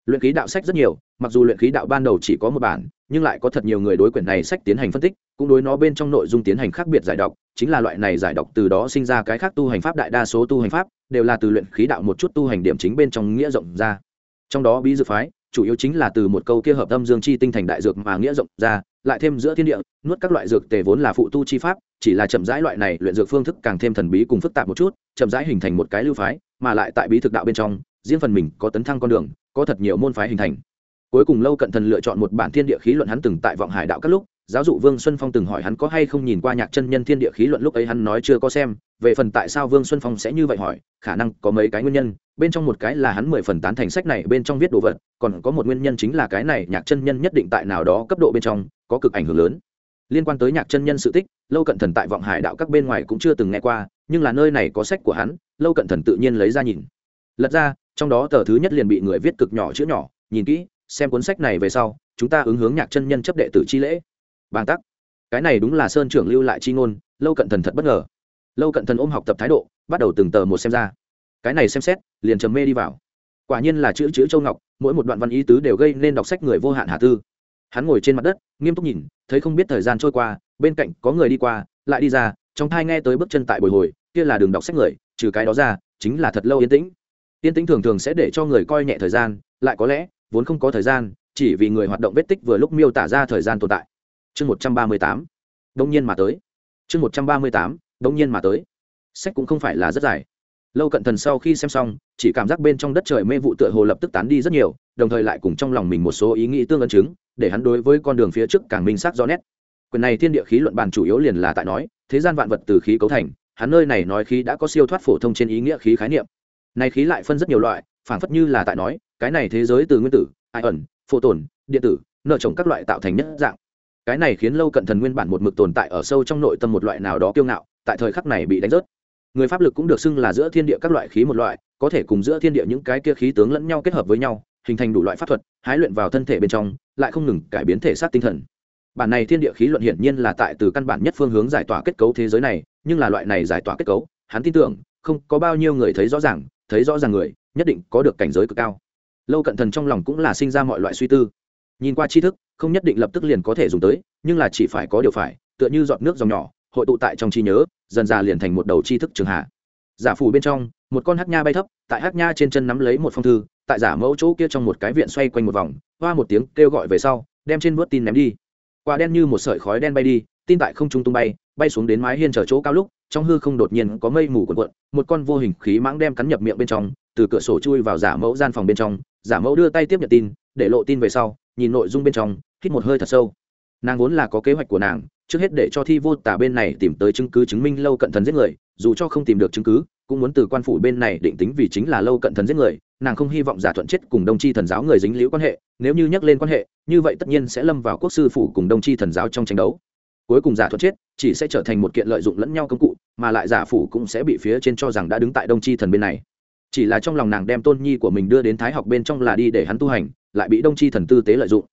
Luyện khí đạo sách rất nhiều, mặc dù luyện khí đạo ban đầu chỉ có một bản, nhưng lại có thật nhiều người đối quyển này sách tiến hành phân tích, cũng đối nó bên trong nội dung tiến hành khác biệt giải đọc, chính là loại này giải đọc từ đó sinh ra cái khác tu hành pháp đại đa số tu hành pháp, đều là từ luyện khí đạo một chút tu hành điểm chính bên trong nghĩa rộng ra. Trong đó bí dự phái chủ yếu chính là từ một câu kia hợp âm dương chi tinh thành đại dược mà nghĩa rộng ra, lại thêm giữa thiên địa, nuốt các loại dược tề vốn là phụ tu chi pháp, chỉ là chậm rãi loại này luyện dược phương thức càng thêm thần bí cùng phức tạp một chút, chậm rãi hình thành một cái lưu phái, mà lại tại bí thực đạo bên trong, riêng phần mình có tấn thăng con đường, có thật nhiều môn phái hình thành. Cuối cùng lâu cận thần lựa chọn một bản thiên địa khí luận hắn từng tại vọng hải đạo các lúc giáo dụ vương xuân phong từng hỏi hắn có hay không nhìn qua nhạc chân nhân thiên địa khí luận lúc ấy hắn nói chưa có xem, về phần tại sao vương xuân phong sẽ như vậy hỏi, khả năng có mấy cái nguyên nhân, bên trong một cái là hắn mười phần tán thành sách này bên trong viết đồ vật, còn có một nguyên nhân chính là cái này nhạc chân nhân nhất định tại nào đó cấp độ bên trong, có cực ảnh hưởng lớn. Liên quan tới nhạc chân nhân sự tích, lâu cận thần tại vọng hải đạo các bên ngoài cũng chưa từng nghe qua, nhưng là nơi này có sách của hắn, lâu cận thần tự nhiên lấy ra nhìn. Lật ra, trong đó tờ thứ nhất liền bị người viết cực nhỏ chữ nhỏ, nhìn kỹ, xem cuốn sách này về sau, chúng ta ứng hướng nhạc chân nhân chấp đệ tử chi lễ bang tắc. Cái này đúng là sơn trưởng lưu lại chi ngôn, lâu cận thần thật bất ngờ. Lâu cận thần ôm học tập thái độ, bắt đầu từng tờ một xem ra. Cái này xem xét, liền trầm mê đi vào. Quả nhiên là chữ chữ châu ngọc, mỗi một đoạn văn ý tứ đều gây nên đọc sách người vô hạn hạ tư. Hắn ngồi trên mặt đất, nghiêm túc nhìn, thấy không biết thời gian trôi qua, bên cạnh có người đi qua, lại đi ra, trong thai nghe tới bước chân tại bồi hồi, kia là đường đọc sách người, trừ cái đó ra, chính là thật lâu yên tĩnh. Yên tĩnh thường thường sẽ để cho người coi nhẹ thời gian, lại có lẽ, vốn không có thời gian, chỉ vì người hoạt động vết tích vừa lúc miêu tả ra thời gian tồn tại chương một trăm ba mươi tám đông nhiên mà tới. Chương một trăm ba mươi tám đông nhiên mà tới. Sách cũng không phải là rất dài. Lâu cận thần sau khi xem xong, chỉ cảm giác bên trong đất trời mê vụ tựa hồ lập tức tán đi rất nhiều, đồng thời lại cùng trong lòng mình một số ý nghĩ tương ấn chứng, để hắn đối với con đường phía trước càng minh xác rõ nét. Quyền này thiên địa khí luận bàn chủ yếu liền là tại nói, thế gian vạn vật từ khí cấu thành, hắn nơi này nói khí đã có siêu thoát phổ thông trên ý nghĩa khí khái niệm. Này khí lại phân rất nhiều loại phản phất như là tại nói, cái này thế giới từ nguyên tử ai ẩn phô tồn điện tử, nợ trồng các loại tạo thành nhất dạng cái này khiến lâu cận thần nguyên bản một mực tồn tại ở sâu trong nội tâm một loại nào đó kiêu ngạo, tại thời khắc này bị đánh rớt. Người pháp lực cũng được xưng là giữa thiên địa các loại khí một loại, có thể cùng giữa thiên địa những cái kia khí tướng lẫn nhau kết hợp với nhau, hình thành đủ loại pháp thuật, hái luyện vào thân thể bên trong, lại không ngừng cải biến thể xác tinh thần. Bản này thiên địa khí luận hiển nhiên là tại từ căn bản nhất phương hướng giải tỏa kết cấu thế giới này, nhưng là loại này giải tỏa kết cấu, hắn tin tưởng, không có bao nhiêu người thấy rõ ràng, thấy rõ ràng người, nhất định có được cảnh giới cực cao. Lâu cận thần trong lòng cũng là sinh ra mọi loại suy tư nhìn qua tri thức, không nhất định lập tức liền có thể dùng tới, nhưng là chỉ phải có điều phải, tựa như giọt nước dòng nhỏ, hội tụ tại trong trí nhớ, dần ra liền thành một đầu tri thức trường hạ. Giả phủ bên trong, một con hát nha bay thấp, tại hát nha trên chân nắm lấy một phong thư, tại giả mẫu chỗ kia trong một cái viện xoay quanh một vòng, hoa một tiếng kêu gọi về sau, đem trên vớt tin ném đi. Quả đen như một sợi khói đen bay đi, tin tại không trung tung bay bay xuống đến mái hiên chờ chỗ cao lúc, trong hư không đột nhiên có mây mù cuộn cuộn, một con vô hình khí mãng đem cắn nhập miệng bên trong, từ cửa sổ chui vào giả mẫu gian phòng bên trong, giả mẫu đưa tay tiếp nhận tin, để lộ tin về sau nhìn nội dung bên trong, hít một hơi thật sâu. Nàng vốn là có kế hoạch của nàng, trước hết để cho thi vô tả bên này tìm tới chứng cứ chứng minh lâu cận thần giết người, dù cho không tìm được chứng cứ, cũng muốn từ quan phủ bên này định tính vì chính là lâu cận thần giết người, nàng không hy vọng giả thuận chết cùng đồng chi thần giáo người dính liễu quan hệ, nếu như nhắc lên quan hệ, như vậy tất nhiên sẽ lâm vào quốc sư phủ cùng đồng chi thần giáo trong tranh đấu. Cuối cùng giả thuận chết, chỉ sẽ trở thành một kiện lợi dụng lẫn nhau công cụ, mà lại giả phủ cũng sẽ bị phía trên cho rằng đã đứng tại đông chi thần bên này. Chỉ là trong lòng nàng đem tôn nhi của mình đưa đến thái học bên trong là đi để hắn tu hành lại bị đông chi thần tư tế lợi dụng.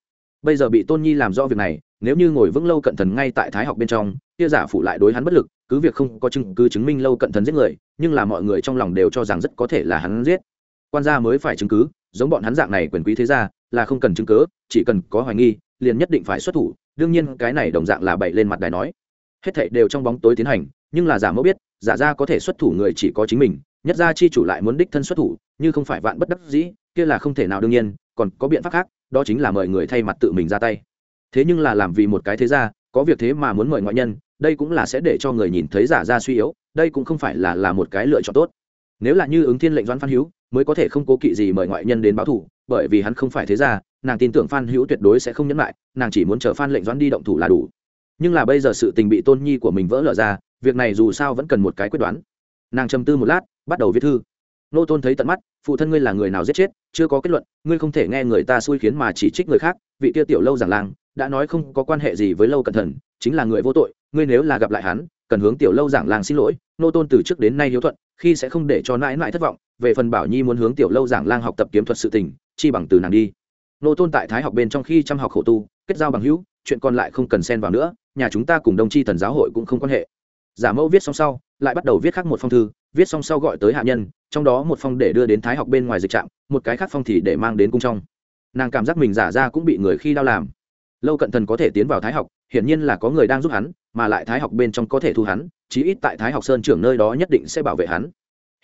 Bây giờ bị tôn nhi làm rõ việc này, nếu như ngồi vững lâu cận thần ngay tại thái học bên trong, kia giả phụ lại đối hắn bất lực, cứ việc không có chứng, cứ chứng minh lâu cận thần giết người, nhưng là mọi người trong lòng đều cho rằng rất có thể là hắn giết. Quan gia mới phải chứng cứ, giống bọn hắn dạng này quyền quý thế gia, là không cần chứng cứ, chỉ cần có hoài nghi, liền nhất định phải xuất thủ, đương nhiên cái này đồng dạng là bậy lên mặt đài nói. Hết thảy đều trong bóng tối tiến hành, nhưng là giả mẫu biết, giả ra có thể xuất thủ người chỉ có chính mình, nhất gia chi chủ lại muốn đích thân xuất thủ, như không phải vạn bất đắc dĩ, kia là không thể nào đương nhiên còn có biện pháp khác, đó chính là mời người thay mặt tự mình ra tay. Thế nhưng là làm vì một cái thế gia, có việc thế mà muốn mời ngoại nhân, đây cũng là sẽ để cho người nhìn thấy giả ra suy yếu, đây cũng không phải là là một cái lựa chọn tốt. Nếu là như ứng thiên lệnh doãn phan hữu, mới có thể không cố kỵ gì mời ngoại nhân đến báo thủ bởi vì hắn không phải thế gia, nàng tin tưởng phan hữu tuyệt đối sẽ không nhẫn lại, nàng chỉ muốn chờ phan lệnh doãn đi động thủ là đủ. Nhưng là bây giờ sự tình bị tôn nhi của mình vỡ lở ra, việc này dù sao vẫn cần một cái quyết đoán. Nàng trầm tư một lát, bắt đầu viết thư nô tôn thấy tận mắt, phụ thân ngươi là người nào giết chết, chưa có kết luận, ngươi không thể nghe người ta xui khiến mà chỉ trích người khác, vị tia tiểu lâu giảng làng, đã nói không có quan hệ gì với lâu cẩn thận, chính là người vô tội, ngươi nếu là gặp lại hắn, cần hướng tiểu lâu giảng làng xin lỗi, nô tôn từ trước đến nay hiếu thuận, khi sẽ không để cho nãi nãi thất vọng, về phần bảo nhi muốn hướng tiểu lâu giảng lang học tập kiếm thuật sự tình, chi bằng từ nàng đi. Nô tôn tại thái học bên trong khi chăm học khổ tu, kết giao bằng hữu, chuyện còn lại không cần xen vào nữa, nhà chúng ta cùng đồng chi thần giáo hội cũng không quan hệ. Giả mẫu viết xong sau, lại bắt đầu viết khác một phong thư viết xong sau gọi tới hạ nhân, trong đó một phong để đưa đến thái học bên ngoài dịch trạm, một cái khác phong thì để mang đến cung trong. Nàng cảm giác mình giả ra cũng bị người khi đau làm. Lâu cận thần có thể tiến vào thái học, hiển nhiên là có người đang giúp hắn, mà lại thái học bên trong có thể thu hắn, chí ít tại thái học sơn trưởng nơi đó nhất định sẽ bảo vệ hắn.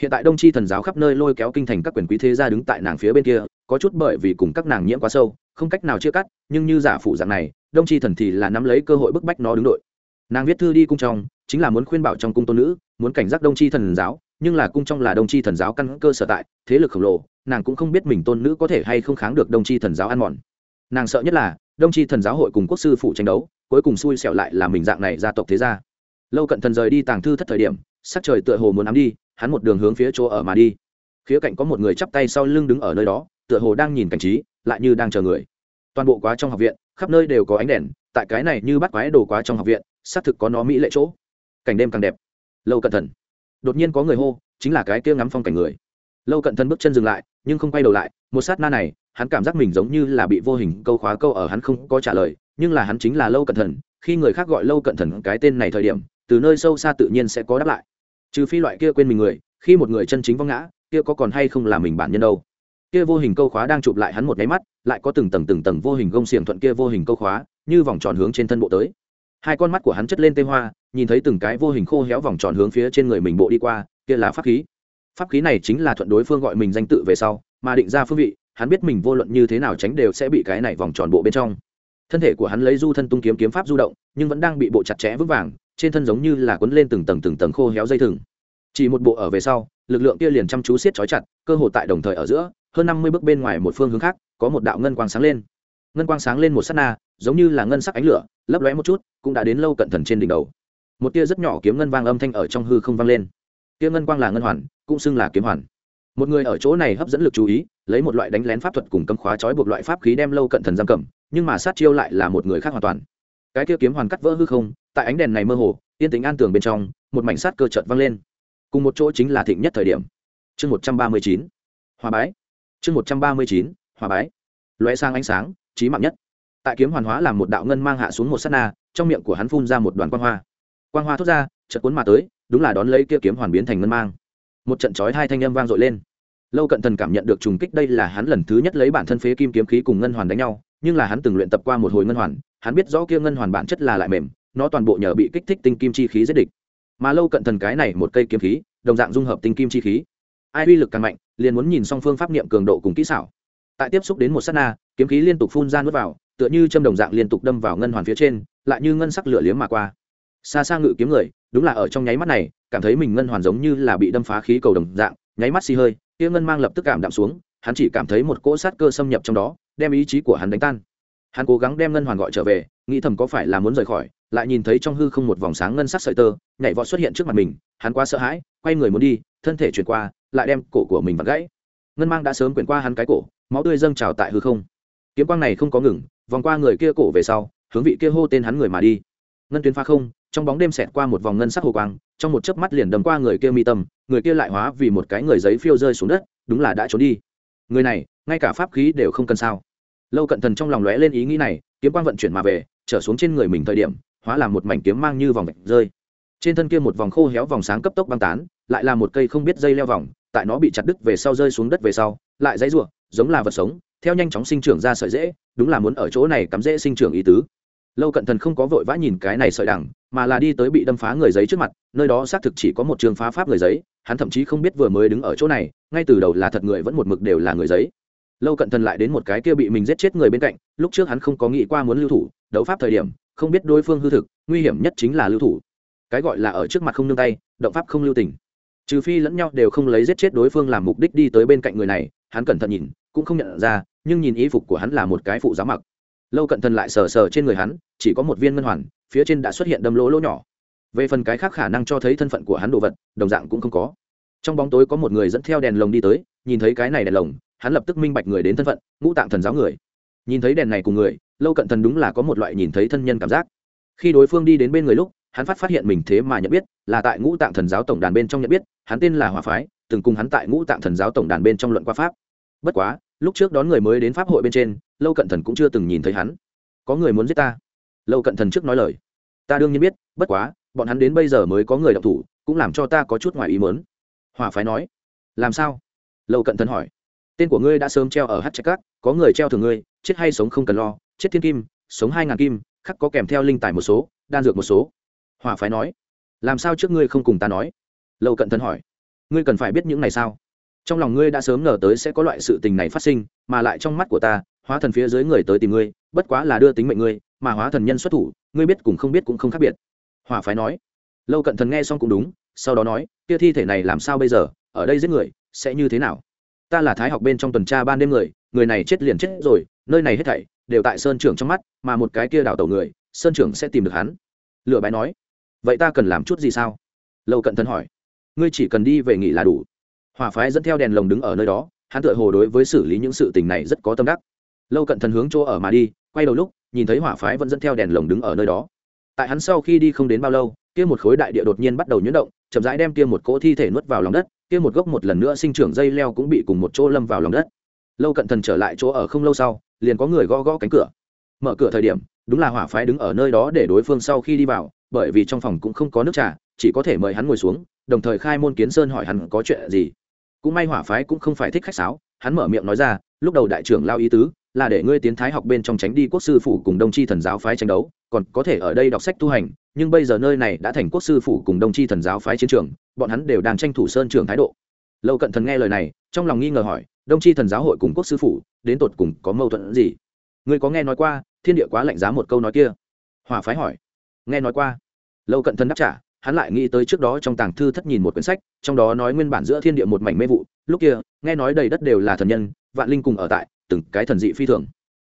Hiện tại đông tri thần giáo khắp nơi lôi kéo kinh thành các quyền quý thế gia đứng tại nàng phía bên kia, có chút bởi vì cùng các nàng nhiễm quá sâu, không cách nào chia cắt, nhưng như giả phụ dạng này, đông tri thần thì là nắm lấy cơ hội bức bách nó đứng đội. Nàng viết thư đi cung trong, chính là muốn khuyên bảo trong cung tôn nữ muốn cảnh giác đông Tri thần giáo, nhưng là cung trong là đông Tri thần giáo căn cơ sở tại, thế lực khổng lồ, nàng cũng không biết mình tôn nữ có thể hay không kháng được đông Tri thần giáo ăn mòn. Nàng sợ nhất là, đông Tri thần giáo hội cùng quốc sư phụ tranh đấu, cuối cùng xui xẻo lại là mình dạng này gia tộc thế gia. Lâu cận thần rời đi tàng thư thất thời điểm, sắc trời tựa hồ muốn ám đi, hắn một đường hướng phía chỗ ở mà đi. Khía cạnh có một người chắp tay sau lưng đứng ở nơi đó, tựa hồ đang nhìn cảnh trí, lại như đang chờ người. Toàn bộ quá trong học viện, khắp nơi đều có ánh đèn, tại cái này như bắt quái đồ quá trong học viện, xác thực có nó mỹ lệ chỗ. Cảnh đêm càng đẹp lâu cận thần. Đột nhiên có người hô, chính là cái kia ngắm phong cảnh người. Lâu cận thần bước chân dừng lại, nhưng không quay đầu lại, một sát na này, hắn cảm giác mình giống như là bị vô hình câu khóa câu ở hắn không có trả lời, nhưng là hắn chính là lâu cận thần, khi người khác gọi lâu cận thần cái tên này thời điểm, từ nơi sâu xa tự nhiên sẽ có đáp lại. Trừ phi loại kia quên mình người, khi một người chân chính vong ngã, kia có còn hay không là mình bản nhân đâu. Kia vô hình câu khóa đang chụp lại hắn một nháy mắt, lại có từng tầng từng tầng vô hình gông xiềng thuận kia vô hình câu khóa, như vòng tròn hướng trên thân bộ tới. Hai con mắt của hắn chất lên tê hoa nhìn thấy từng cái vô hình khô héo vòng tròn hướng phía trên người mình bộ đi qua, kia là pháp khí. Pháp khí này chính là thuận đối phương gọi mình danh tự về sau, mà định ra phương vị, hắn biết mình vô luận như thế nào tránh đều sẽ bị cái này vòng tròn bộ bên trong. Thân thể của hắn lấy du thân tung kiếm kiếm pháp du động, nhưng vẫn đang bị bộ chặt chẽ vững vàng, trên thân giống như là quấn lên từng tầng từng tầng khô héo dây thừng. Chỉ một bộ ở về sau, lực lượng kia liền chăm chú siết chói chặt, cơ hồ tại đồng thời ở giữa, hơn năm mươi bước bên ngoài một phương hướng khác, có một đạo ngân quang sáng lên. Ngân quang sáng lên một s á t na, giống như là ngân sắc ánh lửa, lấp lóe một chút, cũng đã đến lâu cận thần trên đỉnh đầu một tia rất nhỏ kiếm ngân vang âm thanh ở trong hư không vang lên. Tia ngân quang là ngân hoàn, cũng xưng là kiếm hoàn. Một người ở chỗ này hấp dẫn lực chú ý, lấy một loại đánh lén pháp thuật cùng cấm khóa trói buộc loại pháp khí đem lâu cận thần giam cầm, nhưng mà sát chiêu lại là một người khác hoàn toàn. Cái kia kiếm hoàn cắt vỡ hư không, tại ánh đèn này mơ hồ, yên tính an tường bên trong, một mảnh sát cơ chợt vang lên. Cùng một chỗ chính là thịnh nhất thời điểm. Chương một trăm ba mươi chín. Hòa bái. Chương một trăm ba mươi chín, hòa bái. Loé sang ánh sáng trí mạng nhất. Tại kiếm hoàn hóa làm một đạo ngân mang hạ xuống một s á t na, trong miệng của hắn phun ra một đoàn quan hoa. Quang hoa thốt ra, chợt cuốn mà tới, đúng là đón lấy kia kiếm hoàn biến thành ngân mang. Một trận chói hai thanh âm vang dội lên. Lâu cận thần cảm nhận được trùng kích đây là hắn lần thứ nhất lấy bản thân phế kim kiếm khí cùng ngân hoàn đánh nhau, nhưng là hắn từng luyện tập qua một hồi ngân hoàn, hắn biết rõ kia ngân hoàn bản chất là lại mềm, nó toàn bộ nhờ bị kích thích tinh kim chi khí giết địch. Mà lâu cận thần cái này một cây kiếm khí, đồng dạng dung hợp tinh kim chi khí. Ai uy lực càng mạnh, liền muốn nhìn song phương pháp niệm cường độ cùng kỹ xảo. Tại tiếp xúc đến một s á t na, kiếm khí liên tục phun ra n u ố t vào, tựa như châm đồng dạng liên tục đâm vào ngân hoàn phía trên, lại như ngân sắc lửa liếm mà qua xa xa ngự kiếm người, đúng là ở trong nháy mắt này, cảm thấy mình ngân hoàn giống như là bị đâm phá khí cầu đồng dạng, nháy mắt xì hơi kia ngân mang lập tức cảm đạm xuống, hắn chỉ cảm thấy một cỗ sát cơ xâm nhập trong đó, đem ý chí của hắn đánh tan. Hắn cố gắng đem ngân hoàn gọi trở về, nghĩ thầm có phải là muốn rời khỏi, lại nhìn thấy trong hư không một vòng sáng ngân sắc sợi tơ, nhảy vọt xuất hiện trước mặt mình, hắn quá sợ hãi, quay người muốn đi, thân thể chuyển qua, lại đem cổ của mình vặt gãy. Ngân mang đã sớm quyển qua hắn cái cổ, máu tươi dâng trào tại hư không. Kiếm quang này không có ngừng, vòng qua người kia cổ về sau, hướng vị kia hô tên hắn người mà đi. Ngân tuyến pha không trong bóng đêm xẹt qua một vòng ngân sắc hồ quang, trong một chớp mắt liền đầm qua người kia mi tâm, người kia lại hóa vì một cái người giấy phiêu rơi xuống đất, đúng là đã trốn đi. Người này, ngay cả pháp khí đều không cần sao. Lâu cận thần trong lòng lóe lên ý nghĩ này, kiếm quang vận chuyển mà về, trở xuống trên người mình thời điểm, hóa làm một mảnh kiếm mang như vòng vạch rơi. Trên thân kia một vòng khô héo vòng sáng cấp tốc băng tán, lại là một cây không biết dây leo vòng, tại nó bị chặt đứt về sau rơi xuống đất về sau, lại dãy ruộng giống là vật sống, theo nhanh chóng sinh trưởng ra sợi dễ đúng là muốn ở chỗ này cắm dễ sinh trưởng ý tứ. Lâu cận thần không có vội vã nhìn cái này sợi đằng mà là đi tới bị đâm phá người giấy trước mặt, nơi đó xác thực chỉ có một trường phá pháp người giấy, hắn thậm chí không biết vừa mới đứng ở chỗ này, ngay từ đầu là thật người vẫn một mực đều là người giấy. Lâu cận thần lại đến một cái kia bị mình giết chết người bên cạnh, lúc trước hắn không có nghĩ qua muốn lưu thủ, đấu pháp thời điểm, không biết đối phương hư thực, nguy hiểm nhất chính là lưu thủ. Cái gọi là ở trước mặt không nương tay, động pháp không lưu tình. Trừ phi lẫn nhau đều không lấy giết chết đối phương làm mục đích đi tới bên cạnh người này, hắn cẩn thận nhìn, cũng không nhận ra, nhưng nhìn y phục của hắn là một cái phụ giáo mặc. Lâu cận thần lại sờ sờ trên người hắn, chỉ có một viên ngân hoàn phía trên đã xuất hiện đâm lỗ lỗ nhỏ. Về phần cái khác khả năng cho thấy thân phận của hắn đồ vật, đồng dạng cũng không có. Trong bóng tối có một người dẫn theo đèn lồng đi tới, nhìn thấy cái này đèn lồng, hắn lập tức minh bạch người đến thân phận, ngũ tạng thần giáo người. Nhìn thấy đèn này cùng người, lâu cận thần đúng là có một loại nhìn thấy thân nhân cảm giác. Khi đối phương đi đến bên người lúc, hắn phát phát hiện mình thế mà nhận biết, là tại ngũ tạng thần giáo tổng đàn bên trong nhận biết, hắn tên là hòa phái, từng cùng hắn tại ngũ tạng thần giáo tổng đàn bên trong luận qua pháp. Bất quá, lúc trước đón người mới đến pháp hội bên trên, lâu cận thần cũng chưa từng nhìn thấy hắn. Có người muốn giết ta lâu cận thần trước nói lời. Ta đương nhiên biết, bất quá, bọn hắn đến bây giờ mới có người đọc thủ, cũng làm cho ta có chút ngoài ý mớn hòa phái nói. Làm sao? Lâu cận thần hỏi. Tên của ngươi đã sớm treo ở hát trạch cát, có người treo thường ngươi, chết hay sống không cần lo, chết thiên kim, sống hai ngàn kim, khắc có kèm theo linh tài một số, đan dược một số. Hòa phái nói. Làm sao trước ngươi không cùng ta nói? Lâu cận thần hỏi. Ngươi cần phải biết những này sao? Trong lòng ngươi đã sớm ngờ tới sẽ có loại sự tình này phát sinh, mà lại trong mắt của ta, hóa thần phía dưới người tới tìm ngươi, bất quá là đưa tính mệnh ngươi, mà hóa thần nhân xuất thủ, ngươi biết cũng không biết cũng không khác biệt. Hòa phái nói. Lâu cận thần nghe xong cũng đúng, sau đó nói, kia thi thể này làm sao bây giờ? Ở đây giết người, sẽ như thế nào? Ta là thái học bên trong tuần tra ban đêm người người này chết liền chết rồi, nơi này hết thảy đều tại sơn trưởng trong mắt, mà một cái kia đảo tàu người, sơn trưởng sẽ tìm được hắn. Lựa bái nói. Vậy ta cần làm chút gì sao? Lâu cận thần hỏi. Ngươi chỉ cần đi về nghỉ là đủ hòa phái dẫn theo đèn lồng đứng ở nơi đó, hắn tựa hồ đối với xử lý những sự tình này rất có tâm đắc. Lâu cận thần hướng chỗ ở mà đi, quay đầu lúc, nhìn thấy hỏa phái vẫn dẫn theo đèn lồng đứng ở nơi đó. Tại hắn sau khi đi không đến bao lâu, kia một khối đại địa đột nhiên bắt đầu nhuyễn động, chậm rãi đem kia một cỗ thi thể nuốt vào lòng đất, kia một gốc một lần nữa sinh trưởng dây leo cũng bị cùng một chỗ lâm vào lòng đất. Lâu cận thần trở lại chỗ ở không lâu sau, liền có người gõ gõ cánh cửa. Mở cửa thời điểm, đúng là hỏa phái đứng ở nơi đó để đối phương sau khi đi vào, bởi vì trong phòng cũng không có nước trà, chỉ có thể mời hắn ngồi xuống, đồng thời khai môn kiến sơn hỏi hắn có chuyện gì cũng may hỏa phái cũng không phải thích khách sáo, hắn mở miệng nói ra, lúc đầu đại trưởng lao ý tứ là để ngươi tiến thái học bên trong tránh đi quốc sư phủ cùng đông tri thần giáo phái tranh đấu, còn có thể ở đây đọc sách tu hành, nhưng bây giờ nơi này đã thành quốc sư phủ cùng đông tri thần giáo phái chiến trường, bọn hắn đều đang tranh thủ sơn trường thái độ. Lâu cận thần nghe lời này, trong lòng nghi ngờ hỏi, đông tri thần giáo hội cùng quốc sư phủ, đến tột cùng có mâu thuẫn gì? Ngươi có nghe nói qua, thiên địa quá lạnh giá một câu nói kia? Hòa phái hỏi. Nghe nói qua. Lâu cận thần đáp trả hắn lại nghĩ tới trước đó trong tàng thư thất nhìn một quyển sách, trong đó nói nguyên bản giữa thiên địa một mảnh mê vụ. Lúc kia, nghe nói đầy đất đều là thần nhân, vạn linh cùng ở tại, từng cái thần dị phi thường.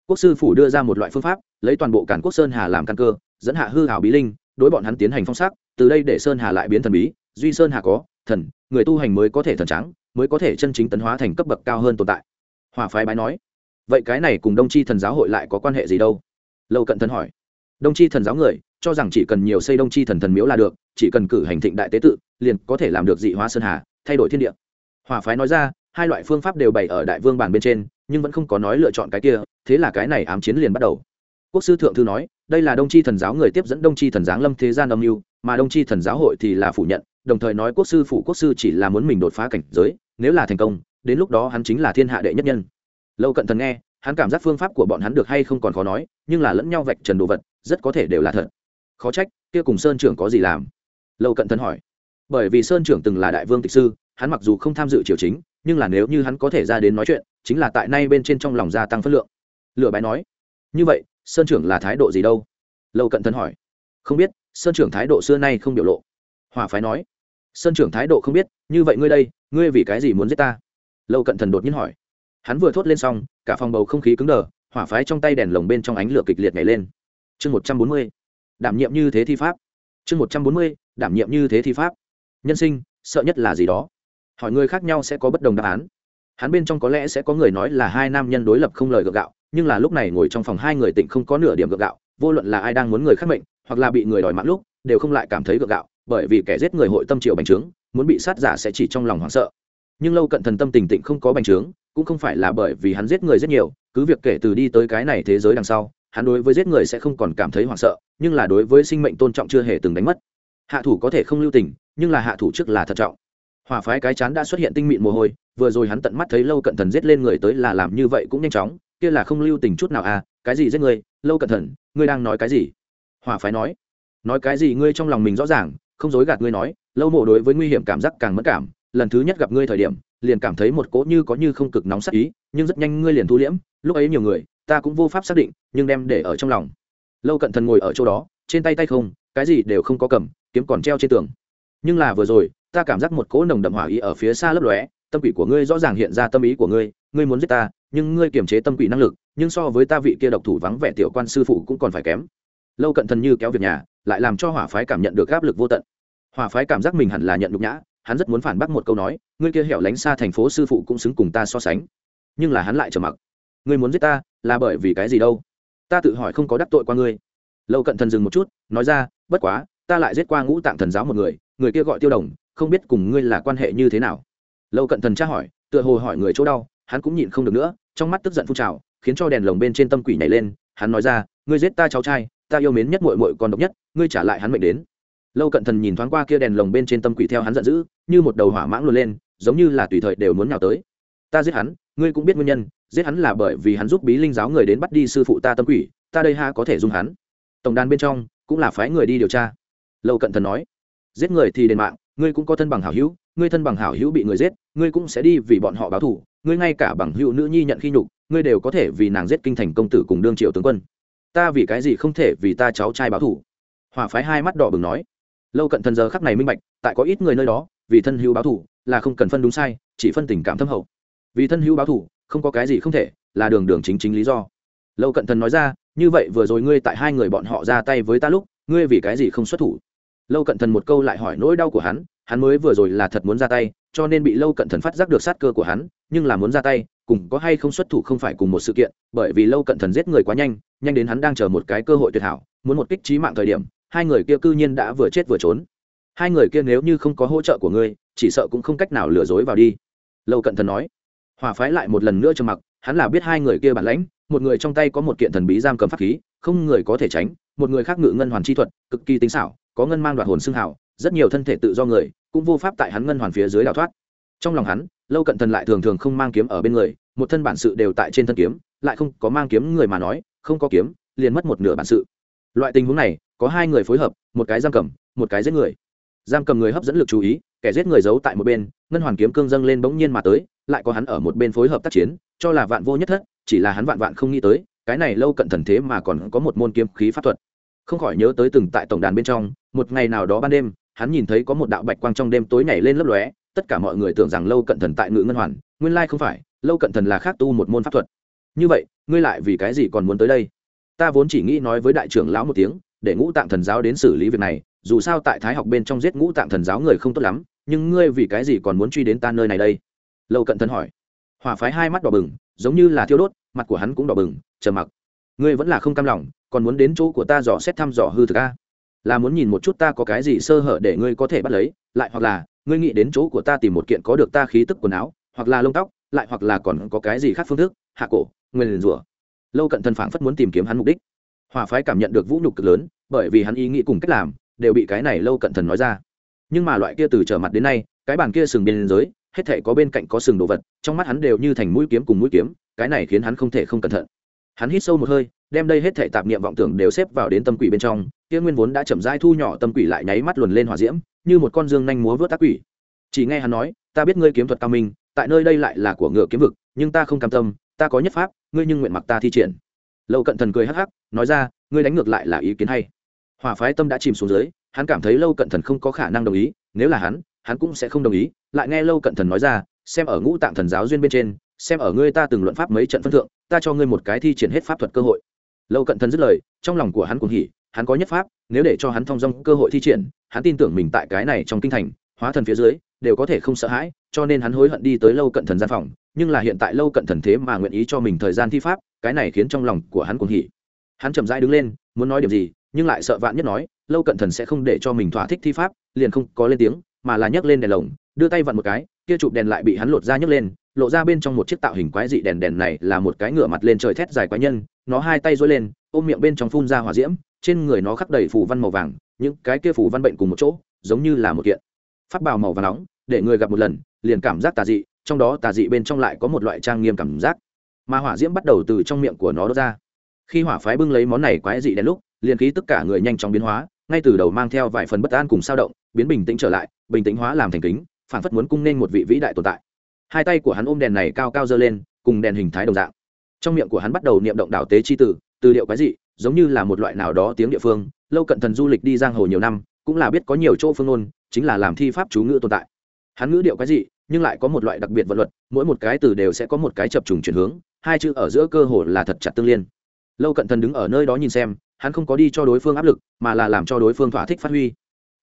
Quốc sư phủ đưa ra một loại phương pháp, lấy toàn bộ cản quốc sơn hà làm căn cơ, dẫn hạ hư hảo bí linh, đối bọn hắn tiến hành phong sắc từ đây để sơn hà lại biến thần bí, duy sơn hà có, thần, người tu hành mới có thể thần trắng mới có thể chân chính tấn hóa thành cấp bậc cao hơn tồn tại. Hòa phái bái nói, vậy cái này cùng đông tri thần giáo hội lại có quan hệ gì đâu? Lâu cận thần hỏi. Đông tri thần giáo người, cho rằng chỉ cần nhiều xây đông tri thần thần miếu là được chỉ cần cử hành thịnh đại tế tự, liền có thể làm được dị hóa sơn hà, thay đổi thiên địa. Hòa phái nói ra, hai loại phương pháp đều bày ở đại vương bàn bên trên, nhưng vẫn không có nói lựa chọn cái kia, thế là cái này ám chiến liền bắt đầu. Quốc sư thượng thư nói, đây là đông tri thần giáo người tiếp dẫn đông tri thần giáng lâm thế gian âm mưu, mà đông tri thần giáo hội thì là phủ nhận, đồng thời nói quốc sư phụ quốc sư chỉ là muốn mình đột phá cảnh giới, nếu là thành công, đến lúc đó hắn chính là thiên hạ đệ nhất nhân. Lâu cận thần nghe, hắn cảm giác phương pháp của bọn hắn được hay không còn khó nói, nhưng là lẫn nhau vạch trần đồ vật, rất có thể đều là thật. Khó trách, kia cùng sơn trưởng có gì làm lâu cận thần hỏi. Bởi vì sơn trưởng từng là đại vương tịch sư, hắn mặc dù không tham dự triều chính, nhưng là nếu như hắn có thể ra đến nói chuyện, chính là tại nay bên trên trong lòng gia tăng phất lượng. Lựa bái nói, như vậy, sơn trưởng là thái độ gì đâu? Lâu cận thần hỏi. Không biết, sơn trưởng thái độ xưa nay không biểu lộ. Hòa phái nói, sơn trưởng thái độ không biết, như vậy ngươi đây, ngươi vì cái gì muốn giết ta? Lâu cận thần đột nhiên hỏi. Hắn vừa thốt lên xong, cả phòng bầu không khí cứng đờ, hỏa phái trong tay đèn lồng bên trong ánh lửa kịch liệt nhảy lên. Chương một trăm bốn mươi, đảm nhiệm như thế thi pháp. Chương một trăm bốn mươi đảm nhiệm như thế thi pháp. Nhân sinh, sợ nhất là gì đó? Hỏi người khác nhau sẽ có bất đồng đáp án. Hắn bên trong có lẽ sẽ có người nói là hai nam nhân đối lập không lời gượng gạo, nhưng là lúc này ngồi trong phòng hai người tỉnh không có nửa điểm gượng gạo, vô luận là ai đang muốn người khác mệnh, hoặc là bị người đòi mạng lúc, đều không lại cảm thấy gượng gạo, bởi vì kẻ giết người hội tâm triệu bành trướng, muốn bị sát giả sẽ chỉ trong lòng hoảng sợ. Nhưng lâu cận thần tâm tình tịnh không có bành trướng, cũng không phải là bởi vì hắn giết người rất nhiều, cứ việc kể từ đi tới cái này thế giới đằng sau, hắn đối với giết người sẽ không còn cảm thấy hoảng sợ, nhưng là đối với sinh mệnh tôn trọng chưa hề từng đánh mất hạ thủ có thể không lưu tình, nhưng là hạ thủ trước là thận trọng. Hỏa phái cái chán đã xuất hiện tinh mịn mồ hôi, vừa rồi hắn tận mắt thấy lâu cận thần giết lên người tới là làm như vậy cũng nhanh chóng, kia là không lưu tình chút nào à cái gì giết người? Lâu cận thần, ngươi đang nói cái gì? Hỏa phái nói nói cái gì ngươi trong lòng mình rõ ràng, không dối gạt ngươi nói, lâu mộ đối với nguy hiểm cảm giác càng mất cảm, lần thứ nhất gặp ngươi thời điểm, liền cảm thấy một cỗ như có như không cực nóng sắc ý, nhưng rất nhanh ngươi liền thu liễm, lúc ấy nhiều người, ta cũng vô pháp xác định, nhưng đem để ở trong lòng. Lâu cận thần ngồi ở chỗ đó, trên tay tay không, cái gì đều không có cầm kiếm còn treo trên tường. Nhưng là vừa rồi, ta cảm giác một cỗ nồng đậm hỏa ý ở phía xa lấp lóe, tâm quỷ của ngươi rõ ràng hiện ra tâm ý của ngươi ngươi muốn giết ta, nhưng ngươi kiềm chế tâm quỷ năng lực, nhưng so với ta vị kia độc thủ vắng vẻ tiểu quan sư phụ cũng còn phải kém. Lâu cận thần như kéo việc nhà, lại làm cho hỏa phái cảm nhận được áp lực vô tận. Hỏa phái cảm giác mình hẳn là nhận nhục nhã, hắn rất muốn phản bác một câu nói, ngươi kia hẻo lánh xa thành phố sư phụ cũng xứng cùng ta so sánh. Nhưng là hắn lại trầm mặc. Ngươi muốn giết ta, là bởi vì cái gì đâu? Ta tự hỏi không có đắc tội qua ngươi. Lâu cận thần dừng một chút, nói ra, bất quá ta lại giết qua ngũ tạng thần giáo một người người kia gọi tiêu đồng, không biết cùng ngươi là quan hệ như thế nào. Lâu cận thần tra hỏi, tựa hồ hỏi người chỗ đau, hắn cũng nhịn không được nữa, trong mắt tức giận phun trào, khiến cho đèn lồng bên trên tâm quỷ nhảy lên, hắn nói ra, ngươi giết ta cháu trai, ta yêu mến nhất mội mội còn độc nhất, ngươi trả lại hắn mệnh đến. Lâu cận thần nhìn thoáng qua kia đèn lồng bên trên tâm quỷ theo hắn giận dữ, như một đầu hỏa mãng luôn lên, giống như là tùy thời đều muốn nhào tới. Ta giết hắn, ngươi cũng biết nguyên nhân, giết hắn là bởi vì hắn giúp bí linh giáo người đến bắt đi sư phụ ta tâm quỷ, ta đây ha có thể dùng hắn. Tổng đàn bên trong cũng là phái người đi điều tra lâu cận thần nói, giết người thì đền mạng, ngươi cũng có thân bằng hảo hữu, ngươi thân bằng hảo hữu bị người giết, ngươi cũng sẽ đi vì bọn họ báo thù, ngươi ngay cả bằng hữu nữ nhi nhận khi nhục, ngươi đều có thể vì nàng giết kinh thành công tử cùng đương triệu tướng quân. Ta vì cái gì không thể vì ta cháu trai báo thù? Hòa phái hai mắt đỏ bừng nói. Lâu cận thần giờ khắc này minh bạch, tại có ít người nơi đó, vì thân hữu báo thù là không cần phân đúng sai, chỉ phân tình cảm thâm hậu. Vì thân hữu báo thù, không có cái gì không thể, là đường đường chính chính lý do. Lâu cận thần nói ra, như vậy vừa rồi ngươi tại hai người bọn họ ra tay với ta lúc, ngươi vì cái gì không xuất thủ? Lâu cận thần một câu lại hỏi nỗi đau của hắn hắn mới vừa rồi là thật muốn ra tay, cho nên bị lâu cận thần phát giác được sát cơ của hắn, nhưng là muốn ra tay, cùng có hay không xuất thủ không phải cùng một sự kiện, bởi vì lâu cận thần giết người quá nhanh nhanh đến hắn đang chờ một cái cơ hội tuyệt hảo, muốn một kích trí mạng thời điểm, hai người kia cư nhiên đã vừa chết vừa trốn. Hai người kia nếu như không có hỗ trợ của ngươi, chỉ sợ cũng không cách nào lừa dối vào đi. Lâu cận thần nói. Hòa phái lại một lần nữa trầm mặc, hắn là biết hai người kia bản lãnh, một người trong tay có một kiện thần bí giam cầm pháp khí, không người có thể tránh, một người khác ngự ngân hoàn chi thuật, cực kỳ tinh xảo có ngân mang đoạt hồn xương hảo, rất nhiều thân thể tự do người cũng vô pháp tại hắn ngân hoàn phía dưới đào thoát. Trong lòng hắn, lâu cận thần lại thường thường không mang kiếm ở bên người, một thân bản sự đều tại trên thân kiếm, lại không có mang kiếm người mà nói, không có kiếm, liền mất một nửa bản sự. Loại tình huống này, có hai người phối hợp, một cái giam cầm, một cái giết người. Giam cầm người hấp dẫn lực chú ý, kẻ giết người giấu tại một bên, ngân hoàn kiếm cương dâng lên bỗng nhiên mà tới, lại có hắn ở một bên phối hợp tác chiến, cho là vạn vô nhất thất, chỉ là hắn vạn vạn không nghĩ tới, cái này lâu cận thần thế mà còn có một môn kiếm khí pháp thuật không khỏi nhớ tới từng tại tổng đàn bên trong, một ngày nào đó ban đêm, hắn nhìn thấy có một đạo bạch quang trong đêm tối nhảy lên lấp lóe, tất cả mọi người tưởng rằng lâu cận thần tại ngự ngân hoàn, nguyên lai không phải, lâu cận thần là khác tu một môn pháp thuật. Như vậy, ngươi lại vì cái gì còn muốn tới đây? Ta vốn chỉ nghĩ nói với đại trưởng lão một tiếng, để ngũ tạng thần giáo đến xử lý việc này, dù sao tại thái học bên trong giết ngũ tạng thần giáo người không tốt lắm, nhưng ngươi vì cái gì còn muốn truy đến ta nơi này đây? Lâu cận thần hỏi. Hỏa phái hai mắt đỏ bừng, giống như là thiêu đốt, mặt của hắn cũng đỏ bừng chờ mặc. Ngươi vẫn là không cam lòng còn muốn đến chỗ của ta dò xét thăm dò hư thực a? Là muốn nhìn một chút ta có cái gì sơ hở để ngươi có thể bắt lấy, lại hoặc là, ngươi nghĩ đến chỗ của ta tìm một kiện có được ta khí tức quần áo, hoặc là lông tóc, lại hoặc là còn có cái gì khác phương thức, hạ cổ, nguyên liền rủa lâu cận thần phảng phất muốn tìm kiếm hắn mục đích. Hòa phái cảm nhận được vũ nhục cực lớn, bởi vì hắn ý nghĩ cùng cách làm, đều bị cái này lâu cận thần nói ra. Nhưng mà loại kia từ trở mặt đến nay, cái bàn kia sừng biên giới hết thể có bên cạnh có sừng đồ vật, trong mắt hắn đều như thành mũi kiếm cùng mũi kiếm, cái này khiến hắn không thể không cẩn thận hắn hít sâu một hơi, đem đây hết thể tạp niệm vọng tưởng đều xếp vào đến tâm quỷ bên trong, kia nguyên vốn đã chậm rãi thu nhỏ tâm quỷ lại nháy mắt luồn lên hỏa diễm, như một con dương nhanh múa vớt tác quỷ. Chỉ nghe hắn nói, ta biết ngươi kiếm thuật cao minh, tại nơi đây lại là của ngựa kiếm vực, nhưng ta không cam tâm, ta có nhất pháp, ngươi nhưng nguyện mặc ta thi triển. Lâu cận thần cười hắc hắc, nói ra, ngươi đánh ngược lại là ý kiến hay. Hỏa phái tâm đã chìm xuống dưới, hắn cảm thấy lâu cận thần không có khả năng đồng ý, nếu là hắn hắn cũng sẽ không đồng ý. Lại nghe lâu cận thần nói ra, xem ở ngũ tạng thần giáo duyên bên trên xem ở ngươi ta từng luận pháp mấy trận phân thượng, ta cho ngươi một cái thi triển hết pháp thuật cơ hội. Lâu cận thần dứt lời, trong lòng của hắn cũng hỉ, hắn có nhất pháp, nếu để cho hắn thông dong cơ hội thi triển, hắn tin tưởng mình tại cái này trong kinh thành, hóa thần phía dưới, đều có thể không sợ hãi, cho nên hắn hối hận đi tới lâu cận thần gian phòng, nhưng là hiện tại lâu cận thần thế mà nguyện ý cho mình thời gian thi pháp, cái này khiến trong lòng của hắn cũng hỉ. Hắn chậm rãi đứng lên, muốn nói điểm gì, nhưng lại sợ vạn nhất nói, lâu cận thần sẽ không để cho mình thỏa thích thi pháp, liền không có lên tiếng, mà là nhấc lên đèn lồng, đưa tay vặn một cái, kia chụp đèn lại bị hắn lột ra nhấc lên lộ ra bên trong một chiếc tạo hình quái dị đèn đèn này là một cái ngựa mặt lên trời thét dài quái nhân, nó hai tay dối lên, ôm miệng bên trong phun ra hỏa diễm, trên người nó khắc đầy phủ văn màu vàng, những cái kia phủ văn bệnh cùng một chỗ, giống như là một kiện phát bào màu vàng nóng, để người gặp một lần, liền cảm giác tà dị, trong đó tà dị bên trong lại có một loại trang nghiêm cảm giác. Mà hỏa diễm bắt đầu từ trong miệng của nó đốt ra. Khi hỏa phái bưng lấy món này quái dị đến lúc, liền khí tất cả người nhanh chóng biến hóa, ngay từ đầu mang theo vài phần bất an cùng sao động, biến bình tĩnh trở lại, bình tĩnh hóa làm thành kính, phản phất muốn cung nên một vị vĩ đại tồn tại hai tay của hắn ôm đèn này cao cao dơ lên, cùng đèn hình thái đồng dạng. Trong miệng của hắn bắt đầu niệm động đảo tế chi tử từ điệu quái dị, giống như là một loại nào đó tiếng địa phương, lâu cận thần du lịch đi giang hồ nhiều năm, cũng là biết có nhiều chỗ phương ngôn, chính là làm thi pháp chú ngữ tồn tại. Hắn ngữ điệu quái dị, nhưng lại có một loại đặc biệt vật luật, mỗi một cái từ đều sẽ có một cái chập trùng chuyển hướng, hai chữ ở giữa cơ hồ là thật chặt tương liên. Lâu cận thần đứng ở nơi đó nhìn xem, hắn không có đi cho đối phương áp lực, mà là làm cho đối phương thỏa thích phát huy.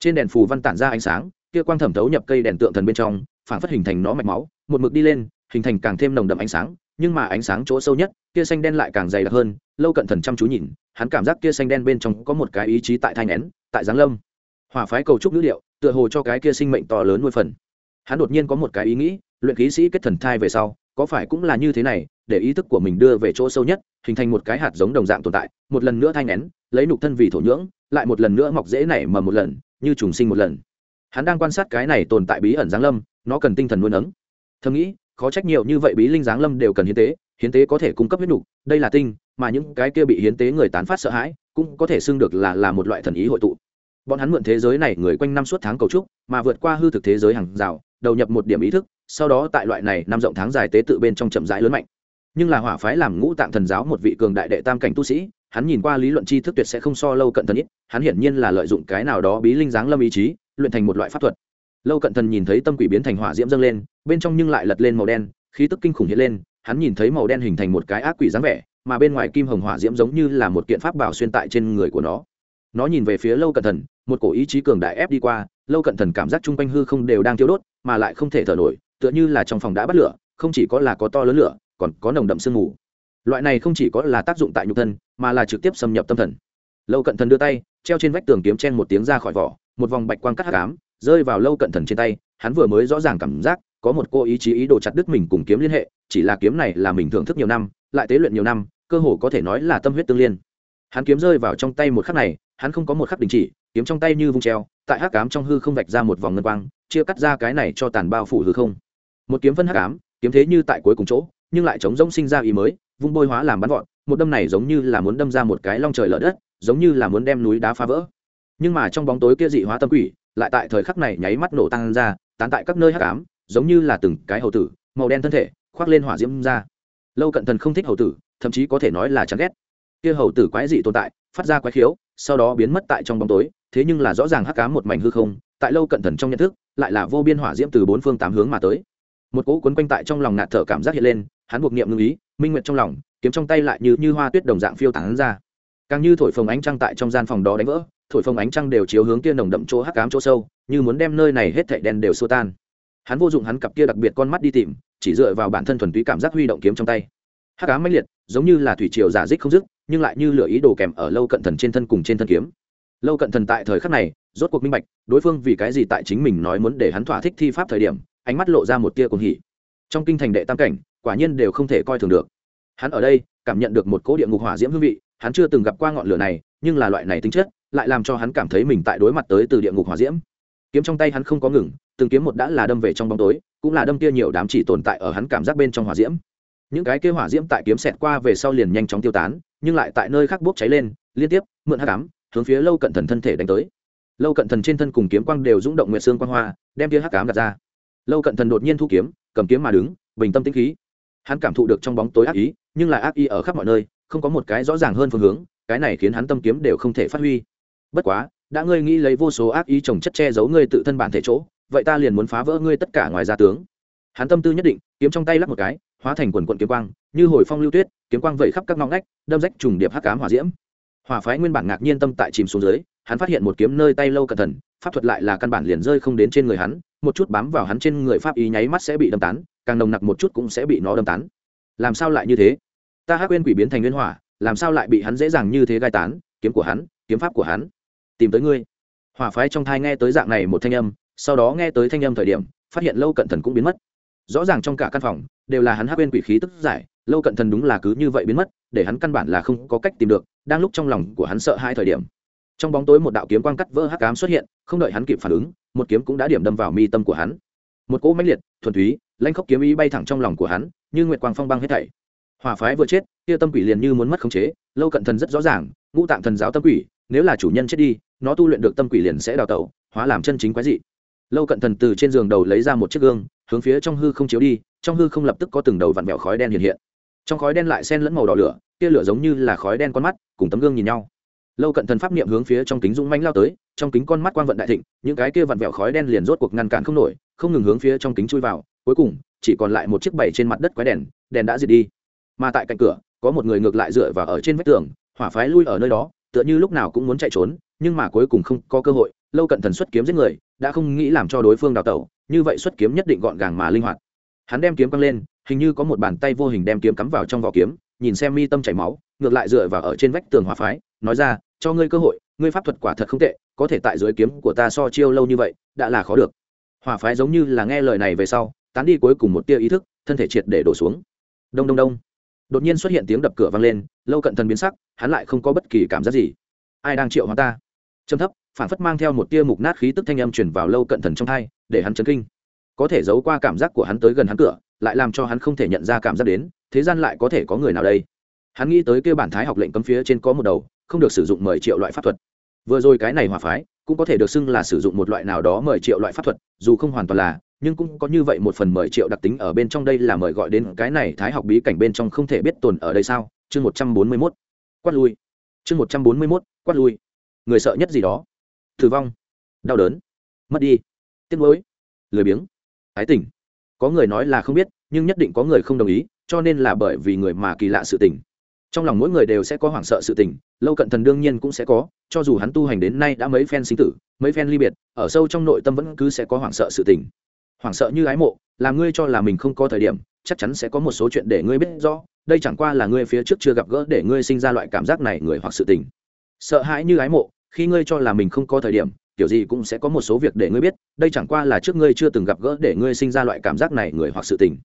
Trên đèn phù văn tản ra ánh sáng, kia quang thẩm thấu nhập cây đèn tượng thần bên trong phản phất hình thành nó mạch máu, một mực đi lên, hình thành càng thêm nồng đậm ánh sáng, nhưng mà ánh sáng chỗ sâu nhất, kia xanh đen lại càng dày đặc hơn, lâu cận thần chăm chú nhìn, hắn cảm giác kia xanh đen bên trong có một cái ý chí tại thai nén, tại giáng lâm. Hỏa phái cầu trúc ngữ liệu tựa hồ cho cái kia sinh mệnh to lớn nuôi phần. Hắn đột nhiên có một cái ý nghĩ, luyện khí sĩ kết thần thai về sau, có phải cũng là như thế này, để ý thức của mình đưa về chỗ sâu nhất, hình thành một cái hạt giống đồng dạng tồn tại, một lần nữa thai nén, lấy nục thân vì thổ nhưỡng, lại một lần nữa mọc dễ nảy mầm một lần, như trùng sinh một lần. Hắn đang quan sát cái này tồn tại bí ẩn giáng lâm nó cần tinh thần nuôi nấng. Thầm nghĩ, khó trách nhiều như vậy bí linh giáng lâm đều cần hiến tế hiến tế có thể cung cấp huyết đủ đây là tinh, mà những cái kia bị hiến tế người tán phát sợ hãi, cũng có thể xưng được là là một loại thần ý hội tụ. Bọn hắn mượn thế giới này người quanh năm suốt tháng cầu trúc mà vượt qua hư thực thế giới hàng rào, đầu nhập một điểm ý thức, sau đó tại loại này năm rộng tháng dài tế tự bên trong chậm rãi lớn mạnh. Nhưng là hỏa phái làm ngũ tạng thần giáo một vị cường đại đệ tam cảnh tu sĩ, hắn nhìn qua lý luận tri thức tuyệt sẽ không so lâu cận thần ít, hắn hiển nhiên là lợi dụng cái nào đó bí linh dáng lâm ý chí, luyện thành một loại pháp thuật lâu cận thần nhìn thấy tâm quỷ biến thành hỏa diễm dâng lên, bên trong nhưng lại lật lên màu đen, khí tức kinh khủng hiện lên, hắn nhìn thấy màu đen hình thành một cái ác quỷ dáng vẻ, mà bên ngoài kim hồng hỏa diễm giống như là một kiện pháp bảo xuyên tại trên người của nó. Nó nhìn về phía lâu cận thần, một cổ ý chí cường đại ép đi qua, lâu cận thần cảm giác chung quanh hư không đều đang thiêu đốt, mà lại không thể thở nổi, tựa như là trong phòng đã bắt lửa, không chỉ có là có to lớn lửa, còn có nồng đậm sương mù. Loại này không chỉ có là tác dụng tại nhục thân, mà là trực tiếp xâm nhập tâm thần. Lâu cận thần đưa tay, treo trên vách tường kiếm chen một tiếng ra khỏi vỏ, một vòng bạch quang cắt cám rơi vào lâu cận thần trên tay, hắn vừa mới rõ ràng cảm giác, có một cô ý chí ý đồ chặt đứt mình cùng kiếm liên hệ, chỉ là kiếm này là mình thưởng thức nhiều năm, lại tế luyện nhiều năm, cơ hồ có thể nói là tâm huyết tương liên. Hắn kiếm rơi vào trong tay một khắc này, hắn không có một khắc đình chỉ, kiếm trong tay như vung treo, tại hắc cám trong hư không vạch ra một vòng ngân quang, chia cắt ra cái này cho tàn bao phủ hư không. Một kiếm phân hắc cám kiếm thế như tại cuối cùng chỗ, nhưng lại chống rỗng sinh ra ý mới, vung bôi hóa làm bắn gọn một đâm này giống như là muốn đâm ra một cái long trời lở đất, giống như là muốn đem núi đá phá vỡ. Nhưng mà trong bóng tối kia dị hóa tâm quỷ lại tại thời khắc này nháy mắt nổ tăng ra, tán tại các nơi hắc ám, giống như là từng cái hầu tử, màu đen thân thể, khoác lên hỏa diễm ra. Lâu cận thần không thích hầu tử, thậm chí có thể nói là chán ghét. Kia hầu tử quái dị tồn tại, phát ra quái khiếu, sau đó biến mất tại trong bóng tối, thế nhưng là rõ ràng hắc ám một mảnh hư không, tại lâu cận thần trong nhận thức, lại là vô biên hỏa diễm từ bốn phương tám hướng mà tới. Một cỗ quấn quanh tại trong lòng nạt thở cảm giác hiện lên, hắn buộc niệm ngưng ý, minh nguyện trong lòng, kiếm trong tay lại như như hoa tuyết đồng dạng phiêu tán ra. Càng như thổi phồng ánh trăng tại trong gian phòng đó đánh vỡ thổi phồng ánh trăng đều chiếu hướng kia nồng đậm chỗ hắc ám chỗ sâu, như muốn đem nơi này hết thảy đen đều xua tan. Hắn vô dụng hắn cặp kia đặc biệt con mắt đi tìm, chỉ dựa vào bản thân thuần túy cảm giác huy động kiếm trong tay. Hắc ám mãnh liệt, giống như là thủy triều giả dích không dứt, nhưng lại như lửa ý đồ kèm ở lâu cận thần trên thân cùng trên thân kiếm. Lâu cận thần tại thời khắc này, rốt cuộc minh bạch, đối phương vì cái gì tại chính mình nói muốn để hắn thỏa thích thi pháp thời điểm, ánh mắt lộ ra một tia cuồng hỉ. Trong kinh thành đệ tam cảnh, quả nhiên đều không thể coi thường được. Hắn ở đây, cảm nhận được một cỗ địa ngục hỏa diễm hương vị, hắn chưa từng gặp qua ngọn lửa này, nhưng là loại này tính chất lại làm cho hắn cảm thấy mình tại đối mặt tới từ địa ngục hỏa diễm. Kiếm trong tay hắn không có ngừng, từng kiếm một đã là đâm về trong bóng tối, cũng là đâm kia nhiều đám chỉ tồn tại ở hắn cảm giác bên trong hỏa diễm. Những cái kia hỏa diễm tại kiếm xẹt qua về sau liền nhanh chóng tiêu tán, nhưng lại tại nơi khác bốc cháy lên, liên tiếp, mượn hắc ám, hướng phía lâu cận thần thân thể đánh tới. Lâu cận thần trên thân cùng kiếm quang đều rung động nguyệt xương quang hoa, đem kia hắc ám gạt ra. Lâu cận thần đột nhiên thu kiếm, cầm kiếm mà đứng, bình tâm tĩnh khí. Hắn cảm thụ được trong bóng tối ác ý, nhưng lại ác ý ở khắp mọi nơi, không có một cái rõ ràng hơn phương hướng, cái này khiến hắn tâm kiếm đều không thể phát huy bất quá, đã ngươi nghĩ lấy vô số ác ý trồng chất che giấu ngươi tự thân bản thể chỗ, vậy ta liền muốn phá vỡ ngươi tất cả ngoài ra tướng. Hắn tâm tư nhất định, kiếm trong tay lắc một cái, hóa thành quần quận kiếm quang, như hồi phong lưu tuyết, kiếm quang vẩy khắp các ngóng ngách, đâm rách trùng điệp hắc cám hỏa diễm. Hỏa phái nguyên bản ngạc nhiên tâm tại chìm xuống dưới, hắn phát hiện một kiếm nơi tay lâu cẩn thận, pháp thuật lại là căn bản liền rơi không đến trên người hắn, một chút bám vào hắn trên người pháp ý nháy mắt sẽ bị đâm tán, càng nồng nặc một chút cũng sẽ bị nó đâm tán. Làm sao lại như thế? Ta hắc quên quỷ biến thành nguyên hỏa, làm sao lại bị hắn dễ dàng như thế gai tán, kiếm của hắn, kiếm pháp của hắn tìm tới ngươi. Hỏa phái trong thai nghe tới dạng này một thanh âm, sau đó nghe tới thanh âm thời điểm, phát hiện lâu cận thần cũng biến mất. Rõ ràng trong cả căn phòng, đều là hắn hắc bên quỷ khí tức giải, lâu cận thần đúng là cứ như vậy biến mất, để hắn căn bản là không có cách tìm được, đang lúc trong lòng của hắn sợ hai thời điểm. Trong bóng tối một đạo kiếm quang cắt vỡ hắc ám xuất hiện, không đợi hắn kịp phản ứng, một kiếm cũng đã điểm đâm vào mi tâm của hắn. Một cỗ mãnh liệt, thuần túy lanh khóc kiếm ý bay thẳng trong lòng của hắn, như nguyệt quang phong băng hết thảy. Hỏa phái vừa chết, kia tâm quỷ liền như muốn mất khống chế, lâu cận thần rất rõ ràng, ngũ tạng thần giáo tâm quỷ nếu là chủ nhân chết đi, nó tu luyện được tâm quỷ liền sẽ đào tẩu, hóa làm chân chính quái dị. Lâu cận thần từ trên giường đầu lấy ra một chiếc gương, hướng phía trong hư không chiếu đi, trong hư không lập tức có từng đầu vặn vẹo khói đen hiện hiện. Trong khói đen lại xen lẫn màu đỏ lửa, tia lửa giống như là khói đen con mắt, cùng tấm gương nhìn nhau. Lâu cận thần pháp niệm hướng phía trong kính dũng manh lao tới, trong kính con mắt quang vận đại thịnh, những cái kia vặn vẹo khói đen liền rốt cuộc ngăn cản không nổi, không ngừng hướng phía trong kính chui vào, cuối cùng, chỉ còn lại một chiếc bảy trên mặt đất quái đèn đèn đã diệt đi. Mà tại cạnh cửa, có một người ngược lại dựa vào ở trên vách tường, hỏa phái lui ở nơi đó tựa như lúc nào cũng muốn chạy trốn, nhưng mà cuối cùng không có cơ hội, lâu cận thần xuất kiếm giết người, đã không nghĩ làm cho đối phương đào tẩu, như vậy xuất kiếm nhất định gọn gàng mà linh hoạt. Hắn đem kiếm căng lên, hình như có một bàn tay vô hình đem kiếm cắm vào trong vỏ kiếm, nhìn xem mi tâm chảy máu, ngược lại dựa vào ở trên vách tường hỏa phái, nói ra, cho ngươi cơ hội, ngươi pháp thuật quả thật không tệ, có thể tại dưới kiếm của ta so chiêu lâu như vậy, đã là khó được. Hỏa phái giống như là nghe lời này về sau, tán đi cuối cùng một tia ý thức, thân thể triệt để đổ xuống. Đông đông đông đột nhiên xuất hiện tiếng đập cửa vang lên, lâu cận thần biến sắc, hắn lại không có bất kỳ cảm giác gì. Ai đang triệu hóa ta? Trầm thấp phản phất mang theo một tia mục nát khí tức thanh âm chuyển vào lâu cận thần trong thai, để hắn chấn kinh. Có thể giấu qua cảm giác của hắn tới gần hắn cửa, lại làm cho hắn không thể nhận ra cảm giác đến, thế gian lại có thể có người nào đây? Hắn nghĩ tới kêu bản thái học lệnh cấm phía trên có một đầu, không được sử dụng mười triệu loại pháp thuật. Vừa rồi cái này hòa phái cũng có thể được xưng là sử dụng một loại nào đó mười triệu loại pháp thuật, dù không hoàn toàn là, nhưng cũng có như vậy một phần mười triệu đặc tính ở bên trong đây là mời gọi đến cái này thái học bí cảnh bên trong không thể biết tồn ở đây sao? Chương một trăm bốn mươi mốt, quát lui. Chương một trăm bốn mươi mốt, quát lui. Người sợ nhất gì đó? Tử vong. Đau đớn. Mất đi. Tiếc nuối. Lười biếng. Ái tỉnh có người nói là không biết, nhưng nhất định có người không đồng ý, cho nên là bởi vì người mà kỳ lạ sự tình trong lòng mỗi người đều sẽ có hoảng sợ sự tình, lâu cận thần đương nhiên cũng sẽ có, cho dù hắn tu hành đến nay đã mấy phen sinh tử, mấy phen ly biệt, ở sâu trong nội tâm vẫn cứ sẽ có hoảng sợ sự tình. Hoảng sợ như ái mộ làm ngươi cho là mình không có thời điểm, chắc chắn sẽ có một số chuyện để ngươi biết rõ, đây chẳng qua là ngươi phía trước chưa gặp gỡ để ngươi sinh ra loại cảm giác này người hoặc sự tình. Sợ hãi như ái mộ, khi ngươi cho là mình không có thời điểm, kiểu gì cũng sẽ có một số việc để ngươi biết, đây chẳng qua là trước ngươi chưa từng gặp gỡ để ngươi sinh ra loại cảm giác này người hoặc sự tình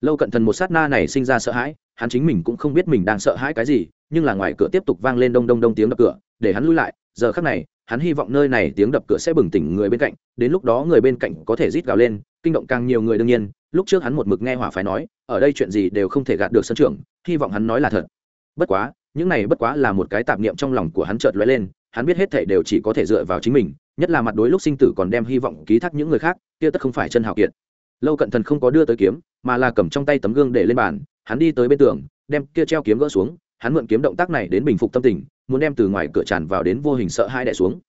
lâu cận thần một sát na này sinh ra sợ hãi, hắn chính mình cũng không biết mình đang sợ hãi cái gì, nhưng là ngoài cửa tiếp tục vang lên đông đông đông tiếng đập cửa, để hắn lui lại. Giờ khắc này, hắn hy vọng nơi này tiếng đập cửa sẽ bừng tỉnh người bên cạnh, đến lúc đó người bên cạnh có thể rít gào lên, kinh động càng nhiều người đương nhiên. Lúc trước hắn một mực nghe hỏa phái nói, ở đây chuyện gì đều không thể gạt được sân trưởng, hy vọng hắn nói là thật. Bất quá, những này bất quá là một cái tạp niệm trong lòng của hắn chợt lóe lên, hắn biết hết thể đều chỉ có thể dựa vào chính mình, nhất là mặt đối lúc sinh tử còn đem hy vọng ký thác những người khác, kia tất không phải chân hào kiệt lâu cận thần không có đưa tới kiếm, mà là cầm trong tay tấm gương để lên bàn, hắn đi tới bên tường, đem kia treo kiếm gỡ xuống, hắn mượn kiếm động tác này đến bình phục tâm tình, muốn đem từ ngoài cửa tràn vào đến vô hình sợ hãi đẻ xuống.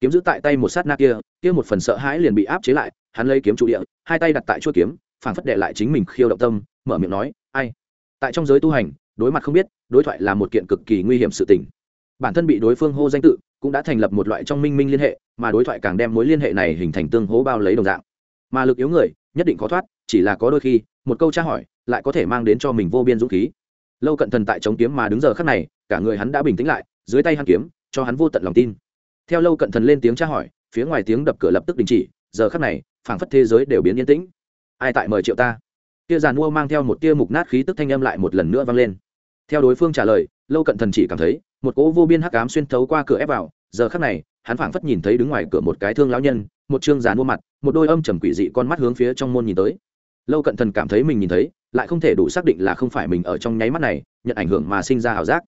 Kiếm giữ tại tay một sát na kia kia một phần sợ hãi liền bị áp chế lại, hắn lấy kiếm trụ địa, hai tay đặt tại chuỗi kiếm phản phất đệ lại chính mình khiêu động tâm, mở miệng nói, ai? Tại trong giới tu hành, đối mặt không biết, đối thoại là một kiện cực kỳ nguy hiểm sự tình. Bản thân bị đối phương hô danh tự, cũng đã thành lập một loại trong minh minh liên hệ, mà đối thoại càng đem mối liên hệ này hình thành tương hố bao lấy đồng dạng. Mà lực yếu người nhất định khó thoát, chỉ là có đôi khi, một câu tra hỏi lại có thể mang đến cho mình vô biên dũng khí. Lâu cận thần tại chống kiếm mà đứng giờ khắc này, cả người hắn đã bình tĩnh lại, dưới tay hắn kiếm, cho hắn vô tận lòng tin. Theo lâu cận thần lên tiếng tra hỏi, phía ngoài tiếng đập cửa lập tức đình chỉ, giờ khắc này, phảng phất thế giới đều biến yên tĩnh. Ai tại mời triệu ta? Tia giàn mua mang theo một tia mục nát khí tức thanh âm lại một lần nữa vang lên. Theo đối phương trả lời, lâu cận thần chỉ cảm thấy, một cỗ vô biên hắc ám xuyên thấu qua cửa ép vào, giờ khắc này hắn phảng phất nhìn thấy đứng ngoài cửa một cái thương lão nhân, một trương dàn mua mặt, một đôi âm trầm quỷ dị con mắt hướng phía trong môn nhìn tới. Lâu cận thần cảm thấy mình nhìn thấy, lại không thể đủ xác định là không phải mình ở trong nháy mắt này, nhận ảnh hưởng mà sinh ra ảo giác.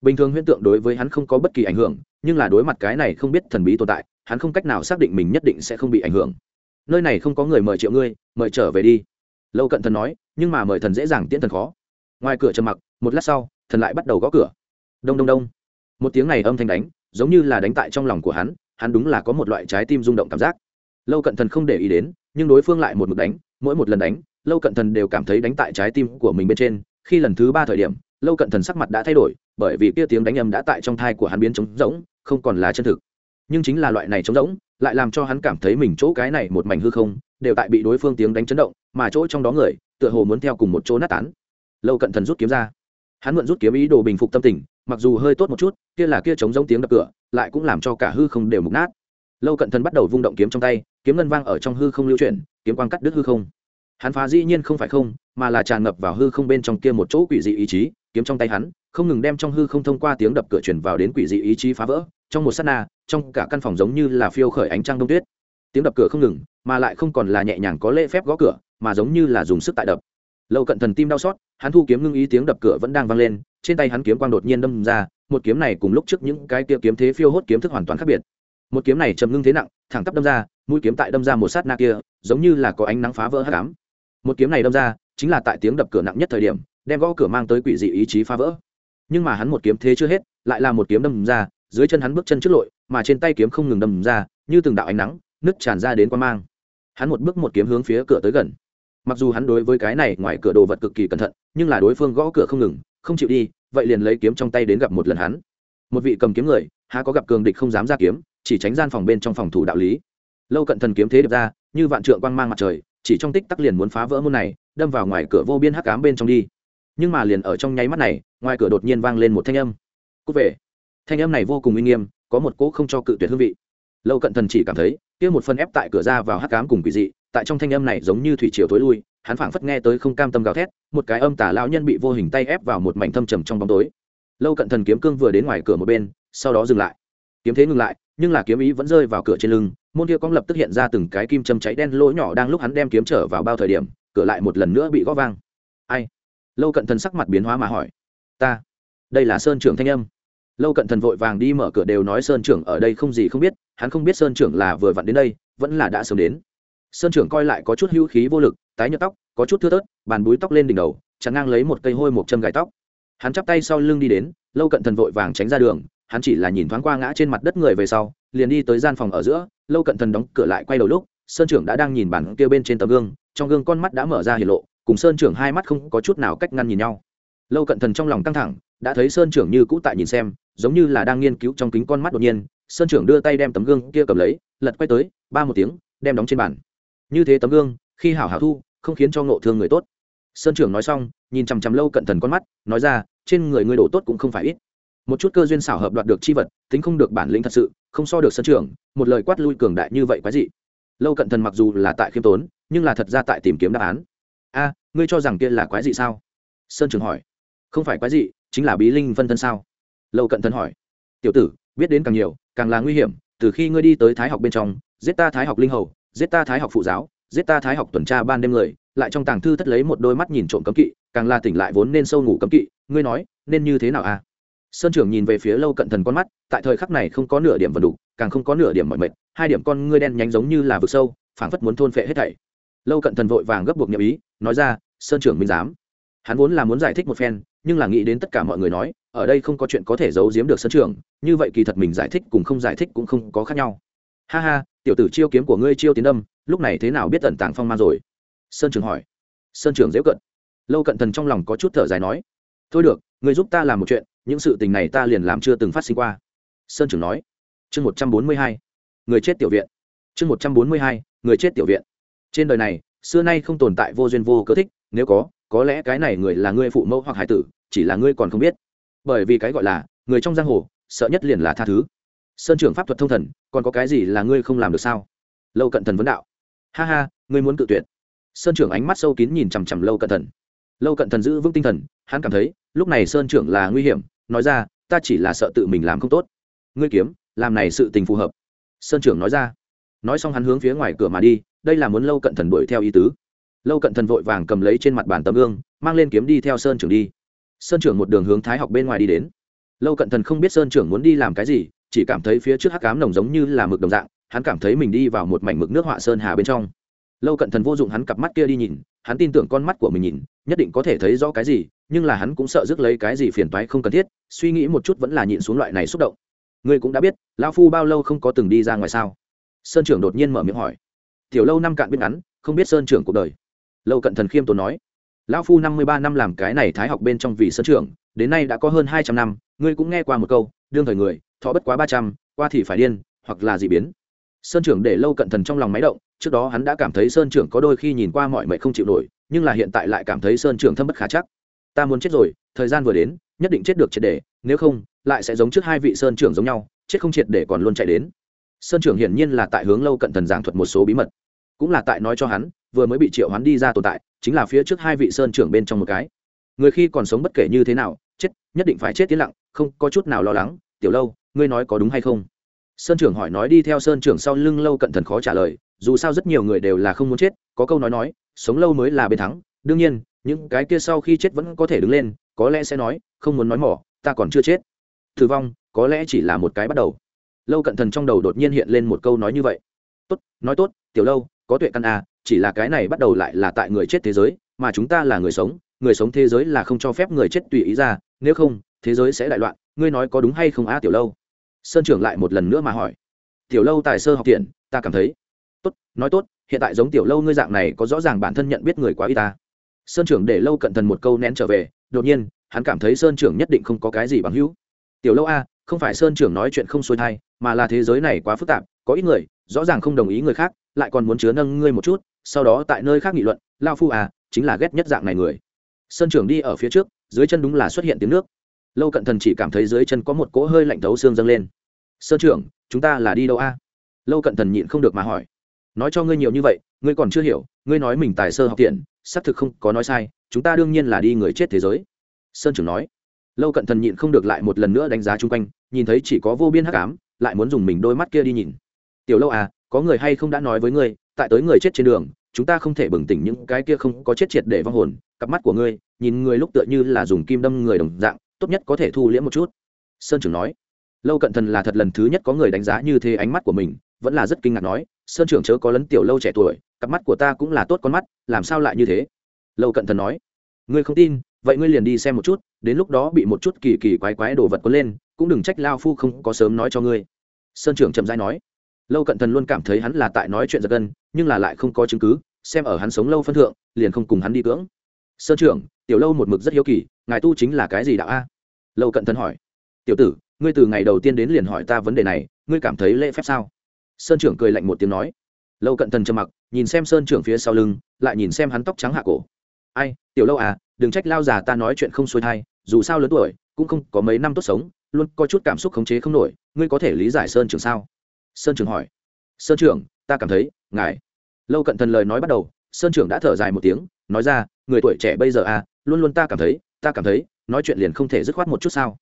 Bình thường huyễn tượng đối với hắn không có bất kỳ ảnh hưởng, nhưng là đối mặt cái này không biết thần bí tồn tại, hắn không cách nào xác định mình nhất định sẽ không bị ảnh hưởng. Nơi này không có người mời triệu ngươi, mời trở về đi. Lâu cận thần nói, nhưng mà mời thần dễ dàng tiễn thần khó. Ngoài cửa trầm mặc, một lát sau, thần lại bắt đầu gõ cửa. Đông đông đông. Một tiếng này âm thanh đánh giống như là đánh tại trong lòng của hắn hắn đúng là có một loại trái tim rung động cảm giác. Lâu cận thần không để ý đến, nhưng đối phương lại một mực đánh, mỗi một lần đánh, lâu cận thần đều cảm thấy đánh tại trái tim của mình bên trên. Khi lần thứ ba thời điểm, lâu cận thần sắc mặt đã thay đổi, bởi vì kia tiếng đánh âm đã tại trong thai của hắn biến trống rỗng, không còn là chân thực. Nhưng chính là loại này trống rỗng, lại làm cho hắn cảm thấy mình chỗ cái này một mảnh hư không, đều tại bị đối phương tiếng đánh chấn động, mà chỗ trong đó người, tựa hồ muốn theo cùng một chỗ nát tán. Lâu cận thần rút kiếm ra. Hắn mượn rút kiếm ý đồ bình phục tâm tình mặc dù hơi tốt một chút, kia là kia chống giống tiếng đập cửa, lại cũng làm cho cả hư không đều mục nát. Lâu cận thần bắt đầu vung động kiếm trong tay, kiếm ngân vang ở trong hư không lưu chuyển, kiếm quang cắt đứt hư không. Hắn phá dĩ nhiên không phải không, mà là tràn ngập vào hư không bên trong kia một chỗ quỷ dị ý chí, kiếm trong tay hắn, không ngừng đem trong hư không thông qua tiếng đập cửa chuyển vào đến quỷ dị ý chí phá vỡ, trong một s á t na, trong cả căn phòng giống như là phiêu khởi ánh trăng đông tuyết. Tiếng đập cửa không ngừng, mà lại không còn là nhẹ nhàng có lễ phép gõ cửa, mà giống như là dùng sức tại đập. Lâu cận thần tim đau xót, hắn thu kiếm ngưng ý tiếng đập cửa vẫn đang vang lên trên tay hắn kiếm quang đột nhiên đâm ra, một kiếm này cùng lúc trước những cái kia kiếm thế phiêu hốt kiếm thức hoàn toàn khác biệt. Một kiếm này trầm ngưng thế nặng, thẳng tắp đâm ra, mũi kiếm tại đâm ra một sát na kia, giống như là có ánh nắng phá vỡ hát cám một kiếm này đâm ra, chính là tại tiếng đập cửa nặng nhất thời điểm, đem gõ cửa mang tới quỷ dị ý chí phá vỡ. Nhưng mà hắn một kiếm thế chưa hết, lại là một kiếm đâm ra, dưới chân hắn bước chân trước lội, mà trên tay kiếm không ngừng đâm ra, như từng đạo ánh nắng, nứt tràn ra đến quan mang. Hắn một bước một kiếm hướng phía cửa tới gần. Mặc dù hắn đối với cái này ngoài cửa đồ vật cực kỳ cẩn thận, nhưng là đối phương gõ cửa không ngừng không chịu đi, vậy liền lấy kiếm trong tay đến gặp một lần hắn. Một vị cầm kiếm người, há có gặp cường địch không dám ra kiếm, chỉ tránh gian phòng bên trong phòng thủ đạo lý. Lâu cận thần kiếm thế được ra, như vạn trượng quang mang mặt trời, chỉ trong tích tắc liền muốn phá vỡ môn này, đâm vào ngoài cửa vô biên hắc cám bên trong đi. Nhưng mà liền ở trong nháy mắt này, ngoài cửa đột nhiên vang lên một thanh âm. Cúc về. Thanh âm này vô cùng uy nghiêm, có một cỗ không cho cự tuyệt hương vị. Lâu cận thần chỉ cảm thấy, kia một phần ép tại cửa ra vào hắc cám cùng quỷ dị, tại trong thanh âm này giống như thủy triều tối lui hắn phảng phất nghe tới không cam tâm gào thét, một cái âm tả lão nhân bị vô hình tay ép vào một mảnh thâm trầm trong bóng tối. Lâu cận thần kiếm cương vừa đến ngoài cửa một bên, sau đó dừng lại. Kiếm thế ngừng lại, nhưng là kiếm ý vẫn rơi vào cửa trên lưng, môn kia cong lập tức hiện ra từng cái kim châm cháy đen lỗ nhỏ đang lúc hắn đem kiếm trở vào bao thời điểm, cửa lại một lần nữa bị gõ vang. Ai? Lâu cận thần sắc mặt biến hóa mà hỏi. Ta. Đây là sơn trưởng thanh âm. Lâu cận thần vội vàng đi mở cửa đều nói sơn trưởng ở đây không gì không biết, hắn không biết sơn trưởng là vừa vặn đến đây, vẫn là đã sớm đến sơn trưởng coi lại có chút hữu khí vô lực, tái nhợt tóc, có chút thưa tớt bàn búi tóc lên đỉnh đầu chắn ngang lấy một cây hôi một châm gài tóc. Hắn chắp tay sau lưng đi đến, lâu cận thần vội vàng tránh ra đường, hắn chỉ là nhìn thoáng qua ngã trên mặt đất người về sau, liền đi tới gian phòng ở giữa, lâu cận thần đóng cửa lại quay đầu lúc, sơn trưởng đã đang nhìn bản kia bên trên tấm gương, trong gương con mắt đã mở ra hiển lộ, cùng sơn trưởng hai mắt không có chút nào cách ngăn nhìn nhau. Lâu cận thần trong lòng căng thẳng, đã thấy sơn trưởng như cũ tại nhìn xem, giống như là đang nghiên cứu trong kính con mắt đột nhiên, sơn trưởng đưa tay đem tấm gương kia cầm lấy, lật quay tới, ba một tiếng, đem đóng trên bàn như thế tấm gương, khi hảo hảo thu, không khiến cho ngộ thương người tốt. Sơn trưởng nói xong, nhìn chằm chằm lâu cận thần con mắt, nói ra, trên người ngươi đổ tốt cũng không phải ít. Một chút cơ duyên xảo hợp đoạt được chi vật, tính không được bản lĩnh thật sự, không so được sơn trưởng, một lời quát lui cường đại như vậy quái dị. Lâu cận thần mặc dù là tại khiêm tốn, nhưng là thật ra tại tìm kiếm đáp án. A, ngươi cho rằng kia là quái dị sao? Sơn trưởng hỏi. Không phải quái dị, chính là bí linh phân thân sao? Lâu cận thần hỏi. Tiểu tử, biết đến càng nhiều, càng là nguy hiểm, từ khi ngươi đi tới thái học bên trong, giết ta thái học linh hầu giết ta thái học phụ giáo, giết ta thái học tuần tra ban đêm người, lại trong tàng thư thất lấy một đôi mắt nhìn trộm cấm kỵ, càng là tỉnh lại vốn nên sâu ngủ cấm kỵ, ngươi nói, nên như thế nào a sơn trưởng nhìn về phía lâu cận thần con mắt, tại thời khắc này không có nửa điểm vần đủ càng không có nửa điểm mọi mệt, hai điểm con ngươi đen nhánh giống như là vực sâu, phảng phất muốn thôn phệ hết thảy. Lâu cận thần vội vàng gấp buộc nhập ý, nói ra, sơn trưởng minh giám, hắn vốn là muốn giải thích một phen, nhưng là nghĩ đến tất cả mọi người nói, ở đây không có chuyện có thể giấu giếm được sơn trưởng, như vậy kỳ thật mình giải thích cùng không giải thích cũng không có khác nhau. Ha ha tiểu tử chiêu kiếm của ngươi chiêu tiến đâm, lúc này thế nào biết tận tàng phong man rồi? Sơn trưởng hỏi. Sơn trưởng dễ cận. Lâu cận thần trong lòng có chút thở dài nói. Thôi được người giúp ta làm một chuyện, những sự tình này ta liền làm chưa từng phát sinh qua. Sơn trưởng nói. Chương một trăm bốn mươi hai. Người chết tiểu viện. Chương một trăm bốn mươi hai, người chết tiểu viện. Trên đời này, xưa nay không tồn tại vô duyên vô cớ thích, nếu có có lẽ cái này người là ngươi phụ mẫu hoặc hải tử, chỉ là ngươi còn không biết. Bởi vì cái gọi là, người trong giang hồ, sợ nhất liền là tha thứ sơn trưởng pháp thuật thông thần, còn có cái gì là ngươi không làm được sao? Lâu cận thần vấn đạo. Ha ha, ngươi muốn cự tuyệt. Sơn trưởng ánh mắt sâu kín nhìn chằm chằm lâu cận thần. Lâu cận thần giữ vững tinh thần, hắn cảm thấy, lúc này sơn trưởng là nguy hiểm, nói ra, ta chỉ là sợ tự mình làm không tốt. Ngươi kiếm, làm này sự tình phù hợp. Sơn trưởng nói ra. Nói xong hắn hướng phía ngoài cửa mà đi, đây là muốn lâu cận thần đuổi theo ý tứ. Lâu cận thần vội vàng cầm lấy trên mặt bàn tấm gương, mang lên kiếm đi theo sơn trưởng đi. Sơn trưởng một đường hướng thái học bên ngoài đi đến. Lâu cận thần không biết sơn trưởng muốn đi làm cái gì chỉ cảm thấy phía trước hắc cám nồng giống như là mực đồng dạng, hắn cảm thấy mình đi vào một mảnh mực nước họa sơn hà bên trong. Lâu cận thần vô dụng hắn cặp mắt kia đi nhìn, hắn tin tưởng con mắt của mình nhìn, nhất định có thể thấy rõ cái gì, nhưng là hắn cũng sợ rước lấy cái gì phiền toái không cần thiết, suy nghĩ một chút vẫn là nhịn xuống loại này xúc động. Ngươi cũng đã biết, lão phu bao lâu không có từng đi ra ngoài sao? Sơn trưởng đột nhiên mở miệng hỏi. Tiểu lâu năm cạn biết ngắn, không biết sơn trưởng cuộc đời. Lâu cận thần khiêm tốn nói. Lão phu năm mươi ba năm làm cái này thái học bên trong vị sơn trưởng, đến nay đã có hơn hai trăm năm, ngươi cũng nghe qua một câu, đương thời người thọ bất quá ba trăm, qua thì phải điên, hoặc là dị biến. Sơn trưởng để lâu cận thần trong lòng máy động, trước đó hắn đã cảm thấy sơn trưởng có đôi khi nhìn qua mọi mệnh không chịu nổi, nhưng là hiện tại lại cảm thấy sơn trưởng thâm bất khả chắc. Ta muốn chết rồi, thời gian vừa đến, nhất định chết được triệt để, nếu không, lại sẽ giống trước hai vị sơn trưởng giống nhau, chết không triệt để còn luôn chạy đến. Sơn trưởng hiển nhiên là tại hướng lâu cận thần giảng thuật một số bí mật. Cũng là tại nói cho hắn, vừa mới bị triệu hắn đi ra tồn tại, chính là phía trước hai vị sơn trưởng bên trong một cái. Người khi còn sống bất kể như thế nào, chết, nhất định phải chết tiến lặng, không có chút nào lo lắng, tiểu lâu ngươi nói có đúng hay không? Sơn trưởng hỏi nói đi theo sơn trưởng sau lưng lâu cận thần khó trả lời, dù sao rất nhiều người đều là không muốn chết, có câu nói nói, sống lâu mới là bên thắng. Đương nhiên, những cái kia sau khi chết vẫn có thể đứng lên, có lẽ sẽ nói, không muốn nói mỏ, ta còn chưa chết. Thử vong, có lẽ chỉ là một cái bắt đầu. Lâu cận thần trong đầu đột nhiên hiện lên một câu nói như vậy. Tốt, nói tốt, tiểu lâu, có tuệ căn à chỉ là cái này bắt đầu lại là tại người chết thế giới, mà chúng ta là người sống người sống thế giới là không cho phép người chết tùy ý ra, nếu không, thế giới sẽ đại loạn ngươi nói có đúng hay không a tiểu lâu? Sơn trưởng lại một lần nữa mà hỏi. Tiểu lâu tài sơ học tiền ta cảm thấy. Tốt, nói tốt, hiện tại giống tiểu lâu ngươi dạng này có rõ ràng bản thân nhận biết người quá y ta. Sơn trưởng để lâu cận thần một câu nén trở về, đột nhiên, hắn cảm thấy sơn trưởng nhất định không có cái gì bằng hữu. Tiểu lâu a, không phải sơn trưởng nói chuyện không xuôi thai, mà là thế giới này quá phức tạp, có ít người, rõ ràng không đồng ý người khác, lại còn muốn chứa nâng ngươi một chút, sau đó tại nơi khác nghị luận, lao phu à chính là ghét nhất dạng này người. Sơn trưởng đi ở phía trước, dưới chân đúng là xuất hiện tiếng nước lâu cận thần chỉ cảm thấy dưới chân có một cỗ hơi lạnh thấu xương dâng lên. Sơn trưởng, chúng ta là đi đâu a? Lâu cận thần nhịn không được mà hỏi. Nói cho ngươi nhiều như vậy, ngươi còn chưa hiểu, ngươi nói mình tài sơ học tiện, xác thực không có nói sai, chúng ta đương nhiên là đi người chết thế giới. Sơn trưởng nói. Lâu cận thần nhịn không được lại một lần nữa đánh giá chung quanh, nhìn thấy chỉ có vô biên hắc ám, lại muốn dùng mình đôi mắt kia đi nhìn. Tiểu lâu à có người hay không đã nói với ngươi, tại tới người chết trên đường, chúng ta không thể bừng tỉnh những cái kia không có chết triệt để vong hồn, cặp mắt của ngươi, nhìn người lúc tựa như là dùng kim đâm người đồng dạng tốt nhất có thể thu liễm một chút. Sơn trưởng nói, lâu cận thần là thật lần thứ nhất có người đánh giá như thế ánh mắt của mình, vẫn là rất kinh ngạc nói, sơn trưởng chớ có lấn tiểu lâu trẻ tuổi, cặp mắt của ta cũng là tốt con mắt, làm sao lại như thế? Lâu cận thần nói, ngươi không tin, vậy ngươi liền đi xem một chút, đến lúc đó bị một chút kỳ kỳ quái quái đồ vật có lên, cũng đừng trách lao phu không có sớm nói cho ngươi. Sơn trưởng chậm rãi nói, lâu cận thần luôn cảm thấy hắn là tại nói chuyện giật gân, nhưng là lại không có chứng cứ, xem ở hắn sống lâu phân thượng, liền không cùng hắn đi cưỡng sơn trưởng, tiểu lâu một mực rất hiếu kỳ, ngài tu chính là cái gì đạo a? Lâu cận thần hỏi. Tiểu tử, ngươi từ ngày đầu tiên đến liền hỏi ta vấn đề này, ngươi cảm thấy lễ phép sao? Sơn trưởng cười lạnh một tiếng nói. Lâu cận thần trầm mặc, nhìn xem sơn trưởng phía sau lưng, lại nhìn xem hắn tóc trắng hạ cổ. Ai, tiểu lâu à đừng trách lao già ta nói chuyện không xuôi thai, dù sao lớn tuổi, cũng không có mấy năm tốt sống, luôn có chút cảm xúc khống chế không nổi, ngươi có thể lý giải sơn trưởng sao? Sơn trưởng hỏi. Sơn trưởng, ta cảm thấy, ngài. Lâu cận thần lời nói bắt đầu, sơn trưởng đã thở dài một tiếng nói ra, người tuổi trẻ bây giờ à luôn luôn ta cảm thấy, ta cảm thấy, nói chuyện liền không thể dứt khoát một chút sao.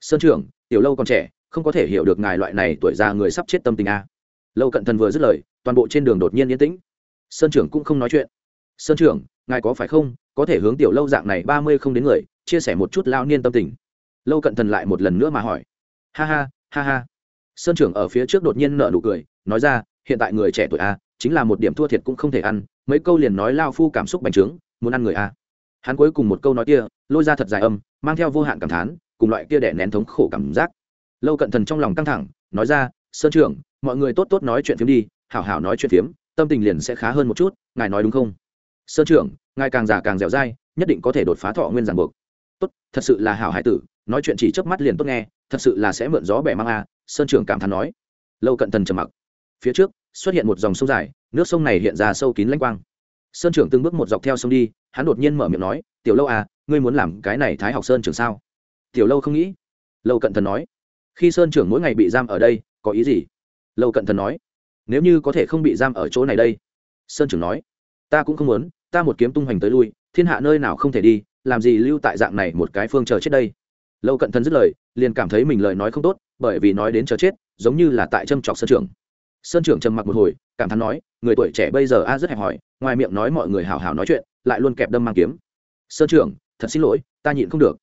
Sơn trưởng, tiểu lâu còn trẻ, không có thể hiểu được ngài loại này tuổi già người sắp chết tâm tình à. lâu cận thần vừa dứt lời, toàn bộ trên đường đột nhiên yên tĩnh. Sơn trưởng cũng không nói chuyện. Sơn trưởng, ngài có phải không, có thể hướng tiểu lâu dạng này ba mươi không đến người, chia sẻ một chút lao niên tâm tình. Lâu cận thần lại một lần nữa mà hỏi. Ha ha ha ha. Sơn trưởng ở phía trước đột nhiên nợ nụ cười, nói ra, hiện tại người trẻ tuổi a chính là một điểm thua thiệt cũng không thể ăn, mấy câu liền nói lao phu cảm xúc bành trướng, muốn ăn người a hắn cuối cùng một câu nói kia, lôi ra thật dài âm, mang theo vô hạn cảm thán, cùng loại kia đẻ nén thống khổ cảm giác. Lâu cận thần trong lòng căng thẳng, nói ra, sơn trưởng, mọi người tốt tốt nói chuyện phiếm đi, hảo hảo nói chuyện phiếm, tâm tình liền sẽ khá hơn một chút, ngài nói đúng không? Sơn trưởng, ngài càng già càng dẻo dai, nhất định có thể đột phá thọ nguyên giản buộc. Tốt, thật sự là hảo hải tử, nói chuyện chỉ chớp mắt liền tốt nghe, thật sự là sẽ mượn gió bẻ mang a sơn trưởng cảm thán nói. Lâu cận thần trầm mặc. Phía trước xuất hiện một dòng sông dài, nước sông này hiện ra sâu kín lánh quang. Sơn trưởng từng bước một dọc theo sông đi, hắn đột nhiên mở miệng nói, tiểu lâu à ngươi muốn làm cái này thái học sơn trưởng sao? Tiểu lâu không nghĩ. Lâu cận thần nói, khi sơn trưởng mỗi ngày bị giam ở đây, có ý gì? Lâu cận thần nói, nếu như có thể không bị giam ở chỗ này đây. Sơn trưởng nói, ta cũng không muốn, ta một kiếm tung hoành tới lui, thiên hạ nơi nào không thể đi, làm gì lưu tại dạng này một cái phương chờ chết đây? Lâu cận thần dứt lời, liền cảm thấy mình lời nói không tốt, bởi vì nói đến chờ chết, giống như là tại châm chọc sơn trưởng sơn trưởng trầm mặc một hồi, cảm thán nói, người tuổi trẻ bây giờ a rất hẹp hòi, ngoài miệng nói mọi người hào hào nói chuyện, lại luôn kẹp đâm mang kiếm. Sơn trưởng, thật xin lỗi, ta nhịn không được.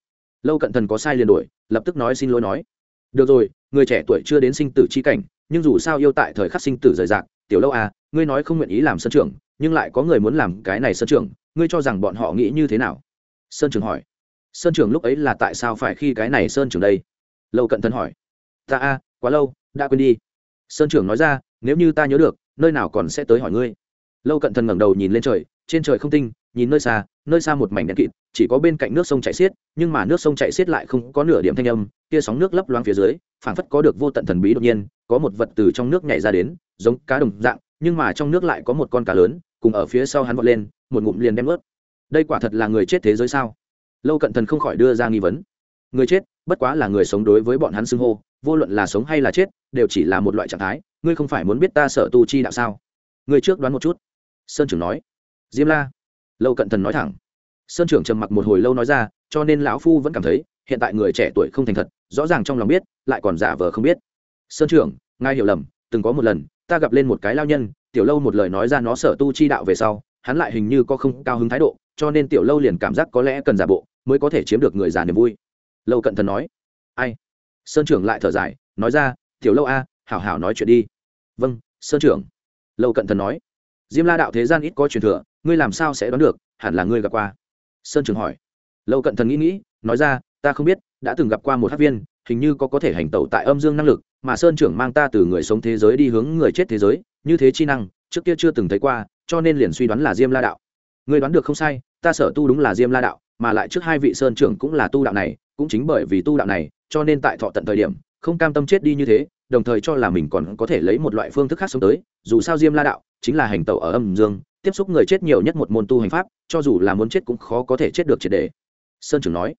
Lâu cận thần có sai liền đổi lập tức nói xin lỗi nói. Được rồi, người trẻ tuổi chưa đến sinh tử chi cảnh, nhưng dù sao yêu tại thời khắc sinh tử rời rạc, tiểu lâu à ngươi nói không nguyện ý làm sơn trưởng, nhưng lại có người muốn làm cái này sơn trưởng, ngươi cho rằng bọn họ nghĩ như thế nào? Sơn trưởng hỏi. Sơn trưởng lúc ấy là tại sao phải khi cái này sơn trưởng đây? Lâu cận thần hỏi. Ta a, quá lâu, đã quên đi. Sơn trưởng nói ra nếu như ta nhớ được, nơi nào còn sẽ tới hỏi ngươi? Lâu cận thần ngẩng đầu nhìn lên trời, trên trời không tinh, nhìn nơi xa nơi xa một mảnh đen kịt, chỉ có bên cạnh nước sông chảy xiết, nhưng mà nước sông chảy xiết lại không có nửa điểm thanh âm kia sóng nước lấp loáng phía dưới, phảng phất có được vô tận thần bí đột nhiên, có một vật từ trong nước nhảy ra đến, giống cá đồng dạng, nhưng mà trong nước lại có một con cá lớn, cùng ở phía sau hắn vọt lên, một ngụm liền đem ướt. Đây quả thật là người chết thế giới sao? Lâu cận thần không khỏi đưa ra nghi vấn. Người chết, bất quá là người sống đối với bọn hắn xưng hô, vô luận là sống hay là chết, đều chỉ là một loại trạng thái ngươi không phải muốn biết ta sợ tu chi đạo sao? Ngươi trước đoán một chút. Sơn trưởng nói. Diêm la. Lâu cận thần nói thẳng. Sơn trưởng trầm mặc một hồi lâu nói ra, cho nên lão phu vẫn cảm thấy, hiện tại người trẻ tuổi không thành thật, rõ ràng trong lòng biết, lại còn giả vờ không biết. Sơn trưởng, ngài hiểu lầm, từng có một lần, ta gặp lên một cái lao nhân, tiểu lâu một lời nói ra nó sở tu chi đạo về sau, hắn lại hình như có không cao hứng thái độ, cho nên tiểu lâu liền cảm giác có lẽ cần giả bộ, mới có thể chiếm được người già niềm vui. Lâu cận thần nói. Ai? Sơn trưởng lại thở dài, nói ra, tiểu lâu a hảo hảo nói chuyện đi. Vâng sơn trưởng. Lâu cận thần nói. Diêm la đạo thế gian ít có truyền thừa, ngươi làm sao sẽ đoán được, hẳn là ngươi gặp qua. Sơn trưởng hỏi. Lâu cận thần nghĩ nghĩ, nói ra, ta không biết, đã từng gặp qua một hát viên, hình như có có thể hành tẩu tại âm dương năng lực, mà sơn trưởng mang ta từ người sống thế giới đi hướng người chết thế giới, như thế chi năng, trước kia chưa từng thấy qua, cho nên liền suy đoán là diêm la đạo. Ngươi đoán được không sai, ta sở tu đúng là diêm la đạo, mà lại trước hai vị sơn trưởng cũng là tu đạo này, cũng chính bởi vì tu đạo này, cho nên tại thọ tận thời điểm, không cam tâm chết đi như thế đồng thời cho là mình còn có thể lấy một loại phương thức khác sống tới, dù sao diêm la đạo chính là hành tẩu ở âm dương, tiếp xúc người chết nhiều nhất một môn tu hành pháp, cho dù là muốn chết cũng khó có thể chết được triệt đề sơn trưởng nói,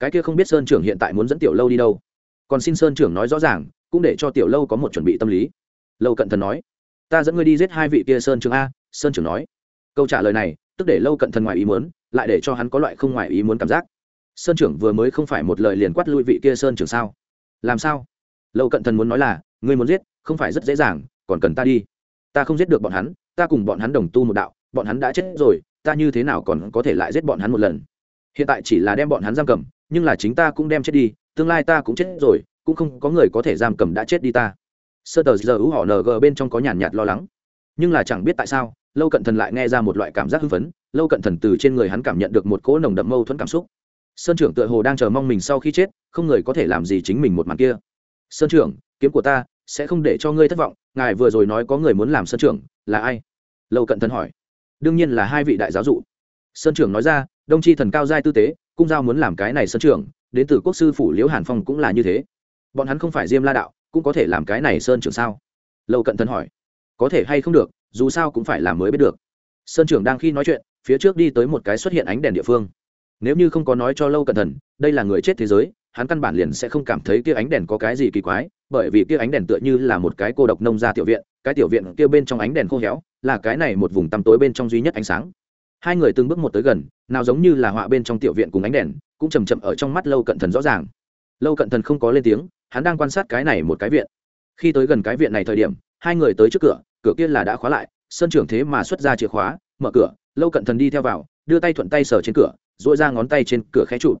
cái kia không biết sơn trưởng hiện tại muốn dẫn tiểu lâu đi đâu. Còn xin sơn trưởng nói rõ ràng, cũng để cho tiểu lâu có một chuẩn bị tâm lý. Lâu cận thần nói, ta dẫn ngươi đi giết hai vị kia sơn trưởng a, sơn trưởng nói. Câu trả lời này, tức để lâu cận thần ngoài ý muốn, lại để cho hắn có loại không ngoài ý muốn cảm giác. Sơn trưởng vừa mới không phải một lời liền quát lui vị kia sơn trưởng sao? Làm sao? Lâu cận thần muốn nói là, ngươi muốn giết, không phải rất dễ dàng, còn cần ta đi. Ta không giết được bọn hắn, ta cùng bọn hắn đồng tu một đạo, bọn hắn đã chết rồi, ta như thế nào còn có thể lại giết bọn hắn một lần? Hiện tại chỉ là đem bọn hắn giam cầm, nhưng là chính ta cũng đem chết đi, tương lai ta cũng chết rồi, cũng không có người có thể giam cầm đã chết đi ta. Sơ tờ giờ hữu họ ng bên trong có nhàn nhạt lo lắng. Nhưng là chẳng biết tại sao, lâu cận thần lại nghe ra một loại cảm giác hưng phấn, lâu cận thần từ trên người hắn cảm nhận được một cỗ nồng đậm mâu thuẫn cảm xúc. Sơn trưởng tựa hồ đang chờ mong mình sau khi chết, không người có thể làm gì chính mình một màn kia sơn trưởng, kiếm của ta sẽ không để cho ngươi thất vọng, ngài vừa rồi nói có người muốn làm sơn trưởng, là ai? Lâu cận thần hỏi. Đương nhiên là hai vị đại giáo dụ. Sơn trưởng nói ra, đông tri thần cao giai tư tế cung giao muốn làm cái này sơn trưởng, đến từ quốc sư phủ liễu hàn phong cũng là như thế. Bọn hắn không phải diêm la đạo, cũng có thể làm cái này sơn trưởng sao? Lâu cận thần hỏi. Có thể hay không được, dù sao cũng phải làm mới biết được. Sơn trưởng đang khi nói chuyện, phía trước đi tới một cái xuất hiện ánh đèn địa phương. Nếu như không có nói cho lâu cận thần, đây là người chết thế giới hắn căn bản liền sẽ không cảm thấy kia ánh đèn có cái gì kỳ quái, bởi vì kia ánh đèn tựa như là một cái cô độc nông ra tiểu viện, cái tiểu viện kia bên trong ánh đèn khô héo, là cái này một vùng tăm tối bên trong duy nhất ánh sáng. Hai người từng bước một tới gần, nào giống như là họa bên trong tiểu viện cùng ánh đèn, cũng chầm chậm ở trong mắt lâu cận thần rõ ràng. Lâu cận thần không có lên tiếng, hắn đang quan sát cái này một cái viện. Khi tới gần cái viện này thời điểm, hai người tới trước cửa cửa kia là đã khóa lại, sân trưởng thế mà xuất ra chìa khóa, mở cửa, lâu cận thần đi theo vào, đưa tay thuận tay sờ trên cửa dội ra ngón tay trên cửa khẽ trụ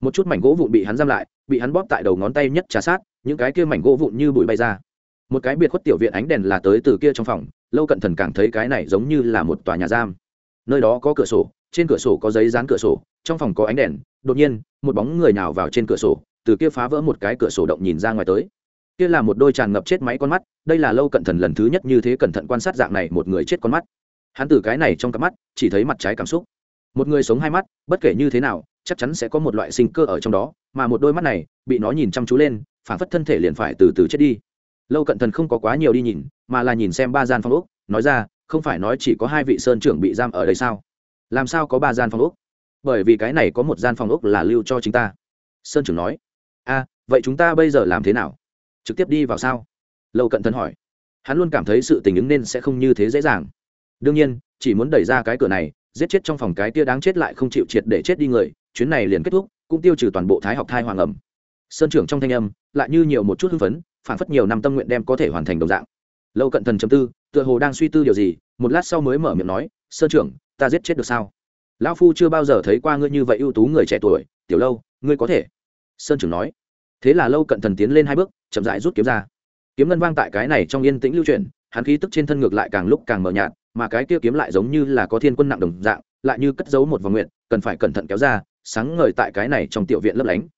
một chút mảnh gỗ vụn bị hắn giam lại, bị hắn bóp tại đầu ngón tay nhất trà sát, những cái kia mảnh gỗ vụn như bụi bay ra. Một cái biệt khuất tiểu viện ánh đèn là tới từ kia trong phòng, lâu cận thần càng thấy cái này giống như là một tòa nhà giam. Nơi đó có cửa sổ, trên cửa sổ có giấy dán cửa sổ, trong phòng có ánh đèn, đột nhiên, một bóng người nào vào trên cửa sổ, từ kia phá vỡ một cái cửa sổ động nhìn ra ngoài tới. Kia là một đôi tràn ngập chết máy con mắt, đây là lâu cận thần lần thứ nhất như thế cẩn thận quan sát dạng này một người chết con mắt. Hắn từ cái này trong cặp mắt, chỉ thấy mặt trái cảm xúc. Một người sống hai mắt, bất kể như thế nào chắc chắn sẽ có một loại sinh cơ ở trong đó, mà một đôi mắt này, bị nó nhìn chăm chú lên phản phất thân thể liền phải từ từ chết đi. Lâu cận thần không có quá nhiều đi nhìn, mà là nhìn xem ba gian phòng úc nói ra, không phải nói chỉ có hai vị sơn trưởng bị giam ở đây sao? Làm sao có ba gian phòng úc bởi vì cái này có một gian phòng úc là lưu cho chính ta. Sơn trưởng nói, a, vậy chúng ta bây giờ làm thế nào? Trực tiếp đi vào sao? Lâu cận thần hỏi. Hắn luôn cảm thấy sự tình ứng nên sẽ không như thế dễ dàng. Đương nhiên, chỉ muốn đẩy ra cái cửa này, giết chết trong phòng cái tia đáng chết lại không chịu triệt để chết đi người chuyến này liền kết thúc, cũng tiêu trừ toàn bộ thái học thai hoàng ẩm. Sơn trưởng trong thanh âm lại như nhiều một chút hưng phấn phản phất nhiều năm tâm nguyện đem có thể hoàn thành đồng dạng. Lâu cận thần chấm tư, tựa hồ đang suy tư điều gì, một lát sau mới mở miệng nói, sơn trưởng, ta giết chết được sao? Lão phu chưa bao giờ thấy qua ngươi như vậy ưu tú người trẻ tuổi, tiểu lâu, ngươi có thể. Sơn trưởng nói. Thế là lâu cận thần tiến lên hai bước, chậm rãi rút kiếm ra. Kiếm ngân vang tại cái này trong yên tĩnh lưu chuyển, hắn khí tức trên thân ngược lại càng lúc càng mờ nhạt, mà cái kia kiếm lại giống như là có thiên quân nặng đồng dạng, lại như cất giấu một vòng nguyện, cần phải cẩn thận kéo ra sáng ngời tại cái này trong tiểu viện lấp lánh.